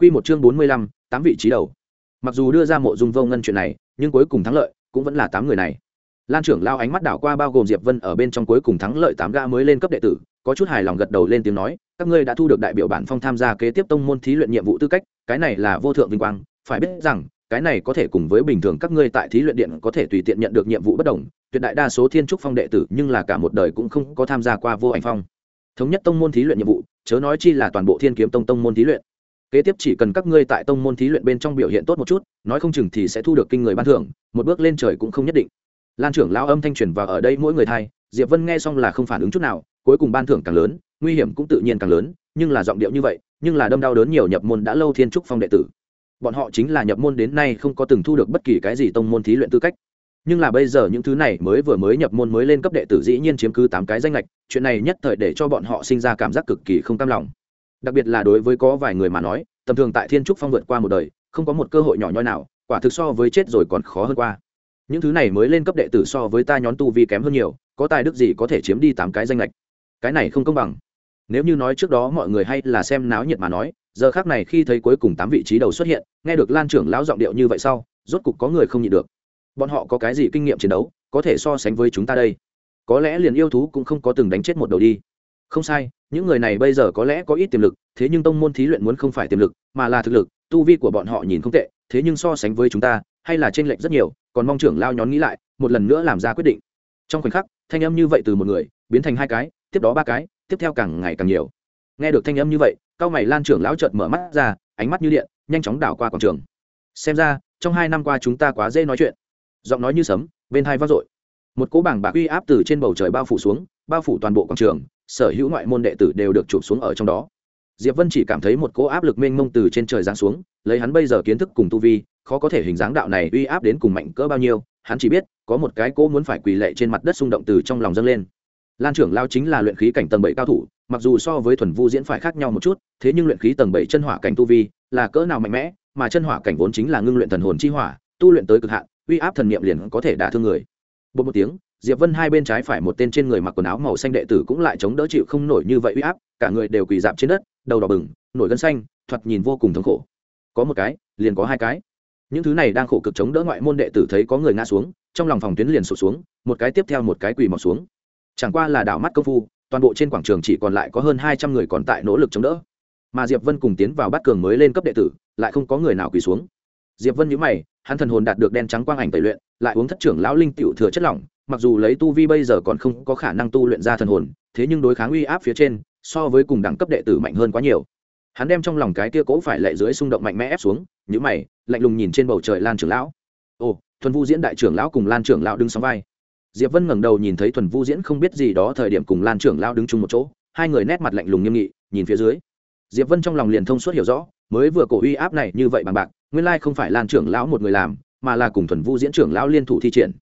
Quy một chương bốn mươi lăm, tám vị trí đầu. Mặc dù đưa ra mộ dung vô ngân chuyện này, nhưng cuối cùng thắng lợi cũng vẫn là tám người này. Lan trưởng lao ánh mắt đảo qua bao gồm Diệp Vân ở bên trong cuối cùng thắng lợi tám gã mới lên cấp đệ tử, có chút hài lòng gật đầu lên tiếng nói, các ngươi đã thu được đại biểu bản phong tham gia kế tiếp tông môn thí luyện nhiệm vụ tư cách, cái này là vô thượng vinh quang, phải biết rằng, cái này có thể cùng với bình thường các ngươi tại thí luyện điện có thể tùy tiện nhận được nhiệm vụ bất đồng, tuyệt đại đa số thiên trúc phong đệ tử nhưng là cả một đời cũng không có tham gia qua vô ảnh phong. Thống nhất tông môn thí luyện nhiệm vụ, chớ nói chi là toàn bộ thiên kiếm tông tông môn thí luyện kế tiếp chỉ cần các ngươi tại tông môn thí luyện bên trong biểu hiện tốt một chút, nói không chừng thì sẽ thu được kinh người ban thưởng, một bước lên trời cũng không nhất định. Lan trưởng lao âm thanh truyền vào ở đây mỗi người thay, diệp vân nghe xong là không phản ứng chút nào, cuối cùng ban thưởng càng lớn, nguy hiểm cũng tự nhiên càng lớn, nhưng là giọng điệu như vậy, nhưng là đâm đau đớn nhiều nhập môn đã lâu thiên trúc phong đệ tử. Bọn họ chính là nhập môn đến nay không có từng thu được bất kỳ cái gì tông môn thí luyện tư cách. Nhưng là bây giờ những thứ này mới vừa mới nhập môn mới lên cấp đệ tử dĩ nhiên chiếm cứ tám cái danh lệch chuyện này nhất thời để cho bọn họ sinh ra cảm giác cực kỳ không cam lòng đặc biệt là đối với có vài người mà nói, tầm thường tại thiên trúc phong vượt qua một đời, không có một cơ hội nhỏ nhoi nào, quả thực so với chết rồi còn khó hơn qua. Những thứ này mới lên cấp đệ tử so với ta nhón tu vi kém hơn nhiều, có tài đức gì có thể chiếm đi tám cái danh lệch? Cái này không công bằng. Nếu như nói trước đó mọi người hay là xem náo nhiệt mà nói, giờ khác này khi thấy cuối cùng tám vị trí đầu xuất hiện, nghe được lan trưởng lão giọng điệu như vậy sau, rốt cục có người không nhịn được. Bọn họ có cái gì kinh nghiệm chiến đấu, có thể so sánh với chúng ta đây? Có lẽ liền yêu thú cũng không có từng đánh chết một đầu đi không sai, những người này bây giờ có lẽ có ít tiềm lực, thế nhưng tông môn thí luyện muốn không phải tiềm lực, mà là thực lực, tu vi của bọn họ nhìn không tệ, thế nhưng so sánh với chúng ta, hay là t r ê n lệch rất nhiều, còn mong trưởng lao nhón nghĩ lại, một lần nữa làm ra quyết định. Trong khoảnh khắc, thanh âm như vậy từ một người, biến thành hai cái, tiếp đó ba cái, tiếp theo càng ngày càng nhiều. Nghe được thanh âm như vậy, cao mày lan trưởng lão trợt mở mắt ra, ánh mắt như điện, nhanh chóng đảo qua quảng trường. Xem ra, trong hai năm qua chúng ta quá dễ nói chuyện. Giọng nói như sấm, bên hai vác dội. Một cỗ bảng bạc uy áp từ trên bầu trời bao phủ xuống, bao phủ toàn bộ quảng trường sở hữu ngoại môn đệ tử đều được chụp xuống ở trong đó. Diệp vân chỉ cảm thấy một cỗ áp lực mênh mông từ trên trời giáng xuống, lấy hắn bây giờ kiến thức cùng tu vi, khó có thể hình dáng đạo này uy áp đến cùng mạnh cỡ bao nhiêu, hắn chỉ biết, có một cái cỗ muốn phải quỳ lệ trên mặt đất xung động từ trong lòng dâng lên. Lan trưởng lao chính là luyện khí cảnh tầng bảy cao thủ, mặc dù so với thuần vu diễn phải khác nhau một chút, thế nhưng luyện khí tầng bảy chân hỏa cảnh tu vi là cỡ nào mạnh mẽ, mà chân hỏa cảnh vốn chính là ngưng luyện thần hồn chi hỏa, tu luyện tới cực hạn, uy áp thần niệm liền có thể đả thương người. Một một tiếng diệp vân hai bên trái phải một tên trên người mặc quần áo màu xanh đệ tử cũng lại chống đỡ chịu không nổi như vậy uy áp, cả người đều quỳ dạp trên đất, đầu đỏ bừng, nổi gân xanh, thoạt nhìn vô cùng thống khổ. Có một cái, liền có hai cái. Những thứ này đang khổ cực chống đỡ ngoại môn đệ tử thấy có người ngã xuống, trong lòng phòng tuyến liền sụt xuống, một cái tiếp theo một cái quỳ mọc xuống. Chẳng qua là đảo mắt công phu, toàn bộ trên quảng trường chỉ còn lại có hơn hai trăm người còn tại nỗ lực chống đỡ. Mà diệp vân cùng tiến vào bắt cường mới lên cấp đệ tử, lại không có người nào quỳ xuống. Diệp vân nhíu mày, hắn thần hồn đạt được đen trắng quang ảnh tẩy luyện, lại uống thất trưởng lão linh tiểu thừa chất lỏng mặc dù lấy tu vi bây giờ còn không có khả năng tu luyện ra thần hồn, thế nhưng đối kháng uy áp phía trên, so với cùng đẳng cấp đệ tử mạnh hơn quá nhiều. Hắn đem trong lòng cái kia cố phải lệ dưới xung động mạnh mẽ ép xuống nhữ mày, lạnh lùng nhìn trên bầu trời lan trưởng lão. Ồ, thuần vu diễn đại trưởng lão cùng lan trưởng lão đứng sóng vai. Diệp vân ngẩng đầu nhìn thấy thuần vu diễn không biết gì đó thời điểm cùng lan trưởng lão đứng chung một chỗ, hai người nét mặt lạnh lùng nghiêm nghị, nhìn phía dưới. Diệp vân trong lòng liền thông suốt hiểu rõ, mới vừa cổ uy áp này như vậy bằng bạc, nguyên lai không phải lan trưởng lão một người làm, mà là cùng thuần vu diễn trưởng lão liên thủ thi triển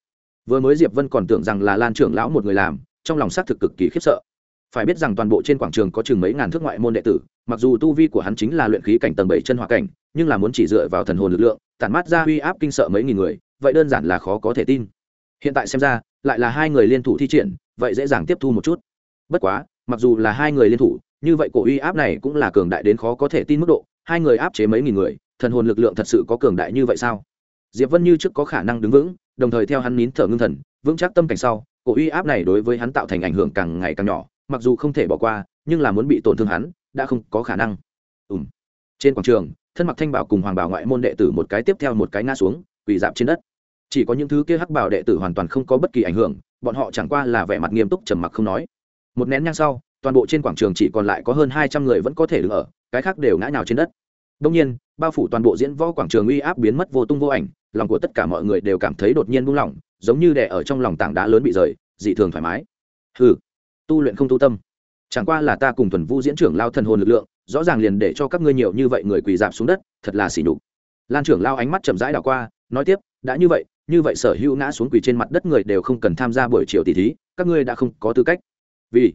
vừa mới diệp vân còn tưởng rằng là lan trưởng lão một người làm, trong lòng xác thực cực kỳ khiếp sợ. Phải biết rằng toàn bộ trên quảng trường có chừng mấy ngàn thước ngoại môn đệ tử, mặc dù tu vi của hắn chính là luyện khí cảnh tầng bảy chân hỏa cảnh, nhưng là muốn chỉ dựa vào thần hồn lực lượng, tản mát ra uy áp kinh sợ mấy nghìn người, vậy đơn giản là khó có thể tin. Hiện tại xem ra, lại là hai người liên thủ thi triển, vậy dễ dàng tiếp thu một chút. Bất quá, mặc dù là hai người liên thủ, như vậy cổ uy áp này cũng là cường đại đến khó có thể tin mức độ, hai người áp chế mấy nghìn người, thần hồn lực lượng thật sự có cường đại như vậy sao? Diệp vân như trước có khả năng đứng vững đồng thời theo hắn nín thở ngưng thần, vững chắc tâm cảnh sau, cổ uy áp này đối với hắn tạo thành ảnh hưởng càng ngày càng nhỏ, mặc dù không thể bỏ qua, nhưng là muốn bị tổn thương hắn, đã không có khả năng. Ùm. Trên quảng trường, thân mặc thanh bảo cùng hoàng bảo ngoại môn đệ tử một cái tiếp theo một cái ngã xuống, quỳ dạp trên đất. Chỉ có những thứ kia hắc bảo đệ tử hoàn toàn không có bất kỳ ảnh hưởng, bọn họ chẳng qua là vẻ mặt nghiêm túc trầm mặc không nói. Một nén nhang sau, toàn bộ trên quảng trường chỉ còn lại có hơn hai trăm người vẫn có thể đứng ở, cái khác đều ngã nào trên đất. Đông nhiên, bao phủ toàn bộ diễn võ quảng trường uy áp biến mất vô tung vô ảnh lòng của tất cả mọi người đều cảm thấy đột nhiên buông lỏng, giống như đè ở trong lòng tảng đá lớn bị rời, dị thường thoải mái. Hừ, tu luyện không tu tâm. Chẳng qua là ta cùng thuần vu diễn trưởng lao thần hồn lực lượng, rõ ràng liền để cho các ngươi nhiều như vậy người quỳ dạp xuống đất, thật là xỉ nhục. Lan trưởng lao ánh mắt chậm rãi đảo qua, nói tiếp, đã như vậy như vậy sở hữu ngã xuống quỳ trên mặt đất người đều không cần tham gia buổi chiều tỷ thí, các ngươi đã không có tư cách. Vì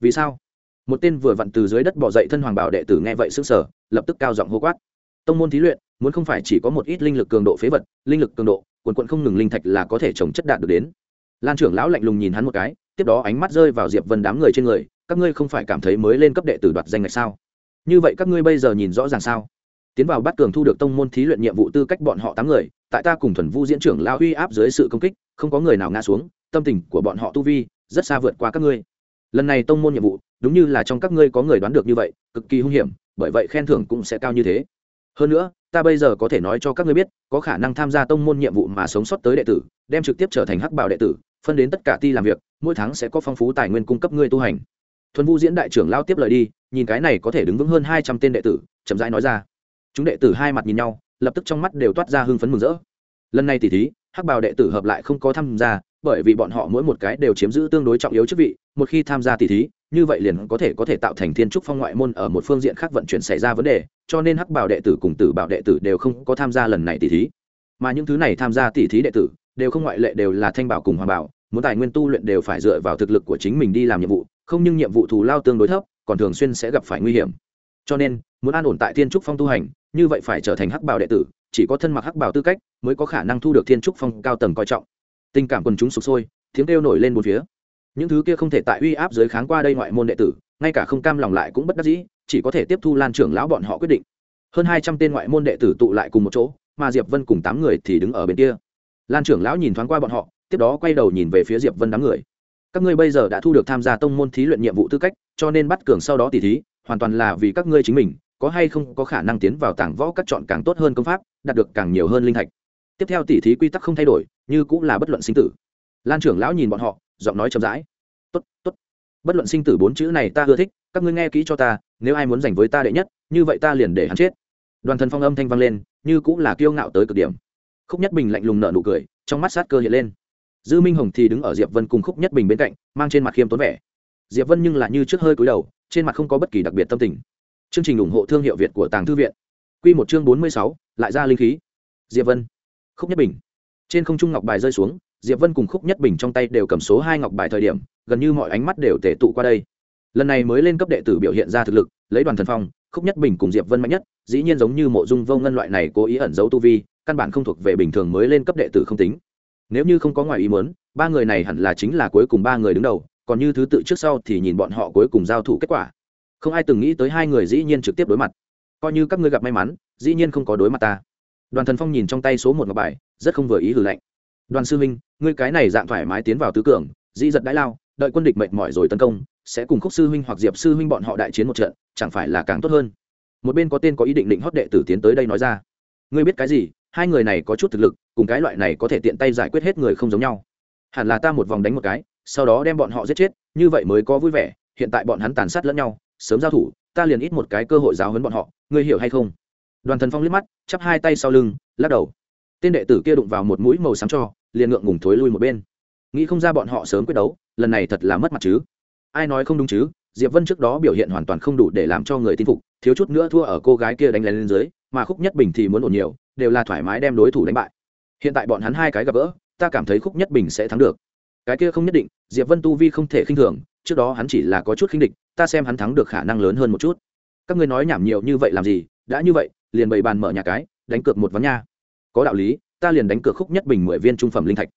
vì sao? Một tên vừa vặn từ dưới đất bỏ dậy thân hoàng bảo đệ tử nghe vậy sức sở lập tức cao giọng hô quát. Tông môn thí luyện muốn không phải chỉ có một ít linh lực cường độ phế vật, linh lực cường độ, quần quận không ngừng linh thạch là có thể trồng chất đạt được đến. Lan trưởng lão lạnh lùng nhìn hắn một cái, tiếp đó ánh mắt rơi vào diệp vân đám người trên người, các ngươi không phải cảm thấy mới lên cấp đệ tử đoạt danh ngạch sao? Như vậy các ngươi bây giờ nhìn rõ ràng sao? Tiến vào bắt cường thu được tông môn thí luyện nhiệm vụ tư cách bọn họ tám người, tại ta cùng thuần vu diễn trưởng lao huy áp dưới sự công kích, không có người nào ngã xuống, tâm tình của bọn họ tu vi rất xa vượt qua các ngươi. Lần này tông môn nhiệm vụ, đúng như là trong các ngươi có người đoán được như vậy, cực kỳ hung hiểm, bởi vậy khen thưởng cũng sẽ cao như thế hơn nữa, ta bây giờ có thể nói cho các ngươi biết, có khả năng tham gia tông môn nhiệm vụ mà sống sót tới đệ tử, đem trực tiếp trở thành hắc bảo đệ tử, phân đến tất cả ti làm việc, mỗi tháng sẽ có phong phú tài nguyên cung cấp ngươi tu hành. Thuần vu diễn đại trưởng lao tiếp lời đi, nhìn cái này có thể đứng vững hơn hai trăm tên đệ tử, chậm rãi nói ra. Chúng đệ tử hai mặt nhìn nhau, lập tức trong mắt đều toát ra hưng phấn mừng rỡ. Lần này tỷ thí, hắc bào đệ tử hợp lại không có tham gia, bởi vì bọn họ mỗi một cái đều chiếm giữ tương đối trọng yếu chức vị, một khi tham gia tỷ thí như vậy liền có thể có thể tạo thành thiên trúc phong ngoại môn ở một phương diện khác vận chuyển xảy ra vấn đề, cho nên hắc bảo đệ tử cùng tử bảo đệ tử đều không có tham gia lần này tỷ thí. Mà những thứ này tham gia tỷ thí đệ tử đều không ngoại lệ đều là thanh bảo cùng hoàng bảo, muốn tài nguyên tu luyện đều phải dựa vào thực lực của chính mình đi làm nhiệm vụ, không nhưng nhiệm vụ thù lao tương đối thấp, còn thường xuyên sẽ gặp phải nguy hiểm. Cho nên, muốn an ổn tại thiên trúc phong tu hành, như vậy phải trở thành hắc bảo đệ tử, chỉ có thân mặc hắc bảo tư cách mới có khả năng thu được thiên trúc phong cao tầng coi trọng. Tình cảm quần chúng sụp sôi, tiếng kêu nổi lên một phía những thứ kia không thể tại uy áp dưới kháng qua đây ngoại môn đệ tử, ngay cả không cam lòng lại cũng bất đắc dĩ, chỉ có thể tiếp thu lan trưởng lão bọn họ quyết định. Hơn hai trăm tên ngoại môn đệ tử tụ lại cùng một chỗ, mà diệp vân cùng tám người thì đứng ở bên kia. Lan trưởng lão nhìn thoáng qua bọn họ, tiếp đó quay đầu nhìn về phía diệp vân đám người. Các ngươi bây giờ đã thu được tham gia tông môn thí luyện nhiệm vụ tư cách, cho nên bắt cường sau đó tỉ thí, hoàn toàn là vì các ngươi chính mình, có hay không có khả năng tiến vào tảng võ các chọn càng tốt hơn công pháp, đạt được càng nhiều hơn linh thạch. Tiếp theo tỉ thí quy tắc không thay đổi, như cũng là bất luận sinh tử. Lan trưởng lão nhìn bọn họ giọng nói chậm rãi. Tốt tốt. Bất luận sinh tử bốn chữ này ta ưa thích, các ngươi nghe kỹ cho ta, nếu ai muốn giành với ta đệ nhất, như vậy ta liền để hắn chết. Đoàn thần phong âm thanh vang lên, như cũng là kiêu ngạo tới cực điểm. Khúc nhất bình lạnh lùng nở nụ cười, trong mắt sát cơ hiện lên. Dư minh hồng thì đứng ở diệp vân cùng khúc nhất bình bên cạnh, mang trên mặt khiêm tốn vẻ. Diệp vân nhưng là như trước hơi cúi đầu, trên mặt không có bất kỳ đặc biệt tâm tình. Chương trình ủng hộ thương hiệu việt của tàng thư viện. Q một chương bốn mươi sáu, lại ra linh khí. Diệp vân. Khúc nhất bình. Trên không trung ngọc bài rơi xuống diệp vân cùng khúc nhất bình trong tay đều cầm số hai ngọc bài thời điểm, gần như mọi ánh mắt đều tể tụ qua đây. Lần này mới lên cấp đệ tử biểu hiện ra thực lực, lấy đoàn thần phong, khúc nhất bình cùng diệp vân mạnh nhất, dĩ nhiên giống như mộ dung vô ngân loại này cố ý ẩn giấu tu vi, căn bản không thuộc về bình thường mới lên cấp đệ tử không tính. Nếu như không có ngoài ý muốn, ba người này hẳn là chính là cuối cùng ba người đứng đầu, còn như thứ tự trước sau thì nhìn bọn họ cuối cùng giao thủ kết quả. Không ai từng nghĩ tới hai người dĩ nhiên trực tiếp đối mặt. Coi như các ngươi gặp may mắn, dĩ nhiên không có đối mặt ta. Đoàn thần phong nhìn trong tay số một ngọc bài, rất không vừa ý hử lạnh. Đoàn sư huynh ngươi cái này dạng thoải mái tiến vào tứ cường, dĩ giật đãi lao, đợi quân địch mệt mỏi rồi tấn công, sẽ cùng khúc sư huynh hoặc diệp sư huynh bọn họ đại chiến một trận, chẳng phải là càng tốt hơn. Một bên có tên có ý định định hót đệ tử tiến tới đây nói ra. Ngươi biết cái gì? Hai người này có chút thực lực, cùng cái loại này có thể tiện tay giải quyết hết người không giống nhau. Hẳn là ta một vòng đánh một cái, sau đó đem bọn họ giết chết, như vậy mới có vui vẻ, hiện tại bọn hắn tàn sát lẫn nhau, sớm giao thủ, ta liền ít một cái cơ hội giáo hấn bọn họ, ngươi hiểu hay không? Đoàn thần phong liếc mắt, chắp hai tay sau lưng, lắc đầu. Tên đệ tử kia đụng vào một mũi màu xám cho liền ngượng ngùng thối lui một bên. Nghĩ không ra bọn họ sớm quyết đấu, lần này thật là mất mặt chứ. Ai nói không đúng chứ, diệp vân trước đó biểu hiện hoàn toàn không đủ để làm cho người tin phục, thiếu chút nữa thua ở cô gái kia đánh lên dưới, mà khúc nhất bình thì muốn ổn nhiều, đều là thoải mái đem đối thủ đánh bại. Hiện tại bọn hắn hai cái gặp gỡ, ta cảm thấy khúc nhất bình sẽ thắng được. Cái kia không nhất định, diệp vân tu vi không thể khinh thường, trước đó hắn chỉ là có chút khinh địch, ta xem hắn thắng được khả năng lớn hơn một chút. Các ngươi nói nhảm nhiều như vậy làm gì, đã như vậy, liền bày bàn mở nhà cái, đánh cược một ván nha. Có đạo lý ta liền đánh cược khúc nhất bình mười viên trung phẩm linh thạch.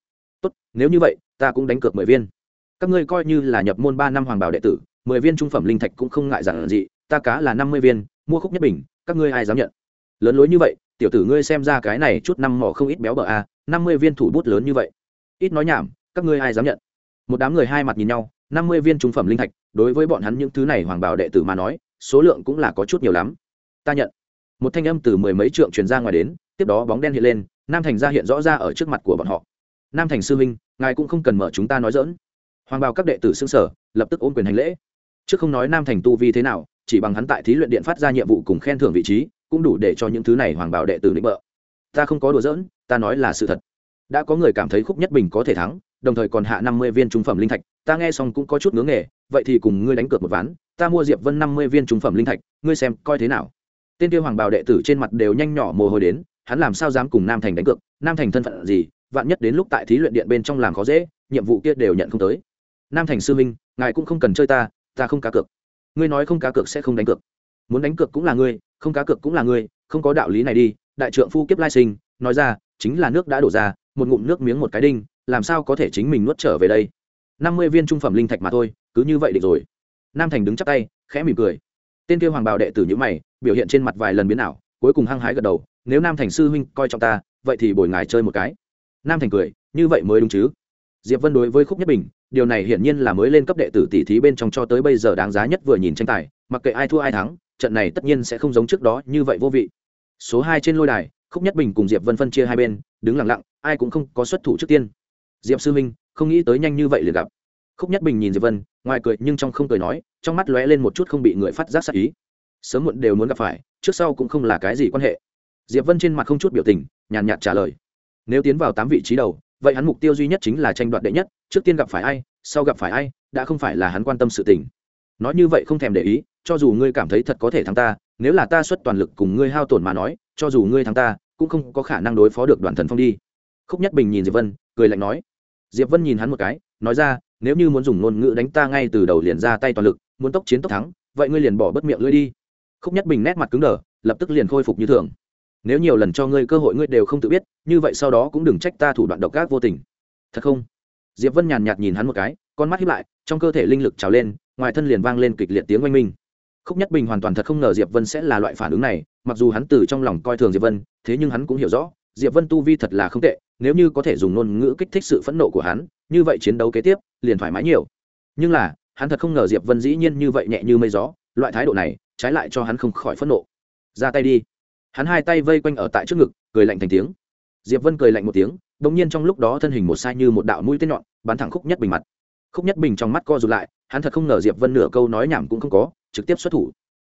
Tốt, nếu như vậy, ta cũng đánh cược mười viên. Các ngươi coi như là nhập môn ba năm hoàng bảo đệ tử, mười viên trung phẩm linh thạch cũng không ngại giản dị, ta cá là năm mươi viên, mua khúc nhất bình, các ngươi ai dám nhận? Lớn lối như vậy, tiểu tử ngươi xem ra cái này chút năm mỏ không ít béo bờ a à, năm mươi viên thủ bút lớn như vậy. Ít nói nhảm, các ngươi ai dám nhận? Một đám người hai mặt nhìn nhau, năm mươi viên trung phẩm linh thạch, đối với bọn hắn những thứ này hoàng bảo đệ tử mà nói, số lượng cũng là có chút nhiều lắm. Ta nhận. Một thanh âm từ mười mấy trượng truyền ra ngoài đến, tiếp đó bóng đen hiện lên nam thành ra hiện rõ ra ở trước mặt của bọn họ nam thành sư huynh ngài cũng không cần mở chúng ta nói dỡn hoàng bào các đệ tử xương sở lập tức ôm quyền hành lễ trước không nói nam thành tu vi thế nào chỉ bằng hắn tại thí luyện điện phát ra nhiệm vụ cùng khen thưởng vị trí cũng đủ để cho những thứ này hoàng bảo đệ tử định bợ ta không có đùa giỡn ta nói là sự thật đã có người cảm thấy khúc nhất bình có thể thắng đồng thời còn hạ năm mươi viên trung phẩm linh thạch ta nghe xong cũng có chút ngứa nghề, vậy thì cùng ngươi đánh cược một ván, ta mua diệp vân năm mươi viên trung phẩm linh thạch, ngươi xem coi thế nào. Tên tiêu hoàng bảo đệ tử trên mặt đều nhanh nhỏ mồ hôi đến hắn làm sao dám cùng nam thành đánh cược? Nam thành thân phận gì? Vạn nhất đến lúc tại thí luyện điện bên trong làm khó dễ, nhiệm vụ kia đều nhận không tới. Nam thành sư minh ngài cũng không cần chơi ta ta không cá cược. Ngươi nói không cá cược sẽ không đánh cược. Muốn đánh cược cũng là ngươi, không cá cược cũng là ngươi, không có đạo lý này đi, đại trượng phu kiếp lai sinh, nói ra, chính là nước đã đổ ra, một ngụm nước miếng một cái đinh, làm sao có thể chính mình nuốt trở về đây? Năm mươi viên trung phẩm linh thạch mà thôi, cứ như vậy định rồi. Nam thành đứng chắp tay, khẽ mỉm cười. Tên kêu hoàng bào đệ tử nhữ mày, biểu hiện trên mặt vài lần biến ảo, cuối cùng hăng hái gật đầu nếu nam thành sư huynh coi trọng ta, vậy thì bồi ngài chơi một cái. Nam thành cười, như vậy mới đúng chứ. Diệp vân đối với khúc nhất bình, điều này hiển nhiên là mới lên cấp đệ tử tỷ thí bên trong cho tới bây giờ đáng giá nhất vừa nhìn tranh tài, mặc kệ ai thua ai thắng, trận này tất nhiên sẽ không giống trước đó như vậy vô vị. Số hai trên lôi đài, khúc nhất bình cùng diệp vân phân chia hai bên, đứng lặng lặng, ai cũng không có xuất thủ trước tiên. Diệp sư minh không nghĩ tới nhanh như vậy liền gặp. Khúc nhất bình nhìn diệp vân, ngoài cười nhưng trong không cười nói, trong mắt lóe lên một chút không bị người phát giác sát ý. Sớm muộn đều muốn gặp phải, trước sau cũng không là cái gì quan hệ diệp vân trên mặt không chút biểu tình, nhàn nhạt trả lời. Nếu tiến vào tám vị trí đầu, vậy hắn mục tiêu duy nhất chính là tranh đoạt đệ nhất, trước tiên gặp phải ai, sau gặp phải ai, đã không phải là hắn quan tâm sự tình. Nói như vậy không thèm để ý, cho dù ngươi cảm thấy thật có thể thắng ta, nếu là ta xuất toàn lực cùng ngươi hao tổn mà nói, cho dù ngươi thắng ta, cũng không có khả năng đối phó được đoàn thần phong đi. Khúc nhất bình nhìn diệp vân, cười lạnh nói. Diệp vân nhìn hắn một cái, nói ra, nếu như muốn dùng ngôn ngữ đánh ta ngay từ đầu liền ra tay toàn lực, muốn tốc chiến tốc thắng, vậy ngươi liền bỏ bất miệng lưỡi đi. Khúc nhất bình nét mặt cứng đờ, lập tức liền khôi phục như thường nếu nhiều lần cho ngươi cơ hội ngươi đều không tự biết, như vậy sau đó cũng đừng trách ta thủ đoạn độc ác vô tình. Thật không? Diệp vân nhàn nhạt nhìn hắn một cái, con mắt hiếp lại, trong cơ thể linh lực trào lên, ngoài thân liền vang lên kịch liệt tiếng oanh minh. Khúc nhất bình hoàn toàn thật không ngờ diệp vân sẽ là loại phản ứng này, mặc dù hắn từ trong lòng coi thường diệp vân, thế nhưng hắn cũng hiểu rõ, diệp vân tu vi thật là không tệ, nếu như có thể dùng ngôn ngữ kích thích sự phẫn nộ của hắn, như vậy chiến đấu kế tiếp, liền thoải mái nhiều. Nhưng là, hắn thật không ngờ diệp vân dĩ nhiên như vậy nhẹ như mây gió, loại thái độ này, trái lại cho hắn không khỏi phẫn nộ. Ra tay đi hắn hai tay vây quanh ở tại trước ngực, cười lạnh thành tiếng. Diệp vân cười lạnh một tiếng đ ỗ n g nhiên trong lúc đó thân hình một sai như một đạo mũi tên nhọn, bắn thẳng khúc nhất bình mặt. Khúc nhất bình trong mắt co rụt lại, hắn thật không ngờ diệp vân nửa câu nói nhảm cũng không có, trực tiếp xuất thủ.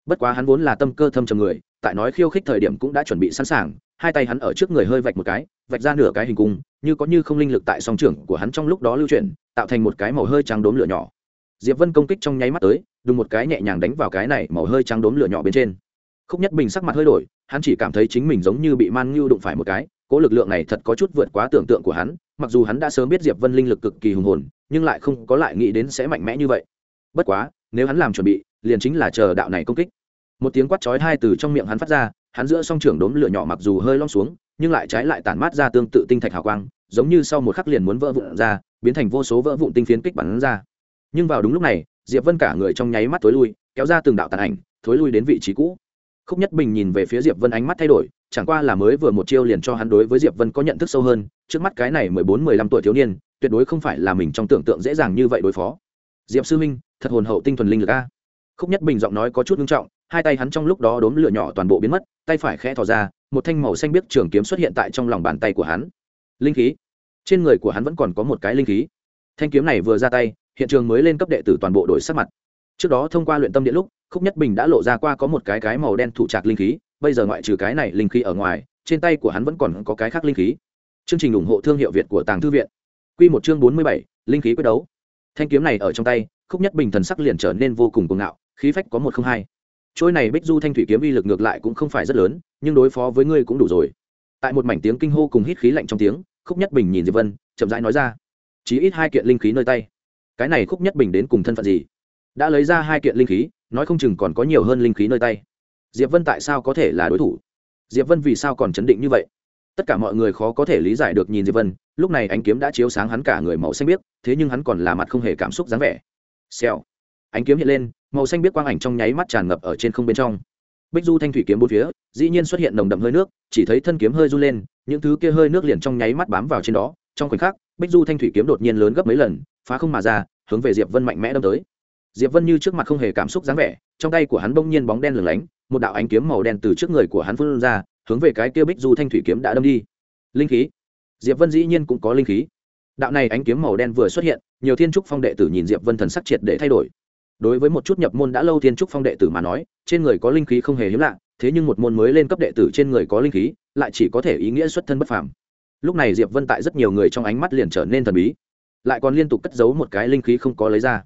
Bất quá hắn vốn là tâm cơ thâm trầm người, tại nói khiêu khích thời điểm cũng đã chuẩn bị sẵn sàng, hai tay hắn ở trước người hơi vạch một cái, vạch ra nửa cái hình cung, như có như không linh lực tại song trưởng của hắn trong lúc đó lưu chuyển, tạo thành một cái màu hơi trắng đốm lửa nhỏ. Diệp vân công kích trong nháy mắt tới, đùng một cái nhẹ nhàng đánh vào cái này màu hơi trắng đốm lửa nhỏ bên trên khúc nhất bình sắc mặt hơi đổi, hắn chỉ cảm thấy chính mình giống như bị man ngưu đụng phải một cái cỗ lực lượng này thật có chút vượt quá tưởng tượng của hắn, mặc dù hắn đã sớm biết diệp vân linh lực cực kỳ hùng hồn, nhưng lại không có lại nghĩ đến sẽ mạnh mẽ như vậy. Bất quá, nếu hắn làm chuẩn bị, liền chính là chờ đạo này công kích. Một tiếng quát chói hai từ trong miệng hắn phát ra, hắn giữa song trưởng đốm lửa nhỏ mặc dù hơi lom xuống, nhưng lại trái lại tản mát ra tương tự tinh thạch hào quang, giống như sau một khắc liền muốn vỡ vụn ra, biến thành vô số vỡ vụn tinh phiến kích bắn ra. Nhưng vào đúng lúc này, diệp vân cả người trong nháy mắt tối lui, kéo ra từng đạo tàn ảnh, thối lui đến vị trí cũ khúc nhất bình nhìn về phía diệp vân ánh mắt thay đổi, chẳng qua là mới vừa một chiêu liền cho hắn đối với diệp vân có nhận thức sâu hơn, trước mắt cái này mười bốn, mười lăm tuổi thiếu niên, tuyệt đối không phải là mình trong tưởng tượng dễ dàng như vậy đối phó. Diệp sư minh, thật hồn hậu tinh thuần linh lực a. Khúc nhất bình giọng nói có chút nghiêm trọng, hai tay hắn trong lúc đó đốm lửa nhỏ toàn bộ biến mất, tay phải khẽ thò ra, một thanh màu xanh biếc trường kiếm xuất hiện tại trong lòng bàn tay của hắn. Linh khí. Trên người của hắn vẫn còn có một cái linh khí. Thanh kiếm này vừa ra tay, hiện trường mới lên cấp đệ tử toàn bộ đổi sắc mặt trước đó thông qua luyện tâm điện lúc, khúc nhất bình đã lộ ra qua có một cái cái màu đen thủ trạc linh khí, bây giờ ngoại trừ cái này linh khí ở ngoài, trên tay của hắn vẫn còn có cái khác linh khí. Chương trình ủng hộ thương hiệu việt của tàng thư viện. Q một chương bốn mươi bảy, linh khí quyết đấu. Thanh kiếm này ở trong tay, khúc nhất bình thần sắc liền trở nên vô cùng cuồng ngạo, khí phách có một không hai. Trôi này bích du thanh thủy kiếm uy lực ngược lại cũng không phải rất lớn, nhưng đối phó với ngươi cũng đủ rồi. Tại một mảnh tiếng kinh hô cùng hít khí lạnh trong tiếng, khúc nhất bình nhìn diệp vân, chậm rãi nói ra. Chỉ ít hai kiện linh khí nơi tay. Cái này khúc nhất bình đến cùng thân phận gì? Đã lấy ra hai kiện linh khí, nói không chừng còn có nhiều hơn linh khí nơi tay. Diệp vân tại sao có thể là đối thủ? Diệp vân vì sao còn chấn định như vậy? Tất cả mọi người khó có thể lý giải được nhìn diệp vân, lúc này ánh kiếm đã chiếu sáng hắn cả người màu xanh biếc, thế nhưng hắn còn là mặt không hề cảm xúc dáng vẻ. Xèo. Ánh kiếm hiện lên, màu xanh biếc quang ảnh trong nháy mắt tràn ngập ở trên không bên trong. Bích du thanh thủy kiếm bốn phía, dĩ nhiên xuất hiện nồng đậm hơi nước, chỉ thấy thân kiếm hơi run lên, những thứ kia hơi nước liền trong nháy mắt bám vào trên đó. Trong khoảnh khắc, bích du thanh thủy kiếm đột nhiên lớn gấp mấy lần, phá không mà ra, hướng về diệp vân mạnh mẽ đâm tới diệp vân như trước mặt không hề cảm xúc dáng vẻ, trong tay của hắn bỗng nhiên bóng đen lửng lánh, một đạo ánh kiếm màu đen từ trước người của hắn phun ra, hướng về cái kia bích du thanh thủy kiếm đã đâm đi. Linh khí. Diệp vân dĩ nhiên cũng có linh khí. Đạo này ánh kiếm màu đen vừa xuất hiện, nhiều thiên trúc phong đệ tử nhìn diệp vân thần sắc triệt để thay đổi. Đối với một chút nhập môn đã lâu thiên trúc phong đệ tử mà nói, trên người có linh khí không hề hiếm lạ, thế nhưng một môn mới lên cấp đệ tử trên người có linh khí, lại chỉ có thể ý nghĩa xuất thân bất phàm. Lúc này diệp vân tại rất nhiều người trong ánh mắt liền trở nên thần bí, lại còn liên tục cất giấu một cái linh khí không có lấy ra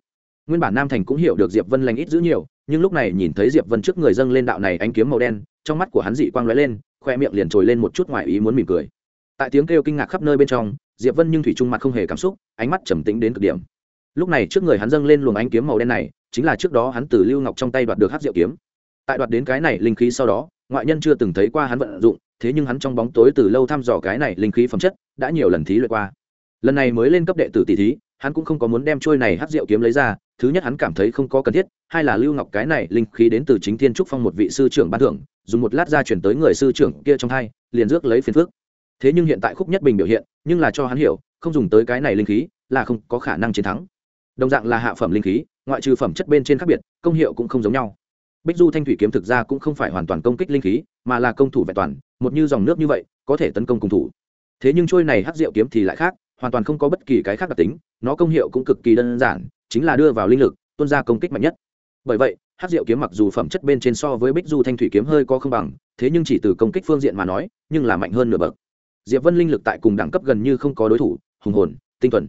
nguyên bản nam thành cũng hiểu được diệp vân lành ít giữ nhiều, nhưng lúc này nhìn thấy diệp vân trước người dâng lên đạo này ánh kiếm màu đen, trong mắt của hắn dị quang lóe lên, khoe miệng liền trồi lên một chút ngoài ý muốn mỉm cười. Tại tiếng kêu kinh ngạc khắp nơi bên trong, diệp vân nhưng thủy trung mặt không hề cảm xúc, ánh mắt trầm tĩnh đến cực điểm. Lúc này trước người hắn dâng lên luồng ánh kiếm màu đen này, chính là trước đó hắn từ lưu ngọc trong tay đoạt được hát diệu kiếm. Tại đoạt đến cái này linh khí sau đó, ngoại nhân chưa từng thấy qua hắn vận dụng, thế nhưng hắn trong bóng tối từ lâu thăm dò cái này linh khí phẩm chất, đã nhiều lần thí luyện qua. Lần này mới lên cấp đệ tử tỷ thí hắn cũng không có muốn đem trôi này hát rượu kiếm lấy ra, thứ nhất hắn cảm thấy không có cần thiết, hai là lưu ngọc cái này linh khí đến từ chính thiên trúc phong một vị sư trưởng ban thưởng, dùng một lát ra chuyển tới người sư trưởng kia trong thai liền rước lấy phiền phước thế nhưng hiện tại khúc nhất bình biểu hiện, nhưng là cho hắn hiểu, không dùng tới cái này linh khí, là không có khả năng chiến thắng. Đồng dạng là hạ phẩm linh khí, ngoại trừ phẩm chất bên trên khác biệt, công hiệu cũng không giống nhau. Bích du thanh thủy kiếm thực ra cũng không phải hoàn toàn công kích linh khí, mà là công thủ vẹn toàn, một như dòng nước như vậy, có thể tấn công cùng thủ. Thế nhưng trôi này hát diệu kiếm thì lại khác hoàn toàn không có bất kỳ cái khác đặc tính, nó công hiệu cũng cực kỳ đơn giản, chính là đưa vào linh lực, tuôn ra công kích mạnh nhất. Bởi vậy, hắc diệu kiếm mặc dù phẩm chất bên trên so với bích du thanh thủy kiếm hơi có không bằng, thế nhưng chỉ từ công kích phương diện mà nói, nhưng là mạnh hơn nửa bậc. Diệp vân linh lực tại cùng đẳng cấp gần như không có đối thủ, hùng hồn, tinh thuần.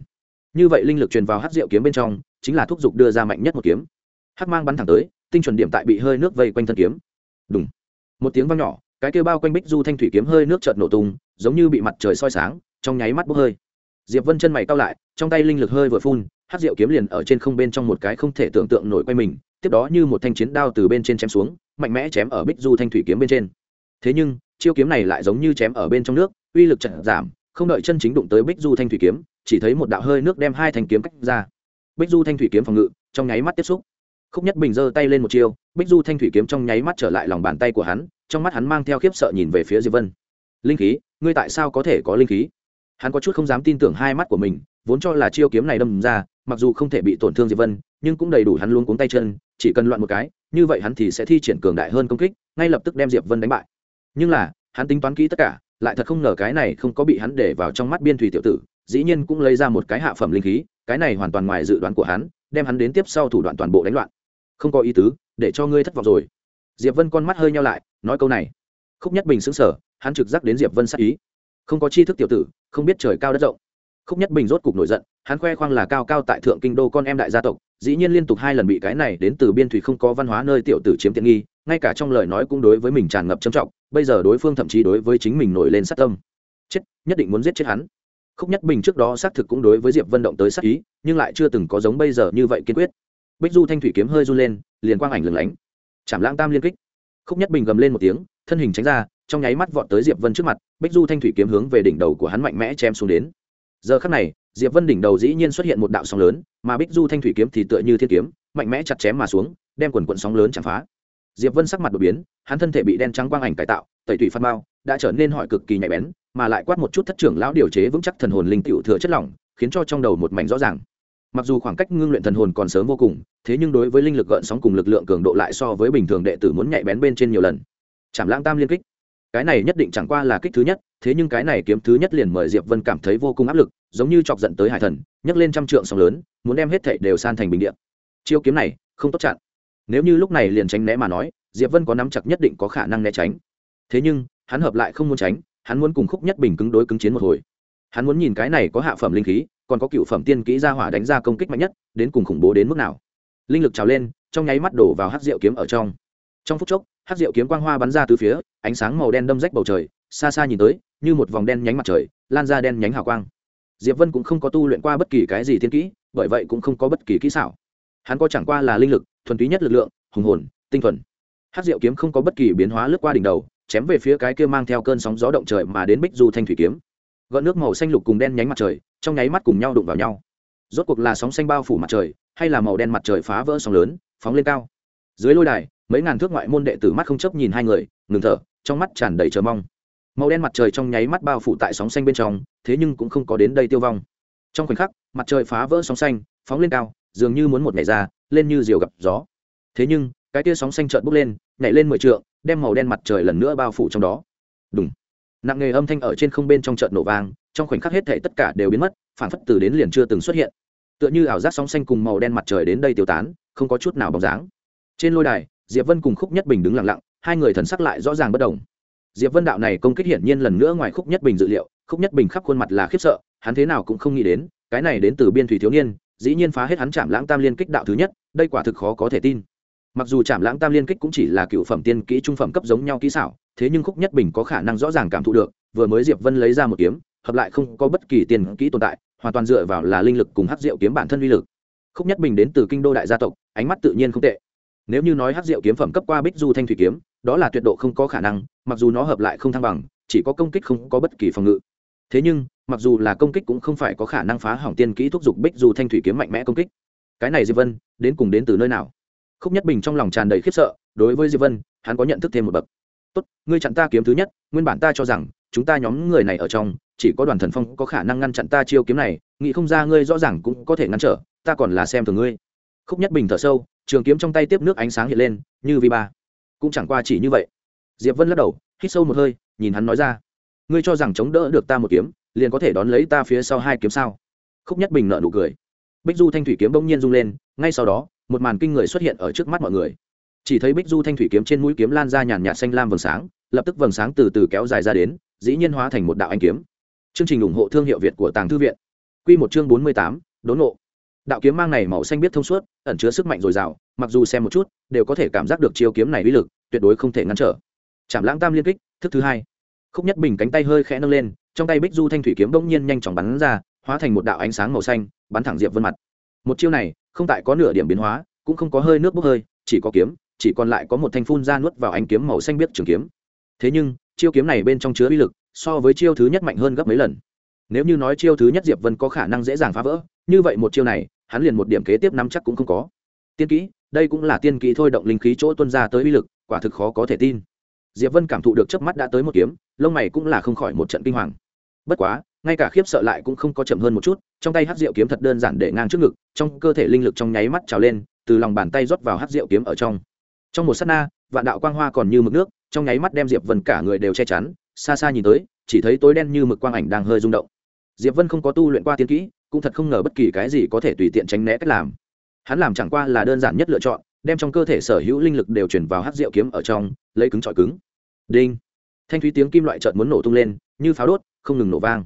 Như vậy linh lực truyền vào hắc diệu kiếm bên trong, chính là thúc giục đưa ra mạnh nhất một kiếm. Hắc mang bắn thẳng tới, tinh chuẩn điểm tại bị hơi nước vây quanh thân kiếm. Đúng một tiếng vang nhỏ, cái kêu bao quanh bích du thanh thủy kiếm hơi nước chợt nổ tung, giống như bị mặt trời soi sáng, trong nháy mắt bốc hơi diệp vân chân mày cao lại, trong tay linh lực hơi vừa phun hát rượu kiếm liền ở trên không bên trong một cái không thể tưởng tượng nổi quay mình, tiếp đó như một thanh chiến đao từ bên trên chém xuống, mạnh mẽ chém ở bích du thanh thủy kiếm bên trên. Thế nhưng, chiêu kiếm này lại giống như chém ở bên trong nước, uy lực chậm giảm, không đợi chân chính đụng tới bích du thanh thủy kiếm, chỉ thấy một đạo hơi nước đem hai thanh kiếm cách ra. Bích du thanh thủy kiếm phòng ngự, trong nháy mắt tiếp xúc. Khúc nhất bình giơ tay lên một chiêu, bích du thanh thủy kiếm trong nháy mắt trở lại lòng bàn tay của hắn, trong mắt hắn mang theo khiếp sợ nhìn về phía diệp vân. Linh khí, ngươi tại sao có thể có linh khí? Hắn có chút không dám tin tưởng hai mắt của mình, vốn cho là chiêu kiếm này đâm ra, mặc dù không thể bị tổn thương diệp vân, nhưng cũng đầy đủ hắn luôn cuống tay chân, chỉ cần loạn một cái, như vậy hắn thì sẽ thi triển cường đại hơn công kích, ngay lập tức đem diệp vân đánh bại. Nhưng là, hắn tính toán kỹ tất cả, lại thật không ngờ cái này không có bị hắn để vào trong mắt biên thủy tiểu tử, dĩ nhiên cũng lấy ra một cái hạ phẩm linh khí, cái này hoàn toàn ngoài dự đoán của hắn, đem hắn đến tiếp sau thủ đoạn toàn bộ đánh loạn. Không có ý tứ, để cho ngươi thất vọng rồi. Diệp vân con mắt hơi nhau lại, nói câu này. Khúc nhất bình xứng sở hắn trực giác đến diệp vân sát ý không có tri thức tiểu tử, không biết trời cao đất rộng. Khúc nhất bình rốt cục nổi giận, hắn khoe khoang là cao cao tại thượng kinh đô con em đại gia tộc, dĩ nhiên liên tục hai lần bị cái này đến từ biên thủy không có văn hóa nơi tiểu tử chiếm tiện nghi, ngay cả trong lời nói cũng đối với mình tràn ngập trầm trọng, bây giờ đối phương thậm chí đối với chính mình nổi lên sát tâm. Chết, nhất định muốn giết chết hắn. Khúc nhất bình trước đó xác thực cũng đối với diệp vân động tới sát ý, nhưng lại chưa từng có giống bây giờ như vậy kiên quyết. Bích du thanh thủy kiếm hơi run lên, liền quang ảnh lừng lánh. Chạm lãng tam liên kích. Khúc nhất bình gầm lên một tiếng, thân hình tránh ra trong nháy mắt vọt tới diệp vân trước mặt, bích du thanh thủy kiếm hướng về đỉnh đầu của hắn mạnh mẽ chém xuống đến. Giờ khắc này, diệp vân đỉnh đầu dĩ nhiên xuất hiện một đạo sóng lớn, mà bích du thanh thủy kiếm thì tựa như thiên kiếm, mạnh mẽ chặt chém mà xuống, đem quần quận sóng lớn chạm phá. Diệp vân sắc mặt đột biến, hắn thân thể bị đen trắng quang ảnh cải tạo, tẩy thủy phan bao đã trở nên hỏi cực kỳ nhạy bén, mà lại quát một chút thất trưởng lão điều chế vững chắc thần hồn linh tiểu thừa chất lỏng, khiến cho trong đầu một mảnh rõ ràng. Mặc dù khoảng cách ngưng luyện thần hồn còn sớm vô cùng, thế nhưng đối với linh lực gợn sóng cùng lực lượng cường độ lại so với bình thường đệ tử muốn nhạy bén bên trên nhiều lần. Chạm lãng tam liên kích cái này nhất định chẳng qua là kích thứ nhất, thế nhưng cái này kiếm thứ nhất liền mời diệp vân cảm thấy vô cùng áp lực, giống như chọc giận tới hải thần, nhấc lên trăm trượng sóng lớn, muốn đem hết thảy đều san thành bình địa. Chiêu kiếm này, không tốt chặn. Nếu như lúc này liền tránh né mà nói, diệp vân có nắm chặt nhất định có khả năng né tránh. Thế nhưng, hắn hợp lại không muốn tránh, hắn muốn cùng khúc nhất bình cứng đối cứng chiến một hồi. Hắn muốn nhìn cái này có hạ phẩm linh khí, còn có cựu phẩm tiên kỹ ra hỏa đánh ra công kích mạnh nhất, đến cùng khủng bố đến mức nào. Linh lực trào lên, trong nháy mắt đổ vào hát rượu kiếm ở trong trong phút chốc hát rượu kiếm quang hoa bắn ra từ phía, ánh sáng màu đen đâm rách bầu trời, xa xa nhìn tới, như một vòng đen nhánh mặt trời, lan ra đen nhánh hào quang. Diệp vân cũng không có tu luyện qua bất kỳ cái gì thiên kỹ, bởi vậy cũng không có bất kỳ kỹ xảo. Hắn có chẳng qua là linh lực, thuần túy nhất lực lượng, hùng hồn, tinh thuần. Hát rượu kiếm không có bất kỳ biến hóa lướt qua đỉnh đầu, chém về phía cái kia mang theo cơn sóng gió động trời mà đến bích du thanh thủy kiếm. Gợn nước màu xanh lục cùng đen nhánh mặt trời, trong nháy mắt cùng nhau đụng vào nhau. Rốt cuộc là sóng xanh bao phủ mặt trời, hay là màu đen mặt trời phá vỡ sóng lớn, phóng lên cao. Dưới lôi đài mấy ngàn thước ngoại môn đệ tử mắt không chấp nhìn hai người, ngừng thở, trong mắt tràn đầy chờ mong. Màu đen mặt trời trong nháy mắt bao phủ tại sóng xanh bên trong, thế nhưng cũng không có đến đây tiêu vong. Trong khoảnh khắc, mặt trời phá vỡ sóng xanh, phóng lên cao, dường như muốn một ngày ra, lên như diều gặp gió. Thế nhưng, cái tia sóng xanh trợn bốc lên, nhảy lên mười trượng, đem màu đen mặt trời lần nữa bao phủ trong đó. Đúng nặng nghề âm thanh ở trên không bên trong trận nổ vang, trong khoảnh khắc hết thể tất cả đều biến mất, phản phất từ đến liền chưa từng xuất hiện. Tựa như ảo giác sóng xanh cùng màu đen mặt trời đến đây tiêu tán, không có chút nào bóng dáng. Trên lôi đài diệp vân cùng khúc nhất bình đứng lặng lặng, hai người thần sắc lại rõ ràng bất đồng. Diệp vân đạo này công kích hiển nhiên lần nữa ngoài khúc nhất bình dự liệu, khúc nhất bình khắp khuôn mặt là khiếp sợ, hắn thế nào cũng không nghĩ đến, cái này đến từ biên thủy thiếu niên, dĩ nhiên phá hết hắn chạm lãng tam liên kích đạo thứ nhất, đây quả thực khó có thể tin. Mặc dù chạm lãng tam liên kích cũng chỉ là cựu phẩm tiên kỹ trung phẩm cấp giống nhau kỹ xảo, thế nhưng khúc nhất bình có khả năng rõ ràng cảm thụ được, vừa mới diệp vân lấy ra một kiếm, hợp lại không có bất kỳ tiền kỹ tồn tại, hoàn toàn dựa vào là linh lực cùng hắc diệu kiếm bản thân uy lực. Khúc nhất bình đến từ kinh đô đại gia tộc, ánh mắt tự nhiên không tệ nếu như nói hát rượu kiếm phẩm cấp qua bích du thanh thủy kiếm, đó là tuyệt độ không có khả năng, mặc dù nó hợp lại không thăng bằng, chỉ có công kích không có bất kỳ phòng ngự. Thế nhưng, mặc dù là công kích cũng không phải có khả năng phá hỏng tiên kỹ thúc giục bích du thanh thủy kiếm mạnh mẽ công kích. Cái này diệp vân, đến cùng đến từ nơi nào? Khúc nhất bình trong lòng tràn đầy khiếp sợ, đối với diệp vân, hắn có nhận thức thêm một bậc. Tốt, ngươi chặn ta kiếm thứ nhất, nguyên bản ta cho rằng, chúng ta nhóm người này ở trong, chỉ có đoàn thần phong có khả năng ngăn chặn ta chiêu kiếm này, nghĩ không ra ngươi rõ ràng cũng có thể ngăn trở, ta còn là xem thường ngươi. Khúc nhất bình thở sâu trường kiếm trong tay tiếp nước ánh sáng hiện lên, như vi ba. Cũng chẳng qua chỉ như vậy. Diệp vân lắc đầu, hít sâu một hơi, nhìn hắn nói ra. Ngươi cho rằng chống đỡ được ta một kiếm, liền có thể đón lấy ta phía sau hai kiếm sao? Khúc nhất bình nợ nụ cười. Bích du thanh thủy kiếm bỗng nhiên rung lên, ngay sau đó, một màn kinh người xuất hiện ở trước mắt mọi người. Chỉ thấy bích du thanh thủy kiếm trên mũi kiếm lan ra nhàn nhạt xanh lam vầng sáng, lập tức vầng sáng từ từ kéo dài ra đến, dĩ nhiên hóa thành một đạo anh kiếm. Chương trình ủng hộ thương hiệu việt của tàng thư viện. Q một chương bốn mươi tám, đốn ngộ đạo kiếm mang này màu xanh biết thông suốt, ẩn chứa sức mạnh dồi dào, mặc dù xem một chút, đều có thể cảm giác được chiêu kiếm này uy lực, tuyệt đối không thể ngăn trở. Chạm lãng tam liên kích, thức thứ hai. Khúc nhất bình cánh tay hơi khẽ nâng lên, trong tay bích du thanh thủy kiếm bỗng nhiên nhanh chóng bắn ra, hóa thành một đạo ánh sáng màu xanh, bắn thẳng diệp vân mặt. Một chiêu này, không tại có nửa điểm biến hóa, cũng không có hơi nước bốc hơi, chỉ có kiếm, chỉ còn lại có một thanh phun ra nuốt vào ánh kiếm màu xanh biết trường kiếm. Thế nhưng, chiêu kiếm này bên trong chứa uy lực, so với chiêu thứ nhất mạnh hơn gấp mấy lần. Nếu như nói chiêu thứ nhất diệp vân có khả năng dễ dàng phá vỡ, như vậy một chiêu này hắn liền một điểm kế tiếp nắm chắc cũng không có. Tiên kỹ, đây cũng là tiên kỹ thôi, động linh khí chỗ tuân ra tới uy lực, quả thực khó có thể tin. Diệp vân cảm thụ được chớp mắt đã tới một kiếm, lông mày cũng là không khỏi một trận kinh hoàng. Bất quá, ngay cả khiếp sợ lại cũng không có chậm hơn một chút, trong tay hát rượu kiếm thật đơn giản để ngang trước ngực, trong cơ thể linh lực trong nháy mắt trào lên, từ lòng bàn tay rót vào hát rượu kiếm ở trong. Trong một s á t na, vạn đạo quang hoa còn như mực nước, trong nháy mắt đem diệp vân cả người đều che chắn, xa xa nhìn tới, chỉ thấy tối đen như mực quang ảnh đang hơi rung động. Diệp vân không có tu luyện qua tiên kỹ cũng thật không ngờ bất kỳ cái gì có thể tùy tiện tránh né cách làm. Hắn làm chẳng qua là đơn giản nhất lựa chọn, đem trong cơ thể sở hữu linh lực đều chuyển vào hát rượu kiếm ở trong, lấy cứng trọi cứng. Đinh. Thanh thúy tiếng kim loại trợn muốn nổ tung lên, như pháo đốt, không ngừng nổ vang.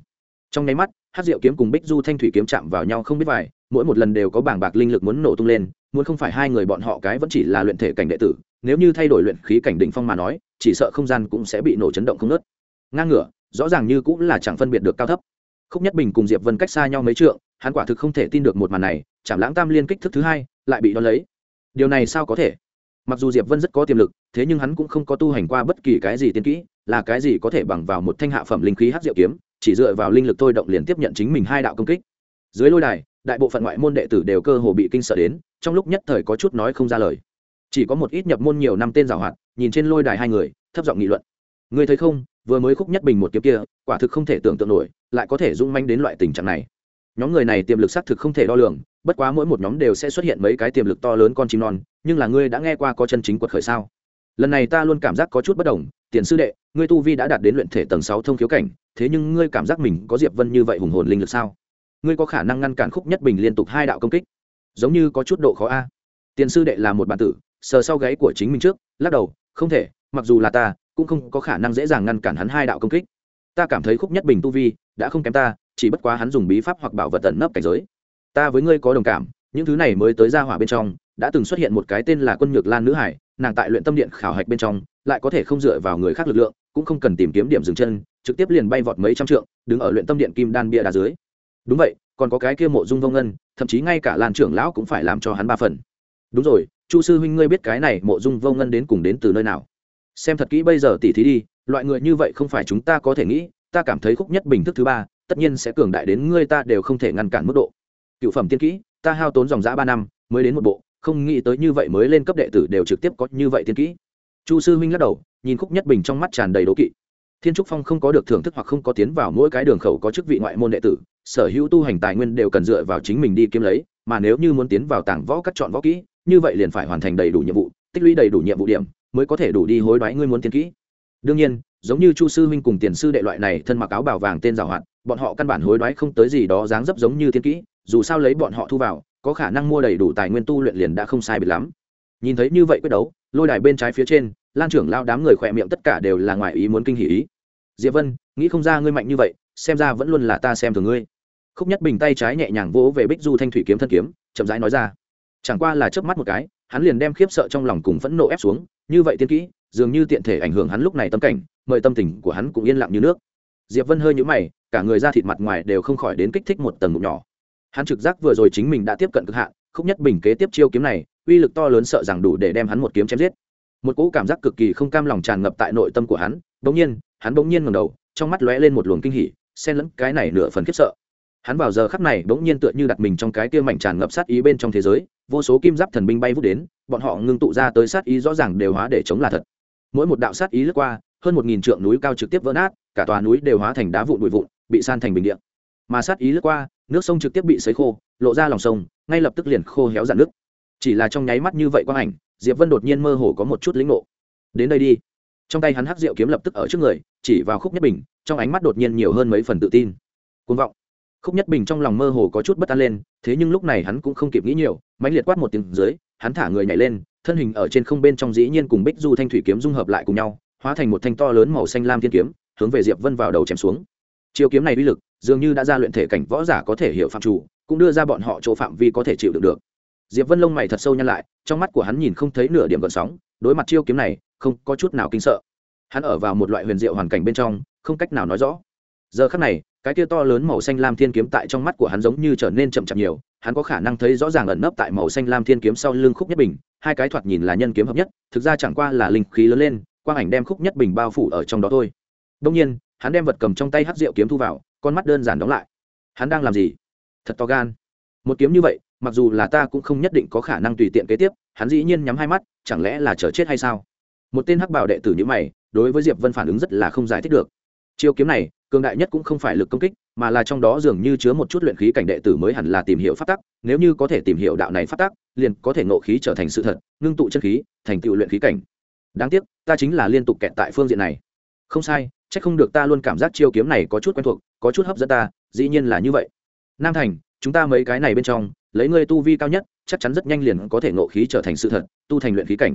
Trong nháy mắt hát rượu kiếm cùng bích du thanh thủy kiếm chạm vào nhau không biết vài, mỗi một lần đều có bảng bạc linh lực muốn nổ tung lên, muốn không phải hai người bọn họ cái vẫn chỉ là luyện thể cảnh đệ tử, nếu như thay đổi luyện khí cảnh đỉnh phong mà nói, chỉ sợ không gian cũng sẽ bị nổ chấn động không nớt ngang ngửa, rõ ràng như cũng là chẳng phân biệt được cao thấp khúc nhất bình cùng diệp vân cách xa nhau mấy trượng, hắn quả thực không thể tin được một màn này chạm lãng tam liên kích thức thứ hai, lại bị đo lấy. Điều này sao có thể? Mặc dù diệp vân rất có tiềm lực, thế nhưng hắn cũng không có tu hành qua bất kỳ cái gì tiên kỹ, là cái gì có thể bằng vào một thanh hạ phẩm linh khí hát diệu kiếm, chỉ dựa vào linh lực thôi động liền tiếp nhận chính mình hai đạo công kích. Dưới lôi đài, đại bộ phận ngoại môn đệ tử đều cơ hồ bị kinh sợ đến, trong lúc nhất thời có chút nói không ra lời. Chỉ có một ít nhập môn nhiều năm tên giảo hoạt, nhìn trên lôi đài hai người, thấp giọng nghị luận. Người thấy không? Vừa mới khúc nhất bình một kiếm kia, quả thực không thể tưởng tượng nổi, lại có thể rung manh đến loại tình trạng này. Nhóm người này tiềm lực xác thực không thể đo lường, bất quá mỗi một nhóm đều sẽ xuất hiện mấy cái tiềm lực to lớn con chim non, nhưng là ngươi đã nghe qua có chân chính quật khởi sao? Lần này ta luôn cảm giác có chút bất đồng, tiền sư đệ, ngươi tu vi đã đạt đến luyện thể tầng sáu thông khiếu cảnh, thế nhưng ngươi cảm giác mình có diệp vân như vậy hùng hồn linh lực sao? Ngươi có khả năng ngăn cản khúc nhất bình liên tục hai đạo công kích? Giống như có chút độ khó a. Tiền sư đệ là một bản tử, sờ sau gáy của chính mình trước, lắc đầu, không thể, mặc dù là ta cũng không có khả năng dễ dàng ngăn cản hắn hai đạo công kích. Ta cảm thấy khúc nhất bình tu vi đã không kém ta, chỉ bất quá hắn dùng bí pháp hoặc bảo vật tận nấp cảnh giới. Ta với ngươi có đồng cảm, những thứ này mới tới ra hỏa bên trong, đã từng xuất hiện một cái tên là quân nhược lan nữ hải, nàng tại luyện tâm điện khảo hạch bên trong, lại có thể không dựa vào người khác lực lượng, cũng không cần tìm kiếm điểm dừng chân, trực tiếp liền bay vọt mấy trăm trượng, đứng ở luyện tâm điện kim đan bia đá dưới. Đúng vậy, còn có cái kia mộ dung vông ngân, thậm chí ngay cả lan trưởng lão cũng phải làm cho hắn ba phần. Đúng rồi, chu sư huynh ngươi biết cái này mộ dung vông ngân đến cùng đến từ nơi nào? Xem thật kỹ bây giờ tỉ thí đi, loại người như vậy không phải chúng ta có thể nghĩ, ta cảm thấy khúc nhất bình thức thứ ba, tất nhiên sẽ cường đại đến ngươi ta đều không thể ngăn cản mức độ. Cựu phẩm tiên kỹ, ta hao tốn dòng giã ba năm, mới đến một bộ, không nghĩ tới như vậy mới lên cấp đệ tử đều trực tiếp có như vậy tiên kỹ. Chu sư huynh lắc đầu, nhìn khúc nhất bình trong mắt tràn đầy đố kỵ. Thiên trúc phong không có được thưởng thức hoặc không có tiến vào mỗi cái đường khẩu có chức vị ngoại môn đệ tử, sở hữu tu hành tài nguyên đều cần dựa vào chính mình đi kiếm lấy, mà nếu như muốn tiến vào tảng võ cắt chọn võ kỹ, như vậy liền phải hoàn thành đầy đủ nhiệm vụ, tích lũy đầy đủ nhiệm vụ điểm mới có thể đủ đi hối đoái ngươi muốn tiền kỹ. Đương nhiên, giống như chu sư huynh cùng tiền sư đệ loại này thân mặc áo bảo vàng tên giảo hoạt, bọn họ căn bản hối đoái không tới gì đó dáng dấp giống như thiên kỹ, dù sao lấy bọn họ thu vào, có khả năng mua đầy đủ tài nguyên tu luyện liền đã không sai biệt lắm. Nhìn thấy như vậy quyết đấu, lôi đài bên trái phía trên, lan trưởng lao đám người khỏe miệng tất cả đều là ngoài ý muốn kinh hỉ ý. Diệp vân, nghĩ không ra ngươi mạnh như vậy, xem ra vẫn luôn là ta xem thường ngươi. Khúc nhất bình tay trái nhẹ nhàng vỗ về bích du thanh thủy kiếm thân kiếm, chậm rãi nói ra chẳng qua là chớp mắt một cái, hắn liền đem khiếp sợ trong lòng cùng phẫn nộ ép xuống, như vậy tiên kỹ, dường như tiện thể ảnh hưởng hắn lúc này tâm cảnh, mời tâm tình của hắn cũng yên lặng như nước. Diệp vân hơi nhũ mày, cả người ra thịt mặt ngoài đều không khỏi đến kích thích một tầng ngụm nhỏ. Hắn trực giác vừa rồi chính mình đã tiếp cận cực hạn không nhất bình kế tiếp chiêu kiếm này, uy lực to lớn sợ rằng đủ để đem hắn một kiếm chém giết. Một cỗ cảm giác cực kỳ không cam lòng tràn ngập tại nội tâm của hắn, bỗng nhiên, hắn bỗng nhiên ngẩng đầu, trong mắt lóe lên một luồng kinh hỉ, xen lẫn cái này nửa phần khiếp sợ hắn vào giờ khắc này bỗng nhiên tựa như đặt mình trong cái kia mảnh tràn ngập sát ý bên trong thế giới, vô số kim giáp thần binh bay vút đến, bọn họ ngưng tụ ra tới sát ý rõ ràng đều hóa để chống là thật. Mỗi một đạo sát ý lướt qua, hơn một nghìn trượng núi cao trực tiếp vỡ nát, cả tòa núi đều hóa thành đá vụn bụi vụn, bị san thành bình điện mà sát ý lướt qua, nước sông trực tiếp bị sấy khô, lộ ra lòng sông, ngay lập tức liền khô héo dạn nước chỉ là trong nháy mắt như vậy quang ảnh, diệp vân đột nhiên mơ hồ có một chút lĩnh ngộ. Đến đây đi. Trong tay hắn hắc rượu kiếm lập tức ở trước người, chỉ vào khúc nhất bình, trong ánh mắt đột nhiên nhiều hơn mấy phần tự tin. Côn vọng khúc nhất bình trong lòng mơ hồ có chút bất an lên, thế nhưng lúc này hắn cũng không kịp nghĩ nhiều, mãnh liệt quát một tiếng dưới, hắn thả người nhảy lên, thân hình ở trên không bên trong dĩ nhiên cùng bích du thanh thủy kiếm dung hợp lại cùng nhau, hóa thành một thanh to lớn màu xanh lam thiên kiếm, hướng về diệp vân vào đầu chém xuống. Chiêu kiếm này uy lực, dường như đã ra luyện thể cảnh võ giả có thể hiểu phạm chủ, cũng đưa ra bọn họ chỗ phạm vi có thể chịu được được. Diệp vân lông mày thật sâu nhăn lại, trong mắt của hắn nhìn không thấy nửa điểm gợn sóng, đối mặt chiêu kiếm này, không có chút nào kinh sợ. Hắn ở vào một loại huyền diệu hoàn cảnh bên trong, không cách nào nói rõ giờ khắc này, cái kia to lớn màu xanh lam thiên kiếm tại trong mắt của hắn giống như trở nên chậm chạp nhiều, hắn có khả năng thấy rõ ràng ẩn nấp tại màu xanh lam thiên kiếm sau lưng khúc nhất bình, hai cái thoạt nhìn là nhân kiếm hợp nhất, thực ra chẳng qua là linh khí lớn lên, quang ảnh đem khúc nhất bình bao phủ ở trong đó thôi. Đông nhiên, hắn đem vật cầm trong tay hát rượu kiếm thu vào, con mắt đơn giản đóng lại. Hắn đang làm gì? Thật to gan. Một kiếm như vậy, mặc dù là ta cũng không nhất định có khả năng tùy tiện kế tiếp, hắn dĩ nhiên nhắm hai mắt, chẳng lẽ là chờ chết hay sao? Một tên hắc bảo đệ tử như mày, đối với diệp vân phản ứng rất là không giải thích được. Chiêu kiếm này cường đại nhất cũng không phải lực công kích, mà là trong đó dường như chứa một chút luyện khí cảnh đệ tử mới hẳn là tìm hiểu phát tắc, nếu như có thể tìm hiểu đạo này phát tắc, liền có thể ngộ khí trở thành sự thật, ngưng tụ chân khí, thành tựu luyện khí cảnh. Đáng tiếc, ta chính là liên tục kẹt tại phương diện này. Không sai c h ắ c không được ta luôn cảm giác chiêu kiếm này có chút quen thuộc, có chút hấp dẫn ta, dĩ nhiên là như vậy. Nam thành, chúng ta mấy cái này bên trong, lấy ngươi tu vi cao nhất, chắc chắn rất nhanh liền có thể ngộ khí trở thành sự thật, tu thành luyện khí cảnh.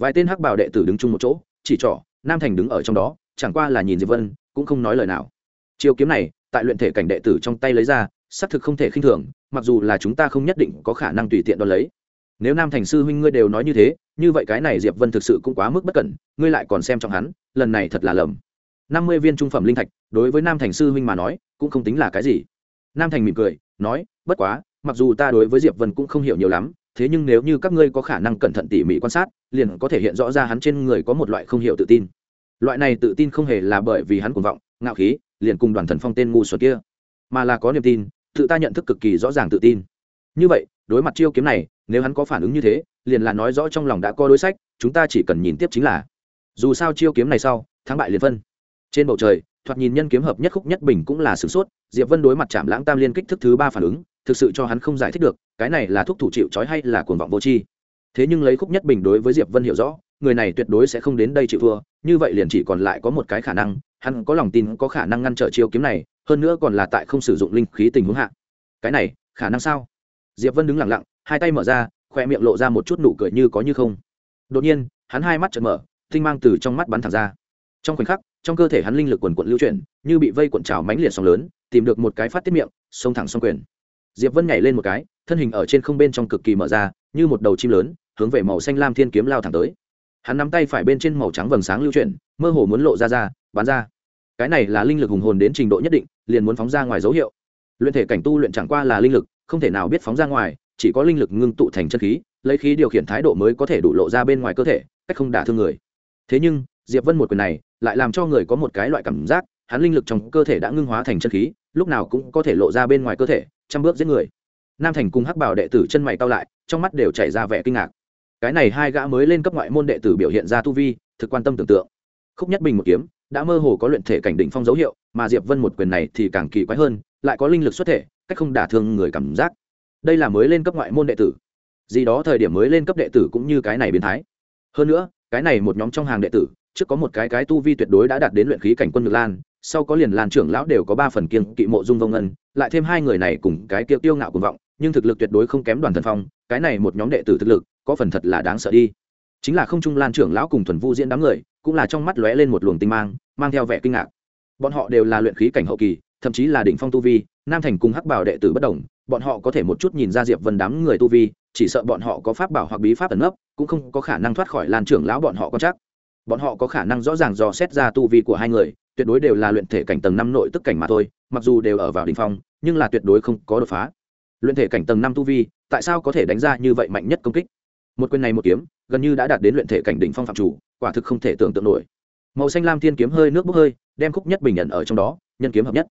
Vài tên hắc bảo đệ tử đứng chung một chỗ, chỉ trỏ, nam thành đứng ở trong đó, chẳng qua là nhìn diệp vân cũng không nói lời nào. Chiêu kiếm này, tại luyện thể cảnh đệ tử trong tay lấy ra, xác thực không thể khinh thường, mặc dù là chúng ta không nhất định có khả năng tùy tiện đo lấy. Nếu nam thành sư huynh ngươi đều nói như thế, như vậy cái này diệp vân thực sự cũng quá mức bất cẩn, ngươi lại còn xem trọng hắn, lần này thật là lầm. Năm mươi viên trung phẩm linh thạch, đối với nam thành sư huynh mà nói, cũng không tính là cái gì. Nam thành mỉm cười, nói, bất quá, mặc dù ta đối với diệp vân cũng không hiểu nhiều lắm, thế nhưng nếu như các ngươi có khả năng cẩn thận tỉ mỉ quan sát, liền có thể hiện rõ ra hắn trên người có một loại không hiểu tự tin loại này tự tin không hề là bởi vì hắn cuồng vọng, ngạo khí, liền cùng đoàn thần phong tên ngu xuẩn kia, mà là có niềm tin, tự ta nhận thức cực kỳ rõ ràng tự tin. Như vậy, đối mặt chiêu kiếm này, nếu hắn có phản ứng như thế, liền là nói rõ trong lòng đã có đối sách, chúng ta chỉ cần nhìn tiếp chính là. Dù sao chiêu kiếm này sau, thắng bại liền phân. Trên bầu trời, thoạt nhìn nhân kiếm hợp nhất khúc nhất bình cũng là sửng sốt, diệp vân đối mặt chạm lãng tam liên kích thức thứ ba phản ứng, thực sự cho hắn không giải thích được, cái này là thuốc thủ chịu trói hay là cuồng vọng vô tri. Thế nhưng lấy khúc nhất bình đối với diệp vân hiểu rõ người này tuyệt đối sẽ không đến đây chịu thua, như vậy liền chỉ còn lại có một cái khả năng, hắn có lòng tin có khả năng ngăn trở chiêu kiếm này, hơn nữa còn là tại không sử dụng linh khí tình huống hạ. Cái này, khả năng sao? Diệp vân đứng lặng lặng, hai tay mở ra, khoe miệng lộ ra một chút nụ cười như có như không. Đột nhiên, hắn hai mắt chợt mở, tinh mang từ trong mắt bắn thẳng ra. Trong khoảnh khắc, trong cơ thể hắn linh lực quần quận lưu chuyển, như bị vây cuộn trào mãnh liệt sóng lớn, tìm được một cái phát tiết miệng, xông thẳng xong quyền. Diệp vân nhảy lên một cái, thân hình ở trên không bên trong cực kỳ mở ra, như một đầu chim lớn, hướng về màu xanh lam thiên kiếm lao thẳng tới hắn nắm tay phải bên trên màu trắng vầng sáng lưu chuyển, mơ hồ muốn lộ ra ra bán ra. Cái này là linh lực hùng hồn đến trình độ nhất định, liền muốn phóng ra ngoài dấu hiệu. Luyện thể cảnh tu luyện chẳng qua là linh lực, không thể nào biết phóng ra ngoài, chỉ có linh lực ngưng tụ thành chân khí, lấy khí điều khiển thái độ mới có thể đủ lộ ra bên ngoài cơ thể, cách không đả thương người. Thế nhưng, diệp vân một quyền này lại làm cho người có một cái loại cảm giác, hắn linh lực trong cơ thể đã ngưng hóa thành chân khí, lúc nào cũng có thể lộ ra bên ngoài cơ thể, trăm bước giết người. Nam thành cùng hắc bảo đệ tử chân mày cao lại, trong mắt đều chảy ra vẻ kinh ngạc cái này hai gã mới lên cấp ngoại môn đệ tử biểu hiện ra tu vi, thực quan tâm tưởng tượng. Khúc nhất bình một kiếm, đã mơ hồ có luyện thể cảnh đỉnh phong dấu hiệu, mà diệp vân một quyền này thì càng kỳ quái hơn, lại có linh lực xuất thể, cách không đả thương người cảm giác. Đây là mới lên cấp ngoại môn đệ tử. Gì đó thời điểm mới lên cấp đệ tử cũng như cái này biến thái. Hơn nữa, cái này một nhóm trong hàng đệ tử, trước có một cái cái tu vi tuyệt đối đã đạt đến luyện khí cảnh quân ngược lan, sau có liền lan trưởng lão đều có ba phần kiên kỵ mộ dung vông ngân, lại thêm hai người này cùng cái kia tiêu ngạo cuồng vọng, nhưng thực lực tuyệt đối không kém đoàn thần phong, cái này một nhóm đệ tử thực lực có phần thật là đáng sợ đi. Chính là không trung lan trưởng lão cùng thuần vu diễn đám người, cũng là trong mắt lóe lên một luồng tinh mang mang theo vẻ kinh ngạc. Bọn họ đều là luyện khí cảnh hậu kỳ, thậm chí là đỉnh phong tu vi, nam thành cùng hắc bảo đệ tử bất đồng, bọn họ có thể một chút nhìn ra diệp vân đám người tu vi, chỉ sợ bọn họ có pháp bảo hoặc bí pháp ẩn nấp, cũng không có khả năng thoát khỏi lan trưởng lão bọn họ có chắc bọn họ có khả năng rõ ràng dò xét ra tu vi của hai người, tuyệt đối đều là luyện thể cảnh tầng năm nội tức cảnh mà thôi, mặc dù đều ở vào đỉnh phong, nhưng là tuyệt đối không có đột phá. Luyện thể cảnh tầng năm tu vi, tại sao có thể đánh ra như vậy mạnh nhất công kích? Một quyền này một kiếm, gần như đã đạt đến luyện thể cảnh đỉnh phong phạm chủ, quả thực không thể tưởng tượng nổi. Màu xanh lam thiên kiếm hơi nước bốc hơi, đem khúc nhất bình nhận ở trong đó, nhân kiếm hợp nhất.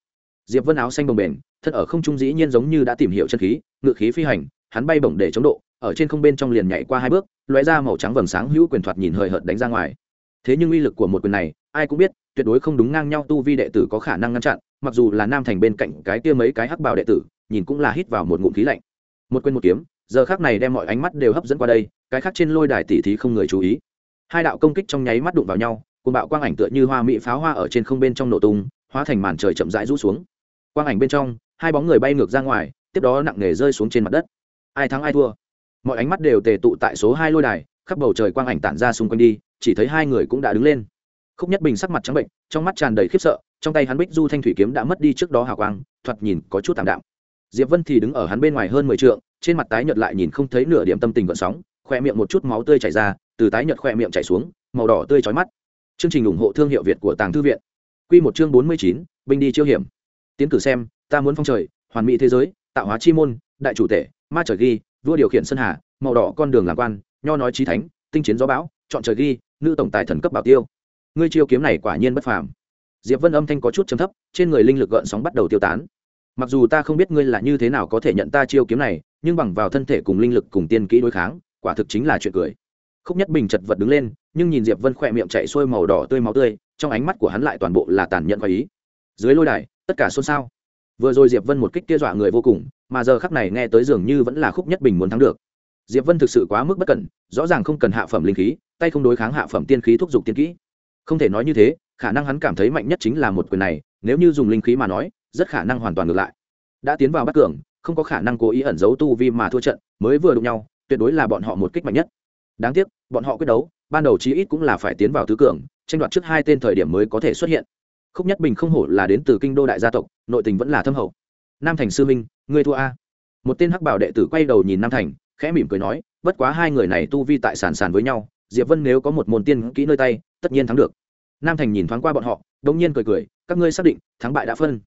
Diệp vân áo xanh bồng bềnh, thân ở không trung dĩ nhiên giống như đã tìm hiểu chân khí, ngự khí phi hành, hắn bay bổng để chống độ, ở trên không bên trong liền nhảy qua hai bước, lóe ra màu trắng vầng sáng hữu quyền thoạt nhìn hời hợt đánh ra ngoài. Thế nhưng uy lực của một quyền này, ai cũng biết, tuyệt đối không đúng ngang nhau tu vi đệ tử có khả năng ngăn chặn, mặc dù là nam thành bên cạnh cái kia mấy cái hắc bào đệ tử, nhìn cũng là hít vào một ngụm khí lạnh. Một quyền một kiếm, giờ khác này đem mọi ánh mắt đều hấp dẫn qua đây cái khác trên lôi đài tỉ thí không người chú ý. Hai đạo công kích trong nháy mắt đụng vào nhau cùng bạo quang ảnh tựa như hoa mỹ pháo hoa ở trên không bên trong nổ tung, hóa thành màn trời chậm rãi rũ xuống. Quang ảnh bên trong, hai bóng người bay ngược ra ngoài, tiếp đó nặng nề rơi xuống trên mặt đất. Ai thắng ai thua? Mọi ánh mắt đều tề tụ tại số hai lôi đài, khắp bầu trời quang ảnh tản ra xung quanh đi, chỉ thấy hai người cũng đã đứng lên. Khúc nhất bình sắc mặt trắng bệnh, trong mắt tràn đầy khiếp sợ, trong tay hắn bích du thanh thủy kiếm đã mất đi trước đó hào quang, thoạt nhìn có chút tạm đạm. Diệp vân thì đứng ở hắn bên ngoài hơn mười trượng, trên mặt tái nhợt lại nhìn không thấy nửa điểm tâm tình gợn sóng khoe miệng một chút máu tươi chảy ra, từ tái nhợt khoe miệng chảy xuống, màu đỏ tươi chói mắt. Chương trình ủng hộ thương hiệu việt của tàng thư viện. Quy một chương bốn mươi chín, binh đi chiêu hiểm. Tiến cử xem, ta muốn phong trời, hoàn mỹ thế giới, tạo hóa chi môn, đại chủ tể, ma trời ghi, vua điều khiển sơn hà, màu đỏ con đường làm quan, nho nói trí thánh, tinh chiến gió bão, chọn trời ghi, nữ tổng tài thần cấp bảo tiêu. Ngươi chiêu kiếm này quả nhiên bất phàm. Diệp vân âm thanh có chút trầm thấp, trên người linh lực gợn sóng bắt đầu tiêu tán. Mặc dù ta không biết ngươi là như thế nào có thể nhận ta chiêu kiếm này, nhưng bằng vào thân thể cùng linh lực cùng tiên kỹ đối kháng quả thực chính là chuyện cười. Khúc nhất bình chật vật đứng lên, nhưng nhìn diệp vân khỏe miệng chạy xuôi màu đỏ tươi máu tươi, trong ánh mắt của hắn lại toàn bộ là tàn nhẫn và ý. Dưới lôi đài, tất cả xôn xao. Vừa rồi diệp vân một kích kia dọa người vô cùng, mà giờ khắc này nghe tới dường như vẫn là khúc nhất bình muốn thắng được. Diệp vân thực sự quá mức bất cẩn, rõ ràng không cần hạ phẩm linh khí, tay không đối kháng hạ phẩm tiên khí thúc giục tiên kỹ. Không thể nói như thế, khả năng hắn cảm thấy mạnh nhất chính là một quyền này, nếu như dùng linh khí mà nói, rất khả năng hoàn toàn ngược lại. Đã tiến vào bắt cường, không có khả năng cố ý ẩn giấu tu vi mà thua trận, mới vừa đụng nhau tuyệt đối là bọn họ một kích mạnh nhất. Đáng tiếc, bọn họ quyết đấu, ban đầu chí ít cũng là phải tiến vào tứ cường, tranh đoạt trước hai tên thời điểm mới có thể xuất hiện. Khúc nhất bình không hổ là đến từ kinh đô đại gia tộc, nội tình vẫn là thâm hậu. Nam thành sư minh ngươi thua a. Một tên hắc bảo đệ tử quay đầu nhìn nam thành, khẽ mỉm cười nói, bất quá hai người này tu vi tại sản sản với nhau, diệp vân nếu có một môn tiên kỹ nơi tay, tất nhiên thắng được. Nam thành nhìn thoáng qua bọn họ, đống nhiên cười cười, các ngươi xác định, thắng bại đã phân.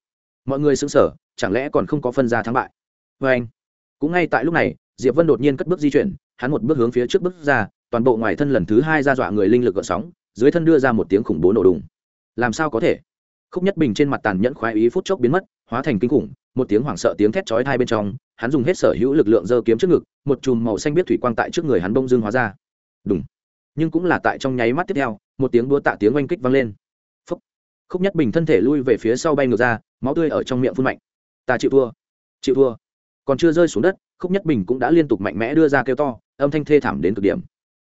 Mọi người xứng sở chẳng lẽ còn không có phân ra thắng bại? Vê anh cũng ngay tại lúc này diệp vân đột nhiên cất bước di chuyển, hắn một bước hướng phía trước bước ra, toàn bộ ngoài thân lần thứ hai ra dọa người linh lực gợn sóng, dưới thân đưa ra một tiếng khủng bố nổ đùng. Làm sao có thể? Khúc nhất bình trên mặt tàn nhẫn khoái ý phút chốc biến mất, hóa thành kinh khủng, một tiếng hoảng sợ tiếng thét chói hai bên trong, hắn dùng hết sở hữu lực lượng giơ kiếm trước ngực, một chùm màu xanh biết thủy quang tại trước người hắn bông dương hóa ra. Đúng nhưng cũng là tại trong nháy mắt tiếp theo, một tiếng đua tạ tiếng oanh kích vang lên. Phúc. khúc nhất bình thân thể lui về phía sau bay ngược ra, máu tươi ở trong miệng phun mạnh. Ta chịu thua. Chịu thua. Còn chưa rơi xuống đất khúc nhất bình cũng đã liên tục mạnh mẽ đưa ra kêu to, âm thanh thê thảm đến cực điểm.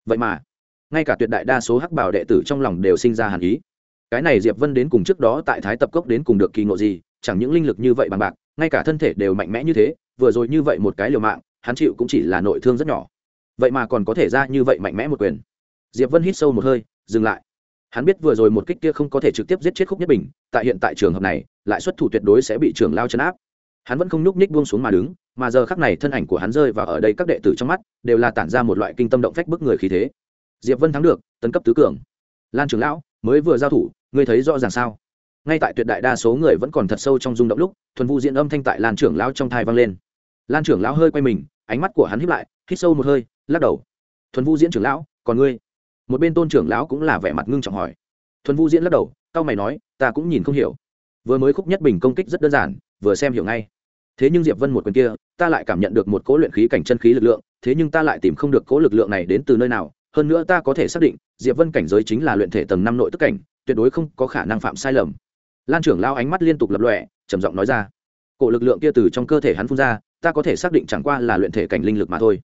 Vậy mà, ngay cả tuyệt đại đa số hắc bảo đệ tử trong lòng đều sinh ra hàn ý. Cái này diệp vân đến cùng trước đó tại thái tập cốc đến cùng được kỳ ngộ gì, chẳng những linh lực như vậy bằng bạc, ngay cả thân thể đều mạnh mẽ như thế, vừa rồi như vậy một cái liều mạng, hắn chịu cũng chỉ là nội thương rất nhỏ. Vậy mà còn có thể ra như vậy mạnh mẽ một quyền. Diệp vân hít sâu một hơi, dừng lại. Hắn biết vừa rồi một kích kia không có thể trực tiếp giết chết khúc nhất bình, tại hiện tại trường hợp này, lại xuất thủ tuyệt đối sẽ bị trưởng lao chấn áp. Hắn vẫn không nhúc nhích buông xuống mà đứng mà giờ khắc này thân ảnh của hắn rơi vào ở đây các đệ tử trong mắt, đều là tản ra một loại kinh tâm động phách bức người khí thế. Diệp vân thắng được, tấn cấp tứ cường. Lan trưởng lão, mới vừa giao thủ, ngươi thấy rõ ràng sao? Ngay tại tuyệt đại đa số người vẫn còn thật sâu trong rung động lúc, thuần vu diễn âm thanh tại lan trưởng lão trong thai vang lên. Lan trưởng lão hơi quay mình, ánh mắt của hắn híp lại, hít sâu một hơi, lắc đầu. Thuần vu diễn trưởng lão, còn ngươi? Một bên tôn trưởng lão cũng là vẻ mặt ngưng trọng hỏi. Thuần vu diễn lắc đầu cao mày nói, ta cũng nhìn không hiểu. Vừa mới khúc nhất bình công kích rất đơn giản, vừa xem hiểu ngay. Thế nhưng diệp vân một quyền kia ta lại cảm nhận được một cỗ luyện khí cảnh chân khí lực lượng, thế nhưng ta lại tìm không được cỗ lực lượng này đến từ nơi nào. Hơn nữa ta có thể xác định, diệp vân cảnh giới chính là luyện thể tầng năm nội tức cảnh, tuyệt đối không có khả năng phạm sai lầm. Lan trưởng lao ánh mắt liên tục lập lọe trầm giọng nói ra. Cỗ lực lượng kia từ trong cơ thể hắn phun ra, ta có thể xác định chẳng qua là luyện thể cảnh linh lực mà thôi.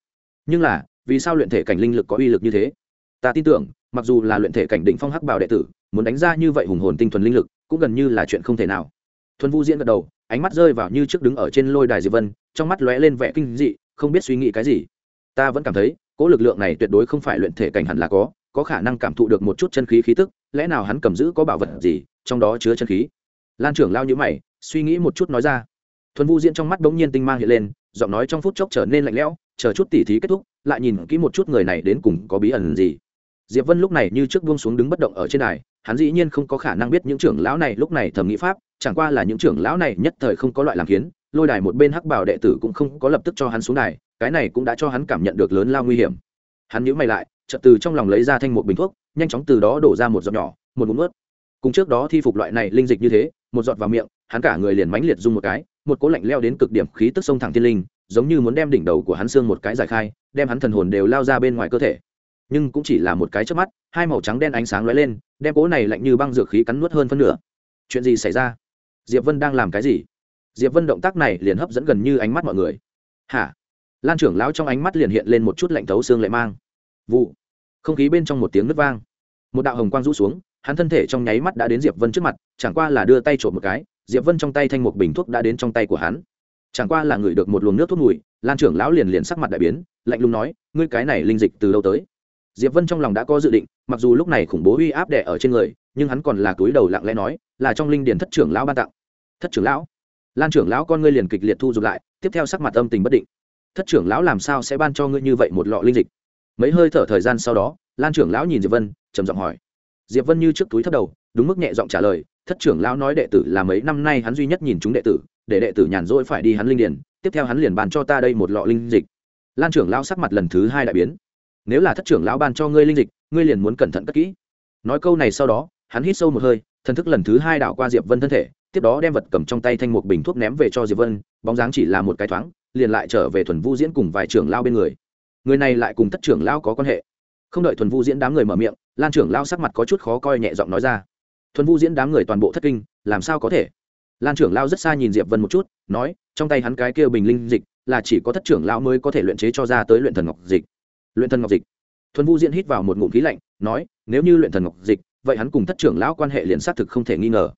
Nhưng là, vì sao luyện thể cảnh linh lực có uy lực như thế? Ta tin tưởng, mặc dù là luyện thể cảnh định phong hắc bảo đệ tử, muốn đánh ra như vậy hùng hồn tinh thuần linh lực, cũng gần như là chuyện không thể nào. Thuần vu diễn gật đầu, ánh mắt rơi vào như trước đứng ở trên lôi đài diệp vân trong mắt lóe lên vẻ kinh dị, không biết suy nghĩ cái gì. Ta vẫn cảm thấy cỗ lực lượng này tuyệt đối không phải luyện thể cảnh hẳn là có có khả năng cảm thụ được một chút chân khí khí tức, lẽ nào hắn cầm giữ có bảo vật gì, trong đó chứa chân khí? Lan trưởng lao nhữ mày, suy nghĩ một chút nói ra. Thuần vu diễn trong mắt bỗng nhiên tinh mang hiện lên, giọng nói trong phút chốc trở nên lạnh lẽo, chờ chút tỉ thí kết thúc, lại nhìn kỹ một chút người này đến cùng có bí ẩn gì. Diệp vân lúc này như trước buông xuống đứng bất động ở trên đài, hắn dĩ nhiên không có khả năng biết những trưởng lão này lúc này thầm nghĩ pháp, chẳng qua là những trưởng lão này nhất thời không có loại làm kiến lôi đài một bên hắc bảo đệ tử cũng không có lập tức cho hắn xuống đài, cái này cũng đã cho hắn cảm nhận được lớn lao nguy hiểm. Hắn nhíu mày lại, chợt từ trong lòng lấy ra thanh một bình thuốc, nhanh chóng từ đó đổ ra một giọt nhỏ, một ngụm ướt. Cùng trước đó thi phục loại này linh dịch như thế, một giọt vào miệng, hắn cả người liền mãnh liệt rung một cái, một cỗ lạnh leo đến cực điểm khí tức sông thẳng thiên linh, giống như muốn đem đỉnh đầu của hắn xương một cái giải khai, đem hắn thần hồn đều lao ra bên ngoài cơ thể. Nhưng cũng chỉ là một cái trước mắt, hai màu trắng đen ánh sáng lóe lên, đem cỗ này lạnh như băng dược khí cắn nuốt hơn phân nửa. Chuyện gì xảy ra? Diệp vân đang làm cái gì? Diệp vân động tác này liền hấp dẫn gần như ánh mắt mọi người. Hả? Lan trưởng lão trong ánh mắt liền hiện lên một chút lạnh thấu xương lệ mang. Vụ. Không khí bên trong một tiếng nứt vang. Một đạo hồng quang rũ xuống, hắn thân thể trong nháy mắt đã đến diệp vân trước mặt, chẳng qua là đưa tay trộm một cái, diệp vân trong tay thanh một bình thuốc đã đến trong tay của hắn. Chẳng qua là ngửi được một luồng nước thuốc mùi, lan trưởng lão liền liền sắc mặt đại biến, lạnh lùng nói, ngươi cái này linh dịch từ lâu tới? Diệp vân trong lòng đã có dự định, mặc dù lúc này khủng bố uy áp đẻ ở trên người, nhưng hắn còn là túi đầu lặng lẽ nói, là trong linh điển thất trưởng lão ban tặng. Thất trưởng lão? Lan trưởng lão con ngươi liền kịch liệt thu dục lại, tiếp theo sắc mặt âm tình bất định. Thất trưởng lão làm sao sẽ ban cho ngươi như vậy một lọ linh dịch? Mấy hơi thở thời gian sau đó, lan trưởng lão nhìn diệp vân, trầm giọng hỏi. Diệp vân như trước túi thấp đầu, đúng mức nhẹ giọng trả lời, thất trưởng lão nói đệ tử là mấy năm nay hắn duy nhất nhìn chúng đệ tử, để đệ tử nhàn rỗi phải đi hắn linh điền, tiếp theo hắn liền bàn cho ta đây một lọ linh dịch. Lan trưởng lão sắc mặt lần thứ hai đại biến. Nếu là thất trưởng lão ban cho ngươi linh dịch, ngươi liền muốn cẩn thận cất kỹ. Nói câu này sau đó, hắn hít sâu một hơi, thần thức lần thứ hai đảo qua diệp vân thân thể tiếp đó đem vật cầm trong tay thanh một bình thuốc ném về cho diệp vân, bóng dáng chỉ là một cái thoáng, liền lại trở về thuần vu diễn cùng vài trưởng lao bên người. Người này lại cùng thất trưởng lao có quan hệ. Không đợi thuần vu diễn đám người mở miệng, lan trưởng lao sắc mặt có chút khó coi nhẹ giọng nói ra. Thuần vu diễn đám người toàn bộ thất kinh, làm sao có thể? Lan trưởng lao rất xa nhìn diệp vân một chút, nói, trong tay hắn cái kia bình linh dịch, là chỉ có thất trưởng lao mới có thể luyện chế cho ra tới luyện thần ngọc dịch. Luyện thần ngọc dịch. Thuần vu diễn hít vào một ngụm khí lạnh, nói, nếu như luyện thần ngọc dịch, vậy hắn cùng thất trưởng lão quan hệ liền xác thực không thể nghi ngờ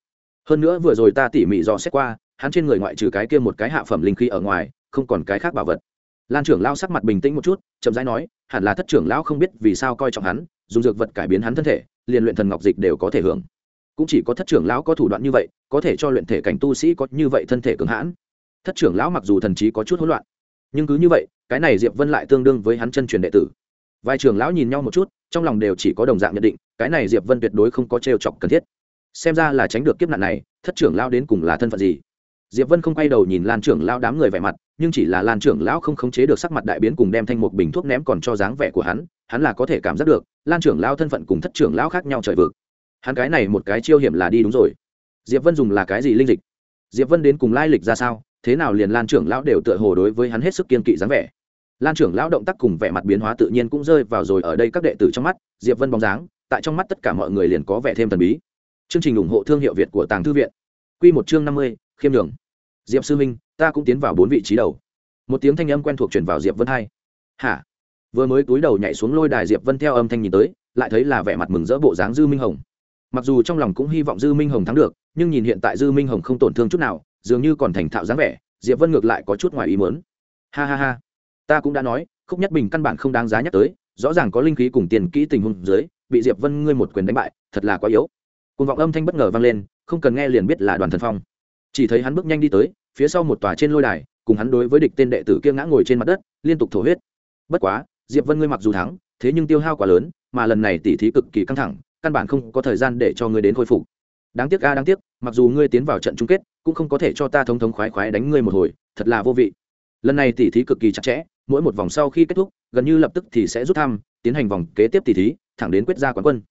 hơn nữa vừa rồi ta tỉ mỉ dò xét qua, hắn trên người ngoại trừ cái kia một cái hạ phẩm linh khí ở ngoài, không còn cái khác bảo vật. Lan trưởng lão sắc mặt bình tĩnh một chút, chậm rãi nói, hẳn là thất trưởng lão không biết vì sao coi trọng hắn, dùng dược vật cải biến hắn thân thể, liền luyện thần ngọc dịch đều có thể hưởng. Cũng chỉ có thất trưởng lão có thủ đoạn như vậy, có thể cho luyện thể cảnh tu sĩ có như vậy thân thể cường hãn. Thất trưởng lão mặc dù thần trí có chút hỗn loạn, nhưng cứ như vậy, cái này diệp vân lại tương đương với hắn chân truyền đệ tử. Vài trưởng lão nhìn nhau một chút, trong lòng đều chỉ có đồng dạng nhận định, cái này diệp vân tuyệt đối không có trêu chọc cần thiết xem ra là tránh được kiếp nạn này, thất trưởng lão đến cùng là thân phận gì? Diệp vân không quay đầu nhìn lan trưởng lão đám người vẻ mặt, nhưng chỉ là lan trưởng lão không khống chế được sắc mặt đại biến cùng đem thanh một bình thuốc ném còn cho dáng vẻ của hắn hắn là có thể cảm giác được, lan trưởng lão thân phận cùng thất trưởng lão khác nhau trời vực. Hắn cái này một cái chiêu hiểm là đi đúng rồi. Diệp vân dùng là cái gì linh dịch? Diệp vân đến cùng lai lịch ra sao? Thế nào liền lan trưởng lão đều tựa hồ đối với hắn hết sức kiên kỵ dáng vẻ? Lan trưởng lão động tác cùng vẻ mặt biến hóa tự nhiên cũng rơi vào rồi ở đây các đệ tử trong mắt, diệp vân bóng dáng, tại trong mắt tất cả mọi người liền có vẻ thêm thần bí chương trình ủng hộ thương hiệu việt của tàng thư viện. Quy một chương năm mươi, khiêm đường diệp sư minh ta cũng tiến vào bốn vị trí đầu. Một tiếng thanh âm quen thuộc truyền vào diệp vân hai. Hả? Vừa mới túi đầu nhảy xuống lôi đài, diệp vân theo âm thanh nhìn tới, lại thấy là vẻ mặt mừng rỡ bộ dáng dư minh hồng. Mặc dù trong lòng cũng hy vọng dư minh hồng thắng được, nhưng nhìn hiện tại dư minh hồng không tổn thương chút nào, dường như còn thành thạo dáng vẻ, diệp vân ngược lại có chút ngoài ý muốn. ha ha ha. Ta cũng đã nói, khúc nhất bình căn bản không đáng giá nhắc tới, rõ ràng có linh khí cùng tiền kỹ tình huống dưới, bị diệp vân ngươi một quyền đánh bại, thật là quá yếu cùng vọng âm thanh bất ngờ vang lên, không cần nghe liền biết là đoàn thần phong. Chỉ thấy hắn bước nhanh đi tới, phía sau một tòa trên lôi đài, cùng hắn đối với địch tên đệ tử kia ngã ngồi trên mặt đất, liên tục thổ huyết. Bất quá, diệp vân ngươi mặc dù thắng, thế nhưng tiêu hao quá lớn, mà lần này tỉ thí cực kỳ căng thẳng, căn bản không có thời gian để cho ngươi đến khôi phục. Đáng tiếc a, đáng tiếc, mặc dù ngươi tiến vào trận chung kết, cũng không có thể cho ta thống thống khoái khoái đánh ngươi một hồi, thật là vô vị. Lần này tỉ thí cực kỳ chặt chẽ, mỗi một vòng sau khi kết thúc, gần như lập tức thì sẽ rút thăm, tiến hành vòng kế tiếp tỉ thí, thẳng đến quyết ra quán quân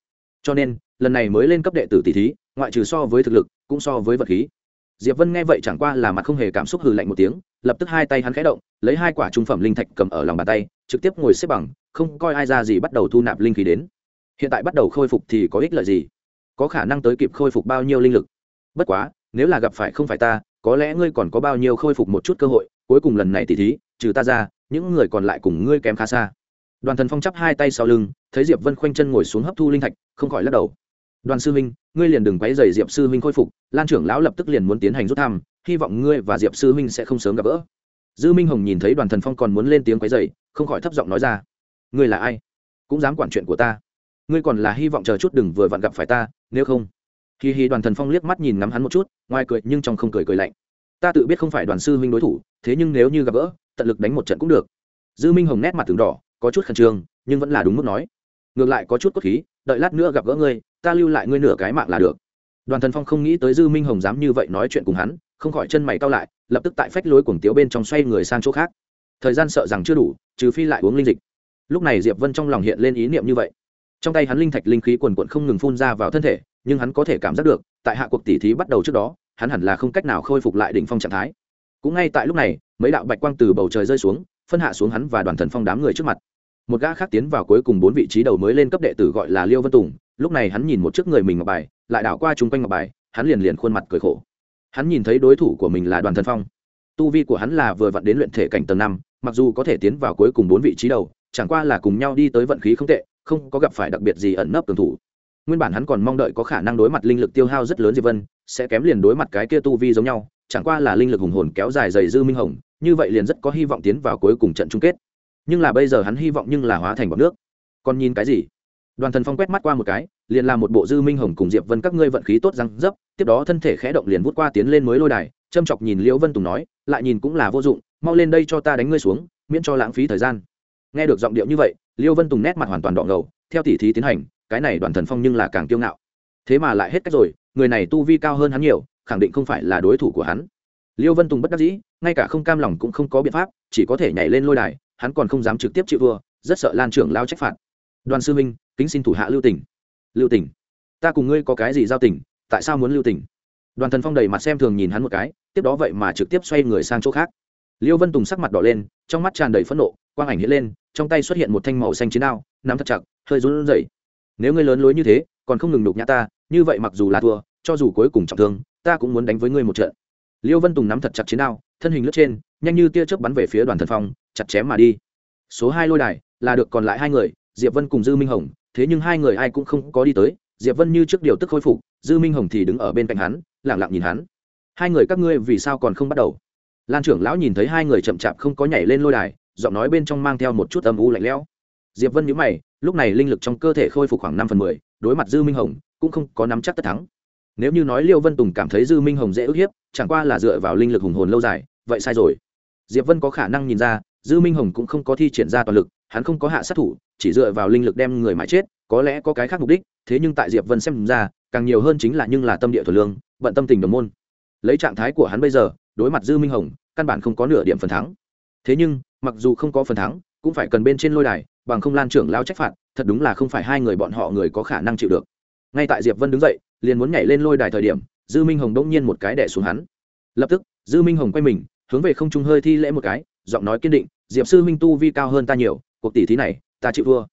cho nên, lần này mới lên cấp đệ tử tỷ thí, ngoại trừ so với thực lực, cũng so với vật khí. Diệp vân nghe vậy chẳng qua là mặt không hề cảm xúc hừ lạnh một tiếng, lập tức hai tay hắn khẽ động, lấy hai quả trung phẩm linh thạch cầm ở lòng bàn tay, trực tiếp ngồi xếp bằng, không coi ai ra gì bắt đầu thu nạp linh khí đến. Hiện tại bắt đầu khôi phục thì có ích lợi gì? Có khả năng tới kịp khôi phục bao nhiêu linh lực? Bất quá, nếu là gặp phải không phải ta, có lẽ ngươi còn có bao nhiêu khôi phục một chút cơ hội, cuối cùng lần này tỷ thí, trừ ta ra, những người còn lại cùng ngươi kém khá xa đoàn thần phong chắp hai tay sau lưng, thấy diệp vân khoanh chân ngồi xuống hấp thu linh thạch, không khỏi lắc đầu. Đoàn sư minh ngươi liền đừng quấy dày diệp sư minh khôi phục, lan trưởng lão lập tức liền muốn tiến hành rút thăm, hy vọng ngươi và diệp sư minh sẽ không sớm gặp gỡ. Dư minh hồng nhìn thấy đoàn thần phong còn muốn lên tiếng quấy dày không khỏi thấp giọng nói ra. Ngươi là ai? Cũng dám quản chuyện của ta. Ngươi còn là hy vọng chờ chút đừng vừa vặn gặp phải ta, nếu không. Khi hi, đoàn thần phong liếc mắt nhìn ngắm hắn một chút, ngoài cười nhưng trong không cười cười lạnh. Ta tự biết không phải đoàn sư minh đối thủ, thế nhưng nếu như gặp gỡ, tận lực đánh một trận cũng được. Dư minh hồng nét mặt từng đỏ có chút khẩn trương, nhưng vẫn là đúng mức nói. Ngược lại có chút cốt khí, đợi lát nữa gặp gỡ ngươi, ta lưu lại ngươi nửa cái mạng là được. Đoàn thần phong không nghĩ tới dư minh hồng dám như vậy nói chuyện cùng hắn, không khỏi chân mày cao lại, lập tức tại phách lối cuồng tiếu bên trong xoay người sang chỗ khác. Thời gian sợ rằng chưa đủ, trừ phi lại uống linh dịch. Lúc này diệp vân trong lòng hiện lên ý niệm như vậy. Trong tay hắn linh thạch linh khí quần quận không ngừng phun ra vào thân thể, nhưng hắn có thể cảm giác được, tại hạ cuộc tỉ thí bắt đầu trước đó, hắn hẳn là không cách nào khôi phục lại đỉnh phong trạng thái. Cũng ngay tại lúc này, mấy đạo bạch quang từ bầu trời rơi xuống phân hạ xuống hắn và đoàn thần phong đám người trước mặt. Một gã khác tiến vào cuối cùng bốn vị trí đầu mới lên cấp đệ tử gọi là liêu vân tùng. Lúc này hắn nhìn một chiếc người mình ngọc bài, lại đảo qua chung quanh ngọc bài, hắn liền liền khuôn mặt cười khổ. Hắn nhìn thấy đối thủ của mình là đoàn thần phong. Tu vi của hắn là vừa vặn đến luyện thể cảnh tầng năm, mặc dù có thể tiến vào cuối cùng bốn vị trí đầu, chẳng qua là cùng nhau đi tới vận khí không tệ, không có gặp phải đặc biệt gì ẩn nấp tường thủ. Nguyên bản hắn còn mong đợi có khả năng đối mặt linh lực tiêu hao rất lớn diệp vân, sẽ kém liền đối mặt cái kia tu vi giống nhau chẳng qua là linh lực hùng hồn kéo dài dày dư minh hồng, như vậy liền rất có hy vọng tiến vào cuối cùng trận chung kết. Nhưng là bây giờ hắn hy vọng nhưng là hóa thành bọc nước. Còn nhìn cái gì? Đoàn thần phong quét mắt qua một cái, liền làm một bộ dư minh hồng cùng diệp vân các ngươi vận khí tốt răng dấp, tiếp đó thân thể khẽ động liền vút qua tiến lên mới lôi đài, châm chọc nhìn liễu vân tùng nói, lại nhìn cũng là vô dụng, mau lên đây cho ta đánh ngươi xuống, miễn cho lãng phí thời gian. Nghe được giọng điệu như vậy, liễu vân tùng nét mặt hoàn toàn đỏ ngầu, theo tỉ thí tiến hành, cái này đoàn thần phong nhưng là càng kiêu ngạo. Thế mà lại hết cách rồi, người này tu vi cao hơn hắn nhiều khẳng định không phải là đối thủ của hắn. Liêu vân tùng bất đắc dĩ ngay cả không cam lòng cũng không có biện pháp chỉ có thể nhảy lên lôi đài hắn còn không dám trực tiếp chịu vừa, rất sợ lan trưởng lao trách phạt. Đoàn sư minh kính xin thủ hạ lưu tỉnh. Lưu tỉnh ta cùng ngươi có cái gì giao tỉnh tại sao muốn lưu tỉnh? Đoàn thần phong đầy mặt xem thường nhìn hắn một cái tiếp đó vậy mà trực tiếp xoay người sang chỗ khác. Liêu vân tùng sắc mặt đỏ lên trong mắt tràn đầy phẫn nộ quang ảnh hiện lên trong tay xuất hiện một thanh màu xanh chiến đao nắm thật chặt hơi run rẩy. Nếu ngươi lớn lối như thế còn không ngừng đục nhã ta như vậy mặc dù là thua cho dù cuối cùng trọng thương, ta cũng muốn đánh với ngươi một trận. Liêu vân tùng nắm thật chặt chiến đao, thân hình lướt trên, nhanh như tia chớp bắn về phía đoàn thần phong, chặt chém mà đi. Số hai lôi đài, là được còn lại hai người, diệp vân cùng dư minh hồng, thế nhưng hai người ai cũng không có đi tới, diệp vân như trước điều tức khôi phục, dư minh hồng thì đứng ở bên cạnh hắn lẳng lặng nhìn hắn. Hai người các ngươi vì sao còn không bắt đầu? Lan trưởng lão nhìn thấy hai người chậm chạp không có nhảy lên lôi đài, giọng nói bên trong mang theo một chút âm u lạnh lẽo. Diệp vân nhíu mày, lúc này linh lực trong cơ thể khôi phục khoảng năm phần mười, đối mặt dư minh hồng, cũng không có nắm chắc tất thắng nếu như nói liêu vân tùng cảm thấy dư minh hồng dễ ức hiếp, chẳng qua là dựa vào linh lực hùng hồn lâu dài, vậy sai rồi. Diệp vân có khả năng nhìn ra, dư minh hồng cũng không có thi triển ra toàn lực, hắn không có hạ sát thủ, chỉ dựa vào linh lực đem người mãi chết, có lẽ có cái khác mục đích, thế nhưng tại diệp vân xem ra, càng nhiều hơn chính là nhưng là tâm địa thuần lương, bận tâm tình đồng môn. Lấy trạng thái của hắn bây giờ, đối mặt dư minh hồng, căn bản không có nửa điểm phần thắng. Thế nhưng, mặc dù không có phần thắng, cũng phải cần bên trên lôi đài, bằng không lan trưởng lao trách phạt, thật đúng là không phải hai người bọn họ người có khả năng chịu được. Ngay tại diệp vân đứng dậy liền muốn nhảy lên lôi đài thời điểm, dư minh hồng đông nhiên một cái đẻ xuống hắn. Lập tức, dư minh hồng quay mình, hướng về không trung hơi thi lễ một cái, giọng nói kiên định, diệp sư minh tu vi cao hơn ta nhiều, cuộc tỷ thí này, ta chịu thua.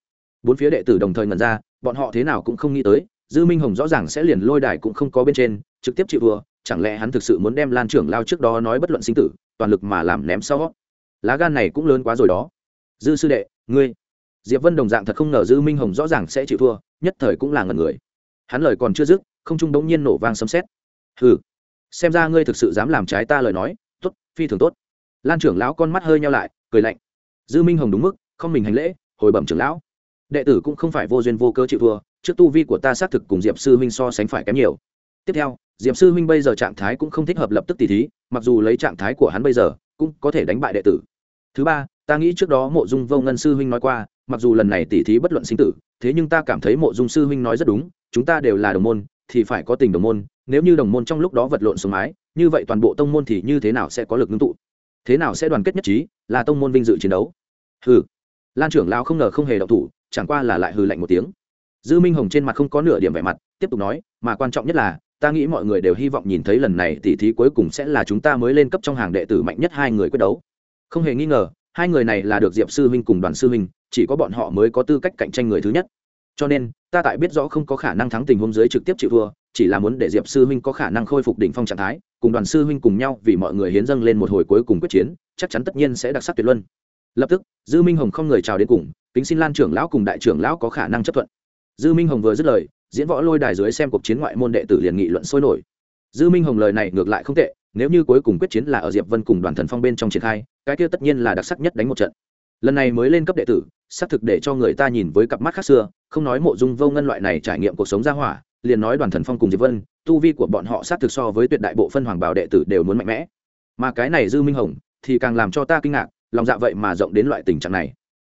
Bốn phía đệ tử đồng thời ngẩn ra, bọn họ thế nào cũng không nghĩ tới, dư minh hồng rõ ràng sẽ liền lôi đài cũng không có bên trên, trực tiếp chịu thua, chẳng lẽ hắn thực sự muốn đem lan trưởng lao trước đó nói bất luận sinh tử, toàn lực mà làm ném sau? Lá gan này cũng lớn quá rồi đó. Dư sư đệ, ngươi. Diệp vân đồng dạng thật không ngờ dư minh hồng rõ ràng sẽ chịu thua, nhất thời cũng là ngần người. Hắn lời còn chưa dứt không trung đống nhiên nổ vang sấm sét. Hừ, xem ra ngươi thực sự dám làm trái ta lời nói, tốt, phi thường tốt. Lan trưởng lão con mắt hơi nhau lại, cười lạnh. Dư minh hồng đúng mức, không mình hành lễ, hồi bẩm trưởng lão. Đệ tử cũng không phải vô duyên vô cơ chịu thua, trước tu vi của ta xác thực cùng diệp sư huynh so sánh phải kém nhiều. Tiếp theo, diệp sư huynh bây giờ trạng thái cũng không thích hợp lập tức tỉ thí, mặc dù lấy trạng thái của hắn bây giờ, cũng có thể đánh bại đệ tử. Thứ ba, ta nghĩ trước đó mộ dung vô ngân sư huynh nói qua, mặc dù lần này tỉ thí bất luận sinh tử, thế nhưng ta cảm thấy mộ dung sư huynh nói rất đúng, chúng ta đều là đồng môn thì phải có tình đồng môn, nếu như đồng môn trong lúc đó vật lộn sống mái, như vậy toàn bộ tông môn thì như thế nào sẽ có lực ngưng tụ? Thế nào sẽ đoàn kết nhất trí là tông môn vinh dự chiến đấu? Hừ. Lan trưởng lao không ngờ không hề động thủ, chẳng qua là lại hừ lạnh một tiếng. Dư minh hồng trên mặt không có nửa điểm vẻ mặt, tiếp tục nói, mà quan trọng nhất là, ta nghĩ mọi người đều hy vọng nhìn thấy lần này tỷ thí cuối cùng sẽ là chúng ta mới lên cấp trong hàng đệ tử mạnh nhất hai người quyết đấu. Không hề nghi ngờ, hai người này là được diệp sư huynh cùng đoàn sư huynh chỉ có bọn họ mới có tư cách cạnh tranh người thứ nhất cho nên, ta tại biết rõ không có khả năng thắng tình huống dưới trực tiếp chịu thua, chỉ là muốn để diệp sư huynh có khả năng khôi phục đỉnh phong trạng thái, cùng đoàn sư huynh cùng nhau vì mọi người hiến dâng lên một hồi cuối cùng quyết chiến, chắc chắn tất nhiên sẽ đặc sắc tuyệt luân. Lập tức, dư minh hồng không người chào đến cùng, kính xin lan trưởng lão cùng đại trưởng lão có khả năng chấp thuận. Dư minh hồng vừa dứt lời, diễn võ lôi đài dưới xem cuộc chiến ngoại môn đệ tử liền nghị luận sôi nổi. Dư minh hồng lời này ngược lại không tệ, nếu như cuối cùng quyết chiến là ở diệp vân cùng đoàn thần phong bên trong triển khai, cái kia tất nhiên là đặc sắc nhất đánh một trận. Lần này mới lên cấp đệ tử, xác thực để cho người ta nhìn với cặp mắt khác xưa không nói mộ dung vô ngân loại này trải nghiệm cuộc sống gia hỏa, liền nói đoàn thần phong cùng diệp vân, tu vi của bọn họ sát thực so với tuyệt đại bộ phân hoàng bảo đệ tử đều muốn mạnh mẽ. Mà cái này dư minh hồng thì càng làm cho ta kinh ngạc, lòng dạ vậy mà rộng đến loại tình trạng này.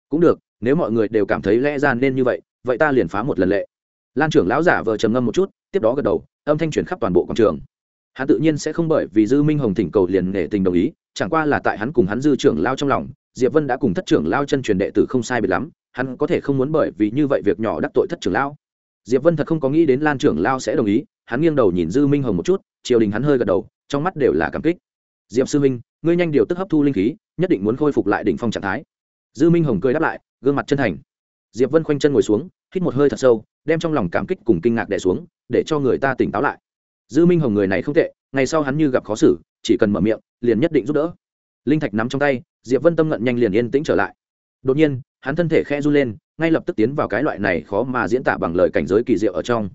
Cũng được, nếu mọi người đều cảm thấy lẽ ra nên như vậy vậy ta liền phá một lần lệ. Lan trưởng lão giả vờ trầm ngâm một chút, tiếp đó gật đầu, âm thanh chuyển khắp toàn bộ quảng trường. Hắn tự nhiên sẽ không bởi vì dư minh hồng thỉnh cầu liền nể tình đồng ý, chẳng qua là tại hắn cùng hắn dư trưởng lao trong lòng, diệp vân đã cùng thất trưởng lao chân truyền đệ tử không sai biệt lắm hắn có thể không muốn bởi vì như vậy việc nhỏ đắc tội thất trưởng lao diệp vân thật không có nghĩ đến lan trưởng lao sẽ đồng ý, hắn nghiêng đầu nhìn dư minh hồng một chút, triều đình hắn hơi gật đầu, trong mắt đều là cảm kích. Diệp sư minh ngươi nhanh điều tức hấp thu linh khí, nhất định muốn khôi phục lại đỉnh phong trạng thái. Dư minh hồng cười đáp lại, gương mặt chân thành. Diệp vân khoanh chân ngồi xuống, hít một hơi thật sâu, đem trong lòng cảm kích cùng kinh ngạc đè xuống, để cho người ta tỉnh táo lại. Dư minh hồng người này không tệ, ngày sau hắn như gặp khó xử, chỉ cần mở miệng, liền nhất định giúp đỡ. Linh thạch nắm trong tay, diệp vân tâm ngận nhanh liền yên tĩnh trở lại. Đột nhiên hắn thân thể khẽ run lên, ngay lập tức tiến vào cái loại này khó mà diễn tả bằng lời cảnh giới kỳ diệu ở trong.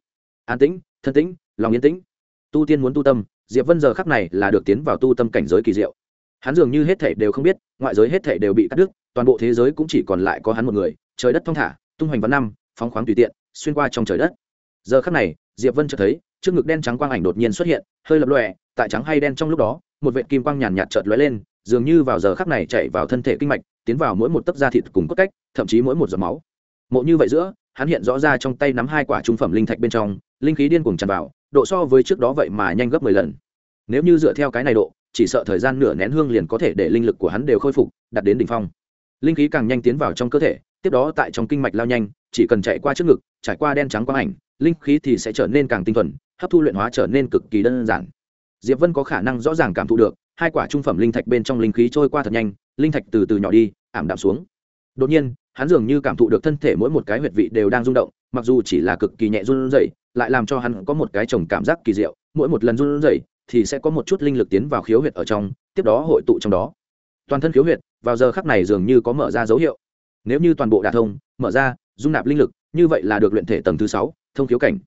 An tĩnh, thân tĩnh, lòng yên tĩnh. Tu tiên muốn tu tâm, diệp vân giờ khắc này là được tiến vào tu tâm cảnh giới kỳ diệu. Hắn dường như hết thể đều không biết, ngoại giới hết thể đều bị cắt đứt, toàn bộ thế giới cũng chỉ còn lại có hắn một người, trời đất thong thả, tung hoành văn năm, phóng khoáng tùy tiện, xuyên qua trong trời đất. Giờ khắc này, diệp vân chợt thấy, trước ngực đen trắng quang ảnh đột nhiên xuất hiện, hơi lập lòe, tại trắng hay đen trong lúc đó, một vệt kim quang nhàn nhạt chợt lóe lên, dường như vào giờ khắc này chạy vào thân thể kinh mạch tiến vào mỗi một tấc da thịt cùng cốt cách, thậm chí mỗi một giọt máu. Mộ như vậy giữa, hắn hiện rõ ra trong tay nắm hai quả trung phẩm linh thạch bên trong, linh khí điên cuồng tràn vào, độ so với trước đó vậy mà nhanh gấp mười lần. Nếu như dựa theo cái này độ, chỉ sợ thời gian nửa nén hương liền có thể để linh lực của hắn đều khôi phục, đạt đến đỉnh phong. Linh khí càng nhanh tiến vào trong cơ thể, tiếp đó tại trong kinh mạch lao nhanh, chỉ cần chạy qua trước ngực, trải qua đen trắng quang ảnh, linh khí thì sẽ trở nên càng tinh thuần, hấp thu luyện hóa trở nên cực kỳ đơn giản. Diệp vân có khả năng rõ ràng cảm thụ được hai quả trung phẩm linh thạch bên trong linh khí trôi qua thật nhanh, linh thạch từ từ nhỏ đi, ảm đạm xuống. Đột nhiên, hắn dường như cảm thụ được thân thể mỗi một cái huyệt vị đều đang rung động, mặc dù chỉ là cực kỳ nhẹ run rẩy, lại làm cho hắn có một cái chồng cảm giác kỳ diệu, mỗi một lần run rẩy thì sẽ có một chút linh lực tiến vào khiếu huyệt ở trong, tiếp đó hội tụ trong đó. Toàn thân khiếu huyệt, vào giờ khắc này dường như có mở ra dấu hiệu. Nếu như toàn bộ đả thông, mở ra, dung nạp linh lực, như vậy là được luyện thể tầng thứ sáu, thông khiếu cảnh.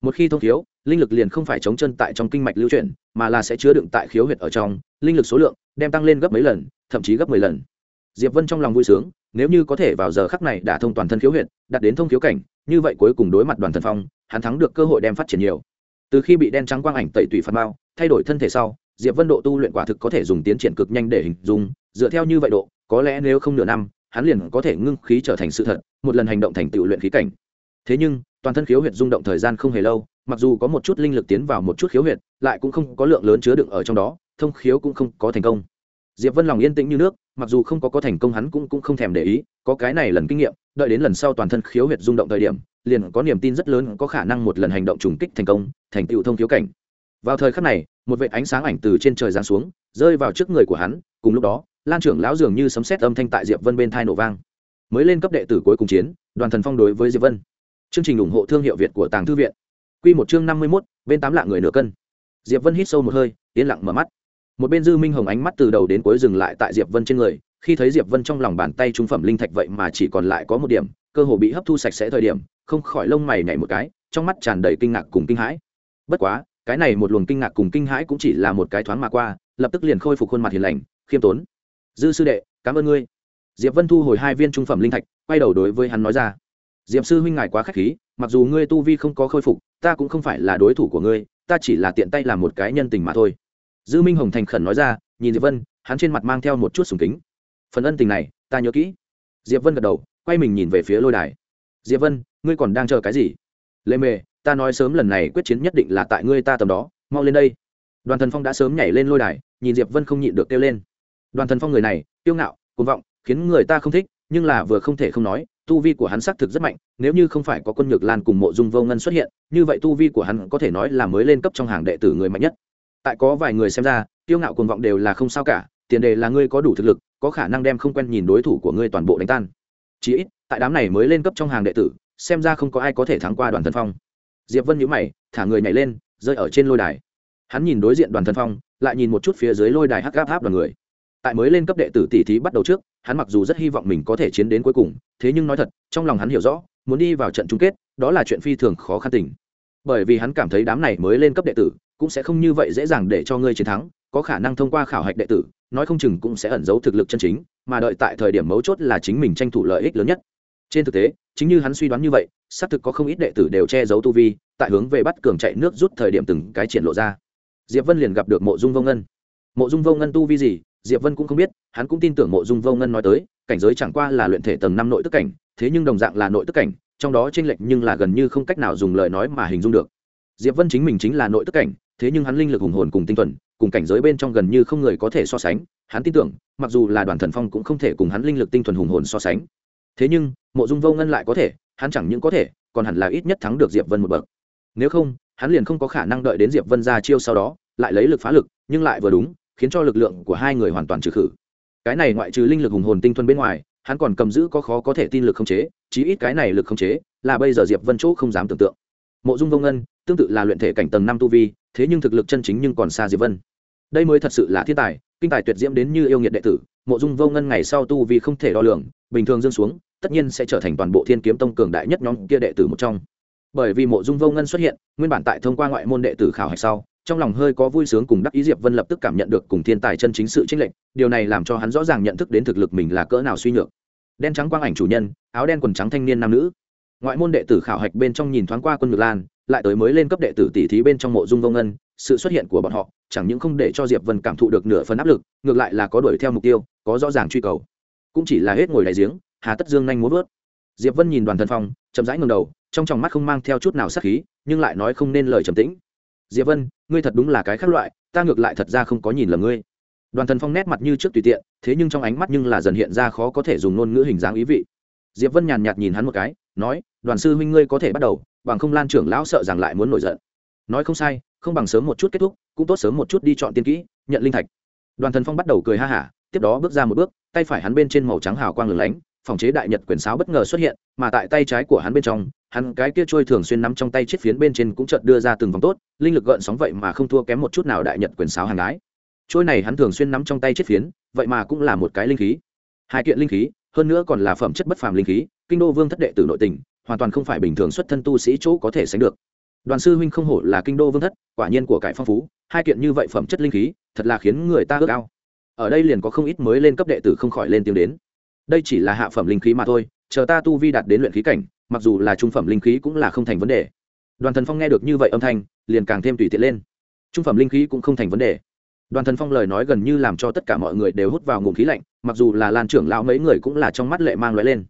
Một khi thông khiếu linh lực liền không phải chống chân tại trong kinh mạch lưu chuyển, mà là sẽ chứa đựng tại khiếu huyệt ở trong, linh lực số lượng đem tăng lên gấp mấy lần, thậm chí gấp mười lần. Diệp vân trong lòng vui sướng, nếu như có thể vào giờ khắc này đả thông toàn thân khiếu huyệt, đạt đến thông khiếu cảnh, như vậy cuối cùng đối mặt đoàn thần phong, hắn thắng được cơ hội đem phát triển nhiều. Từ khi bị đen trắng quang ảnh tẩy tủy phạt mao thay đổi thân thể sau, diệp vân độ tu luyện quả thực có thể dùng tiến triển cực nhanh để hình dung, dựa theo như vậy độ, có lẽ nếu không nửa năm, hắn liền có thể ngưng khí trở thành sự thật, một lần hành động thành tựu luyện khí cảnh. Thế nhưng, toàn thân khiếu huyệt rung động thời gian không hề lâu mặc dù có một chút linh lực tiến vào một chút khiếu huyệt, lại cũng không có lượng lớn chứa đựng ở trong đó, thông khiếu cũng không có thành công. Diệp vân lòng yên tĩnh như nước, mặc dù không có có thành công hắn cũng cũng không thèm để ý, có cái này lần kinh nghiệm, đợi đến lần sau toàn thân khiếu huyệt rung động thời điểm, liền có niềm tin rất lớn có khả năng một lần hành động trùng kích thành công, thành tựu thông khiếu cảnh. Vào thời khắc này, một vệ ánh sáng ảnh từ trên trời giáng xuống, rơi vào trước người của hắn, cùng lúc đó, lan trưởng lão dường như sấm sét âm thanh tại diệp vân bên thai nổ vang. Mới lên cấp đệ tử cuối cùng chiến, đoàn thần phong đối với diệp vân. Chương trình ủng hộ thương hiệu việt của tàng thư viện quy một chương năm mươi mốt, bên tám lạng người nửa cân. Diệp vân hít sâu một hơi, yên lặng mở mắt. Một bên dư minh hồng ánh mắt từ đầu đến cuối dừng lại tại diệp vân trên người, khi thấy diệp vân trong lòng bàn tay trung phẩm linh thạch vậy mà chỉ còn lại có một điểm, cơ hồ bị hấp thu sạch sẽ thời điểm, không khỏi lông mày nhảy một cái, trong mắt tràn đầy kinh ngạc cùng kinh hãi. Bất quá, cái này một luồng kinh ngạc cùng kinh hãi cũng chỉ là một cái thoáng mà qua, lập tức liền khôi phục khuôn mặt hiền lành, khiêm tốn. Dư sư đệ, cảm ơn ngươi. Diệp vân thu hồi hai viên trung phẩm linh thạch, quay đầu đối với hắn nói ra. Diệp sư huynh ngài quá khách khí, mặc dù ngươi tu vi không có khôi phục ta cũng không phải là đối thủ của ngươi, ta chỉ là tiện tay làm một cái nhân tình mà thôi. Dư minh hồng thành khẩn nói ra, nhìn diệp vân, hắn trên mặt mang theo một chút sùng kính. Phần ân tình này, ta nhớ kỹ. Diệp vân gật đầu, quay mình nhìn về phía lôi đài. Diệp vân, ngươi còn đang chờ cái gì? Lê mề, ta nói sớm lần này quyết chiến nhất định là tại ngươi ta tầm đó, mau lên đây. Đoàn thần phong đã sớm nhảy lên lôi đài, nhìn diệp vân không nhịn được kêu lên. Đoàn thần phong người này, kiêu ngạo, cuồng vọng, khiến người ta không thích, nhưng là vừa không thể không nói tu vi của hắn xác thực rất mạnh, nếu như không phải có quân nhược lan cùng mộ dung vô ngân xuất hiện, như vậy tu vi của hắn có thể nói là mới lên cấp trong hàng đệ tử người mạnh nhất. Tại có vài người xem ra, kiêu ngạo cuồng vọng đều là không sao cả, tiền đề là ngươi có đủ thực lực, có khả năng đem không quen nhìn đối thủ của ngươi toàn bộ đánh tan. Chí ít, tại đám này mới lên cấp trong hàng đệ tử, xem ra không có ai có thể thắng qua đoàn thân phong. Diệp vân nhíu mày, thả người nhảy lên, rơi ở trên lôi đài. Hắn nhìn đối diện đoàn thân phong, lại nhìn một chút phía dưới lôi đài hắc gáp tháp đoàn người tại mới lên cấp đệ tử tỷ thí bắt đầu trước, hắn mặc dù rất hy vọng mình có thể chiến đến cuối cùng, thế nhưng nói thật, trong lòng hắn hiểu rõ, muốn đi vào trận chung kết, đó là chuyện phi thường khó khăn tình. Bởi vì hắn cảm thấy đám này mới lên cấp đệ tử cũng sẽ không như vậy dễ dàng để cho ngươi chiến thắng, có khả năng thông qua khảo hạch đệ tử, nói không chừng cũng sẽ ẩn giấu thực lực chân chính, mà đợi tại thời điểm mấu chốt là chính mình tranh thủ lợi ích lớn nhất. Trên thực tế, chính như hắn suy đoán như vậy, xác thực có không ít đệ tử đều che giấu tu vi, tại hướng về bắt cường chạy nước rút thời điểm từng cái triển lộ ra. Diệp vân liền gặp được mộ dung vô ngân. Mộ dung vô ngân tu vi gì diệp vân cũng không biết, hắn cũng tin tưởng mộ dung vô ngân nói tới, cảnh giới chẳng qua là luyện thể tầng năm nội tức cảnh, thế nhưng đồng dạng là nội tức cảnh, trong đó tranh lệch nhưng là gần như không cách nào dùng lời nói mà hình dung được. Diệp vân chính mình chính là nội tức cảnh, thế nhưng hắn linh lực hùng hồn cùng tinh thuần, cùng cảnh giới bên trong gần như không người có thể so sánh, hắn tin tưởng, mặc dù là đoàn thần phong cũng không thể cùng hắn linh lực tinh thuần hùng hồn so sánh. Thế nhưng, mộ dung vô ngân lại có thể, hắn chẳng những có thể, còn hẳn là ít nhất thắng được diệp vân một bậc. Nếu không, hắn liền không có khả năng đợi đến diệp vân ra chiêu sau đó, lại lấy lực phá lực, nhưng lại vừa đúng khiến cho lực lượng của hai người hoàn toàn trừ khử. Cái này ngoại trừ linh lực hùng hồn tinh thuần bên ngoài, hắn còn cầm giữ có khó có thể tin lực không chế, chí ít cái này lực không chế là bây giờ diệp vân chỗ không dám tưởng tượng. Mộ dung vô ngân, tương tự là luyện thể cảnh tầng năm tu vi, thế nhưng thực lực chân chính nhưng còn xa diệp vân. Đây mới thật sự là thiên tài, kinh tài tuyệt diễm đến như yêu nghiệt đệ tử, mộ dung vô ngân ngày sau tu vi không thể đo lường, bình thường dương xuống, tất nhiên sẽ trở thành toàn bộ thiên kiếm tông cường đại nhất nhóm kia đệ tử một trong. Bởi vì mộ dung vô ngân xuất hiện, nguyên bản tại thông qua ngoại môn đệ tử khảo hạch sau trong lòng hơi có vui sướng cùng đắc ý, diệp vân lập tức cảm nhận được cùng thiên tài chân chính sự chênh lệch, điều này làm cho hắn rõ ràng nhận thức đến thực lực mình là cỡ nào suy nhược. Đen trắng quang ảnh chủ nhân, áo đen quần trắng thanh niên nam nữ. Ngoại môn đệ tử khảo hạch bên trong nhìn thoáng qua quân ngược lan, lại tới mới lên cấp đệ tử tỷ thí bên trong mộ dung vô ngân, sự xuất hiện của bọn họ chẳng những không để cho diệp vân cảm thụ được nửa phần áp lực, ngược lại là có đuổi theo mục tiêu, có rõ ràng truy cầu. Cũng chỉ là hết ngồi đại giếng, hà tất dương nhanh muốn vớt. Diệp vân nhìn đoàn thần phong, chậm rãi ngẩng đầu, trong tròng mắt không mang theo chút nào sắc khí, nhưng lại nói không nên lời trầm tĩnh diệp vân, ngươi thật đúng là cái khác loại, ta ngược lại thật ra không có nhìn lầm ngươi. Đoàn thần phong nét mặt như trước tùy tiện, thế nhưng trong ánh mắt nhưng là dần hiện ra khó có thể dùng ngôn ngữ hình dáng ý vị. Diệp vân nhàn nhạt nhìn hắn một cái, nói, đoàn sư huynh ngươi có thể bắt đầu, bằng không lan trưởng lão sợ rằng lại muốn nổi giận. Nói không sai, không bằng sớm một chút kết thúc, cũng tốt sớm một chút đi chọn tiên kỹ, nhận linh thạch. Đoàn thần phong bắt đầu cười ha hả, tiếp đó bước ra một bước, tay phải hắn bên trên màu trắng hào quang lửng lánh, phòng chế đại nhật quyển sáo bất ngờ xuất hiện, mà tại tay trái của hắn bên trong hắn cái kia trôi thường xuyên nắm trong tay chiếc phiến bên trên cũng chợt đưa ra từng vòng tốt, linh lực gợn sóng vậy mà không thua kém một chút nào đại nhật quyền sáo hàng gái. Trôi này hắn thường xuyên nắm trong tay chiếc phiến, vậy mà cũng là một cái linh khí. Hai kiện linh khí, hơn nữa còn là phẩm chất bất phàm linh khí, kinh đô vương thất đệ tử nội tình, hoàn toàn không phải bình thường xuất thân tu sĩ chỗ có thể sánh được. Đoàn sư huynh không hổ là kinh đô vương thất, quả nhiên của cải phong phú, hai kiện như vậy phẩm chất linh khí, thật là khiến người ta ước ao. Ở đây liền có không ít mới lên cấp đệ tử không khỏi lên tiếng đến. Đây chỉ là hạ phẩm linh khí mà thôi, chờ ta tu vi đạt đến luyện khí cảnh mặc dù là trung phẩm linh khí cũng là không thành vấn đề. Đoàn thần phong nghe được như vậy âm thanh, liền càng thêm tùy tiện lên. Trung phẩm linh khí cũng không thành vấn đề. Đoàn thần phong lời nói gần như làm cho tất cả mọi người đều hút vào ngụm khí lạnh, mặc dù là lan trưởng lão mấy người cũng là trong mắt lệ mang lóe lên.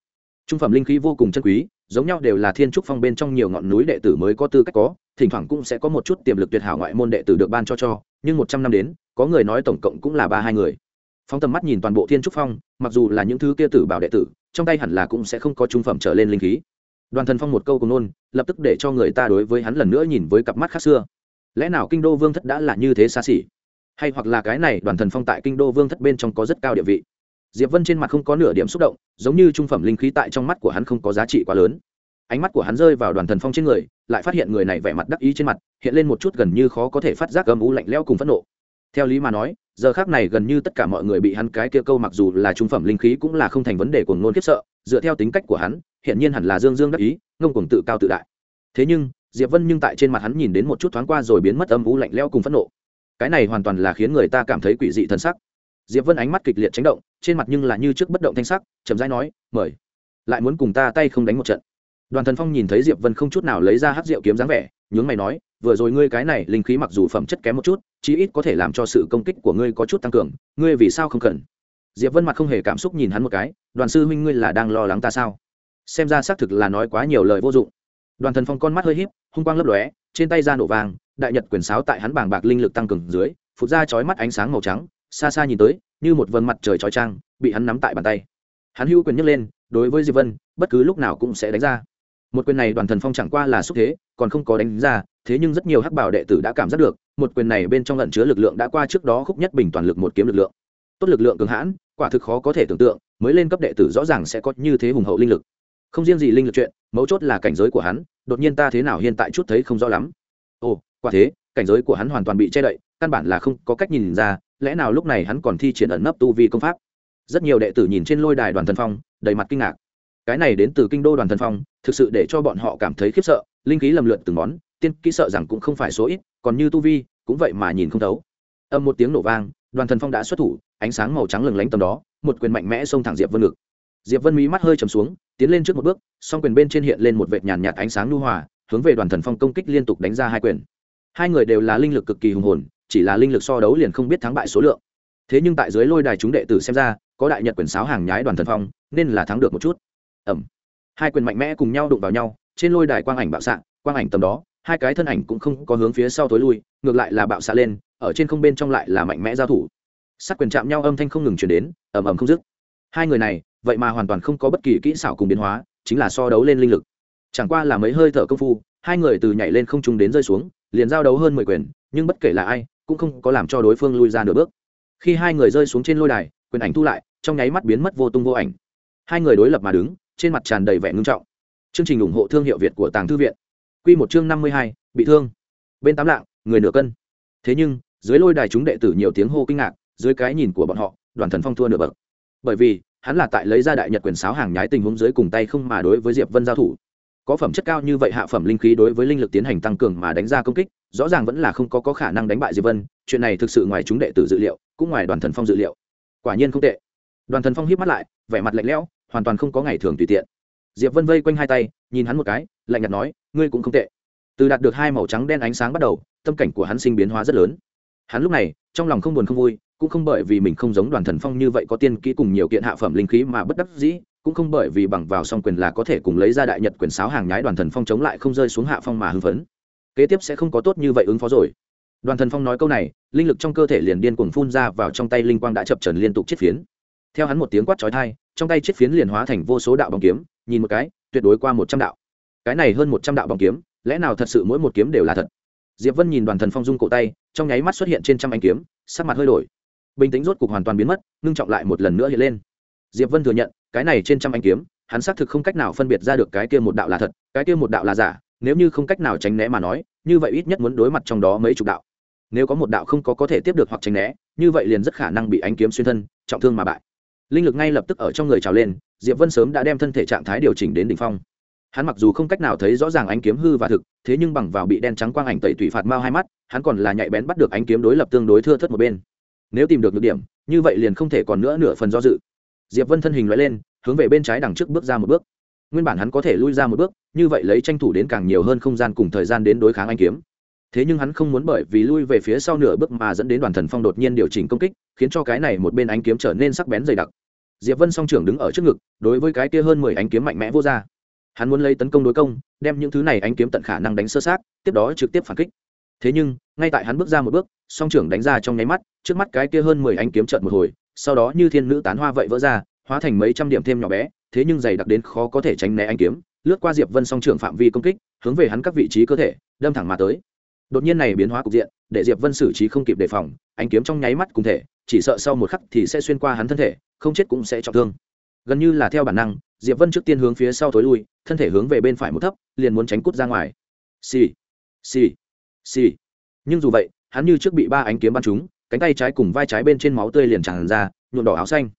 Trung phẩm linh khí vô cùng chân quý, giống nhau đều là thiên trúc phong bên trong nhiều ngọn núi đệ tử mới có tư cách có, thỉnh thoảng cũng sẽ có một chút tiềm lực tuyệt hảo ngoại môn đệ tử được ban cho cho, nhưng một trăm năm đến, có người nói tổng cộng cũng là ba hai người. Phóng tầm mắt nhìn toàn bộ thiên trúc phong, mặc dù là những thứ kia tử bảo đệ tử, trong tay hẳn là cũng sẽ không có trung phẩm trở lên linh khí đoàn thần phong một câu cùng nôn, lập tức để cho người ta đối với hắn lần nữa nhìn với cặp mắt khác xưa. Lẽ nào kinh đô vương thất đã là như thế xa xỉ? Hay hoặc là cái này đoàn thần phong tại kinh đô vương thất bên trong có rất cao địa vị? Diệp vân trên mặt không có nửa điểm xúc động, giống như trung phẩm linh khí tại trong mắt của hắn không có giá trị quá lớn. Ánh mắt của hắn rơi vào đoàn thần phong trên người, lại phát hiện người này vẻ mặt đắc ý trên mặt, hiện lên một chút gần như khó có thể phát giác âm u lạnh lẽo cùng phẫn nộ. Theo lý mà nói, giờ khác này gần như tất cả mọi người bị hắn cái kia câu mặc dù là trung phẩm linh khí cũng là không thành vấn đề của ngôn khiếp sợ dựa theo tính cách của hắn hiện nhiên hẳn là dương dương đắc ý, ngông cuồng tự cao tự đại. Thế nhưng, diệp vân nhưng tại trên mặt hắn nhìn đến một chút thoáng qua rồi biến mất âm u lạnh lẽo cùng phẫn nộ. Cái này hoàn toàn là khiến người ta cảm thấy quỷ dị thân sắc. Diệp vân ánh mắt kịch liệt chấn động, trên mặt nhưng là như trước bất động thanh sắc, chậm rãi nói, mời. Lại muốn cùng ta tay không đánh một trận. Đoàn thần phong nhìn thấy diệp vân không chút nào lấy ra hát rượu kiếm dáng vẻ, nhướng mày nói, vừa rồi ngươi cái này linh khí mặc dù phẩm chất kém một chút, chí ít có thể làm cho sự công kích của ngươi có chút tăng cường, ngươi vì sao không cần? Diệp vân mặt không hề cảm xúc nhìn hắn một cái, đoàn sư huynh ngươi là đang lo lắng ta sao? Xem ra xác thực là nói quá nhiều lời vô dụng. Đoàn thần phong con mắt hơi híp, hung quang lấp lóe, trên tay ra nổ vàng, đại nhật quyền sáo tại hắn bảng bạc linh lực tăng cường dưới, phụt ra chói mắt ánh sáng màu trắng, xa xa nhìn tới, như một vần mặt trời chói trang bị hắn nắm tại bàn tay. Hắn hưu quyền nhấc lên, đối với diệp vân, bất cứ lúc nào cũng sẽ đánh ra. Một quyền này đoàn thần phong chẳng qua là xúc thế, còn không có đánh ra, thế nhưng rất nhiều hắc bảo đệ tử đã cảm giác được, một quyền này bên trong lận chứa lực lượng đã qua trước đó khúc nhất bình toàn lực một kiếm lực lượng tốt lực lượng cường hãn, quả thực khó có thể tưởng tượng, mới lên cấp đệ tử rõ ràng sẽ có như thế hùng hậu linh lực. Không riêng gì linh lực chuyện, mấu chốt là cảnh giới của hắn, đột nhiên ta thế nào hiện tại chút thấy không rõ lắm. Ồ, quả thế, cảnh giới của hắn hoàn toàn bị che đậy, căn bản là không có cách nhìn ra, lẽ nào lúc này hắn còn thi triển ẩn nấp tu vi công pháp? Rất nhiều đệ tử nhìn trên lôi đài đoàn thần phong, đầy mặt kinh ngạc. Cái này đến từ kinh đô đoàn thần phong, thực sự để cho bọn họ cảm thấy khiếp sợ, linh khí lầm lượn từng món, tiên kỹ sợ rằng cũng không phải số ít, còn như tu vi, cũng vậy mà nhìn không thấu. Âm một tiếng nổ vang, đoàn thần phong đã xuất thủ ánh sáng màu trắng lừng lánh tầm đó, một quyền mạnh mẽ xông thẳng diệp vân ngực. Diệp vân mí mắt hơi chầm xuống, tiến lên trước một bước, song quyền bên trên hiện lên một vệt nhàn nhạt ánh sáng nhu hòa, hướng về đoàn thần phong công kích liên tục đánh ra hai quyền. Hai người đều là linh lực cực kỳ hùng hồn, chỉ là linh lực so đấu liền không biết thắng bại số lượng. Thế nhưng tại dưới lôi đài chúng đệ tử xem ra, có đại nhật quyền sáo hàng nhái đoàn thần phong, nên là thắng được một chút. Ẩm hai quyền mạnh mẽ cùng nhau đụng vào nhau, trên lôi đài quang ảnh bạo xạ, quang ảnh tầm đó, hai cái thân ảnh cũng không có hướng phía sau tối lui, ngược lại là bạo xạ lên, ở trên không bên trong lại là mạnh mẽ giao thủ sát quyền chạm nhau âm thanh không ngừng chuyển đến, ầm ầm không dứt. Hai người này, vậy mà hoàn toàn không có bất kỳ kỹ xảo cùng biến hóa, chính là so đấu lên linh lực. Chẳng qua là mấy hơi thở công phu, hai người từ nhảy lên không trung đến rơi xuống, liền giao đấu hơn mười quyền, nhưng bất kể là ai, cũng không có làm cho đối phương lui ra nửa bước. Khi hai người rơi xuống trên lôi đài, quyền ảnh thu lại, trong nháy mắt biến mất vô tung vô ảnh. Hai người đối lập mà đứng, trên mặt tràn đầy vẻ ngưng trọng. Chương trình ủng hộ thương hiệu việt của tàng thư viện. Q một chương năm mươi hai, bị thương. Bên tám lạng, người nửa cân. Thế nhưng, dưới lôi đài chúng đệ tử nhiều tiếng hô kinh ngạc dưới cái nhìn của bọn họ đoàn thần phong thua nửa bậc. Bởi vì hắn là tại lấy ra đại nhật quyền sáo hàng nhái tình huống dưới cùng tay không mà đối với diệp vân giao thủ. Có phẩm chất cao như vậy hạ phẩm linh khí đối với linh lực tiến hành tăng cường mà đánh ra công kích rõ ràng vẫn là không có, có khả năng đánh bại diệp vân chuyện này thực sự ngoài chúng đệ tử dự liệu cũng ngoài đoàn thần phong dự liệu. Quả nhiên không tệ. Đoàn thần phong hiếp mắt lại vẻ mặt lạnh lẽo hoàn toàn không có ngày thường tùy tiện. Diệp vân vây quanh hai tay nhìn hắn một cái lạnh nhạt nói ngươi cũng không tệ. Từ đạt được hai màu trắng đen ánh sáng bắt đầu tâm cảnh của hắn sinh biến hóa rất lớn. Hắn lúc này trong lòng không buồn không vui cũng không bởi vì mình không giống đoàn thần phong như vậy có tiên kỹ cùng nhiều kiện hạ phẩm linh khí mà bất đắc dĩ, cũng không bởi vì bằng vào song quyền là có thể cùng lấy ra đại nhật quyền sáo hàng nhái đoàn thần phong chống lại không rơi xuống hạ phong mà hưng phấn. Kế tiếp sẽ không có tốt như vậy ứng phó rồi. Đoàn thần phong nói câu này, linh lực trong cơ thể liền điên cuồng phun ra vào trong tay linh quang đã chập trần liên tục chết phiến. Theo hắn một tiếng quát trói thai trong tay chết phiến liền hóa thành vô số đạo bóng kiếm, nhìn một cái, tuyệt đối qua một trăm đạo. Cái này hơn một trăm đạo bóng kiếm, lẽ nào thật sự mỗi một kiếm đều là thật? Diệp vân nhìn đoàn thần phong dung cổ tay, trong nháy mắt xuất hiện trên trăm anh kiếm, sắc mặt hơi đổi bình tĩnh rốt cục hoàn toàn biến mất, ngưng trọng lại một lần nữa hiện lên. Diệp vân thừa nhận, cái này trên trăm anh kiếm, hắn xác thực không cách nào phân biệt ra được cái kia một đạo là thật, cái kia một đạo là giả, nếu như không cách nào tránh né mà nói, như vậy ít nhất muốn đối mặt trong đó mấy chục đạo. Nếu có một đạo không có có thể tiếp được hoặc tránh né, như vậy liền rất khả năng bị ánh kiếm xuyên thân, trọng thương mà bại. Linh lực ngay lập tức ở trong người trào lên, diệp vân sớm đã đem thân thể trạng thái điều chỉnh đến đỉnh phong. Hắn mặc dù không cách nào thấy rõ ràng ánh kiếm hư và thực, thế nhưng bằng vào bị đen trắng quang ảnh tẩy tủy phạt mao hai mắt, hắn còn là nhạy bén bắt được ánh kiếm đối lập tương đối thưa thất một bên nếu tìm được nhược điểm, như vậy liền không thể còn nữa nửa phần do dự. Diệp vân thân hình loại lên, hướng về bên trái đằng trước bước ra một bước. Nguyên bản hắn có thể lui ra một bước, như vậy lấy tranh thủ đến càng nhiều hơn không gian cùng thời gian đến đối kháng anh kiếm. Thế nhưng hắn không muốn bởi vì lui về phía sau nửa bước mà dẫn đến đoàn thần phong đột nhiên điều chỉnh công kích, khiến cho cái này một bên ánh kiếm trở nên sắc bén dày đặc. Diệp vân song trưởng đứng ở trước ngực, đối với cái kia hơn mười ánh kiếm mạnh mẽ vô ra. Hắn muốn lấy tấn công đối công, đem những thứ này ánh kiếm tận khả năng đánh sơ sát, tiếp đó trực tiếp phản kích thế nhưng, ngay tại hắn bước ra một bước, song trưởng đánh ra trong nháy mắt, trước mắt cái kia hơn mười ánh kiếm trận một hồi, sau đó như thiên nữ tán hoa vậy vỡ ra, hóa thành mấy trăm điểm thêm nhỏ bé, thế nhưng dày đặc đến khó có thể tránh né ánh kiếm, lướt qua diệp vân song trưởng phạm vi công kích, hướng về hắn các vị trí cơ thể, đâm thẳng mà tới. Đột nhiên này biến hóa cục diện, để diệp vân xử trí không kịp đề phòng, ánh kiếm trong nháy mắt cùng thể, chỉ sợ sau một khắc thì sẽ xuyên qua hắn thân thể, không chết cũng sẽ trọng thương. Gần như là theo bản năng, diệp vân trước tiên hướng phía sau thối lui, thân thể hướng về bên phải một thấp, liền muốn tránh cút ra ngoài. Xì xì xì. Nhưng dù vậy, hắn như trước bị ba ánh kiếm bắn trúng, cánh tay trái cùng vai trái bên trên máu tươi liền tràn ra, nhuộm đỏ áo xanh.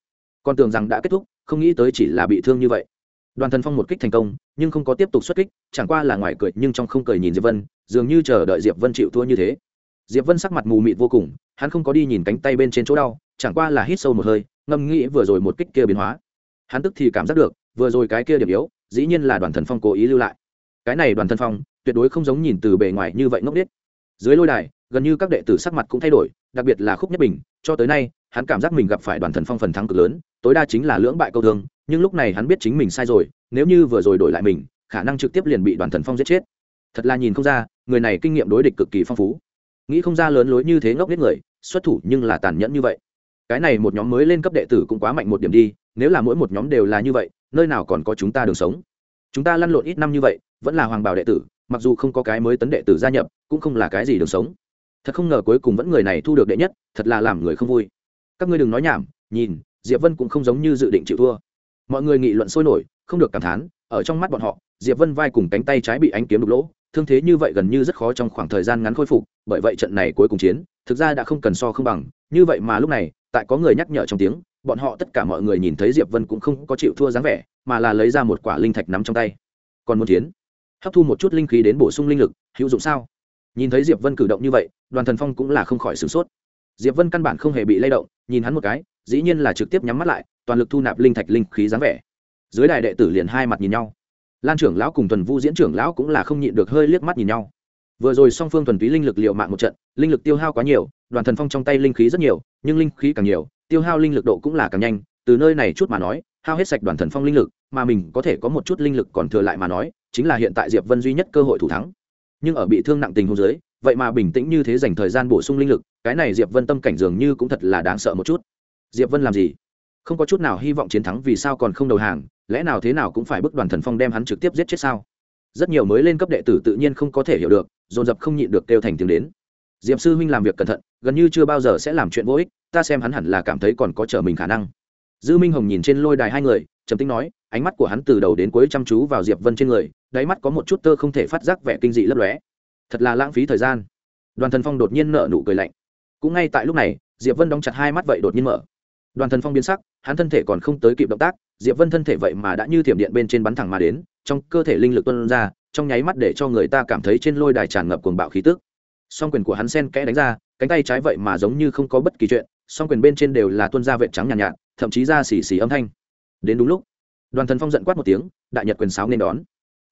Còn tưởng rằng đã kết thúc, không nghĩ tới chỉ là bị thương như vậy. Đoàn thần phong một kích thành công, nhưng không có tiếp tục xuất kích, chẳng qua là ngoài cười, nhưng trong không cười nhìn diệp vân, dường như chờ đợi diệp vân chịu thua như thế. Diệp vân sắc mặt mù mịt vô cùng, hắn không có đi nhìn cánh tay bên trên chỗ đau, chẳng qua là hít sâu một hơi ngâm nghĩ vừa rồi một kích kia biến hóa. Hắn tức thì cảm giác được, vừa rồi cái kia điểm yếu, dĩ nhiên là đoàn thần phong cố ý lưu lại. Cái này đoàn thần phong tuyệt đối không giống nhìn từ bề ngoài như vậy ngốc nghếch. Dưới lôi đài, gần như các đệ tử sắc mặt cũng thay đổi, đặc biệt là khúc nhất bình, cho tới nay, hắn cảm giác mình gặp phải đoàn thần phong phần thắng cực lớn, tối đa chính là lưỡng bại câu thương, nhưng lúc này hắn biết chính mình sai rồi, nếu như vừa rồi đổi lại mình, khả năng trực tiếp liền bị đoàn thần phong giết chết. Thật là nhìn không ra, người này kinh nghiệm đối địch cực kỳ phong phú. Nghĩ không ra lớn lối như thế ngốc nghếch người, xuất thủ nhưng là tàn nhẫn như vậy. Cái này một nhóm mới lên cấp đệ tử cũng quá mạnh một điểm đi, nếu là mỗi một nhóm đều là như vậy, nơi nào còn có chúng ta đường sống? Chúng ta lăn lộn ít năm như vậy, vẫn là hoàng bảo đệ tử mặc dù không có cái mới tấn đệ tử gia nhập, cũng không là cái gì đường sống. Thật không ngờ cuối cùng vẫn người này thu được đệ nhất, thật là làm người không vui. Các ngươi đừng nói nhảm, nhìn, diệp vân cũng không giống như dự định chịu thua. Mọi người nghị luận sôi nổi, không được cảm thán, ở trong mắt bọn họ, diệp vân vai cùng cánh tay trái bị ánh kiếm đục lỗ, thương thế như vậy gần như rất khó trong khoảng thời gian ngắn khôi phục, bởi vậy trận này cuối cùng chiến, thực ra đã không cần so không bằng. Như vậy mà lúc này, tại có người nhắc nhở trong tiếng, bọn họ tất cả mọi người nhìn thấy diệp vân cũng không có chịu thua dáng vẻ, mà là lấy ra một quả linh thạch nắm trong tay. Còn muốn chiến? Hấp thu một chút linh khí đến bổ sung linh lực, hữu dụng sao? Nhìn thấy diệp vân cử động như vậy, đoàn thần phong cũng là không khỏi sửng sốt. Diệp vân căn bản không hề bị lay động, nhìn hắn một cái, dĩ nhiên là trực tiếp nhắm mắt lại, toàn lực thu nạp linh thạch linh khí dáng vẻ. Dưới đài đệ tử liền hai mặt nhìn nhau. Lan trưởng lão cùng tuần vu diễn trưởng lão cũng là không nhịn được hơi liếc mắt nhìn nhau. Vừa rồi song phương thuần túy linh lực liệu mạng một trận, linh lực tiêu hao quá nhiều, đoàn thần phong trong tay linh khí rất nhiều, nhưng linh khí càng nhiều, tiêu hao linh lực độ cũng là càng nhanh, từ nơi này chút mà nói hao hết sạch đoàn thần phong linh lực, mà mình có thể có một chút linh lực còn thừa lại mà nói, chính là hiện tại diệp vân duy nhất cơ hội thủ thắng. Nhưng ở bị thương nặng tình hôn giới vậy mà bình tĩnh như thế dành thời gian bổ sung linh lực, cái này diệp vân tâm cảnh dường như cũng thật là đáng sợ một chút. Diệp vân làm gì? Không có chút nào hy vọng chiến thắng vì sao còn không đầu hàng, lẽ nào thế nào cũng phải bức đoàn thần phong đem hắn trực tiếp giết chết sao? Rất nhiều mới lên cấp đệ tử tự nhiên không có thể hiểu được, dồn dập không nhịn được kêu thành tiếng đến. Diệp sư huynh làm việc cẩn thận, gần như chưa bao giờ sẽ làm chuyện vô ích, ta xem hắn hẳn là cảm thấy còn có trở mình khả năng dư minh hồng nhìn trên lôi đài hai người trầm tính nói ánh mắt của hắn từ đầu đến cuối chăm chú vào diệp vân trên người đáy mắt có một chút tơ không thể phát giác vẻ kinh dị lấp lóe. Thật là lãng phí thời gian. Đoàn thần phong đột nhiên nở nụ cười lạnh. Cũng ngay tại lúc này diệp vân đóng chặt hai mắt vậy đột nhiên mở. Đoàn thần phong biến sắc hắn thân thể còn không tới kịp động tác diệp vân thân thể vậy mà đã như thiểm điện bên trên bắn thẳng mà đến trong cơ thể linh lực tuân ra trong nháy mắt để cho người ta cảm thấy trên lôi đài tràn ngập cuồng bạo khí tức. Song quyền của hắn sen kẽ đánh ra cánh tay trái vậy mà giống như không có bất kỳ chuyện song quyền bên trên đều là tuân ra vệ trắng nhàn nhạt, nhạt thậm chí ra xì xì âm thanh. Đến đúng lúc, đoàn thần phong giận quát một tiếng, đại nhật quyền sáo nên đón.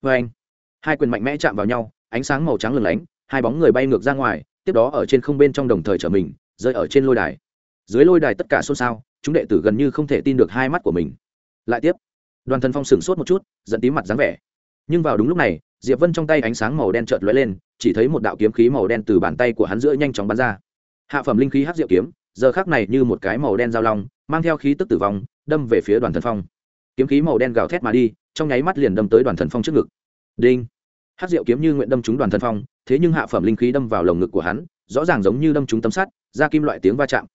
Vê anh, hai quyền mạnh mẽ chạm vào nhau, ánh sáng màu trắng lừng lánh, hai bóng người bay ngược ra ngoài, tiếp đó ở trên không bên trong đồng thời trở mình, rơi ở trên lôi đài. Dưới lôi đài tất cả xôn xao, chúng đệ tử gần như không thể tin được hai mắt của mình. Lại tiếp, đoàn thần phong sửng sốt một chút dẫn tím mặt dáng vẻ. Nhưng vào đúng lúc này, diệp vân trong tay ánh sáng màu đen chợt lóe lên, chỉ thấy một đạo kiếm khí màu đen từ bàn tay của hắn giữa nhanh chóng bắn ra. Hạ phẩm linh khí hắc diệu kiếm, giờ khác này như một cái màu đen dao long mang theo khí tức tử vong, đâm về phía đoàn thần phong. Kiếm khí màu đen gào thét mà đi, trong nháy mắt liền đâm tới đoàn thần phong trước ngực. Đinh! Hắc diệu kiếm như nguyện đâm trúng đoàn thần phong, thế nhưng hạ phẩm linh khí đâm vào lồng ngực của hắn, rõ ràng giống như đâm trúng tấm sắt, ra kim loại tiếng va chạm.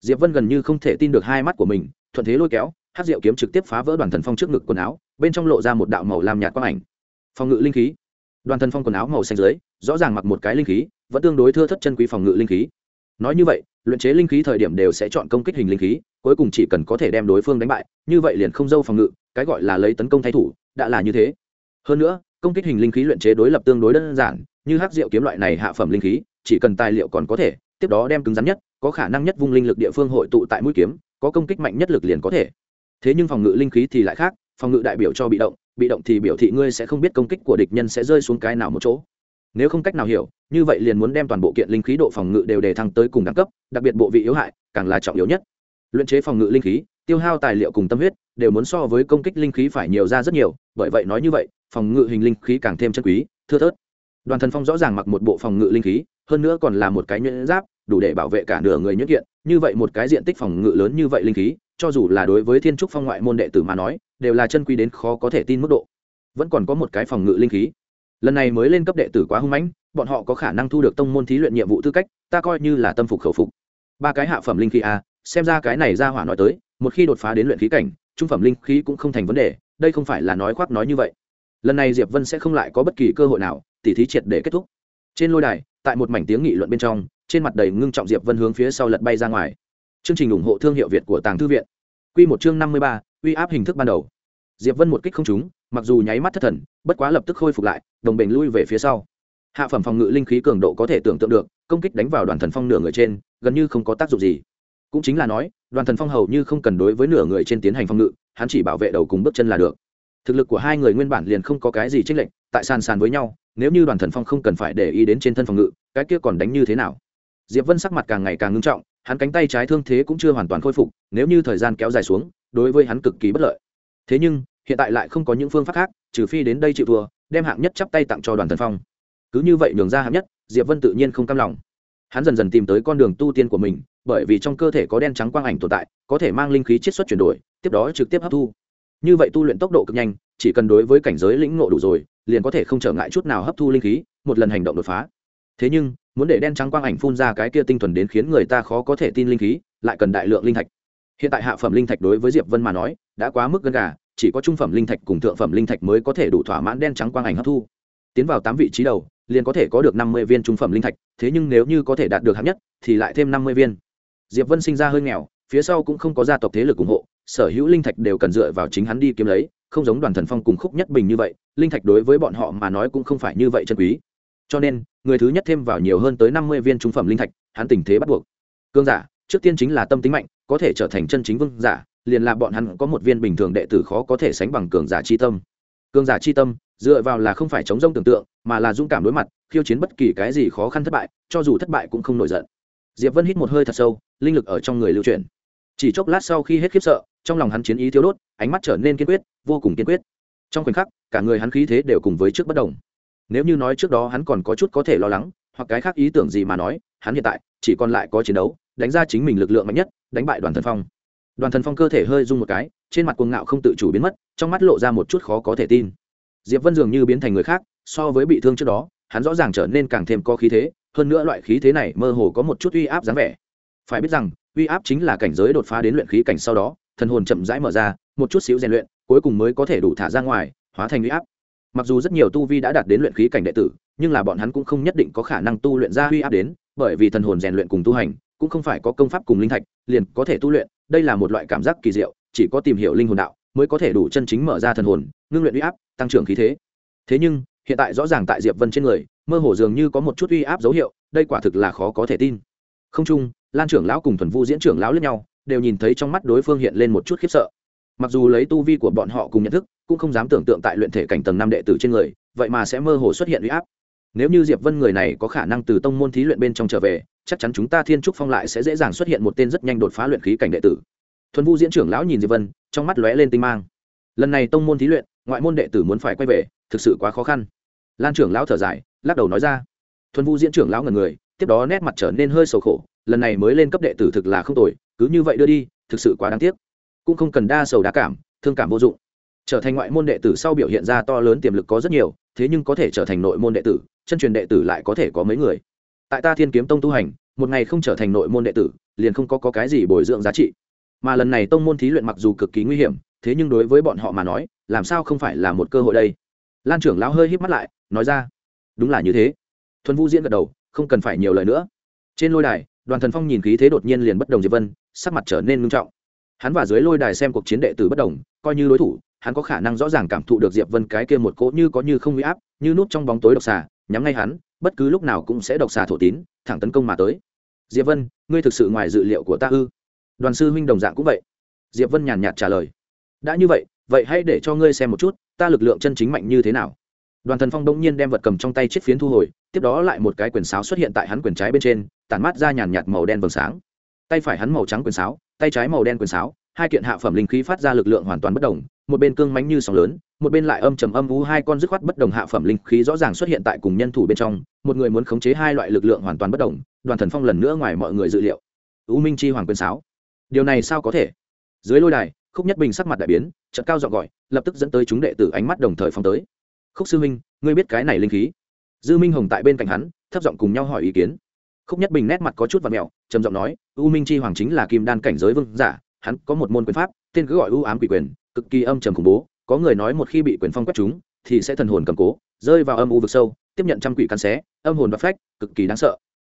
Diệp vân gần như không thể tin được hai mắt của mình, thuận thế lôi kéo hát rượu kiếm trực tiếp phá vỡ đoàn thần phong trước ngực quần áo, bên trong lộ ra một đạo màu làm nhạt quang ảnh. Phòng ngự linh khí. Đoàn thần phong quần áo màu xanh dưới, rõ ràng mặc một cái linh khí, vẫn tương đối thưa thất chân quý phòng ngự linh khí nói như vậy, luyện chế linh khí thời điểm đều sẽ chọn công kích hình linh khí, cuối cùng chỉ cần có thể đem đối phương đánh bại, như vậy liền không dâu phòng ngự, cái gọi là lấy tấn công thay thủ, đã là như thế. Hơn nữa, công kích hình linh khí luyện chế đối lập tương đối đơn giản, như hắc rượu kiếm loại này hạ phẩm linh khí, chỉ cần tài liệu còn có thể, tiếp đó đem cứng rắn nhất, có khả năng nhất vung linh lực địa phương hội tụ tại mũi kiếm, có công kích mạnh nhất lực liền có thể. Thế nhưng phòng ngự linh khí thì lại khác, phòng ngự đại biểu cho bị động bị động thì biểu thị ngươi sẽ không biết công kích của địch nhân sẽ rơi xuống cái nào một chỗ nếu không cách nào hiểu, như vậy liền muốn đem toàn bộ kiện linh khí độ phòng ngự đều đề thăng tới cùng đẳng cấp, đặc biệt bộ vị yếu hại, càng là trọng yếu nhất. Luyện chế phòng ngự linh khí, tiêu hao tài liệu cùng tâm huyết, đều muốn so với công kích linh khí phải nhiều ra rất nhiều, bởi vậy nói như vậy, phòng ngự hình linh khí càng thêm chân quý, thưa thớt. Đoàn thần phong rõ ràng mặc một bộ phòng ngự linh khí, hơn nữa còn là một cái nhuyễn giáp, đủ để bảo vệ cả nửa người nhuyễn kiện, như vậy một cái diện tích phòng ngự lớn như vậy linh khí, cho dù là đối với thiên trúc phong ngoại môn đệ tử mà nói, đều là chân quý đến khó có thể tin mức độ. Vẫn còn có một cái phòng ngự linh khí lần này mới lên cấp đệ tử quá hung mãnh, bọn họ có khả năng thu được tông môn thí luyện nhiệm vụ tư cách, ta coi như là tâm phục khẩu phục. Ba cái hạ phẩm linh khí a xem ra cái này ra hỏa nói tới, một khi đột phá đến luyện khí cảnh, trung phẩm linh khí cũng không thành vấn đề, đây không phải là nói khoác nói như vậy. Lần này diệp vân sẽ không lại có bất kỳ cơ hội nào, tỉ thí triệt để kết thúc. Trên lôi đài, tại một mảnh tiếng nghị luận bên trong, trên mặt đầy ngưng trọng diệp vân hướng phía sau lật bay ra ngoài. Chương trình ủng hộ thương hiệu việt của tàng thư viện. Q một chương năm mươi ba, uy áp hình thức ban đầu diệp vân một kích không trúng, mặc dù nháy mắt thất thần, bất quá lập tức khôi phục lại, đồng bền lui về phía sau. Hạ phẩm phòng ngự linh khí cường độ có thể tưởng tượng được, công kích đánh vào đoàn thần phong nửa người trên, gần như không có tác dụng gì. Cũng chính là nói, đoàn thần phong hầu như không cần đối với nửa người trên tiến hành phòng ngự, hắn chỉ bảo vệ đầu cùng bước chân là được. Thực lực của hai người nguyên bản liền không có cái gì trích lệnh tại sàn sàn với nhau, nếu như đoàn thần phong không cần phải để ý đến trên thân phòng ngự, cái kia còn đánh như thế nào? Diệp vân sắc mặt càng ngày càng ngưng trọng, hắn cánh tay trái thương thế cũng chưa hoàn toàn khôi phục, nếu như thời gian kéo dài xuống, đối với hắn cực kỳ bất lợi thế nhưng, hiện tại lại không có những phương pháp khác, trừ phi đến đây chịu thua, đem hạng nhất chắp tay tặng cho đoàn thần phong. Cứ như vậy nhường ra hạng nhất, diệp vân tự nhiên không cam lòng. Hắn dần dần tìm tới con đường tu tiên của mình, bởi vì trong cơ thể có đen trắng quang ảnh tồn tại, có thể mang linh khí chiết xuất chuyển đổi, tiếp đó trực tiếp hấp thu. Như vậy tu luyện tốc độ cực nhanh, chỉ cần đối với cảnh giới lĩnh ngộ đủ rồi, liền có thể không trở ngại chút nào hấp thu linh khí, một lần hành động đột phá. Thế nhưng, muốn để đen trắng quang ảnh phun ra cái kia tinh thuần đến khiến người ta khó có thể tin linh khí, lại cần đại lượng linh thạch hiện tại hạ phẩm linh thạch đối với diệp vân mà nói, đã quá mức gần gà, chỉ có trung phẩm linh thạch cùng thượng phẩm linh thạch mới có thể đủ thỏa mãn đen trắng quang ảnh hấp thu. Tiến vào tám vị trí đầu, liền có thể có được năm mươi viên trung phẩm linh thạch, thế nhưng nếu như có thể đạt được hạng nhất, thì lại thêm năm mươi viên. Diệp vân sinh ra hơi nghèo, phía sau cũng không có gia tộc thế lực ủng hộ, sở hữu linh thạch đều cần dựa vào chính hắn đi kiếm lấy, không giống đoàn thần phong cùng khúc nhất bình như vậy, linh thạch đối với bọn họ mà nói cũng không phải như vậy chân quý. Cho nên, người thứ nhất thêm vào nhiều hơn tới năm mươi viên trung phẩm linh thạch, hắn tình thế bắt buộc. Cương giả, trước tiên chính là tâm tính mạnh có thể trở thành chân chính vương giả, liền là bọn hắn có một viên bình thường đệ tử khó có thể sánh bằng cường giả chi tâm. Cường giả chi tâm, dựa vào là không phải chống rông tưởng tượng, mà là dũng cảm đối mặt, khiêu chiến bất kỳ cái gì khó khăn thất bại, cho dù thất bại cũng không nổi giận. Diệp vân hít một hơi thật sâu, linh lực ở trong người lưu chuyển. Chỉ chốc lát sau khi hết khiếp sợ, trong lòng hắn chiến ý thiếu đốt, ánh mắt trở nên kiên quyết, vô cùng kiên quyết. Trong khoảnh khắc, cả người hắn khí thế đều cùng với trước bất đồng. Nếu như nói trước đó hắn còn có chút có thể lo lắng, hoặc cái khác ý tưởng gì mà nói, hắn hiện tại chỉ còn lại có chiến đấu, đánh ra chính mình lực lượng mạnh nhất đánh bại đoàn thần phong. Đoàn thần phong cơ thể hơi rung một cái, trên mặt cuồng ngạo không tự chủ biến mất, trong mắt lộ ra một chút khó có thể tin. Diệp vân dường như biến thành người khác, so với bị thương trước đó, hắn rõ ràng trở nên càng thêm có khí thế, hơn nữa loại khí thế này mơ hồ có một chút uy áp dáng vẻ. Phải biết rằng, uy áp chính là cảnh giới đột phá đến luyện khí cảnh sau đó, thần hồn chậm rãi mở ra, một chút xíu rèn luyện, cuối cùng mới có thể đủ thả ra ngoài, hóa thành uy áp. Mặc dù rất nhiều tu vi đã đạt đến luyện khí cảnh đệ tử, nhưng là bọn hắn cũng không nhất định có khả năng tu luyện ra uy áp đến, bởi vì thần hồn rèn luyện cùng tu hành cũng không phải có công pháp cùng linh thạch, liền có thể tu luyện, đây là một loại cảm giác kỳ diệu, chỉ có tìm hiểu linh hồn đạo mới có thể đủ chân chính mở ra thần hồn, ngưng luyện uy áp, tăng trưởng khí thế. Thế nhưng, hiện tại rõ ràng tại diệp vân trên người, mơ hồ dường như có một chút uy áp dấu hiệu, đây quả thực là khó có thể tin. Không chung, lan trưởng lão cùng thuần vu diễn trưởng lão lẫn nhau, đều nhìn thấy trong mắt đối phương hiện lên một chút khiếp sợ. Mặc dù lấy tu vi của bọn họ cùng nhận thức, cũng không dám tưởng tượng tại luyện thể cảnh tầng năm đệ tử trên người, vậy mà sẽ mơ hồ xuất hiện uy áp nếu như diệp vân người này có khả năng từ tông môn thí luyện bên trong trở về, chắc chắn chúng ta thiên trúc phong lại sẽ dễ dàng xuất hiện một tên rất nhanh đột phá luyện khí cảnh đệ tử. Thuần vu diễn trưởng lão nhìn diệp vân, trong mắt lóe lên tinh mang. Lần này tông môn thí luyện, ngoại môn đệ tử muốn phải quay về, thực sự quá khó khăn. Lan trưởng lão thở dài, lắc đầu nói ra. Thuần vu diễn trưởng lão ngần người, tiếp đó nét mặt trở nên hơi sầu khổ, lần này mới lên cấp đệ tử thực là không tồi, cứ như vậy đưa đi, thực sự quá đáng tiếc. Cũng không cần đa sầu đa cảm, thương cảm vô dụng. Trở thành ngoại môn đệ tử sau biểu hiện ra to lớn tiềm lực có rất nhiều thế nhưng có thể trở thành nội môn đệ tử chân truyền đệ tử lại có thể có mấy người? Tại ta thiên kiếm tông tu hành một ngày không trở thành nội môn đệ tử liền không có, có cái gì bồi dưỡng giá trị. Mà lần này tông môn thí luyện mặc dù cực kỳ nguy hiểm thế nhưng đối với bọn họ mà nói làm sao không phải là một cơ hội đây? Lan trưởng lão hơi híp mắt lại nói ra đúng là như thế. Thuần vũ diễn gật đầu không cần phải nhiều lời nữa. Trên lôi đài đoàn thần phong nhìn khí thế đột nhiên liền bất đồng diệp vân sắc mặt trở nên ngưng trọng. Hắn và dưới lôi đài xem cuộc chiến đệ tử bất đồng coi như đối thủ hắn có khả năng rõ ràng cảm thụ được diệp vân cái kia một cỗ như có như không huy áp, như nút trong bóng tối độc xà, nhắm ngay hắn, bất cứ lúc nào cũng sẽ độc xà thổ tín, thẳng tấn công mà tới. Diệp vân, ngươi thực sự ngoài dự liệu của ta ư? Đoàn sư huynh đồng dạng cũng vậy. Diệp vân nhàn nhạt trả lời. Đã như vậy vậy hãy để cho ngươi xem một chút, ta lực lượng chân chính mạnh như thế nào. Đoàn thần phong đông nhiên đem vật cầm trong tay chiếc phiến thu hồi, tiếp đó lại một cái quyền sáo xuất hiện tại hắn quyền trái bên trên, tản mát ra nhàn nhạt màu đen vầng sáng. Tay phải hắn màu trắng quyền sáo, tay trái màu đen quyền sáo, hai kiện hạ phẩm linh khí phát ra lực lượng hoàn toàn bất đồng một bên cương mánh như sóng lớn, một bên lại âm trầm âm vũ hai con dứt khoát bất đồng hạ phẩm linh khí rõ ràng xuất hiện tại cùng nhân thủ bên trong, một người muốn khống chế hai loại lực lượng hoàn toàn bất đồng đoàn thần phong lần nữa ngoài mọi người dự liệu. U minh chi hoàng quyền sáo. Điều này sao có thể? Dưới lôi đài, khúc nhất bình sắc mặt đại biến trận cao dọn gọi, lập tức dẫn tới chúng đệ tử ánh mắt đồng thời phong tới. Khúc sư minh, ngươi biết cái này linh khí? Dư minh hồng tại bên cạnh hắn, thấp giọng cùng nhau hỏi ý kiến. Khúc nhất bình nét mặt có chút và mẹo, trầm giọng nói, u minh chi hoàng chính là kim đan cảnh giới vương giả, hắn có một môn quyền pháp, tên cứ gọi u ám quỷ quyền cực kỳ âm trầm khủng bố, có người nói một khi bị quyền phong quét chúng, thì sẽ thần hồn cầm cố, rơi vào âm u vực sâu, tiếp nhận trăm quỷ căn xé, âm hồn và phách, cực kỳ đáng sợ.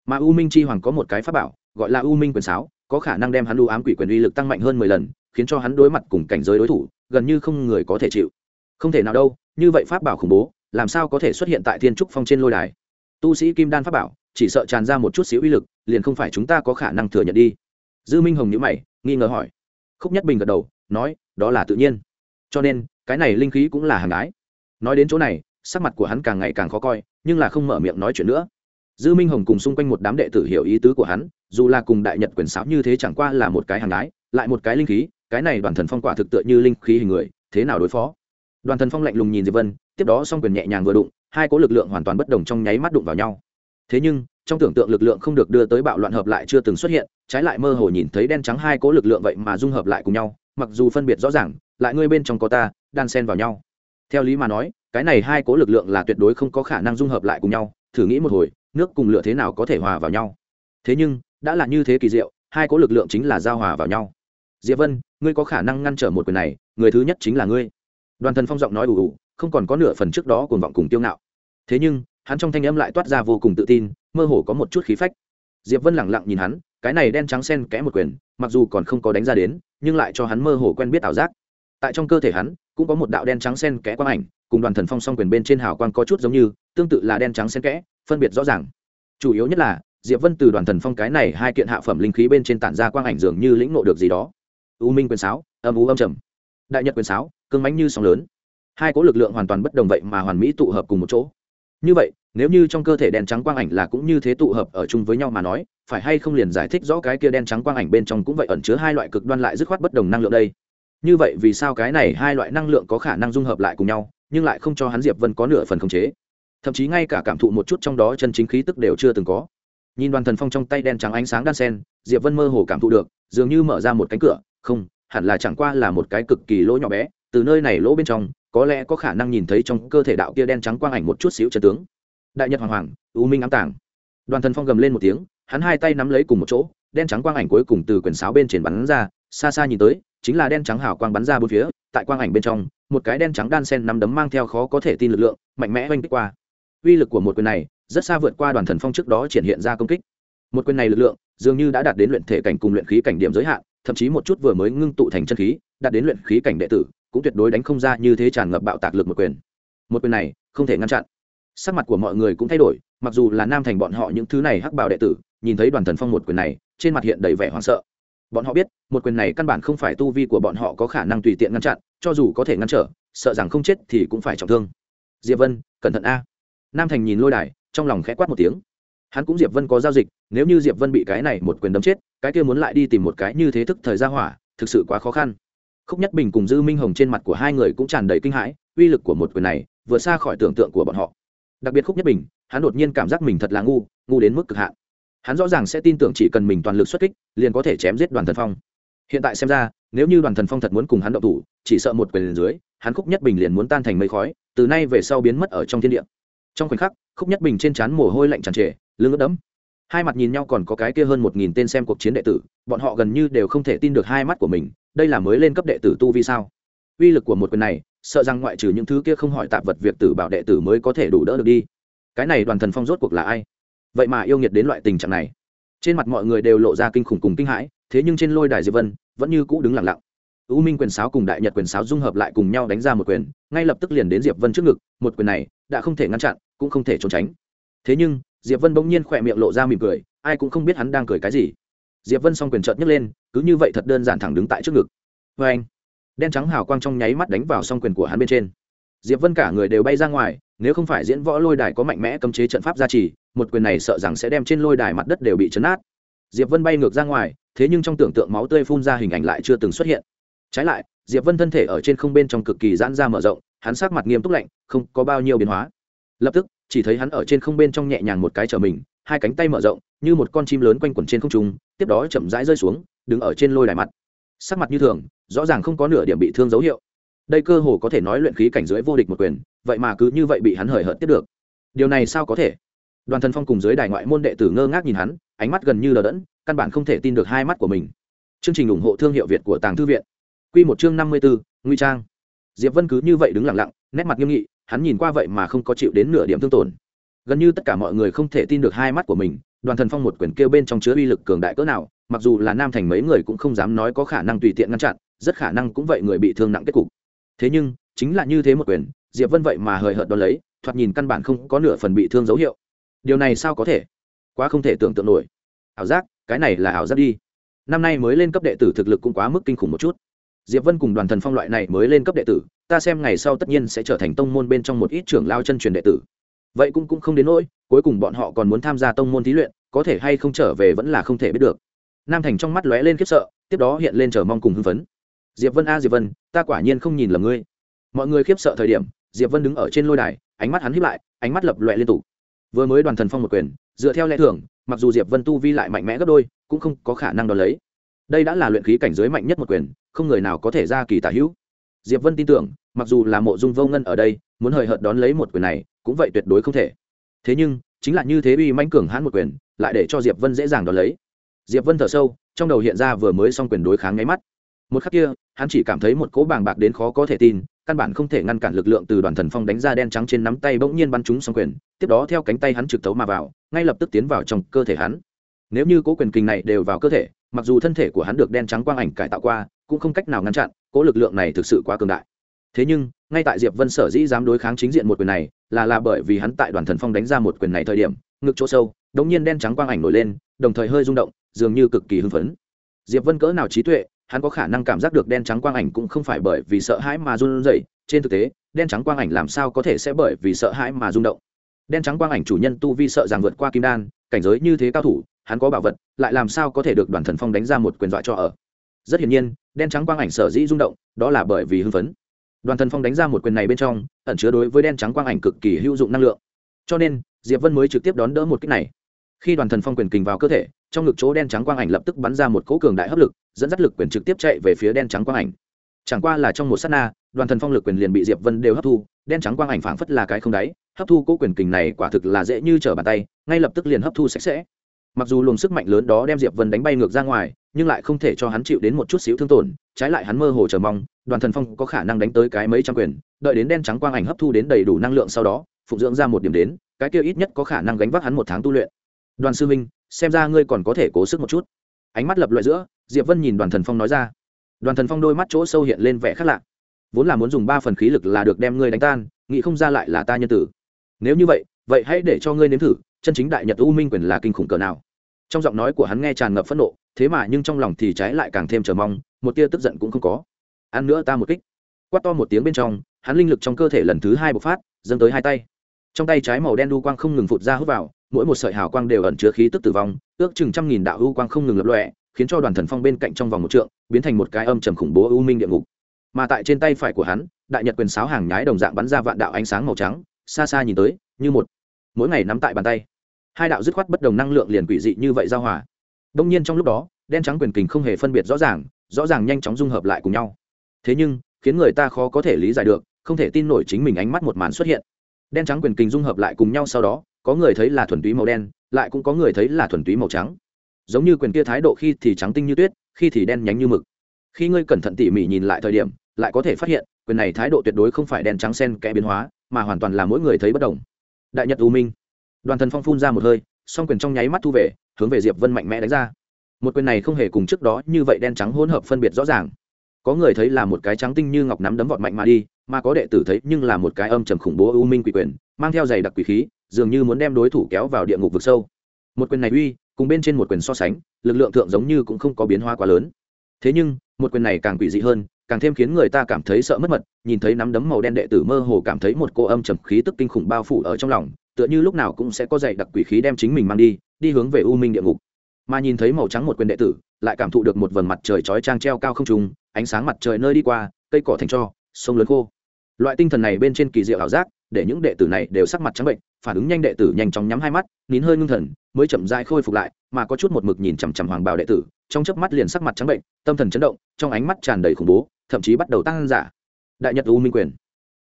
Mà u minh chi hoàng có một cái pháp bảo, gọi là u minh quyền sáo, có khả năng đem hắn u ám quỷ quyền uy lực tăng mạnh hơn mười lần, khiến cho hắn đối mặt cùng cảnh giới đối thủ, gần như không người có thể chịu. Không thể nào đâu, như vậy pháp bảo khủng bố, làm sao có thể xuất hiện tại thiên trúc phong trên lôi đài? Tu sĩ kim đan pháp bảo, chỉ sợ tràn ra một chút xíu uy lực, liền không phải chúng ta có khả năng thừa nhận đi. Dư minh hồng nhữ mày, nghi ngờ hỏi khúc nhất bình gật đầu, nói, đó là tự nhiên. Cho nên, cái này linh khí cũng là hàng ái nói đến chỗ này, sắc mặt của hắn càng ngày càng khó coi, nhưng là không mở miệng nói chuyện nữa. Dư minh hồng cùng xung quanh một đám đệ tử hiểu ý tứ của hắn, dù là cùng đại nhật quyền sáo như thế chẳng qua là một cái hàng ái lại một cái linh khí, cái này đoàn thần phong quả thực tựa như linh khí hình người, thế nào đối phó? Đoàn thần phong lạnh lùng nhìn diệp vân, tiếp đó s o n g quyền nhẹ nhàng vừa đụng, hai cố lực lượng hoàn toàn bất đồng trong nháy mắt đụng vào nhau. Thế nhưng trong tưởng tượng lực lượng không được đưa tới bạo loạn hợp lại chưa từng xuất hiện, trái lại mơ hồ nhìn thấy đen trắng hai cố lực lượng vậy mà dung hợp lại cùng nhau, mặc dù phân biệt rõ ràng, lại ngươi bên trong có ta, đan xen vào nhau. Theo lý mà nói, cái này hai cố lực lượng là tuyệt đối không có khả năng dung hợp lại cùng nhau, thử nghĩ một hồi, nước cùng lửa thế nào có thể hòa vào nhau? Thế nhưng, đã là như thế kỳ diệu, hai cố lực lượng chính là giao hòa vào nhau. Diệp vân, ngươi có khả năng ngăn trở một quyền này, người thứ nhất chính là ngươi. Đoàn thần phong giọng nói ủ ủ không còn có nửa phần trước đó cuồng vọng cùng tiêu ngạo. Thế nhưng hắn trong thanh âm lại toát ra vô cùng tự tin, mơ hồ có một chút khí phách. Diệp vân lẳng lặng nhìn hắn, cái này đen trắng sen kẽ một quyền, mặc dù còn không có đánh ra đến, nhưng lại cho hắn mơ hồ quen biết ảo giác. Tại trong cơ thể hắn, cũng có một đạo đen trắng sen kẽ quang ảnh, cùng đoàn thần phong song quyền bên trên hào quang có chút giống như, tương tự là đen trắng sen kẽ, phân biệt rõ ràng. Chủ yếu nhất là, diệp vân từ đoàn thần phong cái này hai kiện hạ phẩm linh khí bên trên tản ra quang ảnh dường như lĩnh ngộ được gì đó. U minh quyền sáo, âm u âm trầm. Đại nhật quyền sáo cưng mánh như sóng lớn. Hai cỗ lực lượng hoàn toàn bất đồng vậy mà hoàn mỹ tụ hợp cùng một chỗ như vậy, nếu như trong cơ thể đen trắng quang ảnh là cũng như thế tụ hợp ở chung với nhau mà nói, phải hay không liền giải thích rõ cái kia đen trắng quang ảnh bên trong cũng vậy ẩn chứa hai loại cực đoan lại dứt khoát bất đồng năng lượng đây? Như vậy vì sao cái này hai loại năng lượng có khả năng dung hợp lại cùng nhau, nhưng lại không cho hắn diệp vân có nửa phần khống chế? Thậm chí ngay cả cảm thụ một chút trong đó chân chính khí tức đều chưa từng có. Nhìn đoàn thần phong trong tay đen trắng ánh sáng đan sen, diệp vân mơ hồ cảm thụ được, dường như mở ra một cánh cửa, không, hẳn là chẳng qua là một cái cực kỳ lỗ nhỏ bé, từ nơi này lỗ bên trong có lẽ có khả năng nhìn thấy trong cơ thể đạo kia đen trắng quang ảnh một chút xíu chân tướng. Đại nhật hoàng hoàng, u minh ám tàng. Đoàn thần phong gầm lên một tiếng, hắn hai tay nắm lấy cùng một chỗ, đen trắng quang ảnh cuối cùng từ quyển sáo bên trên bắn ra, xa xa nhìn tới, chính là đen trắng hào quang bắn ra bốn phía, tại quang ảnh bên trong, một cái đen trắng đan sen nắm đấm mang theo khó có thể tin lực lượng, mạnh mẽ oanh kích qua. Uy lực của một quyền này, rất xa vượt qua đoàn thần phong trước đó triển hiện ra công kích. Một quyền này lực lượng, dường như đã đạt đến luyện thể cảnh cùng luyện khí cảnh điểm giới hạn, thậm chí một chút vừa mới ngưng tụ thành chân khí, đạt đến luyện khí cảnh đệ tử cũng tuyệt đối đánh không ra như thế tràn ngập bạo tạc lực một quyền. Một quyền này, không thể ngăn chặn. Sắc mặt của mọi người cũng thay đổi, mặc dù là nam thành bọn họ những thứ này hắc bào đệ tử, nhìn thấy đoàn thần phong một quyền này, trên mặt hiện đầy vẻ hoảng sợ. Bọn họ biết, một quyền này căn bản không phải tu vi của bọn họ có khả năng tùy tiện ngăn chặn, cho dù có thể ngăn trở, sợ rằng không chết thì cũng phải trọng thương. Diệp vân, cẩn thận a. Nam thành nhìn lôi đài, trong lòng khẽ quát một tiếng. Hắn cũng diệp vân có giao dịch, nếu như diệp vân bị cái này một quyền đấm chết, cái kia muốn lại đi tìm một cái như thế thức thời gia hỏa, thực sự quá khó khăn khúc nhất bình cùng dư minh hồng trên mặt của hai người cũng tràn đầy kinh hãi, uy lực của một quyền này vượt xa khỏi tưởng tượng của bọn họ. Đặc biệt khúc nhất bình, hắn đột nhiên cảm giác mình thật là ngu ngu đến mức cực hạn. Hắn rõ ràng sẽ tin tưởng chỉ cần mình toàn lực xuất kích, liền có thể chém giết đoàn thần phong. Hiện tại xem ra, nếu như đoàn thần phong thật muốn cùng hắn động thủ, chỉ sợ một quyền dưới, hắn khúc nhất bình liền muốn tan thành mây khói, từ nay về sau biến mất ở trong thiên địa. Trong khoảnh khắc, khúc nhất bình trên trán mồ hôi lạnh tràn trề, lưng ướt đẫm hai mặt nhìn nhau còn có cái kia hơn một nghìn tên xem cuộc chiến đệ tử, bọn họ gần như đều không thể tin được hai mắt của mình, đây là mới lên cấp đệ tử tu vi sao? Uy lực của một quyền này, sợ rằng ngoại trừ những thứ kia không hỏi tạp vật việc tử bảo đệ tử mới có thể đủ đỡ được đi. Cái này đoàn thần phong rốt cuộc là ai? Vậy mà yêu nghiệt đến loại tình trạng này. Trên mặt mọi người đều lộ ra kinh khủng cùng kinh hãi, thế nhưng trên lôi đài diệp vân vẫn như cũ đứng lặng lặng. U minh quyền sáo cùng đại nhật quyền sáo dung hợp lại cùng nhau đánh ra một quyền, ngay lập tức liền đến diệp vân trước ngực, một quyền này đã không thể ngăn chặn, cũng không thể trốn tránh. Thế nhưng diệp vân bỗng nhiên khỏe miệng lộ ra mỉm cười, ai cũng không biết hắn đang cười cái gì. Diệp vân s quyền trợt nhấc lên, cứ như vậy thật đơn giản thẳng đứng tại trước ngực. Vê anh, đen trắng hào quang trong nháy mắt đánh vào s quyền của hắn bên trên. Diệp vân cả người đều bay ra ngoài, nếu không phải diễn võ lôi đài có mạnh mẽ cấm chế trận pháp gia trì, một quyền này sợ rằng sẽ đem trên lôi đài mặt đất đều bị chấn át. Diệp vân bay ngược ra ngoài, thế nhưng trong tưởng tượng máu tươi phun ra hình ảnh lại chưa từng xuất hiện. Trái lại, diệp vân thân thể ở trên không bên trong cực kỳ giãn ra mở rộng, hắn sắc mặt nghiêm túc lạnh, không có bao nhiêu biến hóa. Lập tức chỉ thấy hắn ở trên không bên trong nhẹ nhàng một cái trở mình, hai cánh tay mở rộng, như một con chim lớn quanh quẩn trên không trung, tiếp đó chậm rãi rơi xuống, đứng ở trên lôi đài mặt. Sắc mặt như thường, rõ ràng không có nửa điểm bị thương dấu hiệu. Đây cơ hồ có thể nói luyện khí cảnh dưới vô địch một quyền, vậy mà cứ như vậy bị hắn hời hợt tiếp được. Điều này sao có thể? Đoàn thần phong cùng dưới đài ngoại môn đệ tử ngơ ngác nhìn hắn, ánh mắt gần như lờ đẫn, căn bản không thể tin được hai mắt của mình. Chương trình ủng hộ thương hiệu việt của tàng thư viện. Q một chương năm mươi bốn nguy trang. Diệp vân cứ như vậy đứng lặng lặng, nét mặt nghiêm nghị hắn nhìn qua vậy mà không có chịu đến nửa điểm thương tổn. Gần như tất cả mọi người không thể tin được hai mắt của mình, đoàn thần phong một quyển kêu bên trong chứa uy lực cường đại cỡ nào, mặc dù là nam thành mấy người cũng không dám nói có khả năng tùy tiện ngăn chặn, rất khả năng cũng vậy người bị thương nặng kết cục. Thế nhưng, chính là như thế một quyền, diệp vân vậy mà hời hợt đón lấy, thoạt nhìn căn bản không có nửa phần bị thương dấu hiệu. Điều này sao có thể? Quá không thể tưởng tượng nổi. Ảo giác, cái này là ảo giác đi. Năm nay mới lên cấp đệ tử thực lực cũng quá mức kinh khủng một chút diệp vân cùng đoàn thần phong loại này mới lên cấp đệ tử, ta xem ngày sau tất nhiên sẽ trở thành tông môn bên trong một ít trưởng lao chân truyền đệ tử. Vậy cũng cũng không đến nỗi, cuối cùng bọn họ còn muốn tham gia tông môn thí luyện, có thể hay không trở về vẫn là không thể biết được. Nam thành trong mắt lóe lên khiếp sợ, tiếp đó hiện lên chờ mong cùng hưng phấn. Diệp vân a, diệp vân, ta quả nhiên không nhìn lầm ngươi. Mọi người khiếp sợ thời điểm, diệp vân đứng ở trên lôi đài, ánh mắt hắn hiếp lại, ánh mắt lập loẹ liên tục. Vừa mới đoàn thần phong một quyền, dựa theo lẽ thường, mặc dù diệp vân tu vi lại mạnh mẽ gấp đôi, cũng không có khả năng đo lấy đây đã là luyện khí cảnh giới mạnh nhất một quyền, không người nào có thể ra kỳ tả hữu. Diệp vân tin tưởng, mặc dù là mộ dung vô ngân ở đây, muốn hời hợt đón lấy một quyền này, cũng vậy tuyệt đối không thể. Thế nhưng, chính là như thế uy mãnh cường hãn một quyền, lại để cho diệp vân dễ dàng đón lấy. Diệp vân thở sâu, trong đầu hiện ra vừa mới xong quyền đối kháng nháy mắt. Một khắc kia, hắn chỉ cảm thấy một cỗ bàng bạc đến khó có thể tin, căn bản không thể ngăn cản lực lượng từ đoàn thần phong đánh ra đen trắng trên nắm tay bỗng nhiên bắn trúng xong quyền, tiếp đó theo cánh tay hắn trực tấu mà vào, ngay lập tức tiến vào trong cơ thể hắn. Nếu như cỗ quyền kinh này đều vào cơ thể mặc dù thân thể của hắn được đen trắng quang ảnh cải tạo qua, cũng không cách nào ngăn chặn, cỗ lực lượng này thực sự quá cường đại. Thế nhưng, ngay tại diệp vân sở dĩ dám đối kháng chính diện một quyền này, là là bởi vì hắn tại đoàn thần phong đánh ra một quyền này thời điểm, ngực chỗ sâu, đống nhiên đen trắng quang ảnh nổi lên, đồng thời hơi rung động, dường như cực kỳ hưng phấn. Diệp vân cỡ nào trí tuệ, hắn có khả năng cảm giác được đen trắng quang ảnh cũng không phải bởi vì sợ hãi mà run rẩy, trên thực tế, đen trắng quang ảnh làm sao có thể sẽ bởi vì sợ hãi mà rung động? Đen trắng quang ảnh chủ nhân tu vi sợ rằng vượt qua kim đan, cảnh giới như thế cao thủ hắn có bảo vật, lại làm sao có thể được đoàn thần phong đánh ra một quyền dọa cho ở? Rất hiển nhiên, đen trắng quang ảnh sở dĩ rung động, đó là bởi vì hưng phấn. Đoàn thần phong đánh ra một quyền này bên trong, ẩn chứa đối với đen trắng quang ảnh cực kỳ hữu dụng năng lượng. Cho nên, diệp vân mới trực tiếp đón đỡ một kích này. Khi đoàn thần phong quyền kình vào cơ thể, trong ngực chỗ đen trắng quang ảnh lập tức bắn ra một cỗ cường đại hấp lực, dẫn dắt lực quyền trực tiếp chạy về phía đen trắng quang ảnh. Chẳng qua là trong một sát na, đoàn thần phong lực quyền liền bị diệp vân đều hấp thu, đen trắng quang ảnh phảng phất là cái không đáy, hấp thu cỗ quyền kình này quả thực là dễ như trở bàn tay, ngay lập tức liền hấp thu sạch sẽ mặc dù luồng sức mạnh lớn đó đem diệp vân đánh bay ngược ra ngoài, nhưng lại không thể cho hắn chịu đến một chút xíu thương tổn, trái lại hắn mơ hồ chờ mong, đoàn thần phong có khả năng đánh tới cái mấy trăm quyền, đợi đến đen trắng quang ảnh hấp thu đến đầy đủ năng lượng sau đó phụng dưỡng ra một điểm đến, cái kia ít nhất có khả năng gánh vác hắn một tháng tu luyện. Đoàn sư minh xem ra ngươi còn có thể cố sức một chút. Ánh mắt lập loại giữa, diệp vân nhìn đoàn thần phong nói ra. Đoàn thần phong đôi mắt chỗ sâu hiện lên vẻ khác lạ. Vốn là muốn dùng ba phần khí lực là được đem ngươi đánh tan, nghĩ không ra lại là ta nhân tử. Nếu như vậy vậy hãy để cho ngươi nếm thử, chân chính đại nhật u minh quyền là kinh khủng cỡ nào trong giọng nói của hắn nghe tràn ngập phẫn nộ, thế mà nhưng trong lòng thì trái lại càng thêm chờ mong, một tia tức giận cũng không có. Ăn nữa ta một kích. Quát to một tiếng bên trong, hắn linh lực trong cơ thể lần thứ hai bộc phát, dâng tới hai tay. Trong tay trái màu đen đu quang không ngừng phụt ra hút vào, mỗi một sợi hào quang đều ẩn chứa khí tức tử vong, ước chừng trăm nghìn đạo u quang không ngừng lập lọe khiến cho đoàn thần phong bên cạnh trong vòng một trượng, biến thành một cái âm trầm khủng bố u minh địa ngục. Mà tại trên tay phải của hắn, đại nhật quyền sáo hàng nhái đồng dạng bắn ra vạn đạo ánh sáng màu trắng, xa xa nhìn tới, như một mỗi ngày nắm tại bàn tay hai đạo dứt khoát bất đồng năng lượng liền quỷ dị như vậy giao hòa. Đông nhiên trong lúc đó, đen trắng quyền kình không hề phân biệt rõ ràng rõ ràng nhanh chóng dung hợp lại cùng nhau. Thế nhưng, khiến người ta khó có thể lý giải được, không thể tin nổi chính mình ánh mắt một màn xuất hiện. Đen trắng quyền kình dung hợp lại cùng nhau sau đó, có người thấy là thuần túy màu đen, lại cũng có người thấy là thuần túy màu trắng. Giống như quyền kia thái độ khi thì trắng tinh như tuyết, khi thì đen nhánh như mực. Khi ngươi cẩn thận tỉ mỉ nhìn lại thời điểm, lại có thể phát hiện, quyền này thái độ tuyệt đối không phải đen trắng sen kẽ biến hóa, mà hoàn toàn là mỗi người thấy bất đồng. Đại nhật u minh đoàn thần phong phun ra một hơi, song quyền trong nháy mắt thu về, hướng về diệp vân mạnh mẽ đánh ra. Một quyền này không hề cùng trước đó như vậy đen trắng hỗn hợp phân biệt rõ ràng. Có người thấy là một cái trắng tinh như ngọc nắm đấm vọt mạnh mà đi, mà có đệ tử thấy nhưng là một cái âm trầm khủng bố u minh quỷ quyền, mang theo giày đặc quỷ khí, dường như muốn đem đối thủ kéo vào địa ngục vực sâu. Một quyền này uy, cùng bên trên một quyền so sánh, lực lượng thượng giống như cũng không có biến hóa quá lớn. Thế nhưng, một quyền này càng quỷ dị hơn, càng thêm khiến người ta cảm thấy sợ mất mật, nhìn thấy nắm đấm màu đen đệ tử mơ hồ cảm thấy một cô âm trầm khí tức kinh khủng bao phủ ở trong lòng tựa như lúc nào cũng sẽ có dày đặc quỷ khí đem chính mình mang đi đi hướng về u minh địa ngục. Mà nhìn thấy màu trắng một quyền đệ tử, lại cảm thụ được một vầng mặt trời chói trang treo cao không trùng ánh sáng mặt trời nơi đi qua, cây cỏ thành cho, sông lớn khô. Loại tinh thần này bên trên kỳ diệu ảo giác, để những đệ tử này đều sắc mặt trắng bệnh, phản ứng nhanh đệ tử nhanh chóng nhắm hai mắt, nín hơi ngưng thần, mới chậm dai khôi phục lại, mà có chút một mực nhìn chằm chằm hoàng bào đệ tử, trong chớp mắt liền sắc mặt trắng bệnh, tâm thần chấn động, trong ánh mắt tràn đầy khủng bố, thậm chí bắt đầu tăng giả. Đại nhật u minh quyền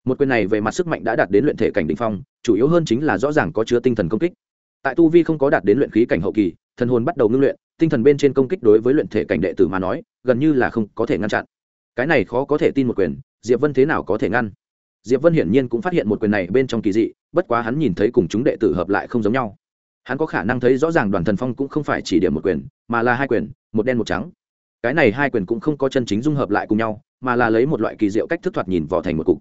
một quyền này về mặt sức mạnh đã đạt đến luyện thể cảnh đ ỉ n h phong, chủ yếu hơn chính là rõ ràng có chứa tinh thần công kích. Tại tu vi không có đạt đến luyện khí cảnh hậu kỳ, thần hồn bắt đầu ngưng luyện, tinh thần bên trên công kích đối với luyện thể cảnh đệ tử mà nói, gần như là không có thể ngăn chặn. Cái này khó có thể tin một quyền, diệp vân thế nào có thể ngăn? Diệp vân hiển nhiên cũng phát hiện một quyền này bên trong kỳ dị, bất quá hắn nhìn thấy cùng chúng đệ tử hợp lại không giống nhau. Hắn có khả năng thấy rõ ràng đoàn thần phong cũng không phải chỉ điểm một quyền, mà là hai quyền, một đen một trắng. Cái này hai quyền cũng không có chân chính dung hợp lại cùng nhau, mà là lấy một loại kỳ diệu cách thức thoạt nhìn vỏ thành một cục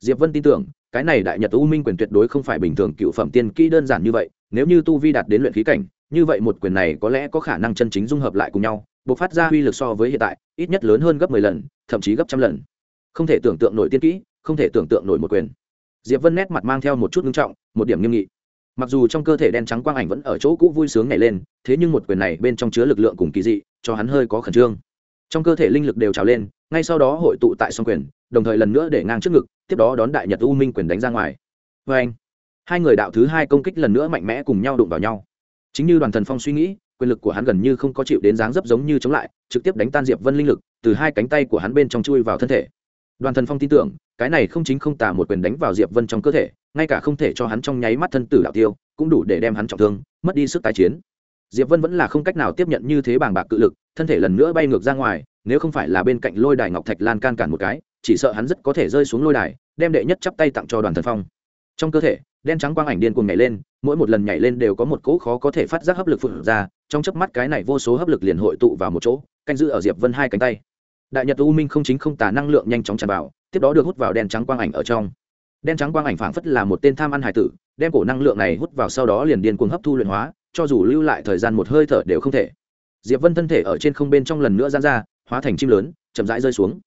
diệp vân tin tưởng, cái này đại nhật u minh quyền tuyệt đối không phải bình thường cựu phẩm tiên kỹ đơn giản như vậy, nếu như tu vi đạt đến luyện khí cảnh, như vậy một quyền này có lẽ có khả năng chân chính dung hợp lại cùng nhau, bộc phát ra uy lực so với hiện tại, ít nhất lớn hơn gấp mười lần, thậm chí gấp trăm lần. Không thể tưởng tượng nổi tiên kỹ, không thể tưởng tượng nổi một quyền. Diệp vân nét mặt mang theo một chút nghiêm trọng, một điểm nghiêm nghị. Mặc dù trong cơ thể đen trắng quang ảnh vẫn ở chỗ cũ vui sướng nhảy lên, thế nhưng một quyền này bên trong chứa lực lượng cùng kỳ dị, cho hắn hơi có khẩn trương trong cơ thể linh lực đều trào lên, ngay sau đó hội tụ tại song quyền, đồng thời lần nữa để ngang trước ngực, tiếp đó đón đại nhật u minh quyền đánh ra ngoài. Vê anh, hai người đạo thứ hai công kích lần nữa mạnh mẽ cùng nhau đụng vào nhau. Chính như đoàn thần phong suy nghĩ, quyền lực của hắn gần như không có chịu đến dáng dấp giống như chống lại, trực tiếp đánh tan diệp vân linh lực, từ hai cánh tay của hắn bên trong chui vào thân thể. Đoàn thần phong tin tưởng, cái này không chính không tả một quyền đánh vào diệp vân trong cơ thể, ngay cả không thể cho hắn trong nháy mắt thân tử đạo tiêu, cũng đủ để đem hắn trọng thương, mất đi sức tái chiến. Diệp vân vẫn là không cách nào tiếp nhận như thế bàng bạc cự lực thân thể lần nữa bay ngược ra ngoài, nếu không phải là bên cạnh lôi đài ngọc thạch lan can cản một cái, chỉ sợ hắn rất có thể rơi xuống lôi đài, đem đệ nhất chắp tay tặng cho đoàn thần phong. Trong cơ thể, đen trắng quang ảnh điên cuồng nhảy lên, mỗi một lần nhảy lên đều có một cỗ khó có thể phát giác hấp lực phượng ra, trong chớp mắt cái này vô số hấp lực liền hội tụ vào một chỗ, canh giữ ở diệp vân hai cánh tay. Đại nhật u minh không chính không tả năng lượng nhanh chóng tràn vào, tiếp đó được hút vào đen trắng quang ảnh ở trong. Đen trắng quang ảnh phảng phất là một tên tham ăn hải tử, đem cổ năng lượng này hút vào sau đó liền điên cuồng hấp thu luyện hóa, cho dù lưu lại thời gian một hơi thở đều không thể diệp vân thân thể ở trên không bên trong lần nữa gian ra, hóa thành chim lớn, chậm rãi rơi xuống.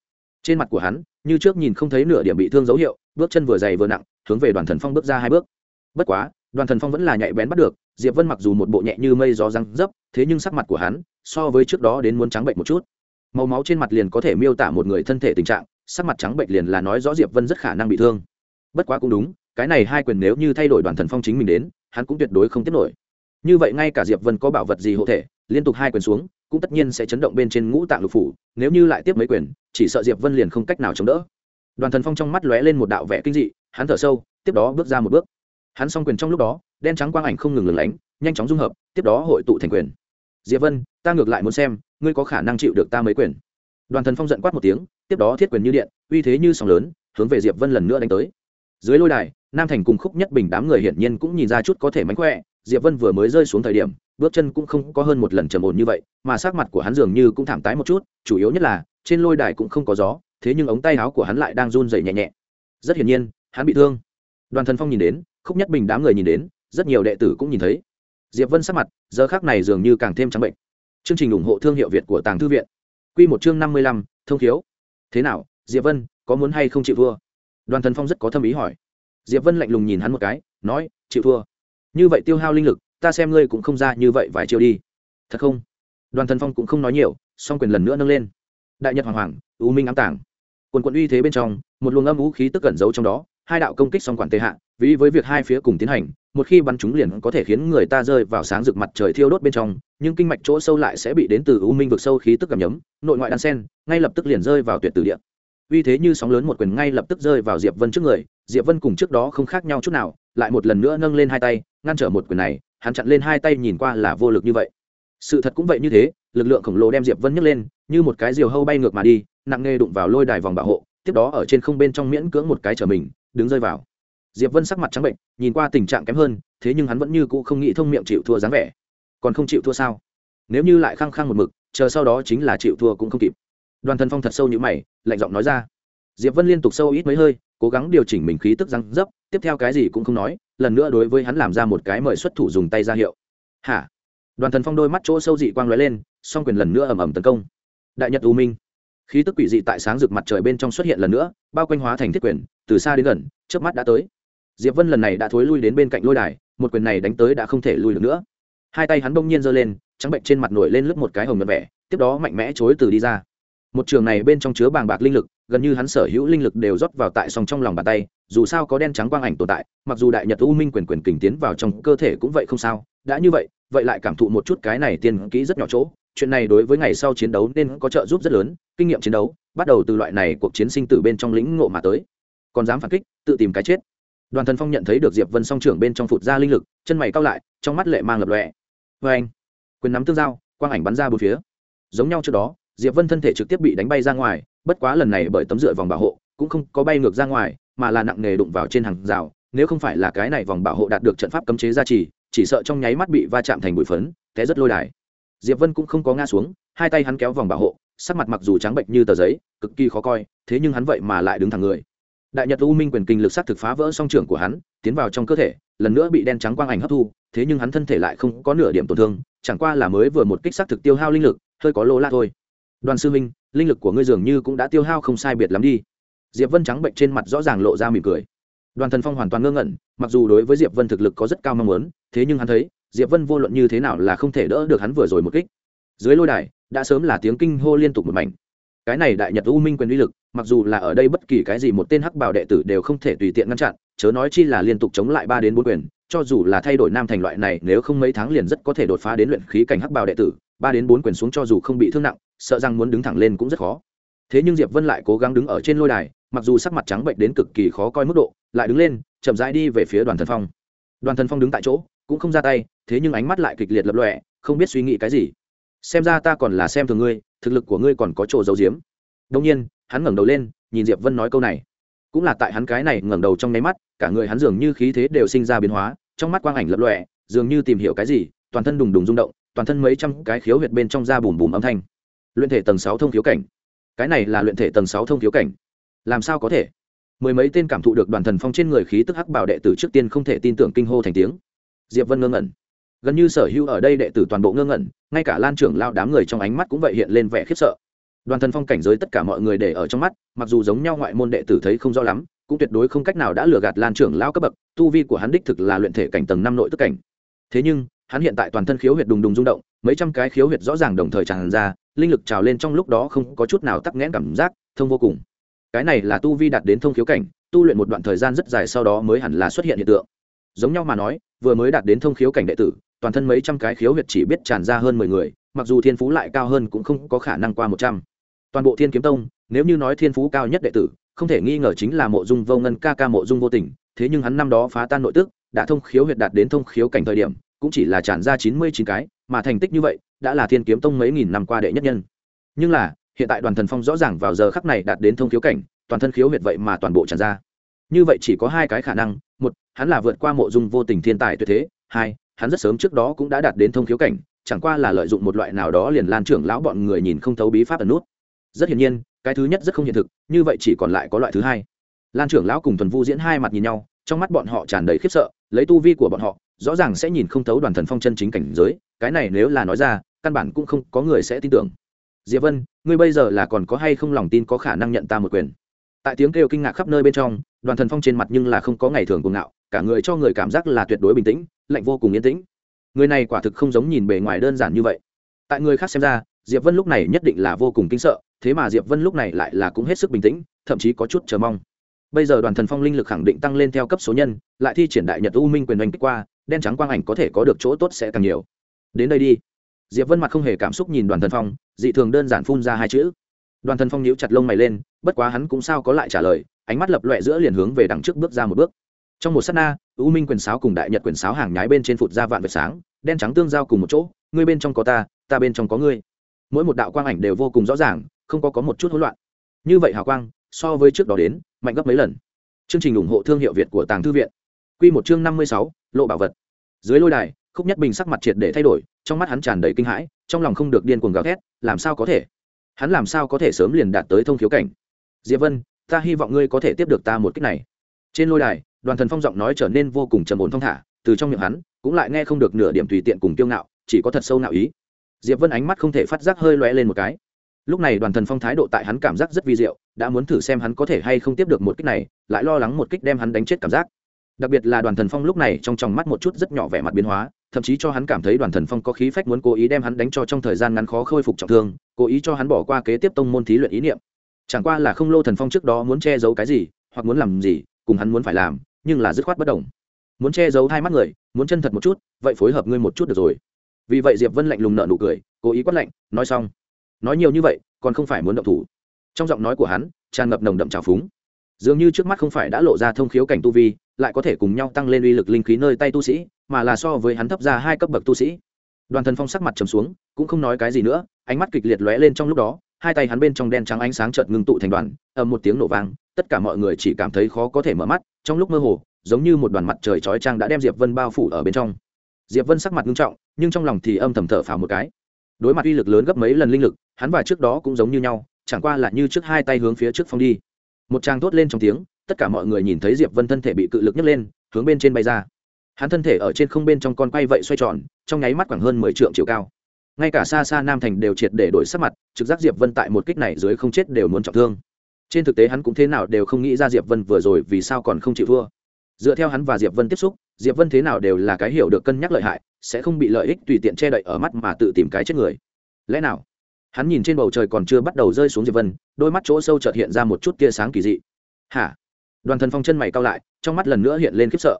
Trên mặt của hắn, như trước nhìn không thấy nửa điểm bị thương dấu hiệu, bước chân vừa dày vừa nặng, hướng về đoàn thần phong bước ra hai bước. Bất quá, đoàn thần phong vẫn là nhạy bén bắt được, diệp vân mặc dù một bộ nhẹ như mây gió răng dấp, thế nhưng sắc mặt của hắn, so với trước đó đến muốn trắng bệnh một chút. Màu máu trên mặt liền có thể miêu tả một người thân thể tình trạng, sắc mặt trắng bệnh liền là nói rõ diệp vân rất khả năng bị thương. Bất quá cũng đúng, cái này hai quyền nếu như thay đổi đoàn thần phong chính mình đến, hắn cũng tuyệt đối không tiếp nổi. Như vậy ngay cả diệp vân có bảo vật gì hộ thể liên tục hai quyền xuống, cũng tất nhiên sẽ chấn động bên trên ngũ tạng lục phủ, nếu như lại tiếp mấy quyền, chỉ sợ diệp vân liền không cách nào chống đỡ. Đoàn thần phong trong mắt lóe lên một đạo vẽ kinh dị, hắn thở sâu, tiếp đó bước ra một bước. Hắn xong quyền trong lúc đó, đen trắng quang ảnh không ngừng lửng lánh, nhanh chóng dung hợp, tiếp đó hội tụ thành quyền. Diệp vân, ta ngược lại muốn xem, ngươi có khả năng chịu được ta mấy quyền? Đoàn thần phong giận quát một tiếng, tiếp đó thiết quyền như điện, uy thế như sóng lớn, hướng về diệp vân lần nữa đánh tới. Dưới lôi đài, nam thành cùng khúc nhất bình đám người hiển nhiên cũng nhìn ra chút có thể mánh khỏe diệp vân vừa mới rơi xuống thời điểm, bước chân cũng không có hơn một lần trầm ổn như vậy, mà sắc mặt của hắn dường như cũng thảm tái một chút, chủ yếu nhất là, trên lôi đài cũng không có gió, thế nhưng ống tay áo của hắn lại đang run dậy nhẹ nhẹ. Rất hiển nhiên, hắn bị thương. Đoàn thần phong nhìn đến, khúc nhất bình đám người nhìn đến, rất nhiều đệ tử cũng nhìn thấy. Diệp vân sắc mặt, giờ khác này dường như càng thêm trắng bệnh. Chương trình ủng hộ thương hiệu việt của tàng thư viện. Q một chương năm mươi lăm, thông thiếu thế nào, diệp vân, có muốn hay không chịu thua? Đoàn thần phong rất có tâm ý hỏi. Diệp vân lạnh lùng nhìn hắn một cái, nói, chịu thua như vậy tiêu hao linh lực, ta xem ngươi cũng không ra như vậy vài chiều đi. Thật không? Đoàn thần phong cũng không nói nhiều, song quyền lần nữa nâng lên. Đại nhật hoàng hoàng, u minh ám tảng quần quận uy thế bên trong, một luồng âm vũ khí tức cẩn giấu trong đó, hai đạo công kích song quản tệ hạ vì với việc hai phía cùng tiến hành, một khi bắn chúng liền có thể khiến người ta rơi vào sáng rực mặt trời thiêu đốt bên trong, nhưng kinh mạch chỗ sâu lại sẽ bị đến từ u minh vực sâu khí tức cảm nhấm, nội ngoại đan sen, ngay lập tức liền rơi vào tuyệt tử địa uy thế như sóng lớn một quyền ngay lập tức rơi vào diệp vân trước người, diệp vân cùng trước đó không khác nhau chút nào, lại một lần nữa nâng lên hai tay, ngăn trở một quyền này, hắn chặn lên hai tay nhìn qua là vô lực như vậy. Sự thật cũng vậy như thế, lực lượng khổng lồ đem diệp vân nhấc lên, như một cái diều hâu bay ngược mà đi, nặng nề đụng vào lôi đài vòng bảo hộ, tiếp đó ở trên không bên trong miễn cưỡng một cái trở mình, đứng rơi vào. Diệp vân sắc mặt trắng bệnh, nhìn qua tình trạng kém hơn, thế nhưng hắn vẫn như cũ không nghĩ thông miệng chịu thua dáng vẻ. Còn không chịu thua sao? Nếu như lại khăng khăng một mực, chờ sau đó chính là chịu thua cũng không kịp đoàn thần phong thật sâu như mày, lạnh giọng nói ra. Diệp vân liên tục sâu ít mấy hơi, cố gắng điều chỉnh mình khí tức răng dấp, tiếp theo cái gì cũng không nói, lần nữa đối với hắn làm ra một cái mời xuất thủ dùng tay ra hiệu. Hả? Đoàn thần phong đôi mắt chỗ sâu dị quang lóe lên, song quyền lần nữa ầm ầm tấn công. Đại nhật u minh. Khí tức quỷ dị tại sáng rực mặt trời bên trong xuất hiện lần nữa, bao quanh hóa thành thiết quyền, từ xa đến gần trước mắt đã tới. Diệp vân lần này đã thối lui đến bên cạnh lôi đài, một quyền này đánh tới đã không thể lui được nữa. Hai tay hắn bỗng nhiên giơ lên, trắng bệnh trên mặt nổi lên lướt một cái hồng nhật vẻ, tiếp đó mạnh mẽ chối từ đi ra một trường này bên trong chứa bàng bạc linh lực, gần như hắn sở hữu linh lực đều rót vào tại song trong lòng bàn tay, dù sao có đen trắng quang ảnh tồn tại, mặc dù đại nhật u minh quyền quyền kình tiến vào trong cơ thể cũng vậy không sao. Đã như vậy vậy lại cảm thụ một chút cái này tiên kỹ rất nhỏ chỗ. Chuyện này đối với ngày sau chiến đấu nên có trợ giúp rất lớn, kinh nghiệm chiến đấu, bắt đầu từ loại này cuộc chiến sinh từ bên trong lĩnh ngộ mà tới. Còn dám phản kích, tự tìm cái chết. Đoàn thần phong nhận thấy được diệp vân song trưởng bên trong phụt ra linh lực, chân mày cao lại, trong mắt lệ mang lập lọe vê anh quyền nắm tương giao, quang ảnh bắn ra bốn phía. Giống nhau trước đó diệp vân thân thể trực tiếp bị đánh bay ra ngoài, bất quá lần này bởi tấm dựa vòng bảo hộ, cũng không có bay ngược ra ngoài, mà là nặng nề đụng vào trên hàng rào. Nếu không phải là cái này vòng bảo hộ đạt được trận pháp cấm chế gia trì, chỉ sợ trong nháy mắt bị va chạm thành bụi phấn, té rất lôi đài. Diệp vân cũng không có ngã xuống, hai tay hắn kéo vòng bảo hộ, sắc mặt mặc dù trắng bệnh như tờ giấy, cực kỳ khó coi, thế nhưng hắn vậy mà lại đứng thẳng người. Đại nhật u minh quyền kinh lực sát thực phá vỡ song trưởng của hắn, tiến vào trong cơ thể, lần nữa bị đen trắng quang ảnh hấp thu, thế nhưng hắn thân thể lại không có nửa điểm tổn thương, chẳng qua là mới vừa một kích sát thực tiêu hao linh lực, hơi có lỗ la thôi đoàn sư minh linh lực của ngươi dường như cũng đã tiêu hao không sai biệt lắm đi. Diệp vân trắng bệnh trên mặt rõ ràng lộ ra mỉm cười. Đoàn thần phong hoàn toàn ngơ ngẩn, mặc dù đối với diệp vân thực lực có rất cao mong muốn, thế nhưng hắn thấy, diệp vân vô luận như thế nào là không thể đỡ được hắn vừa rồi một kích. Dưới lôi đài, đã sớm là tiếng kinh hô liên tục một mảnh. Cái này đại nhật u minh quyền uy lực, mặc dù là ở đây bất kỳ cái gì một tên hắc bảo đệ tử đều không thể tùy tiện ngăn chặn, chớ nói chi là liên tục chống lại ba đến bốn quyền, cho dù là thay đổi nam thành loại này, nếu không mấy tháng liền rất có thể đột phá đến luyện khí cảnh hắc bảo đệ tử, ba đến bốn quyền xuống cho dù không bị thương nặng sợ rằng muốn đứng thẳng lên cũng rất khó. Thế nhưng diệp vân lại cố gắng đứng ở trên lôi đài, mặc dù sắc mặt trắng bệnh đến cực kỳ khó coi mức độ, lại đứng lên, chậm rãi đi về phía đoàn thần phong. Đoàn thần phong đứng tại chỗ, cũng không ra tay, thế nhưng ánh mắt lại kịch liệt lập lọe không biết suy nghĩ cái gì. Xem ra ta còn là xem thường ngươi, thực lực của ngươi còn có chỗ giấu giếm. Đông nhiên, hắn ngẩng đầu lên, nhìn diệp vân nói câu này. Cũng là tại hắn cái này ngẩng đầu trong nháy mắt, cả người hắn dường như khí thế đều sinh ra biến hóa, trong mắt quang ảnh lập lọe dường như tìm hiểu cái gì, toàn thân đùng đùng rung động, toàn thân mấy trăm cái khiếu huyệt bên trong da bùm bùm âm thanh luyện thể tầng sáu thông thiếu cảnh. Cái này là luyện thể tầng sáu thông thiếu cảnh. Làm sao có thể? Mười mấy tên cảm thụ được đoàn thần phong trên người khí tức hắc bảo đệ tử trước tiên không thể tin tưởng kinh hô thành tiếng. Diệp vân ngơ ngẩn. Gần như sở hữu ở đây đệ tử toàn bộ ngơ ngẩn, ngay cả lan trưởng lao đám người trong ánh mắt cũng vậy hiện lên vẻ khiếp sợ. Đoàn thần phong cảnh giới tất cả mọi người để ở trong mắt, mặc dù giống nhau ngoại môn đệ tử thấy không rõ lắm, cũng tuyệt đối không cách nào đã lừa gạt lan trưởng lao cấp bậc, tu vi của hắn đích thực là luyện thể cảnh tầng năm nội tức cảnh. Thế nhưng, hắn hiện tại toàn thân khiếu huyệt đùng đùng rung động, mấy trăm cái khiếu huyệt rõ ràng đồng thời tràn ra linh lực trào lên trong lúc đó không có chút nào tắc nghẽn cảm giác, thông vô cùng. Cái này là tu vi đạt đến thông khiếu cảnh, tu luyện một đoạn thời gian rất dài sau đó mới hẳn là xuất hiện hiện tượng. Giống nhau mà nói, vừa mới đạt đến thông khiếu cảnh đệ tử, toàn thân mấy trăm cái khiếu huyệt chỉ biết tràn ra hơn mười người, mặc dù thiên phú lại cao hơn cũng không có khả năng qua một trăm. Toàn bộ thiên kiếm tông, nếu như nói thiên phú cao nhất đệ tử, không thể nghi ngờ chính là mộ dung vô ngân ca ca mộ dung vô tình, thế nhưng hắn năm đó phá tan nội tức, đã thông khiếu huyệt đạt đến thông khiếu cảnh thời điểm, cũng chỉ là tràn ra chín mươi chín cái, mà thành tích như vậy đã là thiên kiếm tông mấy nghìn năm qua đệ nhất nhân. Nhưng là, hiện tại đoàn thần phong rõ ràng vào giờ khắc này đạt đến thông khiếu cảnh, toàn thân khiếu huyệt vậy mà toàn bộ tràn ra. Như vậy chỉ có hai cái khả năng, một, hắn là vượt qua mộ dung vô tình thiên tài tuyệt thế, hai, hắn rất sớm trước đó cũng đã đạt đến thông khiếu cảnh, chẳng qua là lợi dụng một loại nào đó liền lan trưởng lão bọn người nhìn không thấu bí pháp ẩn nút. Rất hiển nhiên, cái thứ nhất rất không hiện thực, như vậy chỉ còn lại có loại thứ hai. Lan trưởng lão cùng thuần vu diễn hai mặt nhìn nhau, trong mắt bọn họ tràn đầy khiếp sợ, lấy tu vi của bọn họ, rõ ràng sẽ nhìn không thấu đoàn thần phong chân chính cảnh giới, cái này nếu là nói ra căn bản cũng không có người sẽ tin tưởng. Diệp vân, ngươi bây giờ là còn có hay không lòng tin có khả năng nhận ta một quyền? Tại tiếng kêu kinh ngạc khắp nơi bên trong, đoàn thần phong trên mặt nhưng là không có ngày thường cuồng ngạo, cả người cho người cảm giác là tuyệt đối bình tĩnh, lạnh vô cùng yên tĩnh. Người này quả thực không giống nhìn bề ngoài đơn giản như vậy. Tại người khác xem ra, diệp vân lúc này nhất định là vô cùng kinh sợ, thế mà diệp vân lúc này lại là cũng hết sức bình tĩnh, thậm chí có chút chờ mong. Bây giờ đoàn thần phong linh lực khẳng định tăng lên theo cấp số nhân, lại thi triển đại nhật u minh quyền oanh kích qua, đen trắng quang ảnh có thể có được chỗ tốt sẽ càng nhiều. Đến đây đi diệp vân mặt không hề cảm xúc nhìn đoàn thần phong, dị thường đơn giản phun ra hai chữ. Đoàn thần phong nhíu chặt lông mày lên, bất quá hắn cũng sao có lại trả lời, ánh mắt lập loẹ giữa liền hướng về đằng trước bước ra một bước. Trong một s á t na, u minh quyền sáo cùng đại nhật quyền sáo hàng nhái bên trên phụt ra vạn vệt sáng, đen trắng tương giao cùng một chỗ, ngươi bên trong có ta ta bên trong có ngươi. Mỗi một đạo quang ảnh đều vô cùng rõ ràng, không có có một chút hỗn loạn. Như vậy hào quang, so với trước đó đến, mạnh gấp mấy lần. Chương trình ủng hộ thương hiệu việt của tàng thư viện. Q một chương năm mươi sáu, lộ bảo vật. Dưới lôi đài khúc nhất bình sắc mặt triệt để thay đổi, trong mắt hắn tràn đầy kinh hãi, trong lòng không được điên cuồng gào thét, làm sao có thể? Hắn làm sao có thể sớm liền đạt tới thông khiếu cảnh? Diệp vân, ta hy vọng ngươi có thể tiếp được ta một cách này. Trên lôi đài, đoàn thần phong giọng nói trở nên vô cùng trầm ổn thong thả, từ trong miệng hắn, cũng lại nghe không được nửa điểm tùy tiện cùng kiêu ngạo, chỉ có thật sâu nạo ý. Diệp vân ánh mắt không thể phát giác hơi lóe lên một cái. Lúc này đoàn thần phong thái độ tại hắn cảm giác rất vi diệu, đã muốn thử xem hắn có thể hay không tiếp được một kích này, lại lo lắng một kích đem hắn đánh chết cảm giác. Đặc biệt là đoàn thần phong lúc này trong tròng mắt một chút rất nhỏ vẻ mặt biến hóa thậm chí cho hắn cảm thấy đoàn thần phong có khí phách muốn cố ý đem hắn đánh cho trong thời gian ngắn khó khôi phục trọng thương, cố ý cho hắn bỏ qua kế tiếp tông môn thí luyện ý niệm. Chẳng qua là không lô thần phong trước đó muốn che giấu cái gì, hoặc muốn làm gì, cùng hắn muốn phải làm, nhưng là dứt khoát bất đồng. Muốn che giấu hai mắt người, muốn chân thật một chút, vậy phối hợp ngươi một chút được rồi. Vì vậy diệp vân lạnh lùng nợ nụ cười, cố ý quát lạnh, nói xong. Nói nhiều như vậy, còn không phải muốn động thủ. Trong giọng nói của hắn, tràn ngập nồng đậm trào phúng. Dường như trước mắt không phải đã lộ ra thông khiếu cảnh tu vi, lại có thể cùng nhau tăng lên uy lực linh khí nơi tay tu sĩ mà là so với hắn thấp ra hai cấp bậc tu sĩ. Đoàn thần phong sắc mặt trầm xuống, cũng không nói cái gì nữa, ánh mắt kịch liệt lóe lên trong lúc đó, hai tay hắn bên trong đen trắng ánh sáng chợt ngưng tụ thành đoàn, ầm một tiếng nổ vang, tất cả mọi người chỉ cảm thấy khó có thể mở mắt, trong lúc mơ hồ, giống như một đoàn mặt trời chói chang đã đem diệp vân bao phủ ở bên trong. Diệp vân sắc mặt nghiêm trọng, nhưng trong lòng thì âm thầm thở phào một cái. Đối mặt uy lực lớn gấp mấy lần linh lực, hắn và trước đó cũng giống như nhau, chẳng qua là như trước hai tay hướng phía trước phong đi. Một tràng thốt lên trong tiếng, tất cả mọi người nhìn thấy diệp vân thân thể bị cự lực nhấc lên, hướng bên trên bay ra hắn thân thể ở trên không bên trong con quay vậy xoay tròn, trong nháy mắt khoảng hơn mười trượng chiều cao. Ngay cả xa xa nam thành đều triệt để đổi sắc mặt, trực giác diệp vân tại một kích này dưới không chết đều muốn trọng thương. Trên thực tế hắn cũng thế nào đều không nghĩ ra diệp vân vừa rồi vì sao còn không chịu thua. Dựa theo hắn và diệp vân tiếp xúc, diệp vân thế nào đều là cái hiểu được cân nhắc lợi hại, sẽ không bị lợi ích tùy tiện che đậy ở mắt mà tự tìm cái chết người. Lẽ nào? Hắn nhìn trên bầu trời còn chưa bắt đầu rơi xuống diệp vân, đôi mắt chỗ sâu chợt hiện ra một chút tia sáng kỳ dị. Hả? Đoàn thần phong chân mày cao lại, trong mắt lần nữa hiện lên khiếp sợ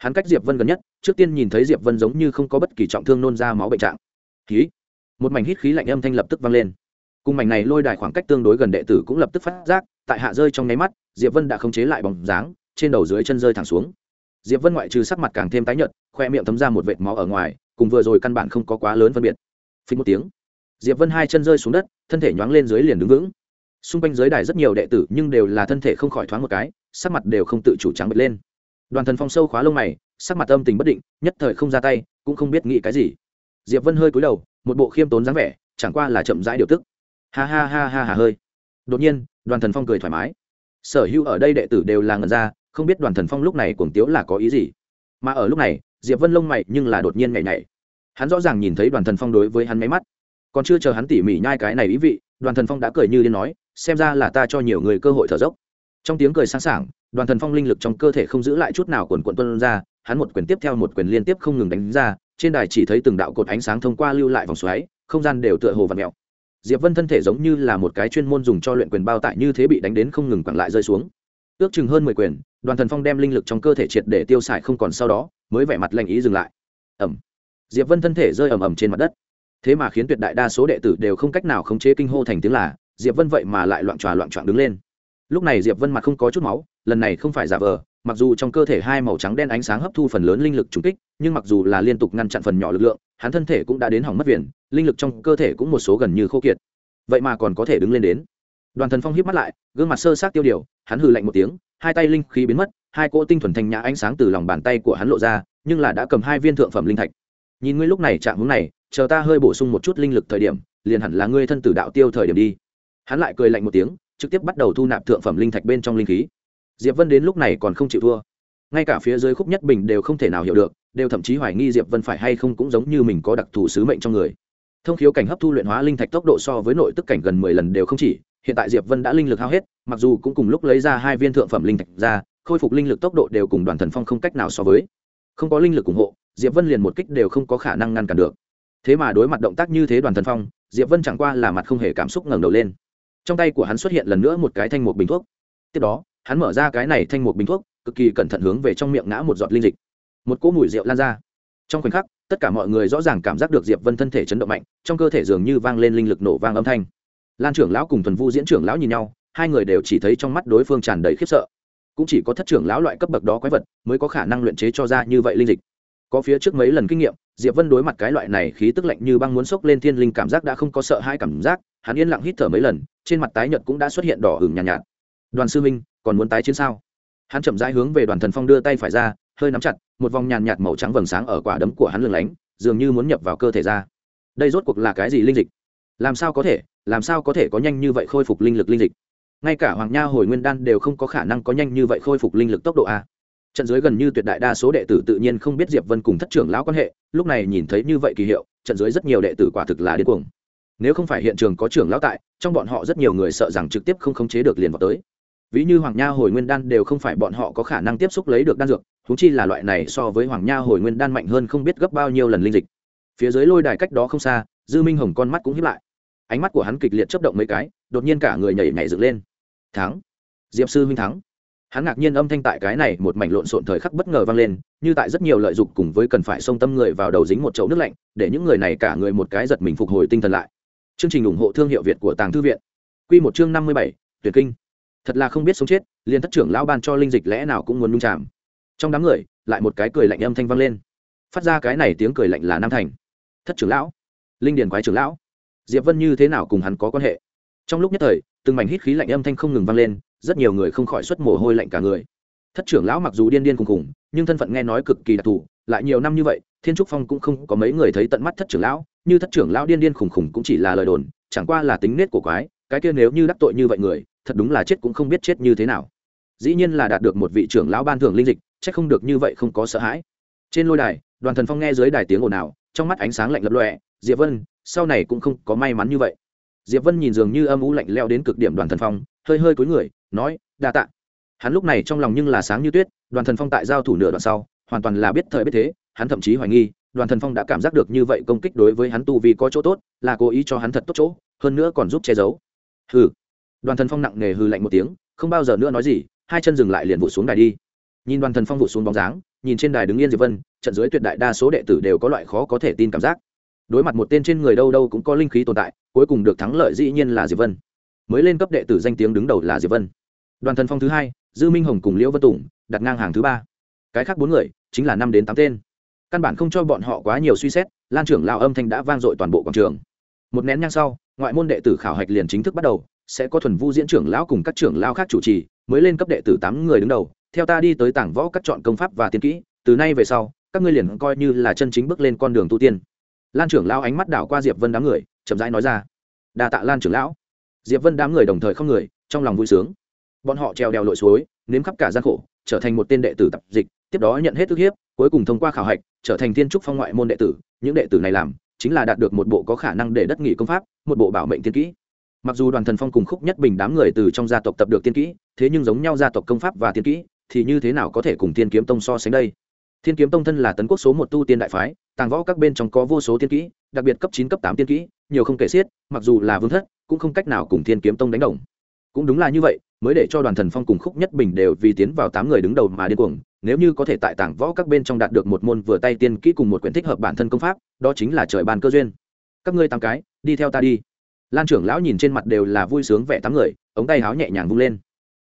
hắn cách diệp vân gần nhất, trước tiên nhìn thấy diệp vân giống như không có bất kỳ trọng thương nôn ra máu bệnh trạng. Khí một mảnh hít khí lạnh âm thanh lập tức vang lên. Cùng mảnh này lôi đài khoảng cách tương đối gần đệ tử cũng lập tức phát giác, tại hạ rơi trong nháy mắt, diệp vân đã khống chế lại bóng dáng, trên đầu dưới chân rơi thẳng xuống. Diệp vân ngoại trừ sắc mặt càng thêm tái nhợt, khoe miệng thấm ra một vệt máu ở ngoài, cùng vừa rồi căn bản không có quá lớn phân biệt. Phí một tiếng, diệp vân hai chân rơi xuống đất, thân thể nhoáng lên dưới liền đứng vững. Xung quanh dưới đài rất nhiều đệ tử nhưng đều là thân thể không khỏi thoáng một cái, sắc mặt đều không tự chủ trắng bật lên đoàn thần phong sâu khóa lông mày, sắc mặt âm tình bất định, nhất thời không ra tay, cũng không biết nghĩ cái gì. Diệp vân hơi cúi đầu, một bộ khiêm tốn dáng vẻ, chẳng qua là chậm rãi điều tức. Ha ha ha ha ha hơi. Đột nhiên, đoàn thần phong cười thoải mái. Sở hữu ở đây đệ tử đều là ngần ra, không biết đoàn thần phong lúc này cuồng tiếu là có ý gì. Mà ở lúc này, diệp vân lông mày nhưng là đột nhiên nhảy nhảy. Hắn rõ ràng nhìn thấy đoàn thần phong đối với hắn máy mắt. Còn chưa chờ hắn tỉ mỉ nhai cái này ý vị, đoàn thần phong đã cười như điên nói, xem ra là ta cho nhiều người cơ hội thở dốc. Trong tiếng cười sáng sảng đoàn thần phong linh lực trong cơ thể không giữ lại chút nào quần quận tuân ra, hắn một quyền tiếp theo một quyền liên tiếp không ngừng đánh ra, trên đài chỉ thấy từng đạo cột ánh sáng thông qua lưu lại vòng xoáy, không gian đều tựa hồ và mẹo. diệp vân thân thể giống như là một cái chuyên môn dùng cho luyện quyền bao tải như thế bị đánh đến không ngừng quẳng lại rơi xuống. Ước chừng hơn mười quyền, đoàn thần phong đem linh lực trong cơ thể triệt để tiêu xài không còn sau đó, mới vẻ mặt lành ý dừng lại. Ẩm. Diệp vân thân thể rơi ầm ầm trên mặt đất. Thế mà khiến tuyệt đại đa số đệ tử đều không cách nào khống chế kinh hô thành tiếng là, diệp vân vậy mà lại loạn tròa loạn trọn đứng lên. Lúc này diệp vân mặt không có chút máu lần này không phải giả vờ, mặc dù trong cơ thể hai màu trắng đen ánh sáng hấp thu phần lớn linh lực trùng kích, nhưng mặc dù là liên tục ngăn chặn phần nhỏ lực lượng, hắn thân thể cũng đã đến hỏng mất viền, linh lực trong cơ thể cũng một số gần như khô kiệt. Vậy mà còn có thể đứng lên đến. Đoàn thần phong hiếp mắt lại, gương mặt sơ sát tiêu điều, hắn hừ lạnh một tiếng, hai tay linh khí biến mất, hai cỗ tinh thuần thanh nhã ánh sáng từ lòng bàn tay của hắn lộ ra, nhưng là đã cầm hai viên thượng phẩm linh thạch. Nhìn ngươi lúc này chạm hướng này, chờ ta hơi bổ sung một chút linh lực thời điểm, liền hẳn là ngươi thân tử đạo tiêu thời điểm đi. Hắn lại cười lạnh một tiếng, trực tiếp bắt đầu thu nạp thượng phẩm linh thạch bên trong linh khí diệp vân đến lúc này còn không chịu thua. Ngay cả phía dưới khúc nhất bình đều không thể nào hiểu được, đều thậm chí hoài nghi diệp vân phải hay không cũng giống như mình có đặc thù sứ mệnh trong người. Thông khiếu cảnh hấp thu luyện hóa linh thạch tốc độ so với nội tức cảnh gần mười lần đều không chỉ, hiện tại diệp vân đã linh lực hao hết, mặc dù cũng cùng lúc lấy ra hai viên thượng phẩm linh thạch ra, khôi phục linh lực tốc độ đều cùng đoàn thần phong không cách nào so với. Không có linh lực ủng hộ, diệp vân liền một kích đều không có khả năng ngăn cản được. Thế mà đối mặt động tác như thế đoàn thần phong, diệp vân chẳng qua là mặt không hề cảm xúc ngẩng đầu lên. Trong tay của hắn xuất hiện lần nữa một cái thanh một bình thuốc. Tiếp đó hắn mở ra cái này thanh một bình thuốc cực kỳ cẩn thận hướng về trong miệng ngã một giọt linh dịch. Một cỗ mùi rượu lan ra. Trong khoảnh khắc tất cả mọi người rõ ràng cảm giác được diệp vân thân thể chấn động mạnh trong cơ thể dường như vang lên linh lực nổ vang âm thanh. Lan trưởng lão cùng thuần vu diễn trưởng lão nhìn nhau hai người đều chỉ thấy trong mắt đối phương tràn đầy khiếp sợ. Cũng chỉ có thất trưởng lão loại cấp bậc đó quái vật mới có khả năng luyện chế cho ra như vậy linh dịch. Có phía trước mấy lần kinh nghiệm diệp vân đối mặt cái loại này khí tức lạnh như băng muốn sốc lên thiên linh cảm giác đã không có sợ hai cảm giác hắn yên lặng hít thở mấy lần trên mặt tái nhợt cũng đã xuất hiện đỏ hừng nhàn nhạt, nhạt. Đoàn sư minh còn muốn tái chiến sao? Hắn chậm rãi hướng về đoàn thần phong đưa tay phải ra, hơi nắm chặt, một vòng nhàn nhạt màu trắng vầng sáng ở quả đấm của hắn lừng lánh, dường như muốn nhập vào cơ thể ra. Đây rốt cuộc là cái gì linh dịch? Làm sao có thể, làm sao có thể có nhanh như vậy khôi phục linh lực linh dịch? Ngay cả hoàng nha hồi nguyên đan đều không có khả năng có nhanh như vậy khôi phục linh lực tốc độ a. Trận dưới gần như tuyệt đại đa số đệ tử tự nhiên không biết diệp vân cùng thất trưởng lão quan hệ, lúc này nhìn thấy như vậy kỳ hiệu, trận dưới rất nhiều đệ tử quả thực là điên cuồng. Nếu không phải hiện trường có trưởng lão tại, trong bọn họ rất nhiều người sợ rằng trực tiếp không khống chế được liền vào tới ví như hoàng nha hồi nguyên đan đều không phải bọn họ có khả năng tiếp xúc lấy được đan dược thúng chi là loại này so với hoàng nha hồi nguyên đan mạnh hơn không biết gấp bao nhiêu lần linh dịch. Phía dưới lôi đài cách đó không xa, dư minh hồng con mắt cũng hiếp lại. Ánh mắt của hắn kịch liệt chấp động mấy cái, đột nhiên cả người nhảy nhảy dựng lên. Thắng, diệp sư huynh thắng. Hắn ngạc nhiên âm thanh tại cái này một mảnh lộn xộn thời khắc bất ngờ vang lên, như tại rất nhiều lợi dụng cùng với cần phải xông tâm người vào đầu dính một chậu nước lạnh, để những người này cả người một cái giật mình phục hồi tinh thần lại. Chương trình ủng hộ thương hiệu việt của tàng thư viện. Q một chương năm mươi bảy tuyệt kinh thật là không biết sống chết, liên thất trưởng lão ban cho linh dịch lẽ nào cũng muốn nung chạm trong đám người, lại một cái cười lạnh âm thanh vang lên. Phát ra cái này tiếng cười lạnh là nam thành. Thất trưởng lão, linh điền quái trưởng lão, diệp vân như thế nào cùng hắn có quan hệ? Trong lúc nhất thời, từng mảnh hít khí lạnh âm thanh không ngừng vang lên, rất nhiều người không khỏi xuất mồ hôi lạnh cả người. Thất trưởng lão mặc dù điên điên cùng cùng nhưng thân phận nghe nói cực kỳ đặc thù, lại nhiều năm như vậy, thiên trúc phong cũng không có mấy người thấy tận mắt thất trưởng lão, như thất trưởng lão điên điên khùng khùng cũng chỉ là lời đồn, chẳng qua là tính nết của quái, cái kia nếu như đắc tội như vậy người thật đúng là chết cũng không biết chết như thế nào. Dĩ nhiên là đạt được một vị trưởng lão ban thưởng linh dịch, chắc không được như vậy không có sợ hãi. Trên lôi đài, đoàn thần phong nghe dưới đài tiếng ồn ào, trong mắt ánh sáng lạnh lập lọe diệp vân, sau này cũng không có may mắn như vậy. Diệp vân nhìn dường như âm u lạnh leo đến cực điểm đoàn thần phong, hơi hơi cúi người, nói, đa tạ. Hắn lúc này trong lòng nhưng là sáng như tuyết, đoàn thần phong tại giao thủ nửa đoạn sau, hoàn toàn là biết thời biết thế, hắn thậm chí hoài nghi, đoàn thần phong đã cảm giác được như vậy công kích đối với hắn tu vì có chỗ tốt, là cố ý cho hắn thật tốt chỗ, hơn nữa còn giúp che giấu. Hừ đoàn thần phong nặng nề hừ lạnh một tiếng, không bao giờ nữa nói gì, hai chân dừng lại liền vụ xuống đài đi. Nhìn đoàn thần phong vụ xuống bóng dáng, nhìn trên đài đứng yên diệp vân, trận dưới tuyệt đại đa số đệ tử đều có loại khó có thể tin cảm giác. Đối mặt một tên trên người đâu đâu cũng có linh khí tồn tại, cuối cùng được thắng lợi dĩ nhiên là diệp vân. Mới lên cấp đệ tử danh tiếng đứng đầu là diệp vân. Đoàn thần phong thứ hai, dư minh hồng cùng liễu vân tùng, đặt ngang hàng thứ ba. Cái khác bốn người, chính là năm đến tám tên. Căn bản không cho bọn họ quá nhiều suy xét, lan trưởng lao âm thanh đã vang dội toàn bộ quảng trường. Một nén nhang sau, ngoại môn đệ tử khảo hạch liền chính thức bắt đầu sẽ có thuần vu diễn trưởng lão cùng các trưởng lao khác chủ trì, mới lên cấp đệ tử tám người đứng đầu. Theo ta đi tới tảng võ các chọn công pháp và tiên kỹ, từ nay về sau, các ngươi liền coi như là chân chính bước lên con đường tu tiên. Lan trưởng lão ánh mắt đảo qua diệp vân đám người, chậm rãi nói ra. Đa tạ lan trưởng lão. Diệp vân đám người đồng thời không người, trong lòng vui sướng. Bọn họ treo đèo lội suối, nếm khắp cả gian khổ, trở thành một tên đệ tử tập dịch, tiếp đó nhận hết thức hiếp, cuối cùng thông qua khảo hạch, trở thành thiên trúc phong ngoại môn đệ tử. Những đệ tử này làm, chính là đạt được một bộ có khả năng để đất nghỉ công pháp, một bộ bảo mệnh tiên kỹ mặc dù đoàn thần phong cùng khúc nhất bình đám người từ trong gia tộc tập được tiên kỹ, thế nhưng giống nhau gia tộc công pháp và tiên kỹ, thì như thế nào có thể cùng thiên kiếm tông so sánh đây? Thiên kiếm tông thân là tấn quốc số một tu tiên đại phái, tàng võ các bên trong có vô số tiên kỹ, đặc biệt cấp chín, cấp tám tiên kỹ, nhiều không kể xiết, mặc dù là vương thất, cũng không cách nào cùng thiên kiếm tông đánh đồng. Cũng đúng là như vậy, mới để cho đoàn thần phong cùng khúc nhất bình đều vì tiến vào tám người đứng đầu mà điên cuồng, nếu như có thể tại tảng võ các bên trong đạt được một môn vừa tay tiên kỹ cùng một quyển thích hợp bản thân công pháp, đó chính là trời bàn cơ duyên. Các ngươi tám cái, đi theo ta đi lan trưởng lão nhìn trên mặt đều là vui sướng vẻ tám người ống tay háo nhẹ nhàng vung lên.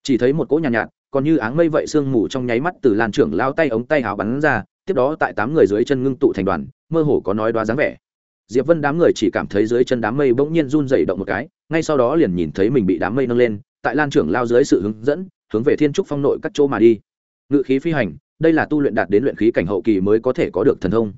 Chỉ thấy một cỗ nhàn nhạt, nhạt còn như áng mây vậy sương mù trong nháy mắt từ lan trưởng lao tay ống tay áo bắn ra tiếp đó tại tám người dưới chân ngưng tụ thành đoàn mơ hồ có nói đoá dáng vẻ. Diệp vân đám người chỉ cảm thấy dưới chân đám mây bỗng nhiên run dày động một cái ngay sau đó liền nhìn thấy mình bị đám mây nâng lên tại lan trưởng lao dưới sự hướng dẫn hướng về thiên trúc phong nội các chỗ mà đi. Ngự khí phi hành đây là tu luyện đạt đến luyện khí cảnh hậu kỳ mới có thể có được thần thông.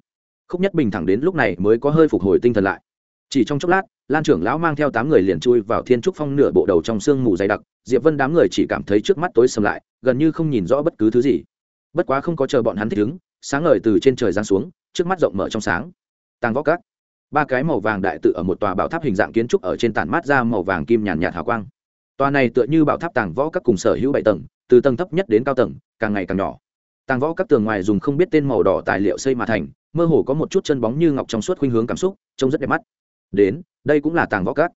Khúc nhất bình thẳng đến lúc này mới có hơi phục hồi tinh thần lại chỉ trong chốc lát, lan trưởng lão mang theo tám người liền chui vào thiên trúc phong nửa bộ đầu trong sương mù dày đặc, diệp vân đám người chỉ cảm thấy trước mắt tối sầm lại, gần như không nhìn rõ bất cứ thứ gì. Bất quá không có chờ bọn hắn thích ứng, sáng ngời từ trên trời giáng xuống, trước mắt rộng mở trong sáng. Tàng võ cát ba cái màu vàng đại tự ở một tòa bảo tháp hình dạng kiến trúc ở trên tản mát ra màu vàng kim nhàn nhạt hào quang. Tòa này tựa như bảo tháp tàng võ các cùng sở hữu bảy tầng, từ tầng thấp nhất đến cao tầng, càng ngày càng nhỏ. Tàng võ các tường ngoài dùng không biết tên màu đỏ tài liệu xây mà thành, mơ hồ có một chút chân bóng như ngọc trong suốt khuynh hướng cảm xúc, trông rất đẹp mắt đến, đây cũng là tàng võ cát.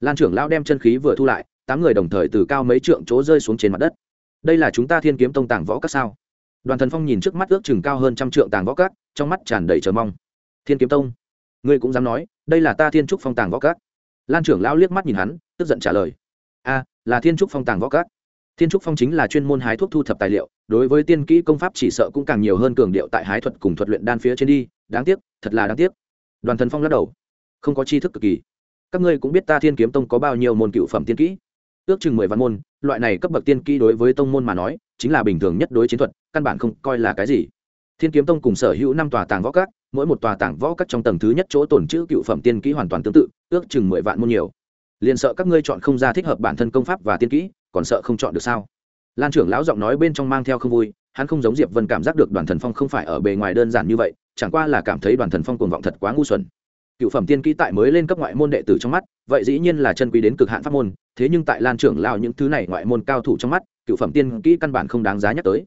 lan trưởng lão đem chân khí vừa thu lại, tám người đồng thời từ cao mấy trượng chỗ rơi xuống trên mặt đất. Đây là chúng ta thiên kiếm tông tàng võ các sao? Đoàn thần phong nhìn trước mắt ước chừng cao hơn trăm trượng tàng võ các, trong mắt tràn đầy chờ mong. Thiên kiếm tông? Ngươi cũng dám nói, đây là ta thiên trúc phong tàng võ các. Lan trưởng lão liếc mắt nhìn hắn, tức giận trả lời. A, là thiên trúc phong tàng võ các. Thiên trúc phong chính là chuyên môn hái thuốc thu thập tài liệu, đối với tiên kỹ công pháp chỉ sợ cũng càng nhiều hơn cường điệu tại hái thuật cùng thuật luyện đan phía trên đi. Đáng tiếc, thật là đáng tiếc. Đoàn thần phong lắc đầu không có tri thức cực kỳ. Các ngươi cũng biết ta thiên kiếm tông có bao nhiêu môn cựu phẩm tiên kỹ. Ước chừng mười văn môn, loại này cấp bậc tiên kỹ đối với tông môn mà nói, chính là bình thường nhất đối chiến thuật, căn bản không coi là cái gì. Thiên kiếm tông cùng sở hữu năm tòa tàng võ các, mỗi một tòa tàng võ các trong tầng thứ nhất chỗ tổn chữ cựu phẩm tiên kỹ hoàn toàn tương tự, ước chừng mười vạn môn nhiều. Liền sợ các ngươi chọn không ra thích hợp bản thân công pháp và tiên kỹ, còn sợ không chọn được sao? Lan trưởng lão giọng nói bên trong mang theo không vui, hắn không giống diệp vân cảm giác được đoàn thần phong không phải ở bề ngoài đơn giản như vậy, chẳng qua là cảm thấy đoàn thần phong cuồng vọng thật quá ngu xuẩn cựu phẩm tiên kỹ tại mới lên cấp ngoại môn đệ tử trong mắt, vậy dĩ nhiên là chân quý đến cực hạn pháp môn, thế nhưng tại lan trưởng lao những thứ này ngoại môn cao thủ trong mắt, cựu phẩm tiên kỹ căn bản không đáng giá nhắc tới.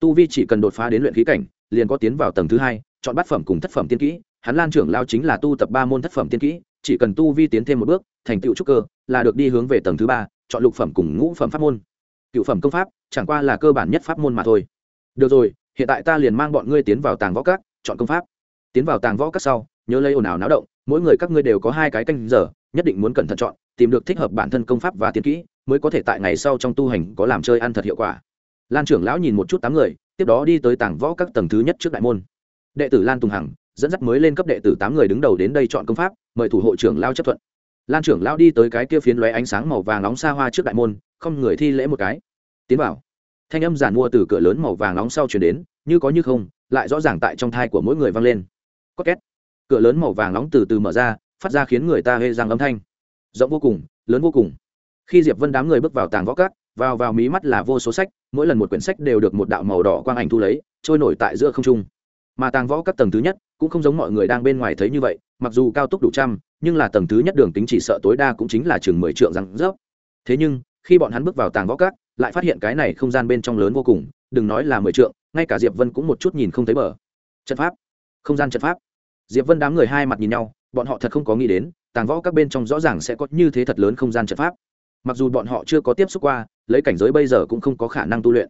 Tu vi chỉ cần đột phá đến luyện khí cảnh, liền có tiến vào tầng thứ hai, chọn bát phẩm cùng thất phẩm tiên kỹ, hắn lan trưởng lao chính là tu tập ba môn thất phẩm tiên kỹ, chỉ cần tu vi tiến thêm một bước, thành tựu trúc cơ, là được đi hướng về tầng thứ ba, chọn lục phẩm cùng ngũ phẩm pháp môn. Cựu phẩm công pháp, chẳng qua là cơ bản nhất pháp môn mà thôi. Được rồi, hiện tại ta liền mang bọn ngươi tiến vào tàng võ các, chọn công pháp. Tiến vào tàng võ các sau, nhớ lấy ồn ào náo động mỗi người các ngươi đều có hai cái canh giờ, nhất định muốn cẩn thận chọn, tìm được thích hợp bản thân công pháp và tiến kỹ, mới có thể tại ngày sau trong tu hành có làm chơi ăn thật hiệu quả. Lan trưởng lão nhìn một chút tám người, tiếp đó đi tới tảng võ các tầng thứ nhất trước đại môn. Đệ tử lan tùng hằng, dẫn dắt mới lên cấp đệ tử tám người đứng đầu đến đây chọn công pháp, mời thủ hộ trưởng lao chấp thuận. Lan trưởng lao đi tới cái kia phiến lóe ánh sáng màu vàng nóng xa hoa trước đại môn, không người thi lễ một cái. Tiến vào. Thanh âm giản mua từ cửa lớn màu vàng nóng sau chuyển đến, như có như không, lại rõ ràng tại trong thai của mỗi người vang lên. Có két cửa lớn màu vàng nóng từ từ mở ra, phát ra khiến người ta hê răng âm thanh. Rộng vô cùng, lớn vô cùng. Khi diệp vân đám người bước vào tàng võ cát vào vào mí mắt là vô số sách, mỗi lần một quyển sách đều được một đạo màu đỏ quang ảnh thu lấy, trôi nổi tại giữa không trung. Mà tàng võ các tầng thứ nhất cũng không giống mọi người đang bên ngoài thấy như vậy, mặc dù cao tốc đủ trăm, nhưng là tầng thứ nhất đường tính chỉ sợ tối đa cũng chính là chừng mười trượng răng rớp. Thế nhưng, khi bọn hắn bước vào tàng võ các, lại phát hiện cái này không gian bên trong lớn vô cùng, đừng nói là mười trượng, ngay cả diệp vân cũng một chút nhìn không thấy bờ. Trận pháp. Không gian trận pháp diệp vân đám người hai mặt nhìn nhau, bọn họ thật không có nghĩ đến, tàng võ các bên trong rõ ràng sẽ có như thế thật lớn không gian trận pháp. Mặc dù bọn họ chưa có tiếp xúc qua, lấy cảnh giới bây giờ cũng không có khả năng tu luyện.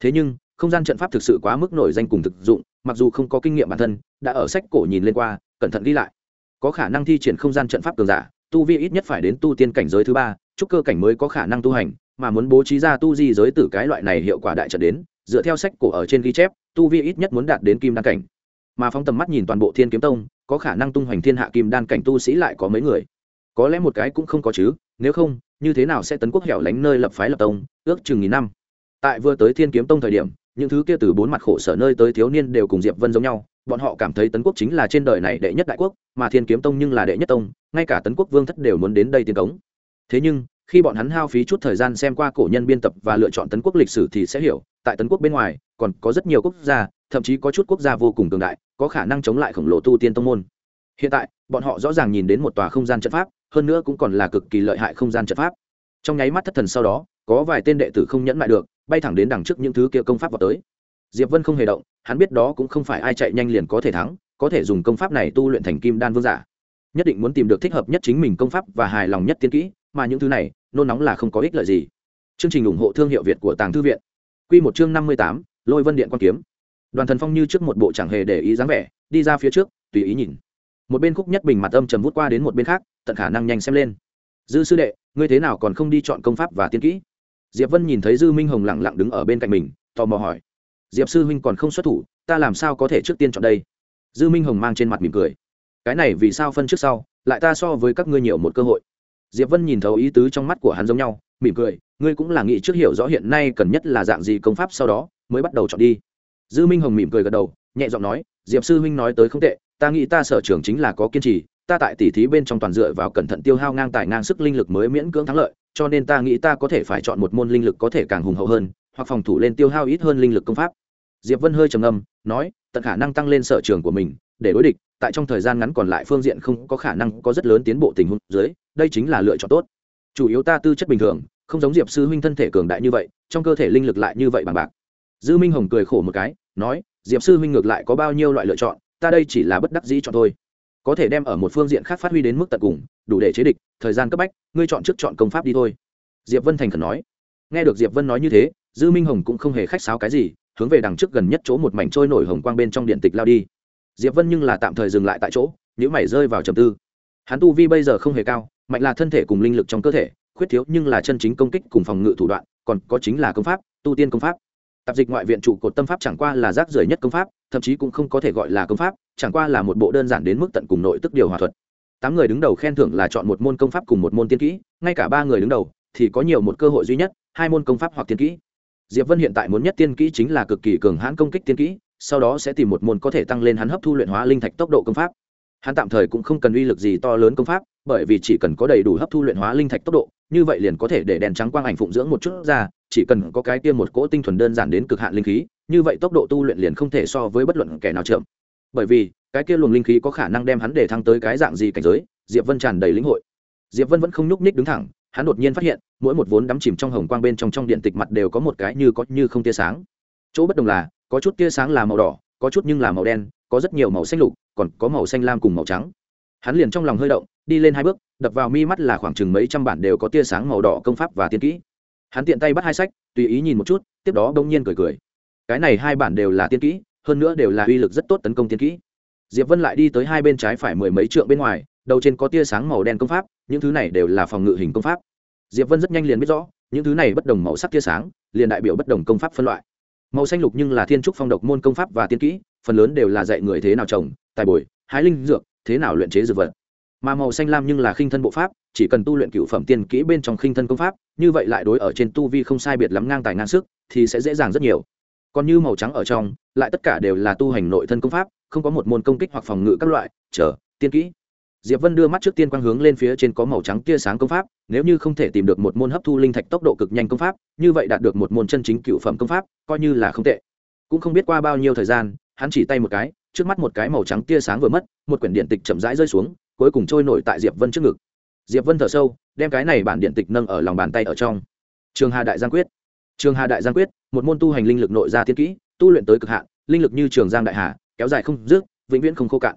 Thế nhưng, không gian trận pháp thực sự quá mức nổi danh cùng thực dụng, mặc dù không có kinh nghiệm bản thân, đã ở sách cổ nhìn lên qua, cẩn thận ghi lại. Có khả năng thi triển không gian trận pháp cường giả, tu vi ít nhất phải đến tu tiên cảnh giới thứ ba trúc cơ cảnh mới có khả năng tu hành, mà muốn bố trí ra tu di giới tử cái loại này hiệu quả đại trận đến, dựa theo sách cổ ở trên ghi chép, tu vi ít nhất muốn đạt đến kim đan cảnh mà phóng tầm mắt nhìn toàn bộ thiên kiếm tông, có khả năng tung hoành thiên hạ kim đan cảnh tu sĩ lại có mấy người. Có lẽ một cái cũng không có chứ, nếu không, như thế nào sẽ tấn quốc hẻo lánh nơi lập phái lập tông, ước chừng nghìn năm. Tại vừa tới thiên kiếm tông thời điểm, những thứ kia từ bốn mặt khổ sở nơi tới thiếu niên đều cùng diệp vân giống nhau, bọn họ cảm thấy tấn quốc chính là trên đời này đệ nhất đại quốc, mà thiên kiếm tông nhưng là đệ nhất tông, ngay cả tấn quốc vương thất đều muốn đến đây tiến cống. Thế nhưng, khi bọn hắn hao phí chút thời gian xem qua cổ nhân biên tập và lựa chọn tấn quốc lịch sử thì sẽ hiểu, tại tấn quốc bên ngoài, còn có rất nhiều quốc gia thậm chí có chút quốc gia vô cùng cường đại, có khả năng chống lại khổng lồ tu tiên tông môn. Hiện tại, bọn họ rõ ràng nhìn đến một tòa không gian trận pháp, hơn nữa cũng còn là cực kỳ lợi hại không gian trận pháp. Trong nháy mắt thất thần sau đó, có vài tên đệ tử không nhẫn lại được, bay thẳng đến đằng trước những thứ kia công pháp vào tới. Diệp vân không hề động, hắn biết đó cũng không phải ai chạy nhanh liền có thể thắng, có thể dùng công pháp này tu luyện thành kim đan vương giả. Nhất định muốn tìm được thích hợp nhất chính mình công pháp và hài lòng nhất tiên kỹ, mà những thứ này, nôn nóng là không có ích lợi gì. Chương trình ủng hộ thương hiệu việt của tàng thư viện. Quy một chương năm mươi tám, lôi vân điện quan kiếm đoàn thần phong như trước một bộ chẳng hề để ý dáng vẻ, đi ra phía trước, tùy ý nhìn. Một bên khúc nhất bình mặt âm trầm vút qua đến một bên khác, tận khả năng nhanh xem lên. Dư sư đệ, ngươi thế nào còn không đi chọn công pháp và tiên kỹ? Diệp vân nhìn thấy dư minh hồng lẳng lặng đứng ở bên cạnh mình, tò mò hỏi. Diệp sư huynh còn không xuất thủ, ta làm sao có thể trước tiên chọn đây? Dư minh hồng mang trên mặt mỉm cười. Cái này vì sao phân trước sau, lại ta so với các ngươi nhiều một cơ hội. Diệp vân nhìn thấu ý tứ trong mắt của hắn giống nhau, mỉm cười. Ngươi cũng là nghĩ trước hiểu rõ hiện nay cần nhất là dạng gì công pháp sau đó, mới bắt đầu chọn đi dư minh hồng mỉm cười gật đầu, nhẹ giọng nói, diệp sư huynh nói tới không tệ, ta nghĩ ta sở trường chính là có kiên trì, ta tại tỉ thí bên trong toàn dựa vào cẩn thận tiêu hao ngang tài ngang sức linh lực mới miễn cưỡng thắng lợi, cho nên ta nghĩ ta có thể phải chọn một môn linh lực có thể càng hùng hậu hơn, hoặc phòng thủ lên tiêu hao ít hơn linh lực công pháp. Diệp vân hơi trầm ngâm, nói, tận khả năng tăng lên sở trường của mình, để đối địch, tại trong thời gian ngắn còn lại phương diện không có khả năng có rất lớn tiến bộ tình huống dưới, đây chính là lựa chọn tốt. Chủ yếu ta tư chất bình thường, không giống diệp sư huynh thân thể cường đại như vậy, trong cơ thể linh lực lại như vậy bằng bạc. Dư minh hồng cười khổ một cái nói, diệp sư huynh ngược lại có bao nhiêu loại lựa chọn, ta đây chỉ là bất đắc dĩ chọn thôi. Có thể đem ở một phương diện khác phát huy đến mức tận cùng, đủ để chế địch, thời gian cấp bách, ngươi chọn trước chọn công pháp đi thôi. Diệp vân thành khẩn nói. Nghe được diệp vân nói như thế, dư minh hồng cũng không hề khách sáo cái gì, hướng về đằng trước gần nhất chỗ một mảnh trôi nổi hồng quang bên trong điện tịch lao đi. Diệp vân nhưng là tạm thời dừng lại tại chỗ nếu mảy rơi vào trầm tư. Hắn tu vi bây giờ không hề cao, mạnh là thân thể cùng linh lực trong cơ thể, khuyết thiếu nhưng là chân chính công kích cùng phòng ngự thủ đoạn, còn có chính là công pháp, tu tiên công pháp tạp dịch ngoại viện trụ cột tâm pháp chẳng qua là rác rưởi nhất công pháp, thậm chí cũng không có thể gọi là công pháp, chẳng qua là một bộ đơn giản đến mức tận cùng nội tức điều hòa thuật. Tám người đứng đầu khen thưởng là chọn một môn công pháp cùng một môn tiên kỹ, ngay cả ba người đứng đầu thì có nhiều một cơ hội duy nhất, hai môn công pháp hoặc tiên kỹ. Diệp vân hiện tại muốn nhất tiên kỹ chính là cực kỳ cường hãn công kích tiên kỹ, sau đó sẽ tìm một môn có thể tăng lên hắn hấp thu luyện hóa linh thạch tốc độ công pháp. Hắn tạm thời cũng không cần uy lực gì to lớn công pháp, bởi vì chỉ cần có đầy đủ hấp thu luyện hóa linh thạch tốc độ như vậy liền có thể để đèn trắng quang ảnh phụng dưỡng một chút ra, chỉ cần có cái kia một cỗ tinh thuần đơn giản đến cực hạn linh khí, như vậy tốc độ tu luyện liền không thể so với bất luận kẻ nào chậm. Bởi vì, cái kia luồng linh khí có khả năng đem hắn để thăng tới cái dạng gì cảnh giới, diệp vân tràn đầy lĩnh hội. Diệp vân vẫn không nhúc ních đứng thẳng, hắn đột nhiên phát hiện, mỗi một vốn đắm chìm trong hồng quang bên trong trong điện tịch mặt đều có một cái như có như không tia sáng. Chỗ bất đồng là, có chút tia sáng là màu đỏ, có chút nhưng là màu đen, có rất nhiều màu xanh lục, còn có màu xanh lam cùng màu trắng. Hắn liền trong lòng hơi động đi lên hai bước, đập vào mi mắt là khoảng chừng mấy trăm bản đều có tia sáng màu đỏ công pháp và tiên kỹ. Hắn tiện tay bắt hai sách, tùy ý nhìn một chút, tiếp đó đông nhiên cười cười. Cái này hai bản đều là tiên kỹ, hơn nữa đều là uy lực rất tốt tấn công tiên kỹ. Diệp vân lại đi tới hai bên trái phải mười mấy trượng bên ngoài, đầu trên có tia sáng màu đen công pháp, những thứ này đều là phòng ngự hình công pháp. Diệp vân rất nhanh liền biết rõ, những thứ này bất đồng màu sắc tia sáng, liền đại biểu bất đồng công pháp phân loại. Màu xanh lục nhưng là thiên trúc phong độc môn công pháp và tiên kỹ, phần lớn đều là dạy người thế nào trồng, tài bồi, hái linh dược, thế nào luyện chế dược vật mà màu xanh lam nhưng là khinh thân bộ pháp, chỉ cần tu luyện cựu phẩm tiên kỹ bên trong khinh thân công pháp, như vậy lại đối ở trên tu vi không sai biệt lắm ngang tài ngang sức, thì sẽ dễ dàng rất nhiều. Còn như màu trắng ở trong, lại tất cả đều là tu hành nội thân công pháp, không có một môn công kích hoặc phòng ngự các loại, chờ, tiên kỹ. Diệp vân đưa mắt trước tiên quang hướng lên phía trên có màu trắng tia sáng công pháp, nếu như không thể tìm được một môn hấp thu linh thạch tốc độ cực nhanh công pháp, như vậy đạt được một môn chân chính cựu phẩm công pháp, coi như là không tệ. Cũng không biết qua bao nhiêu thời gian, hắn chỉ tay một cái, trước mắt một cái màu trắng tia sáng vừa mất, một quyển điện tịch chậm rãi rơi xuống cuối cùng trôi nổi tại diệp vân trước ngực. Diệp vân thở sâu, đem cái này bản điện tịch nâng ở lòng bàn tay ở trong. Trường hà đại giang quyết. Trường hà đại giang quyết, một môn tu hành linh lực nội gia thiên kỹ, tu luyện tới cực hạn, linh lực như trường giang đại hà, kéo dài không dứt, vĩnh viễn không khô cạn.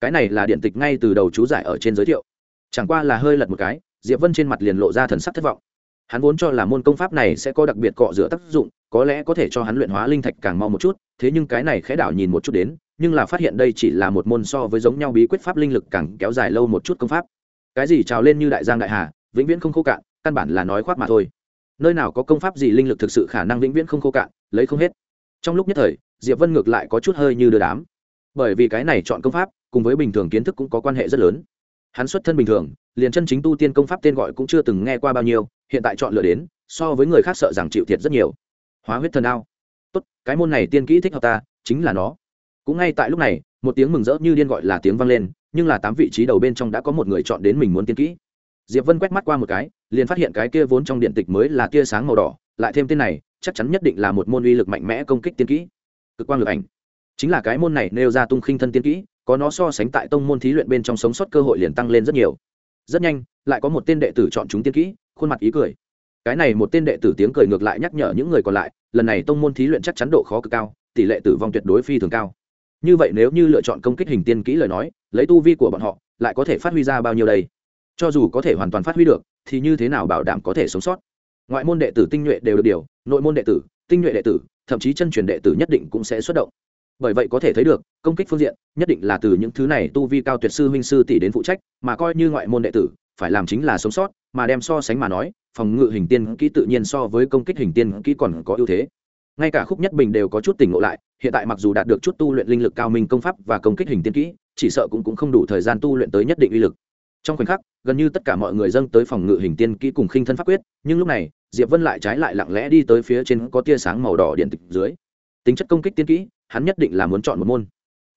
Cái này là điện tịch ngay từ đầu chú giải ở trên giới thiệu. Chẳng qua là hơi lật một cái, diệp vân trên mặt liền lộ ra thần sắc thất vọng. Hắn vốn cho là môn công pháp này sẽ có đặc biệt cọ rửa tác dụng, có lẽ có thể cho hắn luyện hóa linh thạch càng mau một chút, thế nhưng cái này khẽ đảo nhìn một chút đến nhưng là phát hiện đây chỉ là một môn so với giống nhau bí quyết pháp linh lực càng kéo dài lâu một chút công pháp. Cái gì trào lên như đại giang đại hà, vĩnh viễn không khô cạn, căn bản là nói khoác mà thôi. Nơi nào có công pháp gì linh lực thực sự khả năng vĩnh viễn không khô cạn, lấy không hết. Trong lúc nhất thời, diệp vân ngược lại có chút hơi như đưa đám. Bởi vì cái này chọn công pháp, cùng với bình thường kiến thức cũng có quan hệ rất lớn. Hắn xuất thân bình thường, liền chân chính tu tiên công pháp tên gọi cũng chưa từng nghe qua bao nhiêu, hiện tại chọn lựa đến, so với người khác sợ rằng chịu thiệt rất nhiều. Hóa huyết thần ao tốt, cái môn này tiên kỹ thích hợp ta, chính là nó cũng ngay tại lúc này, một tiếng mừng rỡ như điên gọi là tiếng vang lên, nhưng là tám vị trí đầu bên trong đã có một người chọn đến mình muốn tiến kỹ. Diệp vân quét mắt qua một cái, liền phát hiện cái kia vốn trong điện tịch mới là tia sáng màu đỏ, lại thêm tên này, chắc chắn nhất định là một môn uy lực mạnh mẽ công kích tiên kỹ. Cực quang lực ảnh. Chính là cái môn này nêu ra tung khinh thân tiên kỹ, có nó so sánh tại tông môn thí luyện bên trong sống sót cơ hội liền tăng lên rất nhiều. Rất nhanh, lại có một tên đệ tử chọn chúng tiên kỹ, khuôn mặt ý cười. Cái này một tên đệ tử tiếng cười ngược lại nhắc nhở những người còn lại, lần này tông môn thí luyện chắc chắn độ khó cực cao, tỷ lệ tử vong tuyệt đối phi thường cao như vậy nếu như lựa chọn công kích hình tiên kỹ lời nói, lấy tu vi của bọn họ, lại có thể phát huy ra bao nhiêu đây? Cho dù có thể hoàn toàn phát huy được, thì như thế nào bảo đảm có thể sống sót? Ngoại môn đệ tử tinh nhuệ đều được điều, nội môn đệ tử, tinh nhuệ đệ tử, thậm chí chân truyền đệ tử nhất định cũng sẽ xuất động. Bởi vậy có thể thấy được, công kích phương diện, nhất định là từ những thứ này tu vi cao tuyệt sư huynh sư tỷ đến phụ trách, mà coi như ngoại môn đệ tử, phải làm chính là sống sót, mà đem so sánh mà nói, phòng ngự hình tiên kỹ tự nhiên so với công kích hình tiên kỹ còn có ưu thế. Ngay cả khúc nhất bình đều có chút tỉnh ngộ lại hiện tại mặc dù đạt được chút tu luyện linh lực cao minh công pháp và công kích hình tiên kỹ chỉ sợ cũng, cũng không đủ thời gian tu luyện tới nhất định uy lực. Trong khoảnh khắc gần như tất cả mọi người dâng tới phòng ngự hình tiên kỹ cùng khinh thân pháp quyết nhưng lúc này diệp vân lại trái lại lặng lẽ đi tới phía trên có tia sáng màu đỏ điện tịch dưới. Tính chất công kích tiên kỹ hắn nhất định là muốn chọn một môn.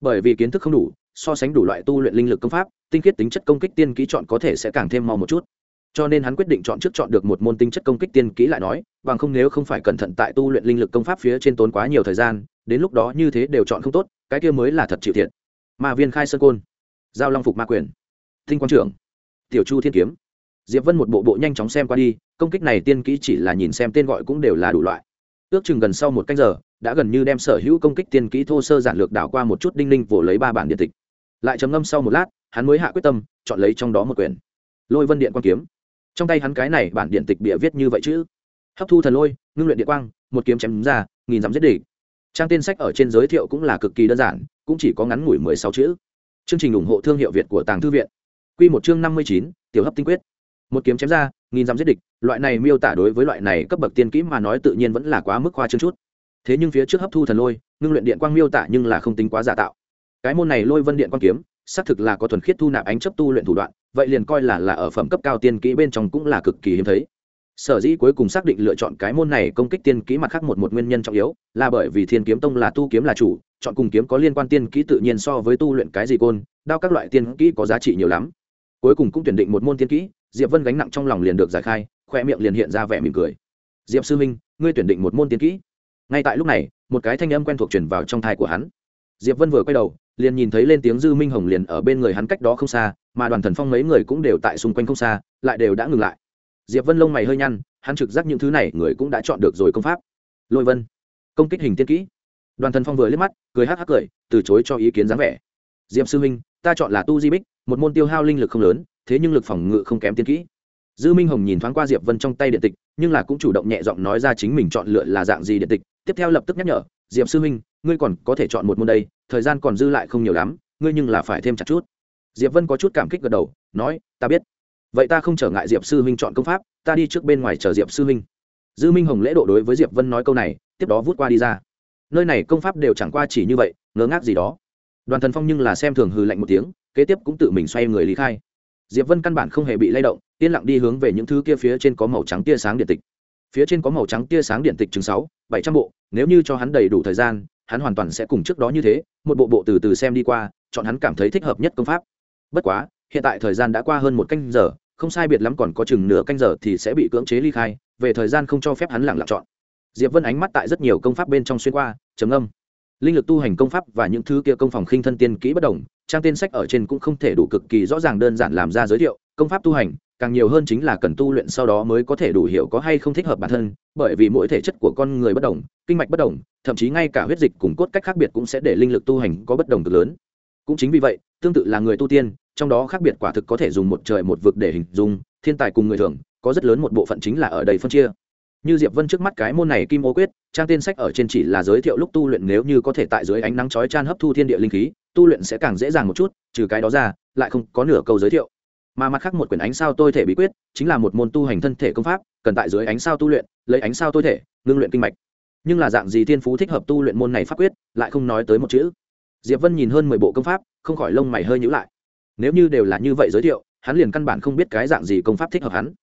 Bởi vì kiến thức không đủ so sánh đủ loại tu luyện linh lực công pháp tinh khiết tính chất công kích tiên kỹ chọn có thể sẽ càng thêm mau một chút. Cho nên hắn quyết định chọn trước chọn được một môn tinh chất công kích tiên kỹ lại nói bằng không nếu không phải cẩn thận tại tu luyện linh lực công pháp phía trên tốn quá nhiều thời gian đến lúc đó như thế đều chọn không tốt, cái kia mới là thật chịu thiệt. Ma viên khai sơn côn, giao long phục ma quyền tinh quang trưởng, tiểu chu thiên kiếm. Diệp vân một bộ bộ nhanh chóng xem qua đi, công kích này tiên kỹ chỉ là nhìn xem tên gọi cũng đều là đủ loại. Ước chừng gần sau một canh giờ, đã gần như đem sở hữu công kích tiên kỹ thô sơ giản lược đảo qua một chút đinh ninh vỗ lấy ba bản điện tịch. Lại trầm ngâm sau một lát, hắn mới hạ quyết tâm, chọn lấy trong đó một quyển lôi vân điện quang kiếm. Trong tay hắn cái này bản điện tịch bịa viết như vậy chứ? Hấp thu thần lôi, ngưng luyện điện quang, một kiếm chém ra, nghìn dặm giết địch trang tên sách ở trên giới thiệu cũng là cực kỳ đơn giản, cũng chỉ có ngắn ngủi mười sáu chữ. Chương trình ủng hộ thương hiệu việt của tàng thư viện. Q một chương năm mươi chín, tiểu hấp tinh quyết. Một kiếm chém ra, nghìn dám giết địch, loại này miêu tả đối với loại này cấp bậc tiên kỹ mà nói tự nhiên vẫn là quá mức khoa chương chút. Thế nhưng phía trước hấp thu thần lôi, ngưng luyện điện quang miêu tả nhưng là không tính quá giả tạo. Cái môn này lôi vân điện quang kiếm, xác thực là có thuần khiết thu nạp ánh chấp tu luyện thủ đoạn, vậy liền coi là là ở phẩm cấp cao tiên kỹ bên trong cũng là cực kỳ hiếm thấy sở dĩ cuối cùng xác định lựa chọn cái môn này công kích tiên kỹ mặt khác một một nguyên nhân trọng yếu, là bởi vì thiên kiếm tông là tu kiếm là chủ, chọn cùng kiếm có liên quan tiên kỹ tự nhiên so với tu luyện cái gì côn, đao các loại tiên kỹ có giá trị nhiều lắm. Cuối cùng cũng tuyển định một môn tiên kỹ, diệp vân gánh nặng trong lòng liền được giải khai, khoe miệng liền hiện ra vẻ mỉm cười. Diệp sư minh ngươi tuyển định một môn tiên kỹ. Ngay tại lúc này, một cái thanh âm quen thuộc truyền vào trong thai của hắn. Diệp vân vừa quay đầu, liền nhìn thấy lên tiếng dư minh hồng liền ở bên người hắn cách đó không xa, mà đoàn thần phong mấy người cũng đều tại xung quanh không xa, lại đều đã ngừng lại diệp vân lông mày hơi nhăn, hắn trực giác những thứ này người cũng đã chọn được rồi công pháp. Lôi vân, công kích hình tiên kỹ. Đoàn thần phong vừa liếc mắt, cười hắc hắc cười, từ chối cho ý kiến dáng vẻ. Diệp sư minh ta chọn là tu di bích, một môn tiêu hao linh lực không lớn, thế nhưng lực phòng ngự không kém tiên kỹ. Dư minh hồng nhìn thoáng qua diệp vân trong tay điện tịch, nhưng là cũng chủ động nhẹ giọng nói ra chính mình chọn lựa là dạng gì điện tịch. Tiếp theo lập tức nhắc nhở, diệp sư minh ngươi còn có thể chọn một môn đây, thời gian còn dư lại không nhiều lắm, ngươi nhưng là phải thêm chặt chút. Diệp vân có chút cảm kích gật đầu, nói, ta biết vậy ta không trở ngại diệp sư huynh chọn công pháp, ta đi trước bên ngoài chờ diệp sư huynh dư minh hồng lễ độ đối với diệp vân nói câu này, tiếp đó vút qua đi ra. Nơi này công pháp đều chẳng qua chỉ như vậy ngớ ngác gì đó. Đoàn thần phong nhưng là xem thường hừ lạnh một tiếng, kế tiếp cũng tự mình xoay người lý khai. Diệp vân căn bản không hề bị lay động, yên lặng đi hướng về những thứ kia phía trên có màu trắng tia sáng điện tịch. Phía trên có màu trắng tia sáng điện tịch chừng sáu, bảy trăm bộ, nếu như cho hắn đầy đủ thời gian, hắn hoàn toàn sẽ cùng trước đó như thế, một bộ bộ từ từ xem đi qua, chọn hắn cảm thấy thích hợp nhất công pháp. Bất quá hiện tại thời gian đã qua hơn một canh giờ, không sai biệt lắm còn có chừng nửa canh giờ thì sẽ bị cưỡng chế ly khai, về thời gian không cho phép hắn lặng lặng chọn. Diệp vân ánh mắt tại rất nhiều công pháp bên trong xuyên qua chấm âm linh lực tu hành công pháp và những thứ kia công phòng khinh thân tiên kỹ bất đồng, trang tên sách ở trên cũng không thể đủ cực kỳ rõ ràng đơn giản làm ra giới thiệu, công pháp tu hành, càng nhiều hơn chính là cần tu luyện sau đó mới có thể đủ hiểu có hay không thích hợp bản thân, bởi vì mỗi thể chất của con người bất đồng, kinh mạch bất đồng, thậm chí ngay cả huyết dịch cùng cốt cách khác biệt cũng sẽ để linh lực tu hành có bất đồng cực lớn. Cũng chính vì vậy, tương tự là người tu tiên trong đó khác biệt quả thực có thể dùng một trời một vực để hình dung, thiên tài cùng người thường, có rất lớn một bộ phận chính là ở đây phân chia. Như diệp vân trước mắt cái môn này kim ô quyết, trang tên sách ở trên chỉ là giới thiệu lúc tu luyện nếu như có thể tại dưới ánh nắng chói chan hấp thu thiên địa linh khí, tu luyện sẽ càng dễ dàng một chút, trừ cái đó ra, lại không có nửa câu giới thiệu. Mà mặt khác một quyển ánh sao tôi thể bí quyết, chính là một môn tu hành thân thể công pháp, cần tại dưới ánh sao tu luyện, lấy ánh sao tôi thể, ngưng luyện kinh mạch. Nhưng là dạng gì thiên phú thích hợp tu luyện môn này pháp quyết, lại không nói tới một chữ. Diệp vân nhìn hơn mười bộ công pháp, không khỏi lông mày hơi nhữ lại nếu như đều là như vậy giới thiệu, hắn liền căn bản không biết cái dạng gì công pháp thích hợp hắn.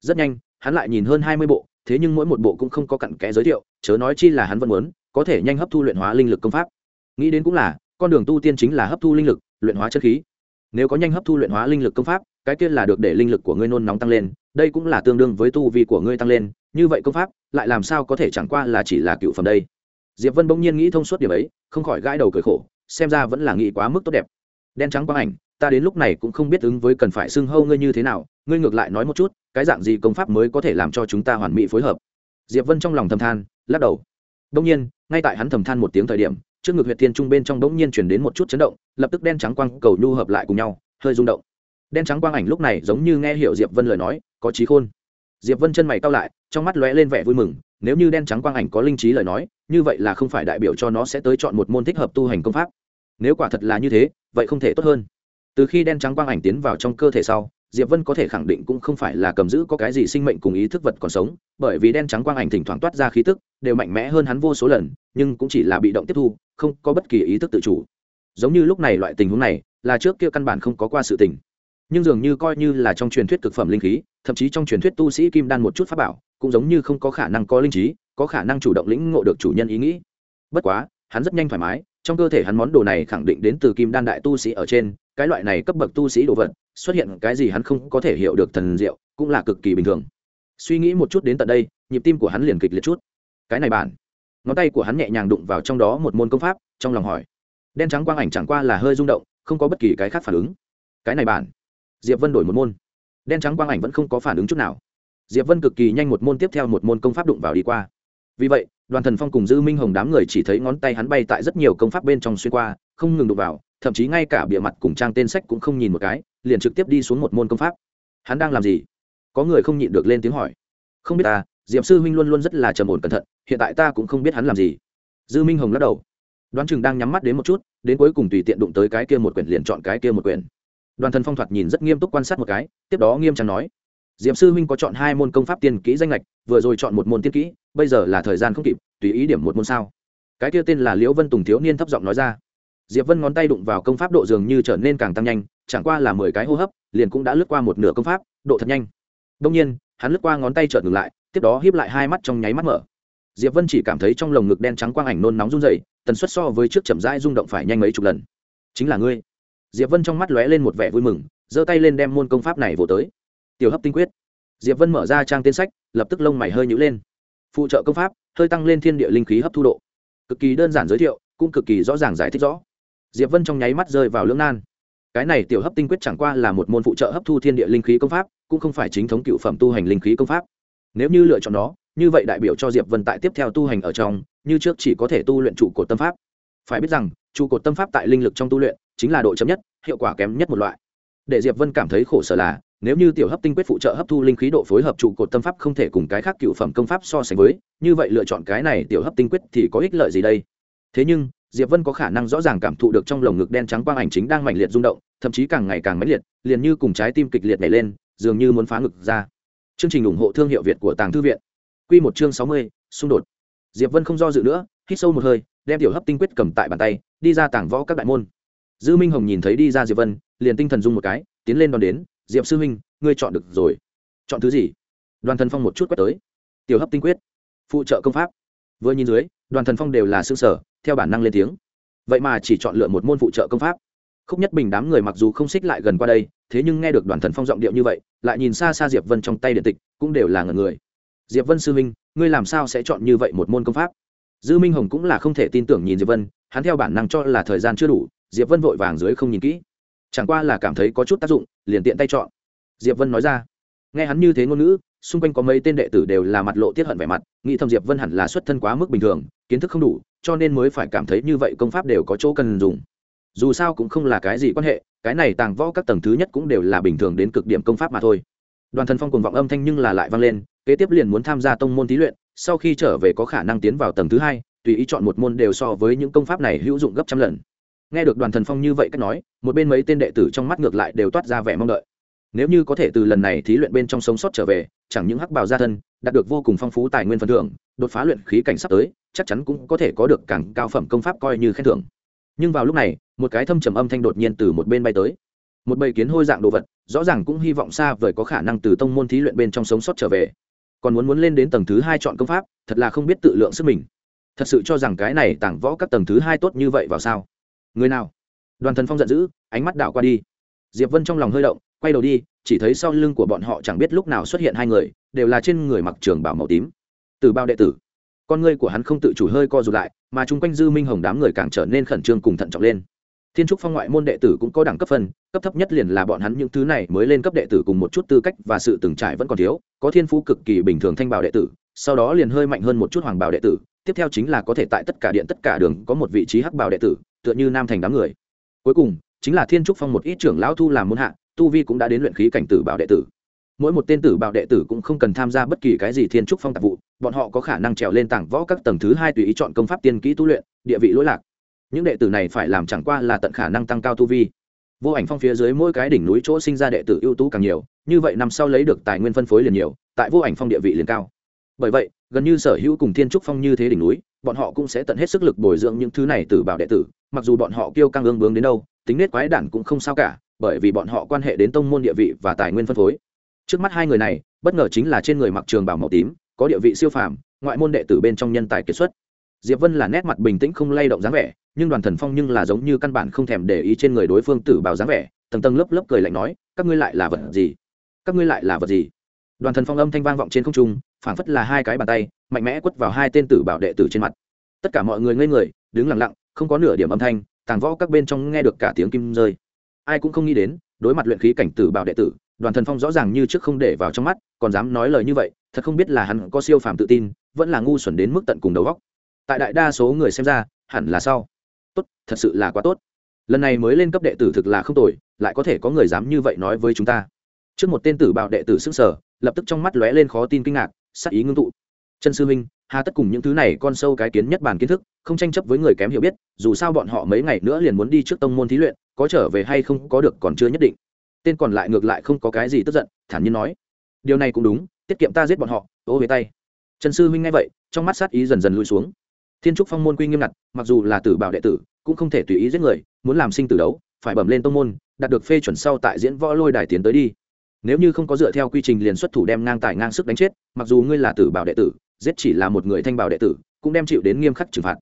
Rất nhanh, hắn lại nhìn hơn hai mươi bộ, thế nhưng mỗi một bộ cũng không có cặn kẽ giới thiệu, chớ nói chi là hắn vẫn muốn, có thể nhanh hấp thu luyện hóa linh lực công pháp. Nghĩ đến cũng là, con đường tu tiên chính là hấp thu linh lực, luyện hóa chất khí. Nếu có nhanh hấp thu luyện hóa linh lực công pháp, cái kia là được để linh lực của ngươi nôn nóng tăng lên, đây cũng là tương đương với tu vi của ngươi tăng lên, như vậy công pháp, lại làm sao có thể chẳng qua là chỉ là cựu phẩm đây? Diệp vân bỗng nhiên nghĩ thông suốt điểm ấy, không khỏi gãi đầu cười khổ, xem ra vẫn là nghĩ quá mức tốt đẹp. Đen trắng quang ảnh ta đến lúc này cũng không biết ứng với cần phải xưng hâu ngươi như thế nào, ngươi ngược lại nói một chút, cái dạng gì công pháp mới có thể làm cho chúng ta hoàn mỹ phối hợp? Diệp vân trong lòng thầm than, lắc đầu. Đông nhiên, ngay tại hắn thầm than một tiếng thời điểm, trước ngực huyệt thiên trung bên trong bỗng nhiên chuyển đến một chút chấn động, lập tức đen trắng quang cầu nhu hợp lại cùng nhau, hơi rung động. Đen trắng quang ảnh lúc này giống như nghe hiểu diệp vân lời nói, có trí khôn. Diệp vân chân mày cau lại, trong mắt lóe lên vẻ vui mừng, nếu như đen trắng quang ảnh có linh trí lời nói, như vậy là không phải đại biểu cho nó sẽ tới chọn một môn thích hợp tu hành công pháp. Nếu quả thật là như thế, vậy không thể tốt hơn từ khi đen trắng quang ảnh tiến vào trong cơ thể sau, diệp vân có thể khẳng định cũng không phải là cầm giữ có cái gì sinh mệnh cùng ý thức vật còn sống, bởi vì đen trắng quang ảnh thỉnh thoảng toát ra khí tức, đều mạnh mẽ hơn hắn vô số lần, nhưng cũng chỉ là bị động tiếp thu, không có bất kỳ ý thức tự chủ. Giống như lúc này loại tình huống này, là trước kia căn bản không có qua sự tình. Nhưng dường như coi như là trong truyền thuyết cực phẩm linh khí, thậm chí trong truyền thuyết tu sĩ kim đan một chút pháp bảo, cũng giống như không có khả năng có linh trí, có khả năng chủ động lĩnh ngộ được chủ nhân ý nghĩ. Bất quá, hắn rất nhanh thoải mái, trong cơ thể hắn món đồ này khẳng định đến từ kim đan đại tu sĩ ở trên cái loại này cấp bậc tu sĩ đồ vật, xuất hiện cái gì hắn không có thể hiểu được thần diệu, cũng là cực kỳ bình thường. Suy nghĩ một chút đến tận đây, nhịp tim của hắn liền kịch liệt chút. Cái này bản. Ngón tay của hắn nhẹ nhàng đụng vào trong đó một môn công pháp, trong lòng hỏi. Đen trắng quang ảnh chẳng qua là hơi rung động, không có bất kỳ cái khác phản ứng. Cái này bản. Diệp vân đổi một môn. Đen trắng quang ảnh vẫn không có phản ứng chút nào. Diệp vân cực kỳ nhanh một môn tiếp theo một môn công pháp đụng vào đi qua. Vì vậy, đoàn thần phong cùng dư minh hồng đám người chỉ thấy ngón tay hắn bay tại rất nhiều công pháp bên trong xuyên qua, không ngừng đụng vào thậm chí ngay cả bìa mặt cùng trang tên sách cũng không nhìn một cái, liền trực tiếp đi xuống một môn công pháp. Hắn đang làm gì? Có người không nhịn được lên tiếng hỏi. Không biết ta Diệm sư huynh luôn luôn rất là trầm ổn cẩn thận, hiện tại ta cũng không biết hắn làm gì. Dư minh hồng lắc đầu. Đoán chừng đang nhắm mắt đến một chút, đến cuối cùng tùy tiện đụng tới cái kia một quyển liền chọn cái kia một quyển. Đoàn thần phong thoạt nhìn rất nghiêm túc quan sát một cái, tiếp đó nghiêm trang nói. Diệm sư huynh có chọn hai môn công pháp tiên kỹ danh lệch, vừa rồi chọn một môn tiên kỹ, bây giờ là thời gian không kịp, tùy ý điểm một môn sao. Cái kia tên là liễu vân tùng thiếu niên thấp giọng nói ra diệp vân ngón tay đụng vào công pháp độ dường như trở nên càng tăng nhanh, chẳng qua là mười cái hô hấp, liền cũng đã lướt qua một nửa công pháp, độ thật nhanh. Đông nhiên, hắn lướt qua ngón tay trợn ngược lại, tiếp đó híp lại hai mắt trong nháy mắt mở. Diệp vân chỉ cảm thấy trong lồng ngực đen trắng quang ảnh nôn nóng run dày tần suất so với trước chậm rãi rung động phải nhanh mấy chục lần. Chính là ngươi. Diệp vân trong mắt lóe lên một vẻ vui mừng, giơ tay lên đem môn công pháp này vỗ tới. Tiểu hấp tinh quyết. Diệp vân mở ra trang tên sách, lập tức lông mày hơi nhữ lên. Phụ trợ công pháp, hơi tăng lên thiên địa linh khí hấp thu độ. Cực kỳ đơn giản giới thiệu, cũng cực kỳ rõ ràng giải thích rõ diệp vân trong nháy mắt rơi vào lưỡng nan. Cái này tiểu hấp tinh quyết chẳng qua là một môn phụ trợ hấp thu thiên địa linh khí công pháp, cũng không phải chính thống cựu phẩm tu hành linh khí công pháp. Nếu như lựa chọn nó, như vậy đại biểu cho diệp vân tại tiếp theo tu hành ở trong, như trước chỉ có thể tu luyện trụ cột tâm pháp. Phải biết rằng, trụ cột tâm pháp tại linh lực trong tu luyện, chính là độ chấm nhất, hiệu quả kém nhất một loại. Để diệp vân cảm thấy khổ sở là, nếu như tiểu hấp tinh quyết phụ trợ hấp thu linh khí độ phối hợp trụ cột tâm pháp không thể cùng cái khác cựu phẩm công pháp so sánh với, như vậy lựa chọn cái này tiểu hấp tinh quyết thì có ích lợi gì đây? Thế nhưng diệp vân có khả năng rõ ràng cảm thụ được trong lồng ngực đen trắng quang ảnh chính đang mạnh liệt rung động thậm chí càng ngày càng mãnh liệt liền như cùng trái tim kịch liệt nhảy lên dường như muốn phá ngực ra. Chương trình ủng hộ thương hiệu việt của tàng thư viện. Quy một chương sáu mươi, xung đột. Diệp vân không do dự nữa hít sâu một hơi đem tiểu hấp tinh quyết cầm tại bàn tay đi ra tảng võ các đại môn. Dư minh hồng nhìn thấy đi ra diệp vân liền tinh thần dung một cái tiến lên đón đến diệp sư huynh ngươi chọn được rồi. Chọn thứ gì? Đoàn thần phong một chút quét tới. Tiểu hấp tinh quyết phụ trợ công pháp. Vừa nhìn dưới đoàn thần phong đều là xương sở theo bản năng lên tiếng. Vậy mà chỉ chọn lựa một môn phụ trợ công pháp. Khúc nhất bình đám người mặc dù không xích lại gần qua đây, thế nhưng nghe được đoàn thần phong giọng điệu như vậy, lại nhìn xa xa diệp vân trong tay điện tịch, cũng đều là ngần người. Diệp vân sư minh ngươi làm sao sẽ chọn như vậy một môn công pháp? Dư minh hồng cũng là không thể tin tưởng nhìn diệp vân, hắn theo bản năng cho là thời gian chưa đủ, diệp vân vội vàng dưới không nhìn kỹ. Chẳng qua là cảm thấy có chút tác dụng, liền tiện tay chọn. Diệp vân nói ra. Nghe hắn như thế ngôn ngữ xung quanh có mấy tên đệ tử đều là mặt lộ tiết hận vẻ mặt, nghĩ thầm diệp vân hẳn là xuất thân quá mức bình thường, kiến thức không đủ, cho nên mới phải cảm thấy như vậy công pháp đều có chỗ cần dùng. Dù sao cũng không là cái gì quan hệ, cái này tàng võ các tầng thứ nhất cũng đều là bình thường đến cực điểm công pháp mà thôi. Đoàn thần phong cùng vọng âm thanh nhưng là lại vang lên, kế tiếp liền muốn tham gia tông môn thí luyện, sau khi trở về có khả năng tiến vào tầng thứ hai, tùy ý chọn một môn đều so với những công pháp này hữu dụng gấp trăm lần. Nghe được đoàn thần phong như vậy cách nói, một bên mấy tên đệ tử trong mắt ngược lại đều toát ra vẻ mong đợi nếu như có thể từ lần này thí luyện bên trong sống sót trở về, chẳng những hắc bào gia thân, đạt được vô cùng phong phú tài nguyên phần thưởng, đột phá luyện khí cảnh sắp tới, chắc chắn cũng có thể có được càng cao phẩm công pháp coi như khen thưởng. Nhưng vào lúc này, một cái thâm trầm âm thanh đột nhiên từ một bên bay tới. Một bầy kiến hôi dạng đồ vật, rõ ràng cũng hy vọng xa vời có khả năng từ tông môn thí luyện bên trong sống sót trở về. Còn muốn muốn lên đến tầng thứ hai chọn công pháp, thật là không biết tự lượng sức mình. Thật sự cho rằng cái này tảng võ các tầng thứ hai tốt như vậy vào sao? Người nào? Đoàn thần phong giận dữ, ánh mắt đảo qua đi. Diệp vân trong lòng hơi động quay đầu đi, chỉ thấy sau lưng của bọn họ chẳng biết lúc nào xuất hiện hai người, đều là trên người mặc trường bảo màu tím. Từ bao đệ tử, con ngươi của hắn không tự chủ hơi co rụt lại, mà chung quanh dư minh hồng đám người càng trở nên khẩn trương cùng thận trọng lên. Thiên trúc phong ngoại môn đệ tử cũng có đẳng cấp phần cấp thấp nhất liền là bọn hắn những thứ này mới lên cấp đệ tử cùng một chút tư cách và sự từng trải vẫn còn thiếu, có thiên phú cực kỳ bình thường thanh bảo đệ tử, sau đó liền hơi mạnh hơn một chút hoàng bảo đệ tử, tiếp theo chính là có thể tại tất cả điện tất cả đường có một vị trí hắc bảo đệ tử, tựa như nam thành đám người. Cuối cùng, chính là thiên trúc phong một ít trưởng lão thu làm môn hạ tu vi cũng đã đến luyện khí cảnh tử bảo đệ tử. Mỗi một tên tử bảo đệ tử cũng không cần tham gia bất kỳ cái gì thiên trúc phong tạp vụ, bọn họ có khả năng trèo lên tảng võ các tầng thứ hai tùy ý chọn công pháp tiên kỹ tu luyện, địa vị lỗi lạc. Những đệ tử này phải làm chẳng qua là tận khả năng tăng cao tu vi. Vô ảnh phong phía dưới mỗi cái đỉnh núi chỗ sinh ra đệ tử ưu tú càng nhiều, như vậy năm sau lấy được tài nguyên phân phối liền nhiều, tại vô ảnh phong địa vị liền cao. Bởi vậy, gần như sở hữu cùng thiên trúc phong như thế đỉnh núi, bọn họ cũng sẽ tận hết sức lực bồi dưỡng những thứ này từ bảo đệ tử, mặc dù bọn họ kêu căng ương bướng đến đâu, tính nết quái đản cũng không sao cả bởi vì bọn họ quan hệ đến tông môn địa vị và tài nguyên phân phối. Trước mắt hai người này, bất ngờ chính là trên người mặc trường bảo màu tím, có địa vị siêu phàm, ngoại môn đệ tử bên trong nhân tài kiệt xuất. Diệp vân là nét mặt bình tĩnh không lay động dáng vẻ, nhưng đoàn thần phong nhưng là giống như căn bản không thèm để ý trên người đối phương tử bảo dáng vẻ, tầng tầng lớp lớp cười lạnh nói, các ngươi lại là vật gì? Các ngươi lại là vật gì? Đoàn thần phong âm thanh vang vọng trên không trung, phảng phất là hai cái bàn tay, mạnh mẽ quất vào hai tên tử bảo đệ tử trên mặt. Tất cả mọi người ngây người, đứng lặng lặng, không có nửa điểm âm thanh, tàng võ các bên trong nghe được cả tiếng kim rơi ai cũng không nghĩ đến, đối mặt luyện khí cảnh tử bảo đệ tử, đoàn thần phong rõ ràng như trước không để vào trong mắt, còn dám nói lời như vậy, thật không biết là hắn có siêu phàm tự tin, vẫn là ngu xuẩn đến mức tận cùng đầu góc tại đại đa số người xem ra, hẳn là sau. Tốt, thật sự là quá tốt. Lần này mới lên cấp đệ tử thực là không tồi, lại có thể có người dám như vậy nói với chúng ta. Trước một tên tử bạo đệ tử sức sở lập tức trong mắt lóe lên khó tin kinh ngạc, sắc ý ngưng tụ. Chân sư minh hà tất cùng những thứ này con sâu cái kiến nhất bản kiến thức, không tranh chấp với người kém hiểu biết, dù sao bọn họ mấy ngày nữa liền muốn đi trước tông môn thí luyện có trở về hay không có được còn chưa nhất định. Tên còn lại ngược lại không có cái gì tức giận, thản nhiên nói. Điều này cũng đúng, tiết kiệm ta giết bọn họ, ô về tay. Trần sư huynh nghe vậy, trong mắt sát ý dần dần lui xuống. Thiên trúc phong môn quy nghiêm ngặt, mặc dù là tử bảo đệ tử, cũng không thể tùy ý giết người, muốn làm sinh tử đấu, phải bẩm lên tông môn, đạt được phê chuẩn sau tại diễn võ lôi đài tiến tới đi. Nếu như không có dựa theo quy trình liền xuất thủ đem ngang tài ngang sức đánh chết, mặc dù ngươi là tử bảo đệ tử, giết chỉ là một người thanh bảo đệ tử, cũng đem chịu đến nghiêm khắc trừng phạt.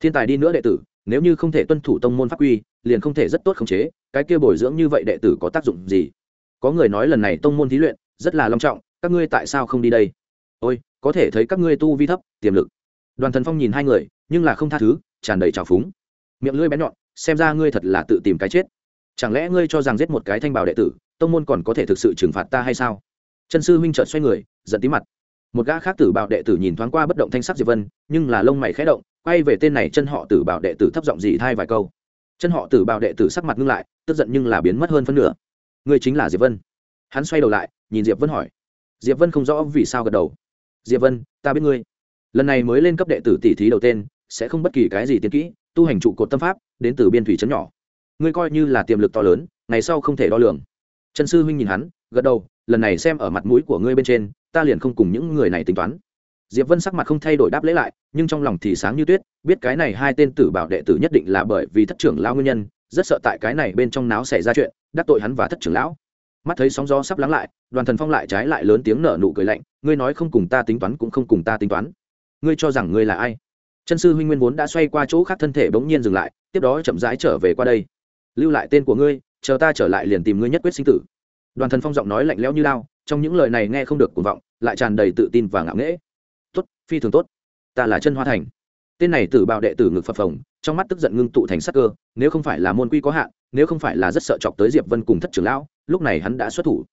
Thiên tài đi nữa đệ tử, nếu như không thể tuân thủ tông môn pháp quy liền không thể rất tốt khống chế, cái kia bồi dưỡng như vậy đệ tử có tác dụng gì? Có người nói lần này tông môn thí luyện rất là long trọng, các ngươi tại sao không đi đây? Ôi, có thể thấy các ngươi tu vi thấp, tiềm lực. Đoàn thần phong nhìn hai người, nhưng là không tha thứ, tràn đầy trào phúng. Miệng lưỡi bén nhọn, xem ra ngươi thật là tự tìm cái chết. Chẳng lẽ ngươi cho rằng giết một cái thanh bảo đệ tử, tông môn còn có thể thực sự trừng phạt ta hay sao? Chân sư huynh trợn xoay người, giận tí mặt. Một gã khác tử bảo đệ tử nhìn thoáng qua bất động thanh sắc diệp vân, nhưng là lông mày khẽ động, quay về tên này chân họ tử bảo đệ tử thấp giọng gì thay vài câu chân họ tử bào đệ tử sắc mặt ngưng lại, tức giận nhưng là biến mất hơn phân nửa. Người chính là diệp vân. Hắn xoay đầu lại, nhìn diệp vân hỏi. Diệp vân không rõ vì sao gật đầu. Diệp vân, ta biết ngươi. Lần này mới lên cấp đệ tử tỷ thí đầu tên, sẽ không bất kỳ cái gì tiến kỹ, tu hành trụ cột tâm pháp, đến từ biên thủy trấn nhỏ. Ngươi coi như là tiềm lực to lớn, ngày sau không thể đo lường. Trần sư huynh nhìn hắn, gật đầu, lần này xem ở mặt mũi của ngươi bên trên, ta liền không cùng những người này tính toán diệp vân sắc mặt không thay đổi đáp lễ lại, nhưng trong lòng thì sáng như tuyết, biết cái này hai tên tử bảo đệ tử nhất định là bởi vì thất trưởng lão nguyên nhân, rất sợ tại cái này bên trong náo xảy ra chuyện, đắc tội hắn và thất trưởng lão. Mắt thấy sóng gió sắp lắng lại, đoàn thần phong lại trái lại lớn tiếng nở nụ cười lạnh, ngươi nói không cùng ta tính toán cũng không cùng ta tính toán. Ngươi cho rằng ngươi là ai? Chân sư huynh nguyên vốn đã xoay qua chỗ khác thân thể bỗng nhiên dừng lại, tiếp đó chậm rãi trở về qua đây. Lưu lại tên của ngươi, chờ ta trở lại liền tìm ngươi nhất quyết sinh tử. Đoàn thần phong giọng nói lạnh lẽo như lao, trong những lời này nghe không được cuồng vọng, lại tràn đầy tự tin và ngạo nghễ phi thường tốt. Ta là chân hoa thành. Tên này tử bạo đệ tử ngực phập phồng, trong mắt tức giận ngưng tụ thành sắc cơ, nếu không phải là môn quy có hạn, nếu không phải là rất sợ chọc tới diệp vân cùng thất trưởng lão, lúc này hắn đã xuất thủ.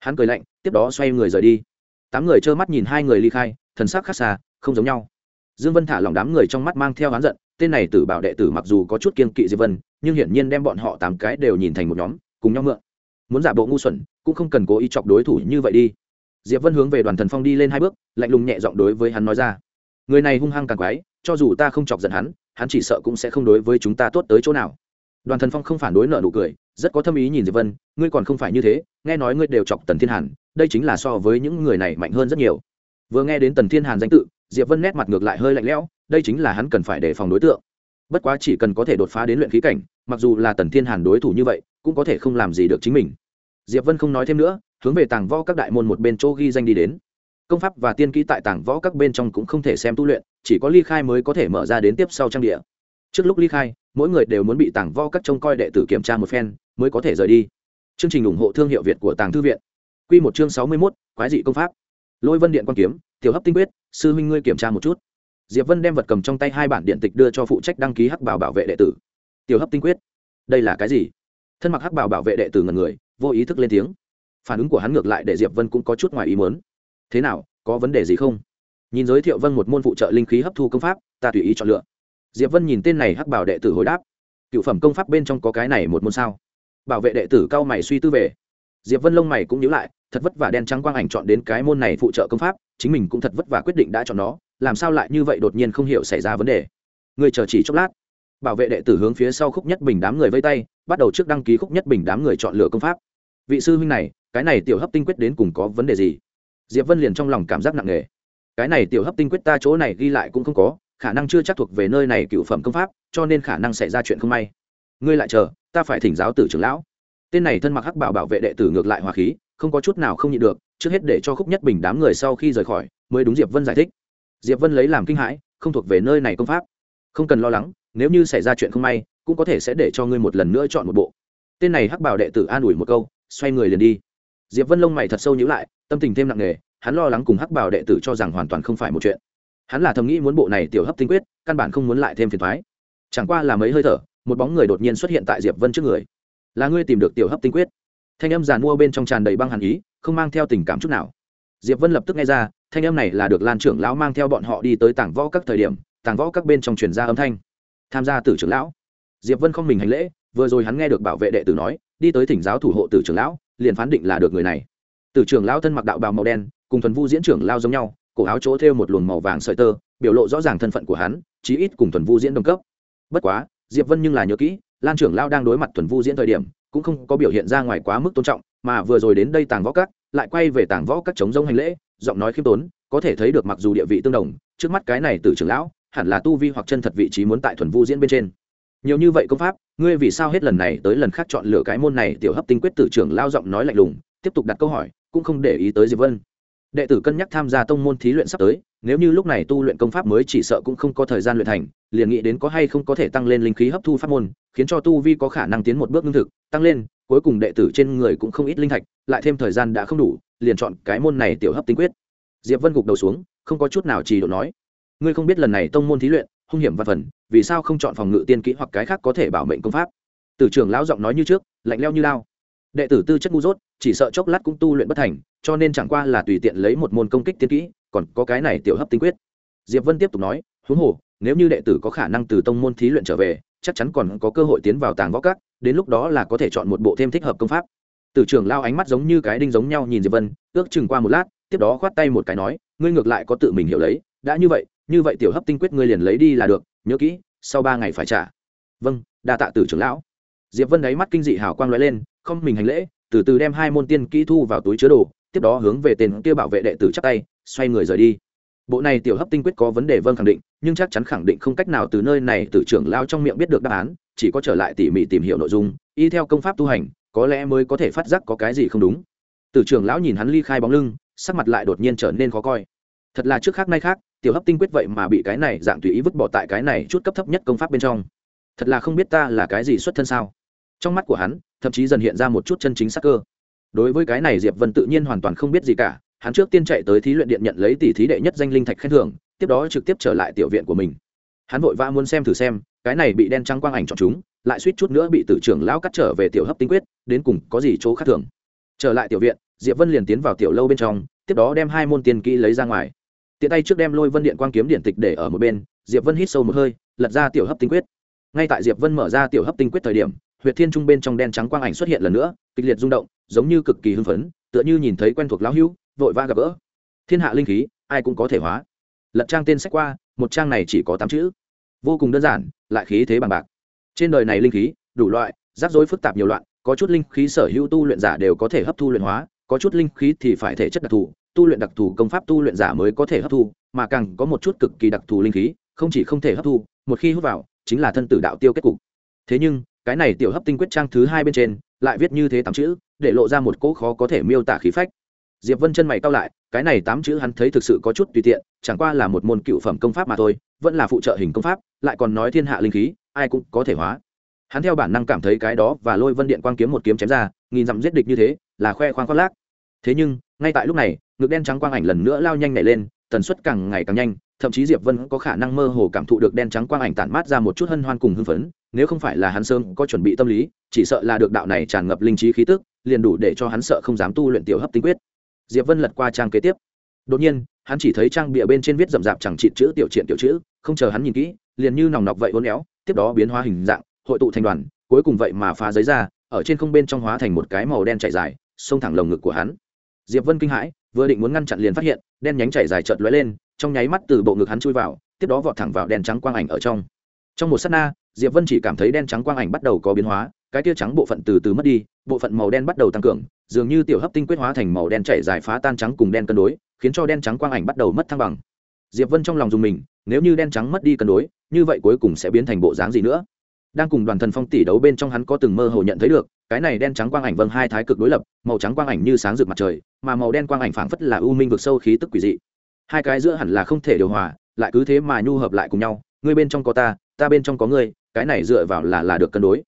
Hắn cười lạnh, tiếp đó xoay người rời đi. Tám người trơ mắt nhìn hai người ly khai, thần sắc khác xa, không giống nhau. Dương vân thả lòng đám người trong mắt mang theo oán giận, tên này tử bảo đệ tử mặc dù có chút kiên kỵ diệp vân, nhưng hiển nhiên đem bọn họ tám cái đều nhìn thành một nhóm, cùng nhau mượn. Muốn giả bộ ngu xuẩn, cũng không cần cố ý chọc đối thủ như vậy đi diệp vân hướng về đoàn thần phong đi lên hai bước, lạnh lùng nhẹ giọng đối với hắn nói ra. Người này hung hăng càng quái, cho dù ta không chọc giận hắn hắn chỉ sợ cũng sẽ không đối với chúng ta tốt tới chỗ nào. Đoàn thần phong không phản đối nợ nụ cười, rất có thâm ý nhìn diệp vân, ngươi còn không phải như thế, nghe nói ngươi đều chọc tần thiên hàn, đây chính là so với những người này mạnh hơn rất nhiều. Vừa nghe đến tần thiên hàn danh tự, diệp vân nét mặt ngược lại hơi lạnh lẽo, đây chính là hắn cần phải đề phòng đối tượng. Bất quá chỉ cần có thể đột phá đến luyện khí cảnh, mặc dù là tần thiên hàn đối thủ như vậy, cũng có thể không làm gì được chính mình. Diệp vân không nói thêm nữa hướng về tàng võ các đại môn một bên chỗ ghi danh đi đến. Công pháp và tiên kỹ tại tàng võ các bên trong cũng không thể xem tu luyện, chỉ có ly khai mới có thể mở ra đến tiếp sau trang địa. Trước lúc ly khai, mỗi người đều muốn bị tàng võ các trông coi đệ tử kiểm tra một phen, mới có thể rời đi. Chương trình ủng hộ thương hiệu việt của tàng thư viện. Q một chương sáu mươi mốt, quái dị công pháp. Lôi vân điện quan kiếm, tiểu hấp tinh quyết, sư huynh ngươi kiểm tra một chút. Diệp vân đem vật cầm trong tay hai bản điện tịch đưa cho phụ trách đăng ký hắc bảo bảo vệ đệ tử. Tiểu hấp tinh quyết, đây là cái gì? Thân mặc hắc bảo bảo vệ đệ tử ngần người, vô ý thức lên tiếng phản ứng của hắn ngược lại để diệp vân cũng có chút ngoài ý muốn. Thế nào, có vấn đề gì không? Nhìn giới thiệu vân một môn phụ trợ linh khí hấp thu công pháp, ta tùy ý chọn lựa. Diệp vân nhìn tên này hắc bảo đệ tử hồi đáp. Cựu phẩm công pháp bên trong có cái này một môn sao? Bảo vệ đệ tử cao mày suy tư về. Diệp vân lông mày cũng nhíu lại, thật vất vả đen trắng quang ảnh chọn đến cái môn này phụ trợ công pháp, chính mình cũng thật vất vả quyết định đã chọn nó, làm sao lại như vậy đột nhiên không hiểu xảy ra vấn đề. Người chờ chỉ chốc lát. Bảo vệ đệ tử hướng phía sau khúc nhất bình đám người vây tay, bắt đầu trước đăng ký khúc nhất bình đám người chọn lựa công pháp. Vị sư huynh này cái này tiểu hấp tinh quyết đến cùng có vấn đề gì? Diệp vân liền trong lòng cảm giác nặng nề. Cái này tiểu hấp tinh quyết ta chỗ này ghi lại cũng không có, khả năng chưa chắc thuộc về nơi này cựu phẩm công pháp, cho nên khả năng xảy ra chuyện không may. Ngươi lại chờ, ta phải thỉnh giáo tử trưởng lão. Tên này thân mặc hắc bảo bảo vệ đệ tử ngược lại hòa khí, không có chút nào không nhịn được, trước hết để cho khúc nhất bình đám người sau khi rời khỏi, mới đúng diệp vân giải thích. Diệp vân lấy làm kinh hãi, không thuộc về nơi này công pháp. Không cần lo lắng, nếu như xảy ra chuyện không may, cũng có thể sẽ để cho ngươi một lần nữa chọn một bộ. Tên này hắc bảo đệ tử an ủi một câu, xoay người liền đi diệp vân lông mày thật sâu nhíu lại, tâm tình thêm nặng nề, hắn lo lắng cùng hắc bảo đệ tử cho rằng hoàn toàn không phải một chuyện. Hắn là thầm nghĩ muốn bộ này tiểu hấp tinh quyết, căn bản không muốn lại thêm phiền thoái chẳng qua là mấy hơi thở, một bóng người đột nhiên xuất hiện tại diệp vân trước người. Là ngươi tìm được tiểu hấp tinh quyết? Thanh âm giàn mua bên trong tràn đầy băng hàn ý, không mang theo tình cảm chút nào. Diệp vân lập tức nghe ra, thanh âm này là được lan trưởng lão mang theo bọn họ đi tới tảng võ các thời điểm, tảng võ các bên trong truyền ra âm thanh. Tham gia tử trưởng lão. Diệp vân không mình hành lễ, vừa rồi hắn nghe được bảo vệ đệ tử nói, đi tới thỉnh giáo thủ hộ tử trưởng lão liền phán định là được người này. Tử trưởng lão thân mặc đạo bào màu đen, cùng thuần vu diễn trưởng lao giống nhau, cổ áo chỗ thêu một luồng màu vàng sợi tơ, biểu lộ rõ ràng thân phận của hắn, chí ít cùng thuần vu diễn đồng cấp. Bất quá, diệp vân nhưng là nhớ kỹ, lan trưởng lao đang đối mặt thuần vu diễn thời điểm, cũng không có biểu hiện ra ngoài quá mức tôn trọng, mà vừa rồi đến đây tàng võ các, lại quay về tàng võ các chống giống hành lễ, giọng nói khiêm tốn, có thể thấy được mặc dù địa vị tương đồng, trước mắt cái này từ trưởng lão, hẳn là tu vi hoặc chân thật vị trí muốn tại thuần vu diễn bên trên nhiều như vậy công pháp, ngươi vì sao hết lần này tới lần khác chọn lựa cái môn này? Tiểu hấp tinh quyết tử trưởng lao giọng nói lạnh lùng, tiếp tục đặt câu hỏi, cũng không để ý tới diệp vân. Đệ tử cân nhắc tham gia tông môn thí luyện sắp tới, nếu như lúc này tu luyện công pháp mới chỉ sợ cũng không có thời gian luyện thành, liền nghĩ đến có hay không có thể tăng lên linh khí hấp thu pháp môn, khiến cho tu vi có khả năng tiến một bước lương thực, tăng lên, cuối cùng đệ tử trên người cũng không ít linh thạch, lại thêm thời gian đã không đủ, liền chọn cái môn này tiểu hấp tinh quyết. Diệp vân gục đầu xuống, không có chút nào trì độ nói. Ngươi không biết lần này tông môn thí luyện hung hiểm văn phần, vì sao không chọn phòng ngự tiên kỹ hoặc cái khác có thể bảo mệnh công pháp? Tử trưởng lão giọng nói như trước, lạnh leo như lao. Đệ tử tư chất ngu dốt, chỉ sợ chốc lát cũng tu luyện bất thành, cho nên chẳng qua là tùy tiện lấy một môn công kích tiên kỹ, còn có cái này tiểu hấp tinh quyết. Diệp vân tiếp tục nói, huống hồ, nếu như đệ tử có khả năng từ tông môn thí luyện trở về, chắc chắn còn có cơ hội tiến vào tàng võ các, đến lúc đó là có thể chọn một bộ thêm thích hợp công pháp. Tử trưởng lao ánh mắt giống như cái đinh giống nhau nhìn diệp vân, ước chừng qua một lát, tiếp đó khoát tay một cái nói, ngươi ngược lại có tự mình hiểu lấy, đã như vậy như vậy tiểu hấp tinh quyết ngươi liền lấy đi là được, nhớ kỹ, sau ba ngày phải trả. Vâng đa tạ tử trưởng lão. Diệp vân đáy mắt kinh dị hào quang lóe lên, không mình hành lễ, từ từ đem hai môn tiên kỹ thu vào túi chứa đồ, tiếp đó hướng về tên kia bảo vệ đệ tử chắc tay, xoay người rời đi. Bộ này tiểu hấp tinh quyết có vấn đề vâng khẳng định, nhưng chắc chắn khẳng định không cách nào từ nơi này tử trưởng lao trong miệng biết được đáp án, chỉ có trở lại tỉ mỉ tìm hiểu nội dung, y theo công pháp tu hành, có lẽ mới có thể phát giác có cái gì không đúng. Tử trưởng lão nhìn hắn ly khai bóng lưng, sắc mặt lại đột nhiên trở nên khó coi. Thật là trước khác nay khác tiểu hấp tinh quyết vậy mà bị cái này dạng tùy ý vứt bỏ tại cái này chút cấp thấp nhất công pháp bên trong. Thật là không biết ta là cái gì xuất thân sao? Trong mắt của hắn, thậm chí dần hiện ra một chút chân chính sắc cơ. Đối với cái này diệp vân tự nhiên hoàn toàn không biết gì cả, hắn trước tiên chạy tới thí luyện điện nhận lấy tỷ thí đệ nhất danh linh thạch khen thưởng, tiếp đó trực tiếp trở lại tiểu viện của mình. Hắn vội vã muốn xem thử xem, cái này bị đen trắng quang ảnh chọn chúng, lại suýt chút nữa bị tử trưởng lão cắt trở về tiểu hấp tinh quyết, đến cùng có gì chỗ khác thường. Trở lại tiểu viện, diệp vân liền tiến vào tiểu lâu bên trong, tiếp đó đem hai môn tiền kỹ lấy ra ngoài tiện tay trước đem lôi vân điện quang kiếm điện tịch để ở một bên, diệp vân hít sâu một hơi, lật ra tiểu hấp tinh quyết. Ngay tại diệp vân mở ra tiểu hấp tinh quyết thời điểm, huyệt thiên trung bên trong đen trắng quang ảnh xuất hiện lần nữa, kịch liệt rung động, giống như cực kỳ hưng phấn, tựa như nhìn thấy quen thuộc lão hữu, vội vã gặp gỡ. Thiên hạ linh khí, ai cũng có thể hóa. Lật trang tên sách qua, một trang này chỉ có tám chữ. Vô cùng đơn giản, lại khí thế bằng bạc. Trên đời này linh khí, đủ loại, rắc rối phức tạp nhiều loạn, có chút linh khí sở hữu tu luyện giả đều có thể hấp thu luyện hóa có chút linh khí thì phải thể chất đặc thù, tu luyện đặc thù công pháp tu luyện giả mới có thể hấp thu, mà càng có một chút cực kỳ đặc thù linh khí, không chỉ không thể hấp thu, một khi hút vào, chính là thân tử đạo tiêu kết cục. Thế nhưng, cái này tiểu hấp tinh quyết trang thứ hai bên trên, lại viết như thế tám chữ, để lộ ra một cỗ khó có thể miêu tả khí phách. Diệp vân chân mày cao lại, cái này tám chữ hắn thấy thực sự có chút tùy tiện, chẳng qua là một môn cựu phẩm công pháp mà thôi, vẫn là phụ trợ hình công pháp, lại còn nói thiên hạ linh khí, ai cũng có thể hóa. Hắn theo bản năng cảm thấy cái đó và lôi vân điện quang kiếm một kiếm chém ra, nghìn dặm giết địch như thế, là khoe khoang khoác lác thế nhưng, ngay tại lúc này, ngực đen trắng quang ảnh lần nữa lao nhanh nảy lên, tần suất càng ngày càng nhanh, thậm chí diệp vân có khả năng mơ hồ cảm thụ được đen trắng quang ảnh tản mát ra một chút hân hoan cùng hưng phấn, nếu không phải là hắn sơn có chuẩn bị tâm lý, chỉ sợ là được đạo này tràn ngập linh trí khí tức, liền đủ để cho hắn sợ không dám tu luyện tiểu hấp tinh quyết. Diệp vân lật qua trang kế tiếp. Đột nhiên, hắn chỉ thấy trang bìa bên trên viết rậm rạp chẳng trị chữ tiểu triện tiểu chữ, không chờ hắn nhìn kỹ, liền như nòng nọc vậy uốn éo, tiếp đó biến hóa hình dạng, hội tụ thành đoàn, cuối cùng vậy mà phá giấy ra, ở trên không bên trong hóa thành một cái màu đen chạy dài, xông thẳng lồng ngực của hắn diệp vân kinh hãi, vừa định muốn ngăn chặn liền phát hiện, đen nhánh chảy dài chợt lóe lên, trong nháy mắt từ bộ ngực hắn chui vào, tiếp đó vọt thẳng vào đen trắng quang ảnh ở trong. Trong một sát na, diệp vân chỉ cảm thấy đen trắng quang ảnh bắt đầu có biến hóa, cái tia trắng bộ phận từ từ mất đi, bộ phận màu đen bắt đầu tăng cường, dường như tiểu hấp tinh quyết hóa thành màu đen chảy dài phá tan trắng cùng đen cân đối, khiến cho đen trắng quang ảnh bắt đầu mất thăng bằng. Diệp vân trong lòng dùng mình, nếu như đen trắng mất đi cân đối, như vậy cuối cùng sẽ biến thành bộ dáng gì nữa? Đang cùng đoàn thần phong tỷ đấu bên trong hắn có từng mơ hồ nhận thấy được cái này đen trắng quang ảnh vâng hai thái cực đối lập, màu trắng quang ảnh như sáng rực mặt trời, mà màu đen quang ảnh phảng phất là u minh vực sâu khí tức quỷ dị. Hai cái giữa hẳn là không thể điều hòa, lại cứ thế mà nhu hợp lại cùng nhau, ngươi bên trong có ta ta bên trong có ngươi, cái này dựa vào là là được cân đối.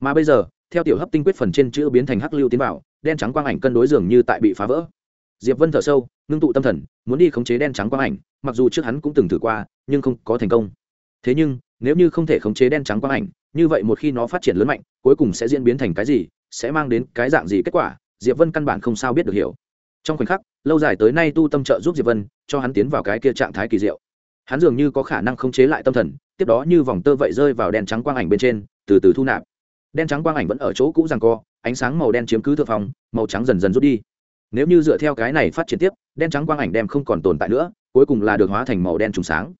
Mà bây giờ, theo tiểu hấp tinh quyết phần trên chữ biến thành hắc lưu tiến vào, đen trắng quang ảnh cân đối dường như tại bị phá vỡ. Diệp vân thở sâu, ngưng tụ tâm thần, muốn đi khống chế đen trắng quang ảnh, mặc dù trước hắn cũng từng thử qua, nhưng không có thành công. Thế nhưng, nếu như không thể khống chế đen trắng quang ảnh như vậy một khi nó phát triển lớn mạnh, cuối cùng sẽ diễn biến thành cái gì, sẽ mang đến cái dạng gì kết quả, diệp vân căn bản không sao biết được hiểu. Trong khoảnh khắc, lâu dài tới nay tu tâm trợ giúp diệp vân, cho hắn tiến vào cái kia trạng thái kỳ diệu. Hắn dường như có khả năng khống chế lại tâm thần, tiếp đó như vòng tơ vậy rơi vào đen trắng quang ảnh bên trên, từ từ thu nạp. Đen trắng quang ảnh vẫn ở chỗ cũ rằng co, ánh sáng màu đen chiếm cứ thượng phòng, màu trắng dần dần rút đi. Nếu như dựa theo cái này phát triển tiếp, đen trắng quang ảnh đem không còn tồn tại nữa, cuối cùng là được hóa thành màu đen trùng sáng.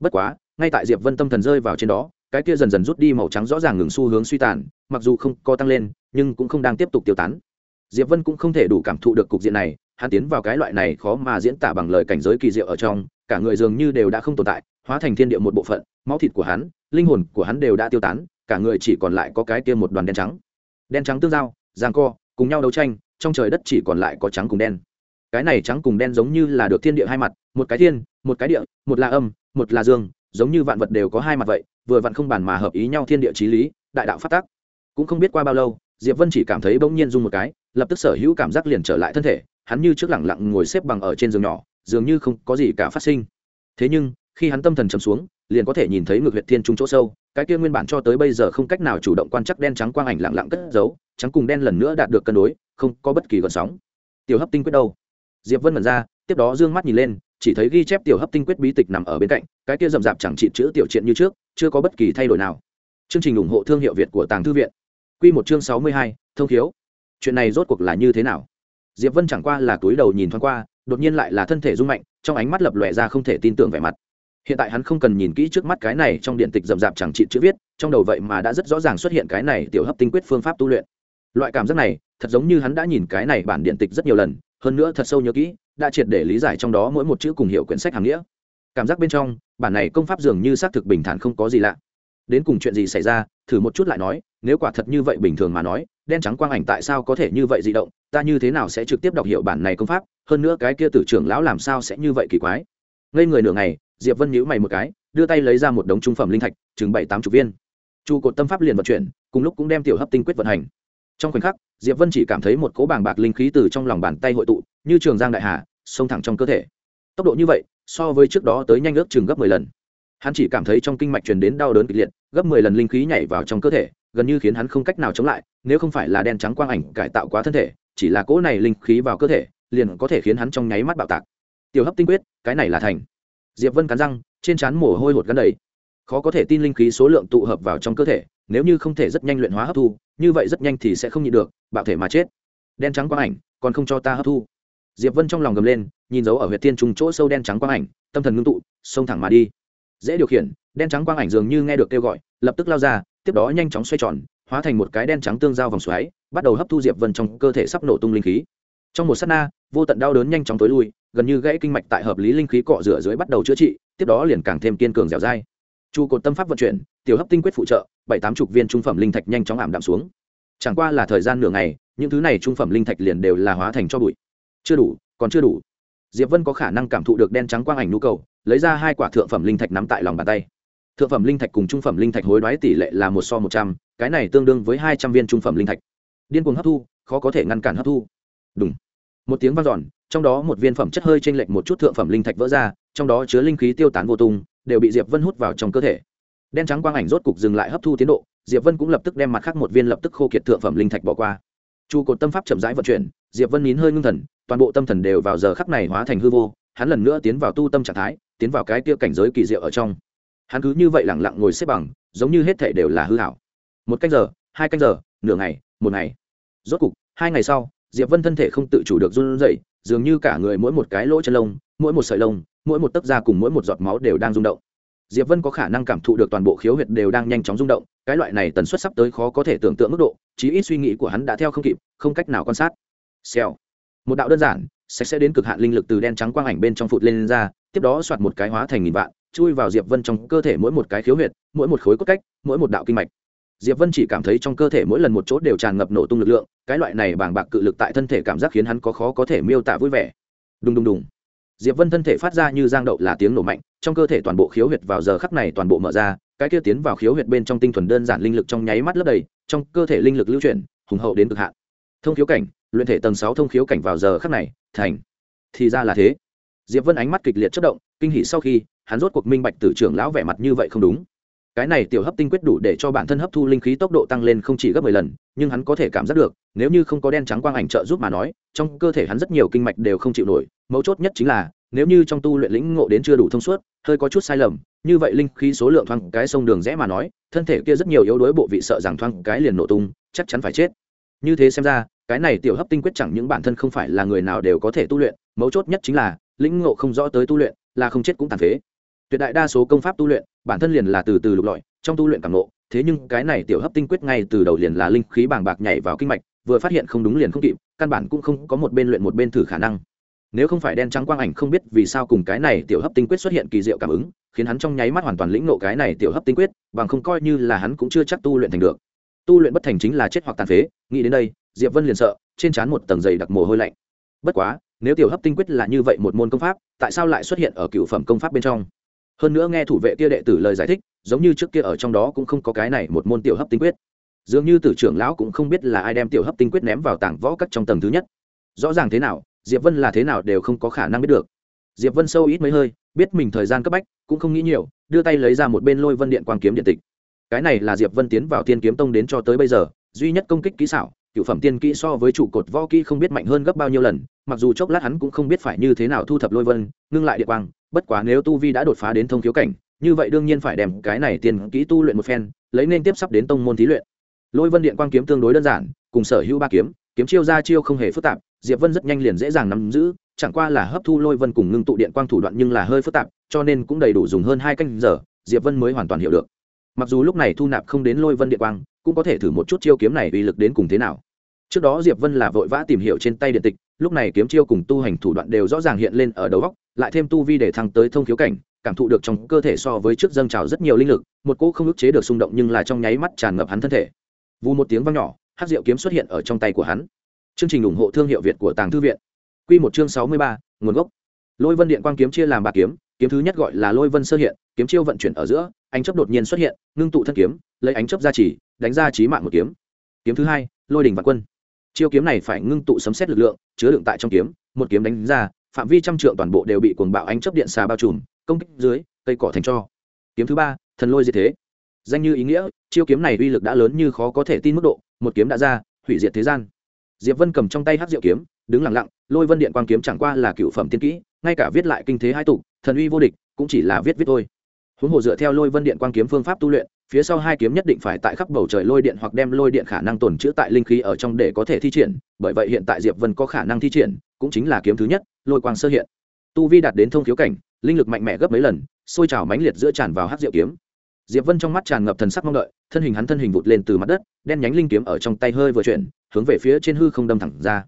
Bất quá, ngay tại diệp vân tâm thần rơi vào trên đó cái kia dần dần rút đi màu trắng rõ ràng ngừng xu hướng suy tàn, mặc dù không có tăng lên, nhưng cũng không đang tiếp tục tiêu tán. Diệp vân cũng không thể đủ cảm thụ được cục diện này, hắn tiến vào cái loại này khó mà diễn tả bằng lời cảnh giới kỳ diệu ở trong, cả người dường như đều đã không tồn tại, hóa thành thiên địa một bộ phận, máu thịt của hắn, linh hồn của hắn đều đã tiêu tán, cả người chỉ còn lại có cái kia một đoàn đen trắng. Đen trắng tương giao giang co, cùng nhau đấu tranh, trong trời đất chỉ còn lại có trắng cùng đen. Cái này trắng cùng đen giống như là được thiên địa hai mặt, một cái thiên, một cái địa, một là âm, một là dương, giống như vạn vật đều có hai mặt vậy vừa vặn không bàn mà hợp ý nhau thiên địa chí lý, đại đạo phát tác. Cũng không biết qua bao lâu, diệp vân chỉ cảm thấy bỗng nhiên rung một cái, lập tức sở hữu cảm giác liền trở lại thân thể, hắn như trước lẳng lặng ngồi xếp bằng ở trên giường nhỏ, dường như không có gì cả phát sinh. Thế nhưng, khi hắn tâm thần trầm xuống, liền có thể nhìn thấy ngược huyệt thiên trung chỗ sâu, cái kia nguyên bản cho tới bây giờ không cách nào chủ động quan chắc đen trắng quang ảnh lặng lặng cất giấu, trắng cùng đen lần nữa đạt được cân đối, không có bất kỳ gợn sóng. Tiểu hấp tinh quyết đâu? Diệp vân mở ra, tiếp đó dương mắt nhìn lên, chỉ thấy ghi chép tiểu hấp tinh quyết bí tịch nằm ở bên cạnh, cái kia rậm rạp chẳng trị chữ tiểu truyện như trước chưa có bất kỳ thay đổi nào. Chương trình ủng hộ thương hiệu việt của tàng thư viện. Q một chương sáu mươi hai, thông thiếu chuyện này rốt cuộc là như thế nào? Diệp vân chẳng qua là túi đầu nhìn thoáng qua, đột nhiên lại là thân thể rung mạnh, trong ánh mắt lập lòe ra không thể tin tưởng vẻ mặt. Hiện tại hắn không cần nhìn kỹ trước mắt cái này trong điện tịch rậm rạp chẳng trị chữ viết, trong đầu vậy mà đã rất rõ ràng xuất hiện cái này tiểu hấp tinh quyết phương pháp tu luyện. Loại cảm giác này, thật giống như hắn đã nhìn cái này bản điện tịch rất nhiều lần, hơn nữa thật sâu nhớ kỹ, đã triệt để lý giải trong đó mỗi một chữ cùng hiểu quyển sách hàng nghĩa. Cảm giác bên trong bản này công pháp dường như xác thực bình thản không có gì lạ. Đến cùng chuyện gì xảy ra, thử một chút lại nói, nếu quả thật như vậy bình thường mà nói, đen trắng quang ảnh tại sao có thể như vậy di động, ta như thế nào sẽ trực tiếp đọc hiểu bản này công pháp, hơn nữa cái kia tử trưởng lão làm sao sẽ như vậy kỳ quái. Ngây người nửa ngày, diệp vân nhíu mày một cái, đưa tay lấy ra một đống trung phẩm linh thạch, chừng bảy tám chục viên. Trụ cột tâm pháp liền vận chuyển, cùng lúc cũng đem tiểu hấp tinh quyết vận hành. Trong khoảnh khắc, diệp vân chỉ cảm thấy một cỗ bàng bạc linh khí từ trong lòng bàn tay hội tụ, như trường giang đại hà, xông thẳng trong cơ thể. Tốc độ như vậy so với trước đó tới nhanh ước chừng gấp mười lần. Hắn chỉ cảm thấy trong kinh mạch truyền đến đau đớn kịch liệt, gấp mười lần linh khí nhảy vào trong cơ thể, gần như khiến hắn không cách nào chống lại, nếu không phải là đen trắng quang ảnh cải tạo quá thân thể, chỉ là cỗ này linh khí vào cơ thể, liền có thể khiến hắn trong nháy mắt bạo tạc. Tiểu hấp tinh quyết, cái này là thành. Diệp vân cắn răng, trên trán mồ hôi hột gắn đầy. Khó có thể tin linh khí số lượng tụ hợp vào trong cơ thể, nếu như không thể rất nhanh luyện hóa hấp thu, như vậy rất nhanh thì sẽ không nhịn được, bạo thể mà chết. Đen trắng quang ảnh, còn không cho ta hấp thu. Diệp vân trong lòng gầm lên nhìn dấu ở huyệt tiên trùng chỗ sâu đen trắng quang ảnh, tâm thần ngưng tụ, xông thẳng mà đi. Dễ điều khiển, đen trắng quang ảnh dường như nghe được kêu gọi, lập tức lao ra, tiếp đó nhanh chóng xoay tròn, hóa thành một cái đen trắng tương giao vòng xoáy, bắt đầu hấp thu diệp vân trong cơ thể sắp nổ tung linh khí. Trong một sát na, vô tận đau đớn nhanh chóng tối lui, gần như gãy kinh mạch tại hợp lý linh khí cọ rửa dưới bắt đầu chữa trị, tiếp đó liền càng thêm kiên cường dẻo dai. Chu cột tâm pháp vận chuyển, tiểu hấp tinh quyết phụ trợ, bảy tám chục viên trung phẩm linh thạch nhanh chóng ảm đạm xuống. Chẳng qua là thời gian nửa ngày, những thứ này trung phẩm linh thạch liền đều là hóa thành cho bụi. Chưa đủ, còn chưa đủ diệp vân có khả năng cảm thụ được đen trắng quang ảnh nhu cầu, lấy ra hai quả thượng phẩm linh thạch nắm tại lòng bàn tay. Thượng phẩm linh thạch cùng trung phẩm linh thạch hối đoái tỷ lệ là một so một trăm, cái này tương đương với hai trăm viên trung phẩm linh thạch. Điên cuồng hấp thu, khó có thể ngăn cản hấp thu. Đúng một tiếng vang dọn, trong đó một viên phẩm chất hơi chênh lệch một chút thượng phẩm linh thạch vỡ ra, trong đó chứa linh khí tiêu tán vô tung, đều bị diệp vân hút vào trong cơ thể. Đen trắng quang ảnh rốt cục dừng lại hấp thu tiến độ, diệp vân cũng lập tức đem mặt khác một viên lập tức khô kiệt thượng phẩm linh thạch bỏ qua. Chu cột tâm pháp chậm rãi vận chuyển diệp vân nín hơi ngưng thần, toàn bộ tâm thần đều vào giờ khắc này hóa thành hư vô, hắn lần nữa tiến vào tu tâm trạng thái, tiến vào cái kia cảnh giới kỳ diệu ở trong. Hắn cứ như vậy lẳng lặng ngồi xếp bằng, giống như hết thể đều là hư hảo một canh giờ, hai canh giờ, nửa ngày, một ngày. Rốt cục, hai ngày sau, diệp vân thân thể không tự chủ được run rẩy, dường như cả người mỗi một cái lỗ chân lông, mỗi một sợi lông, mỗi một tấc da cùng mỗi một giọt máu đều đang rung động. Diệp vân có khả năng cảm thụ được toàn bộ khiếu huyệt đều đang nhanh chóng rung động, cái loại này tần suất sắp tới khó có thể tưởng tượng mức độ, chí ít suy nghĩ của hắn đã theo không kịp, không cách nào quan sát xèo. Một đạo đơn giản sạch sẽ đến cực hạn linh lực từ đen trắng quang ảnh bên trong phụt lên, lên ra tiếp đó soạt một cái hóa thành nghìn vạn chui vào diệp vân trong cơ thể mỗi một cái khiếu huyệt mỗi một khối cốt cách mỗi một đạo kinh mạch. Diệp vân chỉ cảm thấy trong cơ thể mỗi lần một chỗ đều tràn ngập nổ tung lực lượng cái loại này bàng bạc cự lực tại thân thể cảm giác khiến hắn có khó có thể miêu tả vui vẻ. Đùng đùng đùng. Diệp vân thân thể phát ra như giang đậu là tiếng nổ mạnh trong cơ thể toàn bộ khiếu huyệt vào giờ khắc này toàn bộ mở ra cái kia tiến vào khiếu huyệt bên trong tinh thuần đơn giản linh lực trong nháy mắt lấp đầy trong cơ thể linh lực lưu chuyển hùng hậu đến cực hạn thông khiếu cảnh, luyện thể tầng sáu thông khiếu cảnh vào giờ khắc này, thành. Thì ra là thế. Diệp vân ánh mắt kịch liệt chất động, kinh hỉ sau khi, hắn rốt cuộc minh bạch tử trưởng lão vẻ mặt như vậy không đúng. Cái này tiểu hấp tinh quyết đủ để cho bản thân hấp thu linh khí tốc độ tăng lên không chỉ gấp mười lần, nhưng hắn có thể cảm giác được, nếu như không có đen trắng quang ảnh trợ giúp mà nói, trong cơ thể hắn rất nhiều kinh mạch đều không chịu nổi. Mấu chốt nhất chính là, nếu như trong tu luyện lĩnh ngộ đến chưa đủ thông suốt, hơi có chút sai lầm, như vậy linh khí số lượng thoáng cái sông đường rẽ mà nói, thân thể kia rất nhiều yếu đuối bộ vị sợ rằng thoáng cái liền nổ tung, chắc chắn phải chết như thế xem ra, cái này tiểu hấp tinh quyết chẳng những bản thân không phải là người nào đều có thể tu luyện, mấu chốt nhất chính là, lĩnh ngộ không rõ tới tu luyện, là không chết cũng tàn phế. Tuyệt đại đa số công pháp tu luyện, bản thân liền là từ từ lục lọi, trong tu luyện cảm ngộ, thế nhưng cái này tiểu hấp tinh quyết ngay từ đầu liền là linh khí bàng bạc nhảy vào kinh mạch, vừa phát hiện không đúng liền không kịp, căn bản cũng không có một bên luyện một bên thử khả năng. Nếu không phải đen trắng quang ảnh không biết vì sao cùng cái này tiểu hấp tinh quyết xuất hiện kỳ diệu cảm ứng, khiến hắn trong nháy mắt hoàn toàn lĩnh nộ cái này tiểu hấp tinh quyết, bằng không coi như là hắn cũng chưa chắc tu luyện thành được tu luyện bất thành chính là chết hoặc tàn phế, nghĩ đến đây, diệp vân liền sợ, trên trán một tầng dày đặc mồ hôi lạnh. Bất quá, nếu tiểu hấp tinh quyết là như vậy một môn công pháp, tại sao lại xuất hiện ở cựu phẩm công pháp bên trong? Hơn nữa nghe thủ vệ kia đệ tử lời giải thích, giống như trước kia ở trong đó cũng không có cái này một môn tiểu hấp tinh quyết. Dường như tử trưởng lão cũng không biết là ai đem tiểu hấp tinh quyết ném vào tảng võ cắt trong tầng thứ nhất. Rõ ràng thế nào, diệp vân là thế nào đều không có khả năng biết được. Diệp vân sâu ít mấy hơi, biết mình thời gian cấp bách, cũng không nghĩ nhiều, đưa tay lấy ra một bên lôi vân điện quang kiếm điện tịch cái này là diệp vân tiến vào tiên kiếm tông đến cho tới bây giờ, duy nhất công kích kỹ xảo, cựu phẩm tiên kỹ so với trụ cột võ kỹ không biết mạnh hơn gấp bao nhiêu lần, mặc dù chốc lát hắn cũng không biết phải như thế nào thu thập lôi vân, ngưng lại địa quang, bất quá nếu tu vi đã đột phá đến thông khiếu cảnh, như vậy đương nhiên phải đem cái này tiền kỹ tu luyện một phen, lấy nên tiếp sắp đến tông môn thí luyện. Lôi vân điện quang kiếm tương đối đơn giản, cùng sở hữu ba kiếm kiếm chiêu ra chiêu không hề phức tạp, diệp vân rất nhanh liền dễ dàng nắm giữ, chẳng qua là hấp thu lôi vân cùng ngưng tụ điện quang thủ đoạn nhưng là hơi phức tạp, cho nên cũng đầy đủ dùng hơn hai canh giờ, diệp vân mới hoàn toàn hiểu được mặc dù lúc này thu nạp không đến lôi vân điện quang, cũng có thể thử một chút chiêu kiếm này uy lực đến cùng thế nào. Trước đó diệp vân là vội vã tìm hiểu trên tay điện tịch, lúc này kiếm chiêu cùng tu hành thủ đoạn đều rõ ràng hiện lên ở đầu góc lại thêm tu vi để thăng tới thông khiếu cảnh, cảm thụ được trong cơ thể so với trước dâng trào rất nhiều linh lực, một cỗ không ức chế được xung động nhưng là trong nháy mắt tràn ngập hắn thân thể. Vù một tiếng vang nhỏ hát rượu kiếm xuất hiện ở trong tay của hắn. Chương trình ủng hộ thương hiệu việt của tàng thư viện. Q một chương sáu mươi ba, nguồn gốc. Lôi vân điện quang kiếm chia làm ba kiếm kiếm thứ nhất gọi là lôi vân sơ hiện, kiếm chiêu vận chuyển ở giữa ánh chớp đột nhiên xuất hiện, ngưng tụ thân kiếm, lấy ánh chớp ra chỉ, đánh ra trí mạng một kiếm. Kiếm thứ hai, lôi đình vạn quân. Chiêu kiếm này phải ngưng tụ sấm xét lực lượng, chứa đựng tại trong kiếm, một kiếm đánh ra, phạm vi trăm trượng toàn bộ đều bị cuồng bạo ánh chớp điện xà bao trùm, công kích dưới, cây cỏ thành cho. Kiếm thứ ba, thần lôi diệt thế. Danh như ý nghĩa, chiêu kiếm này uy lực đã lớn như khó có thể tin mức độ, một kiếm đã ra, hủy diệt thế gian. Diệp vân cầm trong tay hát diệu kiếm, đứng lặng lặng, lôi vân điện quang kiếm chẳng qua là cựu phẩm tiên kỹ, ngay cả viết lại kinh thế hai tục, thần uy vô địch, cũng chỉ là viết viết thôi huống hồ dựa theo lôi vân điện quang kiếm phương pháp tu luyện, phía sau hai kiếm nhất định phải tại khắp bầu trời lôi điện hoặc đem lôi điện khả năng tồn chữa tại linh khí ở trong để có thể thi triển, bởi vậy hiện tại diệp vân có khả năng thi triển, cũng chính là kiếm thứ nhất, lôi quang sơ hiện. Tu vi đạt đến thông thiếu cảnh, linh lực mạnh mẽ gấp mấy lần, sôi trào mãnh liệt giữa tràn vào hát diệu kiếm. Diệp vân trong mắt tràn ngập thần sắc mong đợi, thân hình hắn thân hình vụt lên từ mặt đất, đen nhánh linh kiếm ở trong tay hơi vừa chuyển, hướng về phía trên hư không đâm thẳng ra.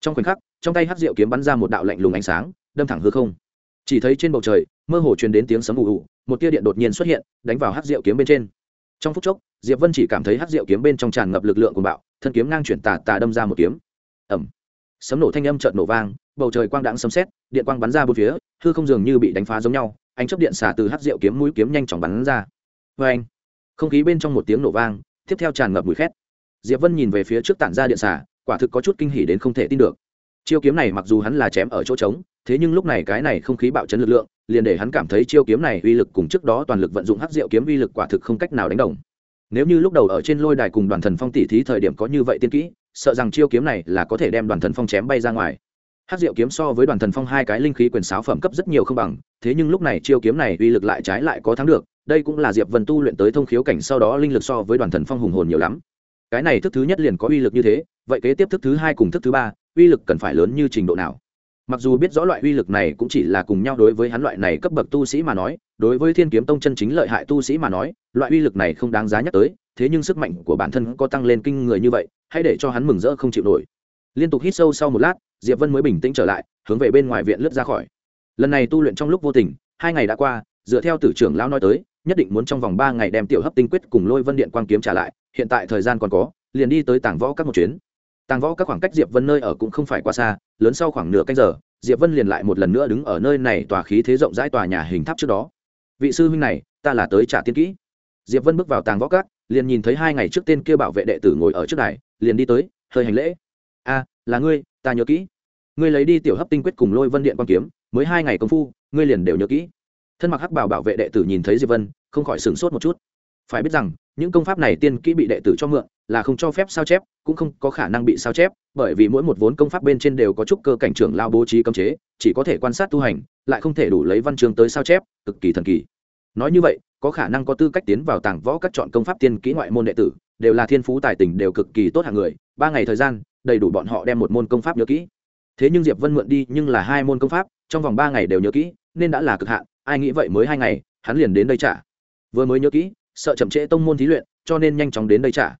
Trong khoảnh khắc, trong tay hát diệu kiếm bắn ra một đạo lạnh lùng ánh sáng, đâm thẳng hư không. Chỉ thấy trên bầu trời, mơ hồ truyền đến tiếng sấm ù ù một tia điện đột nhiên xuất hiện, đánh vào hát diệu kiếm bên trên. Trong phút chốc, diệp vân chỉ cảm thấy hát diệu kiếm bên trong tràn ngập lực lượng của bạo, thân kiếm ngang chuyển tà tà đâm ra một kiếm. Ẩm sấm nổ thanh âm chợt nổ vang, bầu trời quang đãng sấm sét, điện quang bắn ra bốn phía, hư không dường như bị đánh phá giống nhau, ánh chớp điện xả từ hát rượu kiếm mũi kiếm nhanh chóng bắn ra. Vê anh không khí bên trong một tiếng nổ vang, tiếp theo tràn ngập mùi khét. Diệp vân nhìn về phía trước tản ra điện xả, quả thực có chút kinh hỉ đến không thể tin được. Chiêu kiếm này mặc dù hắn là chém ở chỗ trống thế nhưng lúc này cái này không khí bạo chấn lực lượng, liền để hắn cảm thấy chiêu kiếm này uy lực cùng trước đó toàn lực vận dụng hắc diệu kiếm uy lực quả thực không cách nào đánh đồng. Nếu như lúc đầu ở trên lôi đài cùng đoàn thần phong tỷ thí thời điểm có như vậy tiên kỹ, sợ rằng chiêu kiếm này là có thể đem đoàn thần phong chém bay ra ngoài. Hát diệu kiếm so với đoàn thần phong hai cái linh khí quyền sáo phẩm cấp rất nhiều không bằng, thế nhưng lúc này chiêu kiếm này uy lực lại trái lại có thắng được, đây cũng là diệp vân tu luyện tới thông khiếu cảnh sau đó linh lực so với đoàn thần phong hùng hồn nhiều lắm. Cái này thức thứ nhất liền có uy lực như thế, vậy kế tiếp thức thứ hai cùng thức thứ ba, uy lực cần phải lớn như trình độ nào? Mặc dù biết rõ loại uy lực này cũng chỉ là cùng nhau đối với hắn loại này cấp bậc tu sĩ mà nói, đối với thiên kiếm tông chân chính lợi hại tu sĩ mà nói, loại uy lực này không đáng giá nhắc tới, thế nhưng sức mạnh của bản thân có tăng lên kinh người như vậy, hãy để cho hắn mừng rỡ không chịu nổi. Liên tục hít sâu sau một lát, diệp vân mới bình tĩnh trở lại, hướng về bên ngoài viện lướt ra khỏi. Lần này tu luyện trong lúc vô tình, hai ngày đã qua, dựa theo tử trưởng lão nói tới, nhất định muốn trong vòng ba ngày đem tiểu hấp tinh quyết cùng lôi vân điện quang kiếm trả lại, hiện tại thời gian còn có, liền đi tới tảng võ các một chuyến tàng võ các khoảng cách diệp vân nơi ở cũng không phải quá xa, lớn sau khoảng nửa canh giờ, diệp vân liền lại một lần nữa đứng ở nơi này tòa khí thế rộng rãi tòa nhà hình tháp trước đó. Vị sư huynh này, ta là tới trả tiên kỹ. Diệp vân bước vào tàng võ các, liền nhìn thấy hai ngày trước tên kia bảo vệ đệ tử ngồi ở trước đài, liền đi tới, hơi hành lễ. A, là ngươi, ta nhớ kỹ. Ngươi lấy đi tiểu hấp tinh quyết cùng lôi vân điện quan kiếm, mới hai ngày công phu, ngươi liền đều nhớ kỹ. Thân mặc hắc bảo bảo vệ đệ tử nhìn thấy diệp vân, không khỏi sửng sốt một chút. Phải biết rằng những công pháp này tiên kỹ bị đệ tử cho mượn, là không cho phép sao chép, cũng không có khả năng bị sao chép, bởi vì mỗi một vốn công pháp bên trên đều có chút cơ cảnh trưởng lao bố trí cấm chế, chỉ có thể quan sát tu hành, lại không thể đủ lấy văn chương tới sao chép, cực kỳ thần kỳ. Nói như vậy, có khả năng có tư cách tiến vào tàng võ các chọn công pháp tiên kỹ ngoại môn đệ tử, đều là thiên phú tài tình đều cực kỳ tốt hạng người, ba ngày thời gian, đầy đủ bọn họ đem một môn công pháp nhớ kỹ. Thế nhưng diệp vân mượn đi, nhưng là hai môn công pháp, trong vòng ba ngày đều nhớ kỹ, nên đã là cực hạn, ai nghĩ vậy mới hai ngày, hắn liền đến đây trả. Vừa mới nhớ kỹ sợ chậm trễ tông môn thí luyện, cho nên nhanh chóng đến đây trả.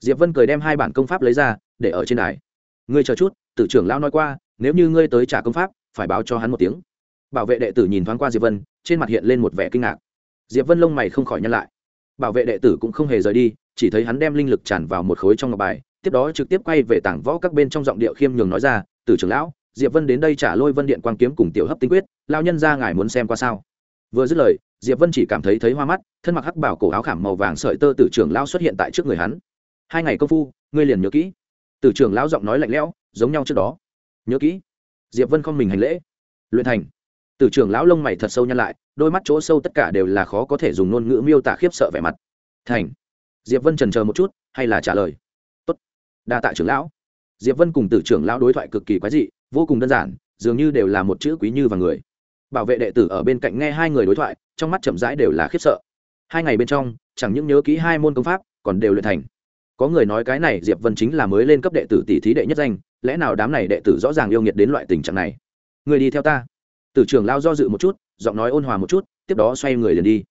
Diệp vân cười đem hai bản công pháp lấy ra, để ở trên đài. Ngươi chờ chút, tử trưởng lão nói qua, nếu như ngươi tới trả công pháp, phải báo cho hắn một tiếng. Bảo vệ đệ tử nhìn thoáng qua diệp vân, trên mặt hiện lên một vẻ kinh ngạc. Diệp vân lông mày không khỏi nhăn lại. Bảo vệ đệ tử cũng không hề rời đi, chỉ thấy hắn đem linh lực tràn vào một khối trong ngọc bài, tiếp đó trực tiếp quay về tảng võ các bên trong giọng điệu khiêm nhường nói ra, tử trưởng lão, diệp vân đến đây trả lôi vân điện quang kiếm cùng tiểu hấp tinh quyết lao nhân ra ngài muốn xem qua sao? Vừa dứt lời diệp vân chỉ cảm thấy thấy hoa mắt, thân mặc hắc bảo cổ áo khảm màu vàng sợi tơ tử trưởng lão xuất hiện tại trước người hắn. Hai ngày công phu, ngươi liền nhớ kỹ. Tử trưởng lão giọng nói lạnh lẽo, giống nhau trước đó. Nhớ kỹ. Diệp vân không mình hành lễ. Luyện thành. Tử trưởng lão lông mày thật sâu nhăn lại, đôi mắt chỗ sâu tất cả đều là khó có thể dùng ngôn ngữ miêu tả khiếp sợ vẻ mặt. Thành. Diệp vân trần chờ một chút, hay là trả lời? Tốt. Đa tạ trưởng lão. Diệp vân cùng tử trưởng lão đối thoại cực kỳ quái dị, vô cùng đơn giản, dường như đều là một chữ quý như và người bảo vệ đệ tử ở bên cạnh nghe hai người đối thoại, trong mắt chậm rãi đều là khiếp sợ. Hai ngày bên trong, chẳng những nhớ kỹ hai môn công pháp, còn đều luyện thành. Có người nói cái này diệp vân chính là mới lên cấp đệ tử tỷ thí đệ nhất danh, lẽ nào đám này đệ tử rõ ràng yêu nghiệt đến loại tình trạng này? Người đi theo ta. Tử trưởng lao do dự một chút, giọng nói ôn hòa một chút, tiếp đó xoay người liền đi.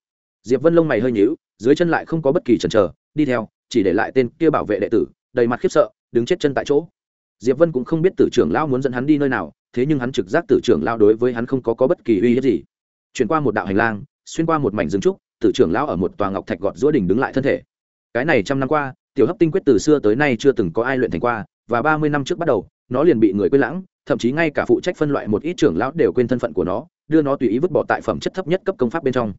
Diệp vân lông mày hơi nhíu, dưới chân lại không có bất kỳ chần chờ, đi theo, chỉ để lại tên kia bảo vệ đệ tử, đầy mặt khiếp sợ, đứng chết chân tại chỗ. Diệp vân cũng không biết tử trưởng lao muốn dẫn hắn đi nơi nào thế nhưng hắn trực giác tử trưởng lao đối với hắn không có, có bất kỳ uy hiếp gì. Chuyển qua một đạo hành lang xuyên qua một mảnh rừng trúc tử trưởng lao ở một tòa ngọc thạch gọt giữa đỉnh đứng lại thân thể. Cái này trăm năm qua tiểu hấp tinh quyết từ xưa tới nay chưa từng có ai luyện thành qua và ba mươi năm trước bắt đầu nó liền bị người quên lãng thậm chí ngay cả phụ trách phân loại một ít trưởng lão đều quên thân phận của nó đưa nó tùy ý vứt bỏ tại phẩm chất thấp nhất cấp công pháp bên trong.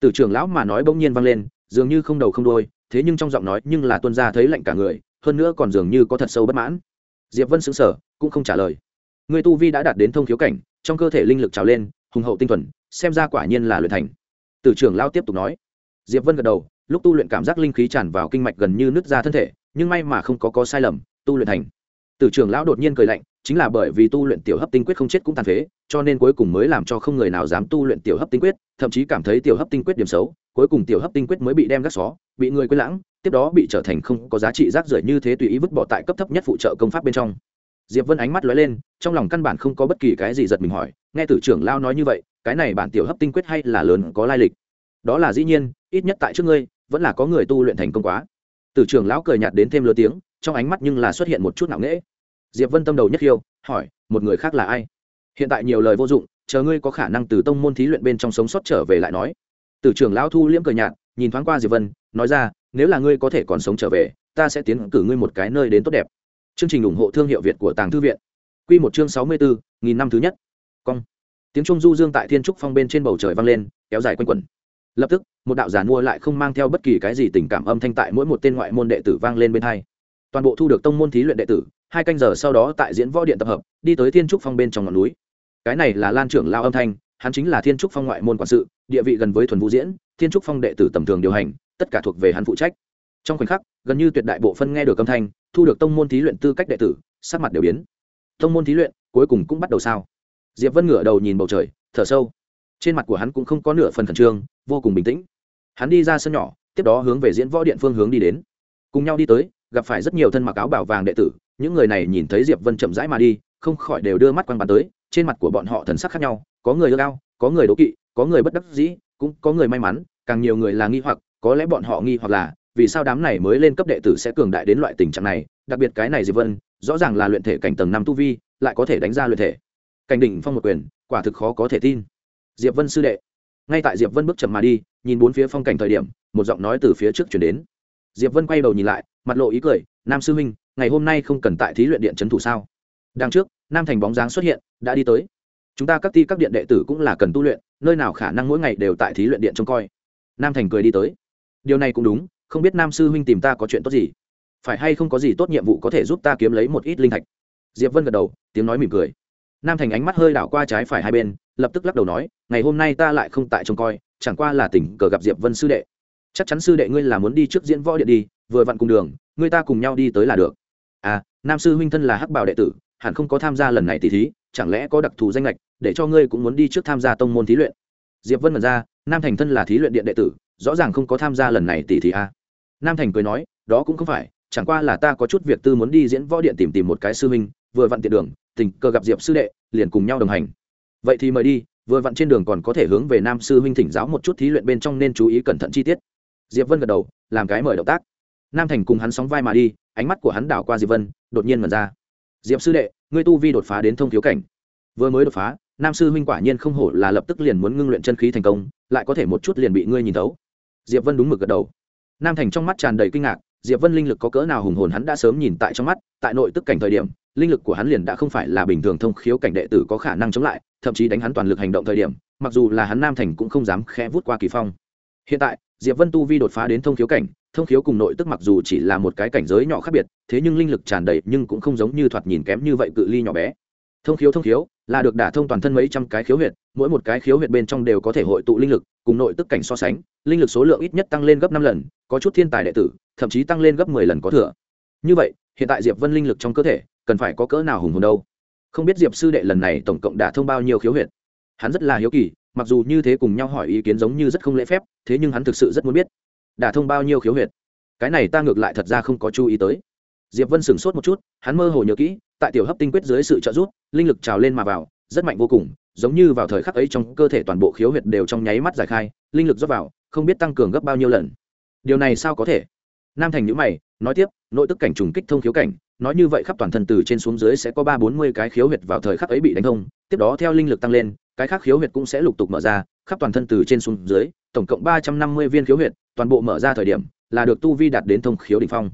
Từ trưởng lão mà nói bỗng nhiên vang lên dường như không đầu không đôi thế nhưng trong giọng nói nhưng là tuân ra thấy lạnh cả người hơn nữa còn dường như có thật sâu bất mãn. Diệp vân xứng sở cũng không trả lời người tu vi đã đạt đến thông thiếu cảnh, trong cơ thể linh lực trào lên, hùng hậu tinh thuần, xem ra quả nhiên là luyện thành. Tử trưởng lão tiếp tục nói. Diệp vân gật đầu, lúc tu luyện cảm giác linh khí tràn vào kinh mạch gần như nứt ra thân thể, nhưng may mà không có có sai lầm, tu luyện thành. Tử trưởng lão đột nhiên cười lạnh, chính là bởi vì tu luyện tiểu hấp tinh quyết không chết cũng tàn phế, cho nên cuối cùng mới làm cho không người nào dám tu luyện tiểu hấp tinh quyết, thậm chí cảm thấy tiểu hấp tinh quyết điểm xấu, cuối cùng tiểu hấp tinh quyết mới bị đem gác xó, bị người quên lãng, tiếp đó bị trở thành không có giá trị rác rưởi như thế tùy ý vứt bỏ tại cấp thấp nhất phụ trợ công pháp bên trong diệp vân ánh mắt lóe lên, trong lòng căn bản không có bất kỳ cái gì giật mình hỏi, nghe tử trưởng lao nói như vậy, cái này bản tiểu hấp tinh quyết hay là lớn có lai lịch? Đó là dĩ nhiên, ít nhất tại trước ngươi, vẫn là có người tu luyện thành công quá. Tử trưởng lão cười nhạt đến thêm lớn tiếng, trong ánh mắt nhưng là xuất hiện một chút nặng nễ diệp vân tâm đầu nhất khiêu, hỏi, một người khác là ai? Hiện tại nhiều lời vô dụng, chờ ngươi có khả năng từ tông môn thí luyện bên trong sống sót trở về lại nói. Tử trưởng lão thu liễm cười nhạt, nhìn thoáng qua diệp vân, nói ra, nếu là ngươi có thể còn sống trở về, ta sẽ tiến cử ngươi một cái nơi đến tốt đẹp chương trình ủng hộ thương hiệu việt của tàng thư viện. Quy một chương sáu mươi bốn nghìn năm thứ nhất. Cong. Tiếng trung du dương tại thiên trúc phong bên trên bầu trời vang lên, kéo dài quanh quẩn. Lập tức, một đạo giản mua lại không mang theo bất kỳ cái gì tình cảm âm thanh tại mỗi một tên ngoại môn đệ tử vang lên bên hai. Toàn bộ thu được tông môn thí luyện đệ tử, hai canh giờ sau đó tại diễn võ điện tập hợp, đi tới thiên trúc phong bên trong ngọn núi. Cái này là lan trưởng lao âm thanh, hắn chính là thiên trúc phong ngoại môn quản sự, địa vị gần với thuần vũ diễn, thiên trúc phong đệ tử tầm thường điều hành, tất cả thuộc về hắn phụ trách. Trong khoảnh khắc, gần như tuyệt đại bộ phân nghe được âm thanh thu được tông môn thí luyện tư cách đệ tử, sắc mặt đều biến. Tông môn thí luyện, cuối cùng cũng bắt đầu sao? Diệp vân ngửa đầu nhìn bầu trời, thở sâu. Trên mặt của hắn cũng không có nửa phần khẩn trương, vô cùng bình tĩnh. Hắn đi ra sân nhỏ, tiếp đó hướng về diễn võ điện phương hướng đi đến. Cùng nhau đi tới, gặp phải rất nhiều thân mặc áo bảo vàng đệ tử, những người này nhìn thấy diệp vân chậm rãi mà đi, không khỏi đều đưa mắt quăng bàn tới, trên mặt của bọn họ thần sắc khác nhau, có người ưa cao có người đố kỵ, có người bất đắc dĩ, cũng có người may mắn, càng nhiều người là nghi hoặc, có lẽ bọn họ nghi hoặc là vì sao đám này mới lên cấp đệ tử sẽ cường đại đến loại tình trạng này, đặc biệt cái này diệp vân, rõ ràng là luyện thể cảnh tầng năm tu vi, lại có thể đánh ra luyện thể. Cảnh đỉnh phong một quyền, quả thực khó có thể tin. Diệp vân sư đệ. Ngay tại diệp vân bước chậm mà đi, nhìn bốn phía phong cảnh thời điểm, một giọng nói từ phía trước chuyển đến. Diệp vân quay đầu nhìn lại, mặt lộ ý cười, nam sư huynh, ngày hôm nay không cần tại thí luyện điện trấn thủ sao? Đằng trước, nam thành bóng dáng xuất hiện, đã đi tới. Chúng ta các ti các điện đệ tử cũng là cần tu luyện, nơi nào khả năng mỗi ngày đều tại thí luyện điện trông coi? Nam thành cười đi tới. Điều này cũng đúng không biết nam sư huynh tìm ta có chuyện tốt gì? Phải hay không có gì tốt nhiệm vụ có thể giúp ta kiếm lấy một ít linh thạch? Diệp vân gật đầu, tiếng nói mỉm cười. Nam thành ánh mắt hơi đảo qua trái phải hai bên, lập tức lắc đầu nói, ngày hôm nay ta lại không tại trông coi, chẳng qua là tình cờ gặp diệp vân sư đệ. Chắc chắn sư đệ ngươi là muốn đi trước diễn võ điện đi, vừa vặn cùng đường, ngươi ta cùng nhau đi tới là được. À nam sư huynh thân là hắc bảo đệ tử, hẳn không có tham gia lần này tỷ thí, chẳng lẽ có đặc thù danh lệch, để cho ngươi cũng muốn đi trước tham gia tông môn thí luyện? Diệp vân mật ra, nam thành thân là thí luyện điện đệ tử, rõ ràng không có tham gia lần này tỷ thí à nam thành cười nói, đó cũng không phải, chẳng qua là ta có chút việc tư muốn đi diễn võ điện tìm tìm một cái sư huynh, vừa vặn tiện đường, tình cờ gặp diệp sư đệ, liền cùng nhau đồng hành. Vậy thì mời đi, vừa vặn trên đường còn có thể hướng về nam sư huynh thỉnh giáo một chút thí luyện bên trong nên chú ý cẩn thận chi tiết. Diệp vân gật đầu, làm cái mời động tác. Nam thành cùng hắn sóng vai mà đi, ánh mắt của hắn đảo qua diệp vân, đột nhiên mật ra. Diệp sư đệ, ngươi tu vi đột phá đến thông thiếu cảnh. Vừa mới đột phá, nam sư huynh quả nhiên không hổ là lập tức liền muốn ngưng luyện chân khí thành công, lại có thể một chút liền bị ngươi nhìn thấu. Diệp vân đúng mực gật đầu nam thành trong mắt tràn đầy kinh ngạc, diệp vân linh lực có cỡ nào hùng hồn hắn đã sớm nhìn tại trong mắt, tại nội tức cảnh thời điểm, linh lực của hắn liền đã không phải là bình thường thông khiếu cảnh đệ tử có khả năng chống lại, thậm chí đánh hắn toàn lực hành động thời điểm, mặc dù là hắn nam thành cũng không dám khẽ vút qua kỳ phong. Hiện tại, diệp vân tu vi đột phá đến thông khiếu cảnh, thông khiếu cùng nội tức mặc dù chỉ là một cái cảnh giới nhỏ khác biệt, thế nhưng linh lực tràn đầy nhưng cũng không giống như thoạt nhìn kém như vậy cự ly nhỏ bé. Thông khiếu thông khiếu là được đả thông toàn thân mấy trăm cái khiếu huyệt, mỗi một cái khiếu huyệt bên trong đều có thể hội tụ linh lực, cùng nội tức cảnh so sánh linh lực số lượng ít nhất tăng lên gấp năm lần, có chút thiên tài đệ tử, thậm chí tăng lên gấp mười lần có thừa. Như vậy, hiện tại diệp vân linh lực trong cơ thể, cần phải có cỡ nào hùng hồn đâu? Không biết diệp sư đệ lần này tổng cộng đã thông bao nhiêu khiếu huyệt? Hắn rất là hiếu kỳ, mặc dù như thế cùng nhau hỏi ý kiến giống như rất không lễ phép, thế nhưng hắn thực sự rất muốn biết, đã thông bao nhiêu khiếu huyệt? Cái này ta ngược lại thật ra không có chú ý tới. Diệp vân sửng sốt một chút, hắn mơ hồ nhớ kỹ, tại tiểu hấp tinh quyết dưới sự trợ giúp, linh lực trào lên mà vào, rất mạnh vô cùng, giống như vào thời khắc ấy trong cơ thể toàn bộ khiếu huyệt đều trong nháy mắt giải khai, linh lực rót vào không biết tăng cường gấp bao nhiêu lần. Điều này sao có thể? Nam thành nhữ mày, nói tiếp, nội tức cảnh trùng kích thông khiếu cảnh, nói như vậy khắp toàn thân từ trên xuống dưới sẽ có ba bốn mươi cái khiếu huyệt vào thời khắc ấy bị đánh thông, tiếp đó theo linh lực tăng lên, cái khác khiếu huyệt cũng sẽ lục tục mở ra, khắp toàn thân từ trên xuống dưới, tổng cộng ba trăm năm mươi viên khiếu huyệt, toàn bộ mở ra thời điểm, là được tu vi đạt đến thông khiếu đ ỉ n h phong.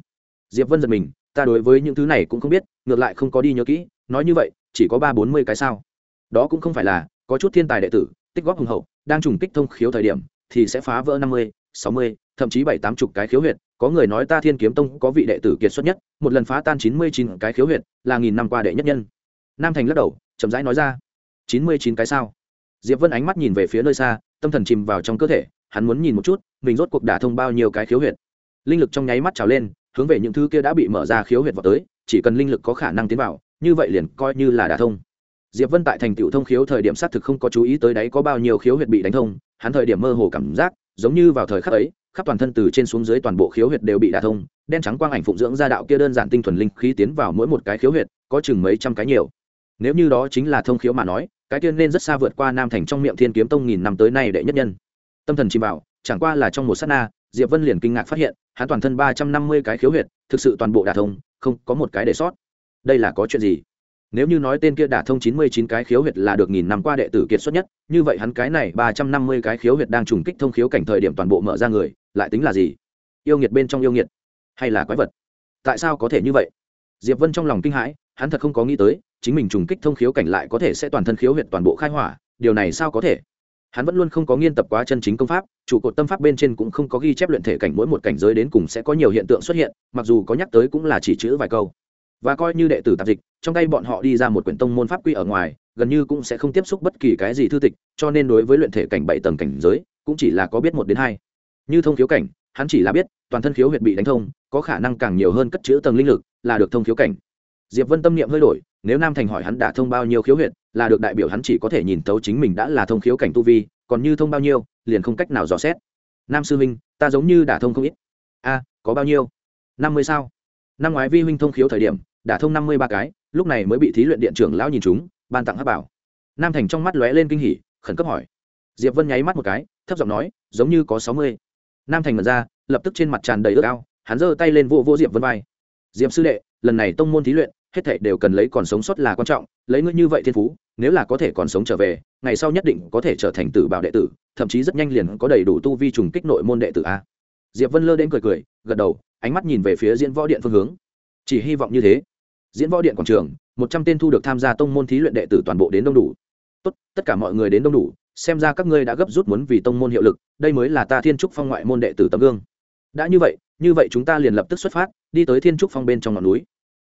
Diệp vân giật mình, ta đối với những thứ này cũng không biết, ngược lại không có đi nhớ kỹ, nói như vậy, chỉ có ba bốn mươi cái sao. Đó cũng không phải là, có chút thiên tài đệ tử, tích góp hùng hậu, đang trùng kích thông khiếu thời điểm thì sẽ phá vỡ năm mươi, sáu mươi, thậm chí bảy tám chục cái khiếu huyệt. Có người nói ta thiên kiếm tông có vị đệ tử kiệt xuất nhất, một lần phá tan chín mươi chín cái khiếu huyệt là nghìn năm qua đệ nhất nhân. Nam thành lắc đầu, chậm rãi nói ra, chín mươi chín cái sao? Diệp vân ánh mắt nhìn về phía nơi xa, tâm thần chìm vào trong cơ thể, hắn muốn nhìn một chút, mình rốt cuộc đả thông bao nhiêu cái khiếu huyệt. Linh lực trong nháy mắt trào lên, hướng về những thứ kia đã bị mở ra khiếu huyệt vào tới, chỉ cần linh lực có khả năng tiến vào, như vậy liền coi như là đả thông diệp vân tại thành tựu thông khiếu thời điểm xác thực không có chú ý tới đấy có bao nhiêu khiếu huyệt bị đánh thông hắn thời điểm mơ hồ cảm giác giống như vào thời khắc ấy khắp toàn thân từ trên xuống dưới toàn bộ khiếu huyệt đều bị đả thông đen trắng quang ảnh phụng dưỡng ra đạo kia đơn giản tinh thuần linh khí tiến vào mỗi một cái khiếu huyệt có chừng mấy trăm cái nhiều. Nếu như đó chính là thông khiếu mà nói cái tiên nên rất xa vượt qua nam thành trong miệng thiên kiếm tông nghìn năm tới nay đệ nhất nhân. Tâm thần chìm bảo, chẳng qua là trong một sát na diệp vân liền kinh ngạc phát hiện hắn toàn thân ba trăm năm mươi cái khiếu huyệt thực sự toàn bộ đả thông không có một cái để sót. Đây là có chuyện gì? Nếu như nói tên kia đả thông chín mươi chín cái khiếu huyệt là được nghìn năm qua đệ tử kiệt xuất nhất, như vậy hắn cái này ba trăm năm mươi cái khiếu huyệt đang trùng kích thông khiếu cảnh thời điểm toàn bộ mở ra người, lại tính là gì? Yêu nghiệt bên trong yêu nghiệt, hay là quái vật? Tại sao có thể như vậy? Diệp vân trong lòng kinh hãi, hắn thật không có nghĩ tới, chính mình trùng kích thông khiếu cảnh lại có thể sẽ toàn thân khiếu huyệt toàn bộ khai hỏa, điều này sao có thể? Hắn vẫn luôn không có nghiên tập quá chân chính công pháp, trụ cột tâm pháp bên trên cũng không có ghi chép luyện thể cảnh mỗi một cảnh giới đến cùng sẽ có nhiều hiện tượng xuất hiện, mặc dù có nhắc tới cũng là chỉ chữ vài câu và coi như đệ tử tạp dịch, trong tay bọn họ đi ra một quyển tông môn pháp quy ở ngoài, gần như cũng sẽ không tiếp xúc bất kỳ cái gì thư tịch, cho nên đối với luyện thể cảnh bảy tầng cảnh giới, cũng chỉ là có biết một đến hai. Như thông khiếu cảnh, hắn chỉ là biết, toàn thân khiếu huyệt bị đánh thông, có khả năng càng nhiều hơn cất chữ tầng linh lực, là được thông khiếu cảnh. Diệp vân tâm niệm hơi đổi, nếu nam thành hỏi hắn đã thông bao nhiêu khiếu huyệt, là được đại biểu hắn chỉ có thể nhìn thấu chính mình đã là thông khiếu cảnh tu vi, còn như thông bao nhiêu, liền không cách nào dò xét. Nam sư huynh, ta giống như đã thông không ít. A, có bao nhiêu? Năm mươi sao? Năm ngoái vi huynh thông khiếu thời điểm đã thông năm mươi ba cái, lúc này mới bị thí luyện điện trưởng lão nhìn chúng, ban tặng hát bảo. Nam thành trong mắt lóe lên kinh hỉ, khẩn cấp hỏi. Diệp vân nháy mắt một cái, thấp giọng nói, giống như có sáu mươi. Nam thành mật ra, lập tức trên mặt tràn đầy ước ao, hắn giơ tay lên vô vô diệp vân vai. Diệp sư đệ, lần này tông môn thí luyện, hết thảy đều cần lấy còn sống sót là quan trọng, lấy ngươi như vậy thiên phú, nếu là có thể còn sống trở về, ngày sau nhất định có thể trở thành tử bảo đệ tử, thậm chí rất nhanh liền có đầy đủ tu vi trùng kích nội môn đệ tử a. Diệp vân lơ đến cười cười, gật đầu, ánh mắt nhìn về phía diễn võ điện phương hướng chỉ hy vọng như thế. Diễn võ điện quảng trường một trăm tên thu được tham gia tông môn thí luyện đệ tử toàn bộ đến đông đủ. Tốt tất cả mọi người đến đông đủ xem ra các ngươi đã gấp rút muốn vì tông môn hiệu lực đây mới là ta thiên trúc phong ngoại môn đệ tử tấm gương. Đã như vậy như vậy chúng ta liền lập tức xuất phát đi tới thiên trúc phong bên trong ngọn núi.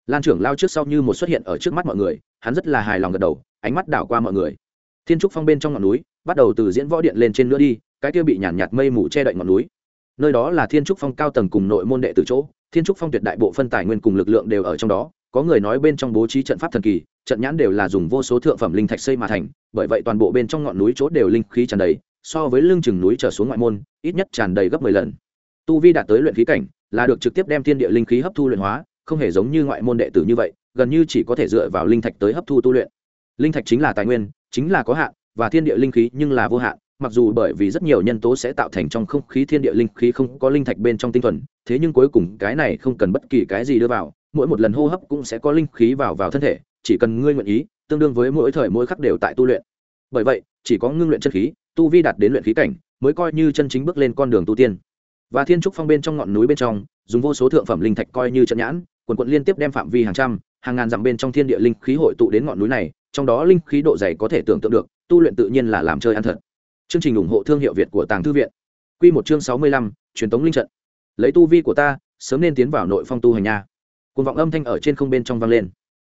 Lan trưởng lao trước sau như một xuất hiện ở trước mắt mọi người hắn rất là hài lòng gật đầu ánh mắt đảo qua mọi người. Thiên trúc phong bên trong ngọn núi bắt đầu từ diễn võ điện lên trên nữa đi cái kia bị nhàn nhạt, nhạt mây mù che đậy ngọn núi. Nơi đó là thiên trúc phong cao tầng cùng nội môn đệ tử chỗ thiên trúc phong tuyệt đại bộ phân tài nguyên cùng lực lượng đều ở trong đó, có người nói bên trong bố trí trận pháp thần kỳ, trận nhãn đều là dùng vô số thượng phẩm linh thạch xây mà thành, bởi vậy toàn bộ bên trong ngọn núi chốt đều linh khí tràn đầy, so với lưng chừng núi trở xuống ngoại môn, ít nhất tràn đầy gấp mười lần. Tu vi đạt tới luyện khí cảnh, là được trực tiếp đem thiên địa linh khí hấp thu luyện hóa, không hề giống như ngoại môn đệ tử như vậy, gần như chỉ có thể dựa vào linh thạch tới hấp thu tu luyện. Linh thạch chính là tài nguyên, chính là có hạn, và thiên địa linh khí nhưng là vô hạn mặc dù bởi vì rất nhiều nhân tố sẽ tạo thành trong không khí thiên địa linh khí không có linh thạch bên trong tinh thuần, thế nhưng cuối cùng cái này không cần bất kỳ cái gì đưa vào, mỗi một lần hô hấp cũng sẽ có linh khí vào vào thân thể, chỉ cần ngươi nguyện ý, tương đương với mỗi thời mỗi khắc đều tại tu luyện. Bởi vậy, chỉ có ngưng luyện chân khí, tu vi đạt đến luyện khí cảnh, mới coi như chân chính bước lên con đường tu tiên. Và thiên trúc phong bên trong ngọn núi bên trong, dùng vô số thượng phẩm linh thạch coi như trận nhãn, quần quận liên tiếp đem phạm vi hàng trăm, hàng ngàn dặm bên trong thiên địa linh khí hội tụ đến ngọn núi này, trong đó linh khí độ dày có thể tưởng tượng được, tu luyện tự nhiên là làm chơi ăn thật chương trình ủng hộ thương hiệu việt của tàng thư viện. Q một chương sáu mươi lăm, truyền thống linh trận. Lấy tu vi của ta, sớm nên tiến vào nội phong tu hành nha. Cuồng vọng âm thanh ở trên không bên trong vang lên.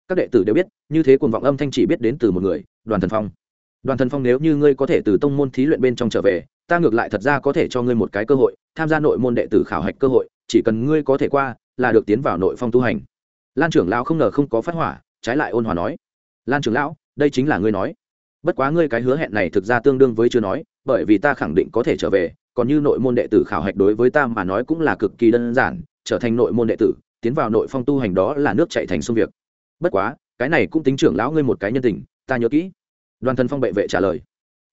Các đệ tử đều biết, như thế cuồng vọng âm thanh chỉ biết đến từ một người, đoàn thần phong. Đoàn thần phong nếu như ngươi có thể từ tông môn thí luyện bên trong trở về, ta ngược lại thật ra có thể cho ngươi một cái cơ hội, tham gia nội môn đệ tử khảo hạch cơ hội, chỉ cần ngươi có thể qua, là được tiến vào nội phong tu hành. Lan trưởng lão không ngờ không có phát hỏa, trái lại ôn hòa nói. Lan trưởng lão, đây chính là ngươi nói bất quá ngươi cái hứa hẹn này thực ra tương đương với chưa nói, bởi vì ta khẳng định có thể trở về, còn như nội môn đệ tử khảo hạch đối với ta mà nói cũng là cực kỳ đơn giản, trở thành nội môn đệ tử, tiến vào nội phong tu hành đó là nước chạy thành sông việc. Bất quá, cái này cũng tính trưởng lão ngươi một cái nhân tình, ta nhớ kỹ. Đoàn thân phong bệ vệ trả lời.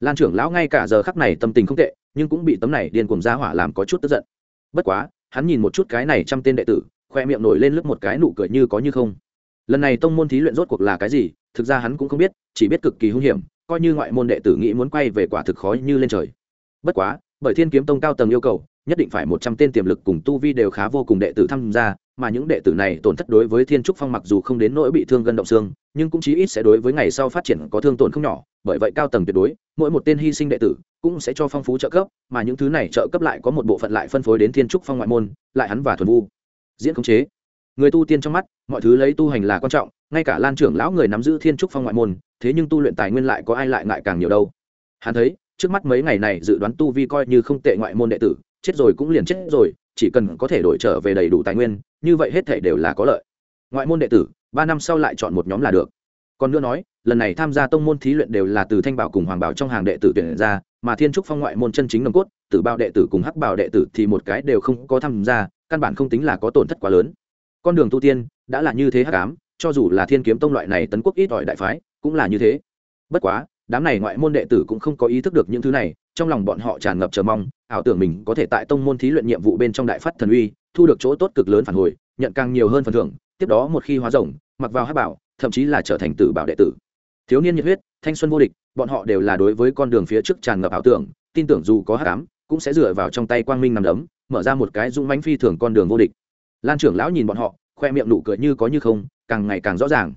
Lan trưởng lão ngay cả giờ khắc này tâm tình không tệ, nhưng cũng bị tấm này điên cuồng ra hỏa làm có chút tức giận. Bất quá, hắn nhìn một chút cái này trăm tên đệ tử, khoe miệng nổi lên lướt một cái nụ cười như có như không. Lần này tông môn thí luyện rốt cuộc là cái gì, thực ra hắn cũng không biết, chỉ biết cực kỳ hung hiểm coi như ngoại môn đệ tử nghĩ muốn quay về quả thực khó như lên trời. Bất quá, bởi thiên kiếm tông cao tầng yêu cầu, nhất định phải một trăm tên tiềm lực cùng tu vi đều khá vô cùng đệ tử tham gia, mà những đệ tử này tổn thất đối với thiên trúc phong mặc dù không đến nỗi bị thương gân động xương, nhưng cũng chí ít sẽ đối với ngày sau phát triển có thương tổn không nhỏ, bởi vậy cao tầng tuyệt đối, mỗi một tên hy sinh đệ tử cũng sẽ cho phong phú trợ cấp, mà những thứ này trợ cấp lại có một bộ phận lại phân phối đến thiên trúc phong ngoại môn, lại hắn và thuần vu. Diễn khống chế. Người tu tiên trong mắt, mọi thứ lấy tu hành là quan trọng ngay cả lan trưởng lão người nắm giữ thiên trúc phong ngoại môn, thế nhưng tu luyện tài nguyên lại có ai lại ngại càng nhiều đâu. Hắn thấy, trước mắt mấy ngày này dự đoán tu vi coi như không tệ ngoại môn đệ tử, chết rồi cũng liền chết rồi, chỉ cần có thể đổi trở về đầy đủ tài nguyên, như vậy hết thể đều là có lợi. Ngoại môn đệ tử, ba năm sau lại chọn một nhóm là được. Còn nữa nói, lần này tham gia tông môn thí luyện đều là từ thanh bảo cùng hoàng bảo trong hàng đệ tử tuyển ra, mà thiên trúc phong ngoại môn chân chính nồng cốt, tử bao đệ tử cùng hắc bảo đệ tử thì một cái đều không có tham gia, căn bản không tính là có tổn thất quá lớn. Con đường tu tiên, đã là như thế hắc ám cho dù là thiên kiếm tông loại này tấn quốc ít ỏi đại phái, cũng là như thế. Bất quá, đám này ngoại môn đệ tử cũng không có ý thức được những thứ này, trong lòng bọn họ tràn ngập chờ mong, ảo tưởng mình có thể tại tông môn thí luyện nhiệm vụ bên trong đại phát thần uy, thu được chỗ tốt cực lớn phản hồi, nhận càng nhiều hơn phần thưởng, tiếp đó một khi hóa rồng, mặc vào hát bảo, thậm chí là trở thành tử bảo đệ tử. Thiếu niên nhiệt huyết, thanh xuân vô địch, bọn họ đều là đối với con đường phía trước tràn ngập ảo tưởng, tin tưởng dù có hát cám cũng sẽ dựa vào trong tay quang minh nằm đấm, mở ra một cái dũng mánh phi thường con đường vô địch. Lan trưởng lão nhìn bọn họ, khoe miệng nụ cười như có như không càng ngày càng rõ ràng.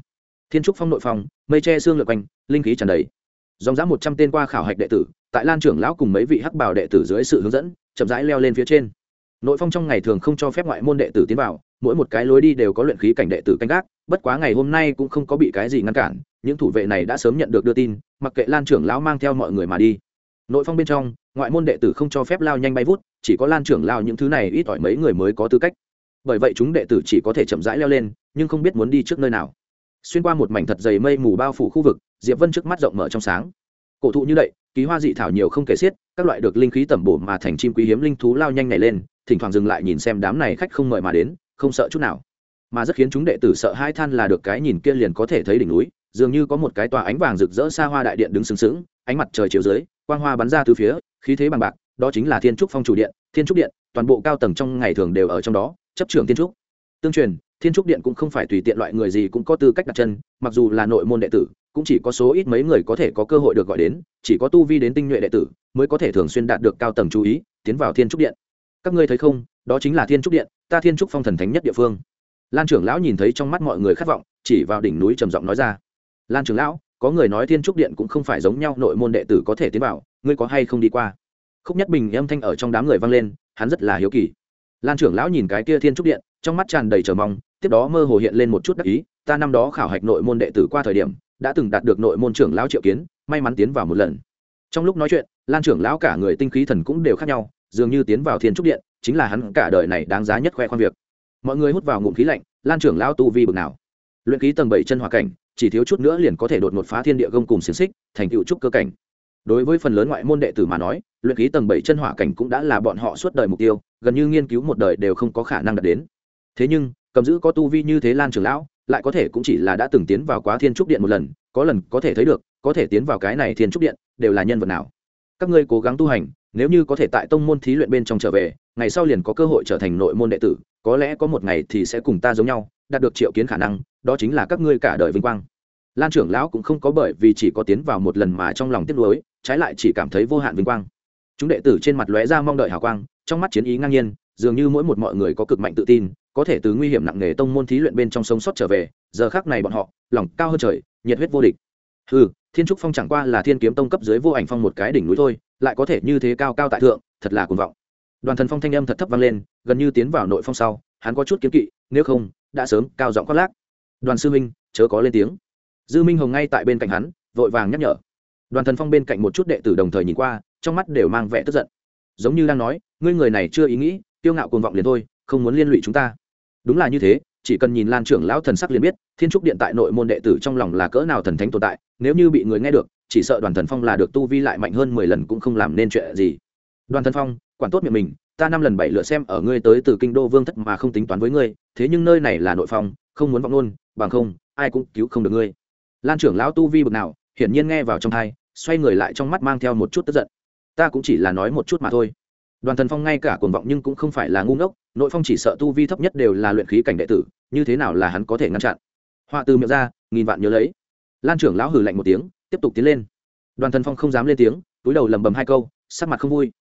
Thiên trúc phong nội phong mây che xương lượt quanh, linh khí tràn đầy. Dòng dã một trăm tên qua khảo hạch đệ tử, tại lan trưởng lão cùng mấy vị hắc bảo đệ tử dưới sự hướng dẫn, chậm rãi leo lên phía trên. Nội phong trong ngày thường không cho phép ngoại môn đệ tử tiến vào, mỗi một cái lối đi đều có luyện khí cảnh đệ tử canh gác, bất quá ngày hôm nay cũng không có bị cái gì ngăn cản, những thủ vệ này đã sớm nhận được đưa tin, mặc kệ lan trưởng lão mang theo mọi người mà đi. Nội phong bên trong, ngoại môn đệ tử không cho phép lao nhanh bay vút, chỉ có lan trưởng lao những thứ này ít ỏi mấy người mới có tư cách bởi vậy chúng đệ tử chỉ có thể chậm rãi leo lên, nhưng không biết muốn đi trước nơi nào. Xuyên qua một mảnh thật dày mây mù bao phủ khu vực, diệp vân trước mắt rộng mở trong sáng. Cổ thụ như vậy, ký hoa dị thảo nhiều không kể xiết, các loại được linh khí tẩm bổ mà thành chim quý hiếm linh thú lao nhanh này lên, thỉnh thoảng dừng lại nhìn xem đám này khách không mời mà đến, không sợ chút nào. Mà rất khiến chúng đệ tử sợ hai than là được cái nhìn kia liền có thể thấy đỉnh núi, dường như có một cái tòa ánh vàng rực rỡ xa hoa đại điện đứng sừng sững, ánh mặt trời chiều dưới, quang hoa bắn ra từ phía, khí thế bằng bạc, đó chính là thiên trúc phong chủ điện, thiên trúc điện, toàn bộ cao tầng trong ngày thường đều ở trong đó chấp trưởng thiên trúc. Tương truyền, thiên trúc điện cũng không phải tùy tiện loại người gì cũng có tư cách đặt chân, mặc dù là nội môn đệ tử, cũng chỉ có số ít mấy người có thể có cơ hội được gọi đến, chỉ có tu vi đến tinh nhuệ đệ tử mới có thể thường xuyên đạt được cao tầng chú ý, tiến vào thiên trúc điện. Các ngươi thấy không, đó chính là thiên trúc điện, ta thiên trúc phong thần thánh nhất địa phương. Lan trưởng lão nhìn thấy trong mắt mọi người khát vọng, chỉ vào đỉnh núi trầm giọng nói ra. Lan trưởng lão, có người nói thiên trúc điện cũng không phải giống nhau, nội môn đệ tử có thể tiến vào, ngươi có hay không đi qua? Khúc nhất bình âm thanh ở trong đám người vang lên, hắn rất là hiếu kỳ lan trưởng lão nhìn cái kia thiên trúc điện, trong mắt tràn đầy chờ mong, tiếp đó mơ hồ hiện lên một chút đắc ý, ta năm đó khảo hạch nội môn đệ tử qua thời điểm, đã từng đạt được nội môn trưởng lão triệu kiến, may mắn tiến vào một lần. Trong lúc nói chuyện, lan trưởng lão cả người tinh khí thần cũng đều khác nhau, dường như tiến vào thiên trúc điện, chính là hắn cả đời này đáng giá nhất khoe khoan việc. Mọi người hút vào ngụm khí lạnh, lan trưởng lão tu vi bực nào? Luyện khí tầng bảy chân hòa cảnh, chỉ thiếu chút nữa liền có thể đột một phá thiên địa gông cùng xiềng xích, thành tựu trúc cơ cảnh đối với phần lớn ngoại môn đệ tử mà nói, luyện khí tầng bảy chân hỏa cảnh cũng đã là bọn họ suốt đời mục tiêu, gần như nghiên cứu một đời đều không có khả năng đạt đến. Thế nhưng, cầm giữ có tu vi như thế lan trưởng lão, lại có thể cũng chỉ là đã từng tiến vào quá thiên trúc điện một lần, có lần có thể thấy được, có thể tiến vào cái này thiên trúc điện, đều là nhân vật nào. Các ngươi cố gắng tu hành, nếu như có thể tại tông môn thí luyện bên trong trở về, ngày sau liền có cơ hội trở thành nội môn đệ tử, có lẽ có một ngày thì sẽ cùng ta giống nhau, đạt được triệu kiến khả năng, đó chính là các ngươi cả đời vinh quang lan trưởng lão cũng không có bởi vì chỉ có tiến vào một lần mà trong lòng tiếc nuối, trái lại chỉ cảm thấy vô hạn vinh quang. Chúng đệ tử trên mặt lóe ra mong đợi hào quang, trong mắt chiến ý ngang nhiên, dường như mỗi một mọi người có cực mạnh tự tin, có thể từ nguy hiểm nặng nề tông môn thí luyện bên trong sống sót trở về, giờ khác này bọn họ, lòng cao hơn trời, nhiệt huyết vô địch. Ừ thiên trúc phong chẳng qua là thiên kiếm tông cấp dưới vô ảnh phong một cái đỉnh núi thôi, lại có thể như thế cao cao tại thượng, thật là cuồng vọng. Đoàn thần phong thanh âm thật thấp vang lên, gần như tiến vào nội phong sau, hắn có chút kiếm kỵ, nếu không, đã sớm cao giọng khoác lác. Đoàn sư minh chớ có lên tiếng dư minh hồng ngay tại bên cạnh hắn, vội vàng nhắc nhở. Đoàn thần phong bên cạnh một chút đệ tử đồng thời nhìn qua, trong mắt đều mang vẻ tức giận. Giống như đang nói, ngươi người này chưa ý nghĩ tiêu ngạo cuồng vọng liền thôi, không muốn liên lụy chúng ta. Đúng là như thế, chỉ cần nhìn lan trưởng lão thần sắc liền biết, thiên trúc điện tại nội môn đệ tử trong lòng là cỡ nào thần thánh tồn tại, nếu như bị người nghe được, chỉ sợ đoàn thần phong là được tu vi lại mạnh hơn mười lần cũng không làm nên chuyện gì. Đoàn thần phong, quản tốt miệng mình, ta năm lần bảy lựa xem ở ngươi tới từ kinh đô vương thất mà không tính toán với ngươi, thế nhưng nơi này là nội phong, không muốn vọng luôn, bằng không, ai cũng cứu không được ngươi lan trưởng lão tu vi bực nào, hiển nhiên nghe vào trong thai xoay người lại trong mắt mang theo một chút tức giận. Ta cũng chỉ là nói một chút mà thôi. Đoàn thần phong ngay cả cuồng vọng nhưng cũng không phải là ngu ngốc, nội phong chỉ sợ tu vi thấp nhất đều là luyện khí cảnh đệ tử, như thế nào là hắn có thể ngăn chặn? Họa từ miệng ra, nghìn vạn nhớ lấy. Lan trưởng lão hử lạnh một tiếng, tiếp tục tiến lên. Đoàn thần phong không dám lên tiếng, túi đầu lầm bầm hai câu, sắc mặt không vui.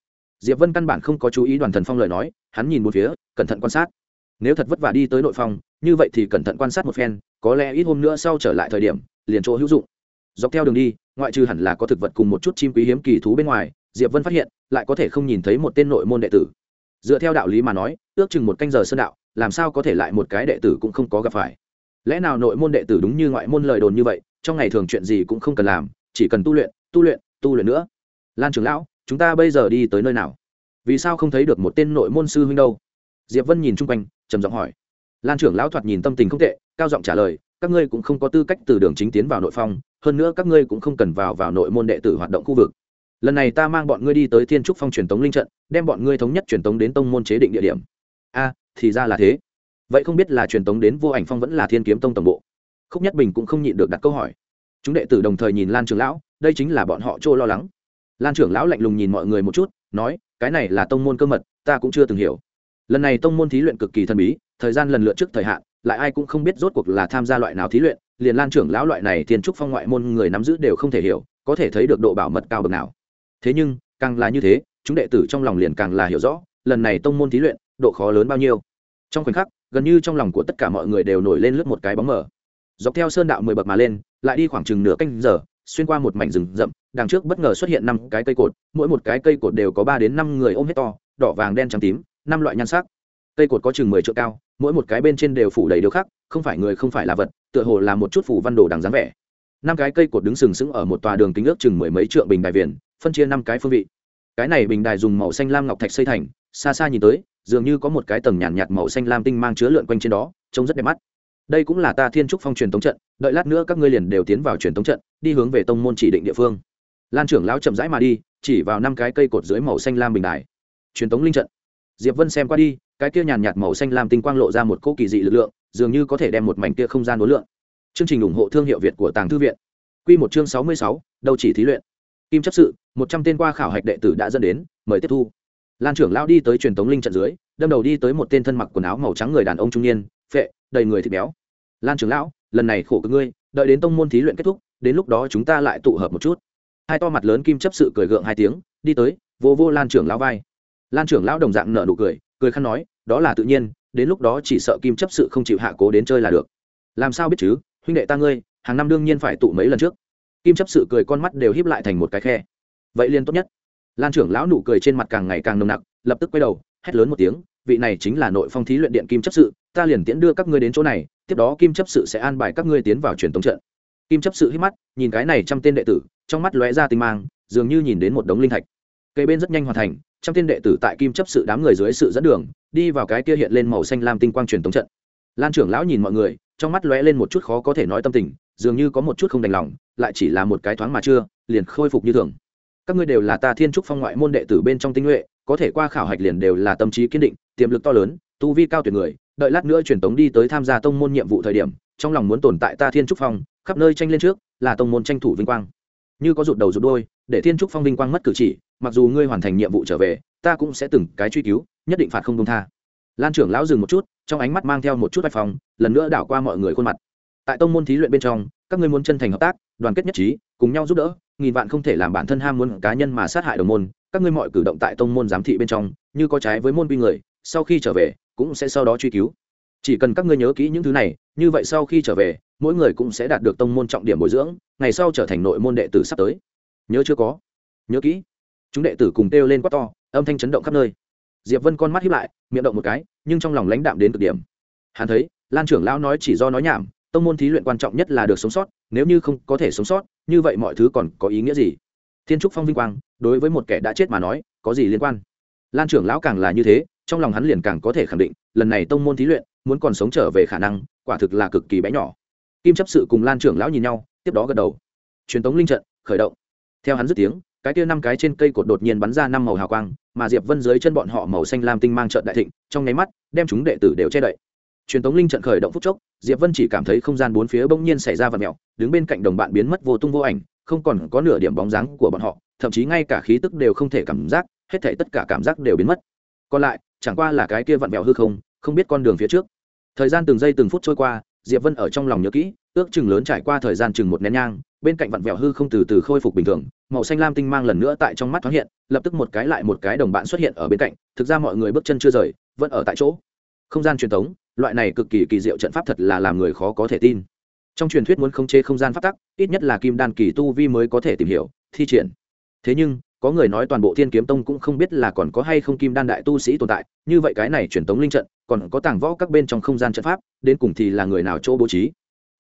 Diệp vân căn bản không có chú ý đoàn thần phong lời nói, hắn nhìn một phía, cẩn thận quan sát. Nếu thật vất vả đi tới nội phong, như vậy thì cẩn thận quan sát một phen, có lẽ ít hôm nữa sau trở lại thời điểm liền chỗ hữu dụng. Dọc theo đường đi, ngoại trừ hẳn là có thực vật cùng một chút chim quý hiếm kỳ thú bên ngoài, diệp vân phát hiện, lại có thể không nhìn thấy một tên nội môn đệ tử. Dựa theo đạo lý mà nói, ước chừng một canh giờ sơn đạo, làm sao có thể lại một cái đệ tử cũng không có gặp phải. Lẽ nào nội môn đệ tử đúng như ngoại môn lời đồn như vậy, trong ngày thường chuyện gì cũng không cần làm, chỉ cần tu luyện tu luyện tu luyện nữa. Lan trưởng lão, chúng ta bây giờ đi tới nơi nào? Vì sao không thấy được một tên nội môn sư huynh đâu? Diệp vân nhìn chung quanh, trầm giọng hỏi. Lan trưởng lão thoạt nhìn tâm tình không tệ, cao giọng trả lời các ngươi cũng không có tư cách từ đường chính tiến vào nội phong, hơn nữa các ngươi cũng không cần vào vào nội môn đệ tử hoạt động khu vực. Lần này ta mang bọn ngươi đi tới thiên trúc phong truyền tống linh trận, đem bọn ngươi thống nhất truyền tống đến tông môn chế định địa điểm. A, thì ra là thế. Vậy không biết là truyền tống đến vô ảnh phong vẫn là thiên kiếm tông tổng bộ? Khúc nhất bình cũng không nhịn được đặt câu hỏi. Chúng đệ tử đồng thời nhìn lan trưởng lão, đây chính là bọn họ trô lo lắng. Lan trưởng lão lạnh lùng nhìn mọi người một chút, nói, cái này là tông môn cơ mật, ta cũng chưa từng hiểu. Lần này tông môn thí luyện cực kỳ thần bí, thời gian lần lượt trước thời hạn lại ai cũng không biết rốt cuộc là tham gia loại nào thí luyện, liền lan trưởng lão loại này thiên trúc phong ngoại môn người nắm giữ đều không thể hiểu, có thể thấy được độ bảo mật cao bậc nào. Thế nhưng, càng là như thế, chúng đệ tử trong lòng liền càng là hiểu rõ, lần này tông môn thí luyện, độ khó lớn bao nhiêu. Trong khoảnh khắc, gần như trong lòng của tất cả mọi người đều nổi lên lướt một cái bóng mờ. Dọc theo sơn đạo mười bậc mà lên, lại đi khoảng chừng nửa canh giờ, xuyên qua một mảnh rừng rậm, đằng trước bất ngờ xuất hiện năm cái cây cột, mỗi một cái cây cột đều có ba đến năm người ôm hết to, đỏ vàng đen trắng tím, năm loại nhan sắc. Cây cột có chừng mười triệu cao mỗi một cái bên trên đều phủ đầy điều khác không phải người không phải là vật tựa hồ là một chút phủ văn đồ đằng dáng vẻ. Năm cái cây cột đứng sừng sững ở một tòa đường kính ước chừng mười mấy trượng bình đài viền phân chia năm cái phương vị. Cái này bình đài dùng màu xanh lam ngọc thạch xây thành xa xa nhìn tới dường như có một cái tầng nhàn nhạt, nhạt màu xanh lam tinh mang chứa lượn quanh trên đó trông rất đẹp mắt. Đây cũng là ta thiên trúc phong truyền tống trận đợi lát nữa các ngươi liền đều tiến vào truyền tống trận đi hướng về tông môn chỉ định địa phương. Lan trưởng lão chậm rãi mà đi chỉ vào năm cái cây cột dưới màu xanh lam bình đài. Truyền tống linh trận. Diệp vân xem qua đi cái kia nhàn nhạt màu xanh lam tinh quang lộ ra một cỗ kỳ dị lực lượng, dường như có thể đem một mảnh kia không gian đối lượng. Chương trình ủng hộ thương hiệu việt của tàng thư viện. Quy một chương sáu mươi sáu đâu chỉ thí luyện. Kim chấp sự, một trăm tên qua khảo hạch đệ tử đã dẫn đến, mời tiếp thu. Lan trưởng lao đi tới truyền tống linh trận dưới, đâm đầu đi tới một tên thân mặc quần áo màu trắng người đàn ông trung niên, phệ, đầy người thịt béo. Lan trưởng lão, lần này khổ cực ngươi, đợi đến tông môn thí luyện kết thúc, đến lúc đó chúng ta lại tụ hợp một chút. Hai to mặt lớn kim chấp sự cười gượng hai tiếng, đi tới vô vô lan trưởng lão vai. Lan trưởng lão đồng dạng nợ nụ cười cười khăn nói, đó là tự nhiên, đến lúc đó chỉ sợ kim chấp sự không chịu hạ cố đến chơi là được. Làm sao biết chứ, huynh đệ ta ngươi, hàng năm đương nhiên phải tụ mấy lần trước. Kim chấp sự cười con mắt đều híp lại thành một cái khe. Vậy liên tốt nhất. Lan trưởng lão nụ cười trên mặt càng ngày càng nồng nặc, lập tức quay đầu, hét lớn một tiếng, vị này chính là nội phong thí luyện điện kim chấp sự, ta liền tiễn đưa các ngươi đến chỗ này, tiếp đó kim chấp sự sẽ an bài các ngươi tiến vào truyền thống trận. Kim chấp sự hít mắt, nhìn cái này trăm tên đệ tử, trong mắt lóe ra tinh mang, dường như nhìn đến một đống linh thạch. Cây bên rất nhanh hoàn thành trăm tên đệ tử tại kim chấp sự đám người dưới sự dẫn đường, đi vào cái kia hiện lên màu xanh lam tinh quang truyền thống trận. Lan trưởng lão nhìn mọi người, trong mắt lóe lên một chút khó có thể nói tâm tình, dường như có một chút không đành lòng, lại chỉ là một cái thoáng mà chưa, liền khôi phục như thường. Các ngươi đều là ta thiên trúc phong ngoại môn đệ tử bên trong tinh nhuệ, có thể qua khảo hạch liền đều là tâm trí kiên định, tiềm lực to lớn, tu vi cao tuyệt người, đợi lát nữa truyền tống đi tới tham gia tông môn nhiệm vụ thời điểm, trong lòng muốn tồn tại ta thiên trúc phong, khắp nơi tranh lên trước, là tông môn tranh thủ vinh quang. Như có rụt đầu rụt đôi để thiên trúc phong vinh quang mất cử chỉ mặc dù ngươi hoàn thành nhiệm vụ trở về, ta cũng sẽ từng cái truy cứu, nhất định phạt không công tha. Lan trưởng lão dừng một chút, trong ánh mắt mang theo một chút vạch phòng lần nữa đảo qua mọi người khuôn mặt. Tại tông môn thí luyện bên trong, các ngươi muốn chân thành hợp tác, đoàn kết nhất trí, cùng nhau giúp đỡ, nghìn vạn không thể làm bản thân ham muốn cá nhân mà sát hại đồng môn, các ngươi mọi cử động tại tông môn giám thị bên trong, như có trái với môn quy người, sau khi trở về, cũng sẽ sau đó truy cứu. Chỉ cần các ngươi nhớ kỹ những thứ này, như vậy sau khi trở về, mỗi người cũng sẽ đạt được tông môn trọng điểm bồi dưỡng, ngày sau trở thành nội môn đệ tử sắp tới. Nhớ chưa có? Nhớ kỹ chúng đệ tử cùng kêu lên quát to, âm thanh chấn động khắp nơi. Diệp vân con mắt hiếp lại, miệng động một cái, nhưng trong lòng lãnh đạm đến cực điểm. Hắn thấy, lan trưởng lão nói chỉ do nói nhảm, tông môn thí luyện quan trọng nhất là được sống sót, nếu như không có thể sống sót, như vậy mọi thứ còn có ý nghĩa gì? Thiên trúc phong vinh quang, đối với một kẻ đã chết mà nói, có gì liên quan? Lan trưởng lão càng là như thế, trong lòng hắn liền càng có thể khẳng định, lần này tông môn thí luyện, muốn còn sống trở về khả năng, quả thực là cực kỳ bé nhỏ. Kim chấp sự cùng lan trưởng lão nhìn nhau, tiếp đó gật đầu. Truyền tống linh trận, khởi động. Theo hắn dứt tiếng cái kia năm cái trên cây cột đột nhiên bắn ra năm màu hào quang, mà diệp vân dưới chân bọn họ màu xanh lam tinh mang trận đại thịnh, trong nháy mắt, đem chúng đệ tử đều che đậy. Truyền tống linh trận khởi động phút chốc, diệp vân chỉ cảm thấy không gian bốn phía bỗng nhiên xảy ra vật mèo đứng bên cạnh đồng bạn biến mất vô tung vô ảnh, không còn có nửa điểm bóng dáng của bọn họ, thậm chí ngay cả khí tức đều không thể cảm giác, hết thể tất cả cảm giác đều biến mất. Còn lại, chẳng qua là cái kia vặn vẹo hư không không biết con đường phía trước. Thời gian từng giây từng phút trôi qua, diệp vân ở trong lòng nhớ kỹ, ước chừng lớn trải qua thời gian chừng một nén nhang bên cạnh vặn vẹo hư không từ từ khôi phục bình thường, màu xanh lam tinh mang lần nữa tại trong mắt thoáng hiện, lập tức một cái lại một cái đồng bạn xuất hiện ở bên cạnh, thực ra mọi người bước chân chưa rời, vẫn ở tại chỗ. Không gian truyền thống, loại này cực kỳ kỳ diệu trận pháp thật là làm người khó có thể tin. Trong truyền thuyết muốn khống chế không gian phát tắc, ít nhất là kim đan kỳ tu vi mới có thể tìm hiểu, thi triển. Thế nhưng, có người nói toàn bộ thiên kiếm tông cũng không biết là còn có hay không kim đan đại tu sĩ tồn tại, như vậy cái này truyền thống linh trận, còn có tàng võ các bên trong không gian trận pháp, đến cùng thì là người nào chỗ bố trí?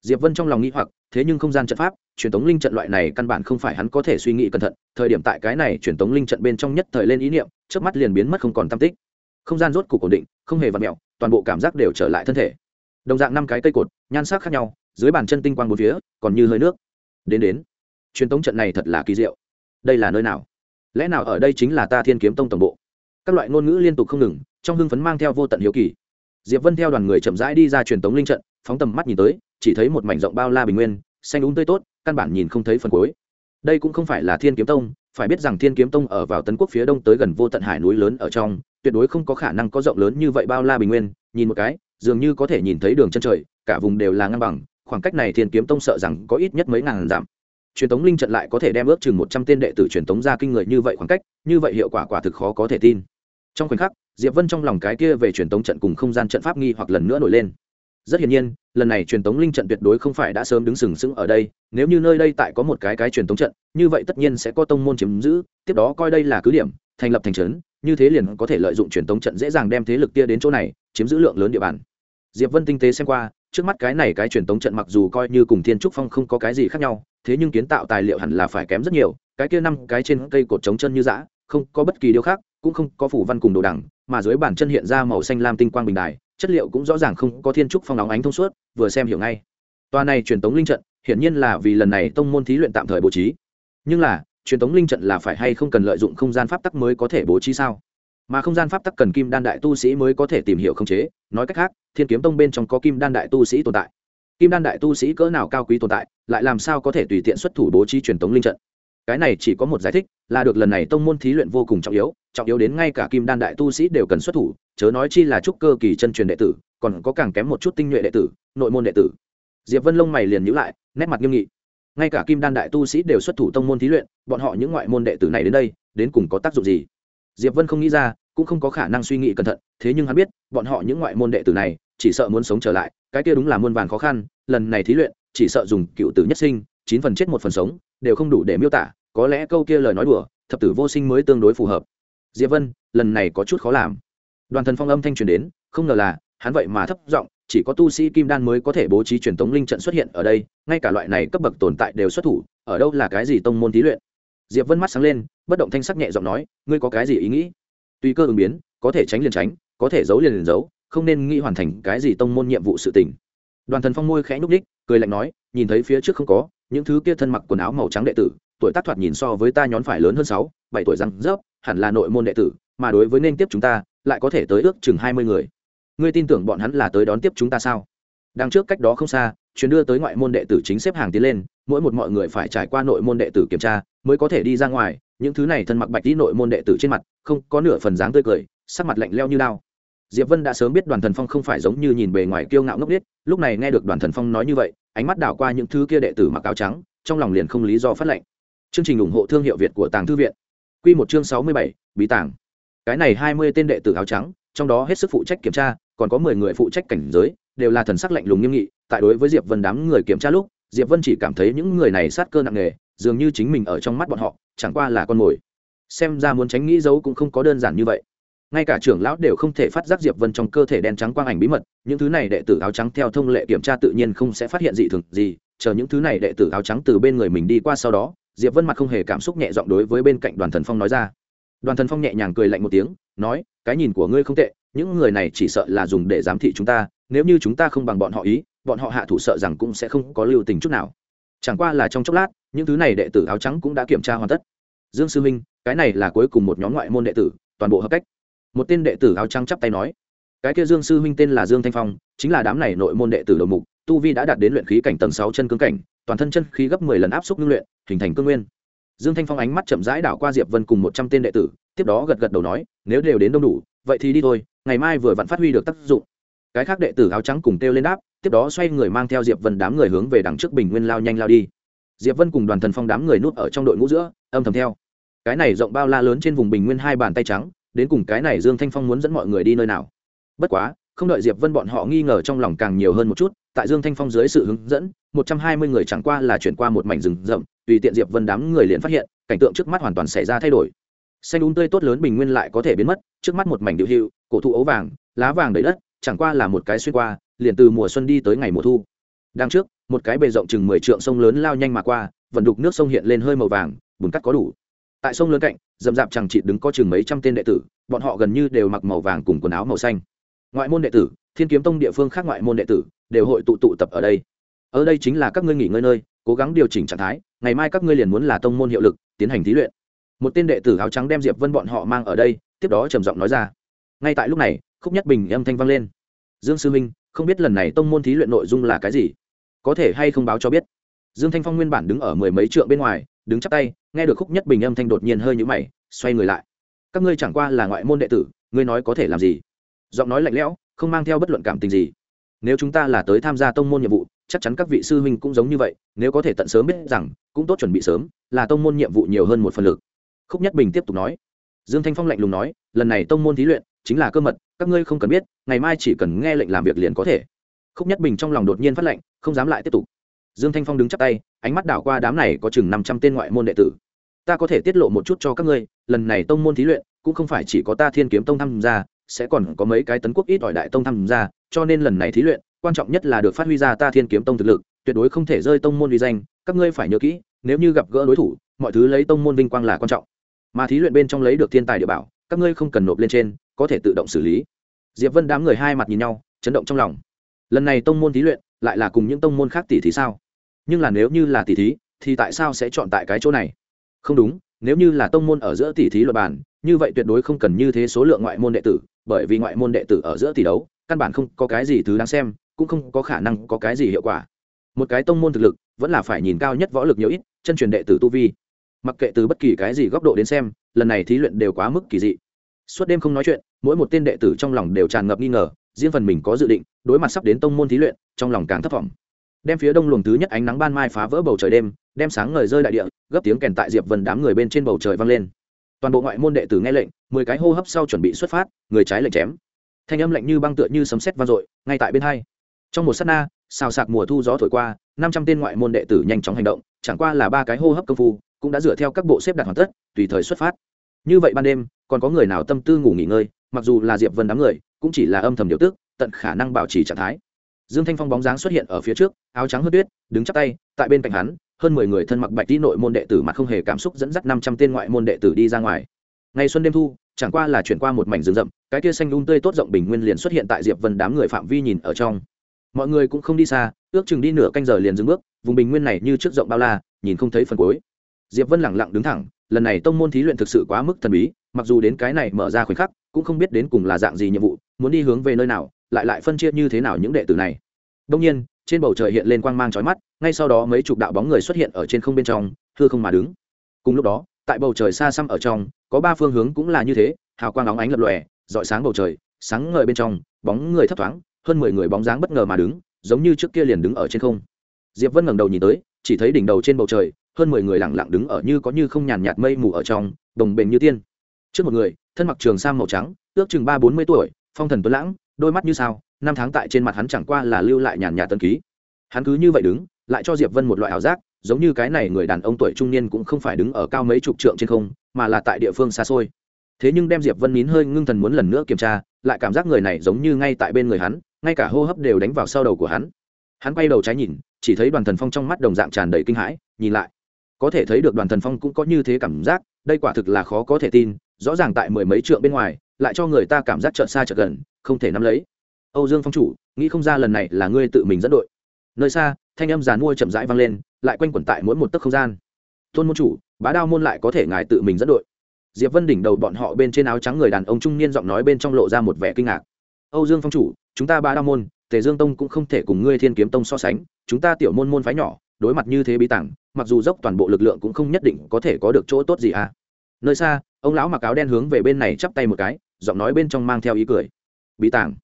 Diệp vân trong lòng nghĩ hoặc, thế nhưng không gian trận pháp, truyền tống linh trận loại này căn bản không phải hắn có thể suy nghĩ cẩn thận, thời điểm tại cái này truyền tống linh trận bên trong nhất thời lên ý niệm trước mắt liền biến mất không còn tam tích. Không gian rốt cục ổn định, không hề vặt mẹo, toàn bộ cảm giác đều trở lại thân thể. Đồng dạng năm cái cây cột, nhan sắc khác nhau, dưới bàn chân tinh quang bốn phía, còn như hơi nước. Đến đến, truyền tống trận này thật là kỳ diệu. Đây là nơi nào? Lẽ nào ở đây chính là ta thiên kiếm tông tổng bộ? Các loại ngôn ngữ liên tục không ngừng, trong hưng phấn mang theo vô tận hiếu kỳ. Diệp vân theo đoàn người chậm rãi đi ra truyền tống linh trận, phóng tầm mắt nhìn tới chỉ thấy một mảnh rộng bao la bình nguyên, xanh úng tươi tốt, căn bản nhìn không thấy phần cuối. Đây cũng không phải là thiên kiếm tông, phải biết rằng thiên kiếm tông ở vào tấn quốc phía đông tới gần vô tận hải núi lớn ở trong, tuyệt đối không có khả năng có rộng lớn như vậy bao la bình nguyên, nhìn một cái, dường như có thể nhìn thấy đường chân trời, cả vùng đều là ngang bằng, khoảng cách này thiên kiếm tông sợ rằng có ít nhất mấy ngàn dặm. Truyền tống linh trận lại có thể đem ước chừng một trăm tên đệ tử truyền tống ra kinh người như vậy khoảng cách, như vậy hiệu quả quả thực khó có thể tin. Trong khoảnh khắc, diệp vân trong lòng cái kia về truyền tống trận cùng không gian trận pháp nghi hoặc lần nữa nổi lên rất hiển nhiên, lần này truyền tống linh trận tuyệt đối không phải đã sớm đứng sừng sững ở đây, nếu như nơi đây tại có một cái cái truyền tống trận, như vậy tất nhiên sẽ có tông môn chiếm giữ, tiếp đó coi đây là cứ điểm, thành lập thành trấn, như thế liền có thể lợi dụng truyền tống trận dễ dàng đem thế lực tia đến chỗ này, chiếm giữ lượng lớn địa bàn. Diệp vân tinh tế xem qua, trước mắt cái này cái truyền tống trận mặc dù coi như cùng thiên trúc phong không có cái gì khác nhau, thế nhưng kiến tạo tài liệu hẳn là phải kém rất nhiều, cái kia năm cái trên cây cột trống chân như dã, không có bất kỳ điều khác, cũng không có phủ văn cùng đồ đằng, mà dưới bàn chân hiện ra màu xanh lam tinh quang bình đài chất liệu cũng rõ ràng không có thiên trúc phong nóng ánh thông suốt, vừa xem hiểu ngay. Tòa này truyền tống linh trận, hiển nhiên là vì lần này tông môn thí luyện tạm thời bố trí. Nhưng là, truyền tống linh trận là phải hay không cần lợi dụng không gian pháp tắc mới có thể bố trí sao? Mà không gian pháp tắc cần kim đan đại tu sĩ mới có thể tìm hiểu khống chế. Nói cách khác, thiên kiếm tông bên trong có kim đan đại tu sĩ tồn tại. Kim đan đại tu sĩ cỡ nào cao quý tồn tại, lại làm sao có thể tùy tiện xuất thủ bố trí truyền tống linh trận? Cái này chỉ có một giải thích, là được lần này tông môn thí luyện vô cùng trọng yếu trọng yếu đến ngay cả kim đan đại tu sĩ đều cần xuất thủ, chớ nói chi là trúc cơ kỳ chân truyền đệ tử, còn có càng kém một chút tinh nhuệ đệ tử, nội môn đệ tử. Diệp vân lông mày liền nhữ lại, nét mặt nghiêm nghị. Ngay cả kim đan đại tu sĩ đều xuất thủ tông môn thí luyện, bọn họ những ngoại môn đệ tử này đến đây, đến cùng có tác dụng gì? Diệp vân không nghĩ ra, cũng không có khả năng suy nghĩ cẩn thận, thế nhưng hắn biết, bọn họ những ngoại môn đệ tử này, chỉ sợ muốn sống trở lại, cái kia đúng là muôn vàn khó khăn, lần này thí luyện, chỉ sợ dùng cựu tử nhất sinh chín phần chết một phần sống, đều không đủ để miêu tả, có lẽ câu kia lời nói đùa, thập tử vô sinh mới tương đối phù hợp. Diệp vân, lần này có chút khó làm. Đoàn thần phong âm thanh truyền đến, không ngờ là, hắn vậy mà thấp giọng, chỉ có tu sĩ kim đan mới có thể bố trí truyền tống linh trận xuất hiện ở đây, ngay cả loại này cấp bậc tồn tại đều xuất thủ, ở đâu là cái gì tông môn thí luyện? Diệp vân mắt sáng lên, bất động thanh sắc nhẹ giọng nói, ngươi có cái gì ý nghĩ? Tùy cơ ứng biến, có thể tránh liền tránh, có thể giấu liền liền giấu, không nên nghĩ hoàn thành cái gì tông môn nhiệm vụ sự tình. Đoàn thần phong môi khẽ nhúc ních cười lạnh nói, nhìn thấy phía trước không có những thứ kia thân mặc quần áo màu trắng đệ tử, tuổi tác thoạt nhìn so với ta nhón phải lớn hơn sáu, bảy tuổi răng rớp, hẳn là nội môn đệ tử, mà đối với nên tiếp chúng ta, lại có thể tới ước chừng hai mươi người. Ngươi tin tưởng bọn hắn là tới đón tiếp chúng ta sao? Đằng trước cách đó không xa, chuyến đưa tới ngoại môn đệ tử chính xếp hàng tiến lên, mỗi một mọi người phải trải qua nội môn đệ tử kiểm tra, mới có thể đi ra ngoài, những thứ này thân mặc bạch đi nội môn đệ tử trên mặt, không có nửa phần dáng tươi cười, sắc mặt lạnh leo như lao diệp vân đã sớm biết đoàn thần phong không phải giống như nhìn bề ngoài kiêu ngạo ngốc biết lúc này nghe được đoàn thần phong nói như vậy ánh mắt đảo qua những thứ kia đệ tử mặc áo trắng, trong lòng liền không lý do phát lệnh. Chương trình ủng hộ thương hiệu việt của tàng thư viện. Quy một chương sáu mươi bảy, bí tàng. Cái này hai mươi tên đệ tử áo trắng, trong đó hết sức phụ trách kiểm tra, còn có mười người phụ trách cảnh giới, đều là thần sắc lạnh lùng nghiêm nghị. Tại đối với diệp vân đám người kiểm tra lúc, diệp vân chỉ cảm thấy những người này sát cơ nặng nề, dường như chính mình ở trong mắt bọn họ, chẳng qua là con mồi. Xem ra muốn tránh nghĩ giấu cũng không có đơn giản như vậy ngay cả trưởng lão đều không thể phát giác diệp vân trong cơ thể đen trắng quang ảnh bí mật, những thứ này đệ tử áo trắng theo thông lệ kiểm tra tự nhiên không sẽ phát hiện dị thường gì, chờ những thứ này đệ tử áo trắng từ bên người mình đi qua sau đó, diệp vân mặt không hề cảm xúc nhẹ giọng đối với bên cạnh đoàn thần phong nói ra. Đoàn thần phong nhẹ nhàng cười lạnh một tiếng, nói, cái nhìn của ngươi không tệ, những người này chỉ sợ là dùng để giám thị chúng ta, nếu như chúng ta không bằng bọn họ ý, bọn họ hạ thủ sợ rằng cũng sẽ không có lưu tình chút nào. Chẳng qua là trong chốc lát, những thứ này đệ tử áo trắng cũng đã kiểm tra hoàn tất. Dương sư minh cái này là cuối cùng một nhóm ngoại môn đệ tử, toàn bộ hợp cách một tên đệ tử áo trắng chắp tay nói, cái kia dương sư huynh tên là dương thanh phong, chính là đám này nội môn đệ tử đầu mục, tu vi đã đạt đến luyện khí cảnh tầng sáu chân cương cảnh, toàn thân chân khí gấp mười lần áp suất ngưng luyện, hình thành cương nguyên. Dương thanh phong ánh mắt chậm rãi đảo qua diệp vân cùng một trăm tên đệ tử, tiếp đó gật gật đầu nói, nếu đều đến đông đủ, vậy thì đi thôi, ngày mai vừa vặn phát huy được tác dụng. Cái khác đệ tử áo trắng cùng kêu lên đáp, tiếp đó xoay người mang theo diệp vân đám người hướng về đằng trước bình nguyên lao nhanh lao đi. Diệp vân cùng đoàn thần phong đám người núp ở trong đội ngũ giữa, âm thầm theo. Cái này rộng bao la lớn trên vùng bình nguyên hai bàn tay trắng đến cùng cái này dương thanh phong muốn dẫn mọi người đi nơi nào? Bất quá, không đợi diệp vân bọn họ nghi ngờ trong lòng càng nhiều hơn một chút, tại dương thanh phong dưới sự hướng dẫn, một trăm hai mươi người chẳng qua là chuyển qua một mảnh rừng rậm, tùy tiện diệp vân đám người liền phát hiện, cảnh tượng trước mắt hoàn toàn xảy ra thay đổi. Xanh úng tươi tốt lớn bình nguyên lại có thể biến mất, trước mắt một mảnh điệu hiệu, cổ thụ ấu vàng, lá vàng đầy đất, chẳng qua là một cái xuyên qua, liền từ mùa xuân đi tới ngày mùa thu. Đằng trước, một cái bề rộng chừng mười trượng sông lớn lao nhanh mà qua vận đục nước sông hiện lên hơi màu vàng, bùn cắt có đủ. Tại sông lớn cạnh dầm dạp chẳng chị đứng có chừng mấy trăm tên đệ tử, bọn họ gần như đều mặc màu vàng cùng quần áo màu xanh. Ngoại môn đệ tử, thiên kiếm tông địa phương khác ngoại môn đệ tử, đều hội tụ tụ tập ở đây. Ở đây chính là các ngươi nghỉ ngơi nơi, cố gắng điều chỉnh trạng thái, ngày mai các ngươi liền muốn là tông môn hiệu lực, tiến hành thí luyện. Một tên đệ tử áo trắng đem diệp vân bọn họ mang ở đây, tiếp đó trầm giọng nói ra. Ngay tại lúc này, khúc nhất bình âm thanh vang lên. Dương sư minh, không biết lần này tông môn thí luyện nội dung là cái gì? Có thể hay không báo cho biết? Dương thanh phong nguyên bản đứng ở mười mấy trượng bên ngoài đứng chắp tay, nghe được khúc nhất bình âm thanh đột nhiên hơi nhũ mày, xoay người lại. Các ngươi chẳng qua là ngoại môn đệ tử, ngươi nói có thể làm gì? Giọng nói lạnh lẽo, không mang theo bất luận cảm tình gì. Nếu chúng ta là tới tham gia tông môn nhiệm vụ, chắc chắn các vị sư huynh cũng giống như vậy, nếu có thể tận sớm biết rằng, cũng tốt chuẩn bị sớm, là tông môn nhiệm vụ nhiều hơn một phần lực. Khúc nhất bình tiếp tục nói. Dương thanh phong lạnh lùng nói, lần này tông môn thí luyện, chính là cơ mật, các ngươi không cần biết, ngày mai chỉ cần nghe lệnh làm việc liền có thể. Khúc nhất bình trong lòng đột nhiên phát lệnh, không dám lại tiếp tục dương thanh phong đứng chắp tay, ánh mắt đảo qua đám này có chừng năm trăm tên ngoại môn đệ tử. Ta có thể tiết lộ một chút cho các ngươi, lần này tông môn thí luyện, cũng không phải chỉ có ta thiên kiếm tông tham gia, sẽ còn có mấy cái tấn quốc ít ỏi đại tông tham gia, cho nên lần này thí luyện, quan trọng nhất là được phát huy ra ta thiên kiếm tông thực lực, tuyệt đối không thể rơi tông môn uy danh, các ngươi phải nhớ kỹ, nếu như gặp gỡ đối thủ, mọi thứ lấy tông môn vinh quang là quan trọng. Mà thí luyện bên trong lấy được thiên tài địa bảo, các ngươi không cần nộp lên trên, có thể tự động xử lý. Diệp vân đám người hai mặt nhìn nhau, chấn động trong lòng. Lần này tông môn thí luyện, lại là cùng những tông môn khác tỷ thí sao? Nhưng là nếu như là tỷ thí, thì tại sao sẽ chọn tại cái chỗ này? Không đúng, nếu như là tông môn ở giữa tỷ thí luật bàn như vậy tuyệt đối không cần như thế số lượng ngoại môn đệ tử, bởi vì ngoại môn đệ tử ở giữa tỷ đấu, căn bản không có cái gì thứ đáng xem, cũng không có khả năng có cái gì hiệu quả. Một cái tông môn thực lực, vẫn là phải nhìn cao nhất võ lực nhiều ít, chân truyền đệ tử tu vi. Mặc kệ từ bất kỳ cái gì góc độ đến xem, lần này thí luyện đều quá mức kỳ dị. Suốt đêm không nói chuyện, mỗi một tên đệ tử trong lòng đều tràn ngập nghi ngờ, riêng phần mình có dự định, đối mặt sắp đến tông môn thí luyện, trong lòng càng thấp vọng đem phía đông luồng thứ nhất ánh nắng ban mai phá vỡ bầu trời đêm, đem sáng ngời rơi đại địa, gấp tiếng kèn tại diệp vân đám người bên trên bầu trời vang lên. Toàn bộ ngoại môn đệ tử nghe lệnh, mười cái hô hấp sau chuẩn bị xuất phát, người trái lệnh chém. Thanh âm lạnh như băng tựa như sấm sét vang dội, ngay tại bên hai. Trong một sát na, xào sạc mùa thu gió thổi qua, năm trăm tên ngoại môn đệ tử nhanh chóng hành động, chẳng qua là ba cái hô hấp công phu, cũng đã dựa theo các bộ xếp đặt hoàn tất, tùy thời xuất phát. Như vậy ban đêm, còn có người nào tâm tư ngủ nghỉ ngơi, mặc dù là diệp vân đám người, cũng chỉ là âm thầm điều tức, tận khả năng bảo trì trạng thái dương thanh phong bóng dáng xuất hiện ở phía trước, áo trắng hớt tuyết, đứng chắp tay, tại bên cạnh hắn, hơn mười người thân mặc bạch đi nội môn đệ tử mà không hề cảm xúc dẫn dắt năm trăm tên ngoại môn đệ tử đi ra ngoài. Ngày xuân đêm thu, chẳng qua là chuyển qua một mảnh rừng rậm, cái kia xanh um tươi tốt rộng bình nguyên liền xuất hiện tại diệp vân đám người phạm vi nhìn ở trong. Mọi người cũng không đi xa, ước chừng đi nửa canh giờ liền dừng bước, vùng bình nguyên này như trước rộng bao la, nhìn không thấy phần cuối. Diệp vân lẳng lặng đứng thẳng, lần này tông môn thí luyện thực sự quá mức thần bí, mặc dù đến cái này mở ra khoảnh khắc, cũng không biết đến cùng là dạng gì nhiệm vụ, muốn đi hướng về nơi nào lại lại phân chia như thế nào những đệ tử này. Đông nhiên, trên bầu trời hiện lên quang mang chói mắt, ngay sau đó mấy chục đạo bóng người xuất hiện ở trên không bên trong thưa không mà đứng. Cùng lúc đó, tại bầu trời xa xăm ở trong, có ba phương hướng cũng là như thế, hào quang óng ánh lập lòe dọi sáng bầu trời, sáng ngời bên trong, bóng người thấp thoáng, hơn mười người bóng dáng bất ngờ mà đứng, giống như trước kia liền đứng ở trên không. Diệp vân ngẩng đầu nhìn tới, chỉ thấy đỉnh đầu trên bầu trời, hơn mười người lặng lặng đứng ở như có như không nhàn nhạt mây mù ở trong, đồng bền như tiên. Trước một người, thân mặc trường sam màu trắng, ước chừng ba bốn mươi tuổi, phong thần tuấn lãng đôi mắt như sao, năm tháng tại trên mặt hắn chẳng qua là lưu lại nhàn nhạt tân ký. Hắn cứ như vậy đứng, lại cho diệp vân một loại ảo giác, giống như cái này người đàn ông tuổi trung niên cũng không phải đứng ở cao mấy chục trượng trên không, mà là tại địa phương xa xôi. Thế nhưng đem diệp vân nín hơi ngưng thần muốn lần nữa kiểm tra, lại cảm giác người này giống như ngay tại bên người hắn, ngay cả hô hấp đều đánh vào sau đầu của hắn. Hắn quay đầu trái nhìn, chỉ thấy đoàn thần phong trong mắt đồng dạng tràn đầy kinh hãi, nhìn lại. Có thể thấy được đoàn thần phong cũng có như thế cảm giác, đây quả thực là khó có thể tin, rõ ràng tại mười mấy trượng bên ngoài, lại cho người ta cảm giác chợt xa chợt gần không thể nắm lấy. Âu dương phong chủ, nghĩ không ra lần này là ngươi tự mình dẫn đội. Nơi xa, thanh âm giàn mua chậm rãi vang lên, lại quanh quẩn tại mỗi một tấc không gian. Tôn môn chủ, bá đao môn lại có thể ngài tự mình dẫn đội. Diệp vân đỉnh đầu bọn họ bên trên áo trắng người đàn ông trung niên giọng nói bên trong lộ ra một vẻ kinh ngạc. Âu dương phong chủ, chúng ta bá đao môn, tề dương tông cũng không thể cùng ngươi thiên kiếm tông so sánh, chúng ta tiểu môn môn phái nhỏ, đối mặt như thế bí tảng, mặc dù dốc toàn bộ lực lượng cũng không nhất định có thể có được chỗ tốt gì à. Nơi xa, ông lão mặc áo đen hướng về bên này chắp tay một cái, giọng nói bên trong mang theo ý cười bí tàng.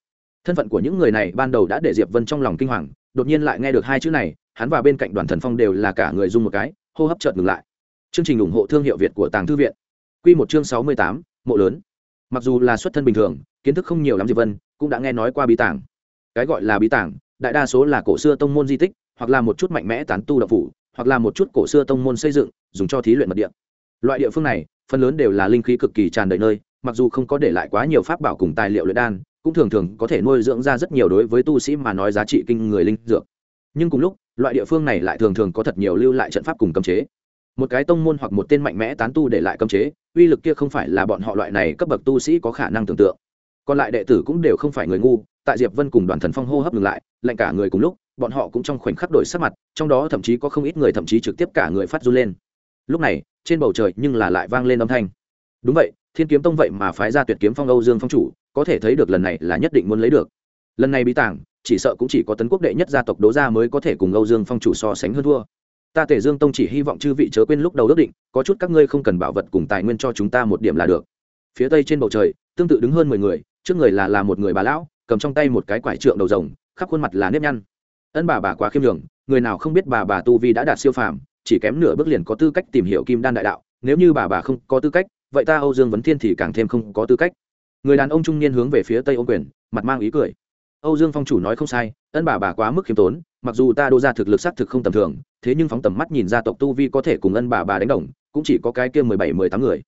Thân phận của những người này ban đầu đã để diệp vân trong lòng kinh hoàng, đột nhiên lại nghe được hai chữ này, hắn và bên cạnh đoàn thần phong đều là cả người dung một cái, hô hấp chợt ngừng lại. Chương trình ủng hộ thương hiệu việt của tàng thư viện. Q một chương sáu mươi tám, mộ lớn. Mặc dù là xuất thân bình thường, kiến thức không nhiều lắm diệp vân, cũng đã nghe nói qua bí tàng. Cái gọi là bí tàng, đại đa số là cổ xưa tông môn di tích, hoặc là một chút mạnh mẽ tán tu đậu phủ, hoặc là một chút cổ xưa tông môn xây dựng, dùng cho thí luyện mật địa. Loại địa phương này, phần lớn đều là linh khí cực kỳ tràn đầy nơi, mặc dù không có để lại quá nhiều pháp bảo cùng tài liệu luyện đan cũng thường thường có thể nuôi dưỡng ra rất nhiều đối với tu sĩ mà nói giá trị kinh người linh dược. Nhưng cùng lúc, loại địa phương này lại thường thường có thật nhiều lưu lại trận pháp cùng cấm chế. Một cái tông môn hoặc một tên mạnh mẽ tán tu để lại cấm chế, uy lực kia không phải là bọn họ loại này cấp bậc tu sĩ có khả năng tưởng tượng. Còn lại đệ tử cũng đều không phải người ngu, tại diệp vân cùng đoàn thần phong hô hấp ngừng lại, lạnh cả người cùng lúc, bọn họ cũng trong khoảnh khắc đổi sắc mặt, trong đó thậm chí có không ít người thậm chí trực tiếp cả người phát run lên. Lúc này, trên bầu trời nhưng là lại vang lên âm thanh. Đúng vậy, thiên kiếm tông vậy mà phái ra tuyệt kiếm phong âu dương phong chủ có thể thấy được lần này là nhất định muốn lấy được. Lần này bí tàng chỉ sợ cũng chỉ có tấn quốc đệ nhất gia tộc đố gia mới có thể cùng âu dương phong chủ so sánh hơn thua. Ta tể dương tông chỉ hy vọng chư vị chớ quên lúc đầu ước định, có chút các ngươi không cần bảo vật cùng tài nguyên cho chúng ta một điểm là được. Phía tây trên bầu trời, tương tự đứng hơn mười người, trước người là là một người bà lão, cầm trong tay một cái quải trượng đầu rồng, khắp khuôn mặt là nếp nhăn. Ân bà bà quá khiêm nhường, người nào không biết bà bà tu vi đã đạt siêu phàm, chỉ kém nửa bước liền có tư cách tìm hiểu kim đan đại đạo, nếu như bà bà không có tư cách, vậy ta âu dương vấn thiên thì càng thêm không có tư cách người đàn ông trung niên hướng về phía tây ô quyền, mặt mang ý cười. Âu dương phong chủ nói không sai, ân bà bà quá mức khiêm tốn, mặc dù ta đô ra thực lực xác thực không tầm thường, thế nhưng phóng tầm mắt nhìn ra tộc tu vi có thể cùng ân bà bà đánh đồng, cũng chỉ có cái kia mười bảy, mười tám người.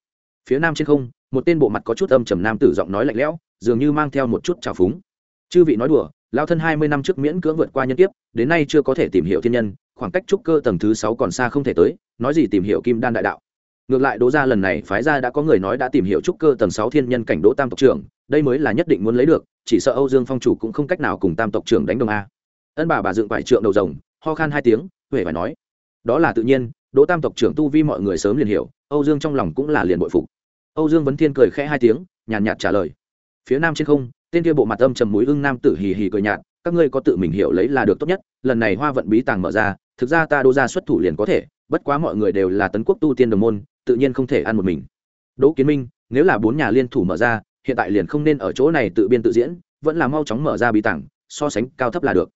Phía nam trên không, một tên bộ mặt có chút âm trầm nam tử giọng nói lạnh lẽo, dường như mang theo một chút trào phúng. Chư vị nói đùa lao thân hai mươi năm trước miễn cưỡng vượt qua nhân kiếp, đến nay chưa có thể tìm hiểu thiên nhân, khoảng cách trúc cơ tầng thứ sáu còn xa không thể tới, nói gì tìm hiểu kim đan đại đạo ngược lại đỗ gia lần này phái ra đã có người nói đã tìm hiểu trúc cơ tầng sáu thiên nhân cảnh đỗ tam tộc trưởng, đây mới là nhất định muốn lấy được, chỉ sợ âu dương phong chủ cũng không cách nào cùng tam tộc trưởng đánh đồng a. Ân bà bà dựng vải trượng đầu rồng, ho khan hai tiếng, huệ phải nói. Đó là tự nhiên, đỗ tam tộc trưởng tu vi mọi người sớm liền hiểu, âu dương trong lòng cũng là liền bội phục. Âu dương vấn thiên cười khẽ hai tiếng, nhàn nhạt trả lời. Phía nam trên không, tên kia bộ mặt âm trầm mũi ưng nam tử hì hì cười nhạt, các ngươi có tự mình hiểu lấy là được tốt nhất, lần này hoa vận bí tàng mở ra, thực ra ta đô ra xuất thủ liền có thể, bất quá mọi người đều là tấn quốc tu tiên đồng môn tự nhiên không thể ăn một mình. Đỗ kiến minh, nếu là bốn nhà liên thủ mở ra, hiện tại liền không nên ở chỗ này tự biên tự diễn, vẫn là mau chóng mở ra bí tảng, so sánh cao thấp là được.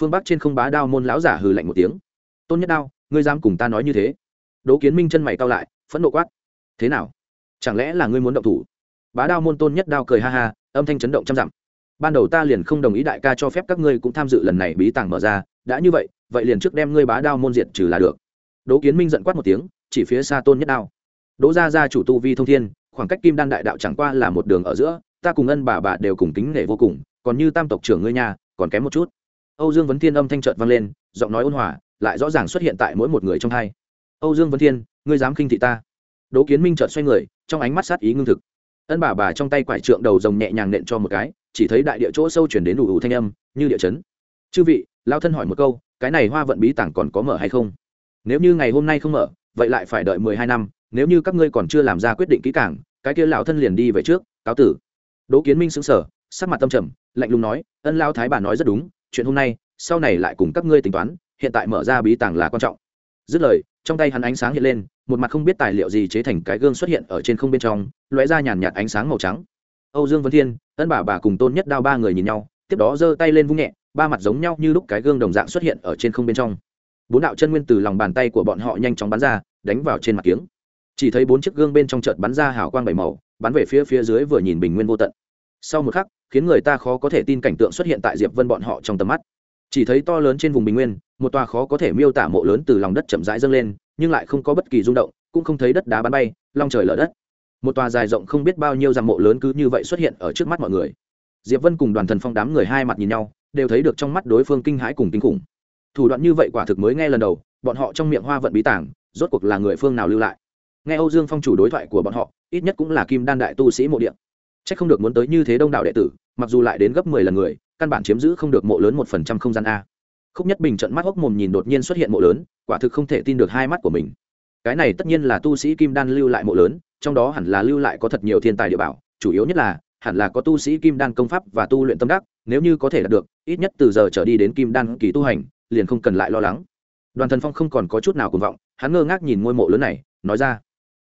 Phương bắc trên không bá đao môn lão giả hừ lạnh một tiếng. Tôn nhất đao, ngươi dám cùng ta nói như thế? Đỗ kiến minh chân mày cao lại, phẫn nộ quát. Thế nào? Chẳng lẽ là ngươi muốn động thủ? Bá đao môn tôn nhất đao cười ha ha, âm thanh chấn động trăm dặm. Ban đầu ta liền không đồng ý đại ca cho phép các ngươi cũng tham dự lần này bí tàng mở ra, đã như vậy vậy liền trước đem ngươi bá đao môn diệt trừ là được. Đỗ kiến minh giận quát một tiếng chỉ phía xa tôn nhất đao. Đỗ gia gia chủ tu vi thông thiên, khoảng cách kim đan đại đạo chẳng qua là một đường ở giữa, ta cùng ân bà bà đều cùng kính nể vô cùng, còn như tam tộc trưởng ngươi nhà, còn kém một chút. Âu dương vấn thiên âm thanh trợt vang lên, giọng nói ôn hòa, lại rõ ràng xuất hiện tại mỗi một người trong hai. Âu dương vấn thiên, ngươi dám khinh thị ta? Đỗ kiến minh trợt xoay người, trong ánh mắt sát ý ngưng thực. Ân bà bà trong tay quải trượng đầu rồng nhẹ nhàng nện cho một cái, chỉ thấy đại địa chỗ sâu chuyển đến đủ đủ thanh âm, như địa chấn. Chư vị lao thân hỏi một câu, cái này hoa vận bí tảng còn có mở hay không? Nếu như ngày hôm nay không mở vậy lại phải đợi mười hai năm, nếu như các ngươi còn chưa làm ra quyết định kỹ càng, cái kia lão thân liền đi về trước, cáo tử. Đỗ kiến minh xứng sở sắc mặt tâm trầm, lạnh lùng nói, ân lao thái bà nói rất đúng, chuyện hôm nay, sau này lại cùng các ngươi tính toán, hiện tại mở ra bí tàng là quan trọng. Dứt lời, trong tay hắn ánh sáng hiện lên, một mặt không biết tài liệu gì chế thành cái gương xuất hiện ở trên không bên trong, lóe ra nhàn nhạt ánh sáng màu trắng. Âu dương vân thiên, ân bà bà cùng tôn nhất đao ba người nhìn nhau, tiếp đó giơ tay lên vung nhẹ, ba mặt giống nhau như lúc cái gương đồng dạng xuất hiện ở trên không bên trong bốn đạo chân nguyên từ lòng bàn tay của bọn họ nhanh chóng bắn ra, đánh vào trên mặt kiếng. Chỉ thấy bốn chiếc gương bên trong chợt bắn ra hào quang bảy màu, bắn về phía phía dưới vừa nhìn bình nguyên vô tận. Sau một khắc, khiến người ta khó có thể tin cảnh tượng xuất hiện tại diệp vân bọn họ trong tầm mắt. Chỉ thấy to lớn trên vùng bình nguyên, một tòa khó có thể miêu tả mộ lớn từ lòng đất chậm rãi dâng lên, nhưng lại không có bất kỳ rung động, cũng không thấy đất đá bắn bay, long trời lở đất. Một tòa dài rộng không biết bao nhiêu dặm mộ lớn cứ như vậy xuất hiện ở trước mắt mọi người. Diệp vân cùng đoàn thần phong đám người hai mặt nhìn nhau, đều thấy được trong mắt đối phương kinh hãi cùng kinh khủng thủ đoạn như vậy quả thực mới nghe lần đầu, bọn họ trong miệng hoa vận bí tảng, rốt cuộc là người phương nào lưu lại? Nghe âu dương phong chủ đối thoại của bọn họ, ít nhất cũng là kim đan đại tu sĩ mộ điện c không được muốn tới như thế đông đảo đệ tử, mặc dù lại đến gấp mười lần người, căn bản chiếm giữ không được mộ lớn một phần trăm không gian a. Khúc nhất bình trận mắt hốc mồm nhìn đột nhiên xuất hiện mộ lớn, quả thực không thể tin được hai mắt của mình. Cái này tất nhiên là tu sĩ kim đan lưu lại mộ lớn, trong đó hẳn là lưu lại có thật nhiều thiên tài địa bảo, chủ yếu nhất là, hẳn là có tu sĩ kim đan công pháp và tu luyện tâm đắc, nếu như có thể đạt được, ít nhất từ giờ trở đi đến kim đan kỳ tu hành liền không cần lại lo lắng. Đoàn thần phong không còn có chút nào cuồng vọng, hắn ngơ ngác nhìn ngôi mộ lớn này, nói ra,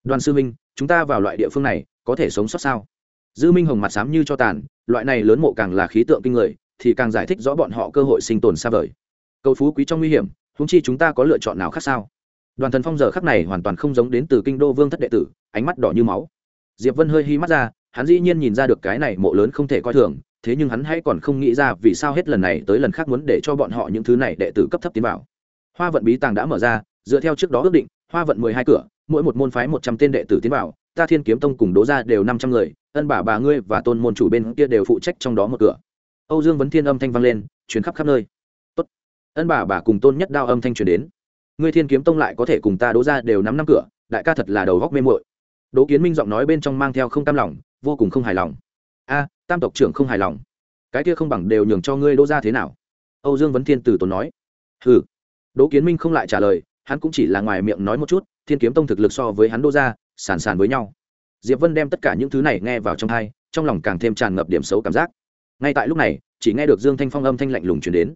đoàn sư minh, chúng ta vào loại địa phương này, có thể sống sót sao? Dư minh hồng mặt xám như cho tàn, loại này lớn mộ càng là khí tượng kinh người, thì càng giải thích rõ bọn họ cơ hội sinh tồn xa vời. Cầu phú quý trong nguy hiểm húng chi chúng ta có lựa chọn nào khác sao? Đoàn thần phong giờ khắc này hoàn toàn không giống đến từ kinh đô vương thất đệ tử, ánh mắt đỏ như máu. Diệp vân hơi hi mắt ra, hắn dĩ nhiên nhìn ra được cái này mộ lớn không thể coi thường thế nhưng hắn hãy còn không nghĩ ra vì sao hết lần này tới lần khác muốn để cho bọn họ những thứ này đệ tử cấp thấp tiến vào. Hoa vận bí tàng đã mở ra, dựa theo trước đó ước định, hoa vận mười hai cửa, mỗi một môn phái một trăm tên đệ tử tiến vào, ta thiên kiếm tông cùng đố ra đều năm trăm người, ân bà bà ngươi và tôn môn chủ bên kia đều phụ trách trong đó một cửa. Âu dương vấn thiên âm thanh vang lên chuyến khắp khắp nơi. Tốt. ân bà bà cùng tôn nhất đao âm thanh truyền đến. Ngươi thiên kiếm tông lại có thể cùng ta đố ra đều nắm năm cửa, đại ca thật là đầu góc mê muội. Đỗ kiến minh giọng nói bên trong mang theo không cam lòng, vô cùng không hài lòng. A tam tộc trưởng không hài lòng. Cái kia không bằng đều nhường cho ngươi đỗ ra thế nào? Âu dương vấn thiên từ tốn nói. Ừ đỗ kiến minh không lại trả lời, hắn cũng chỉ là ngoài miệng nói một chút, thiên kiếm tông thực lực so với hắn đỗ ra sàn sàn với nhau. Diệp vân đem tất cả những thứ này nghe vào trong thai trong lòng càng thêm tràn ngập điểm xấu cảm giác. Ngay tại lúc này, chỉ nghe được dương thanh phong âm thanh lạnh lùng chuyển đến.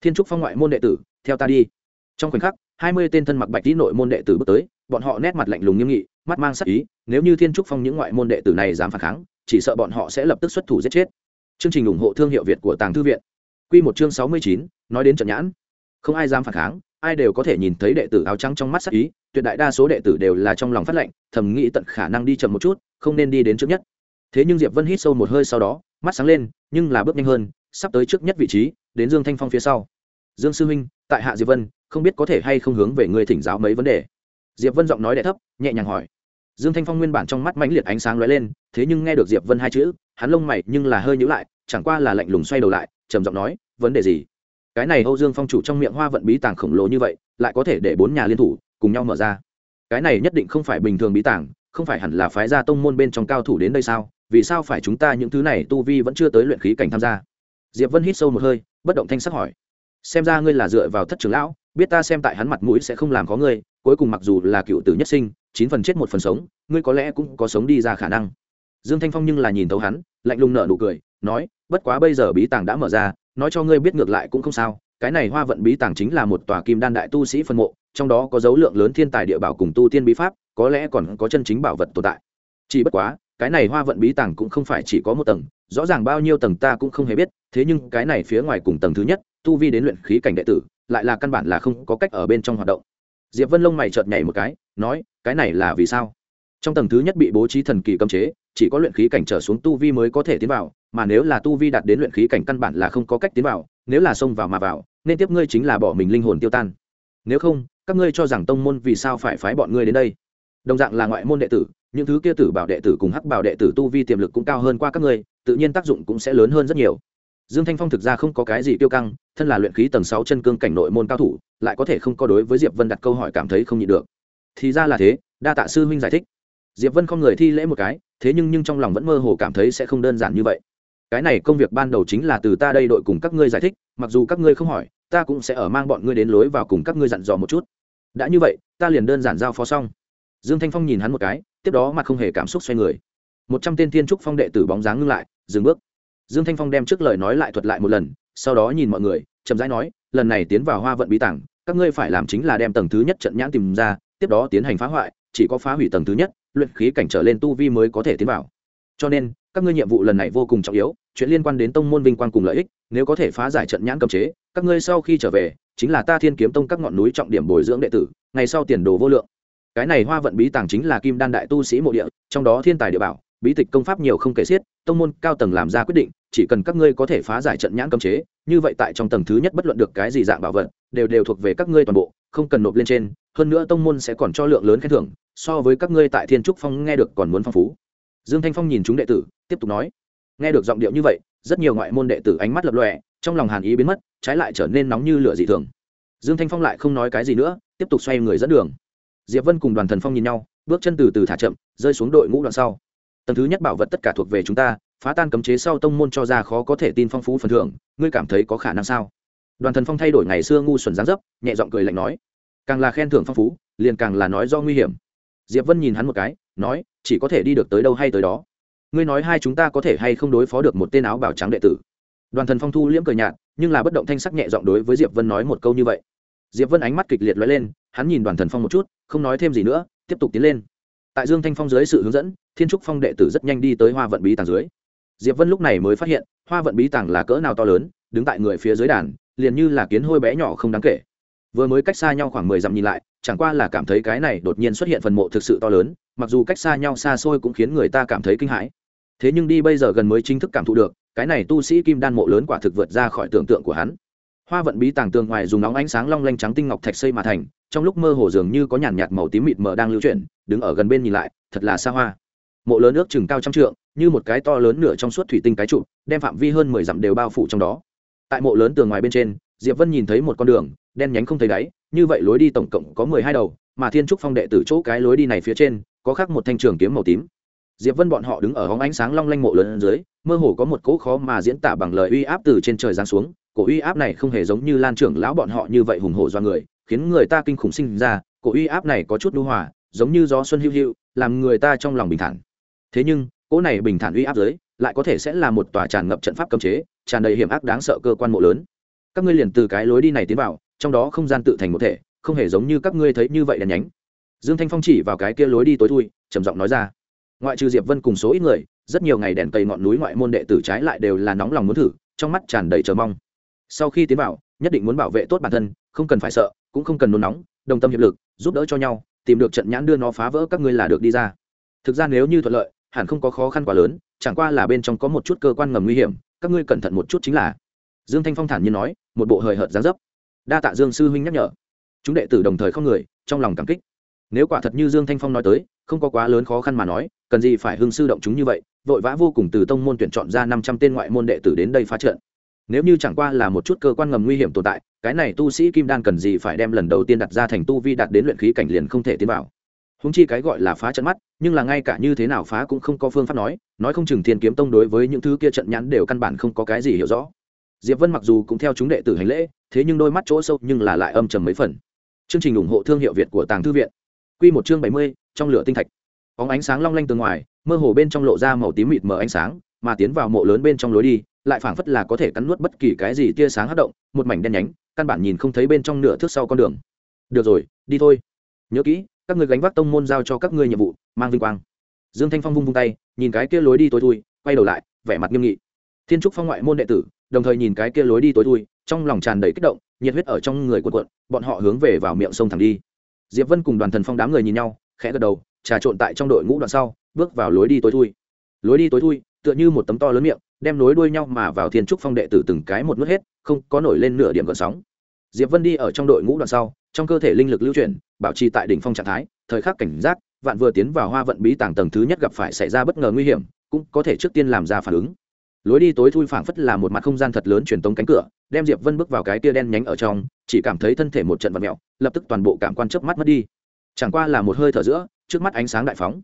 Thiên trúc phong ngoại môn đệ tử, theo ta đi. Trong khoảnh khắc, hai mươi tên thân mặc bạch tí nội môn đệ tử bước tới, bọn họ nét mặt lạnh lùng nghiêm nghị, mắt mang sắc ý, nếu như thiên trúc phong những ngoại môn đệ tử này dám phản kháng chỉ sợ bọn họ sẽ lập tức xuất thủ giết chết. Chương trình ủng hộ thương hiệu việt của tàng thư viện. Q một chương sáu mươi chín, nói đến trận nhãn. Không ai dám phản kháng, ai đều có thể nhìn thấy đệ tử áo trắng trong mắt sắc ý, tuyệt đại đa số đệ tử đều là trong lòng phát lệnh, thầm nghĩ tận khả năng đi chậm một chút, không nên đi đến trước nhất. Thế nhưng diệp vân hít sâu một hơi sau đó, mắt sáng lên, nhưng là bước nhanh hơn, sắp tới trước nhất vị trí, đến dương thanh phong phía sau. Dương sư huynh, tại hạ diệp vân, không biết có thể hay không hướng về người thỉnh giáo mấy vấn đề. Diệp vân giọng nói đ thấp, nhẹ nhàng hỏi dương thanh phong nguyên bản trong mắt mãnh liệt ánh sáng lóe lên, thế nhưng nghe được diệp vân hai chữ, hắn lông mày nhưng là hơi nhữ lại, chẳng qua là lạnh lùng xoay đầu lại, trầm giọng nói, vấn đề gì? Cái này âu dương phong chủ trong miệng hoa vận bí tàng khổng lồ như vậy, lại có thể để bốn nhà liên thủ cùng nhau mở ra? Cái này nhất định không phải bình thường bí tàng, không phải hẳn là phái gia tông môn bên trong cao thủ đến đây sao? Vì sao phải chúng ta những thứ này tu vi vẫn chưa tới luyện khí cảnh tham gia? Diệp vân hít sâu một hơi, bất động thanh sắc hỏi, xem ra ngươi là dựa vào thất trưởng lão biết ta xem tại hắn mặt mũi sẽ không làm có ngươi, cuối cùng mặc dù là cựu tử nhất sinh, chín phần chết một phần sống, ngươi có lẽ cũng có sống đi ra khả năng. Dương thanh phong nhưng là nhìn thấu hắn, lạnh lùng nở nụ cười, nói, bất quá bây giờ bí tàng đã mở ra, nói cho ngươi biết ngược lại cũng không sao, cái này hoa vận bí tàng chính là một tòa kim đan đại tu sĩ phân mộ, trong đó có dấu lượng lớn thiên tài địa bảo cùng tu tiên bí pháp, có lẽ còn có chân chính bảo vật tồn tại. Chỉ bất quá, cái này hoa vận bí tàng cũng không phải chỉ có một tầng, rõ ràng bao nhiêu tầng ta cũng không hề biết, thế nhưng cái này phía ngoài cùng tầng thứ nhất tu vi đến luyện khí cảnh đệ tử, lại là căn bản là không có cách ở bên trong hoạt động. Diệp vân lông mày chợt nhảy một cái, nói, cái này là vì sao? Trong tầng thứ nhất bị bố trí thần kỳ cấm chế, chỉ có luyện khí cảnh trở xuống tu vi mới có thể tiến vào, mà nếu là tu vi đạt đến luyện khí cảnh căn bản là không có cách tiến vào, nếu là xông vào mà vào, nên tiếp ngươi chính là bỏ mình linh hồn tiêu tan. Nếu không, các ngươi cho rằng tông môn vì sao phải phái bọn ngươi đến đây? Đồng dạng là ngoại môn đệ tử, những thứ kia tử bảo đệ tử cùng hắc bảo đệ tử tu vi tiềm lực cũng cao hơn qua các ngươi, tự nhiên tác dụng cũng sẽ lớn hơn rất nhiều dương thanh phong thực ra không có cái gì tiêu căng, thân là luyện khí tầng sáu chân cương cảnh nội môn cao thủ, lại có thể không có đối với diệp vân đặt câu hỏi cảm thấy không nhịn được. Thì ra là thế, đa tạ sư huynh giải thích. Diệp vân không người thi lễ một cái, thế nhưng nhưng trong lòng vẫn mơ hồ cảm thấy sẽ không đơn giản như vậy. Cái này công việc ban đầu chính là từ ta đây đội cùng các ngươi giải thích, mặc dù các ngươi không hỏi, ta cũng sẽ ở mang bọn ngươi đến lối vào cùng các ngươi dặn dò một chút. Đã như vậy, ta liền đơn giản giao phó xong. Dương thanh phong nhìn hắn một cái, tiếp đó mặt không hề cảm xúc xoay người. Một trăm tên thiên trúc phong đệ tử bóng dáng ngưng lại, dừng bước dương thanh phong đem trước lời nói lại thuật lại một lần, sau đó nhìn mọi người, chậm rãi nói, lần này tiến vào hoa vận bí tảng, các ngươi phải làm chính là đem tầng thứ nhất trận nhãn tìm ra, tiếp đó tiến hành phá hoại, chỉ có phá hủy tầng thứ nhất, luyện khí cảnh trở lên tu vi mới có thể tiến vào. Cho nên, các ngươi nhiệm vụ lần này vô cùng trọng yếu, chuyện liên quan đến tông môn vinh quang cùng lợi ích, nếu có thể phá giải trận nhãn cầm chế, các ngươi sau khi trở về, chính là ta thiên kiếm tông các ngọn núi trọng điểm bồi dưỡng đệ tử, ngày sau tiền đồ vô lượng. Cái này hoa vận bí tàng chính là kim đan đại tu sĩ mộ địa, trong đó thiên tài địa bảo, bí tịch công pháp nhiều không kể xiết, tông môn cao tầng làm ra quyết định chỉ cần các ngươi có thể phá giải trận nhãn cấm chế, như vậy tại trong tầng thứ nhất bất luận được cái gì dạng bảo vật, đều đều thuộc về các ngươi toàn bộ, không cần nộp lên trên, hơn nữa tông môn sẽ còn cho lượng lớn khen thưởng, so với các ngươi tại thiên trúc phong nghe được còn muốn phong phú. Dương thanh phong nhìn chúng đệ tử, tiếp tục nói, nghe được giọng điệu như vậy, rất nhiều ngoại môn đệ tử ánh mắt lập lòe, trong lòng hàn ý biến mất, trái lại trở nên nóng như lửa dị thường. Dương thanh phong lại không nói cái gì nữa, tiếp tục xoay người dẫn đường. Diệp vân cùng đoàn thần phong nhìn nhau, bước chân từ từ thả chậm, rơi xuống đội ngũ đoạn sau. Tầng thứ nhất bảo vật tất cả thuộc về chúng ta phá tan cấm chế sau tông môn cho ra khó có thể tin phong phú phần thưởng, ngươi cảm thấy có khả năng sao? Đoàn thần phong thay đổi ngày xưa ngu xuẩn gián dấp, nhẹ giọng cười lạnh nói, càng là khen thưởng phong phú, liền càng là nói do nguy hiểm. Diệp vân nhìn hắn một cái, nói, chỉ có thể đi được tới đâu hay tới đó. Ngươi nói hai chúng ta có thể hay không đối phó được một tên áo bảo trắng đệ tử? Đoàn thần phong thu liễm cười nhạt, nhưng là bất động thanh sắc nhẹ giọng đối với diệp vân nói một câu như vậy. Diệp vân ánh mắt kịch liệt lóe lên, hắn nhìn đoàn thần phong một chút, không nói thêm gì nữa, tiếp tục tiến lên. Tại dương thanh phong dưới sự hướng dẫn, thiên trúc phong đệ tử rất nhanh đi tới hoa vận bí tàng dưới diệp vân lúc này mới phát hiện, hoa vận bí tàng là cỡ nào to lớn, đứng tại người phía dưới đàn, liền như là kiến hôi bé nhỏ không đáng kể. Vừa mới cách xa nhau khoảng mười dặm nhìn lại, chẳng qua là cảm thấy cái này đột nhiên xuất hiện phần mộ thực sự to lớn, mặc dù cách xa nhau xa xôi cũng khiến người ta cảm thấy kinh hãi. Thế nhưng đi bây giờ gần mới chính thức cảm thụ được, cái này tu sĩ kim đan mộ lớn quả thực vượt ra khỏi tưởng tượng của hắn. Hoa vận bí tàng tường ngoài dùng nóng ánh sáng long lanh trắng tinh ngọc thạch xây mà thành, trong lúc mơ hồ dường như có nhàn nhạt màu tím mịt mờ đang lưu chuyển, đứng ở gần bên nhìn lại, thật là xa hoa. Mộ lớn ước chừng cao trăm trượng như một cái to lớn nửa trong suốt thủy tinh cái trụ, đem phạm vi hơn mười dặm đều bao phủ trong đó. Tại mộ lớn tường ngoài bên trên, diệp vân nhìn thấy một con đường, đen nhánh không thấy đáy, như vậy lối đi tổng cộng có mười hai đầu, mà thiên trúc phong đệ tử chỗ cái lối đi này phía trên, có khắc một thanh trường kiếm màu tím. Diệp vân bọn họ đứng ở hóng ánh sáng long lanh mộ lớn dưới, mơ hồ có một cỗ khó mà diễn tả bằng lời uy áp từ trên trời giáng xuống, cổ uy áp này không hề giống như lan trưởng lão bọn họ như vậy hùng hổ do người, khiến người ta kinh khủng sinh ra, cổ uy áp này có chút lưu hòa, giống như gió xuân hữu hữu làm người ta trong lòng bình thản. Thế nhưng cỗ này bình thản uy áp giới, lại có thể sẽ là một tòa tràn ngập trận pháp cấm chế, tràn đầy hiểm ác đáng sợ cơ quan mộ lớn. Các ngươi liền từ cái lối đi này tiến vào, trong đó không gian tự thành một thể, không hề giống như các ngươi thấy như vậy đèn nhánh. Dương thanh phong chỉ vào cái kia lối đi tối thui, trầm giọng nói ra. Ngoại trừ diệp vân cùng số ít người, rất nhiều ngày đèn cây ngọn núi ngoại môn đệ tử trái lại đều là nóng lòng muốn thử, trong mắt tràn đầy chờ mong. Sau khi tiến vào, nhất định muốn bảo vệ tốt bản thân, không cần phải sợ, cũng không cần nôn nóng, đồng tâm hiệp lực, giúp đỡ cho nhau, tìm được trận nhãn đưa nó phá vỡ các ngươi là được đi ra. Thực ra nếu như thuận lợi hẳn không có khó khăn quá lớn, chẳng qua là bên trong có một chút cơ quan ngầm nguy hiểm, các ngươi cẩn thận một chút chính là. Dương thanh phong thản nhiên nói, một bộ hời hợt giá dấp. Đa tạ dương sư huynh nhắc nhở. Chúng đệ tử đồng thời không người, trong lòng cảm kích. Nếu quả thật như dương thanh phong nói tới, không có quá lớn khó khăn mà nói, cần gì phải hưng sư động chúng như vậy, vội vã vô cùng từ tông môn tuyển chọn ra năm trăm tên ngoại môn đệ tử đến đây phá trận. Nếu như chẳng qua là một chút cơ quan ngầm nguy hiểm tồn tại, cái này tu sĩ kim đan cần gì phải đem lần đầu tiên đặt ra thành tu vi đạt đến luyện khí cảnh liền không thể tiến vào húng chi cái gọi là phá trận mắt, nhưng là ngay cả như thế nào phá cũng không có phương pháp nói nói không chừng thiên kiếm tông đối với những thứ kia trận nhãn đều căn bản không có cái gì hiểu rõ. Diệp vân mặc dù cũng theo chúng đệ tử hành lễ, thế nhưng đôi mắt chỗ sâu nhưng là lại âm trầm mấy phần. Chương trình ủng hộ thương hiệu việt của tàng thư viện. Quy một chương bảy mươi, trong lửa tinh thạch. Bóng ánh sáng long lanh từ ngoài, mơ hồ bên trong lộ ra màu tím mịt mờ ánh sáng, mà tiến vào mộ lớn bên trong lối đi, lại phảng phất là có thể cắn nuốt bất kỳ cái gì tia sáng hất động, một mảnh đen nhánh, căn bản nhìn không thấy bên trong nửa thước sau con đường. Được rồi, đi thôi. Nhớ kỹ các người gánh vác tông môn giao cho các ngươi nhiệm vụ, mang vinh quang. Dương thanh phong vung vung tay, nhìn cái kia lối đi tối thui, quay đầu lại, vẻ mặt nghiêm nghị. Thiên trúc phong ngoại môn đệ tử, đồng thời nhìn cái kia lối đi tối thui, trong lòng tràn đầy kích động, nhiệt huyết ở trong người cuộn cuộn, bọn họ hướng về vào miệng sông thẳng đi. Diệp vân cùng đoàn thần phong đám người nhìn nhau, khẽ gật đầu, trà trộn tại trong đội ngũ đoạn sau, bước vào lối đi tối thui. Lối đi tối thui, tựa như một tấm to lớn miệng, đem nối đuôi nhau mà vào thiên trúc phong đệ tử từng cái một nuốt hết, không có nổi lên nửa điểm gợn sóng. Diệp vân đi ở trong đội ngũ đoạn sau, trong cơ thể linh lực lưu chuyển bảo trì tại đỉnh phong trạng thái, thời khắc cảnh giác, vạn vừa tiến vào hoa vận bí tàng tầng thứ nhất gặp phải xảy ra bất ngờ nguy hiểm, cũng có thể trước tiên làm ra phản ứng. Lối đi tối thui phảng phất là một mặt không gian thật lớn truyền tống cánh cửa, đem diệp vân bước vào cái tia đen nhánh ở trong, chỉ cảm thấy thân thể một trận vật mẹo lập tức toàn bộ cảm quan chớp mắt mất đi. Chẳng qua là một hơi thở giữa, trước mắt ánh sáng đại phóng.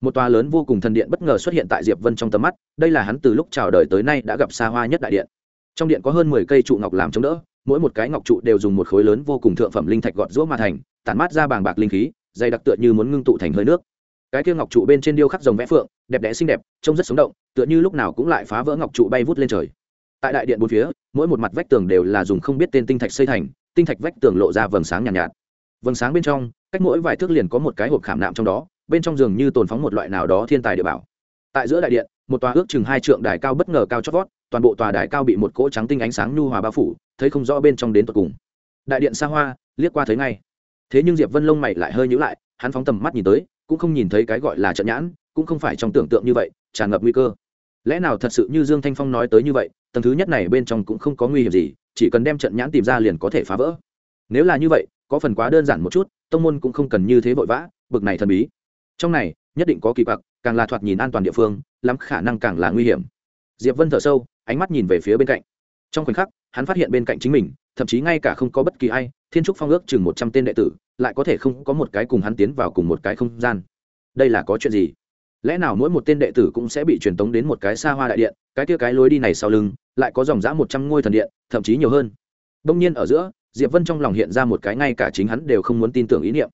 Một tòa lớn vô cùng thần điện bất ngờ xuất hiện tại diệp vân trong tầm mắt, đây là hắn từ lúc chào đời tới nay đã gặp xa hoa nhất đại điện. Trong điện có hơn mười cây trụ ngọc làm chống đỡ, mỗi một cái ngọc trụ đều dùng một khối lớn vô cùng thượng phẩm linh thạch gọt rũa mà thành tản mát ra bàng bạc linh khí dày đặc tựa như muốn ngưng tụ thành hơi nước. Cái kia ngọc trụ bên trên điêu khắc rồng vẽ phượng đẹp đẽ xinh đẹp trông rất sống động tựa như lúc nào cũng lại phá vỡ ngọc trụ bay vút lên trời. Tại đại điện bốn phía mỗi một mặt vách tường đều là dùng không biết tên tinh thạch xây thành tinh thạch vách tường lộ ra vầng sáng nhàn nhạt, nhạt. Vầng sáng bên trong cách mỗi vài thước liền có một cái hộp khảm nạm trong đó bên trong giường như tồn phóng một loại nào đó thiên tài địa bảo. Tại giữa đại điện một tòa ước chừng hai trượng đài cao bất ngờ cao chót vót toàn bộ tòa đài cao bị một cỗ trắng tinh ánh sáng nhu hòa bao phủ thấy không rõ bên trong đến tận cùng. Đại điện xa hoa liếc qua thấy ngay thế nhưng diệp vân lông mày lại hơi nhữ lại, hắn phóng tầm mắt nhìn tới, cũng không nhìn thấy cái gọi là trận nhãn, cũng không phải trong tưởng tượng như vậy, tràn ngập nguy cơ. Lẽ nào thật sự như dương thanh phong nói tới như vậy, tầng thứ nhất này bên trong cũng không có nguy hiểm gì, chỉ cần đem trận nhãn tìm ra liền có thể phá vỡ. Nếu là như vậy, có phần quá đơn giản một chút, tông môn cũng không cần như thế vội vã, bực này thần bí. Trong này, nhất định có kỳ quặc, càng là thoạt nhìn an toàn địa phương, lắm khả năng càng là nguy hiểm. Diệp vân thở sâu, ánh mắt nhìn về phía bên cạnh. Trong khoảnh khắc, hắn phát hiện bên cạnh chính mình, thậm chí ngay cả không có bất kỳ ai, thiên trúc phong ước chừng một trăm tên đệ tử lại có thể không có một cái cùng hắn tiến vào cùng một cái không gian. Đây là có chuyện gì? Lẽ nào mỗi một tên đệ tử cũng sẽ bị truyền tống đến một cái xa hoa đại điện, cái kia cái lối đi này sau lưng, lại có dòng dã một trăm ngôi thần điện, thậm chí nhiều hơn. Đông nhiên ở giữa, diệp vân trong lòng hiện ra một cái ngay cả chính hắn đều không muốn tin tưởng ý niệm.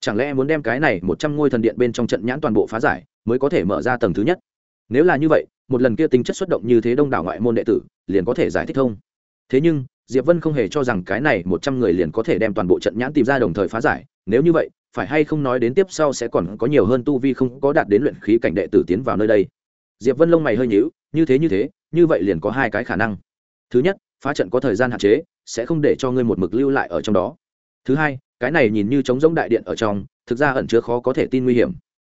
Chẳng lẽ muốn đem cái này một trăm ngôi thần điện bên trong trận nhãn toàn bộ phá giải, mới có thể mở ra tầng thứ nhất? Nếu là như vậy, một lần kia tính chất xuất động như thế đông đảo ngoại môn đệ tử, liền có thể giải thích thông thế nhưng diệp vân không hề cho rằng cái này một trăm người liền có thể đem toàn bộ trận nhãn tìm ra đồng thời phá giải. Nếu như vậy, phải hay không nói đến tiếp sau sẽ còn có nhiều hơn tu vi không có đạt đến luyện khí cảnh đệ tử tiến vào nơi đây. Diệp vân lông mày hơi nhíu, như thế như thế, như vậy liền có hai cái khả năng. Thứ nhất, phá trận có thời gian hạn chế, sẽ không để cho ngươi một mực lưu lại ở trong đó. Thứ hai, cái này nhìn như trống rỗng đại điện ở trong, thực ra ẩn chứa khó có thể tin nguy hiểm.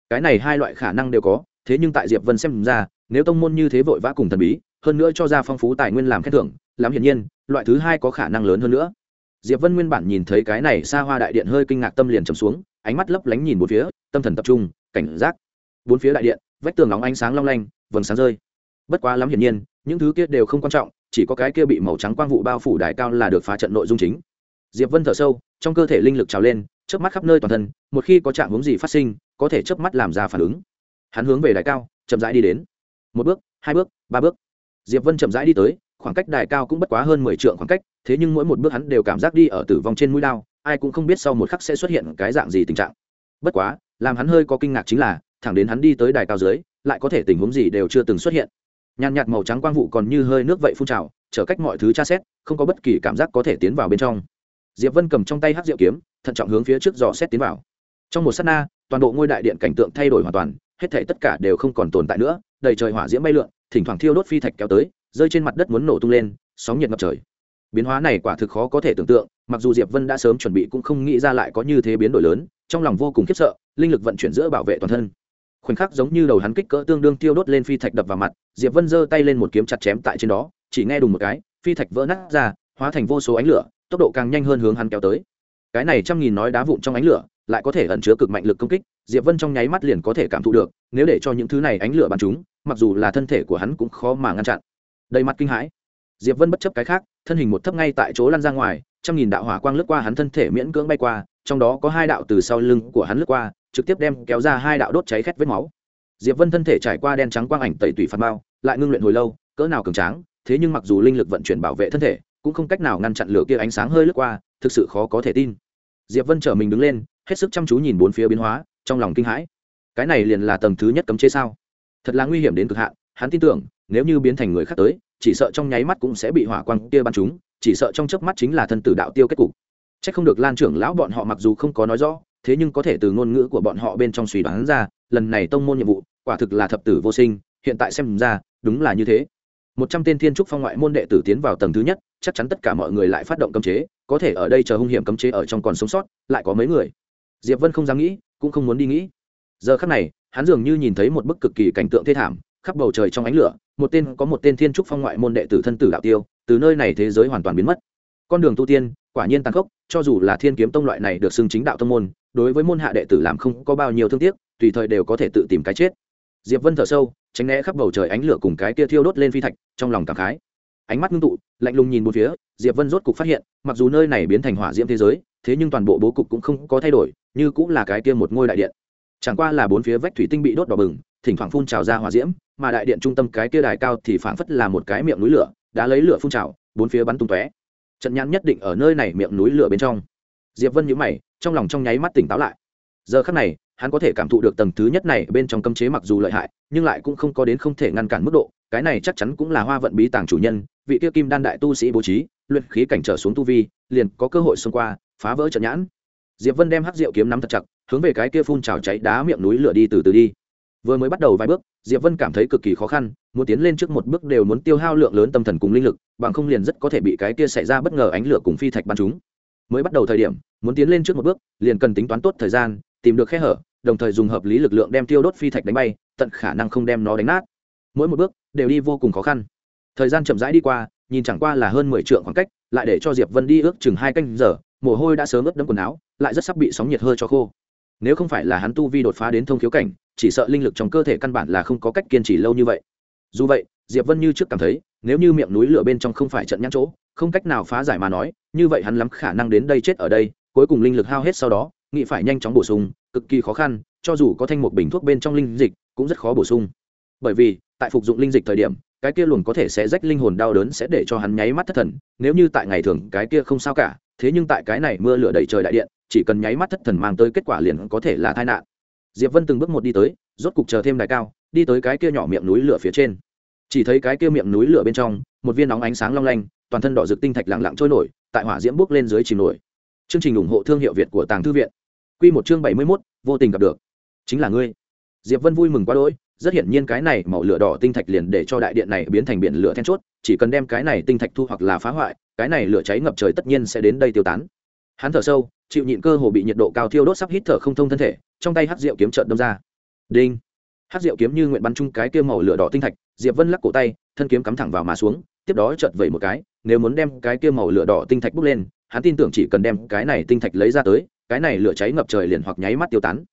Cái này hai loại khả năng đều có, thế nhưng tại diệp vân xem ra, nếu tông môn như thế vội vã cùng thần bí hơn nữa cho ra phong phú tài nguyên làm khen thưởng, lắm hiển nhiên, loại thứ hai có khả năng lớn hơn nữa. Diệp vân nguyên bản nhìn thấy cái này xa hoa đại điện hơi kinh ngạc tâm liền trầm xuống, ánh mắt lấp lánh nhìn bốn phía, tâm thần tập trung, cảnh giác. Bốn phía đại điện, vách tường nóng ánh sáng long lanh, vầng sáng rơi. Bất quá lắm hiển nhiên, những thứ kia đều không quan trọng, chỉ có cái kia bị màu trắng quang vụ bao phủ đại cao là được phá trận nội dung chính. Diệp vân thở sâu, trong cơ thể linh lực trào lên, chớp mắt khắp nơi toàn thân, một khi có trạng hướng gì phát sinh, có thể chớp mắt làm ra phản ứng. Hắn hướng về đại cao, chậm rãi đi đến. Một bước, hai bước, ba bước diệp vân chậm rãi đi tới, khoảng cách đài cao cũng bất quá hơn mười trượng khoảng cách, thế nhưng mỗi một bước hắn đều cảm giác đi ở tử vong trên mũi lao ai cũng không biết sau một khắc sẽ xuất hiện cái dạng gì tình trạng. Bất quá, làm hắn hơi có kinh ngạc chính là, thẳng đến hắn đi tới đài cao dưới, lại có thể tình huống gì đều chưa từng xuất hiện. Nhàn nhạt màu trắng quang vụ còn như hơi nước vậy phun trào trở cách mọi thứ tra xét, không có bất kỳ cảm giác có thể tiến vào bên trong. Diệp vân cầm trong tay hát rượu kiếm, thận trọng hướng phía trước dò xét tiến vào. Trong một s á t na, toàn bộ ngôi đại điện cảnh tượng thay đổi hoàn toàn, hết thể tất cả đều không còn tồn tại nữa, đầy trời hỏa diễm bay lượn thỉnh thoảng thiêu đốt phi thạch kéo tới, rơi trên mặt đất muốn nổ tung lên, sóng nhiệt ngập trời. Biến hóa này quả thực khó có thể tưởng tượng, mặc dù diệp vân đã sớm chuẩn bị cũng không nghĩ ra lại có như thế biến đổi lớn, trong lòng vô cùng khiếp sợ, linh lực vận chuyển giữa bảo vệ toàn thân. Khoảnh khắc giống như đầu hắn kích cỡ tương đương tiêu đốt lên phi thạch đập vào mặt, diệp vân giơ tay lên một kiếm chặt chém tại trên đó, chỉ nghe đùng một cái, phi thạch vỡ nát ra, hóa thành vô số ánh lửa, tốc độ càng nhanh hơn hướng hắn kéo tới. Cái này trăm nghìn nói đá vụn trong ánh lửa, lại có thể ẩn chứa cực mạnh lực công kích, diệp vân trong nháy mắt liền có thể cảm thụ được, nếu để cho những thứ này ánh lửa bắn chúng mặc dù là thân thể của hắn cũng khó mà ngăn chặn. Đầy mặt kinh hãi, diệp vân bất chấp cái khác, thân hình một thấp ngay tại chỗ lăn ra ngoài, trăm nghìn đạo hỏa quang lướt qua hắn thân thể miễn cưỡng bay qua, trong đó có hai đạo từ sau lưng của hắn lướt qua, trực tiếp đem kéo ra hai đạo đốt cháy khét vết máu. Diệp vân thân thể trải qua đen trắng quang ảnh tẩy tủy phạt bao lại ngưng luyện hồi lâu, cỡ nào cường tráng, thế nhưng mặc dù linh lực vận chuyển bảo vệ thân thể, cũng không cách nào ngăn chặn lửa kia ánh sáng hơi lướt qua, thực sự khó có thể tin. Diệp vân trở mình đứng lên, hết sức chăm chú nhìn bốn phía biến hóa, trong lòng kinh hãi. Cái này liền là tầng thứ nhất cấm chế sao? Thật là nguy hiểm đến cực hạn hắn tin tưởng nếu như biến thành người khác tới chỉ sợ trong nháy mắt cũng sẽ bị hỏa quang kia bắn chúng chỉ sợ trong chớp mắt chính là thân tử đạo tiêu kết cục Chắc không được Lan trưởng lão bọn họ mặc dù không có nói rõ, thế nhưng có thể từ ngôn ngữ của bọn họ bên trong suy đoán ra, lần này tông môn nhiệm vụ, quả thực là thập tử vô sinh, hiện tại xem ra, đúng là như thế. Một trăm tên thiên trúc phong ngoại môn đệ tử tiến vào tầng thứ nhất, chắc chắn tất cả mọi người lại phát động cấm chế, có thể ở đây chờ hung hiểm cấm chế ở trong còn sống sót, lại có mấy người. Diệp Vân không dám nghĩ, cũng không muốn đi nghĩ. Giờ khắc này, hắn dường như nhìn thấy một bức cực kỳ cảnh tượng thê thảm, khắp bầu trời trong ánh lửa, một tên có một tên thiên trúc phong ngoại môn đệ tử thân tử đạo tiêu, từ nơi này thế giới hoàn toàn biến mất. Con đường tu tiên, quả nhiên tàn khốc cho dù là thiên kiếm tông loại này được xưng chính đạo tông môn đối với môn hạ đệ tử làm không có bao nhiêu thương tiếc tùy thời đều có thể tự tìm cái chết. Diệp vân thở sâu tránh né khắp bầu trời ánh lửa cùng cái kia thiêu đốt lên phi thạch trong lòng cảm khái. Ánh mắt ngưng tụ lạnh lùng nhìn một phía diệp vân rốt cục phát hiện mặc dù nơi này biến thành hỏa diễm thế giới thế nhưng toàn bộ bố cục cũng không có thay đổi như cũng là cái kia một ngôi đại điện chẳng qua là bốn phía vách thủy tinh bị đốt đỏ bừng, thỉnh thoảng phun trào ra hỏa diễm, mà đại điện trung tâm cái kia đài cao thì phảng phất là một cái miệng núi lửa, đã lấy lửa phun trào, bốn phía bắn tung tóe. Trận nhãn nhất định ở nơi này miệng núi lửa bên trong. Diệp vân nhíu mày, trong lòng trong nháy mắt tỉnh táo lại. Giờ khắc này, hắn có thể cảm thụ được tầng thứ nhất này bên trong cấm chế mặc dù lợi hại, nhưng lại cũng không có đến không thể ngăn cản mức độ, cái này chắc chắn cũng là hoa vận bí tàng chủ nhân, vị tiêu kim đan đại tu sĩ bố trí, luyện khí cảnh trở xuống tu vi, liền có cơ hội xông qua, phá vỡ trận nhãn diệp vân đem hắc diệu kiếm nắm thật chặt, hướng về cái kia phun trào cháy đá miệng núi lửa đi từ từ đi. Vừa mới bắt đầu vài bước, diệp vân cảm thấy cực kỳ khó khăn, muốn tiến lên trước một bước đều muốn tiêu hao lượng lớn tâm thần cùng linh lực, bằng không liền rất có thể bị cái kia xảy ra bất ngờ ánh lửa cùng phi thạch bắn chúng mới bắt đầu thời điểm, muốn tiến lên trước một bước, liền cần tính toán tốt thời gian, tìm được khe hở, đồng thời dùng hợp lý lực lượng đem tiêu đốt phi thạch đánh bay, tận khả năng không đem nó đánh nát. Mỗi một bước đều đi vô cùng khó khăn. Thời gian chậm rãi đi qua, nhìn chẳng qua là hơn mười trượng khoảng cách, lại để cho diệp vân đi ước chừng hai canh giờ, mồ hôi đã sớm ướt đẫm quần áo lại rất sắp bị sóng nhiệt hơi cho khô. Nếu không phải là hắn tu vi đột phá đến thông khiếu cảnh, chỉ sợ linh lực trong cơ thể căn bản là không có cách kiên trì lâu như vậy. Dù vậy, diệp vân như trước cảm thấy, nếu như miệng núi lửa bên trong không phải trận nhãn chỗ, không cách nào phá giải mà nói, như vậy hắn lắm khả năng đến đây chết ở đây, cuối cùng linh lực hao hết sau đó nghị phải nhanh chóng bổ sung, cực kỳ khó khăn, cho dù có thanh một bình thuốc bên trong linh dịch, cũng rất khó bổ sung. Bởi vì, tại phục dụng linh dịch thời điểm, cái kia luồn có thể sẽ rách linh hồn đau đớn sẽ để cho hắn nháy mắt thất thần, nếu như tại ngày thường cái kia không sao cả thế nhưng tại cái này mưa lửa đầy trời đại điện chỉ cần nháy mắt thất thần mang tới kết quả liền có thể là tai nạn. Diệp vân từng bước một đi tới rốt cục chờ thêm đài cao đi tới cái kia nhỏ miệng núi lửa phía trên. Chỉ thấy cái kia miệng núi lửa bên trong một viên nóng ánh sáng long lanh toàn thân đỏ rực tinh thạch lặng lặng trôi nổi tại hỏa diễm bước lên dưới chìm nổi. Chương trình ủng hộ thương hiệu việt của tàng thư viện. Quy một chương bảy mươi 71, vô tình gặp được. Chính là ngươi. Diệp vân vui mừng quá đỗi rất hiển nhiên cái này màu lửa đỏ tinh thạch liền để cho đại điện này biến thành biển lửa then chốt, chỉ cần đem cái này tinh thạch thu hoặc là phá hoại, cái này lửa cháy ngập trời tất nhiên sẽ đến đây tiêu tán. Hắn thở sâu, chịu nhịn cơ hồ bị nhiệt độ cao thiêu đốt sắp hít thở không thông thân thể, trong tay hát rượu kiếm trợn đâm ra. Đinh! Hát rượu kiếm như nguyện bắn chung cái kia màu lửa đỏ tinh thạch, diệp vân lắc cổ tay, thân kiếm cắm thẳng vào mà xuống, tiếp đó chợt vẩy một cái, nếu muốn đem cái kia màu lửa đỏ tinh thạch bốc lên, hắn tin tưởng chỉ cần đem cái này tinh thạch lấy ra tới, cái này lửa cháy ngập trời liền hoặc nháy mắt tiêu tán.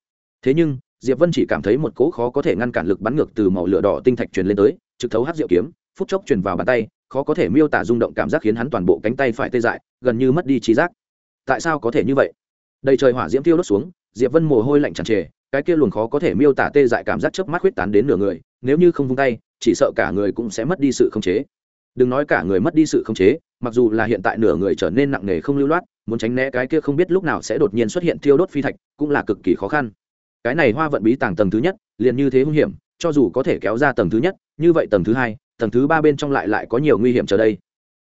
Thế nhưng diệp vân chỉ cảm thấy một cỗ khó có thể ngăn cản lực bắn ngược từ màu lửa đỏ tinh thạch truyền lên tới, trực thấu hắc diệu kiếm, phút chốc truyền vào bàn tay, khó có thể miêu tả rung động cảm giác khiến hắn toàn bộ cánh tay phải tê dại, gần như mất đi trí giác. Tại sao có thể như vậy? Đầy trời hỏa diễm tiêu đốt xuống, diệp vân mồ hôi lạnh tràn trề, cái kia luồng khó có thể miêu tả tê dại cảm giác chớp mắt huyết tán đến nửa người, nếu như không vung tay, chỉ sợ cả người cũng sẽ mất đi sự khống chế. Đừng nói cả người mất đi sự khống chế, mặc dù là hiện tại nửa người trở nên nặng nề không lưu loát, muốn tránh né cái kia không biết lúc nào sẽ đột nhiên xuất hiện thiêu đốt phi thạch, cũng là cực kỳ khó khăn cái này hoa vận bí tàng tầng thứ nhất, liền như thế hung hiểm, cho dù có thể kéo ra tầng thứ nhất, như vậy tầng thứ hai, tầng thứ ba bên trong lại lại có nhiều nguy hiểm chờ đây.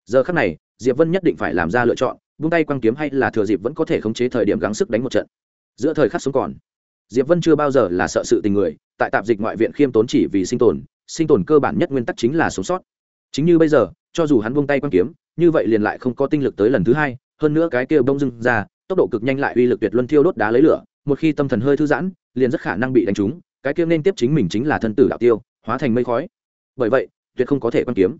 Giờ khắc này, diệp vân nhất định phải làm ra lựa chọn, vung tay quăng kiếm hay là thừa dịp vẫn có thể khống chế thời điểm gắng sức đánh một trận. Giữa thời khắc sống còn, diệp vân chưa bao giờ là sợ sự tình người, tại tạp dịch ngoại viện khiêm tốn chỉ vì sinh tồn sinh tồn cơ bản nhất nguyên tắc chính là sống sót. Chính như bây giờ, cho dù hắn vung tay quăng kiếm, như vậy liền lại không có tinh lực tới lần thứ hai, hơn nữa cái kia bông dưng ra, tốc độ cực nhanh lại uy lực tuyệt luân thiêu đốt đá lấy lửa, một khi tâm thần hơi thư giãn liền rất khả năng bị đánh trúng, cái kia nên tiếp chính mình chính là thân tử đạo tiêu, hóa thành mây khói. Bởi vậy, tuyệt không có thể quan kiếm.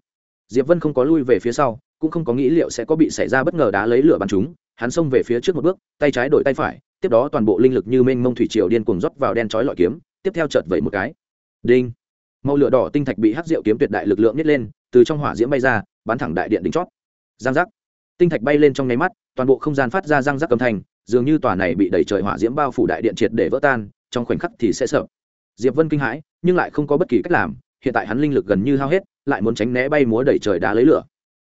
Diệp vân không có lui về phía sau, cũng không có nghĩ liệu sẽ có bị xảy ra bất ngờ đá lấy lửa bắn chúng hắn xông về phía trước một bước, tay trái đổi tay phải, tiếp đó toàn bộ linh lực như mênh mông thủy triều điên cuồng rót vào đen chói lọi kiếm, tiếp theo chợt vẩy một cái. Đinh! Màu lửa đỏ tinh thạch bị hắc diệu kiếm tuyệt đại lực lượng nhét lên, từ trong hỏa diễm bay ra, bắn thẳng đại điện đỉnh chót. Giang giác! Tinh thạch bay lên trong nháy mắt, toàn bộ không gian phát ra răng rắc âm thanh, dường như tòa này bị đẩy trời hỏa diễm bao phủ đại điện triệt để vỡ tan trong khoảnh khắc thì sẽ sợ. Diệp vân kinh hãi, nhưng lại không có bất kỳ cách làm, hiện tại hắn linh lực gần như hao hết, lại muốn tránh né bay múa đẩy trời đá lấy lửa.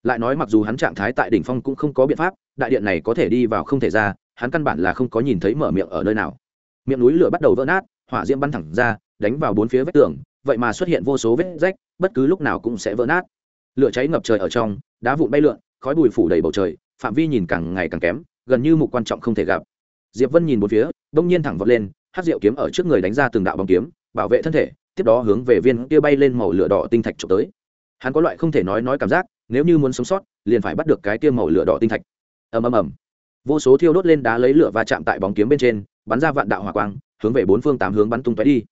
Lại nói mặc dù hắn trạng thái tại đỉnh phong cũng không có biện pháp, đại điện này có thể đi vào không thể ra, hắn căn bản là không có nhìn thấy mở miệng ở nơi nào. Miệng núi lửa bắt đầu vỡ nát, hỏa diễm bắn thẳng ra, đánh vào bốn phía vách tường, vậy mà xuất hiện vô số vết rách, bất cứ lúc nào cũng sẽ vỡ nát. Lửa cháy ngập trời ở trong, đá vụn bay lượn, khói bụi phủ đầy bầu trời, phạm vi nhìn càng ngày càng kém, gần như mục quan trọng không thể gặp. Diệp vân nhìn một phía, đông nhiên thẳng vọt lên hát rượu kiếm ở trước người đánh ra từng đạo bóng kiếm, bảo vệ thân thể, tiếp đó hướng về viên kia bay lên màu lửa đỏ tinh thạch trộm tới. Hắn có loại không thể nói nói cảm giác, nếu như muốn sống sót, liền phải bắt được cái kia màu lửa đỏ tinh thạch. Ầm ầm ầm. Vô số thiêu đốt lên đá lấy lửa và chạm tại bóng kiếm bên trên, bắn ra vạn đạo hỏa quang, hướng về bốn phương tám hướng bắn tung tóe đi.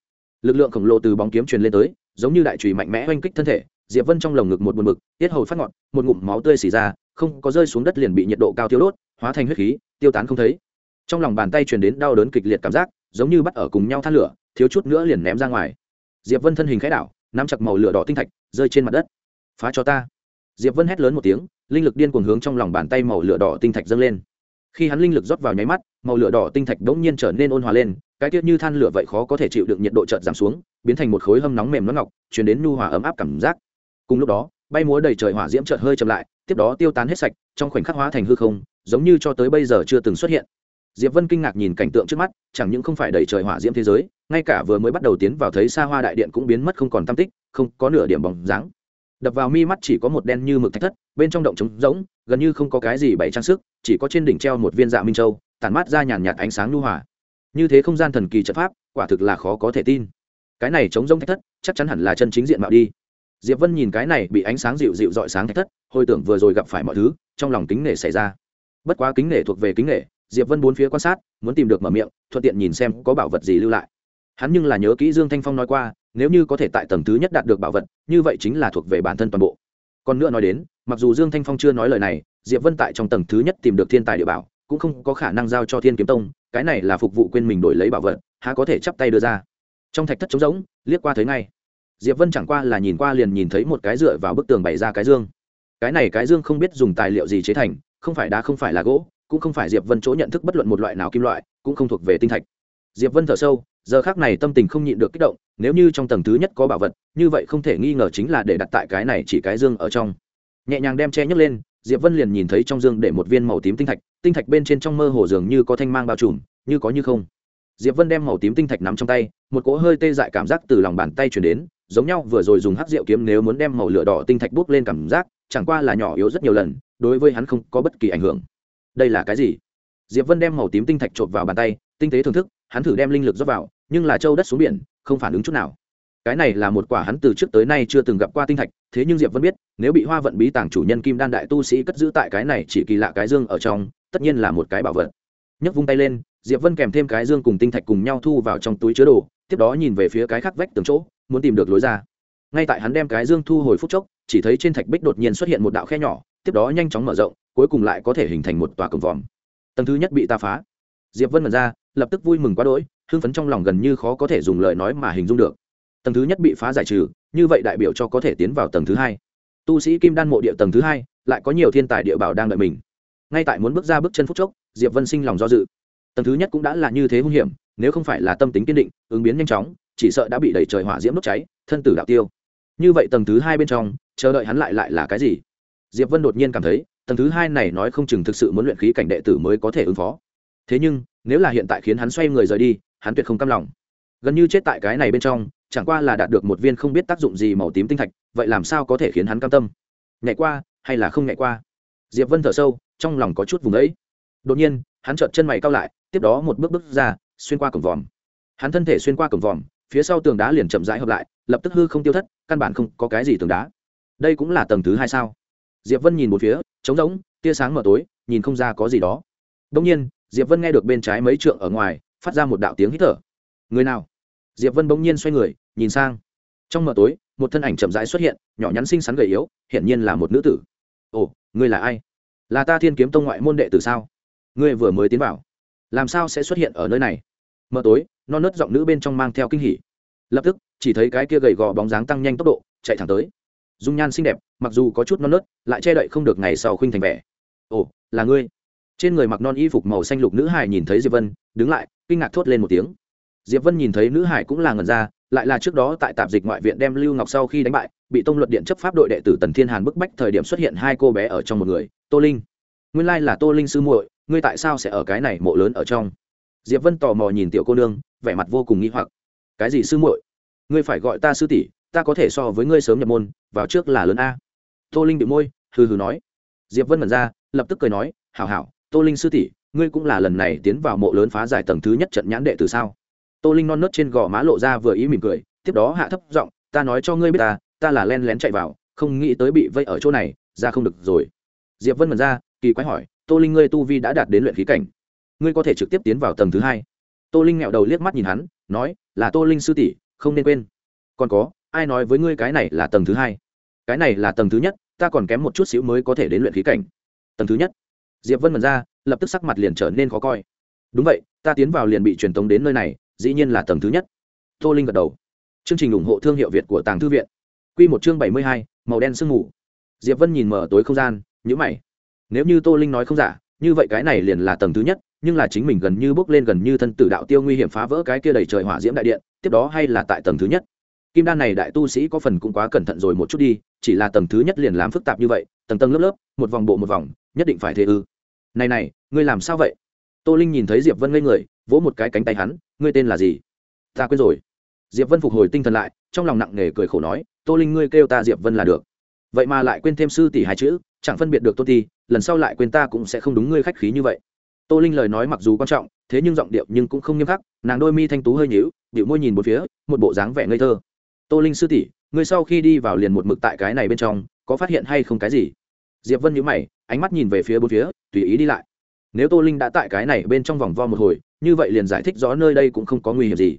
Lực lượng khổng lồ từ bóng kiếm truyền lên tới, giống như đại trùy mạnh mẽ oanh kích thân thể, diệp vân trong lồng ngực một buồn mực tiết hầu phát ngọn, một ngụm máu tươi xì ra, không có rơi xuống đất liền bị nhiệt độ cao thiêu đốt, hóa thành huyết khí, tiêu tán không thấy. Trong lòng bàn tay truyền đến đau đớn kịch liệt cảm giác giống như bắt ở cùng nhau than lửa, thiếu chút nữa liền ném ra ngoài. Diệp vân thân hình khẽ đảo, nắm chặt màu lửa đỏ tinh thạch, rơi trên mặt đất. Phá cho ta. Diệp vân hét lớn một tiếng, linh lực điên cuồng hướng trong lòng bàn tay màu lửa đỏ tinh thạch dâng lên. Khi hắn linh lực rót vào nháy mắt, màu lửa đỏ tinh thạch đ ỗ n g nhiên trở nên ôn hòa lên, cái tiết như than lửa vậy khó có thể chịu được nhiệt độ chợt giảm xuống, biến thành một khối hâm nóng mềm nó ngọc chuyển đến nhu hòa ấm áp cảm giác. Cùng lúc đó, bay múa đầy trời hỏa diễm chợt hơi chậm lại, tiếp đó tiêu tán hết sạch, trong khoảnh khắc hóa thành hư không, giống như cho tới bây giờ chưa từng xuất hiện diệp vân kinh ngạc nhìn cảnh tượng trước mắt, chẳng những không phải đầy trời hỏa diễm thế giới, ngay cả vừa mới bắt đầu tiến vào thấy xa hoa đại điện cũng biến mất không còn tam tích, không có nửa điểm bóng dáng. Đập vào mi mắt chỉ có một đen như mực thạch thất, bên trong động trống rỗng, gần như không có cái gì bày trang sức, chỉ có trên đỉnh treo một viên dạ minh châu, tản mát ra nhàn nhạt ánh sáng lưu hòa. Như thế không gian thần kỳ trận pháp, quả thực là khó có thể tin. Cái này chống rỗng thạch thất, chắc chắn hẳn là chân chính diện mạo đi. Diệp vân nhìn cái này bị ánh sáng dịu dịu dọi sáng thạch thất, hồi tưởng vừa rồi gặp phải mọi thứ, trong lòng kính nể xảy ra. Bất quá kính nể thuộc về kính nể diệp vân bốn phía quan sát, muốn tìm được mở miệng, thuận tiện nhìn xem có bảo vật gì lưu lại. Hắn nhưng là nhớ kỹ dương thanh phong nói qua, nếu như có thể tại tầng thứ nhất đạt được bảo vật, như vậy chính là thuộc về bản thân toàn bộ. Còn nữa nói đến, mặc dù dương thanh phong chưa nói lời này, diệp vân tại trong tầng thứ nhất tìm được thiên tài địa bảo, cũng không có khả năng giao cho thiên kiếm tông, cái này là phục vụ quên mình đổi lấy bảo vật, há có thể chắp tay đưa ra. Trong thạch thất trống rỗng, liếc qua thấy ngay. Diệp vân chẳng qua là nhìn qua liền nhìn thấy một cái dựa vào bức tường bày ra cái dương. Cái này cái dương không biết dùng tài liệu gì chế thành, không phải đá không phải là gỗ cũng không phải diệp vân chỗ nhận thức bất luận một loại nào kim loại, cũng không thuộc về tinh thạch. Diệp vân thở sâu, giờ khác này tâm tình không nhịn được kích động, nếu như trong tầng thứ nhất có bảo vật, như vậy không thể nghi ngờ chính là để đặt tại cái này chỉ cái dương ở trong. Nhẹ nhàng đem che nhấc lên, diệp vân liền nhìn thấy trong dương để một viên màu tím tinh thạch tinh thạch bên trên trong mơ hồ dường như có thanh mang bao trùm, như có như không. Diệp vân đem màu tím tinh thạch nắm trong tay, một cỗ hơi tê dại cảm giác từ lòng bàn tay chuyển đến, giống nhau vừa rồi dùng hắc rượu kiếm nếu muốn đem màu lửa đỏ tinh thạch bút lên cảm giác, chẳng qua là nhỏ yếu rất nhiều lần, đối với hắn không có bất kỳ ảnh hưởng đây là cái gì? Diệp vân đem màu tím tinh thạch trộn vào bàn tay, tinh tế thưởng thức, hắn thử đem linh lực rót vào, nhưng là châu đất xuống biển, không phản ứng chút nào. Cái này là một quả hắn từ trước tới nay chưa từng gặp qua tinh thạch, thế nhưng diệp vân biết, nếu bị hoa vận bí tàng chủ nhân kim đan đại tu sĩ cất giữ tại cái này chỉ kỳ lạ cái dương ở trong, tất nhiên là một cái bảo vật. Nhấc vung tay lên, diệp vân kèm thêm cái dương cùng tinh thạch cùng nhau thu vào trong túi chứa đồ, tiếp đó nhìn về phía cái khắc vách từng chỗ, muốn tìm được lối ra. Ngay tại hắn đem cái dương thu hồi phút chốc, chỉ thấy trên thạch bích đột nhiên xuất hiện một đạo khe nhỏ, tiếp đó nhanh chóng mở rộng cuối cùng lại có thể hình thành một tòa cổng vòm. Tầng thứ nhất bị ta phá. Diệp vân mật ra, lập tức vui mừng quá đỗi, hưng phấn trong lòng gần như khó có thể dùng lời nói mà hình dung được. Tầng thứ nhất bị phá giải trừ, như vậy đại biểu cho có thể tiến vào tầng thứ hai. Tu sĩ kim đan mộ địa tầng thứ hai, lại có nhiều thiên tài địa bảo đang đợi mình. Ngay tại muốn bước ra bước chân phút chốc, diệp vân sinh lòng do dự. Tầng thứ nhất cũng đã là như thế hung hiểm, nếu không phải là tâm tính kiên định, ứng biến nhanh chóng, chỉ sợ đã bị đẩy trời hỏa diễm đốt cháy, thân tử đạo tiêu. Như vậy tầng thứ hai bên trong, chờ đợi hắn lại lại là cái gì? Diệp vân đột nhiên cảm thấy tầng thứ hai này nói không chừng thực sự muốn luyện khí cảnh đệ tử mới có thể ứng phó. Thế nhưng, nếu là hiện tại khiến hắn xoay người rời đi, hắn tuyệt không cam lòng. Gần như chết tại cái này bên trong, chẳng qua là đạt được một viên không biết tác dụng gì màu tím tinh thạch, vậy làm sao có thể khiến hắn cam tâm? Nhảy qua, hay là không nhảy qua? Diệp vân thở sâu, trong lòng có chút vùng ấy. Đột nhiên, hắn trợn chân mày cao lại, tiếp đó một bước bước ra, xuyên qua cổng vòm. Hắn thân thể xuyên qua cổng vòm, phía sau tường đá liền chậm rãi hợp lại, lập tức hư không tiêu thất, căn bản không có cái gì tường đá. Đây cũng là tầng thứ hai sao? Diệp vân nhìn một phía, trống rỗng, tia sáng mờ tối, nhìn không ra có gì đó. Đông nhiên, diệp vân nghe được bên trái mấy trượng ở ngoài, phát ra một đạo tiếng hít thở. Người nào? Diệp vân bỗng nhiên xoay người, nhìn sang. Trong mờ tối, một thân ảnh chậm rãi xuất hiện, nhỏ nhắn xinh xắn gầy yếu, hiển nhiên là một nữ tử. Ồ, ngươi là ai? Là ta thiên kiếm tông ngoại môn đệ tử sao? Ngươi vừa mới tiến vào. Làm sao sẽ xuất hiện ở nơi này? Mờ tối, non nớt giọng nữ bên trong mang theo kinh hỉ. Lập tức, chỉ thấy cái kia gầy gò bóng dáng tăng nhanh tốc độ, chạy thẳng tới dung nhan xinh đẹp, mặc dù có chút non nớt, lại che đậy không được ngày sau khuynh thành vẻ. Ồ, là ngươi. Trên người mặc non y phục màu xanh lục nữ hải nhìn thấy diệp vân, đứng lại, kinh ngạc thốt lên một tiếng. Diệp vân nhìn thấy nữ hải cũng là ngần ra, lại là trước đó tại tạp dịch ngoại viện đem lưu ngọc sau khi đánh bại, bị tông luật điện chấp pháp đội đệ tử tần thiên hàn bức bách thời điểm xuất hiện hai cô bé ở trong một người, tô linh. Nguyên lai là tô linh sư muội, ngươi tại sao sẽ ở cái này mộ lớn ở trong? Diệp vân tò mò nhìn tiểu cô nương, vẻ mặt vô cùng nghi hoặc. Cái gì sư muội? Ngươi phải gọi ta sư tỷ, ta có thể so với ngươi sớm nhập môn vào trước là lớn a. Tô linh bị môi, hừ hừ nói. Diệp vân mẩn ra, lập tức cười nói, hảo hảo, tô linh sư tỷ, ngươi cũng là lần này tiến vào mộ lớn phá giải tầng thứ nhất trận nhãn đệ từ sao? Tô linh non nớt trên gò má lộ ra vừa ý mỉm cười, tiếp đó hạ thấp giọng, ta nói cho ngươi biết ta ta là len lén chạy vào, không nghĩ tới bị vây ở chỗ này, ra không được rồi. Diệp vân mật ra, kỳ quái hỏi, tô linh ngươi tu vi đã đạt đến luyện khí cảnh, ngươi có thể trực tiếp tiến vào tầng thứ hai? Tô linh nghẹo đầu liếc mắt nhìn hắn, nói, là tô linh sư tỷ, không nên quên. Còn có, ai nói với ngươi cái này là tầng thứ hai? Cái này là tầng thứ nhất, ta còn kém một chút xíu mới có thể đến luyện khí cảnh. Tầng thứ nhất. Diệp vân mật ra, lập tức sắc mặt liền trở nên khó coi. Đúng vậy, ta tiến vào liền bị truyền tống đến nơi này, dĩ nhiên là tầng thứ nhất. Tô linh gật đầu. Chương trình ủng hộ thương hiệu việt của tàng thư viện. Q một chương bảy mươi hai, màu đen sương mù. Diệp vân nhìn mở tối không gian nhữ mày. Nếu như tô linh nói không giả, như vậy cái này liền là tầng thứ nhất, nhưng là chính mình gần như bước lên gần như thân tử đạo tiêu nguy hiểm phá vỡ cái kia đầy trời hỏa diễm đại điện, tiếp đó hay là tại tầng thứ nhất. Kim đan này đại tu sĩ có phần cũng quá cẩn thận rồi một chút đi chỉ là tầng thứ nhất liền làm phức tạp như vậy, tầng tầng lớp lớp, một vòng bộ một vòng, nhất định phải thế ư. Này này, ngươi làm sao vậy? Tô linh nhìn thấy diệp vân ngây người, vỗ một cái cánh tay hắn, ngươi tên là gì? Ta quên rồi. Diệp vân phục hồi tinh thần lại, trong lòng nặng nề cười khổ nói, tô linh ngươi kêu ta diệp vân là được. Vậy mà lại quên thêm sư tỷ hai chữ, chẳng phân biệt được tôn ti, lần sau lại quên ta cũng sẽ không đúng ngươi khách khí như vậy. Tô linh lời nói mặc dù quan trọng, thế nhưng giọng điệu nhưng cũng không nghiêm khắc, nàng đôi mi thanh tú hơi nhíu điệu môi nhìn một phía, một bộ dáng vẻ ngây thơ. Tô linh sư tỷ ngươi sau khi đi vào liền một mực tại cái này bên trong, có phát hiện hay không cái gì? Diệp vân nhíu mày, ánh mắt nhìn về phía bốn phía, tùy ý đi lại. Nếu tô linh đã tại cái này bên trong vòng vo một hồi, như vậy liền giải thích rõ nơi đây cũng không có nguy hiểm gì.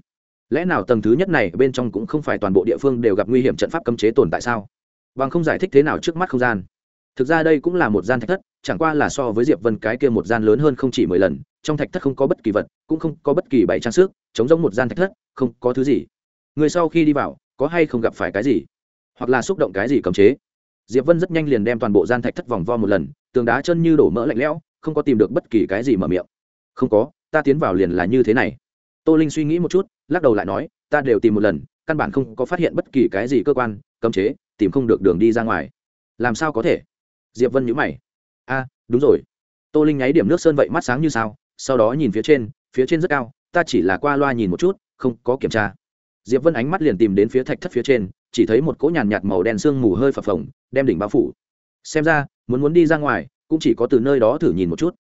Lẽ nào tầng thứ nhất này bên trong cũng không phải toàn bộ địa phương đều gặp nguy hiểm trận pháp cấm chế tồn tại sao? Bằng không giải thích thế nào trước mắt không gian. Thực ra đây cũng là một gian thạch thất, chẳng qua là so với diệp vân cái kia một gian lớn hơn không chỉ mười lần, trong thạch thất không có bất kỳ vật, cũng không có bất kỳ bảy trang sức chống giống một gian thạch thất, không có thứ gì. Người sau khi đi vào có hay không gặp phải cái gì? Hoặc là xúc động cái gì cấm chế? Diệp vân rất nhanh liền đem toàn bộ gian thạch thất vòng vo một lần, tường đá chân như đổ mỡ lạnh lẽo, không có tìm được bất kỳ cái gì mở miệng. Không có, ta tiến vào liền là như thế này. Tô linh suy nghĩ một chút, lắc đầu lại nói, ta đều tìm một lần, căn bản không có phát hiện bất kỳ cái gì cơ quan, cấm chế, tìm không được đường đi ra ngoài. Làm sao có thể? Diệp vân nhíu mày. A, đúng rồi. Tô linh nháy điểm nước sơn vậy mắt sáng như sao, sau đó nhìn phía trên phía trên rất cao, ta chỉ là qua loa nhìn một chút, không có kiểm tra diệp vân ánh mắt liền tìm đến phía thạch thất phía trên, chỉ thấy một cỗ nhàn nhạt màu đen sương mù hơi phập phồng, đem đỉnh bao phủ. Xem ra, muốn muốn đi ra ngoài, cũng chỉ có từ nơi đó thử nhìn một chút.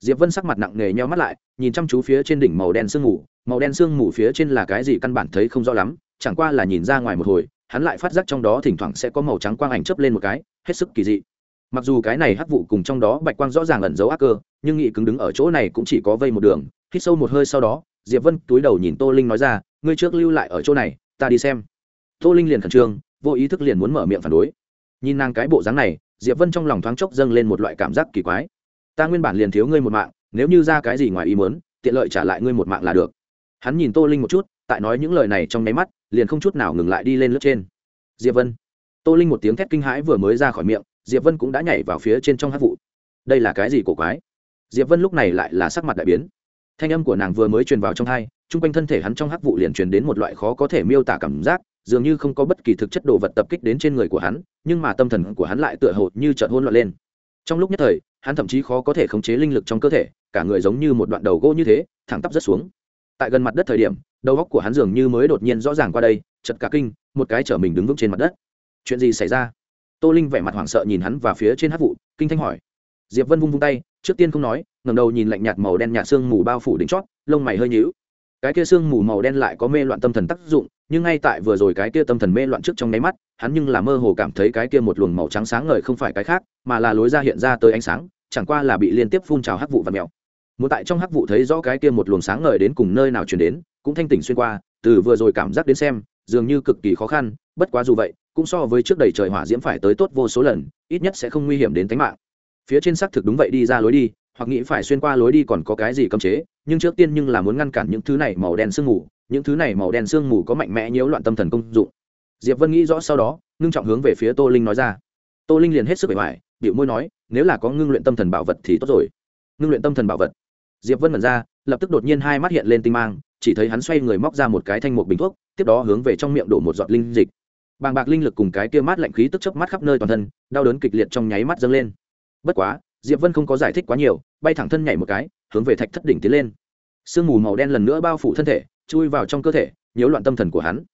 Diệp vân sắc mặt nặng nề nheo mắt lại, nhìn chăm chú phía trên đỉnh màu đen sương mù, màu đen sương mù phía trên là cái gì căn bản thấy không rõ lắm, chẳng qua là nhìn ra ngoài một hồi, hắn lại phát giác trong đó thỉnh thoảng sẽ có màu trắng quang ảnh chớp lên một cái, hết sức kỳ dị. Mặc dù cái này hắc vụ cùng trong đó bạch quang rõ ràng ẩn giấu ác cơ, nhưng nghị cứng đứng ở chỗ này cũng chỉ có vây một đường, hít sâu một hơi sau đó, diệp vân túi đầu nhìn tô linh nói ra ngươi trước lưu lại ở chỗ này, ta đi xem. Tô linh liền khẩn trương, vô ý thức liền muốn mở miệng phản đối. Nhìn nàng cái bộ dáng này, diệp vân trong lòng thoáng chốc dâng lên một loại cảm giác kỳ quái. Ta nguyên bản liền thiếu ngươi một mạng, nếu như ra cái gì ngoài ý muốn, tiện lợi trả lại ngươi một mạng là được. Hắn nhìn tô linh một chút, tại nói những lời này trong nháy mắt, liền không chút nào ngừng lại đi lên lớp trên. Diệp vân. Tô linh một tiếng thét kinh hãi vừa mới ra khỏi miệng, diệp vân cũng đã nhảy vào phía trên trong hát vụ. Đây là cái gì cổ quái? Diệp vân lúc này lại là sắc mặt đại biến. Thanh âm của nàng vừa mới truyền vào trong hai chung quanh thân thể hắn trong hắc vụ liền truyền đến một loại khó có thể miêu tả cảm giác, dường như không có bất kỳ thực chất đồ vật tập kích đến trên người của hắn, nhưng mà tâm thần của hắn lại tựa hồ như trợn hôn loạn lên. Trong lúc nhất thời, hắn thậm chí khó có thể khống chế linh lực trong cơ thể, cả người giống như một đoạn đầu gỗ như thế, thẳng tắp rất xuống. Tại gần mặt đất thời điểm, đầu góc của hắn dường như mới đột nhiên rõ ràng qua đây chật cả kinh, một cái chở mình đứng vững trên mặt đất. Chuyện gì xảy ra? Tô linh vẻ mặt hoảng sợ nhìn hắn và phía trên hát vụ, kinh thanh hỏi. Diệp vân vung vung tay, trước tiên không nói ngầm đầu nhìn lạnh nhạt màu đen nhạt sương mù bao phủ đỉnh chót, lông mày hơi nhíu cái kia sương mù màu đen lại có mê loạn tâm thần tác dụng, nhưng ngay tại vừa rồi cái kia tâm thần mê loạn trước trong nháy mắt, hắn nhưng là mơ hồ cảm thấy cái kia một luồng màu trắng sáng ngời không phải cái khác, mà là lối ra hiện ra tới ánh sáng, chẳng qua là bị liên tiếp phun trào hắc vụ và mèo. Muốn tại trong hắc vụ thấy rõ cái kia một luồng sáng ngời đến cùng nơi nào chuyển đến, cũng thanh tỉnh xuyên qua, từ vừa rồi cảm giác đến xem, dường như cực kỳ khó khăn, bất quá dù vậy, cũng so với trước đầy trời hỏa diễm phải tới tốt vô số lần, ít nhất sẽ không nguy hiểm đến tính mạng. Phía trên xác thực đúng vậy đi ra lối đi hoặc nghĩ phải xuyên qua lối đi còn có cái gì cấm chế, nhưng trước tiên nhưng là muốn ngăn cản những thứ này màu đen sương mù, những thứ này màu đen sương mù có mạnh mẽ nhiễu loạn tâm thần công dụng. Diệp vân nghĩ rõ sau đó, ngưng trọng hướng về phía tô linh nói ra. Tô linh liền hết sức bề ngoài điệu môi nói, nếu là có ngưng luyện tâm thần bảo vật thì tốt rồi. Ngưng luyện tâm thần bảo vật. Diệp vân mật ra, lập tức đột nhiên hai mắt hiện lên tinh mang, chỉ thấy hắn xoay người móc ra một cái thanh một bình thuốc, tiếp đó hướng về trong miệng đổ một giọt linh dịch. Bàng bạc linh lực cùng cái kia mát lạnh khí tức chớp mắt khắp nơi toàn thân, đau đớn kịch liệt trong nháy mắt dâng lên. Bất quá diệp vân không có giải thích quá nhiều, bay thẳng thân nhảy một cái, hướng về thạch thất đỉnh tiến lên. Sương mù màu đen lần nữa bao phủ thân thể, chui vào trong cơ thể, nhiễu loạn tâm thần của hắn.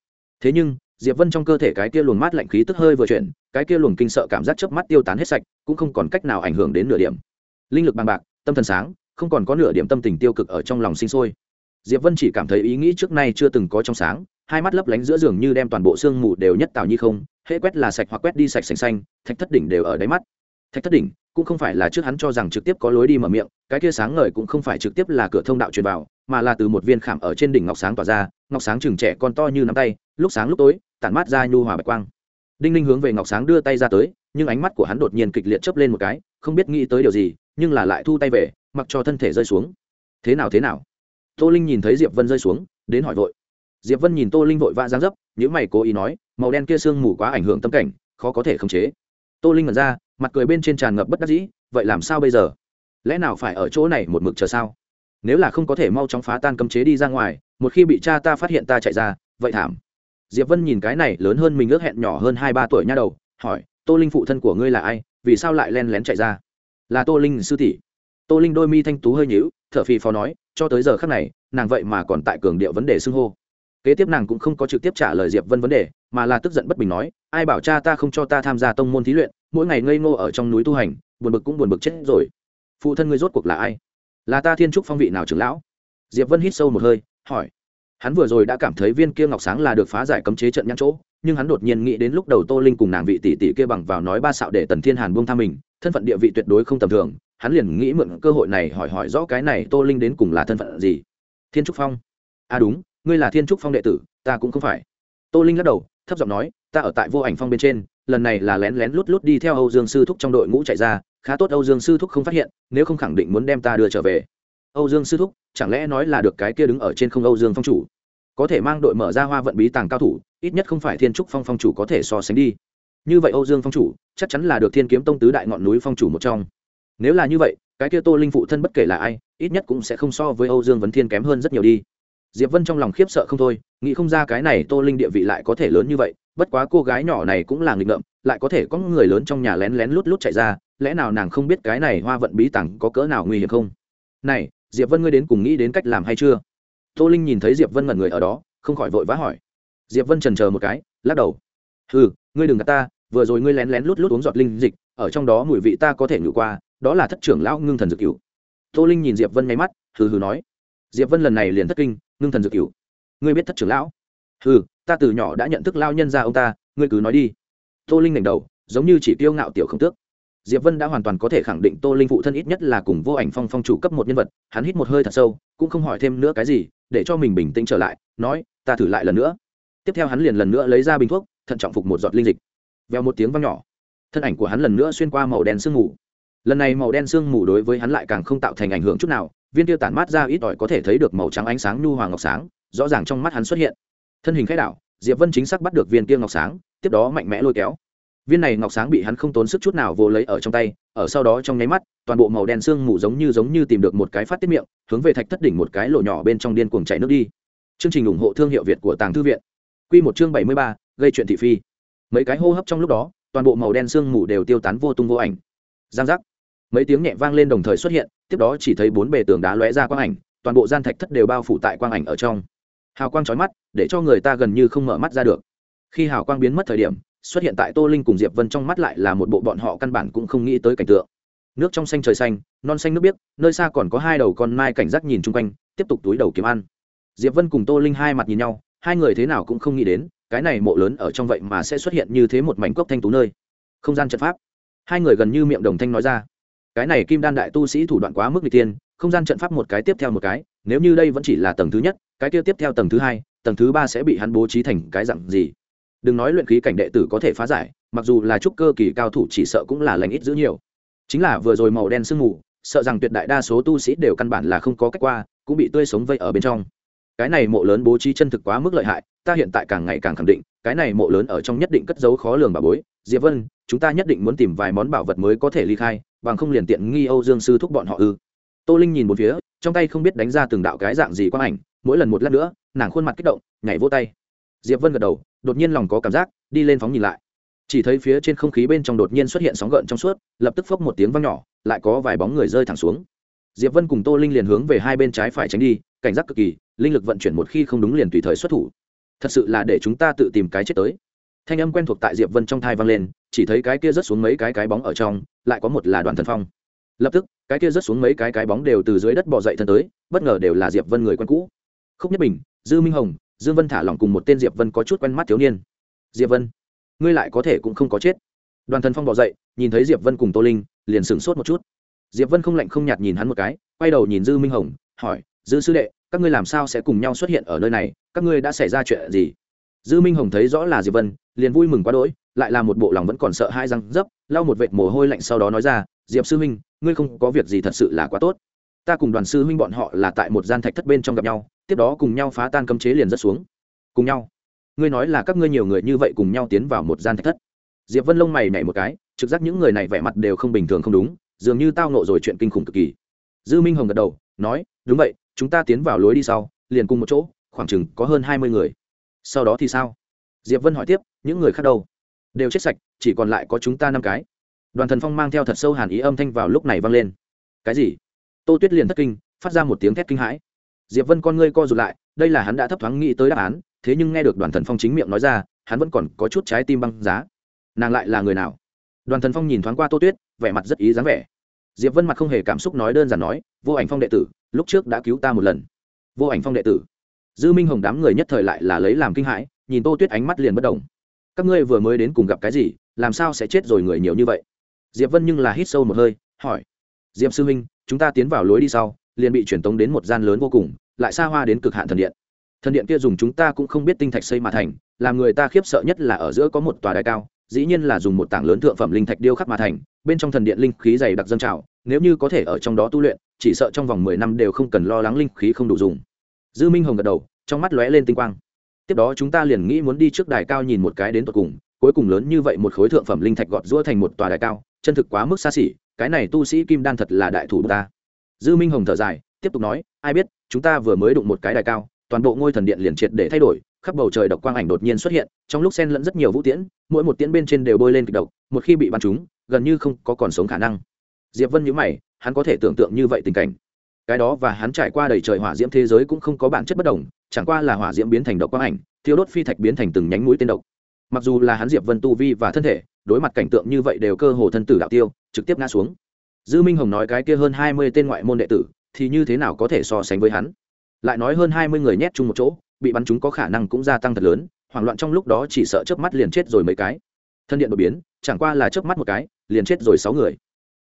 Thế nhưng, diệp vân trong cơ thể cái kia luồng mát lạnh khí tức hơi vừa chuyển, cái kia luồng kinh sợ cảm giác chớp mắt tiêu tán hết sạch, cũng không còn cách nào ảnh hưởng đến nửa điểm. Linh lực bằng bạc, tâm thần sáng, không còn có nửa điểm tâm tình tiêu cực ở trong lòng sinh sôi. Diệp vân chỉ cảm thấy ý nghĩ trước nay chưa từng có trong sáng, hai mắt lấp lánh giữa giường như đem toàn bộ sương mù đều nhất tạo như không, hễ quét là sạch hoặc quét đi sạch xanh xanh, thạch thất đỉnh đều ở đáy mắt. Thạch thất đỉnh cũng không phải là trước hắn cho rằng trực tiếp có lối đi mở miệng, cái kia sáng ngời cũng không phải trực tiếp là cửa thông đạo truyền vào, mà là từ một viên khảm ở trên đỉnh ngọc sáng tỏa ra, ngọc sáng chừng trẻ con to như nắm tay, lúc sáng lúc tối, tản mát ra nhu hòa bạch quang. Đinh ninh hướng về ngọc sáng đưa tay ra tới, nhưng ánh mắt của hắn đột nhiên kịch liệt chớp lên một cái, không biết nghĩ tới điều gì, nhưng là lại thu tay về, mặc cho thân thể rơi xuống. Thế nào thế nào? Tô linh nhìn thấy diệp vân rơi xuống, đến hỏi vội. Diệp vân nhìn tô linh vội vã giáng dấp những mày cố ý nói, màu đen kia sương mù quá ảnh hưởng tâm cảnh, khó có thể khống chế. Tô linh ngẩn ra mặt cười bên trên tràn ngập bất đắc dĩ, vậy làm sao bây giờ? Lẽ nào phải ở chỗ này một mực chờ sao? Nếu là không có thể mau chóng phá tan cấm chế đi ra ngoài, một khi bị cha ta phát hiện ta chạy ra, vậy thảm. Diệp vân nhìn cái này lớn hơn mình ước hẹn nhỏ hơn hai ba tuổi nha đầu, hỏi, tô linh phụ thân của ngươi là ai? Vì sao lại len lén chạy ra? Là tô linh sư tỷ. Tô linh đôi mi thanh tú hơi nhíu, thở phì phò nói, cho tới giờ khắc này, nàng vậy mà còn tại cường điệu vấn đề xưng hô. Kế tiếp nàng cũng không có trực tiếp trả lời diệp vân vấn đề, mà là tức giận bất bình nói, ai bảo cha ta không cho ta tham gia tông môn thí luyện mỗi ngày ngây ngô ở trong núi tu hành, buồn bực cũng buồn bực chết rồi. Phụ thân ngươi rốt cuộc là ai? Là ta thiên trúc phong vị nào trưởng lão? Diệp vân hít sâu một hơi, hỏi. Hắn vừa rồi đã cảm thấy viên kia ngọc sáng là được phá giải cấm chế trận nhãn chỗ, nhưng hắn đột nhiên nghĩ đến lúc đầu tô linh cùng nàng vị tỷ tỷ kia bằng vào nói ba xạo để tần thiên hàn buông tha mình, thân phận địa vị tuyệt đối không tầm thường, hắn liền nghĩ mượn cơ hội này hỏi hỏi rõ cái này tô linh đến cùng là thân phận gì. Thiên trúc phong. À đúng, ngươi là thiên trúc phong đệ tử, ta cũng không phải. Tô linh lắc đầu, thấp giọng nói, ta ở tại vô ảnh phong bên trên lần này là lén lén lút lút đi theo âu dương sư thúc trong đội ngũ chạy ra, khá tốt âu dương sư thúc không phát hiện, nếu không khẳng định muốn đem ta đưa trở về. Âu dương sư thúc, chẳng lẽ nói là được cái kia đứng ở trên không âu dương phong chủ? Có thể mang đội mở ra hoa vận bí tàng cao thủ, ít nhất không phải thiên trúc phong phong chủ có thể so sánh đi. Như vậy âu dương phong chủ, chắc chắn là được thiên kiếm tông tứ đại ngọn núi phong chủ một trong. Nếu là như vậy, cái kia tô linh phụ thân bất kể là ai, ít nhất cũng sẽ không so với âu dương vấn thiên kém hơn rất nhiều đi. Diệp vân trong lòng khiếp sợ không thôi, nghĩ không ra cái này tô linh địa vị lại có thể lớn như vậy bất quá cô gái nhỏ này cũng là nghịch ngợm, lại có thể có người lớn trong nhà lén lén lút lút chạy ra, lẽ nào nàng không biết cái này hoa vận bí tàng có cỡ nào nguy hiểm không? Này, diệp vân ngươi đến cùng nghĩ đến cách làm hay chưa? Tô linh nhìn thấy diệp vân ngẩn người ở đó, không khỏi vội vã hỏi. Diệp vân trần chờ một cái, lắc đầu. Ừ ngươi đừng gạt ta, vừa rồi ngươi lén lén lút lút uống giọt linh dịch, ở trong đó mùi vị ta có thể ngửi qua, đó là thất trưởng lão ngưng thần dược cửu. Tô linh nhìn diệp vân nháy mắt, hừ hừ nói. Diệp vân lần này liền thất kinh, ngưng thần dược cửu. Ngươi biết thất trưởng lão? Hừ ta từ nhỏ đã nhận thức lao nhân ra ông ta, ngươi cứ nói đi. Tô linh ngẩng đầu, giống như chỉ tiêu ngạo tiểu không tước. Diệp vân đã hoàn toàn có thể khẳng định tô linh phụ thân ít nhất là cùng vô ảnh phong phong chủ cấp một nhân vật, hắn hít một hơi thật sâu, cũng không hỏi thêm nữa cái gì, để cho mình bình tĩnh trở lại, nói, ta thử lại lần nữa. Tiếp theo hắn liền lần nữa lấy ra bình thuốc, thận trọng phục một giọt linh dịch. Veo một tiếng vang nhỏ, thân ảnh của hắn lần nữa xuyên qua màu đen sương mù. Lần này màu đen sương mù đối với hắn lại càng không tạo thành ảnh hưởng chút nào, viên tiêu tản mát ra ít ỏi có thể thấy được màu trắng ánh sáng nhu hoàng ngọc sáng, rõ ràng trong mắt hắn xuất hiện thân hình khai đạo diệp vân chính xác bắt được viên kia ngọc sáng, tiếp đó mạnh mẽ lôi kéo. Viên này ngọc sáng bị hắn không tốn sức chút nào vô lấy ở trong tay, ở sau đó trong nháy mắt, toàn bộ màu đen sương mù giống như giống như tìm được một cái phát tiết miệng, hướng về thạch thất đỉnh một cái lỗ nhỏ bên trong điên cuồng chảy nước đi. Chương trình ủng hộ thương hiệu việt của tàng thư viện. Q một chương bảy mươi ba, gây chuyện thị phi. Mấy cái hô hấp trong lúc đó, toàn bộ màu đen sương mù đều tiêu tán vô tung vô ảnh. Giang giác. Mấy tiếng nhẹ vang lên đồng thời xuất hiện, tiếp đó chỉ thấy bốn bề tường đá lóe ra quang ảnh, toàn bộ gian thạch thất đều bao phủ tại quang ảnh ở trong hào quang trói mắt, để cho người ta gần như không mở mắt ra được. Khi hào quang biến mất thời điểm, xuất hiện tại tô linh cùng diệp vân trong mắt lại là một bộ bọn họ căn bản cũng không nghĩ tới cảnh tượng. Nước trong xanh trời xanh, non xanh nước biếc, nơi xa còn có hai đầu con mai cảnh giác nhìn chung quanh, tiếp tục túi đầu kiếm ăn. Diệp vân cùng tô linh hai mặt nhìn nhau, hai người thế nào cũng không nghĩ đến, cái này mộ lớn ở trong vậy mà sẽ xuất hiện như thế một mảnh cốc thanh tú nơi. Không gian trận pháp. Hai người gần như miệng đồng thanh nói ra. Cái này kim đan đại tu sĩ thủ đoạn quá mức n tiên không gian trận pháp một cái tiếp theo một cái, nếu như đây vẫn chỉ là tầng thứ nhất cái kia tiếp theo tầng thứ hai, tầng thứ ba sẽ bị hắn bố trí thành cái dặn gì? Đừng nói luyện khí cảnh đệ tử có thể phá giải, mặc dù là trúc cơ kỳ cao thủ chỉ sợ cũng là lành ít giữ nhiều. Chính là vừa rồi màu đen sương mù, sợ rằng tuyệt đại đa số tu sĩ đều căn bản là không có cách qua, cũng bị tươi sống vây ở bên trong. Cái này mộ lớn bố trí chân thực quá mức lợi hại, ta hiện tại càng ngày càng khẳng định, cái này mộ lớn ở trong nhất định cất giấu khó lường bà bối. Diệp vân, chúng ta nhất định muốn tìm vài món bảo vật mới có thể ly khai, bằng không liền tiện nghi âu dương sư thúc bọn họ ư tô linh nhìn một phía, trong tay không biết đánh ra từng đạo cái dạng gì quang ảnh, mỗi lần một lát nữa, nàng khuôn mặt kích động, nhảy vô tay. Diệp vân gật đầu, đột nhiên lòng có cảm giác, đi lên phóng nhìn lại. Chỉ thấy phía trên không khí bên trong đột nhiên xuất hiện sóng gợn trong suốt, lập tức phốc một tiếng vang nhỏ, lại có vài bóng người rơi thẳng xuống. Diệp vân cùng tô linh liền hướng về hai bên trái phải tránh đi, cảnh giác cực kỳ, linh lực vận chuyển một khi không đúng liền tùy thời xuất thủ. Thật sự là để chúng ta tự tìm cái chết tới. Thanh âm quen thuộc tại diệp vân trong thai vang lên, chỉ thấy cái kia rớt xuống mấy cái cái bóng ở trong, lại có một là đoàn thần phong. Lập tức cái kia rớt xuống mấy cái cái bóng đều từ dưới đất bò dậy thân tới, bất ngờ đều là diệp vân người quen cũ. Khúc nhất bình, dư minh hồng, dương vân thả lỏng cùng một tên diệp vân có chút quen mắt thiếu niên. Diệp vân, ngươi lại có thể cũng không có chết. Đoàn thần phong bỏ dậy, nhìn thấy diệp vân cùng tô linh, liền sửng sốt một chút. Diệp vân không lạnh không nhạt nhìn hắn một cái, quay đầu nhìn dư minh hồng, hỏi, dư sư đệ, các ngươi làm sao sẽ cùng nhau xuất hiện ở nơi này? Các ngươi đã xảy ra chuyện gì? Dư minh hồng thấy rõ là diệp vân, liền vui mừng quá đỗi, lại là một bộ lòng vẫn còn sợ hai răng dấp, lau một vệt mồ hôi lạnh sau đó nói ra diệp sư huynh, ngươi không có việc gì thật sự là quá tốt. Ta cùng đoàn sư huynh bọn họ là tại một gian thạch thất bên trong gặp nhau, tiếp đó cùng nhau phá tan cấm chế liền rất xuống. Cùng nhau. Ngươi nói là các ngươi nhiều người như vậy cùng nhau tiến vào một gian thạch thất. Diệp vân lông mày nhảy một cái, trực giác những người này vẻ mặt đều không bình thường không đúng, dường như tao nộ rồi chuyện kinh khủng cực kỳ. Dư minh hồng gật đầu, nói, đúng vậy, chúng ta tiến vào lối đi sau, liền cùng một chỗ, khoảng chừng có hơn hai mươi người. Sau đó thì sao? Diệp vân hỏi tiếp, những người khác đâu? Đều chết sạch, chỉ còn lại có chúng ta năm cái đoàn thần phong mang theo thật sâu hàn ý âm thanh vào lúc này vang lên. Cái gì? Tô tuyết liền thất kinh, phát ra một tiếng thét kinh hãi. Diệp vân con ngươi co rụt lại, đây là hắn đã thấp thoáng nghĩ tới đáp án, thế nhưng nghe được đoàn thần phong chính miệng nói ra, hắn vẫn còn có chút trái tim băng giá. Nàng lại là người nào? Đoàn thần phong nhìn thoáng qua tô tuyết, vẻ mặt rất ý dáng vẻ. Diệp vân mặt không hề cảm xúc nói đơn giản nói, vô ảnh phong đệ tử, lúc trước đã cứu ta một lần. Vô ảnh phong đệ tử? Dư minh hồng đám người nhất thời lại là lấy làm kinh hãi, nhìn tô tuyết ánh mắt liền bất động. Các ngươi vừa mới đến cùng gặp cái gì, làm sao sẽ chết rồi người nhiều như vậy? Diệp vân nhưng là hít sâu một hơi, hỏi, diệp sư huynh, chúng ta tiến vào lối đi sau, liền bị truyền tống đến một gian lớn vô cùng, lại xa hoa đến cực hạn thần điện. Thần điện kia dùng chúng ta cũng không biết tinh thạch xây mà thành, làm người ta khiếp sợ nhất là ở giữa có một tòa đài cao, dĩ nhiên là dùng một tảng lớn thượng phẩm linh thạch điêu khắc mà thành, bên trong thần điện linh khí dày đặc dâng trào, nếu như có thể ở trong đó tu luyện, chỉ sợ trong vòng mười năm đều không cần lo lắng linh khí không đủ dùng. Dư minh hồng gật đầu, trong mắt lóe lên tinh quang. Tiếp đó chúng ta liền nghĩ muốn đi trước đài cao nhìn một cái đến tột cùng, cuối cùng lớn như vậy một khối thượng phẩm linh thạch gọt rũa thành một tòa đài cao chân thực quá mức xa xỉ, cái này tu sĩ kim đan thật là đại thủ ta. Dư minh hồng thở dài, tiếp tục nói, ai biết, chúng ta vừa mới đụng một cái đài cao, toàn bộ ngôi thần điện liền triệt để thay đổi, khắp bầu trời độc quang ảnh đột nhiên xuất hiện, trong lúc xen lẫn rất nhiều vũ tiễn, mỗi một tiễn bên trên đều bôi lên kịch độc, một khi bị bắn trúng, gần như không có còn sống khả năng. Diệp vân nhíu mày, hắn có thể tưởng tượng như vậy tình cảnh. Cái đó và hắn trải qua đầy trời hỏa diễm thế giới cũng không có bản chất bất đồng, chẳng qua là hỏa diễm biến thành độc quang ảnh, thiêu đốt phi thạch biến thành từng nhánh mũi tên độc. Mặc dù là hắn diệp vân tu vi và thân thể đối mặt cảnh tượng như vậy đều cơ hồ thân tử đạo tiêu, trực tiếp ngã xuống. Dư minh hồng nói cái kia hơn hai mươi tên ngoại môn đệ tử, thì như thế nào có thể so sánh với hắn? Lại nói hơn hai mươi người nhét chung một chỗ, bị bắn chúng có khả năng cũng gia tăng thật lớn, hoảng loạn trong lúc đó chỉ sợ chớp mắt liền chết rồi mấy cái. Thân điện đột biến, chẳng qua là chớp mắt một cái, liền chết rồi sáu người.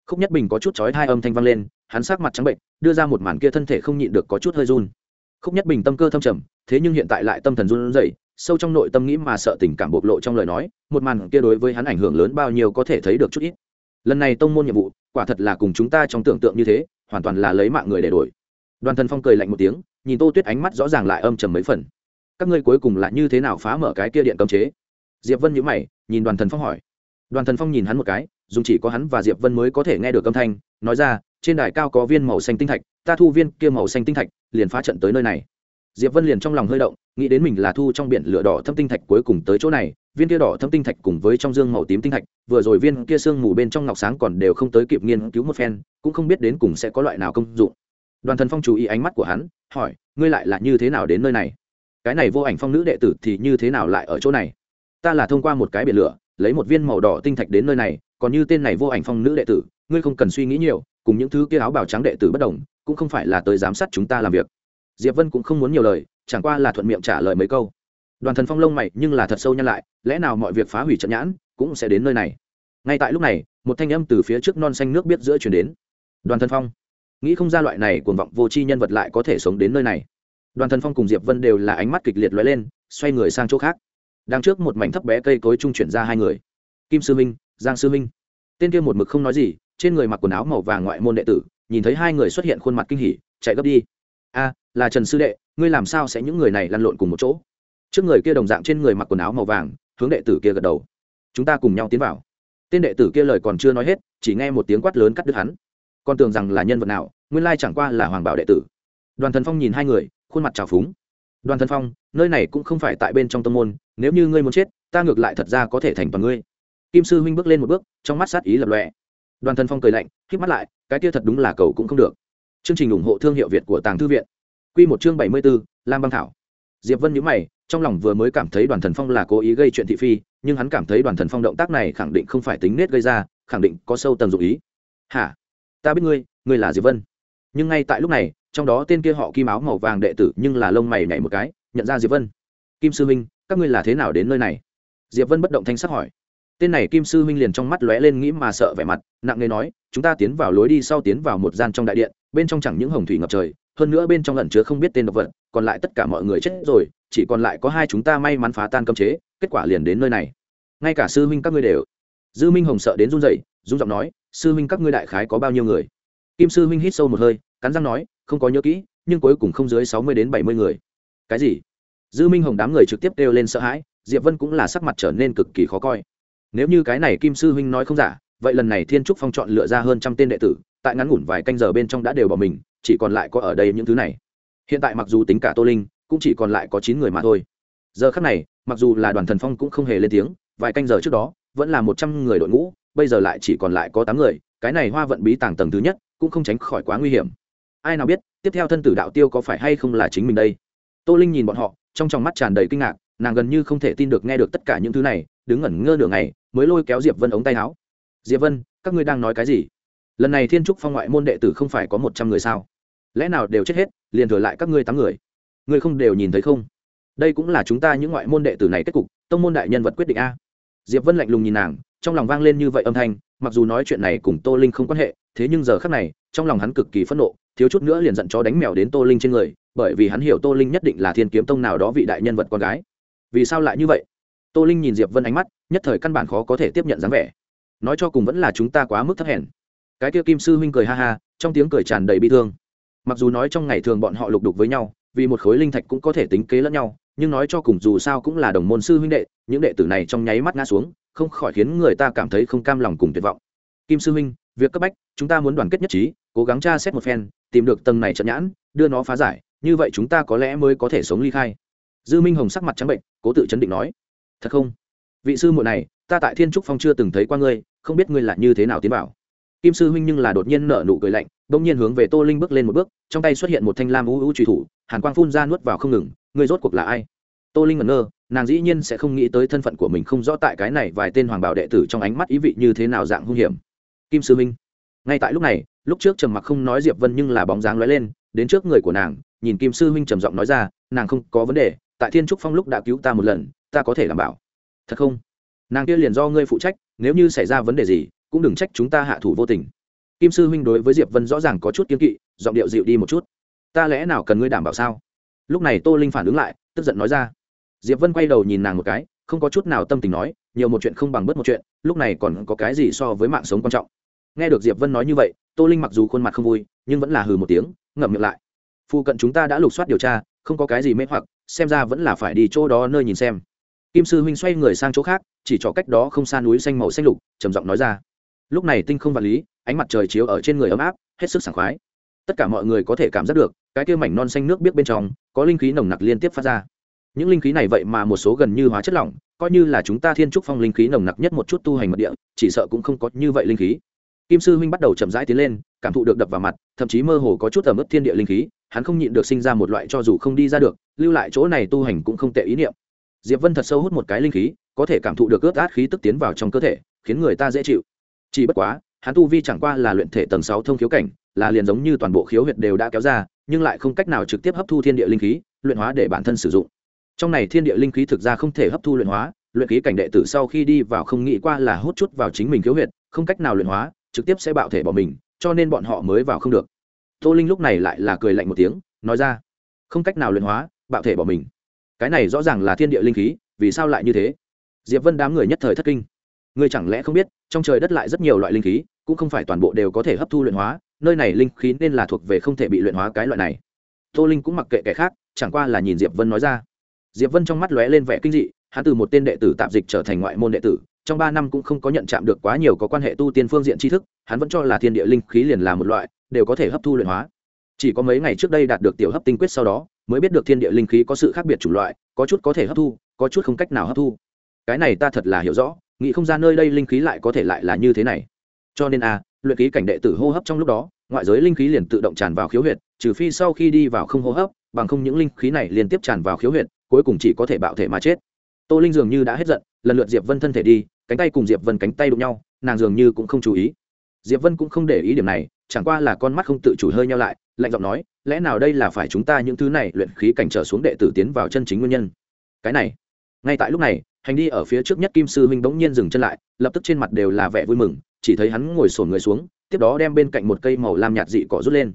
Khúc nhất bình có chút chói hai âm thanh vang lên, hắn sắc mặt trắng bệnh, đưa ra một màn kia thân thể không nhịn được có chút hơi run. Khúc nhất bình tâm cơ thâm trầm, thế nhưng hiện tại lại tâm thần run rẩy sâu trong nội tâm nghĩ mà sợ tình cảm bộc lộ trong lời nói, một màn kia đối với hắn ảnh hưởng lớn bao nhiêu có thể thấy được chút ít. Lần này tông môn nhiệm vụ, quả thật là cùng chúng ta trong tưởng tượng như thế, hoàn toàn là lấy mạng người để đổi. Đoàn thần phong cười lạnh một tiếng, nhìn tô tuyết ánh mắt rõ ràng lại âm trầm mấy phần. Các ngươi cuối cùng là như thế nào phá mở cái kia điện cấm chế? Diệp vân nhữ mày, nhìn đoàn thần phong hỏi. Đoàn thần phong nhìn hắn một cái, dùng chỉ có hắn và diệp vân mới có thể nghe được âm thanh, nói ra, trên đài cao có viên màu xanh tinh thạch, ta thu viên kia màu xanh tinh thạch, liền phá trận tới nơi này diệp vân liền trong lòng hơi động, nghĩ đến mình là thu trong biển lửa đỏ thâm tinh thạch cuối cùng tới chỗ này, viên kia đỏ thâm tinh thạch cùng với trong dương màu tím tinh thạch, vừa rồi viên kia sương mù bên trong ngọc sáng còn đều không tới kịp nghiên cứu một phen, cũng không biết đến cùng sẽ có loại nào công dụng. Đoàn thần phong chú ý ánh mắt của hắn, hỏi, ngươi lại là như thế nào đến nơi này? Cái này vô ảnh phong nữ đệ tử thì như thế nào lại ở chỗ này? Ta là thông qua một cái biển lửa, lấy một viên màu đỏ tinh thạch đến nơi này, còn như tên này vô ảnh phong nữ đệ tử, ngươi không cần suy nghĩ nhiều, cùng những thứ kia áo bào trắng đệ tử bất đồng, cũng không phải là tới giám sát chúng ta làm việc diệp vân cũng không muốn nhiều lời, chẳng qua là thuận miệng trả lời mấy câu. Đoàn thần phong lông mày nhưng là thật sâu nhăn lại, lẽ nào mọi việc phá hủy trận nhãn cũng sẽ đến nơi này? Ngay tại lúc này, một thanh âm từ phía trước non xanh nước biết giữa chuyển đến. Đoàn thần phong, nghĩ không ra loại này cuồng vọng vô tri nhân vật lại có thể sống đến nơi này. Đoàn thần phong cùng diệp vân đều là ánh mắt kịch liệt lóe lên, xoay người sang chỗ khác. Đang trước một mảnh thấp bé cây cối trung chuyển ra hai người. Kim sư minh, giang sư minh. Tên kia một mực không nói gì, trên người mặc quần áo màu vàng ngoại môn đệ tử, nhìn thấy hai người xuất hiện khuôn mặt kinh hỉ, chạy gấp đi. A là trần sư đệ, ngươi làm sao sẽ những người này lăn lộn cùng một chỗ? Trước người kia đồng dạng trên người mặc quần áo màu vàng, hướng đệ tử kia gật đầu. Chúng ta cùng nhau tiến vào. Tên đệ tử kia lời còn chưa nói hết, chỉ nghe một tiếng quát lớn cắt đứt hắn. Con tưởng rằng là nhân vật nào, nguyên lai chẳng qua là hoàng bảo đệ tử. Đoàn thần phong nhìn hai người, khuôn mặt trào phúng. Đoàn thần phong, nơi này cũng không phải tại bên trong tâm môn, nếu như ngươi muốn chết, ta ngược lại thật ra có thể thành toàn ngươi. Kim sư huynh bước lên một bước, trong mắt sát ý lập lọe đoàn thần phong cười lạnh k mắt lại, cái kia thật đúng là cầu cũng không được. Chương trình ủng hộ thương hiệu việt của tàng thư viện. Quy một chương bảy mươi b ố lam băng thảo. Diệp vân nhíu mày, trong lòng vừa mới cảm thấy đoàn thần phong là cố ý gây chuyện thị phi, nhưng hắn cảm thấy đoàn thần phong động tác này khẳng định không phải tính nết gây ra, khẳng định có sâu tầng dụng ý. Hả? Ta biết ngươi ngươi là diệp vân. Nhưng ngay tại lúc này, trong đó tên kia họ kim áo màu vàng đệ tử nhưng là lông mày nhảy một cái, nhận ra diệp vân. Kim sư huynh, các ngươi là thế nào đến nơi này? Diệp vân bất động thanh sắc hỏi. Tên này kim sư huynh liền trong mắt lóe lên nghĩ mà sợ vẻ mặt, nặng nề nói, chúng ta tiến vào lối đi sau tiến vào một gian trong đại điện, bên trong chẳng những hồng thủy ngập trời hơn nữa bên trong lẩn chứa không biết tên độc vật, còn lại tất cả mọi người chết rồi, chỉ còn lại có hai chúng ta may mắn phá tan cấm chế, kết quả liền đến nơi này. Ngay cả sư huynh các ngươi đều. Dư minh hồng sợ đến run rẩy, run giọng nói, sư huynh các ngươi đại khái có bao nhiêu người? Kim sư huynh hít sâu một hơi, cắn răng nói, không có nhớ kỹ, nhưng cuối cùng không dưới sáu mươi đến bảy mươi người. Cái gì? Dư minh hồng đám người trực tiếp kêu lên sợ hãi, diệp vân cũng là sắc mặt trở nên cực kỳ khó coi. Nếu như cái này kim sư huynh nói không giả, vậy lần này thiên trúc phong chọn lựa ra hơn trăm tên đệ tử, tại ngắn ngủn vài canh giờ bên trong đã đều bỏ mình chỉ còn lại có ở đây những thứ này. Hiện tại mặc dù tính cả tô linh, cũng chỉ còn lại có chín người mà thôi. Giờ khắc này, mặc dù là đoàn thần phong cũng không hề lên tiếng, vài canh giờ trước đó, vẫn là một trăm người đội ngũ, bây giờ lại chỉ còn lại có tám người, cái này hoa vận bí tàng tầng thứ nhất, cũng không tránh khỏi quá nguy hiểm. Ai nào biết, tiếp theo thân tử đạo tiêu có phải hay không là chính mình đây? Tô linh nhìn bọn họ, trong tròng mắt tràn đầy kinh ngạc, nàng gần như không thể tin được nghe được tất cả những thứ này, đứng ngẩn ngơ nửa ngày, mới lôi kéo diệp vân ống tay áo. Diệp vân, các ngươi đang nói cái gì? Lần này thiên trúc phong ngoại môn đệ tử không phải có một trăm người sao? Lẽ nào đều chết hết, liền thừa lại các ngươi tám người? Ngươi không đều nhìn thấy không? Đây cũng là chúng ta những ngoại môn đệ tử này kết cục, tông môn đại nhân vật quyết định a. Diệp vân lạnh lùng nhìn nàng, trong lòng vang lên như vậy âm thanh, mặc dù nói chuyện này cùng tô linh không quan hệ, thế nhưng giờ khác này, trong lòng hắn cực kỳ phẫn nộ, thiếu chút nữa liền giận cho đánh mèo đến tô linh trên người, bởi vì hắn hiểu tô linh nhất định là thiên kiếm tông nào đó vị đại nhân vật con gái. Vì sao lại như vậy? Tô linh nhìn diệp vân ánh mắt, nhất thời căn bản khó có thể tiếp nhận dáng vẻ. Nói cho cùng vẫn là chúng ta quá mức thấp hèn cái kia kim sư huynh cười ha ha, trong tiếng cười tràn đầy bi thương. Mặc dù nói trong ngày thường bọn họ lục đục với nhau, vì một khối linh thạch cũng có thể tính kế lẫn nhau, nhưng nói cho cùng dù sao cũng là đồng môn sư huynh đệ, những đệ tử này trong nháy mắt ngã xuống, không khỏi khiến người ta cảm thấy không cam lòng cùng tuyệt vọng. Kim sư huynh, việc cấp bách, chúng ta muốn đoàn kết nhất trí, cố gắng tra xét một phen, tìm được tầng này trận nhãn, đưa nó phá giải, như vậy chúng ta có lẽ mới có thể sống ly khai. Dư minh hồng sắc mặt trắng bệnh, cố tự chấn định nói. Thật không? Vị sư muội này, ta tại thiên trúc phong chưa từng thấy qua ngươi, không biết ngươi là như thế nào tiến bảo kim sư huynh nhưng là đột nhiên nở nụ cười lạnh, bỗng nhiên hướng về tô linh bước lên một bước, trong tay xuất hiện một thanh lam u u truy thủ, hàn quang phun ra nuốt vào không ngừng Người rốt cuộc là ai? Tô linh ngẩn ngơ, nàng dĩ nhiên sẽ không nghĩ tới thân phận của mình không rõ tại cái này vài tên hoàng bảo đệ tử trong ánh mắt ý vị như thế nào dạng hung hiểm. Kim sư minh ngay tại lúc này, lúc trước trầm mặc không nói diệp vân nhưng là bóng dáng lóe lên, đến trước người của nàng, nhìn kim sư huynh trầm giọng nói ra, nàng không có vấn đề, tại thiên trúc phong lúc đã cứu ta một lần, ta có thể đảm bảo. Thật không? Nàng kia liền do ngươi phụ trách, nếu như xảy ra vấn đề gì cũng đừng trách chúng ta hạ thủ vô tình. Kim sư huynh đối với diệp vân rõ ràng có chút kiên kỵ, giọng điệu dịu đi một chút. Ta lẽ nào cần ngươi đảm bảo sao? Lúc này tô linh phản ứng lại, tức giận nói ra. Diệp vân quay đầu nhìn nàng một cái, không có chút nào tâm tình nói, nhiều một chuyện không bằng bớt một chuyện, lúc này còn có cái gì so với mạng sống quan trọng? Nghe được diệp vân nói như vậy, tô linh mặc dù khuôn mặt không vui, nhưng vẫn là hừ một tiếng, ngậm miệng lại. Phụ cận chúng ta đã lục soát điều tra, không có cái gì mê hoặc, xem ra vẫn là phải đi chỗ đó nơi nhìn xem. Kim sư huynh xoay người sang chỗ khác, chỉ cho cách đó không xa núi xanh màu xanh lục, trầm giọng nói ra lúc này tinh không vật lý, ánh mặt trời chiếu ở trên người ấm áp, hết sức sảng khoái. Tất cả mọi người có thể cảm giác được, cái kia mảnh non xanh nước biết bên trong, có linh khí nồng nặc liên tiếp phát ra. Những linh khí này vậy mà một số gần như hóa chất lỏng, coi như là chúng ta thiên trúc phong linh khí nồng nặc nhất một chút tu hành mật địa, chỉ sợ cũng không có như vậy linh khí. Kim sư huynh bắt đầu chậm rãi tiến lên, cảm thụ được đập vào mặt, thậm chí mơ hồ có chút ẩm ướt thiên địa linh khí, hắn không nhịn được sinh ra một loại cho dù không đi ra được, lưu lại chỗ này tu hành cũng không tệ ý niệm. Diệp vân thật sâu hút một cái linh khí, có thể cảm thụ được ướt át khí tức tiến vào trong cơ thể, khiến người ta dễ chịu chỉ bất quá, hắn tu vi chẳng qua là luyện thể tầng sáu thông khiếu cảnh, là liền giống như toàn bộ khiếu huyệt đều đã kéo ra, nhưng lại không cách nào trực tiếp hấp thu thiên địa linh khí, luyện hóa để bản thân sử dụng. Trong này thiên địa linh khí thực ra không thể hấp thu luyện hóa, luyện khí cảnh đệ tử sau khi đi vào không nghĩ qua là hút chút vào chính mình khiếu huyệt, không cách nào luyện hóa, trực tiếp sẽ bạo thể bỏ mình, cho nên bọn họ mới vào không được. Tô linh lúc này lại là cười lạnh một tiếng, nói ra, không cách nào luyện hóa, bạo thể bỏ mình. Cái này rõ ràng là thiên địa linh khí, vì sao lại như thế? Diệp vân đám người nhất thời thất kinh ngươi chẳng lẽ không biết, trong trời đất lại rất nhiều loại linh khí, cũng không phải toàn bộ đều có thể hấp thu luyện hóa, nơi này linh khí nên là thuộc về không thể bị luyện hóa cái loại này. Tô linh cũng mặc kệ kẻ khác, chẳng qua là nhìn diệp vân nói ra. Diệp vân trong mắt lóe lên vẻ kinh dị, hắn từ một tên đệ tử tạp dịch trở thành ngoại môn đệ tử, trong ba năm cũng không có nhận chạm được quá nhiều có quan hệ tu tiên phương diện tri thức, hắn vẫn cho là thiên địa linh khí liền là một loại, đều có thể hấp thu luyện hóa. Chỉ có mấy ngày trước đây đạt được tiểu hấp tinh quyết sau đó, mới biết được thiên địa linh khí có sự khác biệt chủng loại, có chút có thể hấp thu, có chút không cách nào hấp thu. Cái này ta thật là hiểu rõ nghĩ không ra nơi đây linh khí lại có thể lại là như thế này. Cho nên a luyện khí cảnh đệ tử hô hấp trong lúc đó, ngoại giới linh khí liền tự động tràn vào khiếu huyệt, trừ phi sau khi đi vào không hô hấp, bằng không những linh khí này liên tiếp tràn vào khiếu huyệt, cuối cùng chỉ có thể bạo thể mà chết. Tô linh dường như đã hết giận, lần lượt diệp vân thân thể đi, cánh tay cùng diệp vân cánh tay đụng nhau, nàng dường như cũng không chú ý. Diệp vân cũng không để ý điểm này, chẳng qua là con mắt không tự chủ hơi nhau lại, lạnh giọng nói, lẽ nào đây là phải chúng ta những thứ này luyện khí cảnh trở xuống đệ tử tiến vào chân chính nguyên nhân? Cái này, ngay tại lúc này hành đi ở phía trước nhất kim sư huynh bỗng nhiên dừng chân lại, lập tức trên mặt đều là vẻ vui mừng, chỉ thấy hắn ngồi sổn người xuống, tiếp đó đem bên cạnh một cây màu lam nhạt dị cỏ rút lên.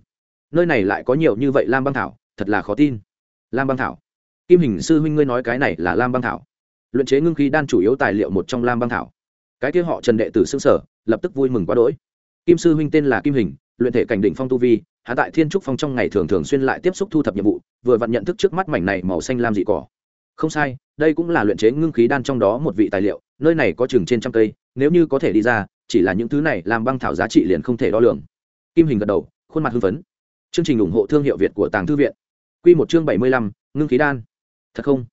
Nơi này lại có nhiều như vậy lam băng thảo, thật là khó tin. Lam băng thảo. Kim hình sư huynh ngươi nói cái này là lam băng thảo. Luyện chế ngưng khí đan chủ yếu tài liệu một trong lam băng thảo. Cái kia họ trần đệ tử xương sở lập tức vui mừng quá đỗi. Kim sư huynh tên là kim hình, luyện thể cảnh đỉnh phong tu vi hạ tại thiên trúc phong trong ngày thường thường xuyên lại tiếp xúc thu thập nhiệm vụ, vừa vặn nhận thức trước mắt mảnh này màu xanh lam dị cỏ không sai, đây cũng là luyện chế ngưng khí đan trong đó một vị tài liệu, nơi này có chừng trên trăm cây, nếu như có thể đi ra, chỉ là những thứ này làm băng thảo giá trị liền không thể đo lường. Kim hình gật đầu, khuôn mặt hưng phấn. Chương trình ủng hộ thương hiệu việt của tàng thư viện. Q một chương bảy mươi lăm, ngưng khí đan. Thật không?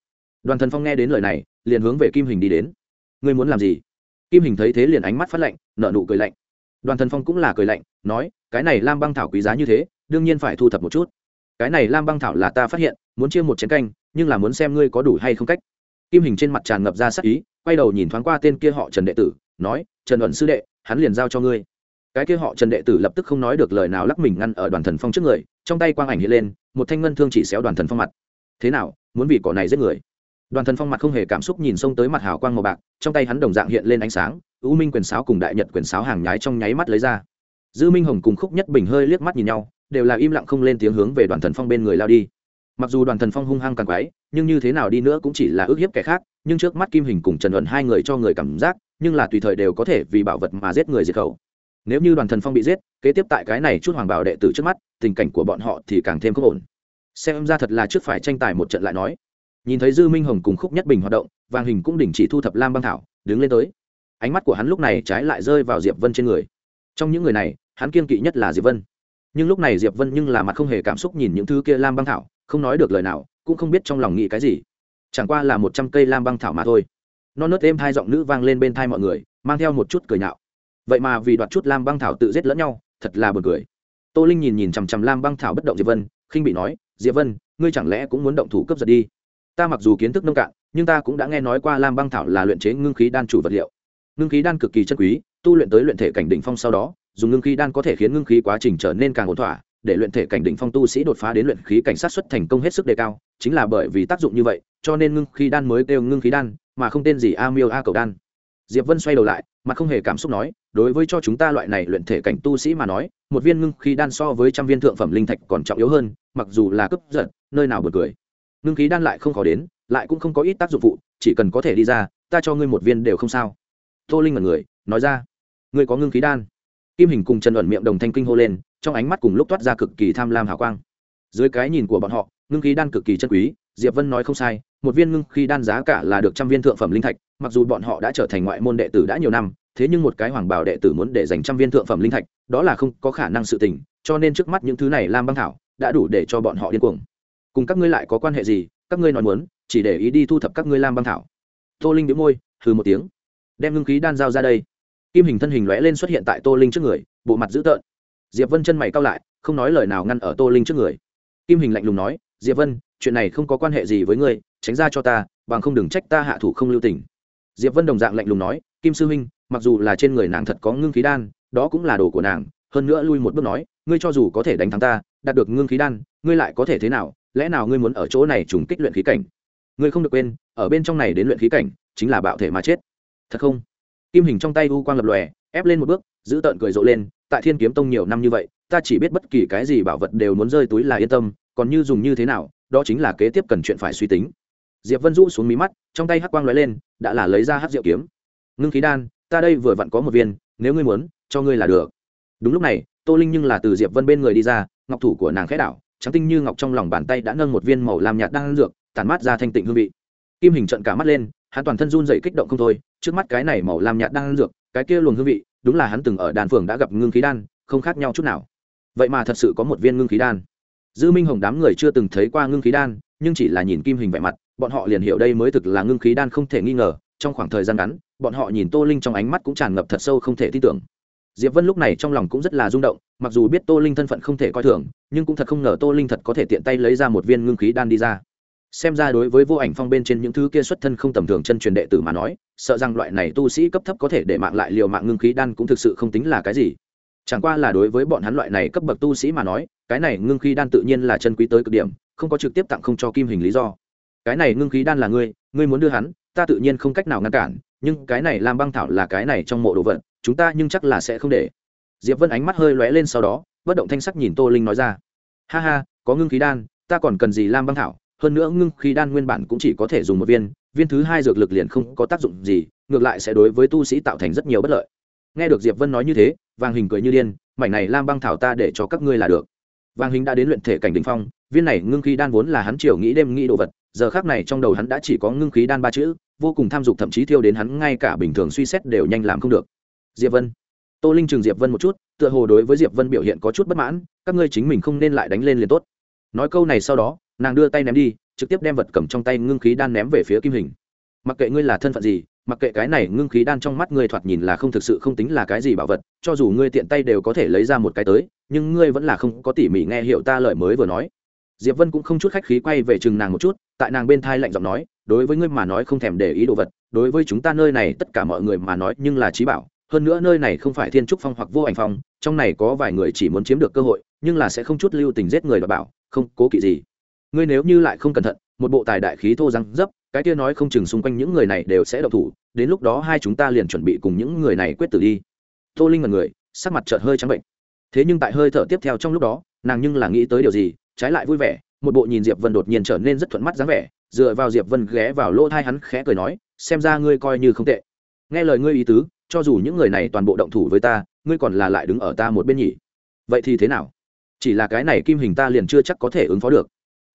Đoàn thần phong nghe đến lời này, liền hướng về kim hình đi đến. Ngươi muốn làm gì? Kim hình thấy thế liền ánh mắt phát lạnh nợ nụ cười lạnh. Đoàn thần phong cũng là cười lạnh, nói, cái này lam băng thảo quý giá như thế, đương nhiên phải thu thập một chút. Cái này lam băng thảo là ta phát hiện muốn chia một chén canh, nhưng là muốn xem ngươi có đủ hay không cách. Kim hình trên mặt tràn ngập ra sắc ý, quay đầu nhìn thoáng qua tên kia họ trần đệ tử, nói, trần ẩn sư đệ, hắn liền giao cho ngươi. Cái kia họ trần đệ tử lập tức không nói được lời nào lắc mình ngăn ở đoàn thần phong trước người, trong tay quang ảnh hiện lên, một thanh ngân thương chỉ xéo đoàn thần phong mặt. Thế nào, muốn vì cỏ này giết người? Đoàn thần phong mặt không hề cảm xúc nhìn xông tới mặt hào quang màu bạc, trong tay hắn đồng dạng hiện lên ánh sáng, u minh quyền sáo cùng đại nhật quyền sáo hàng nhái trong nháy mắt lấy ra. Dư minh hồng cùng khúc nhất bình hơi liếc mắt nhìn nhau, đều là im lặng không lên tiếng hướng về đoàn thần phong bên người lao đi mặc dù đoàn thần phong hung hăng càng quái, nhưng như thế nào đi nữa cũng chỉ là ước hiếp kẻ khác, nhưng trước mắt kim hình cùng trần luận hai người cho người cảm giác, nhưng là tùy thời đều có thể vì bảo vật mà giết người diệt khẩu. Nếu như đoàn thần phong bị giết, kế tiếp tại cái này chút hoàng bảo đệ tử trước mắt, tình cảnh của bọn họ thì càng thêm không ổn. Xem ra thật là trước phải tranh tài một trận lại nói. Nhìn thấy dư minh hồng cùng khúc nhất bình hoạt động, vàng hình cũng đình chỉ thu thập lam băng thảo, đứng lên tới. Ánh mắt của hắn lúc này trái lại rơi vào diệp vân trên người. Trong những người này, hắn kiên kỵ nhất là diệp vân. Nhưng lúc này diệp vân nhưng là mặt không hề cảm xúc nhìn những thứ kia lam băng thảo không nói được lời nào, cũng không biết trong lòng nghĩ cái gì. Chẳng qua là một trăm cây lam băng thảo mà thôi. Non nớt êm hai giọng nữ vang lên bên thai mọi người, mang theo một chút cười nhạo. Vậy mà vì đoạt chút lam băng thảo tự giết lẫn nhau, thật là buồn cười. Tô linh nhìn nhìn chằm chằm lam băng thảo bất động diệp vân, khinh bị nói, diệp vân, ngươi chẳng lẽ cũng muốn động thủ cấp giật đi? Ta mặc dù kiến thức nông cạn, nhưng ta cũng đã nghe nói qua lam băng thảo là luyện chế ngưng khí đan chủ vật liệu. Ngưng khí đan cực kỳ chân quý, tu luyện tới luyện thể cảnh đỉnh phong sau đó, dùng ngưng khí đan có thể khiến ngưng khí quá trình trở nên càng ổn thỏa để luyện thể cảnh đỉnh phong tu sĩ đột phá đến luyện khí cảnh sát xuất thành công hết sức đề cao, chính là bởi vì tác dụng như vậy, cho nên ngưng khí đan mới kêu ngưng khí đan, mà không tên gì a miêu a cầu đan. Diệp vân xoay đầu lại, mặt không hề cảm xúc nói, đối với cho chúng ta loại này luyện thể cảnh tu sĩ mà nói, một viên ngưng khí đan so với trăm viên thượng phẩm linh thạch còn trọng yếu hơn, mặc dù là cấp giật, nơi nào buồn cười. Ngưng khí đan lại không khó đến, lại cũng không có ít tác dụng phụ, chỉ cần có thể đi ra, ta cho ngươi một viên đều không sao. Tô linh mật người, nói ra, ngươi có ngưng khí đan? Kim hình cùng trần ẩn miệng đồng thanh kinh hô lên trong ánh mắt cùng lúc toát ra cực kỳ tham lam hào quang. Dưới cái nhìn của bọn họ, ngưng khí đan cực kỳ chân quý, diệp vân nói không sai, một viên ngưng khí đan giá cả là được trăm viên thượng phẩm linh thạch, mặc dù bọn họ đã trở thành ngoại môn đệ tử đã nhiều năm, thế nhưng một cái hoàng bảo đệ tử muốn để dành trăm viên thượng phẩm linh thạch, đó là không có khả năng sự tình, cho nên trước mắt những thứ này lam băng thảo đã đủ để cho bọn họ điên cuồng. Cùng các ngươi lại có quan hệ gì? Các ngươi nói muốn, chỉ để ý đi thu thập các ngươi lam băng thảo. Tô linh đĩu môi, hừ một tiếng. Đem ngưng khí đan giao ra đây. Kim hình thân hình lóe lên xuất hiện tại tô linh trước người, bộ mặt dữ tợn diệp vân chân mày cao lại, không nói lời nào ngăn ở tô linh trước người. Kim hình lạnh lùng nói, diệp vân, chuyện này không có quan hệ gì với ngươi, tránh ra cho ta, bằng không đừng trách ta hạ thủ không lưu tình. Diệp vân đồng dạng lạnh lùng nói, kim sư huynh, mặc dù là trên người nàng thật có ngưng khí đan, đó cũng là đồ của nàng, hơn nữa lui một bước nói, ngươi cho dù có thể đánh thắng ta, đạt được ngưng khí đan, ngươi lại có thể thế nào, lẽ nào ngươi muốn ở chỗ này trùng kích luyện khí cảnh? Ngươi không được quên, ở bên trong này đến luyện khí cảnh, chính là bạo thể mà chết. Thật không? Kim hình trong tay u quang lập lòe, ép lên một bước, giữ tợn cười rộ lên tại thiên kiếm tông nhiều năm như vậy, ta chỉ biết bất kỳ cái gì bảo vật đều muốn rơi túi là yên tâm, còn như dùng như thế nào, đó chính là kế tiếp cần chuyện phải suy tính. Diệp vân rũ xuống mí mắt, trong tay hắc quang lóe lên, đã là lấy ra hắc diệu kiếm. Ngưng khí đan, ta đây vừa vặn có một viên, nếu ngươi muốn, cho ngươi là được. Đúng lúc này, tô linh nhưng là từ diệp vân bên người đi ra, ngọc thủ của nàng khẽ đảo, trắng tinh như ngọc trong lòng bàn tay đã nâng một viên màu làm nhạt đang dược, tản mát ra thanh tịnh hương vị. Kim hình trận cả mắt lên, hắn toàn thân run dậy kích động không thôi, trước mắt cái này màu làm nhạt đang dược, cái kia luồng hương vị đúng là hắn từng ở đàn phường đã gặp ngưng khí đan, không khác nhau chút nào. Vậy mà thật sự có một viên ngưng khí đan. Dư minh hồng đám người chưa từng thấy qua ngưng khí đan, nhưng chỉ là nhìn kim hình vẻ mặt, bọn họ liền hiểu đây mới thực là ngưng khí đan không thể nghi ngờ, trong khoảng thời gian ngắn, bọn họ nhìn tô linh trong ánh mắt cũng tràn ngập thật sâu không thể tin tưởng. Diệp vân lúc này trong lòng cũng rất là rung động, mặc dù biết tô linh thân phận không thể coi thường, nhưng cũng thật không ngờ tô linh thật có thể tiện tay lấy ra một viên ngưng khí đan đi ra xem ra đối với vô ảnh phong bên trên những thứ kia xuất thân không tầm thường chân truyền đệ tử mà nói, sợ rằng loại này tu sĩ cấp thấp có thể để mạng lại liều mạng ngưng khí đan cũng thực sự không tính là cái gì. Chẳng qua là đối với bọn hắn loại này cấp bậc tu sĩ mà nói, cái này ngưng khí đan tự nhiên là chân quý tới cực điểm, không có trực tiếp tặng không cho kim hình lý do. Cái này ngưng khí đan là ngươi ngươi muốn đưa hắn, ta tự nhiên không cách nào ngăn cản, nhưng cái này làm băng thảo là cái này trong mộ đồ vật, chúng ta nhưng chắc là sẽ không để. Diệp vân ánh mắt hơi lóe lên sau đó, bất động thanh sắc nhìn tô linh nói ra. Ha ha, có ngưng khí đan, ta còn cần gì lam băng thảo hơn nữa ngưng khí đan nguyên bản cũng chỉ có thể dùng một viên viên thứ hai dược lực liền không có tác dụng gì, ngược lại sẽ đối với tu sĩ tạo thành rất nhiều bất lợi. Nghe được diệp vân nói như thế, vàng hình cười như điên, mảnh này lam băng thảo ta để cho các ngươi là được. Vàng hình đã đến luyện thể cảnh đỉnh phong, viên này ngưng khí đan vốn là hắn chiều nghĩ đêm nghĩ đồ vật, giờ khác này trong đầu hắn đã chỉ có ngưng khí đan ba chữ, vô cùng tham dục thậm chí thiêu đến hắn ngay cả bình thường suy xét đều nhanh làm không được. Diệp vân, tô linh trường diệp vân một chút, tựa hồ đối với diệp vân biểu hiện có chút bất mãn, các ngươi chính mình không nên lại đánh lên liền tốt. Nói câu này sau đó nàng đưa tay ném đi, trực tiếp đem vật cầm trong tay ngưng khí đan ném về phía kim hình. Mặc kệ ngươi là thân phận gì, mặc kệ cái này ngưng khí đan trong mắt ngươi thoạt nhìn là không thực sự không tính là cái gì bảo vật, cho dù ngươi tiện tay đều có thể lấy ra một cái tới, nhưng ngươi vẫn là không có tỉ mỉ nghe hiểu ta lời mới vừa nói. Diệp vân cũng không chút khách khí quay về chừng nàng một chút, tại nàng bên thai lạnh giọng nói, đối với ngươi mà nói không thèm để ý đồ vật, đối với chúng ta nơi này tất cả mọi người mà nói nhưng là trí bảo, hơn nữa nơi này không phải thiên trúc phong hoặc vô ảnh phong, trong này có vài người chỉ muốn chiếm được cơ hội, nhưng là sẽ không chút lưu tình giết người và bảo, không cố kỵ gì ngươi nếu như lại không cẩn thận, một bộ tài đại khí thô răng dấp, cái kia nói không chừng xung quanh những người này đều sẽ độc thủ, đến lúc đó hai chúng ta liền chuẩn bị cùng những người này quyết tử đi. Tô linh là người, sắc mặt chợt hơi trắng bệnh. Thế nhưng tại hơi thở tiếp theo trong lúc đó, nàng nhưng là nghĩ tới điều gì, trái lại vui vẻ, một bộ nhìn diệp vân đột nhiên trở nên rất thuận mắt dáng vẻ, dựa vào diệp vân ghé vào lỗ thai hắn khẽ cười nói, xem ra ngươi coi như không tệ. Nghe lời ngươi ý tứ, cho dù những người này toàn bộ động thủ với ta, ngươi còn là lại đứng ở ta một bên nhỉ. Vậy thì thế nào? Chỉ là cái này kim hình ta liền chưa chắc có thể ứng phó được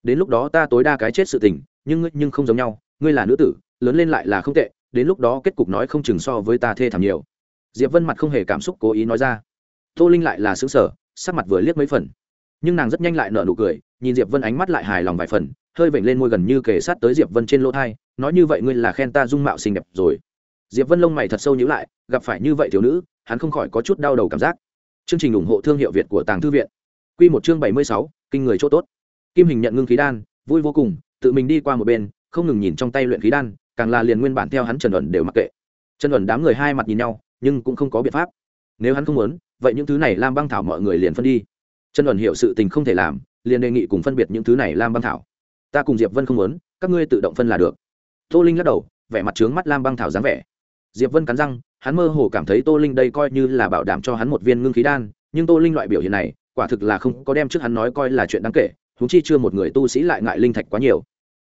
đến lúc đó ta tối đa cái chết sự tình nhưng ngươi nhưng không giống nhau ngươi là nữ tử lớn lên lại là không tệ đến lúc đó kết cục nói không chừng so với ta thê thảm nhiều. Diệp vân mặt không hề cảm xúc cố ý nói ra. Tô linh lại là xứng sở sắc mặt vừa liếc mấy phần. Nhưng nàng rất nhanh lại nở nụ cười nhìn diệp vân ánh mắt lại hài lòng vài phần hơi vểnh lên môi gần như kề sát tới diệp vân trên lỗ thai nói như vậy ngươi là khen ta dung mạo xinh đẹp rồi. Diệp vân lông mày thật sâu nhíu lại gặp phải như vậy thiếu nữ hắn không khỏi có chút đau đầu cảm giác. Chương trình ủng hộ thương hiệu việt của tàng thư viện. Quy một chương bảy mươi sáu, kinh người chỗ tốt kim hình nhận ngưng khí đan, vui vô cùng, tự mình đi qua một bên, không ngừng nhìn trong tay luyện khí đan, càng là liền nguyên bản theo hắn trần ẩn đều mặc kệ. Trần ẩn đám người hai mặt nhìn nhau, nhưng cũng không có biện pháp. Nếu hắn không muốn, vậy những thứ này lam băng thảo mọi người liền phân đi. Trần ẩn hiểu sự tình không thể làm, liền đề nghị cùng phân biệt những thứ này lam băng thảo. Ta cùng diệp vân không muốn, các ngươi tự động phân là được. Tô linh lắc đầu, vẻ mặt trướng mắt lam băng thảo dáng vẻ. Diệp vân cắn răng, hắn mơ hồ cảm thấy tô linh đây coi như là bảo đảm cho hắn một viên ngưng khí đan, nhưng tô linh loại biểu hiện này, quả thực là không có đem trước hắn nói coi là chuyện đáng kể huống chi chưa một người tu sĩ lại ngại linh thạch quá nhiều.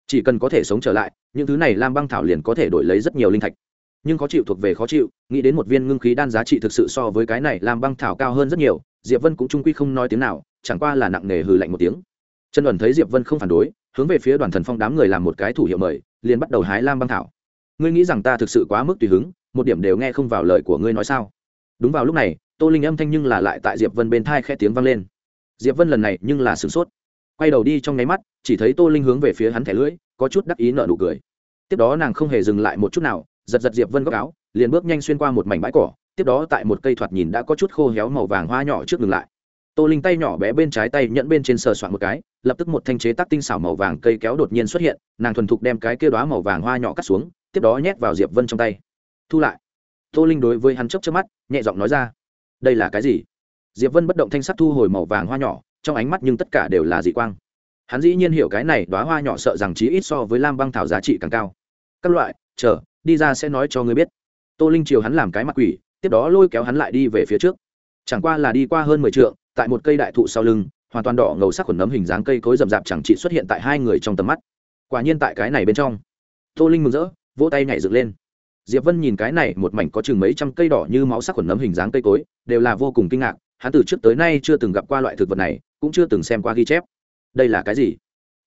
Chỉ cần có thể sống trở lại, những thứ này lam băng thảo liền có thể đổi lấy rất nhiều linh thạch. Nhưng khó chịu thuộc về khó chịu, nghĩ đến một viên ngưng khí đan giá trị thực sự so với cái này lam băng thảo cao hơn rất nhiều, diệp vân cũng trung quy không nói tiếng nào, chẳng qua là nặng nề hừ lạnh một tiếng. Trần ẩn thấy diệp vân không phản đối, hướng về phía đoàn thần phong đám người làm một cái thủ hiệu mời, liền bắt đầu hái lam băng thảo. Ngươi nghĩ rằng ta thực sự quá mức tùy hứng, một điểm đều nghe không vào lời của ngươi nói sao? Đúng vào lúc này, tô linh âm thanh nhưng là lại tại diệp vân bên thai khe tiếng vang lên. Diệp vân lần này nhưng là sửng sốt quay đầu đi trong nháy mắt, chỉ thấy tô linh hướng về phía hắn thẻ lưỡi, có chút đắc ý nợ nụ cười. Tiếp đó nàng không hề dừng lại một chút nào, giật giật diệp vân góc áo, liền bước nhanh xuyên qua một mảnh bãi cỏ, tiếp đó tại một cây thoạt nhìn đã có chút khô héo màu vàng hoa nhỏ trước ngừng lại. Tô linh tay nhỏ bé bên trái tay nhẫn bên trên sờ soạn một cái, lập tức một thanh chế tác tinh xảo màu vàng cây kéo đột nhiên xuất hiện, nàng thuần thục đem cái kia đoá màu vàng hoa nhỏ cắt xuống, tiếp đó nhét vào diệp vân trong tay. Thu lại. Tô linh đối với hắn chớp chớp mắt, nhẹ giọng nói ra. Đây là cái gì? Diệp vân bất động thanh sắc thu hồi màu vàng hoa nhỏ trong ánh mắt nhưng tất cả đều là dị quang. Hắn dĩ nhiên hiểu cái này đoá hoa nhỏ sợ rằng chí ít so với lam băng thảo giá trị càng cao. Các loại, chờ, đi ra sẽ nói cho ngươi biết. Tô linh chiều hắn làm cái mặt quỷ, tiếp đó lôi kéo hắn lại đi về phía trước. Chẳng qua là đi qua hơn mười t tại một cây đại thụ sau lưng, hoàn toàn đỏ ngầu sắc khuẩn nấm hình dáng cây cối rậm rạp chẳng chỉ xuất hiện tại hai người trong tầm mắt. Quả nhiên tại cái này bên trong, tô linh mừng rỡ, vỗ tay nhảy dựng lên. Diệp vân nhìn cái này một mảnh có chừng mấy trăm cây đỏ như máu sắc khuẩn nấm hình dáng cây cối, đều là vô cùng kinh ngạc. Hắn từ trước tới nay chưa từng gặp qua loại thực vật này cũng chưa từng xem qua ghi chép. Đây là cái gì?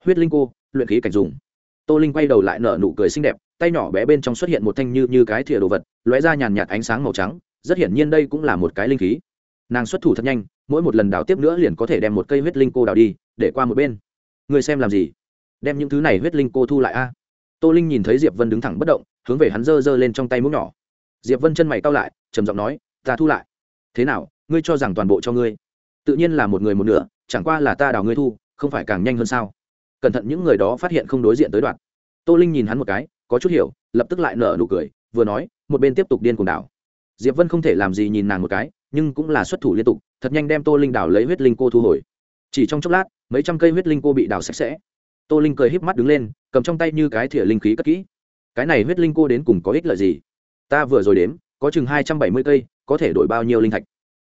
Huyết linh cô, luyện khí cảnh dùng. Tô linh quay đầu lại nở nụ cười xinh đẹp, tay nhỏ bé bên trong xuất hiện một thanh như như cái thìa đồ vật, lóe ra nhàn nhạt ánh sáng màu trắng, rất hiển nhiên đây cũng là một cái linh khí. Nàng xuất thủ thật nhanh, mỗi một lần đào tiếp nữa liền có thể đem một cây huyết linh cô đào đi, để qua một bên. Người xem làm gì? Đem những thứ này huyết linh cô thu lại a. Tô linh nhìn thấy diệp vân đứng thẳng bất động, hướng về hắn giơ giơ lên trong tay mũ nhỏ. Diệp vân chân mày cau lại, trầm giọng nói, ta thu lại. Thế nào? Ngươi cho rằng toàn bộ cho ngươi? Tự nhiên là một người một nửa chẳng qua là ta đào ngươi thu, không phải càng nhanh hơn sao? Cẩn thận những người đó phát hiện không đối diện tới đoạn. Tô linh nhìn hắn một cái, có chút hiểu, lập tức lại nở nụ cười, vừa nói, một bên tiếp tục điên cuồng đảo diệp vân không thể làm gì nhìn nàng một cái, nhưng cũng là xuất thủ liên tục, thật nhanh đem tô linh đào lấy huyết linh cô thu hồi. Chỉ trong chốc lát, mấy trăm cây huyết linh cô bị đào sạch sẽ. Tô linh cười híp mắt đứng lên, cầm trong tay như cái thìa linh khí cất kỹ. Cái này huyết linh cô đến cùng có ích lợi gì? Ta vừa rồi đếm, có chừng hai trăm bảy mươi cây, có thể đổi bao nhiêu linh thạch?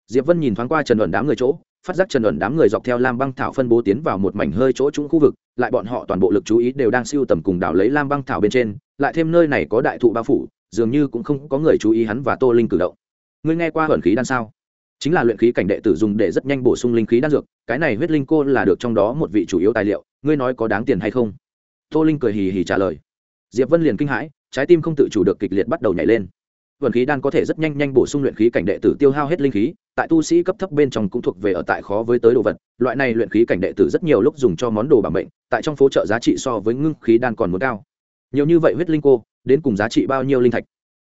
Diệp vân nhìn thoáng qua trần luận đám người chỗ phát giác trần ẩn đám người dọc theo lam băng thảo phân bố tiến vào một mảnh hơi chỗ trũng khu vực, lại bọn họ toàn bộ lực chú ý đều đang siêu tầm cùng đảo lấy lam băng thảo bên trên, lại thêm nơi này có đại thụ bao phủ, dường như cũng không có người chú ý hắn và tô linh cử động. Ngươi nghe qua hận khí đan sao? Chính là luyện khí cảnh đệ tử dùng để rất nhanh bổ sung linh khí đan dược, cái này huyết linh cô là được trong đó một vị chủ yếu tài liệu, ngươi nói có đáng tiền hay không? Tô linh cười hì hì trả lời. Diệp vân liền kinh hãi, trái tim không tự chủ được kịch liệt bắt đầu nhảy lên vận khí đan có thể rất nhanh nhanh bổ sung luyện khí cảnh đệ tử tiêu hao hết linh khí, tại tu sĩ cấp thấp bên trong cũng thuộc về ở tại khó với tới đồ vật. Loại này luyện khí cảnh đệ tử rất nhiều lúc dùng cho món đồ bảo mệnh, tại trong phố chợ giá trị so với ngưng khí đan còn muốn cao. Nhiều như vậy huyết linh cô, đến cùng giá trị bao nhiêu linh thạch?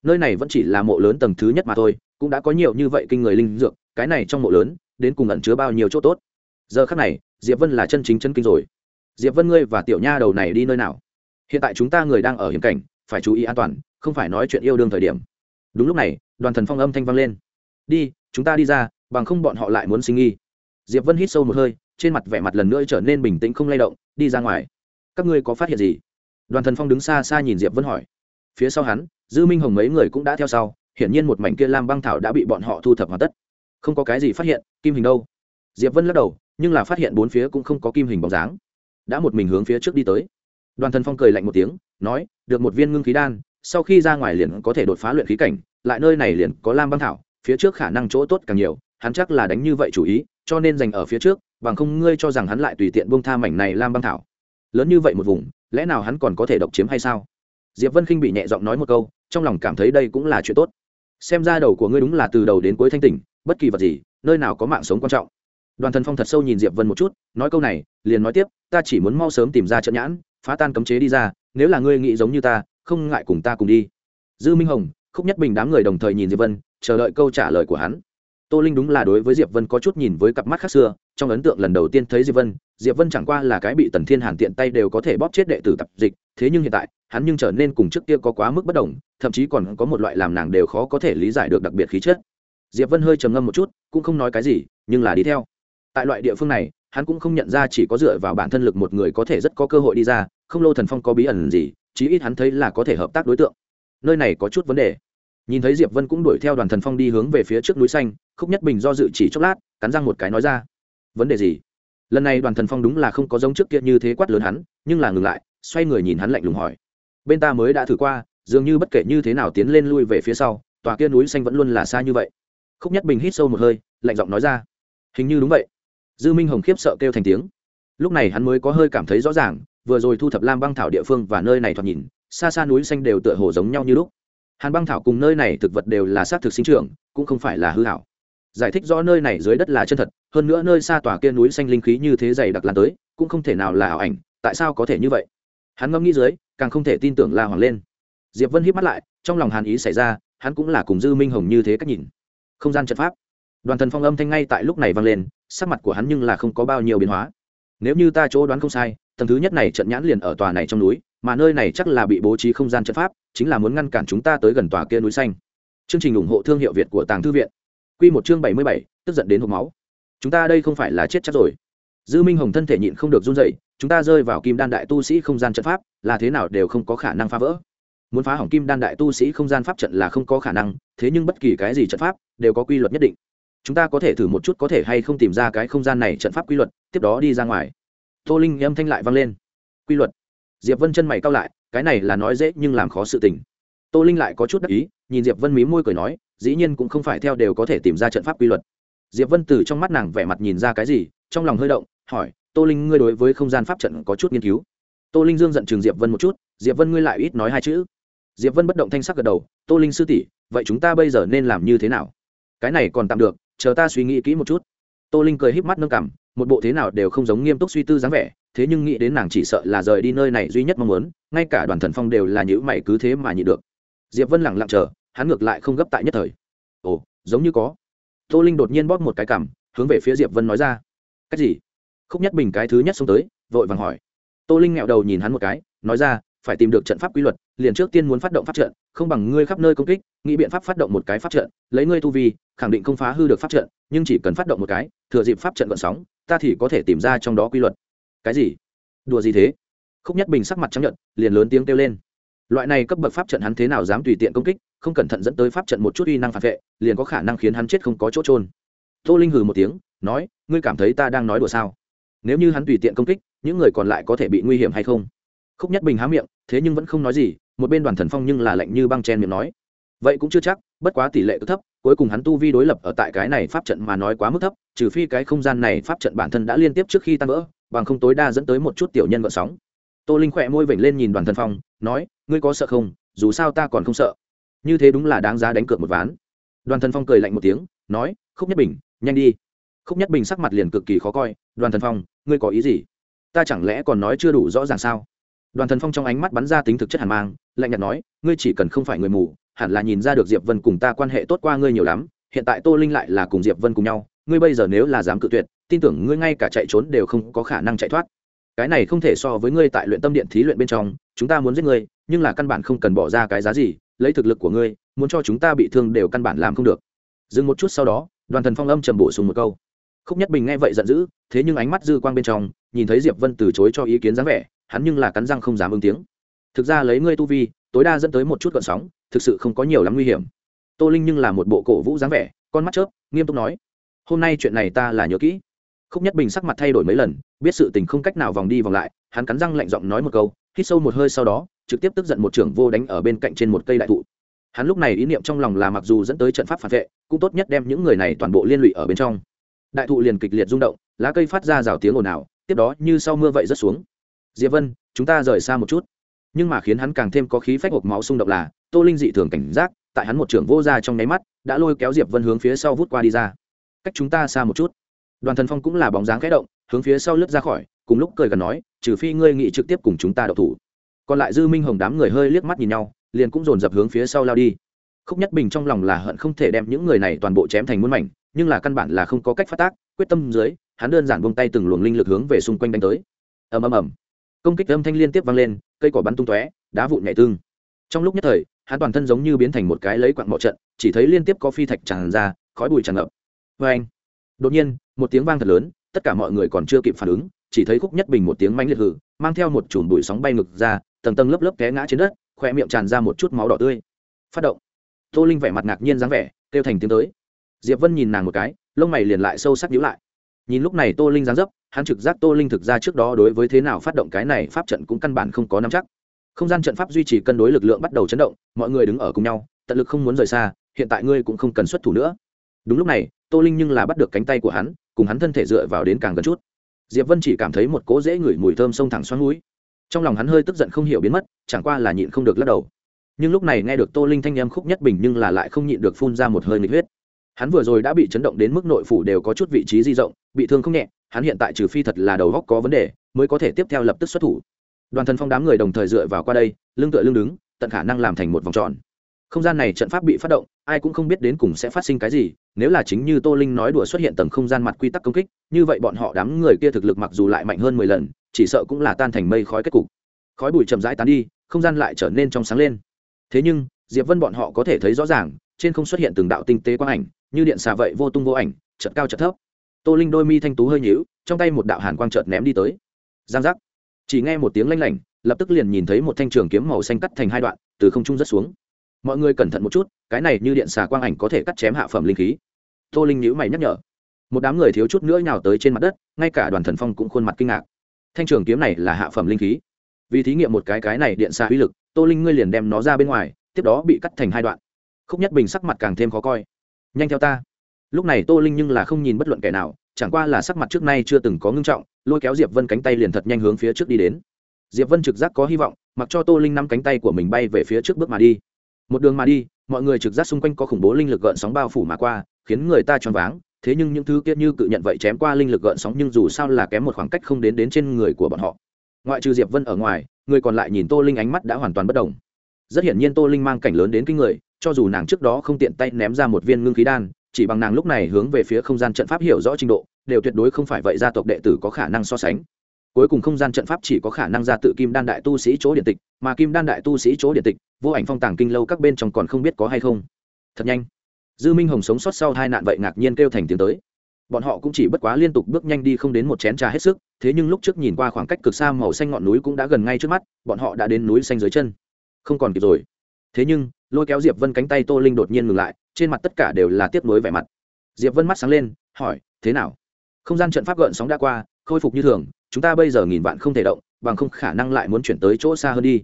Nơi này vẫn chỉ là mộ lớn tầng thứ nhất mà thôi, cũng đã có nhiều như vậy kinh người linh dược, cái này trong mộ lớn, đến cùng ẩn chứa bao nhiêu chỗ tốt? Giờ khắc này, diệp vân là chân chính chân kinh rồi. Diệp vân ngươi và tiểu nha đầu này đi nơi nào? Hiện tại chúng ta người đang ở hiểm cảnh, phải chú ý an toàn, không phải nói chuyện yêu đương thời điểm đúng lúc này, đoàn thần phong âm thanh vang lên. Đi, chúng ta đi ra, bằng không bọn họ lại muốn sinh nghi. Diệp vân hít sâu một hơi, trên mặt vẻ mặt lần nữa trở nên bình tĩnh không lay động, đi ra ngoài. Các ngươi có phát hiện gì? Đoàn thần phong đứng xa xa nhìn diệp vân hỏi. Phía sau hắn, dư minh hồng mấy người cũng đã theo sau, hiển nhiên một mảnh kia lam băng thảo đã bị bọn họ thu thập hoàn tất. Không có cái gì phát hiện, kim hình đâu. Diệp vân lắc đầu, nhưng là phát hiện bốn phía cũng không có kim hình bóng dáng. Đã một mình hướng phía trước đi tới. Đoàn thần phong cười lạnh một tiếng, nói, được một viên ngưng khí đan sau khi ra ngoài liền có thể đột phá luyện khí cảnh, lại nơi này liền có lam băng thảo, phía trước khả năng chỗ tốt càng nhiều, hắn chắc là đánh như vậy chủ ý, cho nên dành ở phía trước, bằng không ngươi cho rằng hắn lại tùy tiện buông tha mảnh này lam băng thảo. Lớn như vậy một vùng, lẽ nào hắn còn có thể độc chiếm hay sao? Diệp vân khinh bị nhẹ giọng nói một câu, trong lòng cảm thấy đây cũng là chuyện tốt. Xem ra đầu của ngươi đúng là từ đầu đến cuối thanh tỉnh, bất kỳ vật gì, nơi nào có mạng sống quan trọng. Đoàn thần phong thật sâu nhìn diệp vân một chút, nói câu này, liền nói tiếp, ta chỉ muốn mau sớm tìm ra trận nhãn, phá tan cấm chế đi ra, nếu là ngươi nghĩ giống như ta không ngại cùng ta cùng đi. Dư minh hồng, khúc nhất bình đám người đồng thời nhìn diệp vân, chờ đợi câu trả lời của hắn. Tô linh đúng là đối với diệp vân có chút nhìn với cặp mắt khác xưa, trong ấn tượng lần đầu tiên thấy diệp vân diệp vân chẳng qua là cái bị tần thiên hàn tiện tay đều có thể bóp chết đệ tử tập dịch, thế nhưng hiện tại, hắn nhưng trở nên cùng trước kia có quá mức bất đồng, thậm chí còn có một loại làm nàng đều khó có thể lý giải được đặc biệt khí chất. Diệp vân hơi trầm ngâm một chút, cũng không nói cái gì, nhưng là đi theo. Tại loại địa phương này, hắn cũng không nhận ra chỉ có dựa vào bản thân lực một người có thể rất có cơ hội đi ra, không lô thần phong có bí ẩn gì chí ít hắn thấy là có thể hợp tác đối tượng. Nơi này có chút vấn đề. Nhìn thấy diệp vân cũng đuổi theo đoàn thần phong đi hướng về phía trước núi xanh, khúc nhất bình do dự chỉ chốc lát, cắn răng một cái nói ra, vấn đề gì? Lần này đoàn thần phong đúng là không có giống trước kia như thế quát lớn hắn, nhưng là ngừng lại, xoay người nhìn hắn lạnh lùng hỏi, bên ta mới đã thử qua, dường như bất kể như thế nào tiến lên lui về phía sau, tòa kia núi xanh vẫn luôn là xa như vậy. Khúc nhất bình hít sâu một hơi, lạnh giọng nói ra, hình như đúng vậy. Dư minh hồng khiếp sợ kêu thành tiếng. Lúc này hắn mới có hơi cảm thấy rõ ràng vừa rồi thu thập lam băng thảo địa phương và nơi này thoạt nhìn, xa xa núi xanh đều tựa hồ giống nhau như lúc. Hàn băng thảo cùng nơi này thực vật đều là xác thực sinh trưởng, cũng không phải là hư hảo. Giải thích rõ nơi này dưới đất là chân thật, hơn nữa nơi xa tòa kia núi xanh linh khí như thế dày đặc lan tới, cũng không thể nào là ảo ảnh, tại sao có thể như vậy? Hắn ngẫm nghĩ dưới, càng không thể tin tưởng la hoàng lên. Diệp vân hít mắt lại, trong lòng hàn ý xảy ra, hắn cũng là cùng dư minh hồng như thế cách nhìn. Không gian trận pháp. Đoàn thần phong âm thanh ngay tại lúc này vang lên, sắc mặt của hắn nhưng là không có bao nhiêu biến hóa. Nếu như ta chỗ đoán không sai tầng thứ nhất này trận nhãn liền ở tòa này trong núi, mà nơi này chắc là bị bố trí không gian trận pháp, chính là muốn ngăn cản chúng ta tới gần tòa kia núi xanh. Chương trình ủng hộ thương hiệu việt của tàng thư viện. Q một chương bảy mươi bảy, tức giận đến hộp máu. Chúng ta đây không phải là chết chắc rồi. Dư minh hồng thân thể nhịn không được run dậy chúng ta rơi vào kim đan đại tu sĩ không gian trận pháp, là thế nào đều không có khả năng phá vỡ. Muốn phá hỏng kim đan đại tu sĩ không gian pháp trận là không có khả năng, thế nhưng bất kỳ cái gì trận pháp đều có quy luật nhất định. Chúng ta có thể thử một chút có thể hay không tìm ra cái không gian này trận pháp quy luật, tiếp đó đi ra ngoài tô linh âm thanh lại vang lên. Quy luật. Diệp vân chân mày cao lại, cái này là nói dễ nhưng làm khó sự tình. Tô linh lại có chút đắc ý, nhìn diệp vân mí môi cười nói, dĩ nhiên cũng không phải theo đều có thể tìm ra trận pháp quy luật. Diệp vân từ trong mắt nàng vẻ mặt nhìn ra cái gì, trong lòng hơi động, hỏi, tô linh, ngươi đối với không gian pháp trận có chút nghiên cứu? Tô linh dương giận chừng diệp vân một chút, diệp vân ngươi lại ít nói hai chữ. Diệp vân bất động thanh sắc gật đầu, tô linh sư tỷ, vậy chúng ta bây giờ nên làm như thế nào? Cái này còn tạm được, chờ ta suy nghĩ kỹ một chút. Tô linh cười híp mắt nâng cảm một bộ thế nào đều không giống nghiêm túc suy tư dáng vẻ, thế nhưng nghĩ đến nàng chỉ sợ là rời đi nơi này duy nhất mong muốn, ngay cả đoàn thần phong đều là những mày cứ thế mà nhị được. Diệp vân lẳng lặng chờ, hắn ngược lại không gấp tại nhất thời. Ồ, giống như có. Tô linh đột nhiên bóp một cái cằm, hướng về phía diệp vân nói ra. Cách gì? Khúc nhất bình cái thứ nhất xông tới, vội vàng hỏi. Tô linh nghẹo đầu nhìn hắn một cái, nói ra phải tìm được trận pháp quy luật, liền trước tiên muốn phát động pháp trận, không bằng ngươi khắp nơi công kích, nghĩ biện pháp phát động một cái pháp trận, lấy ngươi tu vi, khẳng định không phá hư được pháp trận, nhưng chỉ cần phát động một cái, thừa dịp pháp trận gợn sóng, ta thì có thể tìm ra trong đó quy luật. Cái gì? Đùa gì thế? Khúc nhất bình sắc mặt trắng nhận liền lớn tiếng kêu lên. Loại này cấp bậc pháp trận hắn thế nào dám tùy tiện công kích, không cẩn thận dẫn tới pháp trận một chút uy năng phản vệ, liền có khả năng khiến hắn chết không có chỗ trôn tô linh hừ một tiếng, nói, ngươi cảm thấy ta đang nói đùa sao? Nếu như hắn tùy tiện công kích, những người còn lại có thể bị nguy hiểm hay không? Khúc nhất bình há miệng, thế nhưng vẫn không nói gì, một bên đoàn thần phong nhưng là lạnh như băng chen miệng nói. Vậy cũng chưa chắc, bất quá tỷ lệ cứ thấp, cuối cùng hắn tu vi đối lập ở tại cái này pháp trận mà nói quá mức thấp, trừ phi cái không gian này pháp trận bản thân đã liên tiếp trước khi tan vỡ, bằng không tối đa dẫn tới một chút tiểu nhân vợ sóng. Tô linh khỏe môi vểnh lên nhìn đoàn thần phong, nói, ngươi có sợ không? Dù sao ta còn không sợ. Như thế đúng là đáng giá đánh cược một ván. Đoàn thần phong cười lạnh một tiếng, nói, khúc nhất bình, nhanh đi. Khúc nhất bình sắc mặt liền cực kỳ khó coi, đoàn thần phong, ngươi có ý gì? Ta chẳng lẽ còn nói chưa đủ rõ ràng sao? Đoàn thần phong trong ánh mắt bắn ra tính thực chất hàn mang, lạnh nhạt nói, ngươi chỉ cần không phải người mù, hẳn là nhìn ra được diệp vân cùng ta quan hệ tốt qua ngươi nhiều lắm, hiện tại tô linh lại là cùng diệp vân cùng nhau, ngươi bây giờ nếu là dám cự tuyệt, tin tưởng ngươi ngay cả chạy trốn đều không có khả năng chạy thoát. Cái này không thể so với ngươi tại luyện tâm điện thí luyện bên trong, chúng ta muốn giết ngươi, nhưng là căn bản không cần bỏ ra cái giá gì, lấy thực lực của ngươi, muốn cho chúng ta bị thương đều căn bản làm không được. Dừng một chút sau đó, đoàn thần phong âm trầm bổ sung một câu. Khúc nhất bình nghe vậy giận dữ, thế nhưng ánh mắt dư quang bên trong, nhìn thấy diệp vân từ chối cho ý kiến dáng vẻ hắn nhưng là cắn răng không dám ứng tiếng. Thực ra lấy ngươi tu vi, tối đa dẫn tới một chút gợn sóng, thực sự không có nhiều lắm nguy hiểm. Tô linh nhưng là một bộ cổ vũ dáng vẻ, con mắt chớp, nghiêm túc nói, hôm nay chuyện này ta là nhớ kỹ. Khúc nhất bình sắc mặt thay đổi mấy lần, biết sự tình không cách nào vòng đi vòng lại, hắn cắn răng lạnh giọng nói một câu, hít sâu một hơi sau đó, trực tiếp tức giận một trưởng vô đánh ở bên cạnh trên một cây đại thụ. Hắn lúc này ý niệm trong lòng là mặc dù dẫn tới trận pháp phản vệ, cũng tốt nhất đem những người này toàn bộ liên lụy ở bên trong. Đại thụ liền kịch liệt rung động, lá cây phát ra rào tiếng ồn ào, tiếp đó như sau mưa vậy rất xuống diệp vân, chúng ta rời xa một chút. Nhưng mà khiến hắn càng thêm có khí phách hộp máu xung động là, tô linh dị thường cảnh giác, tại hắn một trưởng vô ra trong nháy mắt, đã lôi kéo diệp vân hướng phía sau vút qua đi ra. Cách chúng ta xa một chút. Đoàn thần phong cũng là bóng dáng khẽ động, hướng phía sau lướt ra khỏi, cùng lúc cười gần nói, trừ phi ngươi nghị trực tiếp cùng chúng ta đậu thủ. Còn lại dư minh hồng đám người hơi liếc mắt nhìn nhau, liền cũng dồn dập hướng phía sau lao đi. Khúc nhất bình trong lòng là hận không thể đem những người này toàn bộ chém thành muôn mảnh, nhưng là căn bản là không có cách phát tác, quyết tâm dưới, hắn đơn giản buông tay từng luồng linh lực hướng về xung quanh đánh tới. Ầm ầm ầm công kích âm thanh liên tiếp vang lên, cây cỏ bắn tung tóe, đá vụn nhảy tương trong lúc nhất thời, hắn toàn thân giống như biến thành một cái lấy quặng bọ trận, chỉ thấy liên tiếp có phi thạch tràn ra, khói bụi tràn ngập. Vê anh, đột nhiên, một tiếng vang thật lớn, tất cả mọi người còn chưa kịp phản ứng, chỉ thấy khúc nhất bình một tiếng mánh liệt hử, mang theo một chùm bụi sóng bay ngực ra, tầng tầng lớp lớp té ngã trên đất khoe miệng tràn ra một chút máu đỏ tươi. Phát động. Tô linh vẻ mặt ngạc nhiên dáng vẻ, kêu thành tiếng tới. Diệp vân nhìn nàng một cái, lông mày liền lại sâu sắc nhíu lại nhìn lúc này tô linh dáng dấp, hắn trực giác tô linh thực ra trước đó đối với thế nào phát động cái này pháp trận cũng căn bản không có nắm chắc. Không gian trận pháp duy trì cân đối lực lượng bắt đầu chấn động, mọi người đứng ở cùng nhau, tận lực không muốn rời xa, hiện tại ngươi cũng không cần xuất thủ nữa. Đúng lúc này, tô linh nhưng là bắt được cánh tay của hắn, cùng hắn thân thể dựa vào đến càng gần chút. Diệp vân chỉ cảm thấy một cỗ dễ ngửi mùi thơm sông thẳng xoắn núi. Trong lòng hắn hơi tức giận không hiểu biến mất, chẳng qua là nhịn không được lắc đầu. Nhưng lúc này nghe được tô linh thanh em khúc nhất bình nhưng là lại không nhịn được phun ra một hơi nghịch huyết hắn vừa rồi đã bị chấn động đến mức nội phủ đều có chút vị trí di rộng, bị thương không nhẹ, hắn hiện tại trừ phi thật là đầu góc có vấn đề, mới có thể tiếp theo lập tức xuất thủ. Đoàn thần phong đám người đồng thời dựa vào qua đây, lưng tựa lưng đứng, tận khả năng làm thành một vòng tròn. Không gian này trận pháp bị phát động, ai cũng không biết đến cùng sẽ phát sinh cái gì, nếu là chính như tô linh nói đùa xuất hiện tầng không gian mặt quy tắc công kích, như vậy bọn họ đám người kia thực lực mặc dù lại mạnh hơn mười lần, chỉ sợ cũng là tan thành mây khói kết cục. Khói bụi chậm rãi tán đi, không gian lại trở nên trong sáng lên. Thế nhưng, diệp vân bọn họ có thể thấy rõ ràng, trên không xuất hiện từng đạo tinh tế quang ảnh như điện xà vậy vô tung vô ảnh chật cao chật thấp. Tô linh đôi mi thanh tú hơi nhíu, trong tay một đạo hàn quang chợt ném đi tới. Giang giác. Chỉ nghe một tiếng lanh lảnh, lập tức liền nhìn thấy một thanh trường kiếm màu xanh cắt thành hai đoạn, từ không trung rất xuống. Mọi người cẩn thận một chút, cái này như điện xà quang ảnh có thể cắt chém hạ phẩm linh khí. Tô linh nhíu mày nhắc nhở. Một đám người thiếu chút nữa nhào tới trên mặt đất, ngay cả đoàn thần phong cũng khuôn mặt kinh ngạc. Thanh trường kiếm này là hạ phẩm linh khí. Vì thí nghiệm một cái cái này điện xà uy lực, tô linh ngươi liền đem nó ra bên ngoài, tiếp đó bị cắt thành hai đoạn. Khúc nhất bình sắc mặt càng thêm khó coi nhanh theo ta. Lúc này tô linh nhưng là không nhìn bất luận kẻ nào, chẳng qua là sắc mặt trước nay chưa từng có ngưng trọng, lôi kéo diệp vân cánh tay liền thật nhanh hướng phía trước đi đến. Diệp vân trực giác có hy vọng, mặc cho tô linh nắm cánh tay của mình bay về phía trước bước mà đi. Một đường mà đi, mọi người trực giác xung quanh có khủng bố linh lực gợn sóng bao phủ mà qua, khiến người ta choáng váng. Thế nhưng những thứ kia như cự nhận vậy chém qua linh lực gợn sóng nhưng dù sao là kém một khoảng cách không đến đến trên người của bọn họ. Ngoại trừ diệp vân ở ngoài, người còn lại nhìn tô linh ánh mắt đã hoàn toàn bất đồng rất hiển nhiên tô linh mang cảnh lớn đến kinh người cho dù nàng trước đó không tiện tay ném ra một viên ngưng khí đan, chỉ bằng nàng lúc này hướng về phía không gian trận pháp hiểu rõ trình độ, đều tuyệt đối không phải vậy gia tộc đệ tử có khả năng so sánh. Cuối cùng không gian trận pháp chỉ có khả năng ra tự kim đan đại tu sĩ chỗ điện tịch, mà kim đan đại tu sĩ chỗ điện tịch, vô ảnh phong tàng kinh lâu các bên trong còn không biết có hay không. Thật nhanh. Dư minh hồng sống sót sau hai nạn vậy ngạc nhiên kêu thành tiếng tới. Bọn họ cũng chỉ bất quá liên tục bước nhanh đi không đến một chén trà hết sức, thế nhưng lúc trước nhìn qua khoảng cách cực xa màu xanh ngọn núi cũng đã gần ngay trước mắt, bọn họ đã đến núi xanh dưới chân. Không còn kịp rồi. Thế nhưng lôi kéo diệp vân cánh tay tô linh đột nhiên ngừng lại, trên mặt tất cả đều là tiếc nuối vẻ mặt. Diệp vân mắt sáng lên, hỏi, thế nào? Không gian trận pháp gợn sóng đã qua, khôi phục như thường, chúng ta bây giờ nghìn vạn không thể động, bằng không khả năng lại muốn chuyển tới chỗ xa hơn đi.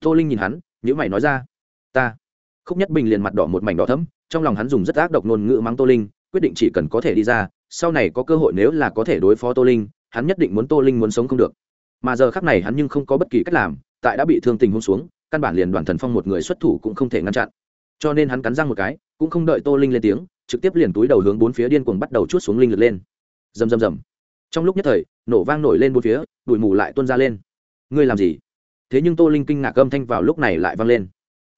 Tô linh nhìn hắn nhữ mày nói ra, ta. Khúc nhất bình liền mặt đỏ một mảnh đỏ thấm trong lòng hắn dùng rất ác độc ngôn ngữ mắng tô linh, quyết định chỉ cần có thể đi ra, sau này có cơ hội nếu là có thể đối phó tô linh, hắn nhất định muốn tô linh muốn sống không được. Mà giờ khắc này hắn nhưng không có bất kỳ cách làm, tại đã bị thương tình hôn xuống căn bản liền đoàn thần phong một người xuất thủ cũng không thể ngăn chặn. Cho nên hắn cắn răng một cái, cũng không đợi tô linh lên tiếng, trực tiếp liền túi đầu hướng bốn phía điên cuồng bắt đầu chút xuống linh lực lên. Rầm rầm rầm. Trong lúc nhất thời, nổ vang nổi lên bốn phía đùi mù lại tuôn ra lên. Ngươi làm gì? Thế nhưng tô linh kinh ngạc âm thanh vào lúc này lại vang lên.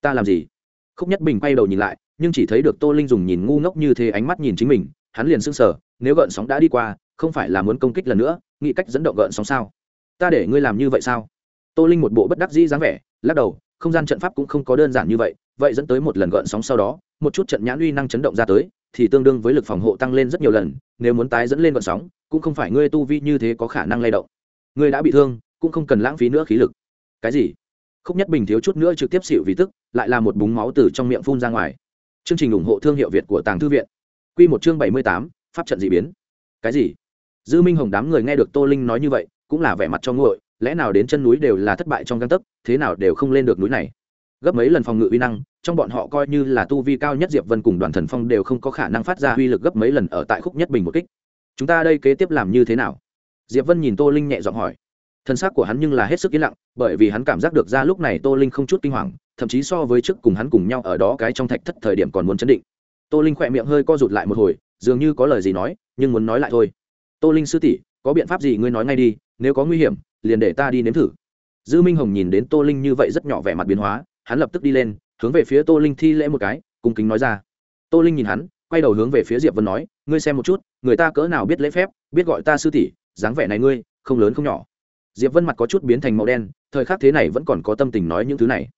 Ta làm gì? Khúc nhất bình quay đầu nhìn lại, nhưng chỉ thấy được tô linh dùng nhìn ngu ngốc như thế ánh mắt nhìn chính mình, hắn liền sững sờ, nếu gợn sóng đã đi qua, không phải là muốn công kích lần nữa, nghĩ cách dẫn động gợn sóng sao? Ta để ngươi làm như vậy sao? Tô linh một bộ bất đắc dĩ dáng vẻ lắc đầu, không gian trận pháp cũng không có đơn giản như vậy vậy dẫn tới một lần gợn sóng sau đó, một chút trận nhãn uy năng chấn động ra tới, thì tương đương với lực phòng hộ tăng lên rất nhiều lần, nếu muốn tái dẫn lên gợn sóng, cũng không phải ngươi tu vi như thế có khả năng lay động. Ngươi đã bị thương, cũng không cần lãng phí nữa khí lực. Cái gì? Khúc nhất bình thiếu chút nữa trực tiếp xịu vì tức, lại là một búng máu từ trong miệng phun ra ngoài. Chương trình ủng hộ thương hiệu việt của tàng thư viện. Q một chương bảy mươi tám, pháp trận d ị biến. Cái gì? Dư minh hồng đám người nghe được tô linh nói như vậy, cũng là vẻ mặt cho nguội lẽ nào đến chân núi đều là thất bại trong găng tấc, thế nào đều không lên được núi này? Gấp mấy lần phòng ngự uy năng, trong bọn họ coi như là tu vi cao nhất diệp vân cùng đoàn thần phong đều không có khả năng phát ra uy lực gấp mấy lần ở tại khúc nhất bình một kích. Chúng ta đây kế tiếp làm như thế nào? Diệp vân nhìn tô linh nhẹ giọng hỏi. Thân xác của hắn nhưng là hết sức yên lặng, bởi vì hắn cảm giác được ra lúc này tô linh không chút kinh hoàng, thậm chí so với trước cùng hắn cùng nhau ở đó cái trong thạch thất thời điểm còn muốn chấn định. Tô linh khỏe miệng hơi co rụt lại một hồi, dường như có lời gì nói, nhưng muốn nói lại thôi. Tô linh sư tỷ có biện pháp gì ngươi nói ngay đi, nếu có nguy hiểm, liền để ta đi nếm thử. Dư minh hồng nhìn đến tô linh như vậy rất nhỏ vẻ mặt biến hóa, hắn lập tức đi lên, hướng về phía tô linh thi lễ một cái, cung kính nói ra. Tô linh nhìn hắn, quay đầu hướng về phía diệp vân nói, ngươi xem một chút, người ta cỡ nào biết lễ phép, biết gọi ta sư tỷ, dáng vẻ này ngươi, không lớn không nhỏ. Diệp vân mặt có chút biến thành màu đen, thời khắc thế này vẫn còn có tâm tình nói những thứ này.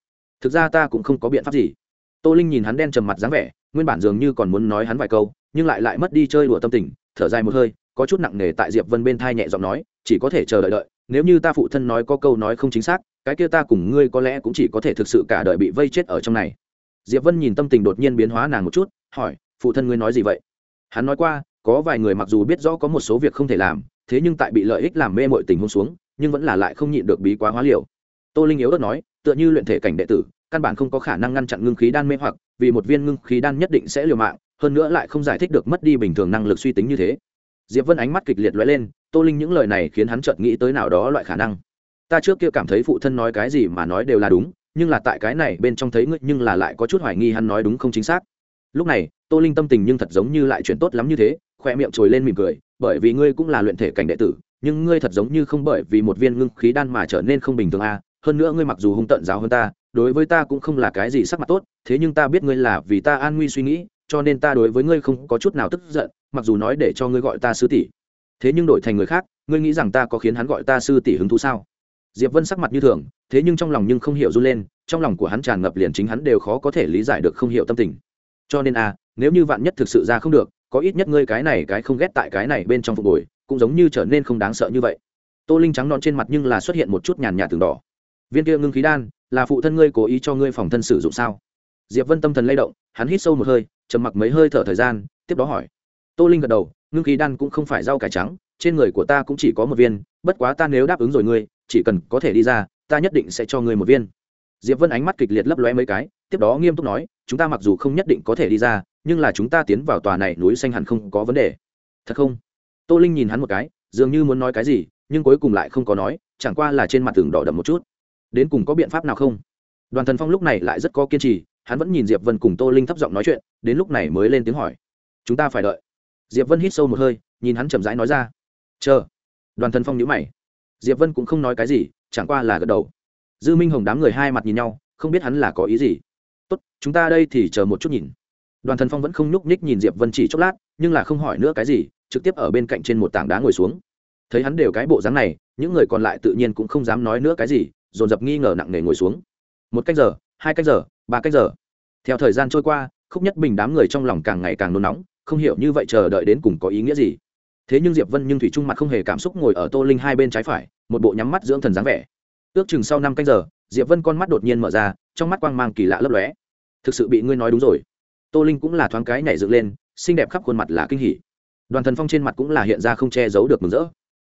Thực ra ta cũng không có biện pháp gì. Tô linh nhìn hắn đen trầm mặt dáng vẻ, nguyên bản dường như còn muốn nói hắn vài câu, nhưng lại lại mất đi chơi đùa tâm tình, thở dài một hơi có chút nặng nề tại diệp vân bên thai nhẹ giọng nói, chỉ có thể chờ đợi đợi, nếu như ta phụ thân nói có câu nói không chính xác, cái kia ta cùng ngươi có lẽ cũng chỉ có thể thực sự cả đời bị vây chết ở trong này. Diệp vân nhìn tâm tình đột nhiên biến hóa nàng một chút, hỏi, phụ thân ngươi nói gì vậy? Hắn nói qua, có vài người mặc dù biết rõ có một số việc không thể làm, thế nhưng tại bị lợi ích làm mê mội tình hôn xuống, nhưng vẫn là lại không nhịn được bí quá hóa liều. Tô linh yếu đất nói, tựa như luyện thể cảnh đệ tử, căn bản không có khả năng ngăn chặn ngưng khí đan mê hoặc, vì một viên ngưng khí đan nhất định sẽ liều mạng, hơn nữa lại không giải thích được mất đi bình thường năng lực suy tính như thế diệp vân ánh mắt kịch liệt lóe lên, tô linh những lời này khiến hắn chợt nghĩ tới nào đó loại khả năng ta trước kia cảm thấy phụ thân nói cái gì mà nói đều là đúng, nhưng là tại cái này bên trong thấy ngươi nhưng là lại có chút hoài nghi hắn nói đúng không chính xác lúc này, tô linh tâm tình nhưng thật giống như lại chuyện tốt lắm như thế, khoe miệng trồi lên mỉm cười, bởi vì ngươi cũng là luyện thể cảnh đệ tử, nhưng ngươi thật giống như không bởi vì một viên ngưng khí đan mà trở nên không bình thường a à. hơn nữa ngươi mặc dù hung tận giáo hơn ta, đối với ta cũng không là cái gì sắc mặt tốt, thế nhưng ta biết ngươi là vì ta an nguy suy nghĩ, cho nên ta đối với ngươi không có chút nào tức giận mặc dù nói để cho ngươi gọi ta sư tỷ, thế nhưng đổi thành người khác, ngươi nghĩ rằng ta có khiến hắn gọi ta sư tỷ hứng thú sao? Diệp vân sắc mặt như thường, thế nhưng trong lòng nhưng không hiểu run lên, trong lòng của hắn tràn ngập liền chính hắn đều khó có thể lý giải được không hiểu tâm tình. Cho nên a nếu như vạn nhất thực sự ra không được, có ít nhất ngươi cái này cái không ghét tại cái này bên trong phục hồi, cũng giống như trở nên không đáng sợ như vậy. Tô linh trắng non trên mặt nhưng là xuất hiện một chút nhàn nhạt từng đỏ. Viên kia ngưng khí đan, là phụ thân ngươi cố ý cho ngươi phòng thân sử dụng sao? Diệp vân tâm thần lay động, hắn hít sâu một hơi, trầm mặc mấy hơi thở thời gian, tiếp đó hỏi tô linh gật đầu, ngưng khí đan cũng không phải rau cải trắng, trên người của ta cũng chỉ có một viên, bất quá ta nếu đáp ứng rồi ngươi, chỉ cần có thể đi ra, ta nhất định sẽ cho ngươi một viên. Diệp vân ánh mắt kịch liệt lấp lóe mấy cái, tiếp đó nghiêm túc nói, chúng ta mặc dù không nhất định có thể đi ra, nhưng là chúng ta tiến vào tòa này núi xanh hẳn không có vấn đề. Thật không? Tô linh nhìn hắn một cái, dường như muốn nói cái gì, nhưng cuối cùng lại không có nói, chẳng qua là trên mặt tường đỏ đậm một chút. Đến cùng có biện pháp nào không? Đoàn thần phong lúc này lại rất có kiên trì, hắn vẫn nhìn diệp vân cùng tô linh thấp giọng nói chuyện, đến lúc này mới lên tiếng hỏi. Chúng ta phải đợi diệp vân hít sâu một hơi, nhìn hắn chậm rãi nói ra. Chờ. Đoàn thần phong nhữ mày. Diệp vân cũng không nói cái gì, chẳng qua là gật đầu. Dư minh hồng đám người hai mặt nhìn nhau, không biết hắn là có ý gì. Tốt, chúng ta đây thì chờ một chút nhìn. Đoàn thần phong vẫn không nhúc nhích nhìn diệp vân chỉ chốc lát, nhưng là không hỏi nữa cái gì, trực tiếp ở bên cạnh trên một tảng đá ngồi xuống. Thấy hắn đều cái bộ dáng này, những người còn lại tự nhiên cũng không dám nói nữa cái gì, dồn dập nghi ngờ nặng nề ngồi xuống. Một cách giờ, hai cách giờ, ba cách giờ. Theo thời gian trôi qua, khúc nhất bình đám người trong lòng càng ngày càng nôn nóng không hiểu như vậy chờ đợi đến cùng có ý nghĩa gì. Thế nhưng diệp vân nhưng thủy trung mặt không hề cảm xúc ngồi ở tô linh hai bên trái phải, một bộ nhắm mắt dưỡng thần dáng vẻ. Ước chừng sau năm canh giờ, diệp vân con mắt đột nhiên mở ra, trong mắt quang mang kỳ lạ lấp lóe. Thực sự bị ngươi nói đúng rồi. Tô linh cũng là thoáng cái nhảy dựng lên, xinh đẹp khắp khuôn mặt là kinh hỉ. Đoàn thần phong trên mặt cũng là hiện ra không che giấu được mừng rỡ.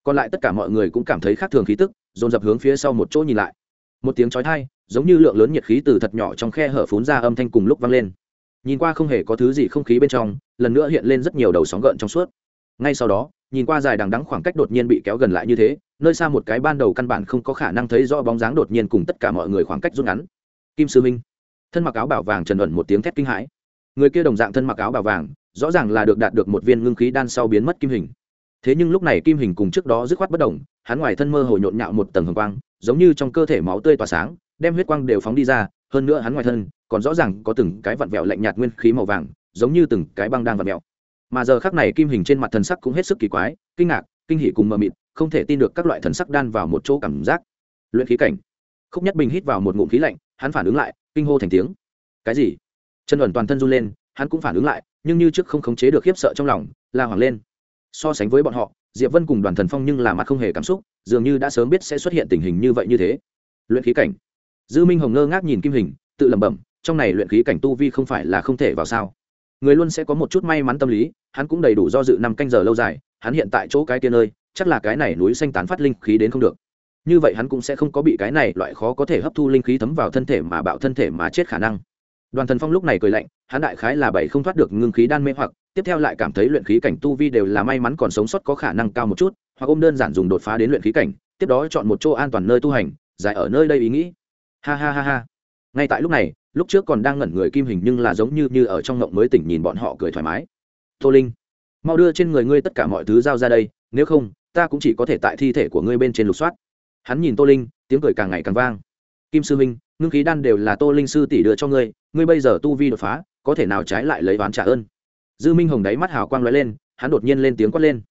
Còn lại tất cả mọi người cũng cảm thấy khác thường khí tức, dồn dập hướng phía sau một chỗ nhìn lại. Một tiếng chói thai giống như lượng lớn nhiệt khí từ thật nhỏ trong khe hở phún ra âm thanh cùng lúc vang lên nhìn qua không hề có thứ gì không khí bên trong, lần nữa hiện lên rất nhiều đầu sóng gợn trong suốt. Ngay sau đó, nhìn qua dài đằng đắng khoảng cách đột nhiên bị kéo gần lại như thế, nơi xa một cái ban đầu căn bản không có khả năng thấy rõ bóng dáng đột nhiên cùng tất cả mọi người khoảng cách rút ngắn. Kim sư minh, thân mặc áo bảo vàng trần ẩn một tiếng thét kinh hãi. Người kia đồng dạng thân mặc áo bảo vàng, rõ ràng là được đạt được một viên ngưng khí đan sau biến mất kim hình. Thế nhưng lúc này kim hình cùng trước đó dứt khoát bất đồng hắn ngoài thân mơ hồ nhộn nhạo một tầng hồng quang, giống như trong cơ thể máu tươi tỏa sáng, đem huyết quang đều phóng đi ra, hơn nữa hắn ngoài thân còn rõ ràng có từng cái vặn vẹo lạnh nhạt nguyên khí màu vàng, giống như từng cái băng đang vặn vẹo. Mà giờ khác này kim hình trên mặt thần sắc cũng hết sức kỳ quái, kinh ngạc, kinh hỉ cùng mờ mịt, không thể tin được các loại thần sắc đan vào một chỗ cảm giác. Luyện khí cảnh. Khúc nhất bình hít vào một ngụm khí lạnh, hắn phản ứng lại, kinh hô thành tiếng. Cái gì? Chân ẩn toàn thân run lên, hắn cũng phản ứng lại, nhưng như trước không khống chế được khiếp sợ trong lòng, la hoàng lên. So sánh với bọn họ, diệp vân cùng đoàn thần phong nhưng là mặt không hề cảm xúc, dường như đã sớm biết sẽ xuất hiện tình hình như vậy như thế. Luyện khí cảnh. Dư minh hồng ngơ ngác nhìn kim hình, tự lẩm bẩm trong này luyện khí cảnh tu vi không phải là không thể vào sao. Người luôn sẽ có một chút may mắn tâm lý, hắn cũng đầy đủ do dự năm canh giờ lâu dài, hắn hiện tại chỗ cái tiên nơi, chắc là cái này núi xanh tán phát linh khí đến không được. Như vậy hắn cũng sẽ không có bị cái này loại khó có thể hấp thu linh khí thấm vào thân thể mà bạo thân thể mà chết khả năng. Đoàn thần phong lúc này cười lạnh, hắn đại khái là bảy không thoát được ngưng khí đan mê hoặc, tiếp theo lại cảm thấy luyện khí cảnh tu vi đều là may mắn còn sống sót có khả năng cao một chút, hoặc ôm đơn giản dùng đột phá đến luyện khí cảnh, tiếp đó chọn một chỗ an toàn nơi tu hành, giải ở nơi đây ý nghĩ. Ha ha ha ha. Ngay tại lúc này lúc trước còn đang ngẩn người kim hình nhưng là giống như như ở trong ngộng mới tỉnh nhìn bọn họ cười thoải mái. Tô linh, mau đưa trên người ngươi tất cả mọi thứ giao ra đây, nếu không, ta cũng chỉ có thể tại thi thể của ngươi bên trên lục soát. Hắn nhìn tô linh, tiếng cười càng ngày càng vang. Kim sư minh ngưng khí đan đều là tô linh sư tỷ đưa cho ngươi ngươi bây giờ tu vi đột phá, có thể nào trái lại lấy ván trả ơn? Dư minh hồng đáy mắt hào quang l lên, hắn đột nhiên lên tiếng quát lên.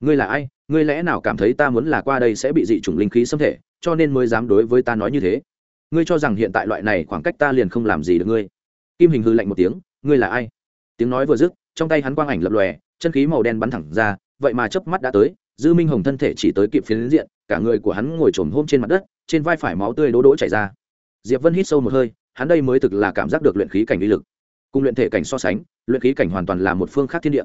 Ngươi là ai? Ngươi lẽ nào cảm thấy ta muốn là qua đây sẽ bị dị chủng linh khí xâm thể, cho nên mới dám đối với ta nói như thế? Ngươi cho rằng hiện tại loại này khoảng cách ta liền không làm gì được ngươi. Kim hình hư lạnh một tiếng, ngươi là ai? Tiếng nói vừa dứt, trong tay hắn quang ảnh lập lòe, chân khí màu đen bắn thẳng ra, vậy mà chớp mắt đã tới, dư minh hồng thân thể chỉ tới kịp phiến diện, cả người của hắn ngồi trồm hôm trên mặt đất, trên vai phải máu tươi đố đỗ chảy ra. Diệp vân hít sâu một hơi, hắn đây mới thực là cảm giác được luyện khí cảnh uy lực. Cùng luyện thể cảnh so sánh, luyện khí cảnh hoàn toàn là một phương khác thiên địa.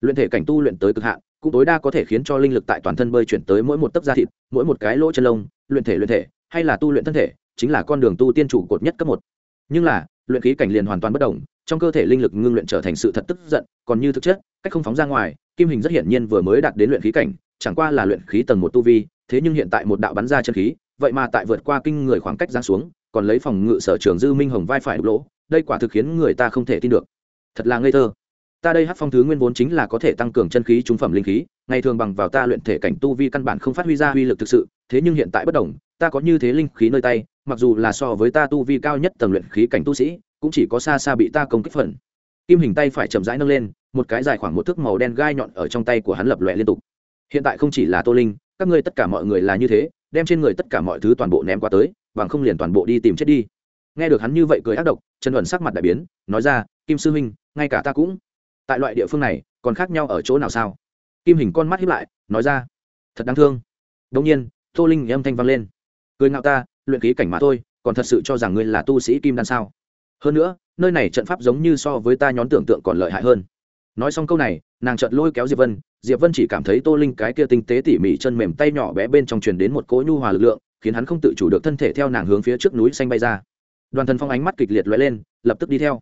Luyện thể cảnh tu luyện tới cực hạn, cũng tối đa có thể khiến cho linh lực tại toàn thân bơi chuyển tới mỗi một tấc da thịt, mỗi một cái lỗ chân lông, luyện thể luyện thể, hay là tu luyện thân thể chính là con đường tu tiên chủ cột nhất cấp một. Nhưng là, luyện khí cảnh liền hoàn toàn bất đồng trong cơ thể linh lực ngưng luyện trở thành sự thật tức giận, còn như thực chất, cách không phóng ra ngoài, kim hình rất hiển nhiên vừa mới đạt đến luyện khí cảnh, chẳng qua là luyện khí tầng một tu vi, thế nhưng hiện tại một đạo bắn ra chân khí, vậy mà tại vượt qua kinh người khoảng cách giáng xuống, còn lấy phòng ngự sở trường dư minh hồng vai phải đục lỗ, đây quả thực khiến người ta không thể tin được. Thật là ngây thơ. Ta đây hát phong thứ nguyên vốn chính là có thể tăng cường chân khí, trung phẩm linh khí, ngày thường bằng vào ta luyện thể cảnh tu vi căn bản không phát huy ra uy lực thực sự, thế nhưng hiện tại bất đồng ta có như thế linh khí nơi tay mặc dù là so với ta tu vi cao nhất tầng luyện khí cảnh tu sĩ, cũng chỉ có xa xa bị ta công kích phần. Kim hình tay phải chậm rãi nâng lên, một cái dài khoảng một thước màu đen gai nhọn ở trong tay của hắn lập lòe liên tục. Hiện tại không chỉ là tô linh, các ngươi tất cả mọi người là như thế, đem trên người tất cả mọi thứ toàn bộ ném qua tới, bằng không liền toàn bộ đi tìm chết đi. Nghe được hắn như vậy cười ác độc, trần luận sắc mặt đại biến, nói ra, kim sư huynh, ngay cả ta cũng tại loại địa phương này, còn khác nhau ở chỗ nào sao? Kim hình con mắt hiếp lại, nói ra, thật đáng thương. Đồng nhiên, tô linh âm thanh vang lên, cười ngạo ta luyện khí cảnh mà thôi, còn thật sự cho rằng ngươi là tu sĩ kim đan sao? Hơn nữa, nơi này trận pháp giống như so với ta nhón tưởng tượng còn lợi hại hơn. Nói xong câu này, nàng chợt lôi kéo diệp vân diệp vân chỉ cảm thấy tô linh cái kia tinh tế tỉ mỉ chân mềm tay nhỏ bé bên trong truyền đến một cỗ nhu hòa lực lượng, khiến hắn không tự chủ được thân thể theo nàng hướng phía trước núi xanh bay ra. Đoàn thần phong ánh mắt kịch liệt lóe lên, lập tức đi theo.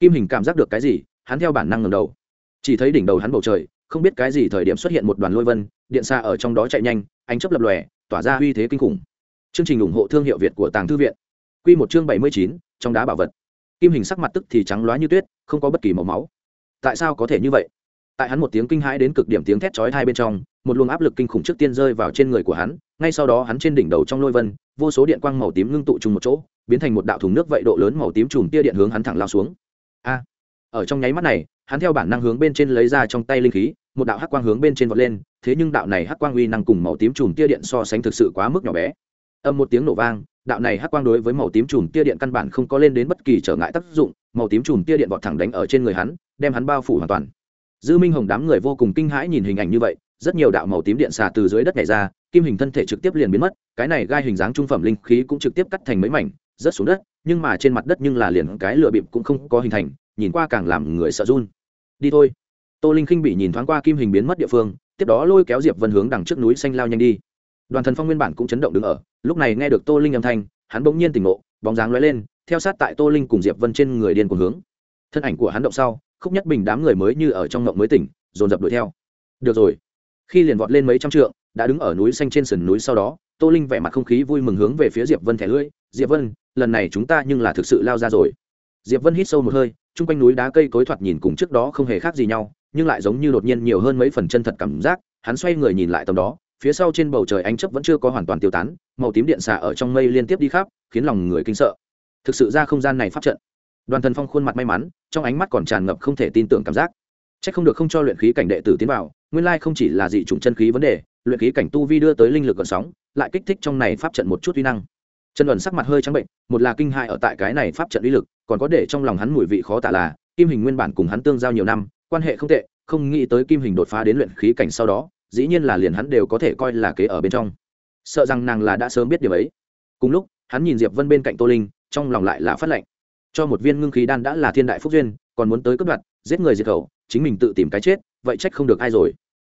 Kim hình cảm giác được cái gì, hắn theo bản năng ngầm đầu. Chỉ thấy đỉnh đầu hắn bầu trời, không biết cái gì thời điểm xuất hiện một đoàn lôi vân, điện xa ở trong đó chạy nhanh, ánh chấp lập lòe, tỏa ra uy thế kinh khủng chương trình ủng hộ thương hiệu việt của tàng thư viện. Q một chương bảy mươi chín, trong đá bảo vật. Kim hình sắc mặt tức thì trắng loá như tuyết, không có bất kỳ màu máu. Tại sao có thể như vậy? Tại hắn một tiếng kinh hãi đến cực điểm tiếng thét chói hai bên trong, một luồng áp lực kinh khủng trước tiên rơi vào trên người của hắn, ngay sau đó hắn trên đỉnh đầu trong lôi vân, vô số điện quang màu tím ngưng tụ chung một chỗ, biến thành một đạo thùng nước vậy độ lớn màu tím chùm tia điện hướng hắn thẳng lao xuống. A! Ở trong nháy mắt này, hắn theo bản năng hướng bên trên lấy ra trong tay linh khí, một đạo hắc quang hướng bên trên vọt lên, thế nhưng đạo này hắc quang uy năng cùng màu tím chùm tia điện so sánh thực sự quá mức nhỏ bé âm một tiếng nổ vang, đạo này hắc quang đối với màu tím chùm tia điện căn bản không có lên đến bất kỳ trở ngại tác dụng, màu tím chùm tia điện vọt thẳng đánh ở trên người hắn, đem hắn bao phủ hoàn toàn. Dư minh hồng đám người vô cùng kinh hãi nhìn hình ảnh như vậy, rất nhiều đạo màu tím điện xà từ dưới đất này ra, kim hình thân thể trực tiếp liền biến mất, cái này gai hình dáng trung phẩm linh khí cũng trực tiếp cắt thành mấy mảnh, rớt xuống đất, nhưng mà trên mặt đất nhưng là liền cái lửa bịp cũng không có hình thành, nhìn qua càng làm người sợ run. Đi thôi. Tô linh khinh bị nhìn thoáng qua kim hình biến mất địa phương, tiếp đó lôi kéo diệp vân hướng đằng trước núi xanh lao nhanh đi đoàn thần phong nguyên bản cũng chấn động đứng ở, lúc này nghe được tô linh âm thanh, hắn bỗng nhiên tỉnh ngộ, bóng dáng lóe lên, theo sát tại tô linh cùng diệp vân trên người điên cuồng hướng. Thân ảnh của hắn động sau, khúc nhất bình đám người mới như ở trong ngộng mới tỉnh, dồn dập đuổi theo. Được rồi. Khi liền vọt lên mấy trăm trượng, đã đứng ở núi xanh trên sườn núi sau đó, tô linh vẻ mặt không khí vui mừng hướng về phía diệp vân thẻ lưỡi, diệp vân, lần này chúng ta nhưng là thực sự lao ra rồi. Diệp vân hít sâu một hơi, chung quanh núi đá cây cối thoạt nhìn cùng trước đó không hề khác gì nhau, nhưng lại giống như đột nhiên nhiều hơn mấy phần chân thật cảm giác, hắn xoay người nhìn lại tầm đó phía sau trên bầu trời ánh chấp vẫn chưa có hoàn toàn tiêu tán, màu tím điện xả ở trong mây liên tiếp đi khắp, khiến lòng người kinh sợ. Thực sự ra không gian này pháp trận. Đoàn thần phong khuôn mặt may mắn, trong ánh mắt còn tràn ngập không thể tin tưởng cảm giác. C h ắ c không được không cho luyện khí cảnh đệ tử tiến vào, nguyên lai không chỉ là dị chủng chân khí vấn đề, luyện khí cảnh tu vi đưa tới linh lực gợn sóng, lại kích thích trong này pháp trận một chút uy năng. Chân ẩn sắc mặt hơi trắng bệnh, một là kinh hại ở tại cái này pháp trận uy lực, còn có để trong lòng hắn mùi vị khó tả là, kim hình nguyên bản cùng hắn tương giao nhiều năm, quan hệ không tệ, không nghĩ tới kim hình đột phá đến luyện khí cảnh sau đó dĩ nhiên là liền hắn đều có thể coi là kế ở bên trong. Sợ rằng nàng là đã sớm biết điều ấy. Cùng lúc, hắn nhìn diệp vân bên cạnh tô linh, trong lòng lại là phát lệnh. Cho một viên ngưng khí đan đã là thiên đại phúc duyên, còn muốn tới cướp đoạt, giết người diệt khẩu, chính mình tự tìm cái chết, vậy trách không được ai rồi.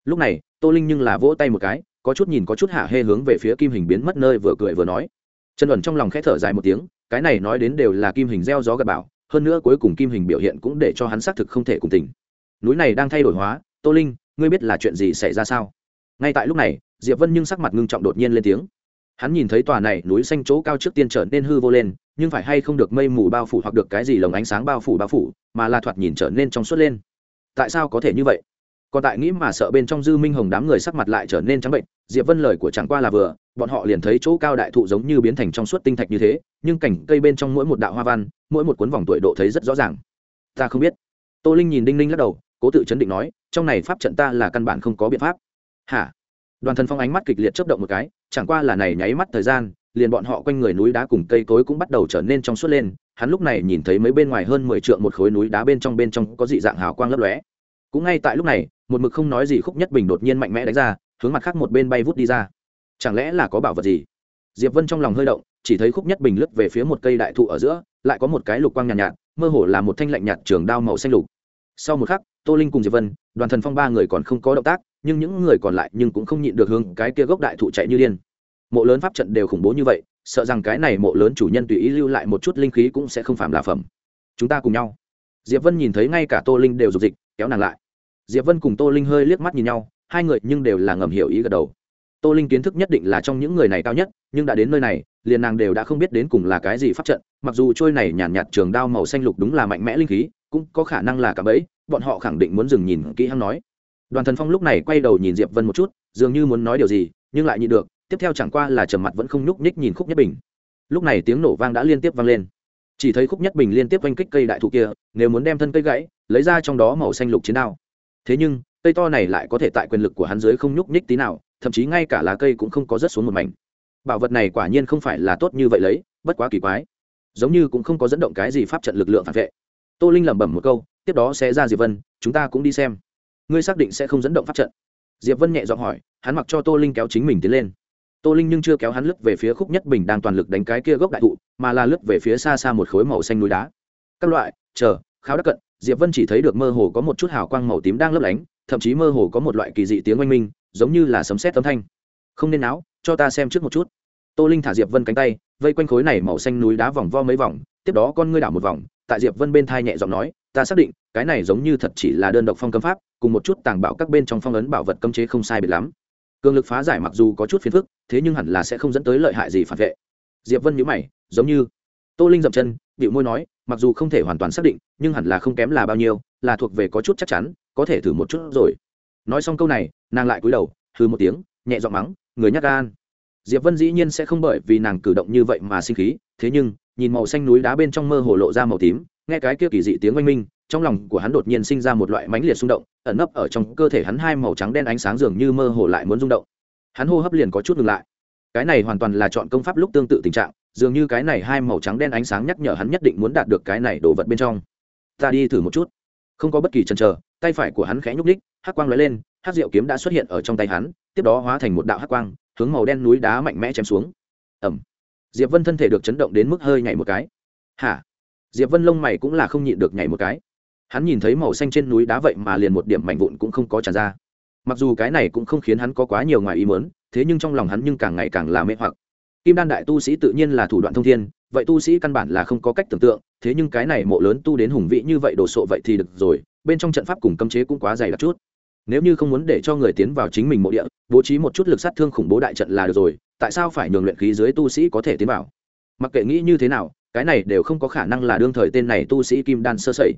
Lúc này, tô linh nhưng là vỗ tay một cái, có chút nhìn có chút hạ hê hướng về phía kim hình biến mất nơi vừa cười vừa nói. Chân ẩn trong lòng khẽ thở dài một tiếng, cái này nói đến đều là kim hình gieo gió gặp bảo hơn nữa cuối cùng kim hình biểu hiện cũng để cho hắn xác thực không thể cùng tình núi này đang thay đổi hóa, tô linh ngươi biết là chuyện gì xảy ra sao? Ngay tại lúc này, diệp vân nhưng sắc mặt ngưng trọng đột nhiên lên tiếng. Hắn nhìn thấy tòa này núi xanh chỗ cao trước tiên trở nên hư vô lên, nhưng phải hay không được mây mù bao phủ hoặc được cái gì lồng ánh sáng bao phủ bao phủ, mà là thoạt nhìn trở nên trong suốt lên. Tại sao có thể như vậy? Còn tại nghĩ mà sợ bên trong dư minh hồng đám người sắc mặt lại trở nên trắng bệnh, diệp vân lời của chẳng qua là vừa, bọn họ liền thấy chỗ cao đại thụ giống như biến thành trong suốt tinh thạch như thế, nhưng cảnh cây bên trong mỗi một đạo hoa văn, mỗi một cuốn vòng tuổi độ thấy rất rõ ràng. Ta không biết. Tô linh nhìn đinh ninh lắc đầu cố tự chấn định nói trong này pháp trận ta là căn bản không có biện pháp. Hả? Đoàn thần phong ánh mắt kịch liệt chấp động một cái chẳng qua là này nháy mắt thời gian liền bọn họ quanh người núi đá cùng cây cối cũng bắt đầu trở nên trong suốt lên hắn lúc này nhìn thấy mấy bên ngoài hơn mười trượng một khối núi đá bên trong bên trong có dị dạng hào quang lấp lóe. Cũng ngay tại lúc này một mực không nói gì khúc nhất bình đột nhiên mạnh mẽ đánh ra hướng mặt khác một bên bay vút đi ra. Chẳng lẽ là có bảo vật gì? Diệp vân trong lòng hơi động chỉ thấy khúc nhất bình lướt về phía một cây đại thụ ở giữa lại có một cái lục quang nhàn nhạt, nhạt mơ hồ là một thanh lạnh nhạt trường đao màu xanh lục. Sau một khắc tô linh cùng diệp vân đoàn thần phong ba người còn không có động tác nhưng những người còn lại nhưng cũng không nhịn được hướng cái kia gốc đại thụ chạy như điên. Mộ lớn pháp trận đều khủng bố như vậy sợ rằng cái này mộ lớn chủ nhân tùy ý lưu lại một chút linh khí cũng sẽ không phạm là phẩm. Chúng ta cùng nhau. Diệp vân nhìn thấy ngay cả tô linh đều dục dịch kéo nàng lại. Diệp vân cùng tô linh hơi liếc mắt nhìn nhau hai người nhưng đều là ngầm hiểu ý gật đầu. Tô linh kiến thức nhất định là trong những người này cao nhất nhưng đã đến nơi này liền nàng đều đã không biết đến cùng là cái gì pháp trận mặc dù trôi này nhàn nhạt, nhạt trường đao màu xanh lục đúng là mạnh mẽ linh khí cũng có khả năng là cả bẫy, bọn họ khẳng định muốn dừng nhìn kỹ hắn nói. Đoàn thần phong lúc này quay đầu nhìn diệp vân một chút, dường như muốn nói điều gì, nhưng lại nhịn được, tiếp theo chẳng qua là trầm mặt vẫn không nhúc nhích nhìn khúc nhất bình. Lúc này tiếng nổ vang đã liên tiếp vang lên. Chỉ thấy khúc nhất bình liên tiếp oanh kích cây đại thụ kia, nếu muốn đem thân cây gãy, lấy ra trong đó màu xanh lục chiến đao. Thế nhưng, cây to này lại có thể tại quyền lực của hắn dưới không nhúc nhích tí nào, thậm chí ngay cả lá cây cũng không có rớt xuống một mảnh. Bảo vật này quả nhiên không phải là tốt như vậy lấy, bất quá kỳ quái. Giống như cũng không có dẫn động cái gì pháp trận lực lượng phản vệ tô linh lẩm bẩm một câu, tiếp đó sẽ ra diệp vân, chúng ta cũng đi xem. Ngươi xác định sẽ không dẫn động pháp trận. Diệp vân nhẹ giọng hỏi, hắn mặc cho tô linh kéo chính mình tiến lên. Tô linh nhưng chưa kéo hắn lướt về phía khúc nhất bình đang toàn lực đánh cái kia gốc đại thụ, mà là lướt về phía xa xa một khối màu xanh núi đá. Các loại, chờ kháo đắc cận, diệp vân chỉ thấy được mơ hồ có một chút hào quang màu tím đang lấp lánh, thậm chí mơ hồ có một loại kỳ dị tiếng oanh minh, giống như là sấm sét âm thanh. Không nên áo cho ta xem trước một chút. Tô linh thả diệp vân cánh tay, vây quanh khối này màu xanh núi đá vòng vo mấy vòng, tiếp đó con ngươi đảo một vòng tại diệp vân bên thai nhẹ giọng nói, ta xác định, cái này giống như thật chỉ là đơn độc phong cấm pháp, cùng một chút tàng bảo các bên trong phong ấn bảo vật cấm chế không sai biệt lắm. Cường lực phá giải mặc dù có chút phiền phức, thế nhưng hẳn là sẽ không dẫn tới lợi hại gì phản vệ. Diệp vân nhíu mày, giống như tô linh dậm chân bịu môi nói, mặc dù không thể hoàn toàn xác định, nhưng hẳn là không kém là bao nhiêu, là thuộc về có chút chắc chắn, có thể thử một chút rồi. Nói xong câu này, nàng lại cúi đầu hư một tiếng, nhẹ giọng mắng, người nhắc gan. Diệp vân dĩ nhiên sẽ không bởi vì nàng cử động như vậy mà sinh khí, thế nhưng nhìn màu xanh núi đá bên trong mơ hồ lộ ra màu tím, nghe cái kia kỳ dị tiếng oanh minh, trong lòng của hắn đột nhiên sinh ra một loại mãnh liệt xung động, ẩn nấp ở trong cơ thể hắn hai màu trắng đen ánh sáng dường như mơ hồ lại muốn rung động. Hắn hô hấp liền có chút ngừng lại. Cái này hoàn toàn là chọn công pháp lúc tương tự tình trạng, dường như cái này hai màu trắng đen ánh sáng nhắc nhở hắn nhất định muốn đạt được cái này đồ vật bên trong. Ta đi thử một chút. Không có bất kỳ chần chờ, tay phải của hắn khẽ nhúc ních hắc quang lóe lên, hắc diệu kiếm đã xuất hiện ở trong tay hắn, tiếp đó hóa thành một đạo hắc quang, hướng màu đen núi đá mạnh mẽ chém xuống. Ẩm diệp vân thân thể được chấn động đến mức hơi nhảy một cái. Hả? Diệp vân lông mày cũng là không nhịn được nhảy một cái. Hắn nhìn thấy màu xanh trên núi đá vậy mà liền một điểm mảnh vụn cũng không có tràn ra. Mặc dù cái này cũng không khiến hắn có quá nhiều ngoài ý mớn thế nhưng trong lòng hắn nhưng càng ngày càng là mê hoặc. Kim đan đại tu sĩ tự nhiên là thủ đoạn thông thiên, vậy tu sĩ căn bản là không có cách tưởng tượng, thế nhưng cái này mộ lớn tu đến hùng vĩ như vậy đồ sộ vậy thì được rồi, bên trong trận pháp cùng cấm chế cũng quá dày đặc chút. Nếu như không muốn để cho người tiến vào chính mình mộ địa, bố trí một chút lực sát thương khủng bố đại trận là được rồi tại sao phải nhường luyện khí dưới tu sĩ có thể tiến vào? Mặc kệ nghĩ như thế nào, cái này đều không có khả năng là đương thời tên này tu sĩ kim đan sơ sẩy.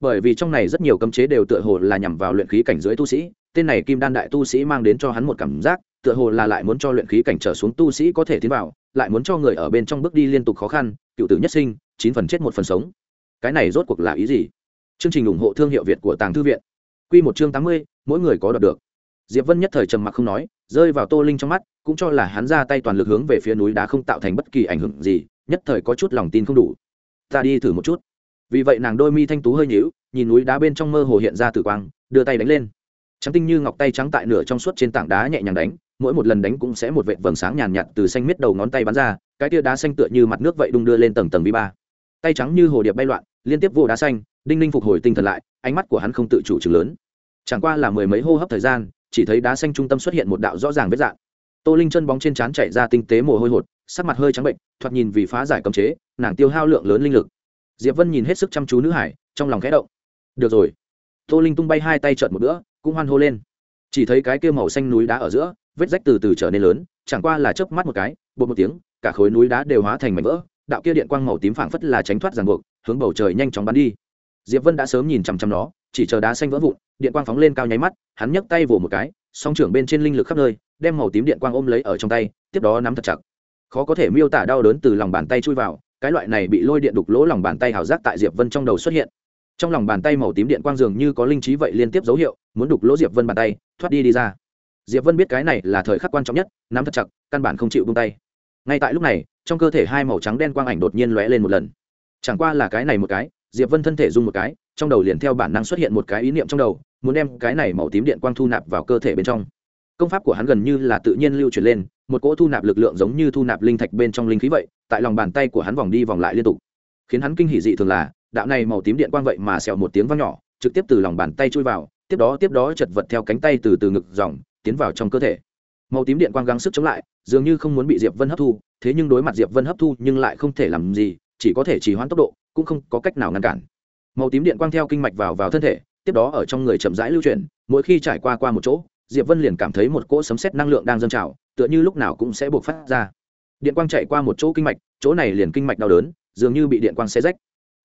Bởi vì trong này rất nhiều cấm chế đều tựa hồ là nhằm vào luyện khí cảnh dưới tu sĩ, tên này kim đan đại tu sĩ mang đến cho hắn một cảm giác, tựa hồ là lại muốn cho luyện khí cảnh trở xuống tu sĩ có thể tiến vào, lại muốn cho người ở bên trong bước đi liên tục khó khăn, cựu tử nhất sinh, chín phần chết một phần sống. Cái này rốt cuộc là ý gì? Chương trình ủng hộ thương hiệu việt của tàng thư viện. Q một chương tám mươi, mỗi người có đọc được diệp vân nhất thời trầm mặc không nói, rơi vào tô linh trong mắt, cũng cho là hắn ra tay toàn lực hướng về phía núi đá không tạo thành bất kỳ ảnh hưởng gì, nhất thời có chút lòng tin không đủ. Ta đi thử một chút. Vì vậy nàng đôi mi thanh tú hơi nhíu, nhìn núi đá bên trong mơ hồ hiện ra tử quang, đưa tay đánh lên. Trắng tinh như ngọc tay trắng tại nửa trong suốt trên tảng đá nhẹ nhàng đánh, mỗi một lần đánh cũng sẽ một vệt vầng sáng nhàn nhạt từ xanh miết đầu ngón tay bắn ra, cái tia đá xanh tựa như mặt nước vậy đung đưa lên tầng tầng vi ba. Tay trắng như hồ điệp bay loạn, liên tiếp vô đá xanh, đinh linh phục hồi tinh thần lại, ánh mắt của hắn không tự chủ chừng lớn. Chẳng qua là mười mấy hô hấp thời gian chỉ thấy đá xanh trung tâm xuất hiện một đạo rõ ràng vết dạng. Tô linh chân bóng trên trán chạy ra tinh tế mồ hôi hột, sắc mặt hơi trắng bệnh, thoạt nhìn vì phá giải cấm chế, nàng tiêu hao lượng lớn linh lực. Diệp vân nhìn hết sức chăm chú nữ hải, trong lòng khẽ động. Được rồi. Tô linh tung bay hai tay trợn một bữa, cũng hoan hô lên. Chỉ thấy cái kia màu xanh núi đá ở giữa, vết rách từ từ trở nên lớn, chẳng qua là chớp mắt một cái bột một tiếng, cả khối núi đá đều hóa thành mảnh vỡ, đạo kia điện quang màu tím phảng phất là tránh thoát ràng buộc, hướng bầu trời nhanh chóng bắn đi. Diệp vân đã sớm nhìn chằm chằm nó chỉ chờ đá xanh vỡ vụn, điện quang phóng lên cao nháy mắt, hắn nhấc tay vỗ một cái, song trưởng bên trên linh lực khắp nơi, đem màu tím điện quang ôm lấy ở trong tay, tiếp đó nắm thật chặt. Khó có thể miêu tả đau đớn từ lòng bàn tay chui vào, cái loại này bị lôi điện đục lỗ lòng bàn tay hào giác tại diệp vân trong đầu xuất hiện. Trong lòng bàn tay màu tím điện quang dường như có linh trí vậy liên tiếp dấu hiệu, muốn đục lỗ diệp vân bàn tay, thoát đi đi ra. Diệp vân biết cái này là thời khắc quan trọng nhất, nắm thật chặt, căn bản không chịu buông tay. Ngay tại lúc này, trong cơ thể hai màu trắng đen quang ảnh đột nhiên lóe lên một lần. Chẳng qua là cái này một cái diệp vân thân thể rung một cái, trong đầu liền theo bản năng xuất hiện một cái ý niệm trong đầu, muốn đem cái này màu tím điện quang thu nạp vào cơ thể bên trong. Công pháp của hắn gần như là tự nhiên lưu truyền lên, một cỗ thu nạp lực lượng giống như thu nạp linh thạch bên trong linh khí vậy, tại lòng bàn tay của hắn vòng đi vòng lại liên tục. Khiến hắn kinh hỉ dị thường là, đạo này màu tím điện quang vậy mà xẹo một tiếng vang nhỏ, trực tiếp từ lòng bàn tay chui vào, tiếp đó tiếp đó chật vật theo cánh tay từ từ ngực dòng, tiến vào trong cơ thể. Màu tím điện quang gắng sức chống lại, dường như không muốn bị diệp vân hấp thu, thế nhưng đối mặt diệp vân hấp thu nhưng lại không thể làm gì, chỉ có thể chỉ hoãn tốc độ cũng không có cách nào ngăn cản. Màu tím điện quang theo kinh mạch vào vào thân thể, tiếp đó ở trong người chậm rãi lưu chuyển, mỗi khi trải qua qua một chỗ, diệp vân liền cảm thấy một cỗ sấm sét năng lượng đang dâng trào, tựa như lúc nào cũng sẽ buộc phát ra. Điện quang chạy qua một chỗ kinh mạch, chỗ này liền kinh mạch đau đớn, dường như bị điện quang xé rách.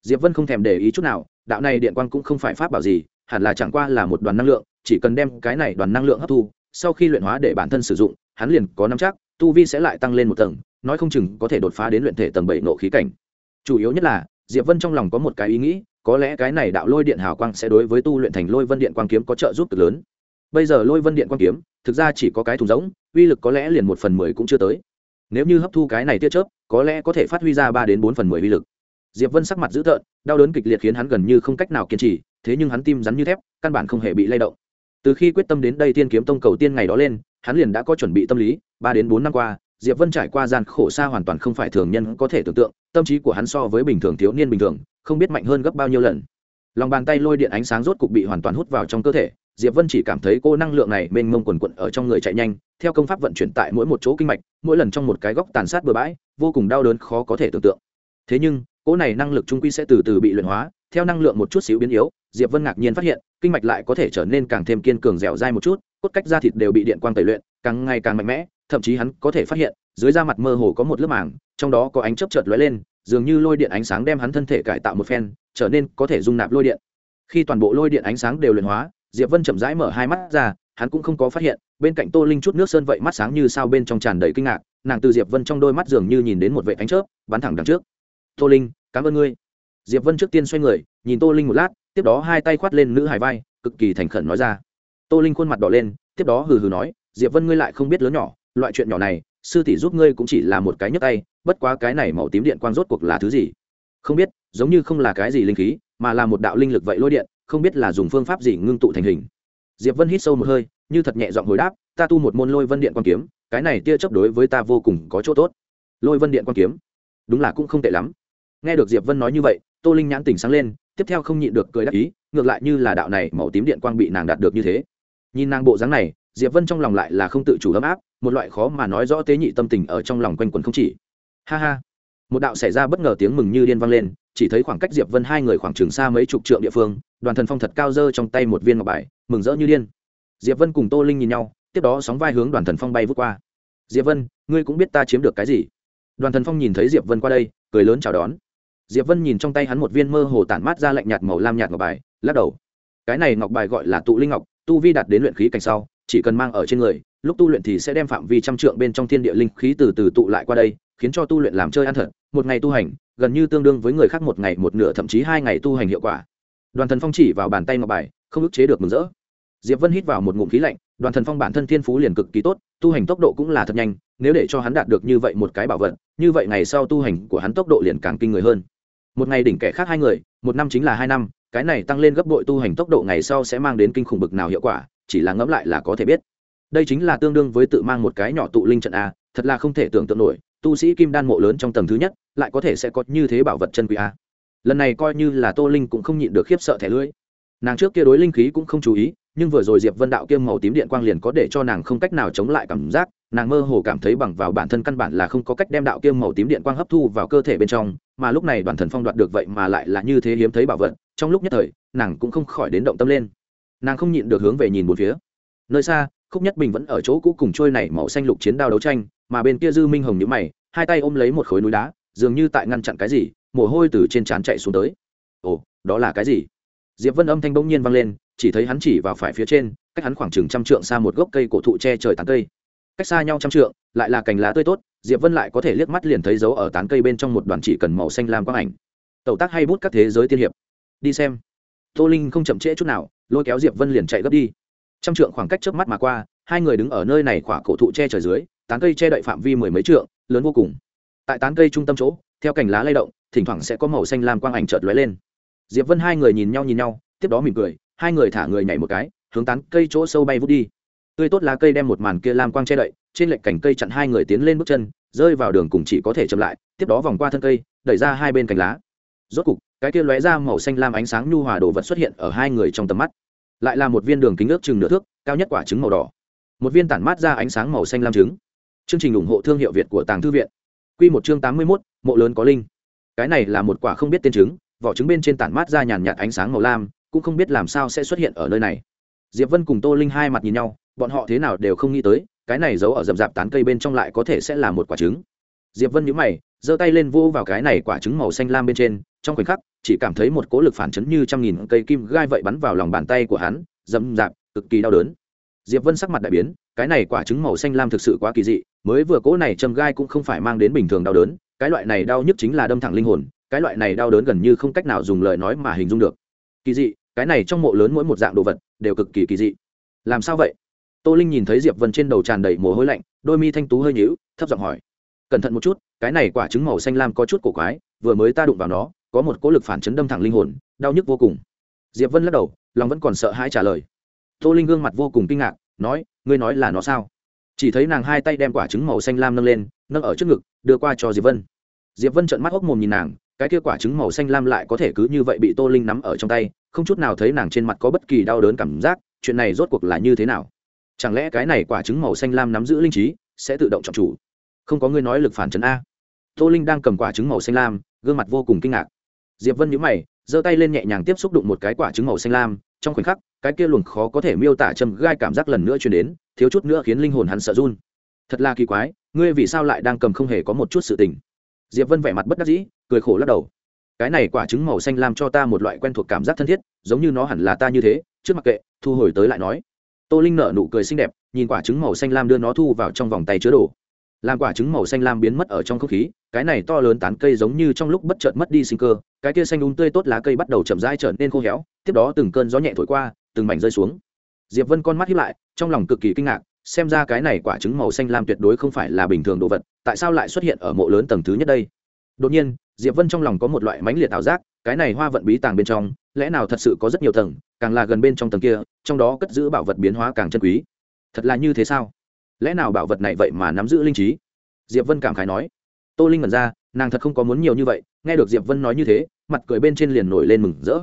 Diệp vân không thèm để ý chút nào, đạo này điện quang cũng không phải pháp bảo gì, hẳn là chẳng qua là một đoàn năng lượng, chỉ cần đem cái này đoàn năng lượng hấp thu, sau khi luyện hóa để bản thân sử dụng, hắn liền có nắm chắc, tu vi sẽ lại tăng lên một tầng, nói không chừng có thể đột phá đến luyện thể tầng bảy nộ khí cảnh. Chủ yếu nhất là diệp vân trong lòng có một cái ý nghĩ, có lẽ cái này đạo lôi điện hào quang sẽ đối với tu luyện thành lôi vân điện quang kiếm có trợ giúp cực lớn. Bây giờ lôi vân điện quang kiếm, thực ra chỉ có cái thùng rỗng, uy lực có lẽ liền một phần mười cũng chưa tới. Nếu như hấp thu cái này tia chớp, có lẽ có thể phát huy ra ba đến bốn phần mười uy lực. Diệp vân sắc mặt dữ tợn, đau đớn kịch liệt khiến hắn gần như không cách nào kiên trì, thế nhưng hắn tim rắn như thép, căn bản không hề bị lay động. Từ khi quyết tâm đến đây tiên kiếm tông cầu tiên ngày đó lên, hắn liền đã có chuẩn bị tâm lý, ba đến bốn năm qua diệp vân trải qua gian khổ xa hoàn toàn không phải thường nhân có thể tưởng tượng, tâm trí của hắn so với bình thường thiếu niên bình thường, không biết mạnh hơn gấp bao nhiêu lần. Lòng bàn tay lôi điện ánh sáng rốt cục bị hoàn toàn hút vào trong cơ thể, diệp vân chỉ cảm thấy cô năng lượng này mênh mông quần quận ở trong người chạy nhanh, theo công pháp vận chuyển tại mỗi một chỗ kinh mạch, mỗi lần trong một cái góc tàn sát bừa bãi, vô cùng đau đớn khó có thể tưởng tượng. Thế nhưng, cỗ này năng lực trung quy sẽ từ từ bị luyện hóa, theo năng lượng một chút xíu biến yếu, diệp vân ngạc nhiên phát hiện, kinh mạch lại có thể trở nên càng thêm kiên cường dẻo dai một chút, cốt cách da thịt đều bị điện quang tẩy luyện, càng ngày càng mạnh mẽ thậm chí hắn có thể phát hiện, dưới da mặt mơ hồ có một lớp màng, trong đó có ánh chớp chợt lóe lên, dường như lôi điện ánh sáng đem hắn thân thể cải tạo một phen, trở nên có thể dung nạp lôi điện. Khi toàn bộ lôi điện ánh sáng đều luyện hóa, diệp vân chậm rãi mở hai mắt ra, hắn cũng không có phát hiện, bên cạnh tô linh chút nước sơn vậy mắt sáng như sao bên trong tràn đầy kinh ngạc, nàng từ diệp vân trong đôi mắt dường như nhìn đến một vệ ánh chớp, bắn thẳng đằng trước. Tô linh, cảm ơn ngươi. Diệp vân trước tiên xoay người, nhìn tô linh một lát, tiếp đó hai tay khoát lên nữ hài vai, cực kỳ thành khẩn nói ra. Tô linh khuôn mặt đỏ lên, tiếp đó hừ hừ nói, diệp vân ngươi lại không biết lớn nhỏ loại chuyện nhỏ này, sư tỷ giúp ngươi cũng chỉ là một cái nhấc tay, bất quá cái này màu tím điện quang rốt cuộc là thứ gì? Không biết, giống như không là cái gì linh khí, mà là một đạo linh lực vậy lôi điện, không biết là dùng phương pháp gì ngưng tụ thành hình. Diệp vân hít sâu một hơi, như thật nhẹ giọng hồi đáp, ta tu một môn lôi vân điện quang kiếm, cái này tia chấp đối với ta vô cùng có chỗ tốt. Lôi vân điện quang kiếm? Đúng là cũng không tệ lắm. Nghe được diệp vân nói như vậy, tô linh nhãn tỉnh sáng lên, tiếp theo không nhịn được cười đắc ý, ngược lại như là đạo này màu tím điện quang bị nàng đạt được như thế. Nhìn nàng bộ dáng này diệp vân trong lòng lại là không tự chủ ấm áp, một loại khó mà nói rõ tế nhị tâm tình ở trong lòng quanh quẩn không chỉ. Ha ha. Một đạo xảy ra bất ngờ tiếng mừng như điên vang lên, chỉ thấy khoảng cách diệp vân hai người khoảng trường xa mấy chục trượng địa phương, đoàn thần phong thật cao dơ trong tay một viên ngọc bài, mừng rỡ như điên. Diệp vân cùng tô linh nhìn nhau, tiếp đó sóng vai hướng đoàn thần phong bay vút qua. Diệp vân, ngươi cũng biết ta chiếm được cái gì? Đoàn thần phong nhìn thấy diệp vân qua đây, cười lớn chào đón. Diệp vân nhìn trong tay hắn một viên mơ hồ tản mát ra lạnh nhạt màu lam nhạt ngọc bài, lắc đầu. Cái này ngọc bài gọi là tụ linh ngọc, tu vi đạt đến luyện khí cảnh sau chỉ cần mang ở trên người, lúc tu luyện thì sẽ đem phạm vi trăm trượng bên trong thiên địa linh khí từ từ tụ lại qua đây, khiến cho tu luyện làm chơi ăn thật, một ngày tu hành, gần như tương đương với người khác một ngày một nửa thậm chí hai ngày tu hành hiệu quả. Đoàn thần phong chỉ vào bàn tay ngọc bài, không ức chế được mừng rỡ. Diệp vân hít vào một ngụm khí lạnh, đoàn thần phong bản thân thiên phú liền cực kỳ tốt, tu hành tốc độ cũng là thật nhanh, nếu để cho hắn đạt được như vậy một cái bảo vật, như vậy ngày sau tu hành của hắn tốc độ liền càng kinh người hơn. Một ngày đỉnh kẻ khác hai người, một năm chính là hai năm, cái này tăng lên gấp bội tu hành tốc độ ngày sau sẽ mang đến kinh khủng bực nào hiệu quả chỉ là ngẫm lại là có thể biết. Đây chính là tương đương với tự mang một cái nhỏ tụ linh trận a, thật là không thể tưởng tượng nổi, tu sĩ kim đan mộ lớn trong tầng thứ nhất, lại có thể sẽ có như thế bảo vật chân quý a. Lần này coi như là tô linh cũng không nhịn được khiếp sợ thẻ lưỡi. Nàng trước kia đối linh khí cũng không chú ý, nhưng vừa rồi diệp vân đạo kiêm màu tím điện quang liền có để cho nàng không cách nào chống lại cảm giác, nàng mơ hồ cảm thấy bằng vào bản thân căn bản là không có cách đem đạo kiêm màu tím điện quang hấp thu vào cơ thể bên trong, mà lúc này đoàn thần phong đoạt được vậy mà lại là như thế hiếm thấy bảo vật, trong lúc nhất thời, nàng cũng không khỏi đến động tâm lên nàng không nhịn được hướng về nhìn một phía. Nơi xa, khúc nhất bình vẫn ở chỗ cũ cùng trôi này màu xanh lục chiến đao đấu tranh, mà bên kia dư minh hồng nhữ mày, hai tay ôm lấy một khối núi đá, dường như tại ngăn chặn cái gì, mồ hôi từ trên trán chạy xuống tới. Ồ, đó là cái gì? Diệp vân âm thanh bỗng nhiên vang lên, chỉ thấy hắn chỉ vào phải phía trên, cách hắn khoảng chừng trăm trượng xa một gốc cây cổ thụ che trời tán cây. Cách xa nhau trăm trượng, lại là cành lá tươi tốt, diệp vân lại có thể liếc mắt liền thấy dấu ở tán cây bên trong một đoàn chỉ cần màu xanh lam quang ảnh. Tẩu tác hay bút các thế giới tiên hiệp. Đi xem tô linh không chậm trễ chút nào, lôi kéo diệp vân liền chạy gấp đi. Trăm trượng khoảng cách trước mắt mà qua, hai người đứng ở nơi này khỏa cổ thụ che trời dưới, tán cây che đậy phạm vi mười mấy trượng, lớn vô cùng. Tại tán cây trung tâm chỗ, theo cành lá lay động, thỉnh thoảng sẽ có màu xanh lam quang ảnh chợt lóe lên. Diệp vân hai người nhìn nhau nhìn nhau, tiếp đó mỉm cười, hai người thả người nhảy một cái, hướng tán cây chỗ sâu bay vút đi. Tươi tốt lá cây đem một màn kia lam quang che đậy, trên lệch cành cây chặn hai người tiến lên bước chân, rơi vào đường cùng chỉ có thể chậm lại, tiếp đó vòng qua thân cây, đẩy ra hai bên cành lá. Rốt cục cái kia lóe ra màu xanh lam ánh sáng nhu hòa đồ vật xuất hiện ở hai người trong tầm mắt. Lại là một viên đường kính ước chừng nửa thước, cao nhất quả trứng màu đỏ. Một viên tản mát ra ánh sáng màu xanh lam trứng. Chương trình ủng hộ thương hiệu việt của tàng thư viện. Q một chương tám mươi mốt, mộ lớn có linh. Cái này là một quả không biết tên trứng, vỏ trứng bên trên tản mát ra nhàn nhạt ánh sáng màu lam, cũng không biết làm sao sẽ xuất hiện ở nơi này. Diệp vân cùng tô linh hai mặt nhìn nhau, bọn họ thế nào đều không nghĩ tới, cái này giấu ở rậm rạp tán cây bên trong lại có thể sẽ là một quả trứng. Diệp vân nhữ mày giơ tay lên vô vào cái này quả trứng màu xanh lam bên trên, trong khoảnh khắc, chỉ cảm thấy một cỗ lực phản chấn như trăm nghìn cây kim gai vậy bắn vào lòng bàn tay của hắn, rậm dạp cực kỳ đau đớn. Diệp vân sắc mặt đại biến, cái này quả trứng màu xanh lam thực sự quá kỳ dị, mới vừa cỗ này châm gai cũng không phải mang đến bình thường đau đớn, cái loại này đau nhất chính là đâm thẳng linh hồn, cái loại này đau đớn gần như không cách nào dùng lời nói mà hình dung được. Kỳ dị, cái này trong mộ lớn mỗi một dạng đồ vật đều cực kỳ kỳ dị. Làm sao vậy? Tô linh nhìn thấy diệp vân trên đầu tràn đầy mồ hôi lạnh, đôi mi thanh tú hơi nhíu, thấp giọng hỏi cẩn thận một chút, cái này quả trứng màu xanh lam có chút cổ quái, vừa mới ta đụng vào nó, có một cỗ lực phản chấn đâm thẳng linh hồn, đau nhức vô cùng. Diệp vân lắc đầu, lòng vẫn còn sợ hãi trả lời. Tô linh gương mặt vô cùng kinh ngạc, nói, ngươi nói là nó sao? Chỉ thấy nàng hai tay đem quả trứng màu xanh lam nâng lên, nâng ở trước ngực, đưa qua cho diệp vân. Diệp vân trợn mắt hốc mồm nhìn nàng, cái kia quả trứng màu xanh lam lại có thể cứ như vậy bị tô linh nắm ở trong tay, không chút nào thấy nàng trên mặt có bất kỳ đau đớn cảm giác, chuyện này rốt cuộc là như thế nào? Chẳng lẽ cái này quả trứng màu xanh lam nắm giữ linh trí, sẽ tự động trọng chủ? Không có người nói lực phản chấn a. Tô linh đang cầm quả trứng màu xanh lam, gương mặt vô cùng kinh ngạc. Diệp vân nhíu mày, giơ tay lên nhẹ nhàng tiếp xúc đụng một cái quả trứng màu xanh lam, trong khoảnh khắc, cái kia luồng khó có thể miêu tả châm gai cảm giác lần nữa truyền đến, thiếu chút nữa khiến linh hồn hắn sợ run. Thật là kỳ quái, ngươi vì sao lại đang cầm không hề có một chút sự tình? Diệp vân vẻ mặt bất đắc dĩ, cười khổ lắc đầu. Cái này quả trứng màu xanh làm cho ta một loại quen thuộc cảm giác thân thiết, giống như nó hẳn là ta như thế, trước mặc kệ, thu hồi tới lại nói. Tô linh nở nụ cười xinh đẹp, nhìn quả trứng màu xanh lam đưa nó thu vào trong vòng tay chứa đồ làm quả trứng màu xanh lam biến mất ở trong không khí, cái này to lớn tán cây giống như trong lúc bất chợt mất đi sinh cơ, cái kia xanh đúng tươi tốt lá cây bắt đầu chậm rãi trở nên khô héo, tiếp đó từng cơn gió nhẹ thổi qua, từng mảnh rơi xuống. Diệp vân con mắt hiếp lại, trong lòng cực kỳ kinh ngạc, xem ra cái này quả trứng màu xanh lam tuyệt đối không phải là bình thường đồ vật, tại sao lại xuất hiện ở mộ lớn tầng thứ nhất đây? Đột nhiên, diệp vân trong lòng có một loại mãnh liệt ảo giác, cái này hoa vận bí tàng bên trong, lẽ nào thật sự có rất nhiều tầng, càng là gần bên trong tầng kia, trong đó cất giữ bảo vật biến hóa càng chân quý. Thật là như thế sao? Lẽ nào bảo vật này vậy mà nắm giữ linh trí? Diệp vân cảm khái nói. Tô linh ngẩn ra, nàng thật không có muốn nhiều như vậy, nghe được diệp vân nói như thế, mặt cười bên trên liền nổi lên mừng rỡ.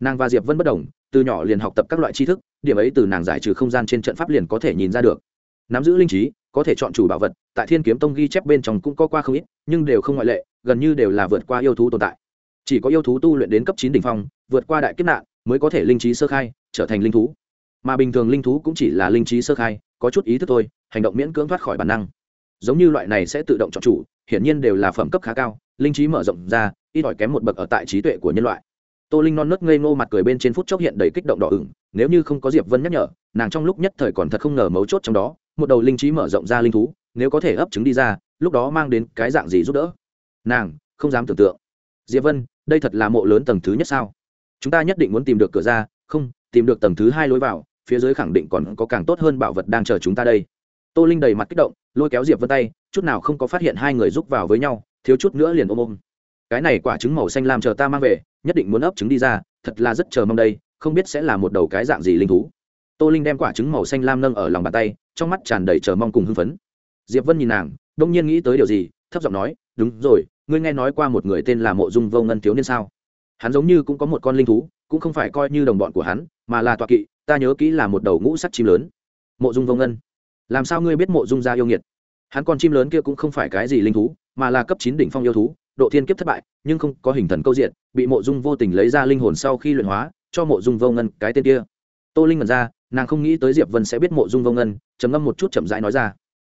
Nàng và diệp vân bất đồng, từ nhỏ liền học tập các loại tri thức, điểm ấy từ nàng giải trừ không gian trên trận pháp liền có thể nhìn ra được. Nắm giữ linh trí, có thể chọn chủ bảo vật, tại thiên kiếm tông ghi chép bên trong cũng có qua không ít, nhưng đều không ngoại lệ, gần như đều là vượt qua yêu thú tồn tại. Chỉ có yêu thú tu luyện đến cấp chín đ ỉ n h phong, vượt qua đại kiếp nạn, mới có thể linh trí sơ khai, trở thành linh thú. Mà bình thường linh thú cũng chỉ là linh trí sơ khai có chút ý thức thôi, hành động miễn cưỡng thoát khỏi bản năng. Giống như loại này sẽ tự động chọn chủ, hiển nhiên đều là phẩm cấp khá cao, linh trí mở rộng ra, ít ỏi kém một bậc ở tại trí tuệ của nhân loại. Tô linh non nớt ngây ngô mặt cười bên trên phút chốc hiện đầy kích động đỏ ửng, nếu như không có diệp vân nhắc nhở, nàng trong lúc nhất thời còn thật không ngờ mấu chốt trong đó, một đầu linh trí mở rộng ra linh thú, nếu có thể ấp trứng đi ra, lúc đó mang đến cái dạng gì giúp đỡ? Nàng, không dám tưởng tượng. Diệp vân, đây thật là mộ lớn tầng thứ nhất sao? Chúng ta nhất định muốn tìm được cửa ra, không, tìm được tầng thứ hai lối vào phía dưới khẳng định còn có càng tốt hơn bảo vật đang chờ chúng ta đây. Tô linh đầy mặt kích động, lôi kéo diệp vân tay, chút nào không có phát hiện hai người rúc vào với nhau, thiếu chút nữa liền ôm ôm. Cái này quả trứng màu xanh lam chờ ta mang về, nhất định muốn ấp trứng đi ra, thật là rất chờ mong đây, không biết sẽ là một đầu cái dạng gì linh thú. Tô linh đem quả trứng màu xanh lam nâng ở lòng bàn tay, trong mắt tràn đầy chờ mong cùng hưng phấn. Diệp vân nhìn nàng, đông nhiên nghĩ tới điều gì, thấp giọng nói, đúng rồi, ngươi nghe nói qua một người tên là mộ dung vô ngân thiếu niên sao? Hắn giống như cũng có một con linh thú, cũng không phải coi như đồng bọn của hắn, mà là tọa kỵ ta nhớ kỹ là một đầu ngũ sắc chim lớn. Mộ dung vô ngân, làm sao ngươi biết mộ dung gia yêu nghiệt? Hắn con chim lớn kia cũng không phải cái gì linh thú, mà là cấp chín đỉnh phong yêu thú, độ thiên kiếp thất bại, nhưng không có hình thần câu diện, bị mộ dung vô tình lấy ra linh hồn sau khi luyện hóa, cho mộ dung vô ngân cái tên kia. Tô linh mật ra, nàng không nghĩ tới diệp vân sẽ biết mộ dung vô ngân, trầm ngâm một chút chậm rãi nói ra.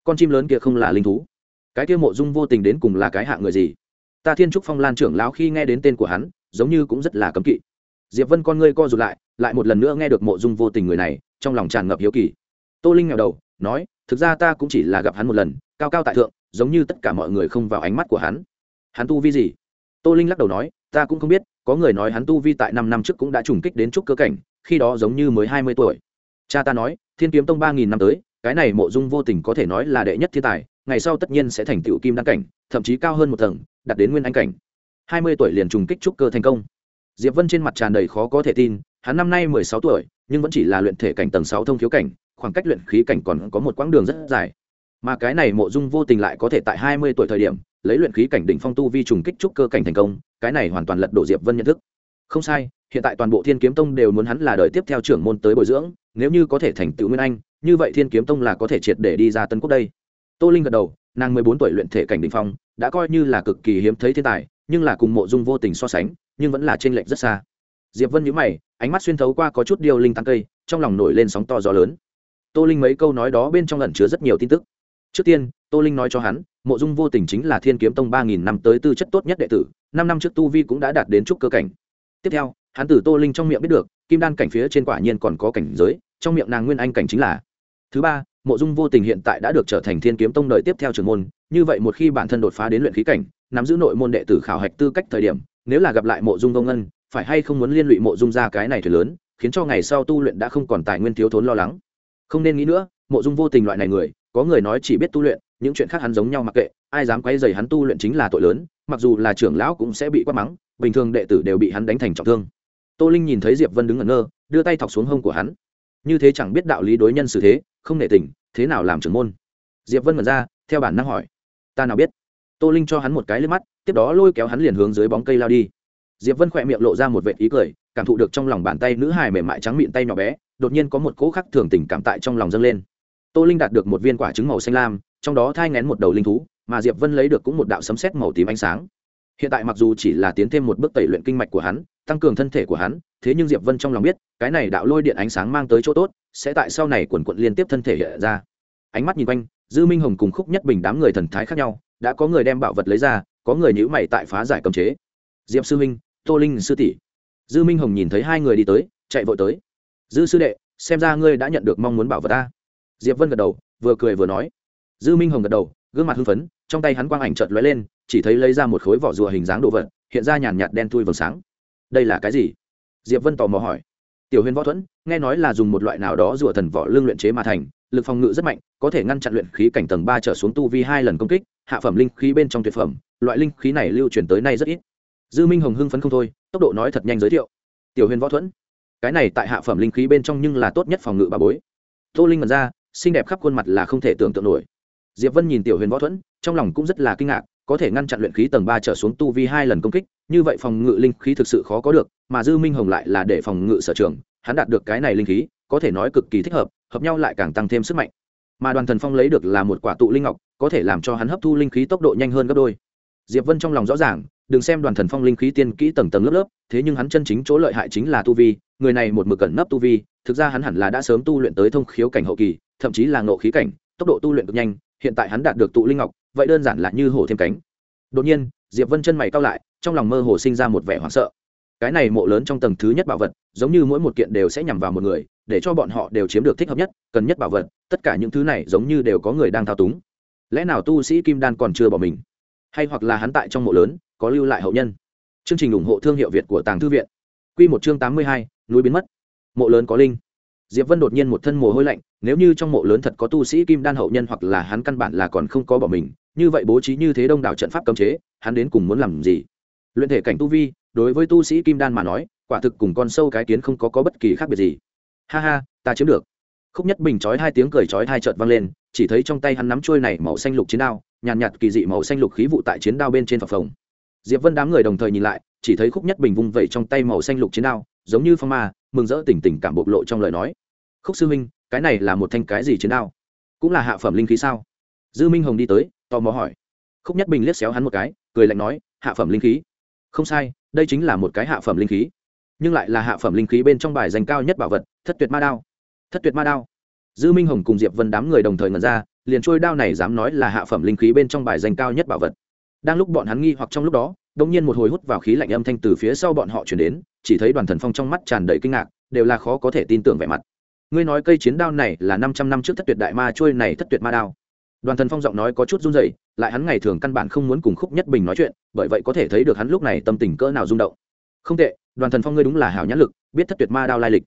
Con chim lớn kia không là linh thú. Cái kia mộ dung vô tình đến cùng là cái hạ người gì? Ta thiên trúc phong lan trưởng lão khi nghe đến tên của hắn, giống như cũng rất là cấm kỵ diệp vân con ngươi co rụt lại lại một lần nữa nghe được mộ dung vô tình người này, trong lòng tràn ngập hiếu kỳ. Tô linh nghèo đầu, nói, thực ra ta cũng chỉ là gặp hắn một lần, cao cao tại thượng, giống như tất cả mọi người không vào ánh mắt của hắn. Hắn tu vi gì? Tô linh lắc đầu nói, ta cũng không biết, có người nói hắn tu vi tại năm năm trước cũng đã trùng kích đến trúc cơ cảnh, khi đó giống như mới hai mươi tuổi. Cha ta nói, thiên kiếm tông ba nghìn năm tới, cái này mộ dung vô tình có thể nói là đệ nhất thiên tài, ngày sau tất nhiên sẽ thành tựu kim đăng cảnh, thậm chí cao hơn một tầng, đạt đến nguyên anh cảnh. Hai mươi tuổi liền trùng kích trúc cơ thành công diệp vân trên mặt tràn đầy khó có thể tin, hắn năm nay mười sáu tuổi, nhưng vẫn chỉ là luyện thể cảnh tầng sáu thông thiếu cảnh, khoảng cách luyện khí cảnh còn có một quãng đường rất dài. Mà cái này mộ dung vô tình lại có thể tại hai mươi tuổi thời điểm, lấy luyện khí cảnh đỉnh phong tu vi trùng kích trúc cơ cảnh thành công, cái này hoàn toàn lật đổ diệp vân nhận thức. Không sai, hiện tại toàn bộ thiên kiếm tông đều muốn hắn là đời tiếp theo trưởng môn tới bồi dưỡng, nếu như có thể thành tựu nguyên anh, như vậy thiên kiếm tông là có thể triệt để đi ra tân quốc đây. Tô linh gật đầu, nàng mười bốn tuổi luyện thể cảnh đỉnh phong, đã coi như là cực kỳ hiếm thấy thiên tài, nhưng là cùng mộ dung vô tình so sánh nhưng vẫn là trên lệnh rất xa. Diệp vân nhíu mày, ánh mắt xuyên thấu qua có chút điều linh tăng cây, trong lòng nổi lên sóng to gió lớn. Tô linh mấy câu nói đó bên trong ẩn chứa rất nhiều tin tức. Trước tiên, tô linh nói cho hắn, mộ dung vô tình chính là thiên kiếm tông ba nghìn năm tới tư chất tốt nhất đệ tử, năm năm trước tu vi cũng đã đạt đến trúc cơ cảnh. Tiếp theo, hắn từ tô linh trong miệng biết được, kim đan cảnh phía trên quả nhiên còn có cảnh giới, trong miệng nàng nguyên anh cảnh chính là. Thứ ba, mộ dung vô tình hiện tại đã được trở thành thiên kiếm tông đời tiếp theo trưởng môn, như vậy một khi bản thân đột phá đến luyện khí cảnh, nắm giữ nội môn đệ tử khảo hạch tư cách thời điểm nếu là gặp lại mộ dung vô ngân, phải hay không muốn liên lụy mộ dung ra cái này thuyền lớn, khiến cho ngày sau tu luyện đã không còn tài nguyên thiếu thốn lo lắng. Không nên nghĩ nữa, mộ dung vô tình loại này người, có người nói chỉ biết tu luyện, những chuyện khác hắn giống nhau mặc kệ, ai dám quay dày hắn tu luyện chính là tội lớn, mặc dù là trưởng lão cũng sẽ bị quát mắng, bình thường đệ tử đều bị hắn đánh thành trọng thương. Tô linh nhìn thấy diệp vân đứng ngẩn ngơ, đưa tay thọc xuống hông của hắn. Như thế chẳng biết đạo lý đối nhân xử thế, không nể tình, thế nào làm trưởng môn? Diệp vân mở ra, theo bản năng hỏi. Ta nào biết? Tô linh cho hắn một cái lên mắt tiếp đó lôi kéo hắn liền hướng dưới bóng cây lao đi. Diệp vân khỏe miệng lộ ra một vệ ý cười, cảm thụ được trong lòng bàn tay nữ hài mềm mại trắng miệng tay nhỏ bé, đột nhiên có một cỗ khắc thường tình cảm tại trong lòng dâng lên. Tô linh đạt được một viên quả trứng màu xanh lam, trong đó thai ngén một đầu linh thú, mà diệp vân lấy được cũng một đạo sấm sét màu tím ánh sáng. Hiện tại mặc dù chỉ là tiến thêm một bước tẩy luyện kinh mạch của hắn, tăng cường thân thể của hắn, thế nhưng diệp vân trong lòng biết, cái này đạo lôi điện ánh sáng mang tới chỗ tốt, sẽ tại sau này quần quận liên tiếp thân thể hiện ra. Ánh mắt nhìn quanh, dư minh hồng cùng khúc nhất bình đám người thần thái khác nhau, đã có người đem bảo vật lấy ra có người nhữ mày tại phá giải cầm chế. Diệp sư minh tô linh sư tỷ. Dư minh hồng nhìn thấy hai người đi tới, chạy vội tới. Dư sư đệ, xem ra ngươi đã nhận được mong muốn bảo vật ta. Diệp vân gật đầu, vừa cười vừa nói. Dư minh hồng gật đầu, gương mặt hưng phấn, trong tay hắn quang ảnh chợt lóe lên, chỉ thấy lấy ra một khối vỏ rùa hình dáng đồ vật, hiện ra nhàn nhạt đen thui vầng sáng. Đây là cái gì? Diệp vân tò mò hỏi. Tiểu huyền võ thuẫn, nghe nói là dùng một loại nào đó rùa thần vỏ lương luyện chế mà thành lực phòng ngự rất mạnh, có thể ngăn chặn luyện khí cảnh tầng ba trở xuống tu vi hai lần công kích, hạ phẩm linh khí bên trong tuyệt phẩm, loại linh khí này lưu truyền tới nay rất ít. Dư minh hồng hưng phấn không thôi, tốc độ nói thật nhanh giới thiệu. Tiểu huyền võ thuẫn, cái này tại hạ phẩm linh khí bên trong nhưng là tốt nhất phòng ngự bà bối. Tô linh mật ra, xinh đẹp khắp khuôn mặt là không thể tưởng tượng nổi. Diệp vân nhìn tiểu huyền võ thuẫn, trong lòng cũng rất là kinh ngạc, có thể ngăn chặn luyện khí tầng ba trở xuống tu vi hai lần công kích, như vậy phòng ngự linh khí thực sự khó có được, mà dư minh hồng lại là để phòng ngự sở trường, hắn đạt được cái này linh khí, có thể nói cực kỳ thích hợp hợp nhau lại càng tăng thêm sức mạnh. Mà đoàn thần phong lấy được là một quả tụ linh ngọc, có thể làm cho hắn hấp thu linh khí tốc độ nhanh hơn gấp đôi. Diệp vân trong lòng rõ ràng, đừng xem đoàn thần phong linh khí tiên kỹ tầng tầng lớp lớp, thế nhưng hắn chân chính chỗ lợi hại chính là tu vi, người này một mực cẩn nấp tu vi, thực ra hắn hẳn là đã sớm tu luyện tới thông khiếu cảnh hậu kỳ, thậm chí là ngộ khí cảnh, tốc độ tu luyện cực nhanh, hiện tại hắn đạt được tụ linh ngọc, vậy đơn giản là như hổ thêm cánh. Đột nhiên, diệp vân chân mày cao lại, trong lòng mơ hồ sinh ra một vẻ hoảng sợ cái này mộ lớn trong tầng thứ nhất bảo vật, giống như mỗi một kiện đều sẽ nhằm vào một người, để cho bọn họ đều chiếm được thích hợp nhất, cần nhất bảo vật, tất cả những thứ này giống như đều có người đang thao túng. Lẽ nào tu sĩ kim đan còn chưa bỏ mình? Hay hoặc là hắn tại trong mộ lớn, có lưu lại hậu nhân? Chương trình ủng hộ thương hiệu việt của tàng thư viện. Q một chương tám mươi hai, núi biến mất. Mộ lớn có linh. Diệp vân đột nhiên một thân mồ hôi lạnh, nếu như trong mộ lớn thật có tu sĩ kim đan hậu nhân hoặc là hắn căn bản là còn không có bỏ mình, như vậy bố trí như thế đông đảo trận pháp cấm chế, hắn đến cùng muốn làm gì? Luyện thể cảnh tu vi đối với tu sĩ kim đan mà nói quả thực cùng con sâu cái kiến không có, có bất kỳ khác biệt gì. Ha ha ta chiếm được. Khúc nhất bình chói hai tiếng cười chói hai trợt vang lên chỉ thấy trong tay hắn nắm trôi này màu xanh lục chiến đao nhàn nhạt, nhạt kỳ dị màu xanh lục khí vụ tại chiến đao bên trên phập phồng. Diệp vân đám người đồng thời nhìn lại chỉ thấy khúc nhất bình vung vẩy trong tay màu xanh lục chiến đao giống như phong ma mừng rỡ tỉnh tỉnh cảm bộc lộ trong lời nói. Khúc sư minh cái này là một thanh cái gì chiến đao? Cũng là hạ phẩm linh khí sao? Dư minh hồng đi tới tò mò hỏi. Khúc nhất bình liếc xéo hắn một cái cười lạnh nói hạ phẩm linh khí không sai, đây chính là một cái hạ phẩm linh khí. Nhưng lại là hạ phẩm linh khí bên trong bài danh cao nhất bảo vật, thất tuyệt ma đao. Thất tuyệt ma đao. Dư minh hồng cùng diệp vân đám người đồng thời ngẩn ra, liền trôi đao này dám nói là hạ phẩm linh khí bên trong bài danh cao nhất bảo vật. Đang lúc bọn hắn nghi hoặc trong lúc đó đông nhiên một hồi hút vào khí lạnh âm thanh từ phía sau bọn họ chuyển đến, chỉ thấy đoàn thần phong trong mắt tràn đầy kinh ngạc, đều là khó có thể tin tưởng vẻ mặt. Ngươi nói cây chiến đao này là năm trăm năm trước thất tuyệt đại ma trôi này thất tuyệt ma đao đoàn thần phong giọng nói có chút run rẩy, lại hắn ngày thường căn bản không muốn cùng khúc nhất bình nói chuyện, bởi vậy có thể thấy được hắn lúc này tâm tình cỡ nào rung động. Không tệ, đoàn thần phong ngươi đúng là hảo nhãn lực, biết thất tuyệt ma đao lai lịch.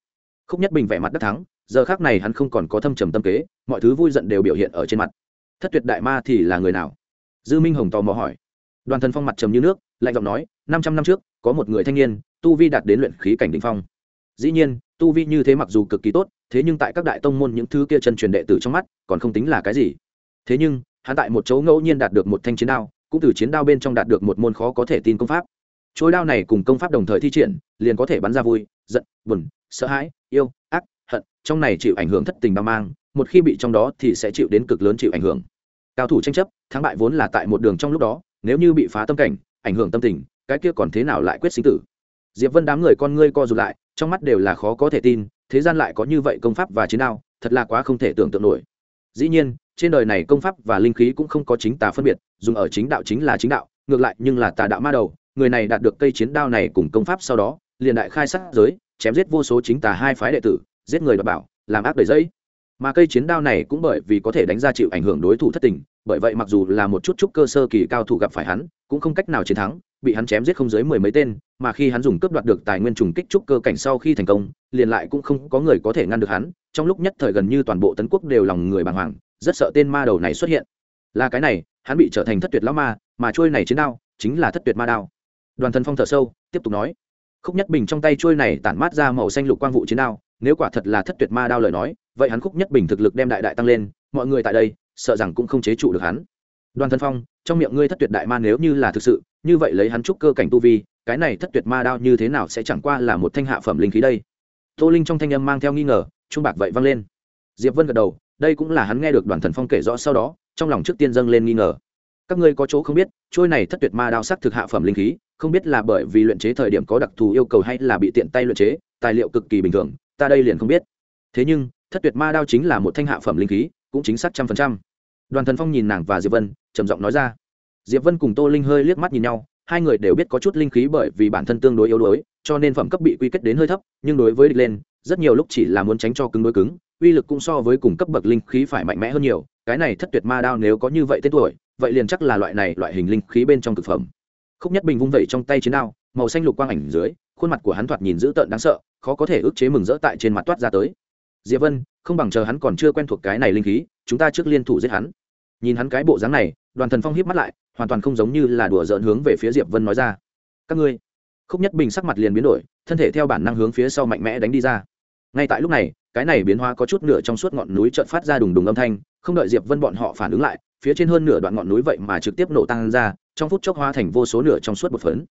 Khúc nhất bình vẻ mặt đắc thắng, giờ khác này hắn không còn có thâm trầm tâm kế, mọi thứ vui giận đều biểu hiện ở trên mặt. Thất tuyệt đại ma thì là người nào? Dư minh hồng tò mò hỏi. Đoàn thần phong mặt trầm như nước, lạnh giọng nói, năm trăm năm trước, có một người thanh niên, tu vi đạt đến luyện khí cảnh đỉnh phong. Dĩ nhiên, tu vi như thế mặc dù cực kỳ tốt, thế nhưng tại các đại tông môn những thứ kia chân truyền đệ tử trong mắt, còn không tính là cái gì thế nhưng, hắn tại một chỗ ngẫu nhiên đạt được một thanh chiến đao, cũng từ chiến đao bên trong đạt được một môn khó có thể tin công pháp. Trôi đao này cùng công pháp đồng thời thi triển, liền có thể bắn ra vui, giận, buồn, sợ hãi, yêu, ác, hận, trong này chịu ảnh hưởng thất tình bao mang, một khi bị trong đó thì sẽ chịu đến cực lớn chịu ảnh hưởng. Cao thủ tranh chấp, thắng bại vốn là tại một đường trong lúc đó, nếu như bị phá tâm cảnh, ảnh hưởng tâm tình, cái kia còn thế nào lại quyết sinh tử? Diệp vân đám người con ngươi co rụt lại, trong mắt đều là khó có thể tin, thế gian lại có như vậy công pháp và chiến đao, thật là quá không thể tưởng tượng nổi. Dĩ nhiên trên đời này công pháp và linh khí cũng không có chính tà phân biệt, dùng ở chính đạo chính là chính đạo, ngược lại nhưng là tà đạo ma đầu, người này đạt được cây chiến đao này cùng công pháp sau đó, liền đại khai sát giới, chém giết vô số chính tà hai phái đệ tử, giết người đọc bảo, làm ác đầy dẫy mà cây chiến đao này cũng bởi vì có thể đánh ra chịu ảnh hưởng đối thủ thất tình, bởi vậy mặc dù là một chút chút cơ sơ kỳ cao thủ gặp phải hắn, cũng không cách nào chiến thắng, bị hắn chém giết không dưới mười mấy tên, mà khi hắn dùng cướp đoạt được tài nguyên trùng kích trúc cơ cảnh sau khi thành công, liền lại cũng không có người có thể ngăn được hắn, trong lúc nhất thời gần như toàn bộ tấn quốc đều lòng người bàng hoàng rất sợ tên ma đầu này xuất hiện. Là cái này, hắn bị trở thành thất tuyệt lão ma, mà trôi này chiến đao chính là thất tuyệt ma đao. Đoàn thần phong thở sâu, tiếp tục nói, khúc nhất bình trong tay trôi này tản mát ra màu xanh lục quang vụ chiến đao, nếu quả thật là thất tuyệt ma đao lời nói, vậy hắn khúc nhất bình thực lực đem đại đại tăng lên, mọi người tại đây, sợ rằng cũng không chế trụ được hắn. Đoàn thần phong, trong miệng ngươi thất tuyệt đại ma nếu như là thực sự, như vậy lấy hắn trúc cơ cảnh tu vi, cái này thất tuyệt ma đao như thế nào sẽ chẳng qua là một thanh hạ phẩm linh khí đây? Tô linh trong thanh âm mang theo nghi ngờ, trung bạc vậy vang lên. Diệp vân gật đầu đây cũng là hắn nghe được đoàn thần phong kể rõ sau đó, trong lòng trước tiên dâng lên nghi ngờ. Các ngươi có chỗ không biết, trôi này thất tuyệt ma đao sắc thực hạ phẩm linh khí, không biết là bởi vì luyện chế thời điểm có đặc thù yêu cầu hay là bị tiện tay luyện chế, tài liệu cực kỳ bình thường, ta đây liền không biết. Thế nhưng, thất tuyệt ma đao chính là một thanh hạ phẩm linh khí, cũng chính xác trăm phần trăm. Đoàn thần phong nhìn nàng và diệp vân, trầm giọng nói ra. Diệp vân cùng tô linh hơi liếc mắt nhìn nhau, hai người đều biết có chút linh khí bởi vì bản thân tương đối yếu đuối, cho nên phẩm cấp bị quy kết đến hơi thấp, nhưng đối với địch lên, rất nhiều lúc chỉ là muốn tránh cho cứng đối cứng uy lực cũng so với cùng cấp bậc linh khí phải mạnh mẽ hơn nhiều, cái này thất tuyệt ma đao nếu có như vậy tên tuổi, vậy liền chắc là loại này loại hình linh khí bên trong thực phẩm. Khúc nhất bình vung vẩy trong tay chiến đao, màu xanh lục quang ảnh dưới, khuôn mặt của hắn thoạt nhìn dữ tợn đáng sợ, khó có thể ức chế mừng rỡ tại trên mặt toát ra tới. Diệp vân, không bằng chờ hắn còn chưa quen thuộc cái này linh khí, chúng ta trước liên thủ giết hắn. Nhìn hắn cái bộ dáng này, đoàn thần phong hiếp mắt lại, hoàn toàn không giống như là đùa giỡn hướng về phía diệp vân nói ra. Các ngươi. Khúc nhất bình sắc mặt liền biến đổi, thân thể theo bản năng hướng phía sau mạnh mẽ đánh đi ra ngay tại lúc này, cái này biến hóa có chút nửa trong suốt ngọn núi chợt phát ra đùng đùng âm thanh, không đợi diệp vân bọn họ phản ứng lại, phía trên hơn nửa đoạn ngọn núi vậy mà trực tiếp nổ tăng ra, trong phút chốc hóa thành vô số nửa trong suốt một phấn.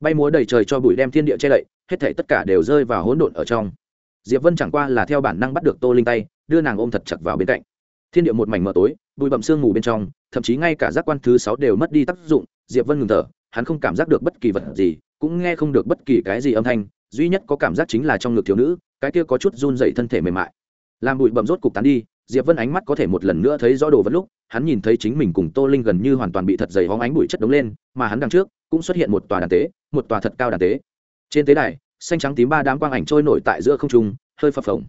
Bay múa đầy trời cho bụi đem thiên địa che lậy hết thảy tất cả đều rơi vào hỗn độn ở trong. Diệp vân chẳng qua là theo bản năng bắt được tô linh tay, đưa nàng ôm thật chặt vào bên cạnh. Thiên địa một mảnh mờ tối, bụi bậm sương mù bên trong, thậm chí ngay cả giác quan thứ sáu đều mất đi tác dụng, diệp vân ngừng thở, hắn không cảm giác được bất kỳ vật gì, cũng nghe không được bất kỳ cái gì âm thanh, duy nhất có cảm giác chính là trong ngực thiếu nữ cái kia có chút run dậy thân thể mềm mại. Làm bụi bậm rốt cục tán đi, diệp vân ánh mắt có thể một lần nữa thấy rõ đồ vật lúc, hắn nhìn thấy chính mình cùng tô linh gần như hoàn toàn bị thật dày hóng ánh bụi chất đống lên, mà hắn đằng trước cũng xuất hiện một tòa đàn tế, một tòa thật cao đàn tế. Trên tế đài, xanh trắng tím ba đám quang ảnh trôi nổi tại giữa không trung, hơi phập phồng.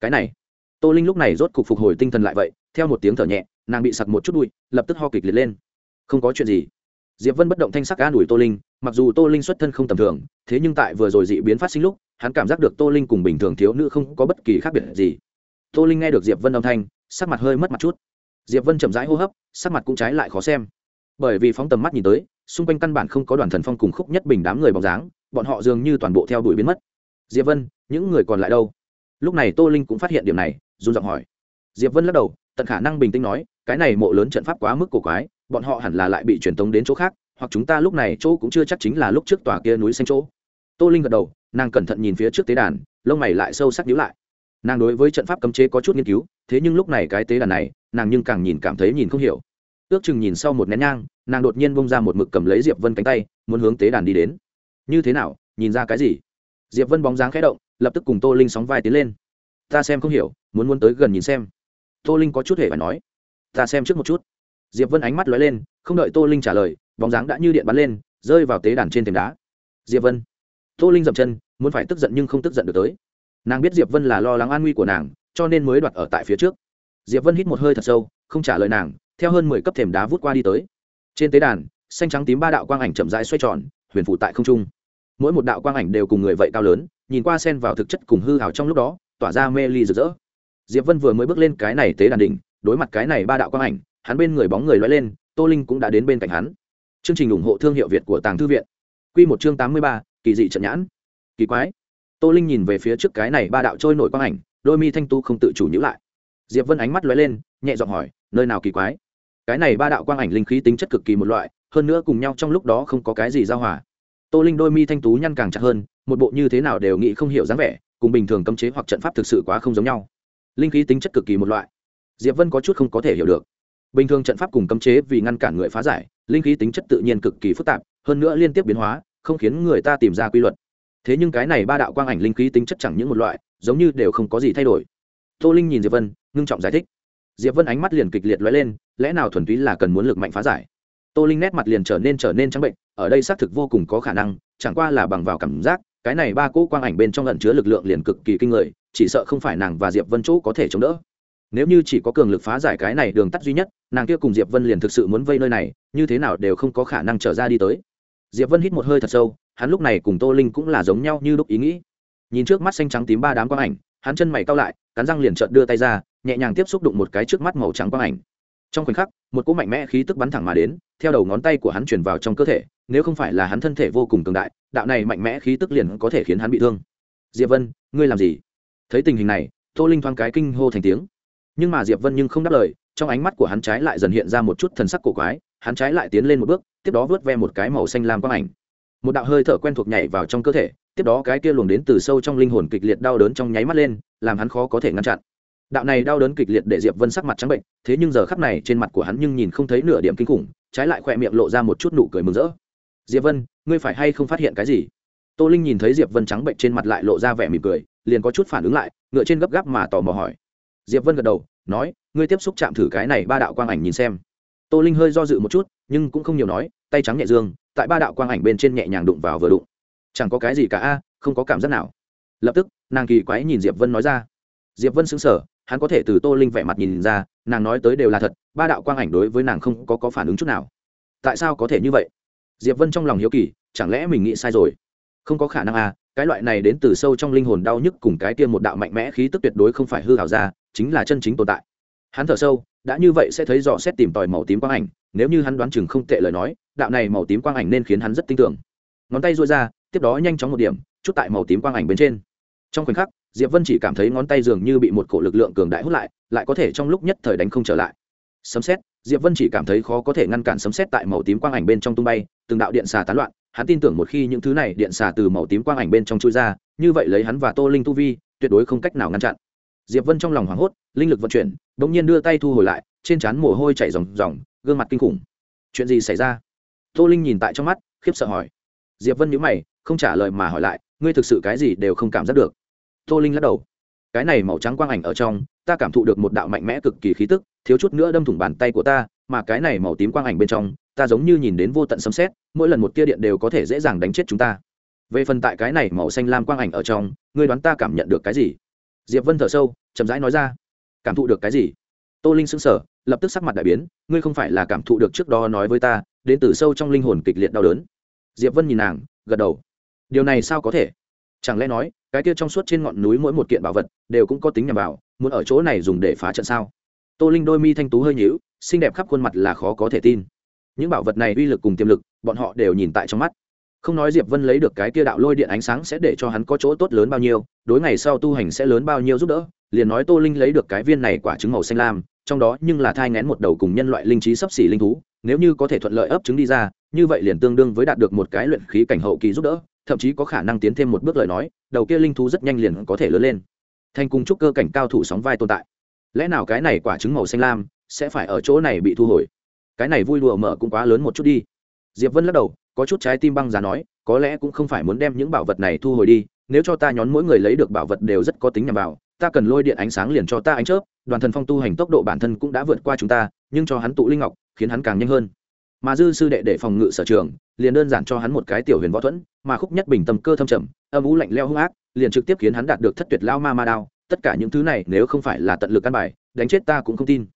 Cái này, tô linh lúc này rốt cục phục hồi tinh thần lại vậy, theo một tiếng thở nhẹ, nàng bị sặc một chút bụi, lập tức ho kịch liệt lên. Không có chuyện gì. Diệp vân bất động thanh sắc an ủi tô linh mặc dù tô linh xuất thân không tầm thường, thế nhưng tại vừa rồi dị biến phát sinh lúc, hắn cảm giác được tô linh cùng bình thường thiếu nữ không có bất kỳ khác biệt gì. Tô linh nghe được diệp vân âm thanh, sắc mặt hơi mất mặt chút. Diệp vân chậm rãi hô hấp, sắc mặt cũng trái lại khó xem. Bởi vì phóng tầm mắt nhìn tới, xung quanh căn bản không có đoàn thần phong cùng khúc nhất bình đám người bóng dáng, bọn họ dường như toàn bộ theo đuổi biến mất. Diệp vân, những người còn lại đâu? Lúc này tô linh cũng phát hiện điểm này, run giọng hỏi. Diệp vân lắc đầu, tận khả năng bình tĩnh nói, cái này mộ lớn trận pháp quá mức cổ quái, bọn họ hẳn là lại bị truyền tống đến chỗ khác hoặc chúng ta lúc này chỗ cũng chưa chắc chính là lúc trước tòa kia núi xanh chỗ. Tô linh gật đầu, nàng cẩn thận nhìn phía trước tế đàn, lông mày lại sâu sắc nhíu lại. Nàng đối với trận pháp cấm chế có chút nghiên cứu, thế nhưng lúc này cái tế đàn này, nàng nhưng càng nhìn cảm thấy nhìn không hiểu. Ước chừng nhìn sau một nén nhang, nàng đột nhiên bông ra một mực cầm lấy diệp vân cánh tay, muốn hướng tế đàn đi đến. Như thế nào, nhìn ra cái gì? Diệp vân bóng dáng khẽ động, lập tức cùng tô linh sóng vai tiến lên. Ta xem không hiểu, muốn muốn tới gần nhìn xem. Tô linh có chút hề phải nói. Ta xem trước một chút. Diệp vân ánh mắt lóe lên, không đợi tô linh trả lời bóng dáng đã như điện bắn lên, rơi vào tế đàn trên thềm đá. Diệp vân. Tô linh dậm chân, muốn phải tức giận nhưng không tức giận được tới. Nàng biết diệp vân là lo lắng an nguy của nàng, cho nên mới đoạt ở tại phía trước. Diệp vân hít một hơi thật sâu, không trả lời nàng, theo hơn mười cấp thềm đá vút qua đi tới. Trên tế đàn, xanh trắng tím ba đạo quang ảnh chậm rãi xoay tròn, huyền phụ tại không trung. Mỗi một đạo quang ảnh đều cùng người vậy cao lớn, nhìn qua sen vào thực chất cùng hư hào trong lúc đó, tỏa ra mê ly rực rỡ. Diệp vân vừa mới bước lên cái này tế đàn đỉnh, đối mặt cái này ba đạo quang ảnh, hắn bên người bóng người loay lên, tô linh cũng đã đến bên cạnh hắn chương trình ủng hộ thương hiệu việt của tàng thư viện. Quy một chương tám mươi ba, kỳ dị trận nhãn. Kỳ quái. Tô linh nhìn về phía trước cái này ba đạo trôi nổi quang ảnh, đôi mi thanh tu không tự chủ nhíu lại. Diệp vân ánh mắt lóe lên, nhẹ giọng hỏi, nơi nào kỳ quái? Cái này ba đạo quang ảnh linh khí tính chất cực kỳ một loại, hơn nữa cùng nhau trong lúc đó không có cái gì giao hòa. Tô linh đôi mi thanh tú nhăn càng chặt hơn, một bộ như thế nào đều nghĩ không hiểu dáng vẻ, cùng bình thường cấm chế hoặc trận pháp thực sự quá không giống nhau. Linh khí tính chất cực kỳ một loại. Diệp vân có chút không có thể hiểu được bình thường trận pháp cùng cấm chế vì ngăn cản người phá giải, linh khí tính chất tự nhiên cực kỳ phức tạp, hơn nữa liên tiếp biến hóa, không khiến người ta tìm ra quy luật. Thế nhưng cái này ba đạo quang ảnh linh khí tính chất chẳng những một loại, giống như đều không có gì thay đổi. Tô linh nhìn diệp vân, ngưng trọng giải thích. Diệp vân ánh mắt liền kịch liệt lóe lên, lẽ nào thuần túy là cần muốn lực mạnh phá giải? Tô linh nét mặt liền trở nên trở nên trắng bệnh, ở đây xác thực vô cùng có khả năng, chẳng qua là bằng vào cảm giác, cái này ba cỗ quang ảnh bên trong lẩn chứa lực lượng liền cực kỳ kinh người, chỉ sợ không phải nàng và diệp vân chỗ có thể chống đỡ nếu như chỉ có cường lực phá giải cái này đường tắt duy nhất, nàng kia cùng diệp vân liền thực sự muốn vây nơi này, như thế nào đều không có khả năng trở ra đi tới. Diệp vân hít một hơi thật sâu, hắn lúc này cùng tô linh cũng là giống nhau như lúc ý nghĩ. Nhìn trước mắt xanh trắng tím ba đám quang ảnh, hắn chân mày cau lại, cắn răng liền trợn đưa tay ra, nhẹ nhàng tiếp xúc đụng một cái trước mắt màu trắng quang ảnh. Trong khoảnh khắc, một cỗ mạnh mẽ khí tức bắn thẳng mà đến, theo đầu ngón tay của hắn chuyển vào trong cơ thể, nếu không phải là hắn thân thể vô cùng cường đại, đạo này mạnh mẽ khí tức liền có thể khiến hắn bị thương. Diệp vân, ngươi làm gì? Thấy tình hình này, tô linh thoáng cái kinh hô thành tiếng nhưng mà diệp vân nhưng không đáp lời, trong ánh mắt của hắn trái lại dần hiện ra một chút thần sắc cổ quái, hắn trái lại tiến lên một bước, tiếp đó vớt ve một cái màu xanh lam quang ảnh. Một đạo hơi thở quen thuộc nhảy vào trong cơ thể, tiếp đó cái kia luồng đến từ sâu trong linh hồn kịch liệt đau đớn trong nháy mắt lên, làm hắn khó có thể ngăn chặn. Đạo này đau đớn kịch liệt để diệp vân sắc mặt trắng bệnh, thế nhưng giờ khắc này trên mặt của hắn nhưng nhìn không thấy nửa điểm kinh khủng, trái lại khỏe miệng lộ ra một chút nụ cười mừng rỡ. Diệp vân, ngươi phải hay không phát hiện cái gì? Tô linh nhìn thấy diệp vân trắng bệnh trên mặt lại lộ ra vẻ mỉm cười, liền có chút phản ứng lại, ngựa trên gấp gáp mà tò mò hỏi. Diệp vân gật đầu nói ngươi tiếp xúc chạm thử cái này ba đạo quang ảnh nhìn xem. Tô linh hơi do dự một chút nhưng cũng không nhiều nói tay trắng nhẹ dương tại ba đạo quang ảnh bên trên nhẹ nhàng đụng vào vừa đụng. Chẳng có cái gì cả a không có cảm giác nào. Lập tức nàng kỳ quái nhìn diệp vân nói ra. Diệp vân xứng sở hắn có thể từ tô linh vẻ mặt nhìn ra nàng nói tới đều là thật ba đạo quang ảnh đối với nàng không có, có phản ứng chút nào. Tại sao có thể như vậy? Diệp vân trong lòng hiếu kỳ chẳng lẽ mình nghĩ sai rồi? Không có khả năng à cái loại này đến từ sâu trong linh hồn đau nhức cùng cái kia một đạo mạnh mẽ khí tức tuyệt đối không phải hư hảo ra, chính là chân chính tồn tại. Hắn thở sâu, đã như vậy sẽ thấy rõ xét tìm tòi màu tím quang ảnh, nếu như hắn đoán chừng không tệ lời nói, đạo này màu tím quang ảnh nên khiến hắn rất tin tưởng. Ngón tay duỗi ra, tiếp đó nhanh chóng một điểm, chút tại màu tím quang ảnh bên trên. Trong khoảnh khắc, diệp vân chỉ cảm thấy ngón tay dường như bị một cổ lực lượng cường đại hút lại lại có thể trong lúc nhất thời đánh không trở lại. Sấm xét diệp vân chỉ cảm thấy khó có thể ngăn cản sấm xét tại màu tím quang ảnh bên trong tung bay, từng đạo điện xà tán loạn hắn tin tưởng một khi những thứ này điện xà từ màu tím quang ảnh bên trong chui ra, như vậy lấy hắn và tô linh tu vi, tuyệt đối không cách nào ngăn chặn. Diệp vân trong lòng hoảng hốt, linh lực vận chuyển đ ỗ n g nhiên đưa tay thu hồi lại, trên trán mồ hôi chảy ròng ròng, gương mặt kinh khủng. Chuyện gì xảy ra? Tô linh nhìn tại trong mắt, khiếp sợ hỏi. Diệp vân nhữ mày, không trả lời mà hỏi lại, ngươi thực sự cái gì đều không cảm giác được. Tô linh lắc đầu. Cái này màu trắng quang ảnh ở trong, ta cảm thụ được một đạo mạnh mẽ cực kỳ khí tức, thiếu chút nữa đâm thủng bàn tay của ta, mà cái này màu tím quang ảnh bên trong ta giống như nhìn đến vô tận sấm xét mỗi lần một tia điện đều có thể dễ dàng đánh chết chúng ta. Về phần tại cái này màu xanh lam quang ảnh ở trong, ngươi đoán ta cảm nhận được cái gì? Diệp vân thở sâu, chậm rãi nói ra. Cảm thụ được cái gì? Tô linh sững sờ, lập tức sắc mặt đại biến, ngươi không phải là cảm thụ được trước đó nói với ta, đến từ sâu trong linh hồn kịch liệt đau đớn. Diệp vân nhìn nàng, gật đầu. Điều này sao có thể? Chẳng lẽ nói, cái kia trong suốt trên ngọn núi mỗi một kiện bảo vật, đều cũng có tính nhằm vào, muốn ở chỗ này dùng để phá trận sao? Tô linh đôi mi thanh tú hơi nhíu, xinh đẹp khắp khuôn mặt là khó có thể tin những bảo vật này uy lực cùng tiềm lực, bọn họ đều nhìn tại trong mắt. Không nói diệp vân lấy được cái kia đạo lôi điện ánh sáng sẽ để cho hắn có chỗ tốt lớn bao nhiêu, đối ngày sau tu hành sẽ lớn bao nhiêu giúp đỡ, liền nói tô linh lấy được cái viên này quả trứng màu xanh lam, trong đó nhưng là thai ngén một đầu cùng nhân loại linh trí sấp xỉ linh thú, nếu như có thể thuận lợi ấp trứng đi ra, như vậy liền tương đương với đạt được một cái luyện khí cảnh hậu kỳ giúp đỡ, thậm chí có khả năng tiến thêm một bước lời nói, đầu kia linh thú rất nhanh liền có thể lớn lên. Thành cùng trúc cơ cảnh cao thủ sóng vai tồn tại. Lẽ nào cái này quả trứng màu xanh lam sẽ phải ở chỗ này bị thu hồi? Cái này vui đùa mở cũng quá lớn một chút đi. Diệp vân lắc đầu, có chút trái tim băng giá nói, có lẽ cũng không phải muốn đem những bảo vật này thu hồi đi, nếu cho ta nhón mỗi người lấy được bảo vật đều rất có tính nhằm vào, ta cần lôi điện ánh sáng liền cho ta ánh chớp, đoàn thần phong tu hành tốc độ bản thân cũng đã vượt qua chúng ta, nhưng cho hắn tụ linh ngọc, khiến hắn càng nhanh hơn. Mà dư sư đệ để phòng ngự sở trường, liền đơn giản cho hắn một cái tiểu huyền võ thuẫn, mà khúc nhất bình tâm cơ thâm trầm, âm ú lạnh leo hung ác, liền trực tiếp khiến hắn đạt được thất tuyệt lao ma ma đao, tất cả những thứ này nếu không phải là tận lực căn bài, đánh chết ta cũng không tin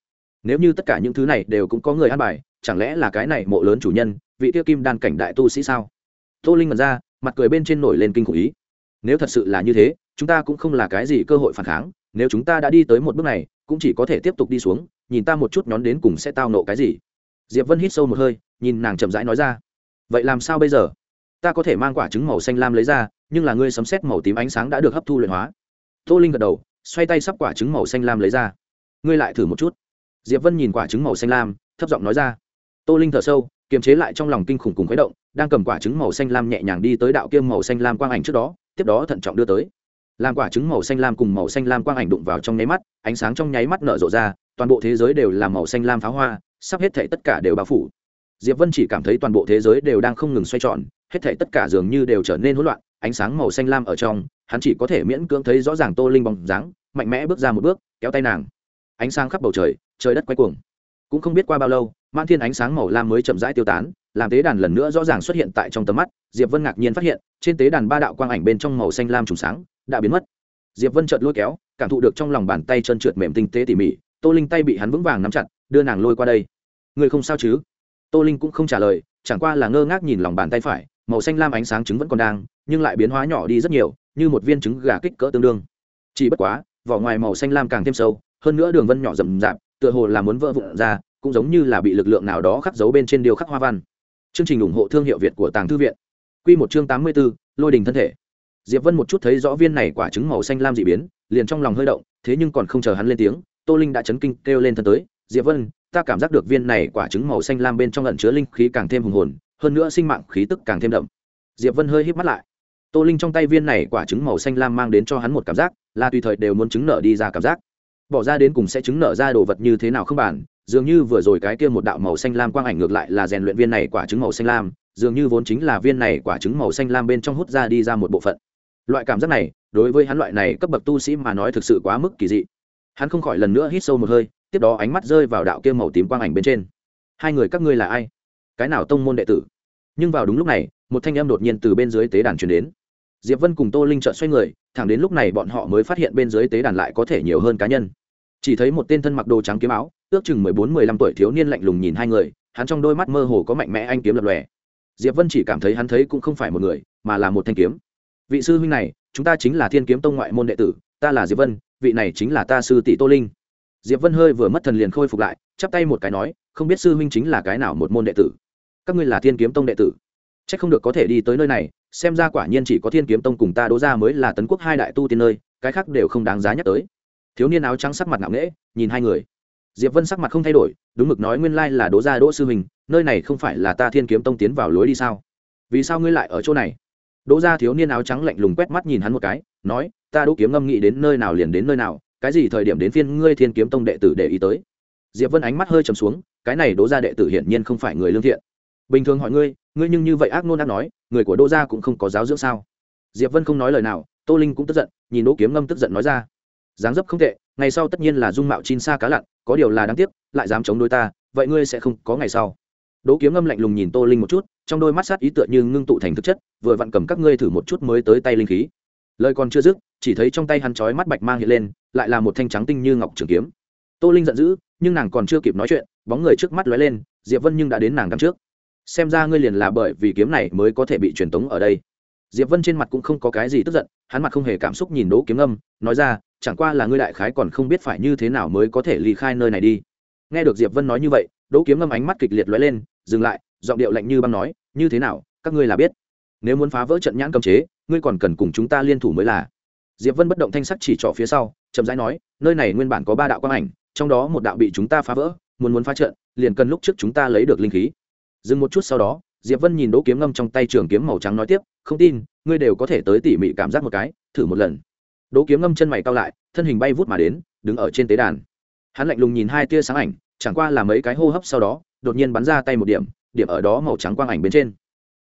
nếu như tất cả những thứ này đều cũng có người ăn bài, chẳng lẽ là cái này mộ lớn chủ nhân, vị tiêu kim đan cảnh đại tu sĩ sao? Tô linh mật ra, mặt cười bên trên nổi lên kinh khủng ý. Nếu thật sự là như thế, chúng ta cũng không là cái gì cơ hội phản kháng, nếu chúng ta đã đi tới một bước này, cũng chỉ có thể tiếp tục đi xuống, nhìn ta một chút nhón đến cùng sẽ tao nộ cái gì. Diệp vân hít sâu một hơi, nhìn nàng chậm rãi nói ra. Vậy làm sao bây giờ? Ta có thể mang quả trứng màu xanh lam lấy ra, nhưng là ngươi sấm xét màu tím ánh sáng đã được hấp thu luyện hóa. Tô linh gật đầu, xoay tay sắp quả trứng màu xanh lam lấy ra. Ngươi lại thử một chút diệp vân nhìn quả trứng màu xanh lam, thấp giọng nói ra. Tô linh thở sâu, kiềm chế lại trong lòng kinh khủng cùng khuấy động, đang cầm quả trứng màu xanh lam nhẹ nhàng đi tới đạo kiêm màu xanh lam quang ảnh trước đó, tiếp đó thận trọng đưa tới. Làm quả trứng màu xanh lam cùng màu xanh lam quang ảnh đụng vào trong nháy mắt, ánh sáng trong nháy mắt nở rộ ra, toàn bộ thế giới đều là màu xanh lam pháo hoa, sắp hết thảy tất cả đều bao phủ. Diệp vân chỉ cảm thấy toàn bộ thế giới đều đang không ngừng xoay tròn, hết thảy tất cả dường như đều trở nên hỗn loạn, ánh sáng màu xanh lam ở trong, hắn chỉ có thể miễn cưỡng thấy rõ ràng tô linh bóng dáng, mạnh mẽ bước ra một bước, kéo tay nàng ánh sáng khắp bầu trời trời đất quay cuồng. Cũng không biết qua bao lâu man thiên ánh sáng màu lam mới chậm rãi tiêu tán, làm tế đàn lần nữa rõ ràng xuất hiện tại trong tầm mắt, diệp vân ngạc nhiên phát hiện, trên tế đàn ba đạo quang ảnh bên trong màu xanh lam trùng sáng đã biến mất. Diệp vân chợt lôi kéo, cảm thụ được trong lòng bàn tay chân trượt mềm tinh tế tỉ mỉ, tô linh tay bị hắn vững vàng nắm chặt, đưa nàng lôi qua đây. Người không sao chứ? Tô linh cũng không trả lời, chẳng qua là ngơ ngác nhìn lòng bàn tay phải, màu xanh lam ánh sáng trứng vẫn còn đang, nhưng lại biến hóa nhỏ đi rất nhiều, như một viên trứng gà kích cỡ tương đương. Chỉ bất quá, vỏ ngoài màu xanh lam càng thêm sâu hơn nữa đường vân nhỏ rậm rạp, tựa hồ là muốn vỡ vụn ra, cũng giống như là bị lực lượng nào đó khắc dấu bên trên điêu khắc hoa văn. Chương trình ủng hộ thương hiệu việt của tàng thư viện. Q một chương tám mươi b ố lôi đình thân thể. Diệp vân một chút thấy rõ viên này quả trứng màu xanh lam d ị biến, liền trong lòng hơi động, thế nhưng còn không chờ hắn lên tiếng, tô linh đã chấn kinh kêu lên thân tới, diệp vân, ta cảm giác được viên này quả trứng màu xanh lam bên trong lẩn chứa linh khí càng thêm hùng hồn, hơn nữa sinh mạng khí tức càng thêm đậm. Diệp vân hơi hít mắt lại. Tô linh trong tay viên này quả trứng màu xanh lam mang đến cho hắn một cảm giác, là tùy thời đều muốn trứng nở đi ra cảm giác bỏ ra đến cùng sẽ chứng nở ra đồ vật như thế nào không bản dường như vừa rồi cái kia một đạo màu xanh lam quang ảnh ngược lại là rèn luyện viên này quả trứng màu xanh lam, dường như vốn chính là viên này quả trứng màu xanh lam bên trong hút ra đi ra một bộ phận. Loại cảm giác này, đối với hắn loại này cấp bậc tu sĩ mà nói thực sự quá mức kỳ dị. Hắn không khỏi lần nữa hít sâu một hơi, tiếp đó ánh mắt rơi vào đạo kia màu tím quang ảnh bên trên. Hai người các ngươi là ai? Cái nào tông môn đệ tử? Nhưng vào đúng lúc này, một thanh âm đột nhiên từ bên dưới tế đàn truyền đến. Diệp vân cùng tô linh trợn xoay người, thẳng đến lúc này bọn họ mới phát hiện bên dưới tế đàn lại có thể nhiều hơn cá nhân chỉ thấy một tên thân mặc đồ trắng kiếm áo, ước chừng mười bốn, mười lăm tuổi thiếu niên lạnh lùng nhìn hai người, hắn trong đôi mắt mơ hồ có mạnh mẽ anh kiếm lập lòe. Diệp vân chỉ cảm thấy hắn thấy cũng không phải một người, mà là một thanh kiếm. Vị sư huynh này, chúng ta chính là thiên kiếm tông ngoại môn đệ tử, ta là diệp vân, vị này chính là ta sư tỷ tô linh. Diệp vân hơi vừa mất thần liền khôi phục lại, chắp tay một cái nói, không biết sư huynh chính là cái nào một môn đệ tử. Các ngươi là thiên kiếm tông đệ tử. C h ắ c không được có thể đi tới nơi này, xem ra quả nhiên chỉ có thiên kiếm tông cùng ta đỗ ra mới là tấn quốc hai đại tu tiên nơi, cái khác đều không đáng giá nhắc tới thiếu niên áo trắng sắc mặt ngạo nghễ, nhìn hai người. Diệp vân sắc mặt không thay đổi, đúng mực nói nguyên lai là đỗ gia đỗ sư huynh nơi này không phải là ta thiên kiếm tông tiến vào lối đi sao? Vì sao ngươi lại ở chỗ này? Đỗ gia thiếu niên áo trắng lạnh lùng quét mắt nhìn hắn một cái, nói, ta đỗ kiếm ngâm nghĩ đến nơi nào liền đến nơi nào, cái gì thời điểm đến phiên ngươi thiên kiếm tông đệ tử để ý tới? Diệp vân ánh mắt hơi trầm xuống, cái này đỗ gia đệ tử hiển nhiên không phải người lương thiện. Bình thường hỏi ngươi ngươi nhưng như vậy ác nôn đã nói, người của đỗ gia cũng không có giáo dưỡng sao? Diệp vân không nói lời nào, tô linh cũng tức giận, nhìn đỗ kiếm ngâm tức giận nói ra dáng dấp không tệ, ngày sau tất nhiên là dung mạo chín xa cá lặn, có điều là đáng tiếc, lại dám chống đối ta, vậy ngươi sẽ không có ngày sau. Đỗ kiếm ngâm lạnh lùng nhìn tô linh một chút, trong đôi mắt sát ý tựa như ngưng tụ thành thực chất, vừa vặn cầm các ngươi thử một chút mới tới tay linh khí. Lời còn chưa dứt, chỉ thấy trong tay hắn chói mắt bạch mang hiện lên, lại là một thanh trắng tinh như ngọc trường kiếm. Tô linh giận dữ, nhưng nàng còn chưa kịp nói chuyện, bóng người trước mắt lóe lên, diệp vân nhưng đã đến nàng đằng trước. Xem ra ngươi liền là bởi vì kiếm này mới có thể bị truyền tống ở đây. Diệp vân trên mặt cũng không có cái gì tức giận, hắn mặt không hề cảm xúc nhìn đỗ kiếm âm nói ra chẳng qua là ngươi đại khái còn không biết phải như thế nào mới có thể ly khai nơi này đi. Nghe được diệp vân nói như vậy, đỗ kiếm ngâm ánh mắt kịch liệt lóe lên, dừng lại, giọng điệu lạnh như băng nói, như thế nào, các ngươi là biết? Nếu muốn phá vỡ trận nhãn cấm chế, ngươi còn cần cùng chúng ta liên thủ mới là. Diệp vân bất động thanh sắc chỉ trỏ phía sau, chậm rãi nói, nơi này nguyên bản có ba đạo quang ảnh, trong đó một đạo bị chúng ta phá vỡ, muốn muốn phá trận, liền cần lúc trước chúng ta lấy được linh khí. Dừng một chút sau đó, diệp vân nhìn đỗ kiếm ngâm trong tay trường kiếm màu trắng nói tiếp, không tin, ngươi đều có thể tới tỉ mỉ cảm giác một cái, thử một lần đỗ kiếm ngâm chân mày cao lại, thân hình bay vút mà đến, đứng ở trên tế đàn. Hắn lạnh lùng nhìn hai tia sáng ảnh, chẳng qua là mấy cái hô hấp sau đó, đột nhiên bắn ra tay một điểm điểm ở đó màu trắng quang ảnh bên trên.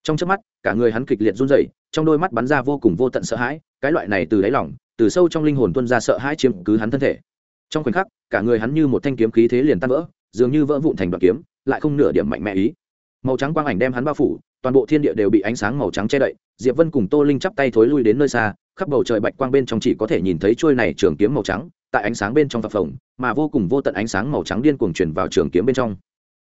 Trong chớp mắt, cả người hắn kịch liệt run rẩy, trong đôi mắt bắn ra vô cùng vô tận sợ hãi, cái loại này từ đáy lòng, từ sâu trong linh hồn tuôn ra sợ hãi chiếm cứ hắn thân thể. Trong khoảnh khắc, cả người hắn như một thanh kiếm khí thế liền tan vỡ, dường như vỡ vụn thành đoạn kiếm, lại không nửa điểm mạnh mẽ ý. Màu trắng quang ảnh đem hắn bao phủ, toàn bộ thiên địa đều bị ánh sáng màu trắng che đậy, diệp vân cùng tô linh chắp tay thối lui đến nơi xa khắp bầu trời bạch quang bên trong chỉ có thể nhìn thấy trôi này trường kiếm màu trắng, tại ánh sáng bên trong phập phồng, mà vô cùng vô tận ánh sáng màu trắng điên cuồng chuyển vào trường kiếm bên trong.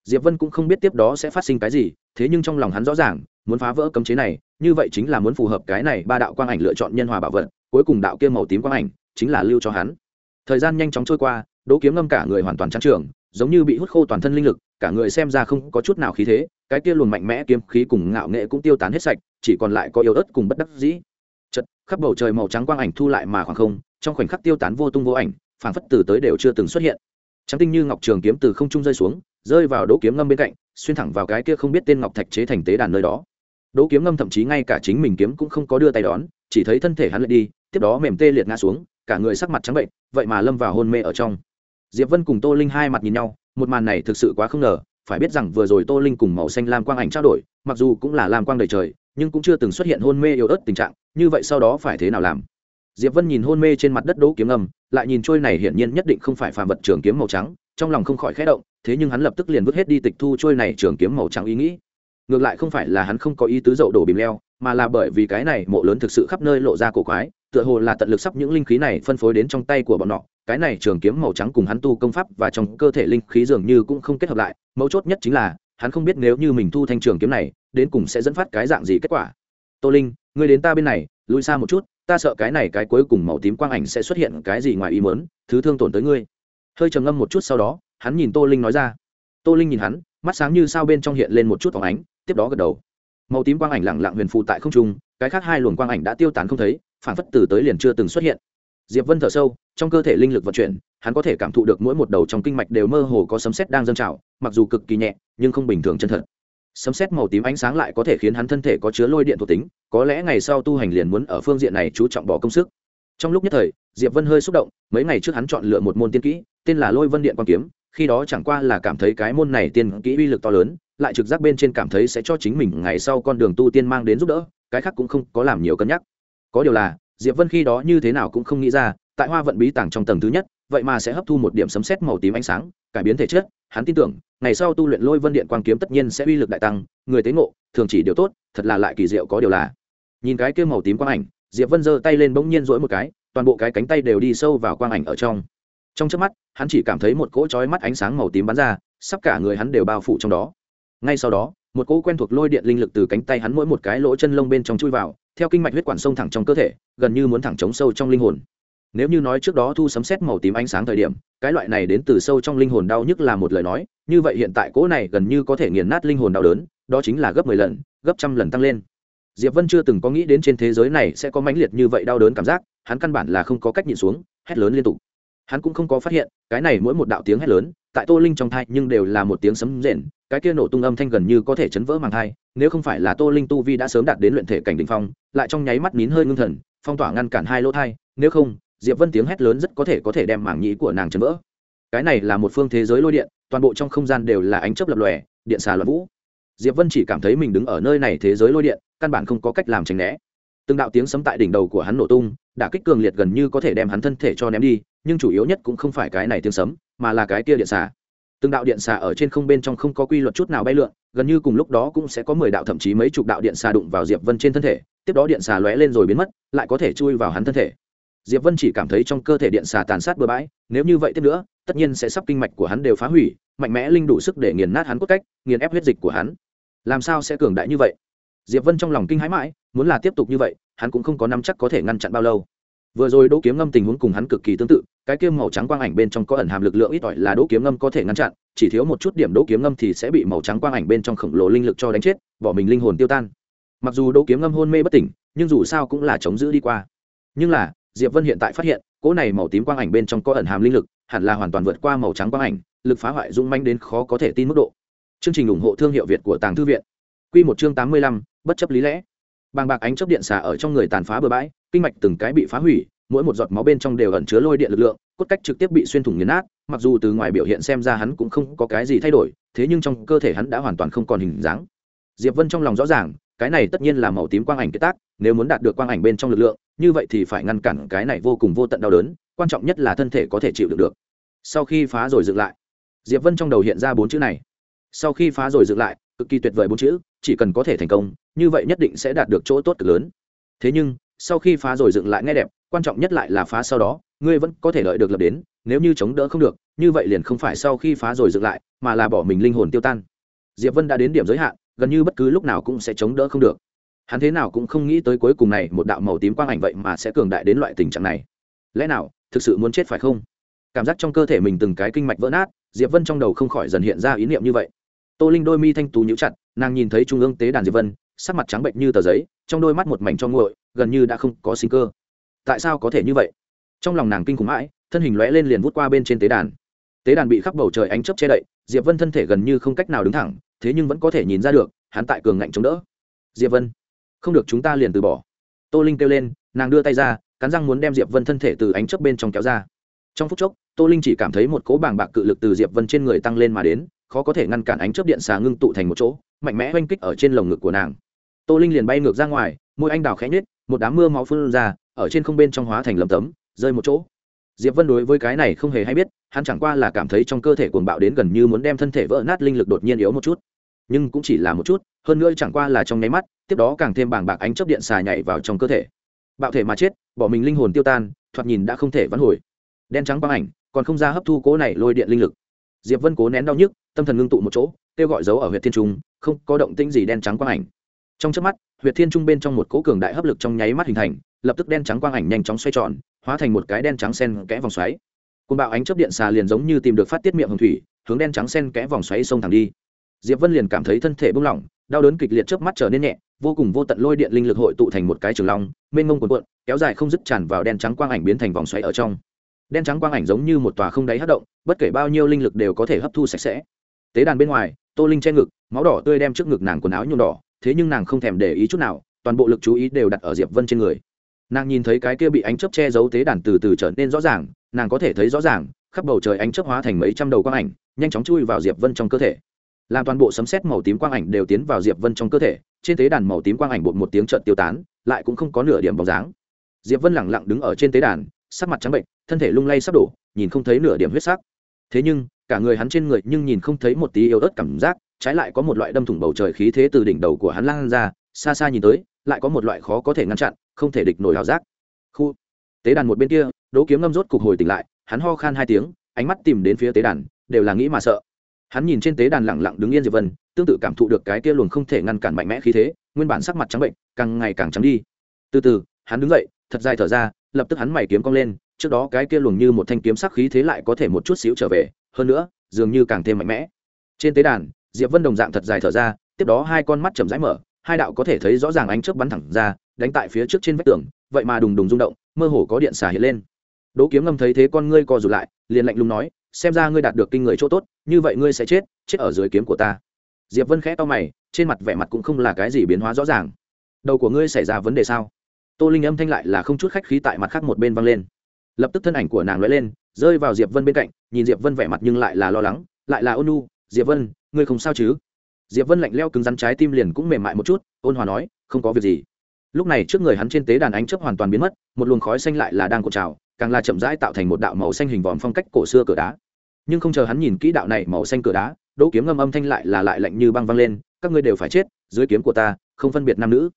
Diệp vân cũng không biết tiếp đó sẽ phát sinh cái gì, thế nhưng trong lòng hắn rõ ràng, muốn phá vỡ cấm chế này, như vậy chính là muốn phù hợp cái này ba đạo quang ảnh lựa chọn nhân hòa bảo vật, cuối cùng đạo kia màu tím quang ảnh chính là lưu cho hắn. Thời gian nhanh chóng trôi qua, đỗ kiếm ngâm cả người hoàn toàn trắng trường, giống như bị hút khô toàn thân linh lực, cả người xem ra không có chút nào khí thế, cái kia luồn mạnh mẽ kiếm khí cùng ngạo nghệ cũng tiêu tán hết sạch, chỉ còn lại có yếu ớt cùng bất đắc dĩ khắp bầu trời màu trắng quang ảnh thu lại mà khoảng không, trong khoảnh khắc tiêu tán vô tung vô ảnh, phảng phất từ tới đều chưa từng xuất hiện. Trắng tinh như ngọc trường kiếm từ không trung rơi xuống, rơi vào đỗ kiếm ngâm bên cạnh, xuyên thẳng vào cái kia không biết tên ngọc thạch chế thành tế đàn nơi đó. Đỗ kiếm ngâm thậm chí ngay cả chính mình kiếm cũng không có đưa tay đón, chỉ thấy thân thể hắn lại đi, tiếp đó mềm tê liệt ngã xuống, cả người sắc mặt trắng bệnh, vậy mà lâm vào hôn mê ở trong. Diệp vân cùng tô linh hai mặt nhìn nhau, một màn này thực sự quá không ngờ, phải biết rằng vừa rồi tô linh cùng màu xanh lam quang ảnh trao đổi, mặc dù cũng là lam quang đầy trời nhưng cũng chưa từng xuất hiện hôn mê yếu ớt tình trạng, như vậy sau đó phải thế nào làm? Diệp vân nhìn hôn mê trên mặt đất đỗ kiếm âm, lại nhìn trôi này hiển nhiên nhất định không phải phàm vật trường kiếm màu trắng, trong lòng không khỏi khẽ động, thế nhưng hắn lập tức liền vứt hết đi tịch thu trôi này trường kiếm màu trắng ý nghĩ. Ngược lại không phải là hắn không có ý tứ dậu đổ bìm leo, mà là bởi vì cái này mộ lớn thực sự khắp nơi lộ ra cổ quái, tựa hồ là tận lực sắp những linh khí này phân phối đến trong tay của bọn họ cái này trường kiếm màu trắng cùng hắn tu công pháp và trong cơ thể linh khí dường như cũng không kết hợp lại, mấu chốt nhất chính là hắn không biết nếu như mình thu thanh trường kiếm này, đến cùng sẽ dẫn phát cái dạng gì kết quả. Tô linh, ngươi đến ta bên này lùi xa một chút, ta sợ cái này cái cuối cùng màu tím quang ảnh sẽ xuất hiện cái gì ngoài ý mớn thứ thương tổn tới ngươi. Hơi trầm ngâm một chút sau đó, hắn nhìn tô linh nói ra. Tô linh nhìn hắn, mắt sáng như sao bên trong hiện lên một chút phóng ánh, tiếp đó gật đầu. Màu tím quang ảnh lẳng lặng huyền phụ tại không trung, cái khác hai luồng quang ảnh đã tiêu tán không thấy phản phất từ tới liền chưa từng xuất hiện. Diệp vân thở sâu, trong cơ thể linh lực vận chuyển hắn có thể cảm thụ được mỗi một đầu trong kinh mạch đều mơ hồ có sấm sét đang dâng trào, mặc dù cực kỳ nhẹ, nhưng không bình thường chân thật. Sấm sét màu tím ánh sáng lại có thể khiến hắn thân thể có chứa lôi điện thuộc tính, có lẽ ngày sau tu hành liền muốn ở phương diện này chú trọng bỏ công sức. Trong lúc nhất thời, diệp vân hơi xúc động, mấy ngày trước hắn chọn lựa một môn tiên kỹ, tên là lôi vân điện quan kiếm, khi đó chẳng qua là cảm thấy cái môn này tiên kỹ uy lực to lớn, lại trực giác bên trên cảm thấy sẽ cho chính mình ngày sau con đường tu tiên mang đến giúp đỡ, cái khác cũng không có làm nhiều cân nhắc. Có điều là, diệp vân khi đó như thế nào cũng không nghĩ ra, tại hoa vận bí tàng trong tầng thứ nhất vậy mà sẽ hấp thu một điểm sấm sét màu tím ánh sáng, cải biến thể chất, hắn tin tưởng, ngày sau tu luyện lôi vân điện quang kiếm tất nhiên sẽ uy lực đại tăng, người tế ngộ, thường chỉ điều tốt, thật là lại kỳ diệu có điều là. Nhìn cái kia màu tím quang ảnh, diệp vân giơ tay lên bỗng nhiên rỗi một cái, toàn bộ cái cánh tay đều đi sâu vào quang ảnh ở trong. Trong chớp mắt, hắn chỉ cảm thấy một cỗ chói mắt ánh sáng màu tím bắn ra, sắp cả người hắn đều bao phủ trong đó. Ngay sau đó, một cỗ quen thuộc lôi điện linh lực từ cánh tay hắn mỗi một cái lỗ chân lông bên trong chui vào, theo kinh mạch huyết quản sông thẳng trong cơ thể, gần như muốn thẳng chống sâu trong linh hồn nếu như nói trước đó thu sấm xét màu tím ánh sáng thời điểm, cái loại này đến từ sâu trong linh hồn đau nhức là một lời nói, như vậy hiện tại cỗ này gần như có thể nghiền nát linh hồn đau đớn, đó chính là gấp mười lần, gấp trăm lần tăng lên. Diệp vân chưa từng có nghĩ đến trên thế giới này sẽ có mãnh liệt như vậy đau đớn cảm giác, hắn căn bản là không có cách nhịn xuống, hét lớn liên tục. Hắn cũng không có phát hiện, cái này mỗi một đạo tiếng hét lớn, tại tô linh trong thai nhưng đều là một tiếng sấm rền, cái kia nổ tung âm thanh gần như có thể chấn vỡ màng thai, nếu không phải là tô linh tu vi đã sớm đạt đến luyện thể cảnh đ ỉ n h phong, lại trong nháy mắt nín hơi ngưng thần, phong tỏa ngăn cản hai lỗ thai, nếu không diệp vân tiếng hét lớn rất có thể có thể đem mảng nhĩ của nàng chấn vỡ. Cái này là một phương thế giới lôi điện, toàn bộ trong không gian đều là ánh chớp lập lòe, điện xà loạn vũ. Diệp vân chỉ cảm thấy mình đứng ở nơi này thế giới lôi điện, căn bản không có cách làm tránh né. Từng đạo tiếng sấm tại đỉnh đầu của hắn nổ tung, đả kích cường liệt gần như có thể đem hắn thân thể cho ném đi, nhưng chủ yếu nhất cũng không phải cái này tiếng sấm, mà là cái kia điện xà. Từng đạo điện xà ở trên không bên trong không có quy luật chút nào bay lượn, gần như cùng lúc đó cũng sẽ có mười đạo thậm chí mấy chục đạo điện xà đụng vào diệp vân trên thân thể, tiếp đó điện xà lóe lên rồi biến mất, lại có thể chui vào hắn thân thể diệp vân chỉ cảm thấy trong cơ thể điện xà tàn sát bừa bãi, nếu như vậy tiếp nữa, tất nhiên sẽ sắp kinh mạch của hắn đều phá hủy, mạnh mẽ linh đủ sức để nghiền nát hắn cốt cách, nghiền ép huyết dịch của hắn. Làm sao sẽ cường đại như vậy? Diệp vân trong lòng kinh hãi mãi, muốn là tiếp tục như vậy, hắn cũng không có nắm chắc có thể ngăn chặn bao lâu. Vừa rồi đỗ kiếm ngâm tình huống cùng hắn cực kỳ tương tự, cái kiếm màu trắng quang ảnh bên trong có ẩn hàm lực lượng ít ỏi là đỗ kiếm ngâm có thể ngăn chặn, chỉ thiếu một chút điểm đỗ kiếm ngâm thì sẽ bị màu trắng quang ảnh bên trong khổng lồ linh lực cho đánh chết, bỏ mình linh hồn tiêu tan. Mặc dù đỗ kiếm ngâm hôn mê bất tỉnh, nhưng dù sao cũng là chống giữ đi qua. Nhưng là diệp vân hiện tại phát hiện cỗ này màu tím quang ảnh bên trong có ẩn hàm linh lực hẳn là hoàn toàn vượt qua màu trắng quang ảnh lực phá hoại dung manh đến khó có thể tin mức độ. Chương trình ủng hộ thương hiệu việt của tàng thư viện. Quy một chương tám mươi lăm, bất chấp lý lẽ. Bàng bạc ánh chớp điện xả ở trong người tàn phá bừa bãi kinh mạch từng cái bị phá hủy mỗi một giọt máu bên trong đều ẩn chứa lôi điện lực lượng cốt cách trực tiếp bị xuyên thủng nghiền nát mặc dù từ ngoài biểu hiện xem ra hắn cũng không có cái gì thay đổi thế nhưng trong cơ thể hắn đã hoàn toàn không còn hình dáng. Diệp vân trong lòng rõ ràng cái này tất nhiên là màu tím quang ảnh kết tác, nếu muốn đạt được quang ảnh bên trong lực lượng, như vậy thì phải ngăn cản cái này vô cùng vô tận đau đớn, quan trọng nhất là thân thể có thể chịu được được. Sau khi phá rồi dựng lại, diệp vân trong đầu hiện ra bốn chữ này. Sau khi phá rồi dựng lại, cực kỳ tuyệt vời bốn chữ, chỉ cần có thể thành công, như vậy nhất định sẽ đạt được chỗ tốt cực lớn. Thế nhưng, sau khi phá rồi dựng lại nghe đẹp, quan trọng nhất lại là phá sau đó, ngươi vẫn có thể đợi được lập đến, nếu như chống đỡ không được, như vậy liền không phải sau khi phá rồi dựng lại, mà là bỏ mình linh hồn tiêu tan diệp vân đã đến điểm giới hạn, gần như bất cứ lúc nào cũng sẽ chống đỡ không được. Hắn thế nào cũng không nghĩ tới cuối cùng này một đạo màu tím quang ảnh vậy mà sẽ cường đại đến loại tình trạng này. Lẽ nào, thực sự muốn chết phải không? Cảm giác trong cơ thể mình từng cái kinh mạch vỡ nát, diệp vân trong đầu không khỏi dần hiện ra ý niệm như vậy. Tô linh đôi mi thanh tú nhíu chặt, nàng nhìn thấy trung ương tế đàn diệp vân, sắc mặt trắng bệnh như tờ giấy, trong đôi mắt một mảnh cho nguội, gần như đã không có sinh cơ. Tại sao có thể như vậy? Trong lòng nàng kinh khủng mãi, thân hình lóe lên liền vút qua bên trên tế đàn. Tế đàn bị khắp bầu trời ánh chớp che đậy diệp vân thân thể gần như không cách nào đứng thẳng thế nhưng vẫn có thể nhìn ra được hắn tại cường ngạnh chống đỡ. Diệp vân không được chúng ta liền từ bỏ. Tô linh kêu lên nàng đưa tay ra cắn răng muốn đem diệp vân thân thể từ ánh chớp bên trong kéo ra. Trong phút chốc tô linh chỉ cảm thấy một cỗ bàng bạc cự lực từ diệp vân trên người tăng lên mà đến khó có thể ngăn cản ánh chớp điện xà ngưng tụ thành một chỗ mạnh mẽ oanh kích ở trên lồng ngực của nàng. Tô linh liền bay ngược ra ngoài môi anh đào khẽ nhếch, một đám mưa máu phun ra ở trên không bên trong hóa thành lầm tấm rơi một chỗ diệp vân đối với cái này không hề hay biết, hắn chẳng qua là cảm thấy trong cơ thể cuồng bạo đến gần như muốn đem thân thể vỡ nát linh lực đột nhiên yếu một chút. Nhưng cũng chỉ là một chút, hơn nữa chẳng qua là trong nháy mắt, tiếp đó càng thêm bàng bạc ánh chớp điện xà nhảy vào trong cơ thể. Bạo thể mà chết, bỏ mình linh hồn tiêu tan, thoạt nhìn đã không thể vãn hồi. Đen trắng băng ảnh, còn không ra hấp thu cố này lôi điện linh lực. Diệp vân cố nén đau nhức, tâm thần ngưng tụ một chỗ, kêu gọi dấu ở huyện thiên trung, không có động tĩnh gì đen trắng quang ảnh. Trong trước mắt, huyệt thiên trung bên trong một cỗ cường đại hấp lực trong nháy mắt hình thành, lập tức đen trắng quang ảnh nhanh chóng xoay tròn hóa thành một cái đen trắng sen kẽ vòng xoáy. Côn bạo ánh chớp điện xà liền giống như tìm được phát tiết miệng hồng thủy, hướng đen trắng sen kẽ vòng xoáy xông thẳng đi. Diệp vân liền cảm thấy thân thể bung lỏng, đau đớn kịch liệt trước mắt trở nên nhẹ, vô cùng vô tận lôi điện linh lực hội tụ thành một cái trường long, mênh mông cuồn cuộn, kéo dài không dứt tràn vào đen trắng quang ảnh biến thành vòng xoáy ở trong. Đen trắng quang ảnh giống như một tòa không đáy hất động, bất kể bao nhiêu linh lực đều có thể hấp thu sạch sẽ. Tế đàn bên ngoài, tô linh che ngực, máu đỏ tươi đem trước ngực nàng quần áo nhuộm đỏ, thế nhưng nàng không thèm để ý chút nào, toàn bộ lực chú ý đều đặt ở diệp vân trên người nàng nhìn thấy cái kia bị ánh chớp che giấu tế đàn từ từ trở nên rõ ràng, nàng có thể thấy rõ ràng, khắp bầu trời ánh chớp hóa thành mấy trăm đầu quang ảnh, nhanh chóng chui vào diệp vân trong cơ thể. Làm toàn bộ sấm sét màu tím quang ảnh đều tiến vào diệp vân trong cơ thể, trên tế đàn màu tím quang ảnh bột một tiếng trận tiêu tán, lại cũng không có nửa điểm bóng dáng. Diệp vân lẳng lặng đứng ở trên tế đàn, sắc mặt trắng bệnh, thân thể lung lay sắp đổ, nhìn không thấy nửa điểm huyết sắc. Thế nhưng, cả người hắn trên người nhưng nhìn không thấy một tí yếu ớt cảm giác, trái lại có một loại đâm thủng bầu trời khí thế từ đỉnh đầu của hắn lan ra, xa xa nhìn tới, lại có một loại khó có thể ngăn chặn không thể địch nổi ảo giác. Khu. Tế đàn một bên kia, đỗ kiếm ngâm rốt cục hồi tỉnh lại, hắn ho khan hai tiếng, ánh mắt tìm đến phía tế đàn, đều là nghĩ mà sợ. Hắn nhìn trên tế đàn lẳng lặng đứng yên diệp vân, tương tự cảm thụ được cái kia luồng không thể ngăn cản mạnh mẽ khí thế, nguyên bản sắc mặt trắng bệnh, càng ngày càng trắng đi. Từ từ, hắn đứng dậy, thật dài thở ra, lập tức hắn mày kiếm cong lên, trước đó cái kia luồng như một thanh kiếm sắc khí thế lại có thể một chút xíu trở về, hơn nữa, dường như càng thêm mạnh mẽ. Trên tế đàn, diệp vân đồng dạng thật dài thở ra, tiếp đó hai con mắt chầm rãi mở, hai đạo có thể thấy rõ ràng ánh chớp bắn thẳng ra đánh tại phía trước trên vách tường, vậy mà đùng đùng rung động, mơ hồ có điện xả hiện lên. Đỗ kiếm ngâm thấy thế con ngươi co rụt lại, liền lạnh lùng nói, xem ra ngươi đạt được kinh người chỗ tốt, như vậy ngươi sẽ chết chết ở dưới kiếm của ta. Diệp vân khẽ to mày, trên mặt vẻ mặt cũng không là cái gì biến hóa rõ ràng. Đầu của ngươi xảy ra vấn đề sao? Tô linh âm thanh lại là không chút khách khí tại mặt khác một bên văng lên. Lập tức thân ảnh của nàng lóe lên, rơi vào diệp vân bên cạnh, nhìn diệp vân vẻ mặt nhưng lại là lo lắng, lại là ôn nu diệp vân, ngươi không sao chứ? Diệp vân lạnh leo cứng rắn trái tim liền cũng mềm mại một chút, ôn hòa nói, không có việc gì lúc này trước người hắn trên tế đàn ánh chớp hoàn toàn biến mất, một luồng khói xanh lại là đang cột trào, càng là chậm rãi tạo thành một đạo màu xanh hình vòm phong cách cổ xưa cửa đá. Nhưng không chờ hắn nhìn kỹ đạo này màu xanh cửa đá, đỗ kiếm ngâm âm thanh lại là lại lạnh như băng văng lên, các ngươi đều phải chết, dưới kiếm của ta, không phân biệt nam nữ.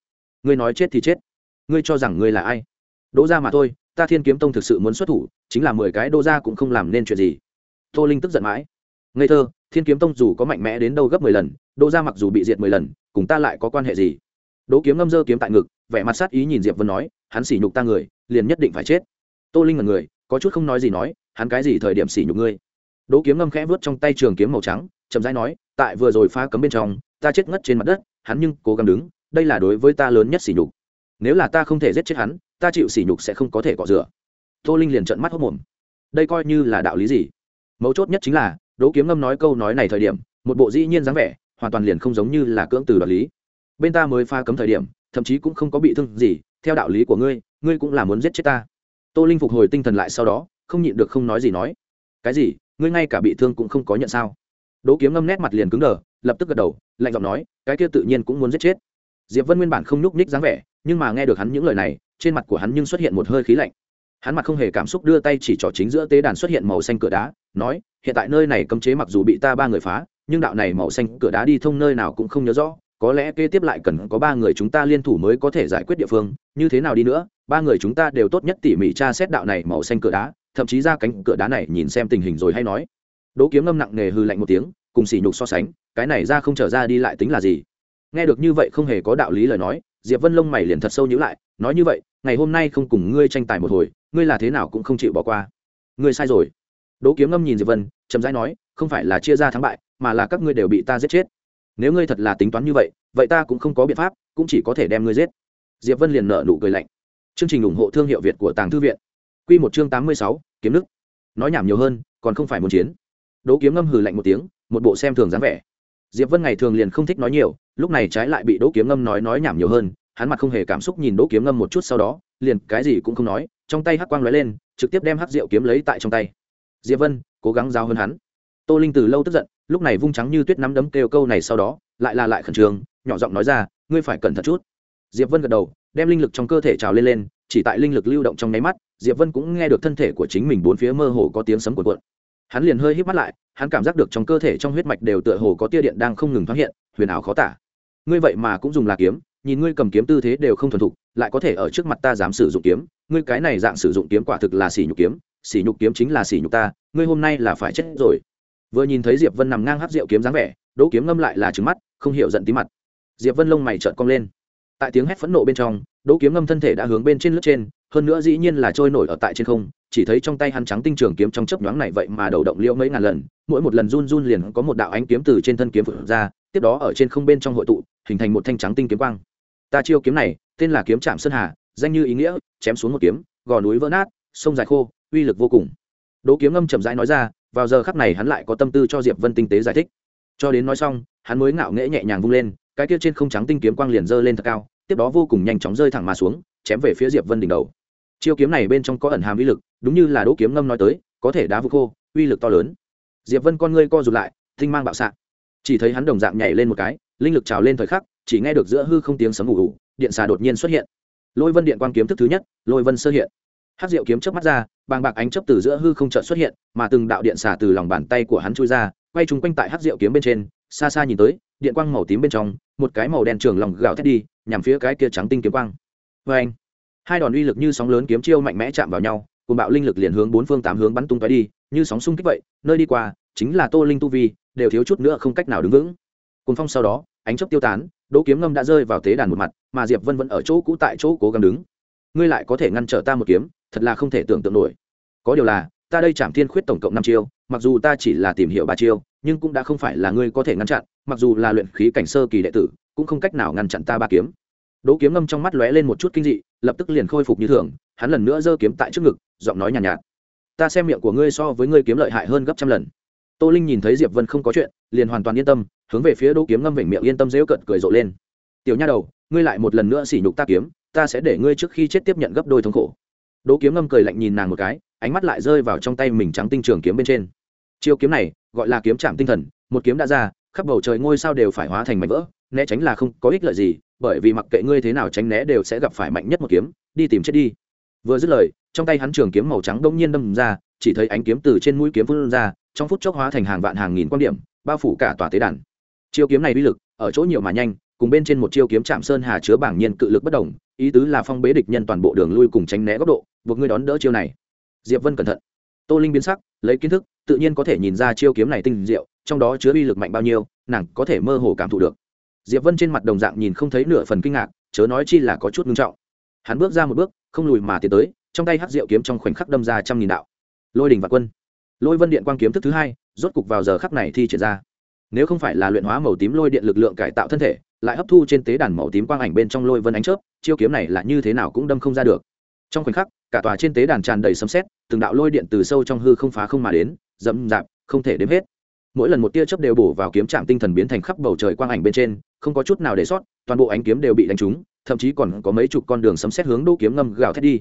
Ngươi nói chết thì chết. Ngươi cho rằng ngươi là ai? Đỗ ra mà thôi, ta thiên kiếm tông thực sự muốn xuất thủ, chính là mười cái đô ra cũng không làm nên chuyện gì. Tô linh tức giận mãi. Ngây thơ, thiên kiếm tông dù có mạnh mẽ đến đâu gấp mười lần đô ra mặc dù bị diệt mười lần, cùng ta lại có quan hệ gì? Đỗ kiếm ngâm dơ kiếm tại ngực vẻ mặt sát ý nhìn diệp vân nói, hắn sỉ nhục ta người, liền nhất định phải chết. Tô linh là người, có chút không nói gì nói, hắn cái gì thời điểm sỉ nhục ngươi? Đỗ kiếm ngâm khẽ vớt trong tay trường kiếm màu trắng, chậm rãi nói, tại vừa rồi phá cấm bên trong, ta chết ngất trên mặt đất, hắn nhưng cố gắng đứng, đây là đối với ta lớn nhất sỉ nhục. Nếu là ta không thể giết chết hắn, ta chịu sỉ nhục sẽ không có thể cọ rửa. Tô linh liền trợn mắt hốc mồm. Đây coi như là đạo lý gì? Mấu chốt nhất chính là, đỗ kiếm ngâm nói câu nói này thời điểm, một bộ dĩ nhiên dáng vẻ, hoàn toàn liền không giống như là cưỡng từ đoạt lý. Bên ta mới pha cấm thời điểm thậm chí cũng không có bị thương gì, theo đạo lý của ngươi ngươi cũng là muốn giết chết ta. Tô linh phục hồi tinh thần lại sau đó, không nhịn được không nói gì nói. Cái gì? Ngươi ngay cả bị thương cũng không có nhận sao? Đỗ kiếm ngâm nét mặt liền cứng đờ, lập tức gật đầu, lạnh giọng nói, cái kia tự nhiên cũng muốn giết chết. Diệp vân nguyên bản không nhúc ních dáng vẻ, nhưng mà nghe được hắn những lời này, trên mặt của hắn nhưng xuất hiện một hơi khí lạnh. Hắn mặt không hề cảm xúc đưa tay chỉ trỏ chính giữa tế đàn xuất hiện màu xanh cửa đá, nói, hiện tại nơi này cấm chế mặc dù bị ta ba người phá, nhưng đạo này màu xanh cửa đá đi thông nơi nào cũng không nhớ rõ có lẽ kế tiếp lại cần có ba người chúng ta liên thủ mới có thể giải quyết địa phương, như thế nào đi nữa, ba người chúng ta đều tốt nhất tỉ mỉ tra xét đạo này màu xanh cửa đá, thậm chí ra cánh cửa đá này nhìn xem tình hình rồi hay nói. Đỗ kiếm ngâm nặng nề hư lạnh một tiếng, cùng sỉ nhục so sánh, cái này ra không trở ra đi lại tính là gì? Nghe được như vậy không hề có đạo lý lời nói, diệp vân lông mày liền thật sâu nhữ lại, nói như vậy, ngày hôm nay không cùng ngươi tranh tài một hồi, ngươi là thế nào cũng không chịu bỏ qua. Ngươi sai rồi. Đỗ kiếm ngâm nhìn diệp vân, chậm rãi nói, không phải là chia ra thắng bại, mà là các ngươi đều bị ta giết chết nếu ngươi thật là tính toán như vậy vậy ta cũng không có biện pháp, cũng chỉ có thể đem ngươi giết. Diệp vân liền nở nụ cười lạnh. Chương trình ủng hộ thương hiệu việt của tàng thư viện. Q một chương tám mươi sáu, kiếm đức nói nhảm nhiều hơn, còn không phải muốn chiến. Đỗ kiếm ngâm hừ lạnh một tiếng, một bộ xem thường dáng vẻ. Diệp vân ngày thường liền không thích nói nhiều, lúc này trái lại bị đỗ kiếm ngâm nói nói nhảm nhiều hơn, hắn mặt không hề cảm xúc nhìn đỗ kiếm ngâm một chút sau đó, liền cái gì cũng không nói, trong tay hắc quang lóe lên, trực tiếp đem hắc rượu kiếm lấy tại trong tay. Diệp vân, cố gắng giao hơn hắn. Tô linh từ lâu tức giận lúc này vung trắng như tuyết nắm đấm kêu câu này sau đó, lại là lại khẩn trương, nhỏ giọng nói ra, ngươi phải cẩn thận chút. Diệp vân gật đầu, đem linh lực trong cơ thể trào lên lên, chỉ tại linh lực lưu động trong nháy mắt, diệp vân cũng nghe được thân thể của chính mình bốn phía mơ hồ có tiếng sấm cuộn cuộn. Hắn liền hơi hít mắt lại, hắn cảm giác được trong cơ thể trong huyết mạch đều tựa hồ có tia điện đang không ngừng thoáng hiện, huyền ảo khó tả. Ngươi vậy mà cũng dùng là kiếm, nhìn ngươi cầm kiếm tư thế đều không thuần thục, lại có thể ở trước mặt ta dám sử dụng kiếm, ngươi cái này dạng sử dụng kiếm quả thực là xỉ nhục kiếm xỉ nhục kiếm chính là xỉ nhục ta, ngươi hôm nay là phải chết rồi vừa nhìn thấy diệp vân nằm ngang hát rượu kiếm dáng vẻ, đỗ kiếm ngâm lại là trứng mắt, không hiểu giận tí mặt. Diệp vân lông mày trợn cong lên. Tại tiếng hét phẫn nộ bên trong, đỗ kiếm ngâm thân thể đã hướng bên trên lướt trên, hơn nữa dĩ nhiên là trôi nổi ở tại trên không, chỉ thấy trong tay hắn trắng tinh trường kiếm trong chớp nhoáng này vậy mà đầu động liễu mấy ngàn lần, mỗi một lần run run liền có một đạo ánh kiếm từ trên thân kiếm vượt ra, tiếp đó ở trên không bên trong hội tụ, hình thành một thanh trắng tinh kiếm quang. Ta chiêu kiếm này, tên là kiếm trạm sơn hà, danh như ý nghĩa, chém xuống một kiếm, gò núi vỡ nát, sông dài khô, uy lực vô cùng. Đỗ kiếm ngâm chậm rãi nói ra vào giờ khắc này hắn lại có tâm tư cho diệp vân tinh tế giải thích. Cho đến nói xong hắn mới ngạo nghễ nhẹ nhàng vung lên cái kia trên không trắng tinh kiếm quang liền dơ lên thật cao tiếp đó vô cùng nhanh chóng rơi thẳng mà xuống chém về phía diệp vân đỉnh đầu. Chiêu kiếm này bên trong có ẩn hàm uy lực đúng như là đỗ kiếm ngâm nói tới có thể đá vụ khô uy lực to lớn. Diệp vân con ngươi co rụt lại tinh mang bạo sạc, chỉ thấy hắn đồng dạng nhảy lên một cái linh lực trào lên thời khắc chỉ nghe được giữa hư không tiếng sấm ủ ủ, điện xà đột nhiên xuất hiện. Lôi vân điện quang kiếm thức thứ nhất lôi vân sơ hiện hát rượu kiếm chớp mắt ra, bàng bạc ánh chớp từ giữa hư không chợt xuất hiện, mà từng đạo điện xà từ lòng bàn tay của hắn chui ra, quay trúng quanh tại hát rượu kiếm bên trên, xa xa nhìn tới, điện quang màu tím bên trong, một cái màu đen trường lòng gạo thét đi, nhằm phía cái kia trắng tinh kiếm quang. Vê anh hai đòn uy lực như sóng lớn kiếm chiêu mạnh mẽ chạm vào nhau, cùng bạo linh lực liền hướng bốn phương tám hướng bắn tung tói đi, như sóng xung kích vậy, nơi đi qua, chính là tô linh tu vi, đều thiếu chút nữa không cách nào đứng vững. Cùng phong sau đó, ánh chớp tiêu tán, đỗ kiếm ngâm đã rơi vào tế đàn một mặt, mà diệp vân vẫn ở chỗ cũ tại chỗ cố gắng đứng ngươi lại có thể ngăn trở ta một kiếm thật là không thể tưởng tượng nổi. Có điều là ta đây chạm thiên khuyết tổng cộng năm chiêu mặc dù ta chỉ là tìm hiểu ba chiêu nhưng cũng đã không phải là ngươi có thể ngăn chặn mặc dù là luyện khí cảnh sơ kỳ đệ tử cũng không cách nào ngăn chặn ta ba kiếm. Đỗ kiếm ngâm trong mắt lóe lên một chút kinh dị lập tức liền khôi phục như thường hắn lần nữa giơ kiếm tại trước ngực giọng nói nhàn nhạt, nhạt. Ta xem miệng của ngươi so với ngươi kiếm lợi hại hơn gấp trăm lần. Tô linh nhìn thấy diệp vân không có chuyện liền hoàn toàn yên tâm hướng về phía đỗ kiếm ngâm vểnh miệng yên tâm dễu cận cười rộ lên. Tiểu nha đầu ngươi lại một lần nữa sỉ nhục ta kiếm ta sẽ để ngươi trước khi chết tiếp nhận gấp đôi thống khổ. Đỗ kiếm ngâm cười lạnh nhìn nàng một cái, ánh mắt lại rơi vào trong tay mình trắng tinh trường kiếm bên trên. Chiêu kiếm này, gọi là kiếm chạm tinh thần, một kiếm đã ra, khắp bầu trời ngôi sao đều phải hóa thành mảnh vỡ, né tránh là không có ích lợi gì, bởi vì mặc kệ ngươi thế nào tránh né đều sẽ gặp phải mạnh nhất một kiếm, đi tìm chết đi. Vừa dứt lời, trong tay hắn trường kiếm màu trắng đông nhiên đâm ra, chỉ thấy ánh kiếm từ trên mũi kiếm phương ra, trong phút chốc hóa thành hàng vạn hàng nghìn quan điểm, bao phủ cả tòa tế đàn. Chiêu kiếm này uy lực, ở chỗ nhiều mà nhanh, cùng bên trên một chiêu kiếm chạm sơn hà chứa bảng nhiên cự lực bất đồng ý tứ là phong bế địch nhân toàn bộ đường lui cùng tránh né góc độ, buộc ngươi đón đỡ chiêu này. Diệp vân cẩn thận. Tô linh biến sắc, lấy kiến thức, tự nhiên có thể nhìn ra chiêu kiếm này tinh diệu, trong đó chứa uy lực mạnh bao nhiêu, nàng có thể mơ hồ cảm thụ được. Diệp vân trên mặt đồng dạng nhìn không thấy nửa phần kinh ngạc, chớ nói chi là có chút ngưng trọng. Hắn bước ra một bước, không lùi mà tiến tới, trong tay hắc diệu kiếm trong khoảnh khắc đâm ra trăm nghìn đạo. Lôi đình và quân. Lôi vân điện quang kiếm thức thứ hai, rốt cục vào giờ khắc này thi triển ra nếu không phải là luyện hóa màu tím lôi điện lực lượng cải tạo thân thể, lại hấp thu trên tế đàn màu tím quang ảnh bên trong lôi vân ánh chớp, chiêu kiếm này là như thế nào cũng đâm không ra được. Trong khoảnh khắc, cả tòa trên tế đàn tràn đầy sấm sét, từng đạo lôi điện từ sâu trong hư không phá không mà đến dẫm dạp không thể đếm hết. Mỗi lần một tia chớp đều bổ vào kiếm trạm tinh thần biến thành khắp bầu trời quang ảnh bên trên, không có chút nào để sót, toàn bộ ánh kiếm đều bị đánh trúng, thậm chí còn có mấy chục con đường sấm xét hướng đỗ kiếm ngâm gào thét đi.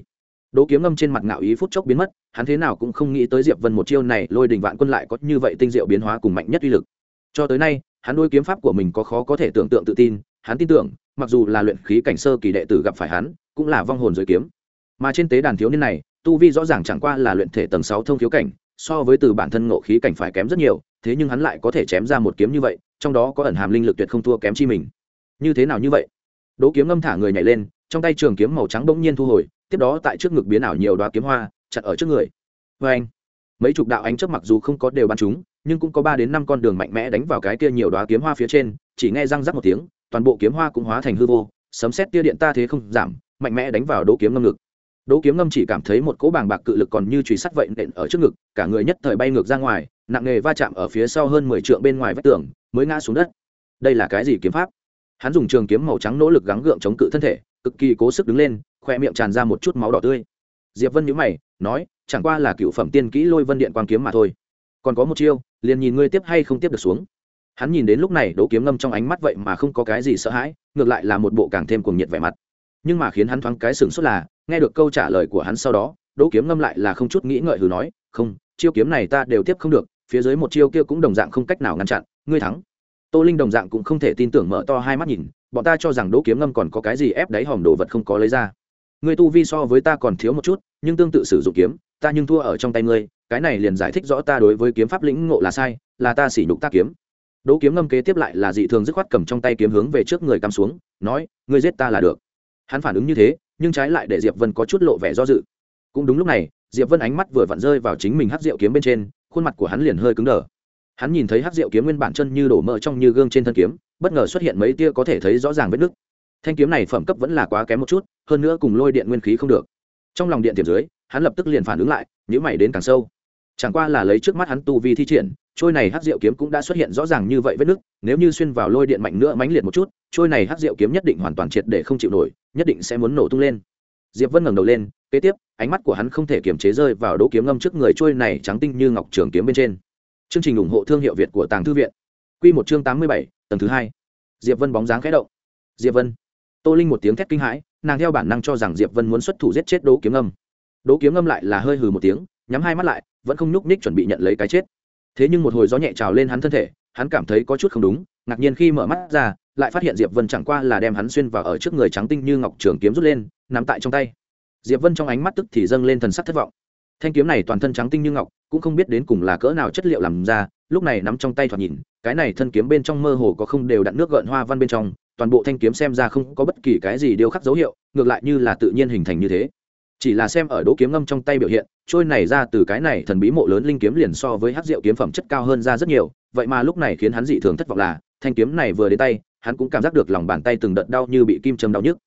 Đỗ kiếm ngâm trên mặt ngạo ý phút chốc biến mất, hắn thế nào cũng không nghĩ tới diệp vân một chiêu này, lôi đình vạn quân lại có như vậy tinh diệu biến hóa cùng mạnh nhất uy lực cho tới nay, hắn đôi kiếm pháp của mình có khó có thể tưởng tượng tự tin, hắn tin tưởng, mặc dù là luyện khí cảnh sơ kỳ đệ tử gặp phải hắn, cũng là vong hồn giới kiếm. Mà trên tế đàn thiếu niên này, tu vi rõ ràng chẳng qua là luyện thể tầng sáu thông thiếu cảnh, so với từ bản thân ngộ khí cảnh phải kém rất nhiều, thế nhưng hắn lại có thể chém ra một kiếm như vậy, trong đó có ẩn hàm linh lực tuyệt không thua kém chi mình. Như thế nào như vậy? Đỗ kiếm ngâm thả người nhảy lên, trong tay trường kiếm màu trắng bỗng nhiên thu hồi, tiếp đó tại trước ngực biến ảo nhiều đoá kiếm hoa, chặt ở trước người. Vê anh mấy chục đạo ánh trước mặc dù không có đều bắn chúng nhưng cũng có ba đến năm con đường mạnh mẽ đánh vào cái kia nhiều đoá kiếm hoa phía trên, chỉ nghe răng rắc một tiếng, toàn bộ kiếm hoa cũng hóa thành hư vô, sấm xét tia điện ta thế không giảm, mạnh mẽ đánh vào đỗ kiếm ngâm ngực. Đỗ kiếm ngâm chỉ cảm thấy một cỗ bàng bạc cự lực còn như chùy sắt vậy nện ở trước ngực, cả người nhất thời bay ngược ra ngoài, nặng nghề va chạm ở phía sau hơn mười trượng bên ngoài vách tường, mới ngã xuống đất. Đây là cái gì kiếm pháp? Hắn dùng trường kiếm màu trắng nỗ lực gắng gượng chống cự thân thể, cực kỳ cố sức đứng lên, khoe miệng tràn ra một chút máu đỏ tươi. Diệp vân nhíu mày, nói, chẳng qua là cựu phẩm tiên kỹ lôi vân điện quang kiếm mà thôi còn có một chiêu, liền nhìn ngươi tiếp hay không tiếp được xuống. Hắn nhìn đến lúc này, đỗ kiếm ngâm trong ánh mắt vậy mà không có cái gì sợ hãi, ngược lại là một bộ càng thêm cuồng nhiệt vẻ mặt. Nhưng mà khiến hắn thoáng cái sửng sốt là, nghe được câu trả lời của hắn sau đó, đỗ kiếm ngâm lại là không chút nghĩ ngợi hừ nói, không, chiêu kiếm này ta đều tiếp không được, phía dưới một chiêu kia cũng đồng dạng không cách nào ngăn chặn, ngươi thắng. Tô linh đồng dạng cũng không thể tin tưởng mở to hai mắt nhìn, bọn ta cho rằng đỗ kiếm ngâm còn có cái gì ép đáy hòm đồ vật không có lấy ra. Ngươi tu vi so với ta còn thiếu một chút, nhưng tương tự sử dụng kiếm, ta nhưng thua ở trong tay ngươi cái này liền giải thích rõ ta đối với kiếm pháp lĩnh ngộ là sai, là ta sỉ nhục ta kiếm. Đỗ kiếm ngâm kế tiếp lại là dị thường dứt khoát cầm trong tay kiếm hướng về trước người cắm xuống, nói, ngươi giết ta là được. Hắn phản ứng như thế, nhưng trái lại để diệp vân có chút lộ vẻ do dự. Cũng đúng lúc này, diệp vân ánh mắt vừa vặn rơi vào chính mình hắc rượu kiếm bên trên, khuôn mặt của hắn liền hơi cứng đờ. Hắn nhìn thấy hắc rượu kiếm nguyên bản chân như đổ mỡ trong như gương trên thân kiếm, bất ngờ xuất hiện mấy tia có thể thấy rõ ràng vết nứt. Thanh kiếm này phẩm cấp vẫn là quá kém một chút, hơn nữa cùng lôi điện nguyên khí không được. Trong lòng điện tiềm dưới, hắn lập tức liền phản ứng lại nhữ mày đến càng sâu chẳng qua là lấy trước mắt hắn tu vi thi triển, trôi này hát rượu kiếm cũng đã xuất hiện rõ ràng như vậy vết nứt nếu như xuyên vào lôi điện mạnh nữa mãnh liệt một chút, trôi này hát rượu kiếm nhất định hoàn toàn triệt để không chịu nổi, nhất định sẽ muốn nổ tung lên. Diệp vân ngẩng đầu lên, kế tiếp, ánh mắt của hắn không thể kiềm chế rơi vào đỗ kiếm ngâm trước người trôi này trắng tinh như ngọc trường kiếm bên trên. Chương trình ủng hộ thương hiệu việt của tàng thư viện. Q một chương tám mươi bảy, tầng thứ hai. Diệp vân bóng dáng khẽ động. Diệp vân. Tô linh một tiếng thét kinh hãi, nàng theo bản năng cho rằng diệp vân muốn xuất thủ giết chết đỗ kiếm ngâm. Đỗ kiếm ngâm lại là hơi hừ một tiếng, nhắm hai mắt lại vẫn không nhúc ních chuẩn bị nhận lấy cái chết. Thế nhưng một hồi gió nhẹ trào lên hắn thân thể, hắn cảm thấy có chút không đúng, ngạc nhiên khi mở mắt ra, lại phát hiện diệp vân chẳng qua là đem hắn xuyên vào ở trước người trắng tinh như ngọc trường kiếm rút lên, nắm tại trong tay. Diệp vân trong ánh mắt tức thì dâng lên thần sắc thất vọng. Thanh kiếm này toàn thân trắng tinh như ngọc, cũng không biết đến cùng là cỡ nào chất liệu làm ra, lúc này nắm trong tay thoạt nhìn, cái này thân kiếm bên trong mơ hồ có không đều đặn nước gợn hoa văn bên trong, toàn bộ thanh kiếm xem ra không có bất kỳ cái gì điêu khắc dấu hiệu, ngược lại như là tự nhiên hình thành như thế chỉ là xem ở đỗ kiếm ngâm trong tay biểu hiện, trôi này ra từ cái này thần bí mộ lớn linh kiếm liền so với hát rượu kiếm phẩm chất cao hơn ra rất nhiều, vậy mà lúc này khiến hắn dị thường thất vọng là, thanh kiếm này vừa đến tay, hắn cũng cảm giác được lòng bàn tay từng đợt đau như bị kim châm đau nhức.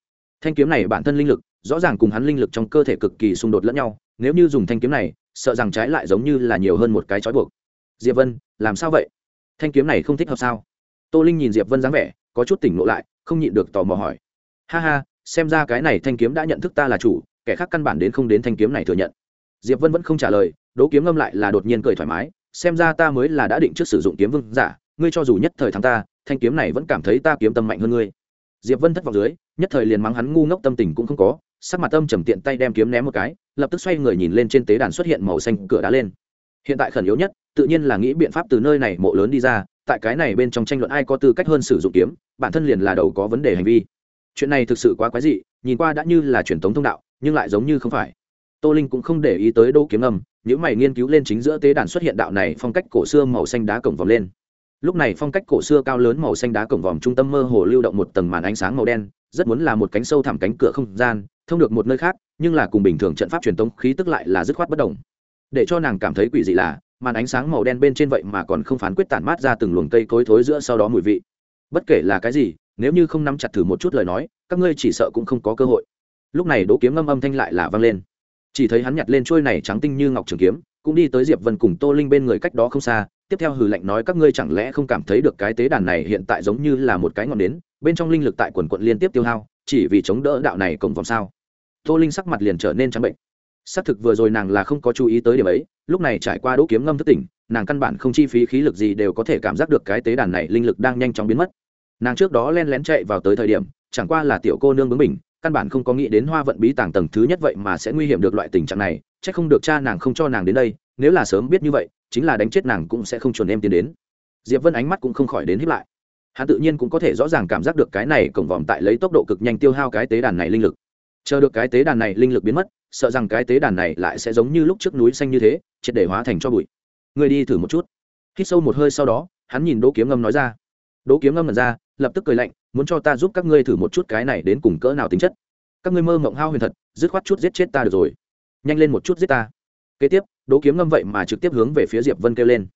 Thanh kiếm này bản thân linh lực, rõ ràng cùng hắn linh lực trong cơ thể cực kỳ xung đột lẫn nhau, nếu như dùng thanh kiếm này, sợ rằng trái lại giống như là nhiều hơn một cái trói buộc. Diệp vân, làm sao vậy? Thanh kiếm này không thích hợp sao? Tô linh nhìn diệp vân dáng vẻ, có chút tỉnh lộ lại, không nhịn được tò mò hỏi. Ha ha, xem ra cái này thanh kiếm đã nhận thức ta là chủ kẻ khác căn bản đến không đến thanh kiếm này thừa nhận. Diệp vân vẫn không trả lời, đỗ kiếm ngâm lại là đột nhiên cười thoải mái, xem ra ta mới là đã định trước sử dụng kiếm vương giả, ngươi cho dù nhất thời thắng ta, thanh kiếm này vẫn cảm thấy ta kiếm tâm mạnh hơn ngươi. Diệp vân thất vọng dưới, nhất thời liền mắng hắn ngu ngốc tâm tình cũng không có, sắc mặt âm trầm tiện tay đem kiếm ném một cái, lập tức xoay người nhìn lên trên tế đàn xuất hiện màu xanh cửa đá lên. Hiện tại khẩn yếu nhất, tự nhiên là nghĩ biện pháp từ nơi này mộ lớn đi ra, tại cái này bên trong tranh luận ai có tư cách hơn sử dụng kiếm, bản thân liền là đầu có vấn đề hành vi. Chuyện này thực sự quá quái dị, nhìn qua đã như là truyền thống thông đạo nhưng lại giống như không phải. Tô linh cũng không để ý tới đỗ kiếm âm những mày nghiên cứu lên chính giữa tế đàn xuất hiện đạo này phong cách cổ xưa màu xanh đá cổng vòm lên. Lúc này phong cách cổ xưa cao lớn màu xanh đá cổng vòm trung tâm mơ hồ lưu động một tầng màn ánh sáng màu đen, rất muốn là một cánh sâu thẳm cánh cửa không gian, thông được một nơi khác, nhưng là cùng bình thường trận pháp truyền thống khí tức lại là dứt khoát bất đồng. Để cho nàng cảm thấy quỷ dị là, màn ánh sáng màu đen bên trên vậy mà còn không phán quyết tản mát ra từng luồng cây cối thối giữa sau đó mùi vị. Bất kể là cái gì, nếu như không nắm chặt thử một chút lời nói, các ngươi chỉ sợ cũng không có cơ hội lúc này đỗ kiếm ngâm âm thanh lại là vang lên. Chỉ thấy hắn nhặt lên trôi này trắng tinh như ngọc trường kiếm, cũng đi tới diệp vân cùng tô linh bên người cách đó không xa, tiếp theo hừ lạnh nói các ngươi chẳng lẽ không cảm thấy được cái tế đàn này hiện tại giống như là một cái ngọn nến, bên trong linh lực tại quần quận liên tiếp tiêu hao, chỉ vì chống đỡ đạo này cổng vòng sao? Tô linh sắc mặt liền trở nên trắng bệnh. Xác thực vừa rồi nàng là không có chú ý tới điểm ấy, lúc này trải qua đỗ kiếm ngâm thất tỉnh, nàng căn bản không chi phí khí lực gì đều có thể cảm giác được cái tế đàn này linh lực đang nhanh chóng biến mất. Nàng trước đó len lén chạy vào tới thời điểm, chẳng qua là tiểu cô nương bướng mình căn bản không có nghĩ đến hoa vận bí tàng tầng thứ nhất vậy mà sẽ nguy hiểm được loại tình trạng này c h ắ c không được cha nàng không cho nàng đến đây, nếu là sớm biết như vậy, chính là đánh chết nàng cũng sẽ không chuẩn em tiến đến. Diệp vân ánh mắt cũng không khỏi đến hiếp lại. Hắn tự nhiên cũng có thể rõ ràng cảm giác được cái này cổng vòm tại lấy tốc độ cực nhanh tiêu hao cái tế đàn này linh lực. Chờ được cái tế đàn này linh lực biến mất, sợ rằng cái tế đàn này lại sẽ giống như lúc trước núi xanh như thế, triệt để hóa thành cho bụi. Người đi thử một chút. Hít sâu một hơi sau đó, hắn nhìn đỗ kiếm ngâm nói ra. Đỗ kiếm ngâm ngẩn ra, lập tức cười lạnh muốn cho ta giúp các ngươi thử một chút cái này đến cùng cỡ nào tính chất. Các ngươi mơ mộng hao huyền thật, dứt khoát chút giết chết ta được rồi. Nhanh lên một chút giết ta. Kế tiếp, đỗ kiếm ngâm vậy mà trực tiếp hướng về phía diệp vân kêu lên.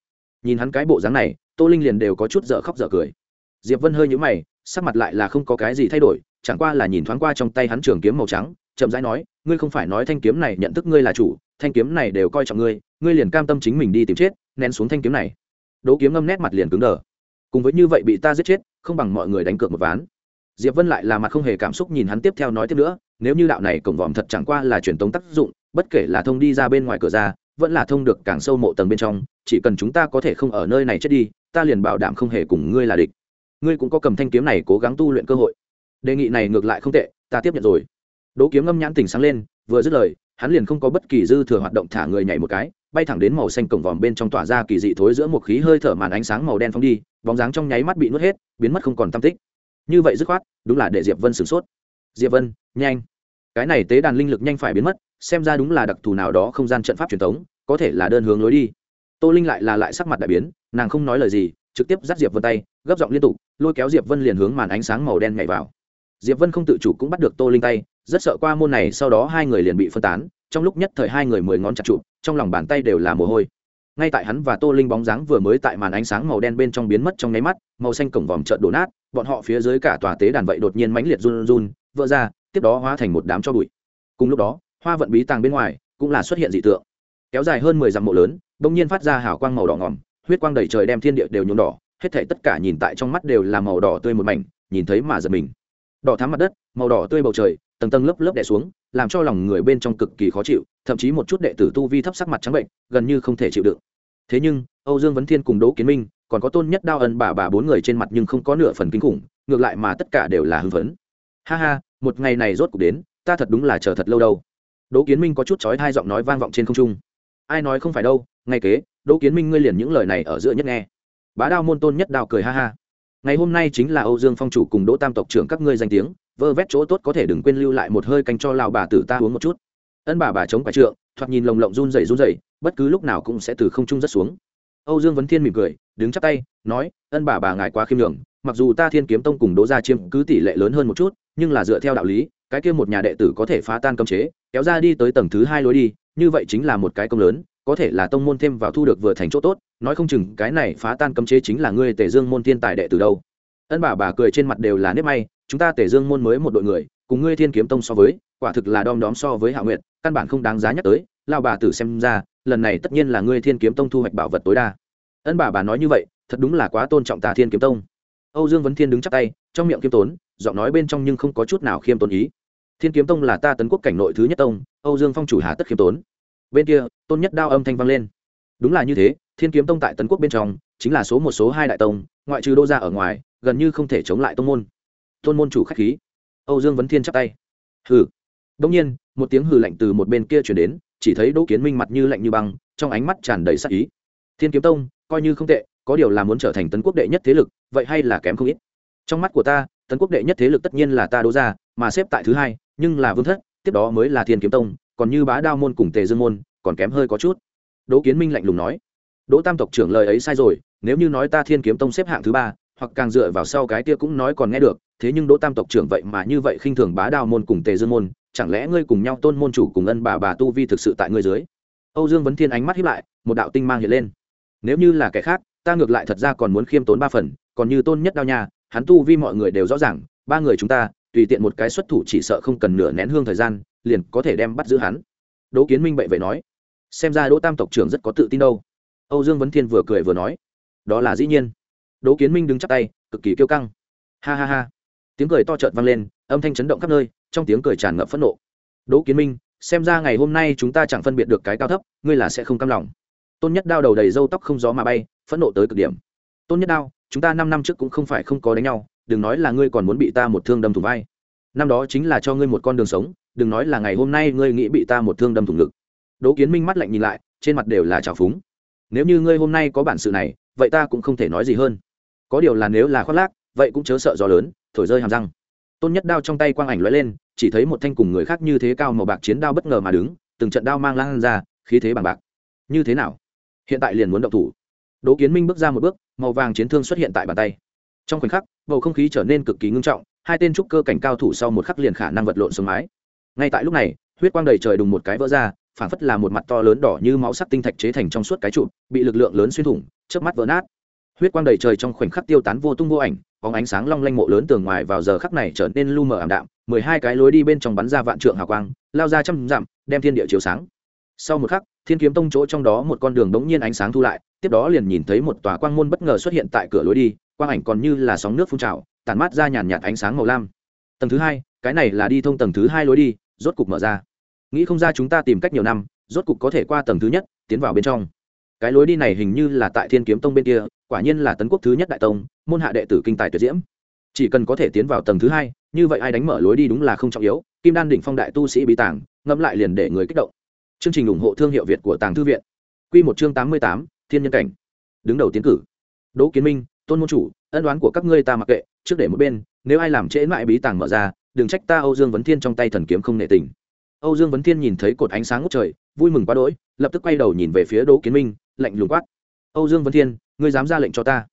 Nhìn hắn cái bộ dáng này, tô linh liền đều có chút dở khóc dở cười. Diệp vân hơi nhũ mày, sắc mặt lại là không có cái gì thay đổi, chẳng qua là nhìn thoáng qua trong tay hắn trường kiếm màu trắng, chậm rãi nói, ngươi không phải nói thanh kiếm này nhận thức ngươi là chủ, thanh kiếm này đều coi trọng ngươi ngươi liền cam tâm chính mình đi tìm chết, nén xuống thanh kiếm này. Đỗ kiếm ngâm nét mặt liền cứng đờ. Cùng với như vậy bị ta giết chết không bằng mọi người đánh cược một ván. Diệp vân lại là mặt không hề cảm xúc nhìn hắn tiếp theo nói tiếp nữa, nếu như đạo này cổng vòm thật chẳng qua là truyền tống tác dụng, bất kể là thông đi ra bên ngoài cửa ra, vẫn là thông được càng sâu mộ tầng bên trong, chỉ cần chúng ta có thể không ở nơi này chết đi, ta liền bảo đảm không hề cùng ngươi là địch. Ngươi cũng có cầm thanh kiếm này cố gắng tu luyện cơ hội. Đề nghị này ngược lại không tệ, ta tiếp nhận rồi. Đỗ kiếm ngâm nhãn tỉnh sáng lên, vừa dứt lời, hắn liền không có bất kỳ dư thừa hoạt động thả người nhảy một cái bay thẳng đến màu xanh cổng vòm bên trong tỏa ra kỳ dị thối giữa một khí hơi thở màn ánh sáng màu đen phóng đi, bóng dáng trong nháy mắt bị nuốt hết, biến mất không còn tam tích. Như vậy dứt khoát, đúng là để diệp vân sửng sốt. Diệp vân, nhanh. Cái này tế đàn linh lực nhanh phải biến mất, xem ra đúng là đặc thù nào đó không gian trận pháp truyền thống có thể là đơn hướng lối đi. Tô linh lại là lại sắc mặt đại biến, nàng không nói lời gì, trực tiếp dắt diệp vân tay, gấp giọng liên tục, lôi kéo diệp vân liền hướng màn ánh sáng màu đen nhảy vào. Diệp vân không tự chủ cũng bắt được tô linh tay, rất sợ qua môn này sau đó hai người liền bị phân tán trong lúc nhất thời hai người mười ngón chặt trụ trong lòng bàn tay đều là mồ hôi. Ngay tại hắn và tô linh bóng dáng vừa mới tại màn ánh sáng màu đen bên trong biến mất trong nháy mắt, màu xanh cổng vòm trợn đổ nát, bọn họ phía dưới cả tòa tế đàn vậy đột nhiên mãnh liệt run run, vỡ ra, tiếp đó hóa thành một đám cho bụi. Cùng lúc đó, hoa vận bí tàng bên ngoài cũng là xuất hiện dị tượng. Kéo dài hơn mười dặm mộ lớn, bỗng nhiên phát ra hào quang màu đỏ ngỏm huyết quang đầy trời đem thiên địa đều nhuộm đỏ, hết thảy tất cả nhìn tại trong mắt đều là màu đỏ tươi một mảnh, nhìn thấy mà giật mình. Đỏ thắm mặt đất, màu đỏ tươi bầu trời, tầng tầng lớp lớp đè xuống làm cho lòng người bên trong cực kỳ khó chịu, thậm chí một chút đệ tử tu vi thấp sắc mặt trắng bệnh, gần như không thể chịu đựng. Thế nhưng, âu dương vấn thiên cùng đỗ kiến minh, còn có tôn nhất đao ân bà bà bốn người trên mặt nhưng không có nửa phần kinh khủng, ngược lại mà tất cả đều là hưng phấn. Ha ha, một ngày này rốt cuộc đến, ta thật đúng là chờ thật lâu đâu. Đỗ kiến minh có chút chói hai giọng nói vang vọng trên không trung. Ai nói không phải đâu, ngay kế, đỗ kiến minh ngươi liền những lời này ở giữa nhất nghe. Bá đao môn tôn nhất đao cười ha ha. Ngày hôm nay chính là âu dương phong chủ cùng đỗ tam tộc trưởng các ngươi danh tiếng vơ vét chỗ tốt có thể đừng quên lưu lại một hơi canh cho lao bà tử ta uống một chút. Ân bà bà chống quả trượng, thoạt nhìn lồng lộng run rẩy run rẩy, bất cứ lúc nào cũng sẽ từ không trung rất xuống. Âu dương vấn thiên mỉm cười, đứng chắp tay, nói, ân bà bà ngài quá khiêm nhường, mặc dù ta thiên kiếm tông cùng đỗ gia chiêm cứ tỷ lệ lớn hơn một chút, nhưng là dựa theo đạo lý, cái kia một nhà đệ tử có thể phá tan cấm chế, kéo ra đi tới tầng thứ hai lối đi, như vậy chính là một cái công lớn, có thể là tông môn thêm vào thu được vừa thành chỗ tốt, nói không chừng cái này phá tan cấm chế chính là ngươi tề dương môn thiên tài đệ từ đâu. Ân bà bà cười trên mặt đều là nếp may chúng ta tề dương môn mới một đội người, cùng ngươi thiên kiếm tông so với, quả thực là đom đóm so với hạ nguyện căn bản không đáng giá nhắc tới lao bà tử xem ra, lần này tất nhiên là ngươi thiên kiếm tông thu hoạch bảo vật tối đa. Ân bà bà nói như vậy, thật đúng là quá tôn trọng tà thiên kiếm tông. Âu dương vấn thiên đứng chắc tay, trong miệng kiếm tốn, giọng nói bên trong nhưng không có chút nào khiêm tốn ý. Thiên kiếm tông là ta tấn quốc cảnh nội thứ nhất tông, âu dương phong chủ hà tất khiêm tốn. Bên kia, tôn nhất đao âm thanh vang lên. Đúng là như thế, thiên kiếm tông tại tấn quốc bên trong, chính là số một, số hai đại tông, ngoại trừ đô gia ở ngoài, gần như không thể chống lại tông môn tôn môn chủ khách khí. Âu dương vấn thiên chắp tay. Hừ. Đông nhiên, một tiếng hừ lạnh từ một bên kia chuyển đến, chỉ thấy đỗ kiến minh mặt như lạnh như băng, trong ánh mắt tràn đầy sắc ý. Thiên kiếm tông, coi như không tệ, có điều là muốn trở thành tấn quốc đệ nhất thế lực, vậy hay là kém không ít. Trong mắt của ta, tấn quốc đệ nhất thế lực tất nhiên là ta đỗ gia, mà xếp tại thứ hai, nhưng là vương thất, tiếp đó mới là thiên kiếm tông, còn như bá đao môn cùng tề dương môn, còn kém hơi có chút. Đỗ kiến minh lạnh lùng nói. Đỗ tam tộc trưởng lời ấy sai rồi, nếu như nói ta thiên kiếm tông xếp hạng thứ ba, hoặc càng dựa vào sau cái kia cũng nói còn nghe được thế nhưng đỗ tam tộc trưởng vậy mà như vậy khinh thường bá đao môn cùng tề dương môn, chẳng lẽ ngươi cùng nhau tôn môn chủ cùng ân bà bà tu vi thực sự tại ngươi dưới? Âu dương vấn thiên ánh mắt hiếp lại, một đạo tinh mang hiện lên. Nếu như là kẻ khác, ta ngược lại thật ra còn muốn khiêm tốn ba phần, còn như tôn nhất đao nha, hắn tu vi mọi người đều rõ ràng, ba người chúng ta, tùy tiện một cái xuất thủ chỉ sợ không cần nửa nén hương thời gian, liền có thể đem bắt giữ hắn. Đỗ kiến minh bậy vậy nói. Xem ra đỗ tam tộc trưởng rất có tự tin đâu. Âu dương vấn thiên vừa cười vừa nói. Đó là dĩ nhiên. Đỗ kiến minh đứng chắp tay, cực kỳ kiêu căng. Ha ha ha tiếng cười to trợn vang lên, âm thanh chấn động khắp nơi, trong tiếng cười tràn ngập phẫn nộ. Đỗ kiến minh, xem ra ngày hôm nay chúng ta chẳng phân biệt được cái cao thấp, ngươi là sẽ không cam lòng. Tôn nhất đao đầu đầy râu tóc không gió mà bay, phẫn nộ tới cực điểm. Tôn nhất đao, chúng ta năm năm trước cũng không phải không có đánh nhau, đừng nói là ngươi còn muốn bị ta một thương đâm thủng vai. Năm đó chính là cho ngươi một con đường sống, đừng nói là ngày hôm nay ngươi nghĩ bị ta một thương đâm thủng ngực. Đỗ kiến minh mắt lạnh nhìn lại, trên mặt đều là trào phúng. Nếu như ngươi hôm nay có bản sự này, vậy ta cũng không thể nói gì hơn. Có điều là nếu là khoác lác, vậy cũng chớ sợ gió lớn thổi rơi hàm răng. Tôn nhất đao trong tay quang ảnh lóe lên, chỉ thấy một thanh cùng người khác như thế cao màu bạc chiến đao bất ngờ mà đứng, từng trận đao mang lan ra, khí thế bằng bạc. Như thế nào? Hiện tại liền muốn động thủ. Đỗ kiến minh bước ra một bước, màu vàng chiến thương xuất hiện tại bàn tay. Trong khoảnh khắc, bầu không khí trở nên cực kỳ ngưng trọng, hai tên trúc cơ cảnh cao thủ sau một khắc liền khả năng vật lộn xuống mái. Ngay tại lúc này, huyết quang đầy trời đùng một cái vỡ ra, phảng phất là một mặt to lớn đỏ như máu sắc tinh thạch chế thành trong suốt cái trụ, bị lực lượng lớn xuyên thủng trước mắt vỡ nát. Huyết quang đầy trời trong khoảnh khắc tiêu tán vô tung vô ảnh bóng ánh sáng long lanh mộ lớn tường ngoài vào giờ khắc này trở nên lu mờ ảm đạm, mười hai cái lối đi bên trong bắn ra vạn trượng hào quang, lao ra trăm dặm, đem thiên địa chiếu sáng. Sau một khắc, thiên kiếm tông chỗ trong đó một con đường đống nhiên ánh sáng thu lại, tiếp đó liền nhìn thấy một tòa quang môn bất ngờ xuất hiện tại cửa lối đi, quang ảnh còn như là sóng nước phun trào tàn mát ra nhàn nhạt ánh sáng màu lam. Tầng thứ hai, cái này là đi thông tầng thứ hai lối đi, rốt cục mở ra. Nghĩ không ra chúng ta tìm cách nhiều năm, rốt cục có thể qua tầng thứ nhất, tiến vào bên trong. Cái lối đi này hình như là tại thiên kiếm tông bên kia quả nhiên là tấn quốc thứ nhất đại tông, môn hạ đệ tử kinh tài tuyệt diễm. Chỉ cần có thể tiến vào tầng thứ hai, như vậy ai đánh mở lối đi đúng là không trọng yếu, kim đan đỉnh phong đại tu sĩ bí tàng, ngẫm lại liền để người kích động. Chương trình ủng hộ thương hiệu việt của tàng thư viện. Q một chương tám mươi tám, thiên nhân cảnh. Đứng đầu tiến cử. Đỗ kiến minh, tôn môn chủ, ân đoán của các ngươi ta mặc kệ, trước để một bên, nếu ai làm trễ mãi bí tàng mở ra, đừng trách ta âu dương vấn thiên trong tay thần kiếm không nệ tình. Âu dương vấn thiên nhìn thấy cột ánh sáng ngút trời, vui mừng quá đỗi, lập tức quay đầu nhìn về phía đỗ kiến minh, lạnh lùng quát. Âu dương vấn thiên ngươi dám ra lệnh cho ta.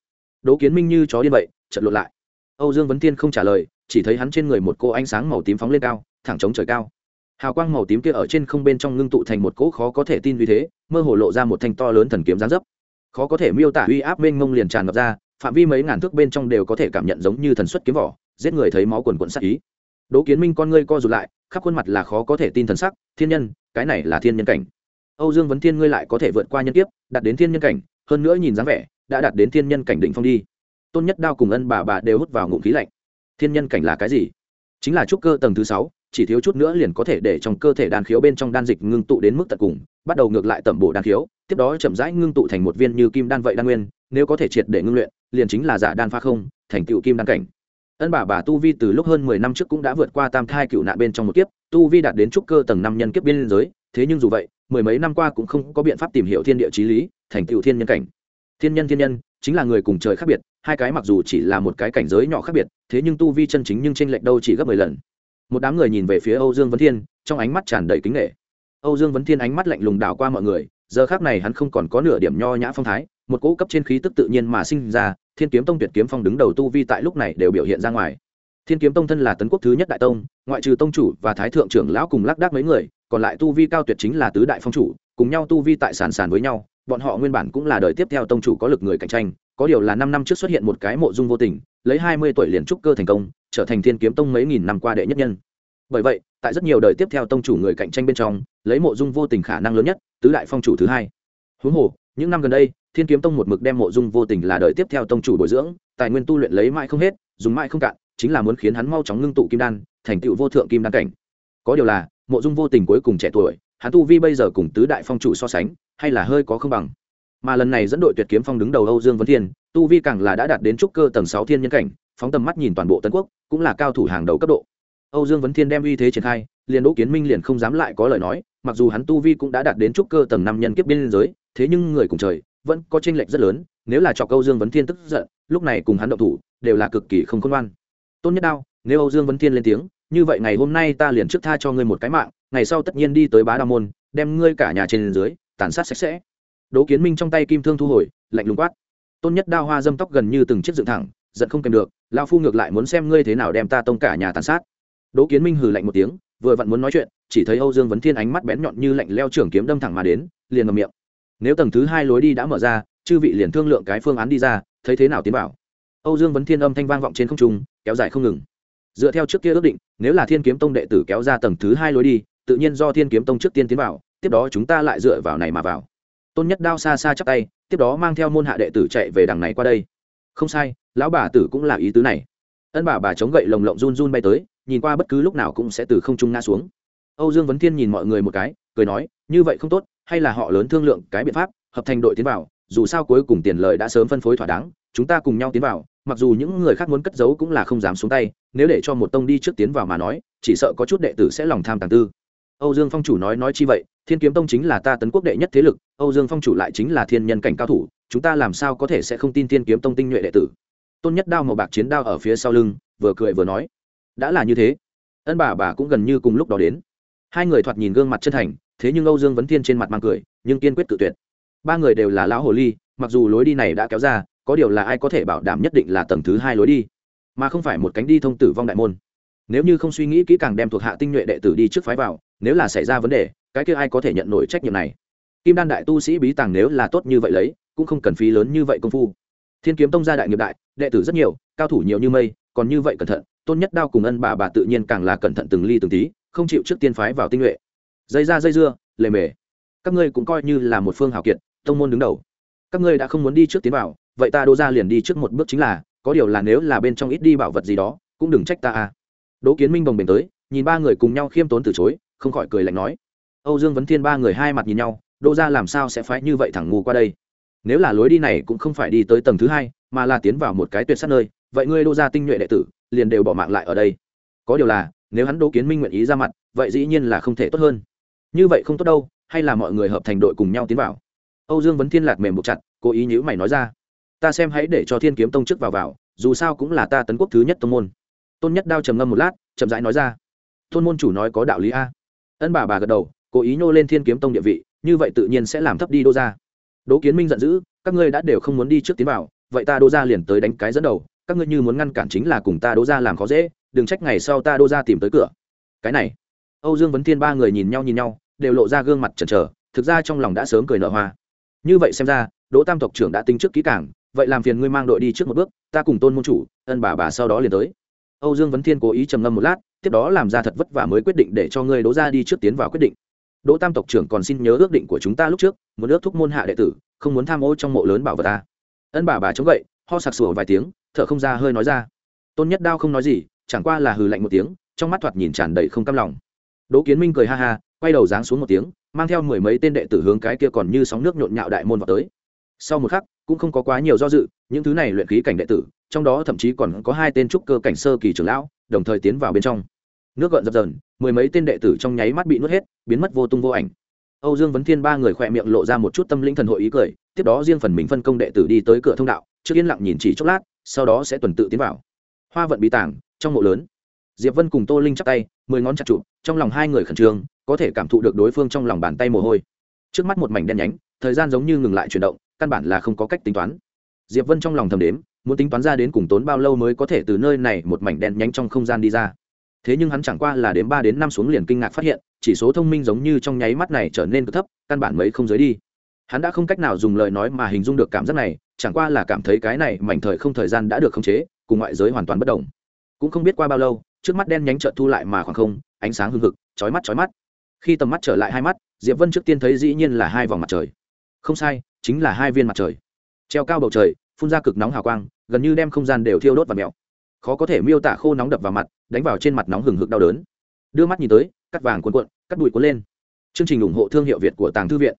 Đỗ kiến minh như chó điên vậy chật lộn lại. Âu dương vấn thiên không trả lời, chỉ thấy hắn trên người một cô ánh sáng màu tím phóng lên cao, thẳng chống trời cao. Hào quang màu tím kia ở trên không bên trong ngưng tụ thành một cỗ khó có thể tin vì thế, mơ hồ lộ ra một thanh to lớn thần kiếm gián dấp. Khó có thể miêu tả uy áp mênh mông liền tràn ngập ra, phạm vi mấy ngàn thước bên trong đều có thể cảm nhận giống như thần xuất kiếm vỏ, giết người thấy máu quần quận sắc ý. Đỗ kiến minh con ngươi co rụt lại, khắp khuôn mặt là khó có thể tin thần sắc, thiên nhân, cái này là thiên nhân cảnh. Âu dương vấn thiên ngươi lại có thể vượt qua nhân kiếp, đạt đến thiên nhân cảnh hơn nữa nhìn dáng vẻ, đã đạt đến thiên nhân cảnh đỉnh phong đi. Tôn nhất đao cùng ân bà bà đều hút vào ngụm khí lạnh. Thiên nhân cảnh là cái gì? Chính là trúc cơ tầng thứ sáu, chỉ thiếu chút nữa liền có thể để trong cơ thể đan khiếu bên trong đan dịch ngưng tụ đến mức tận cùng, bắt đầu ngược lại tẩm bổ đan khiếu, tiếp đó chậm rãi ngưng tụ thành một viên như kim đan vậy đan nguyên, nếu có thể triệt để ngưng luyện, liền chính là giả đan pha không, thành tựu kim đan cảnh. Ân bà bà tu vi từ lúc hơn mười năm trước cũng đã vượt qua tam thai cựu nạn bên trong một kiếp, tu vi đạt đến trúc cơ tầng năm nhân kiếp biên giới, thế nhưng dù vậy mười mấy năm qua cũng không có biện pháp tìm hiểu thiên địa chí lý, thành tựu thiên nhân cảnh. Thiên nhân thiên nhân, chính là người cùng trời khác biệt, hai cái mặc dù chỉ là một cái cảnh giới nhỏ khác biệt, thế nhưng tu vi chân chính nhưng tranh lệch đâu chỉ gấp mười lần. Một đám người nhìn về phía âu dương vấn thiên, trong ánh mắt tràn đầy kính nghệ âu dương vấn thiên ánh mắt lạnh lùng đảo qua mọi người, giờ khác này hắn không còn có nửa điểm nho nhã phong thái, một cỗ cấp trên khí tức tự nhiên mà sinh ra, thiên kiếm tông tuyệt kiếm phong đứng đầu tu vi tại lúc này đều biểu hiện ra ngoài. Thiên kiếm tông thân là tấn quốc thứ nhất đại tông, ngoại trừ tông chủ và thái thượng trưởng lão cùng lác đác mấy người còn lại tu vi cao tuyệt chính là tứ đại phong chủ, cùng nhau tu vi tại sàn sàn với nhau, bọn họ nguyên bản cũng là đời tiếp theo tông chủ có lực người cạnh tranh, có điều là năm năm trước xuất hiện một cái mộ dung vô tình, lấy hai mươi tuổi liền trúc cơ thành công, trở thành thiên kiếm tông mấy nghìn năm qua đệ nhất nhân. Bởi vậy, tại rất nhiều đời tiếp theo tông chủ người cạnh tranh bên trong, lấy mộ dung vô tình khả năng lớn nhất, tứ đại phong chủ thứ hai. Huống hồ, những năm gần đây, thiên kiếm tông một mực đem mộ dung vô tình là đời tiếp theo tông chủ bồi dưỡng, tài nguyên tu luyện lấy mãi không hết, dùng mãi không cạn, chính là muốn khiến hắn mau chóng ngưng tụ kim đan, thành tựu vô thượng kim đan cảnh. Có điều là mộ dung vô tình cuối cùng trẻ tuổi, hắn tu vi bây giờ cùng tứ đại phong chủ so sánh, hay là hơi có không bằng. Mà lần này dẫn đội tuyệt kiếm phong đứng đầu âu dương vấn thiên, tu vi càng là đã đạt đến trúc cơ tầng sáu thiên nhân cảnh, phóng tầm mắt nhìn toàn bộ tân quốc, cũng là cao thủ hàng đầu cấp độ. Âu dương vấn thiên đem uy thế triển khai, liền đỗ kiến minh liền không dám lại có lời nói, mặc dù hắn tu vi cũng đã đạt đến trúc cơ tầng năm nhân kiếp biên giới, thế nhưng người cùng trời vẫn có tranh lệch rất lớn, nếu là cho âu dương vấn thiên tức giận, lúc này cùng hắn động thủ, đều là cực kỳ không khôn ngoan. Tôn nhất đao, nếu âu dương vấn thiên lên tiếng như vậy ngày hôm nay ta liền trước tha cho ngươi một cái mạng, ngày sau tất nhiên đi tới bá đa môn, đem ngươi cả nhà trên dưới, tàn sát sạch sẽ. Đỗ kiến minh trong tay kim thương thu hồi, lạnh lùng quát. Tôn nhất đao hoa dâm tóc gần như từng chiếc dựng thẳng, giận không kèm được lao phu ngược lại muốn xem ngươi thế nào đem ta tông cả nhà tàn sát. Đỗ kiến minh hừ lạnh một tiếng, vừa vặn muốn nói chuyện, chỉ thấy âu dương vấn thiên ánh mắt bén nhọn như lạnh leo trưởng kiếm đâm thẳng mà đến, liền ngầm miệng. Nếu tầng thứ hai lối đi đã mở ra, chư vị liền thương lượng cái phương án đi ra, thấy thế nào tiến vào âu dương vấn thiên âm thanh vang vọng trên không trung, kéo dài không ngừng dựa theo trước kia ước định, nếu là thiên kiếm tông đệ tử kéo ra tầng thứ hai lối đi, tự nhiên do thiên kiếm tông trước tiên tiến vào, tiếp đó chúng ta lại dựa vào này mà vào. Tôn nhất đao xa xa chắc tay, tiếp đó mang theo môn hạ đệ tử chạy về đằng này qua đây. Không sai, lão bà tử cũng là ý tứ này. Ân bà bà chống gậy lồng lộng run run bay tới, nhìn qua bất cứ lúc nào cũng sẽ từ không trung ngã xuống. Âu dương vấn thiên nhìn mọi người một cái, cười nói, như vậy không tốt, hay là họ lớn thương lượng cái biện pháp, hợp thành đội tiến vào, dù sao cuối cùng tiền lợi đã sớm phân phối thỏa đáng, chúng ta cùng nhau tiến vào mặc dù những người khác muốn cất giấu cũng là không dám xuống tay, nếu để cho một tông đi trước tiến vào mà nói, chỉ sợ có chút đệ tử sẽ lòng tham tàng tư. Âu dương phong chủ nói nói chi vậy, thiên kiếm tông chính là ta tấn quốc đệ nhất thế lực, âu dương phong chủ lại chính là thiên nhân cảnh cao thủ, chúng ta làm sao có thể sẽ không tin thiên kiếm tông tinh nhuệ đệ tử? Tôn nhất đao màu bạc chiến đao ở phía sau lưng, vừa cười vừa nói, đã là như thế. Ân bà bà cũng gần như cùng lúc đó đến. Hai người thoạt nhìn gương mặt chân thành, thế nhưng âu dương vấn thiên trên mặt mang cười, nhưng kiên quyết tự tuyệt. Ba người đều là lão hồ ly, mặc dù lối đi này đã kéo ra có điều là ai có thể bảo đảm nhất định là tầng thứ hai lối đi? Mà không phải một cánh đi thông tử vong đại môn. Nếu như không suy nghĩ kỹ càng đem thuộc hạ tinh nhuệ đệ tử đi trước phái vào, nếu là xảy ra vấn đề, cái kia ai có thể nhận nổi trách nhiệm này? Kim đan đại tu sĩ bí tàng nếu là tốt như vậy lấy, cũng không cần phí lớn như vậy công phu. Thiên kiếm tông gia đại nghiệp đại, đệ tử rất nhiều, cao thủ nhiều như mây, còn như vậy cẩn thận, tôn nhất đao cùng ân bà bà tự nhiên càng là cẩn thận từng ly từng tí, không chịu trước tiên phái vào tinh nhuệ. Dây ra dây dưa, lề mề. Các ngươi cũng coi như là một phương hào kiệt, tông môn đứng đầu các ngươi đã không muốn đi trước tiến vào, vậy ta đô ra liền đi trước một bước chính là, có điều là nếu là bên trong ít đi bảo vật gì đó, cũng đừng trách ta à. Đỗ kiến minh bồng bềnh tới, nhìn ba người cùng nhau khiêm tốn từ chối, không khỏi cười lạnh nói. Âu dương vấn thiên ba người hai mặt nhìn nhau đỗ ra làm sao sẽ phái như vậy thẳng ngu qua đây? Nếu là lối đi này cũng không phải đi tới tầng thứ hai, mà là tiến vào một cái tuyệt sát nơi, vậy ngươi đô ra tinh nhuệ đệ tử, liền đều bỏ mạng lại ở đây. Có điều là, nếu hắn đỗ kiến minh nguyện ý ra mặt, vậy dĩ nhiên là không thể tốt hơn. Như vậy không tốt đâu, hay là mọi người hợp thành đội cùng nhau tiến vào? Âu dương vấn thiên lạc mềm buộc chặt, cố ý nhữ mày nói ra. Ta xem hãy để cho thiên kiếm tông trước vào vào, dù sao cũng là ta tấn quốc thứ nhất tông môn. Tôn nhất đao trầm ngâm một lát, chậm rãi nói ra. Tôn môn chủ nói có đạo lý a. Ân bà bà gật đầu, cố ý nhô lên thiên kiếm tông địa vị, như vậy tự nhiên sẽ làm thấp đi đô ra đỗ kiến minh giận dữ, các ngươi đã đều không muốn đi trước tiến vào, vậy ta đô ra liền tới đánh cái dẫn đầu, các ngươi như muốn ngăn cản chính là cùng ta đô ra làm khó dễ, đừng trách ngày sau ta đô ra tìm tới cửa. Cái này, âu dương vấn thiên ba người nhìn nhau nhìn nhau, đều lộ ra gương mặt chần chờ, thực ra trong lòng đã sớm cười nở hoa như vậy xem ra, đỗ tam tộc trưởng đã tính trước kỹ cảng vậy làm phiền ngươi mang đội đi trước một bước, ta cùng tôn môn chủ, ân bà bà sau đó liền tới. Âu dương vấn thiên cố ý trầm ngâm một lát, tiếp đó làm ra thật vất vả mới quyết định để cho ngươi đỗ ra đi trước tiến vào quyết định. Đỗ tam tộc trưởng còn xin nhớ ước định của chúng ta lúc trước, muốn ước thúc môn hạ đệ tử, không muốn tham ô trong mộ lớn bảo vật ta. Ân bà bà chống gậy, ho sặc sủa vài tiếng, thở không ra hơi nói ra. Tôn nhất đao không nói gì, chẳng qua là hừ lạnh một tiếng, trong mắt thoạt nhìn tràn đầy không cam lòng. Đỗ kiến minh cười ha ha, quay đầu giáng xuống một tiếng mang theo mười mấy tên đệ tử hướng cái kia còn như sóng nước nhộn nhạo đại môn vào tới. Sau một khắc, cũng không có quá nhiều do dự, những thứ này luyện khí cảnh đệ tử, trong đó thậm chí còn có hai tên trúc cơ cảnh sơ kỳ trưởng lão, đồng thời tiến vào bên trong. Nước gợn dập dờn, mười mấy tên đệ tử trong nháy mắt bị nuốt hết, biến mất vô tung vô ảnh. Âu dương vấn thiên ba người khỏe miệng lộ ra một chút tâm linh thần hội ý cười, tiếp đó riêng phần mình phân công đệ tử đi tới cửa thông đạo, trước yên lặng nhìn chỉ chốc lát, sau đó sẽ tuần tự tiến vào. Hoa vận bí tảng trong mộ lớn diệp vân cùng tô linh chắp tay, mười ngón chặt trụ, trong lòng hai người khẩn trương, có thể cảm thụ được đối phương trong lòng bàn tay mồ hôi. Trước mắt một mảnh đen nhánh, thời gian giống như ngừng lại chuyển động, căn bản là không có cách tính toán. Diệp vân trong lòng thầm đếm, muốn tính toán ra đến cùng tốn bao lâu mới có thể từ nơi này một mảnh đen nhánh trong không gian đi ra. Thế nhưng hắn chẳng qua là đến ba đến năm xuống liền kinh ngạc phát hiện, chỉ số thông minh giống như trong nháy mắt này trở nên cực thấp, căn bản mấy không giới đi. Hắn đã không cách nào dùng lời nói mà hình dung được cảm giác này, chẳng qua là cảm thấy cái này mảnh thời không thời gian đã được khống chế, cùng ngoại giới hoàn toàn bất đồng cũng không biết qua bao lâu trước mắt đen nhánh trợn thu lại mà khoảng không, ánh sáng hưng hực, chói mắt chói mắt. Khi tầm mắt trở lại hai mắt, diệp vân trước tiên thấy dĩ nhiên là hai vòng mặt trời. Không sai, chính là hai viên mặt trời. Treo cao bầu trời, phun ra cực nóng hào quang, gần như đem không gian đều thiêu đốt và mèo. Khó có thể miêu tả khô nóng đập vào mặt, đánh vào trên mặt nóng hừng hực đau đớn. Đưa mắt nhìn tới, cắt vàng cuộn cuộn, cắt bụi cuốn lên. Chương trình ủng hộ thương hiệu việt của tàng thư viện.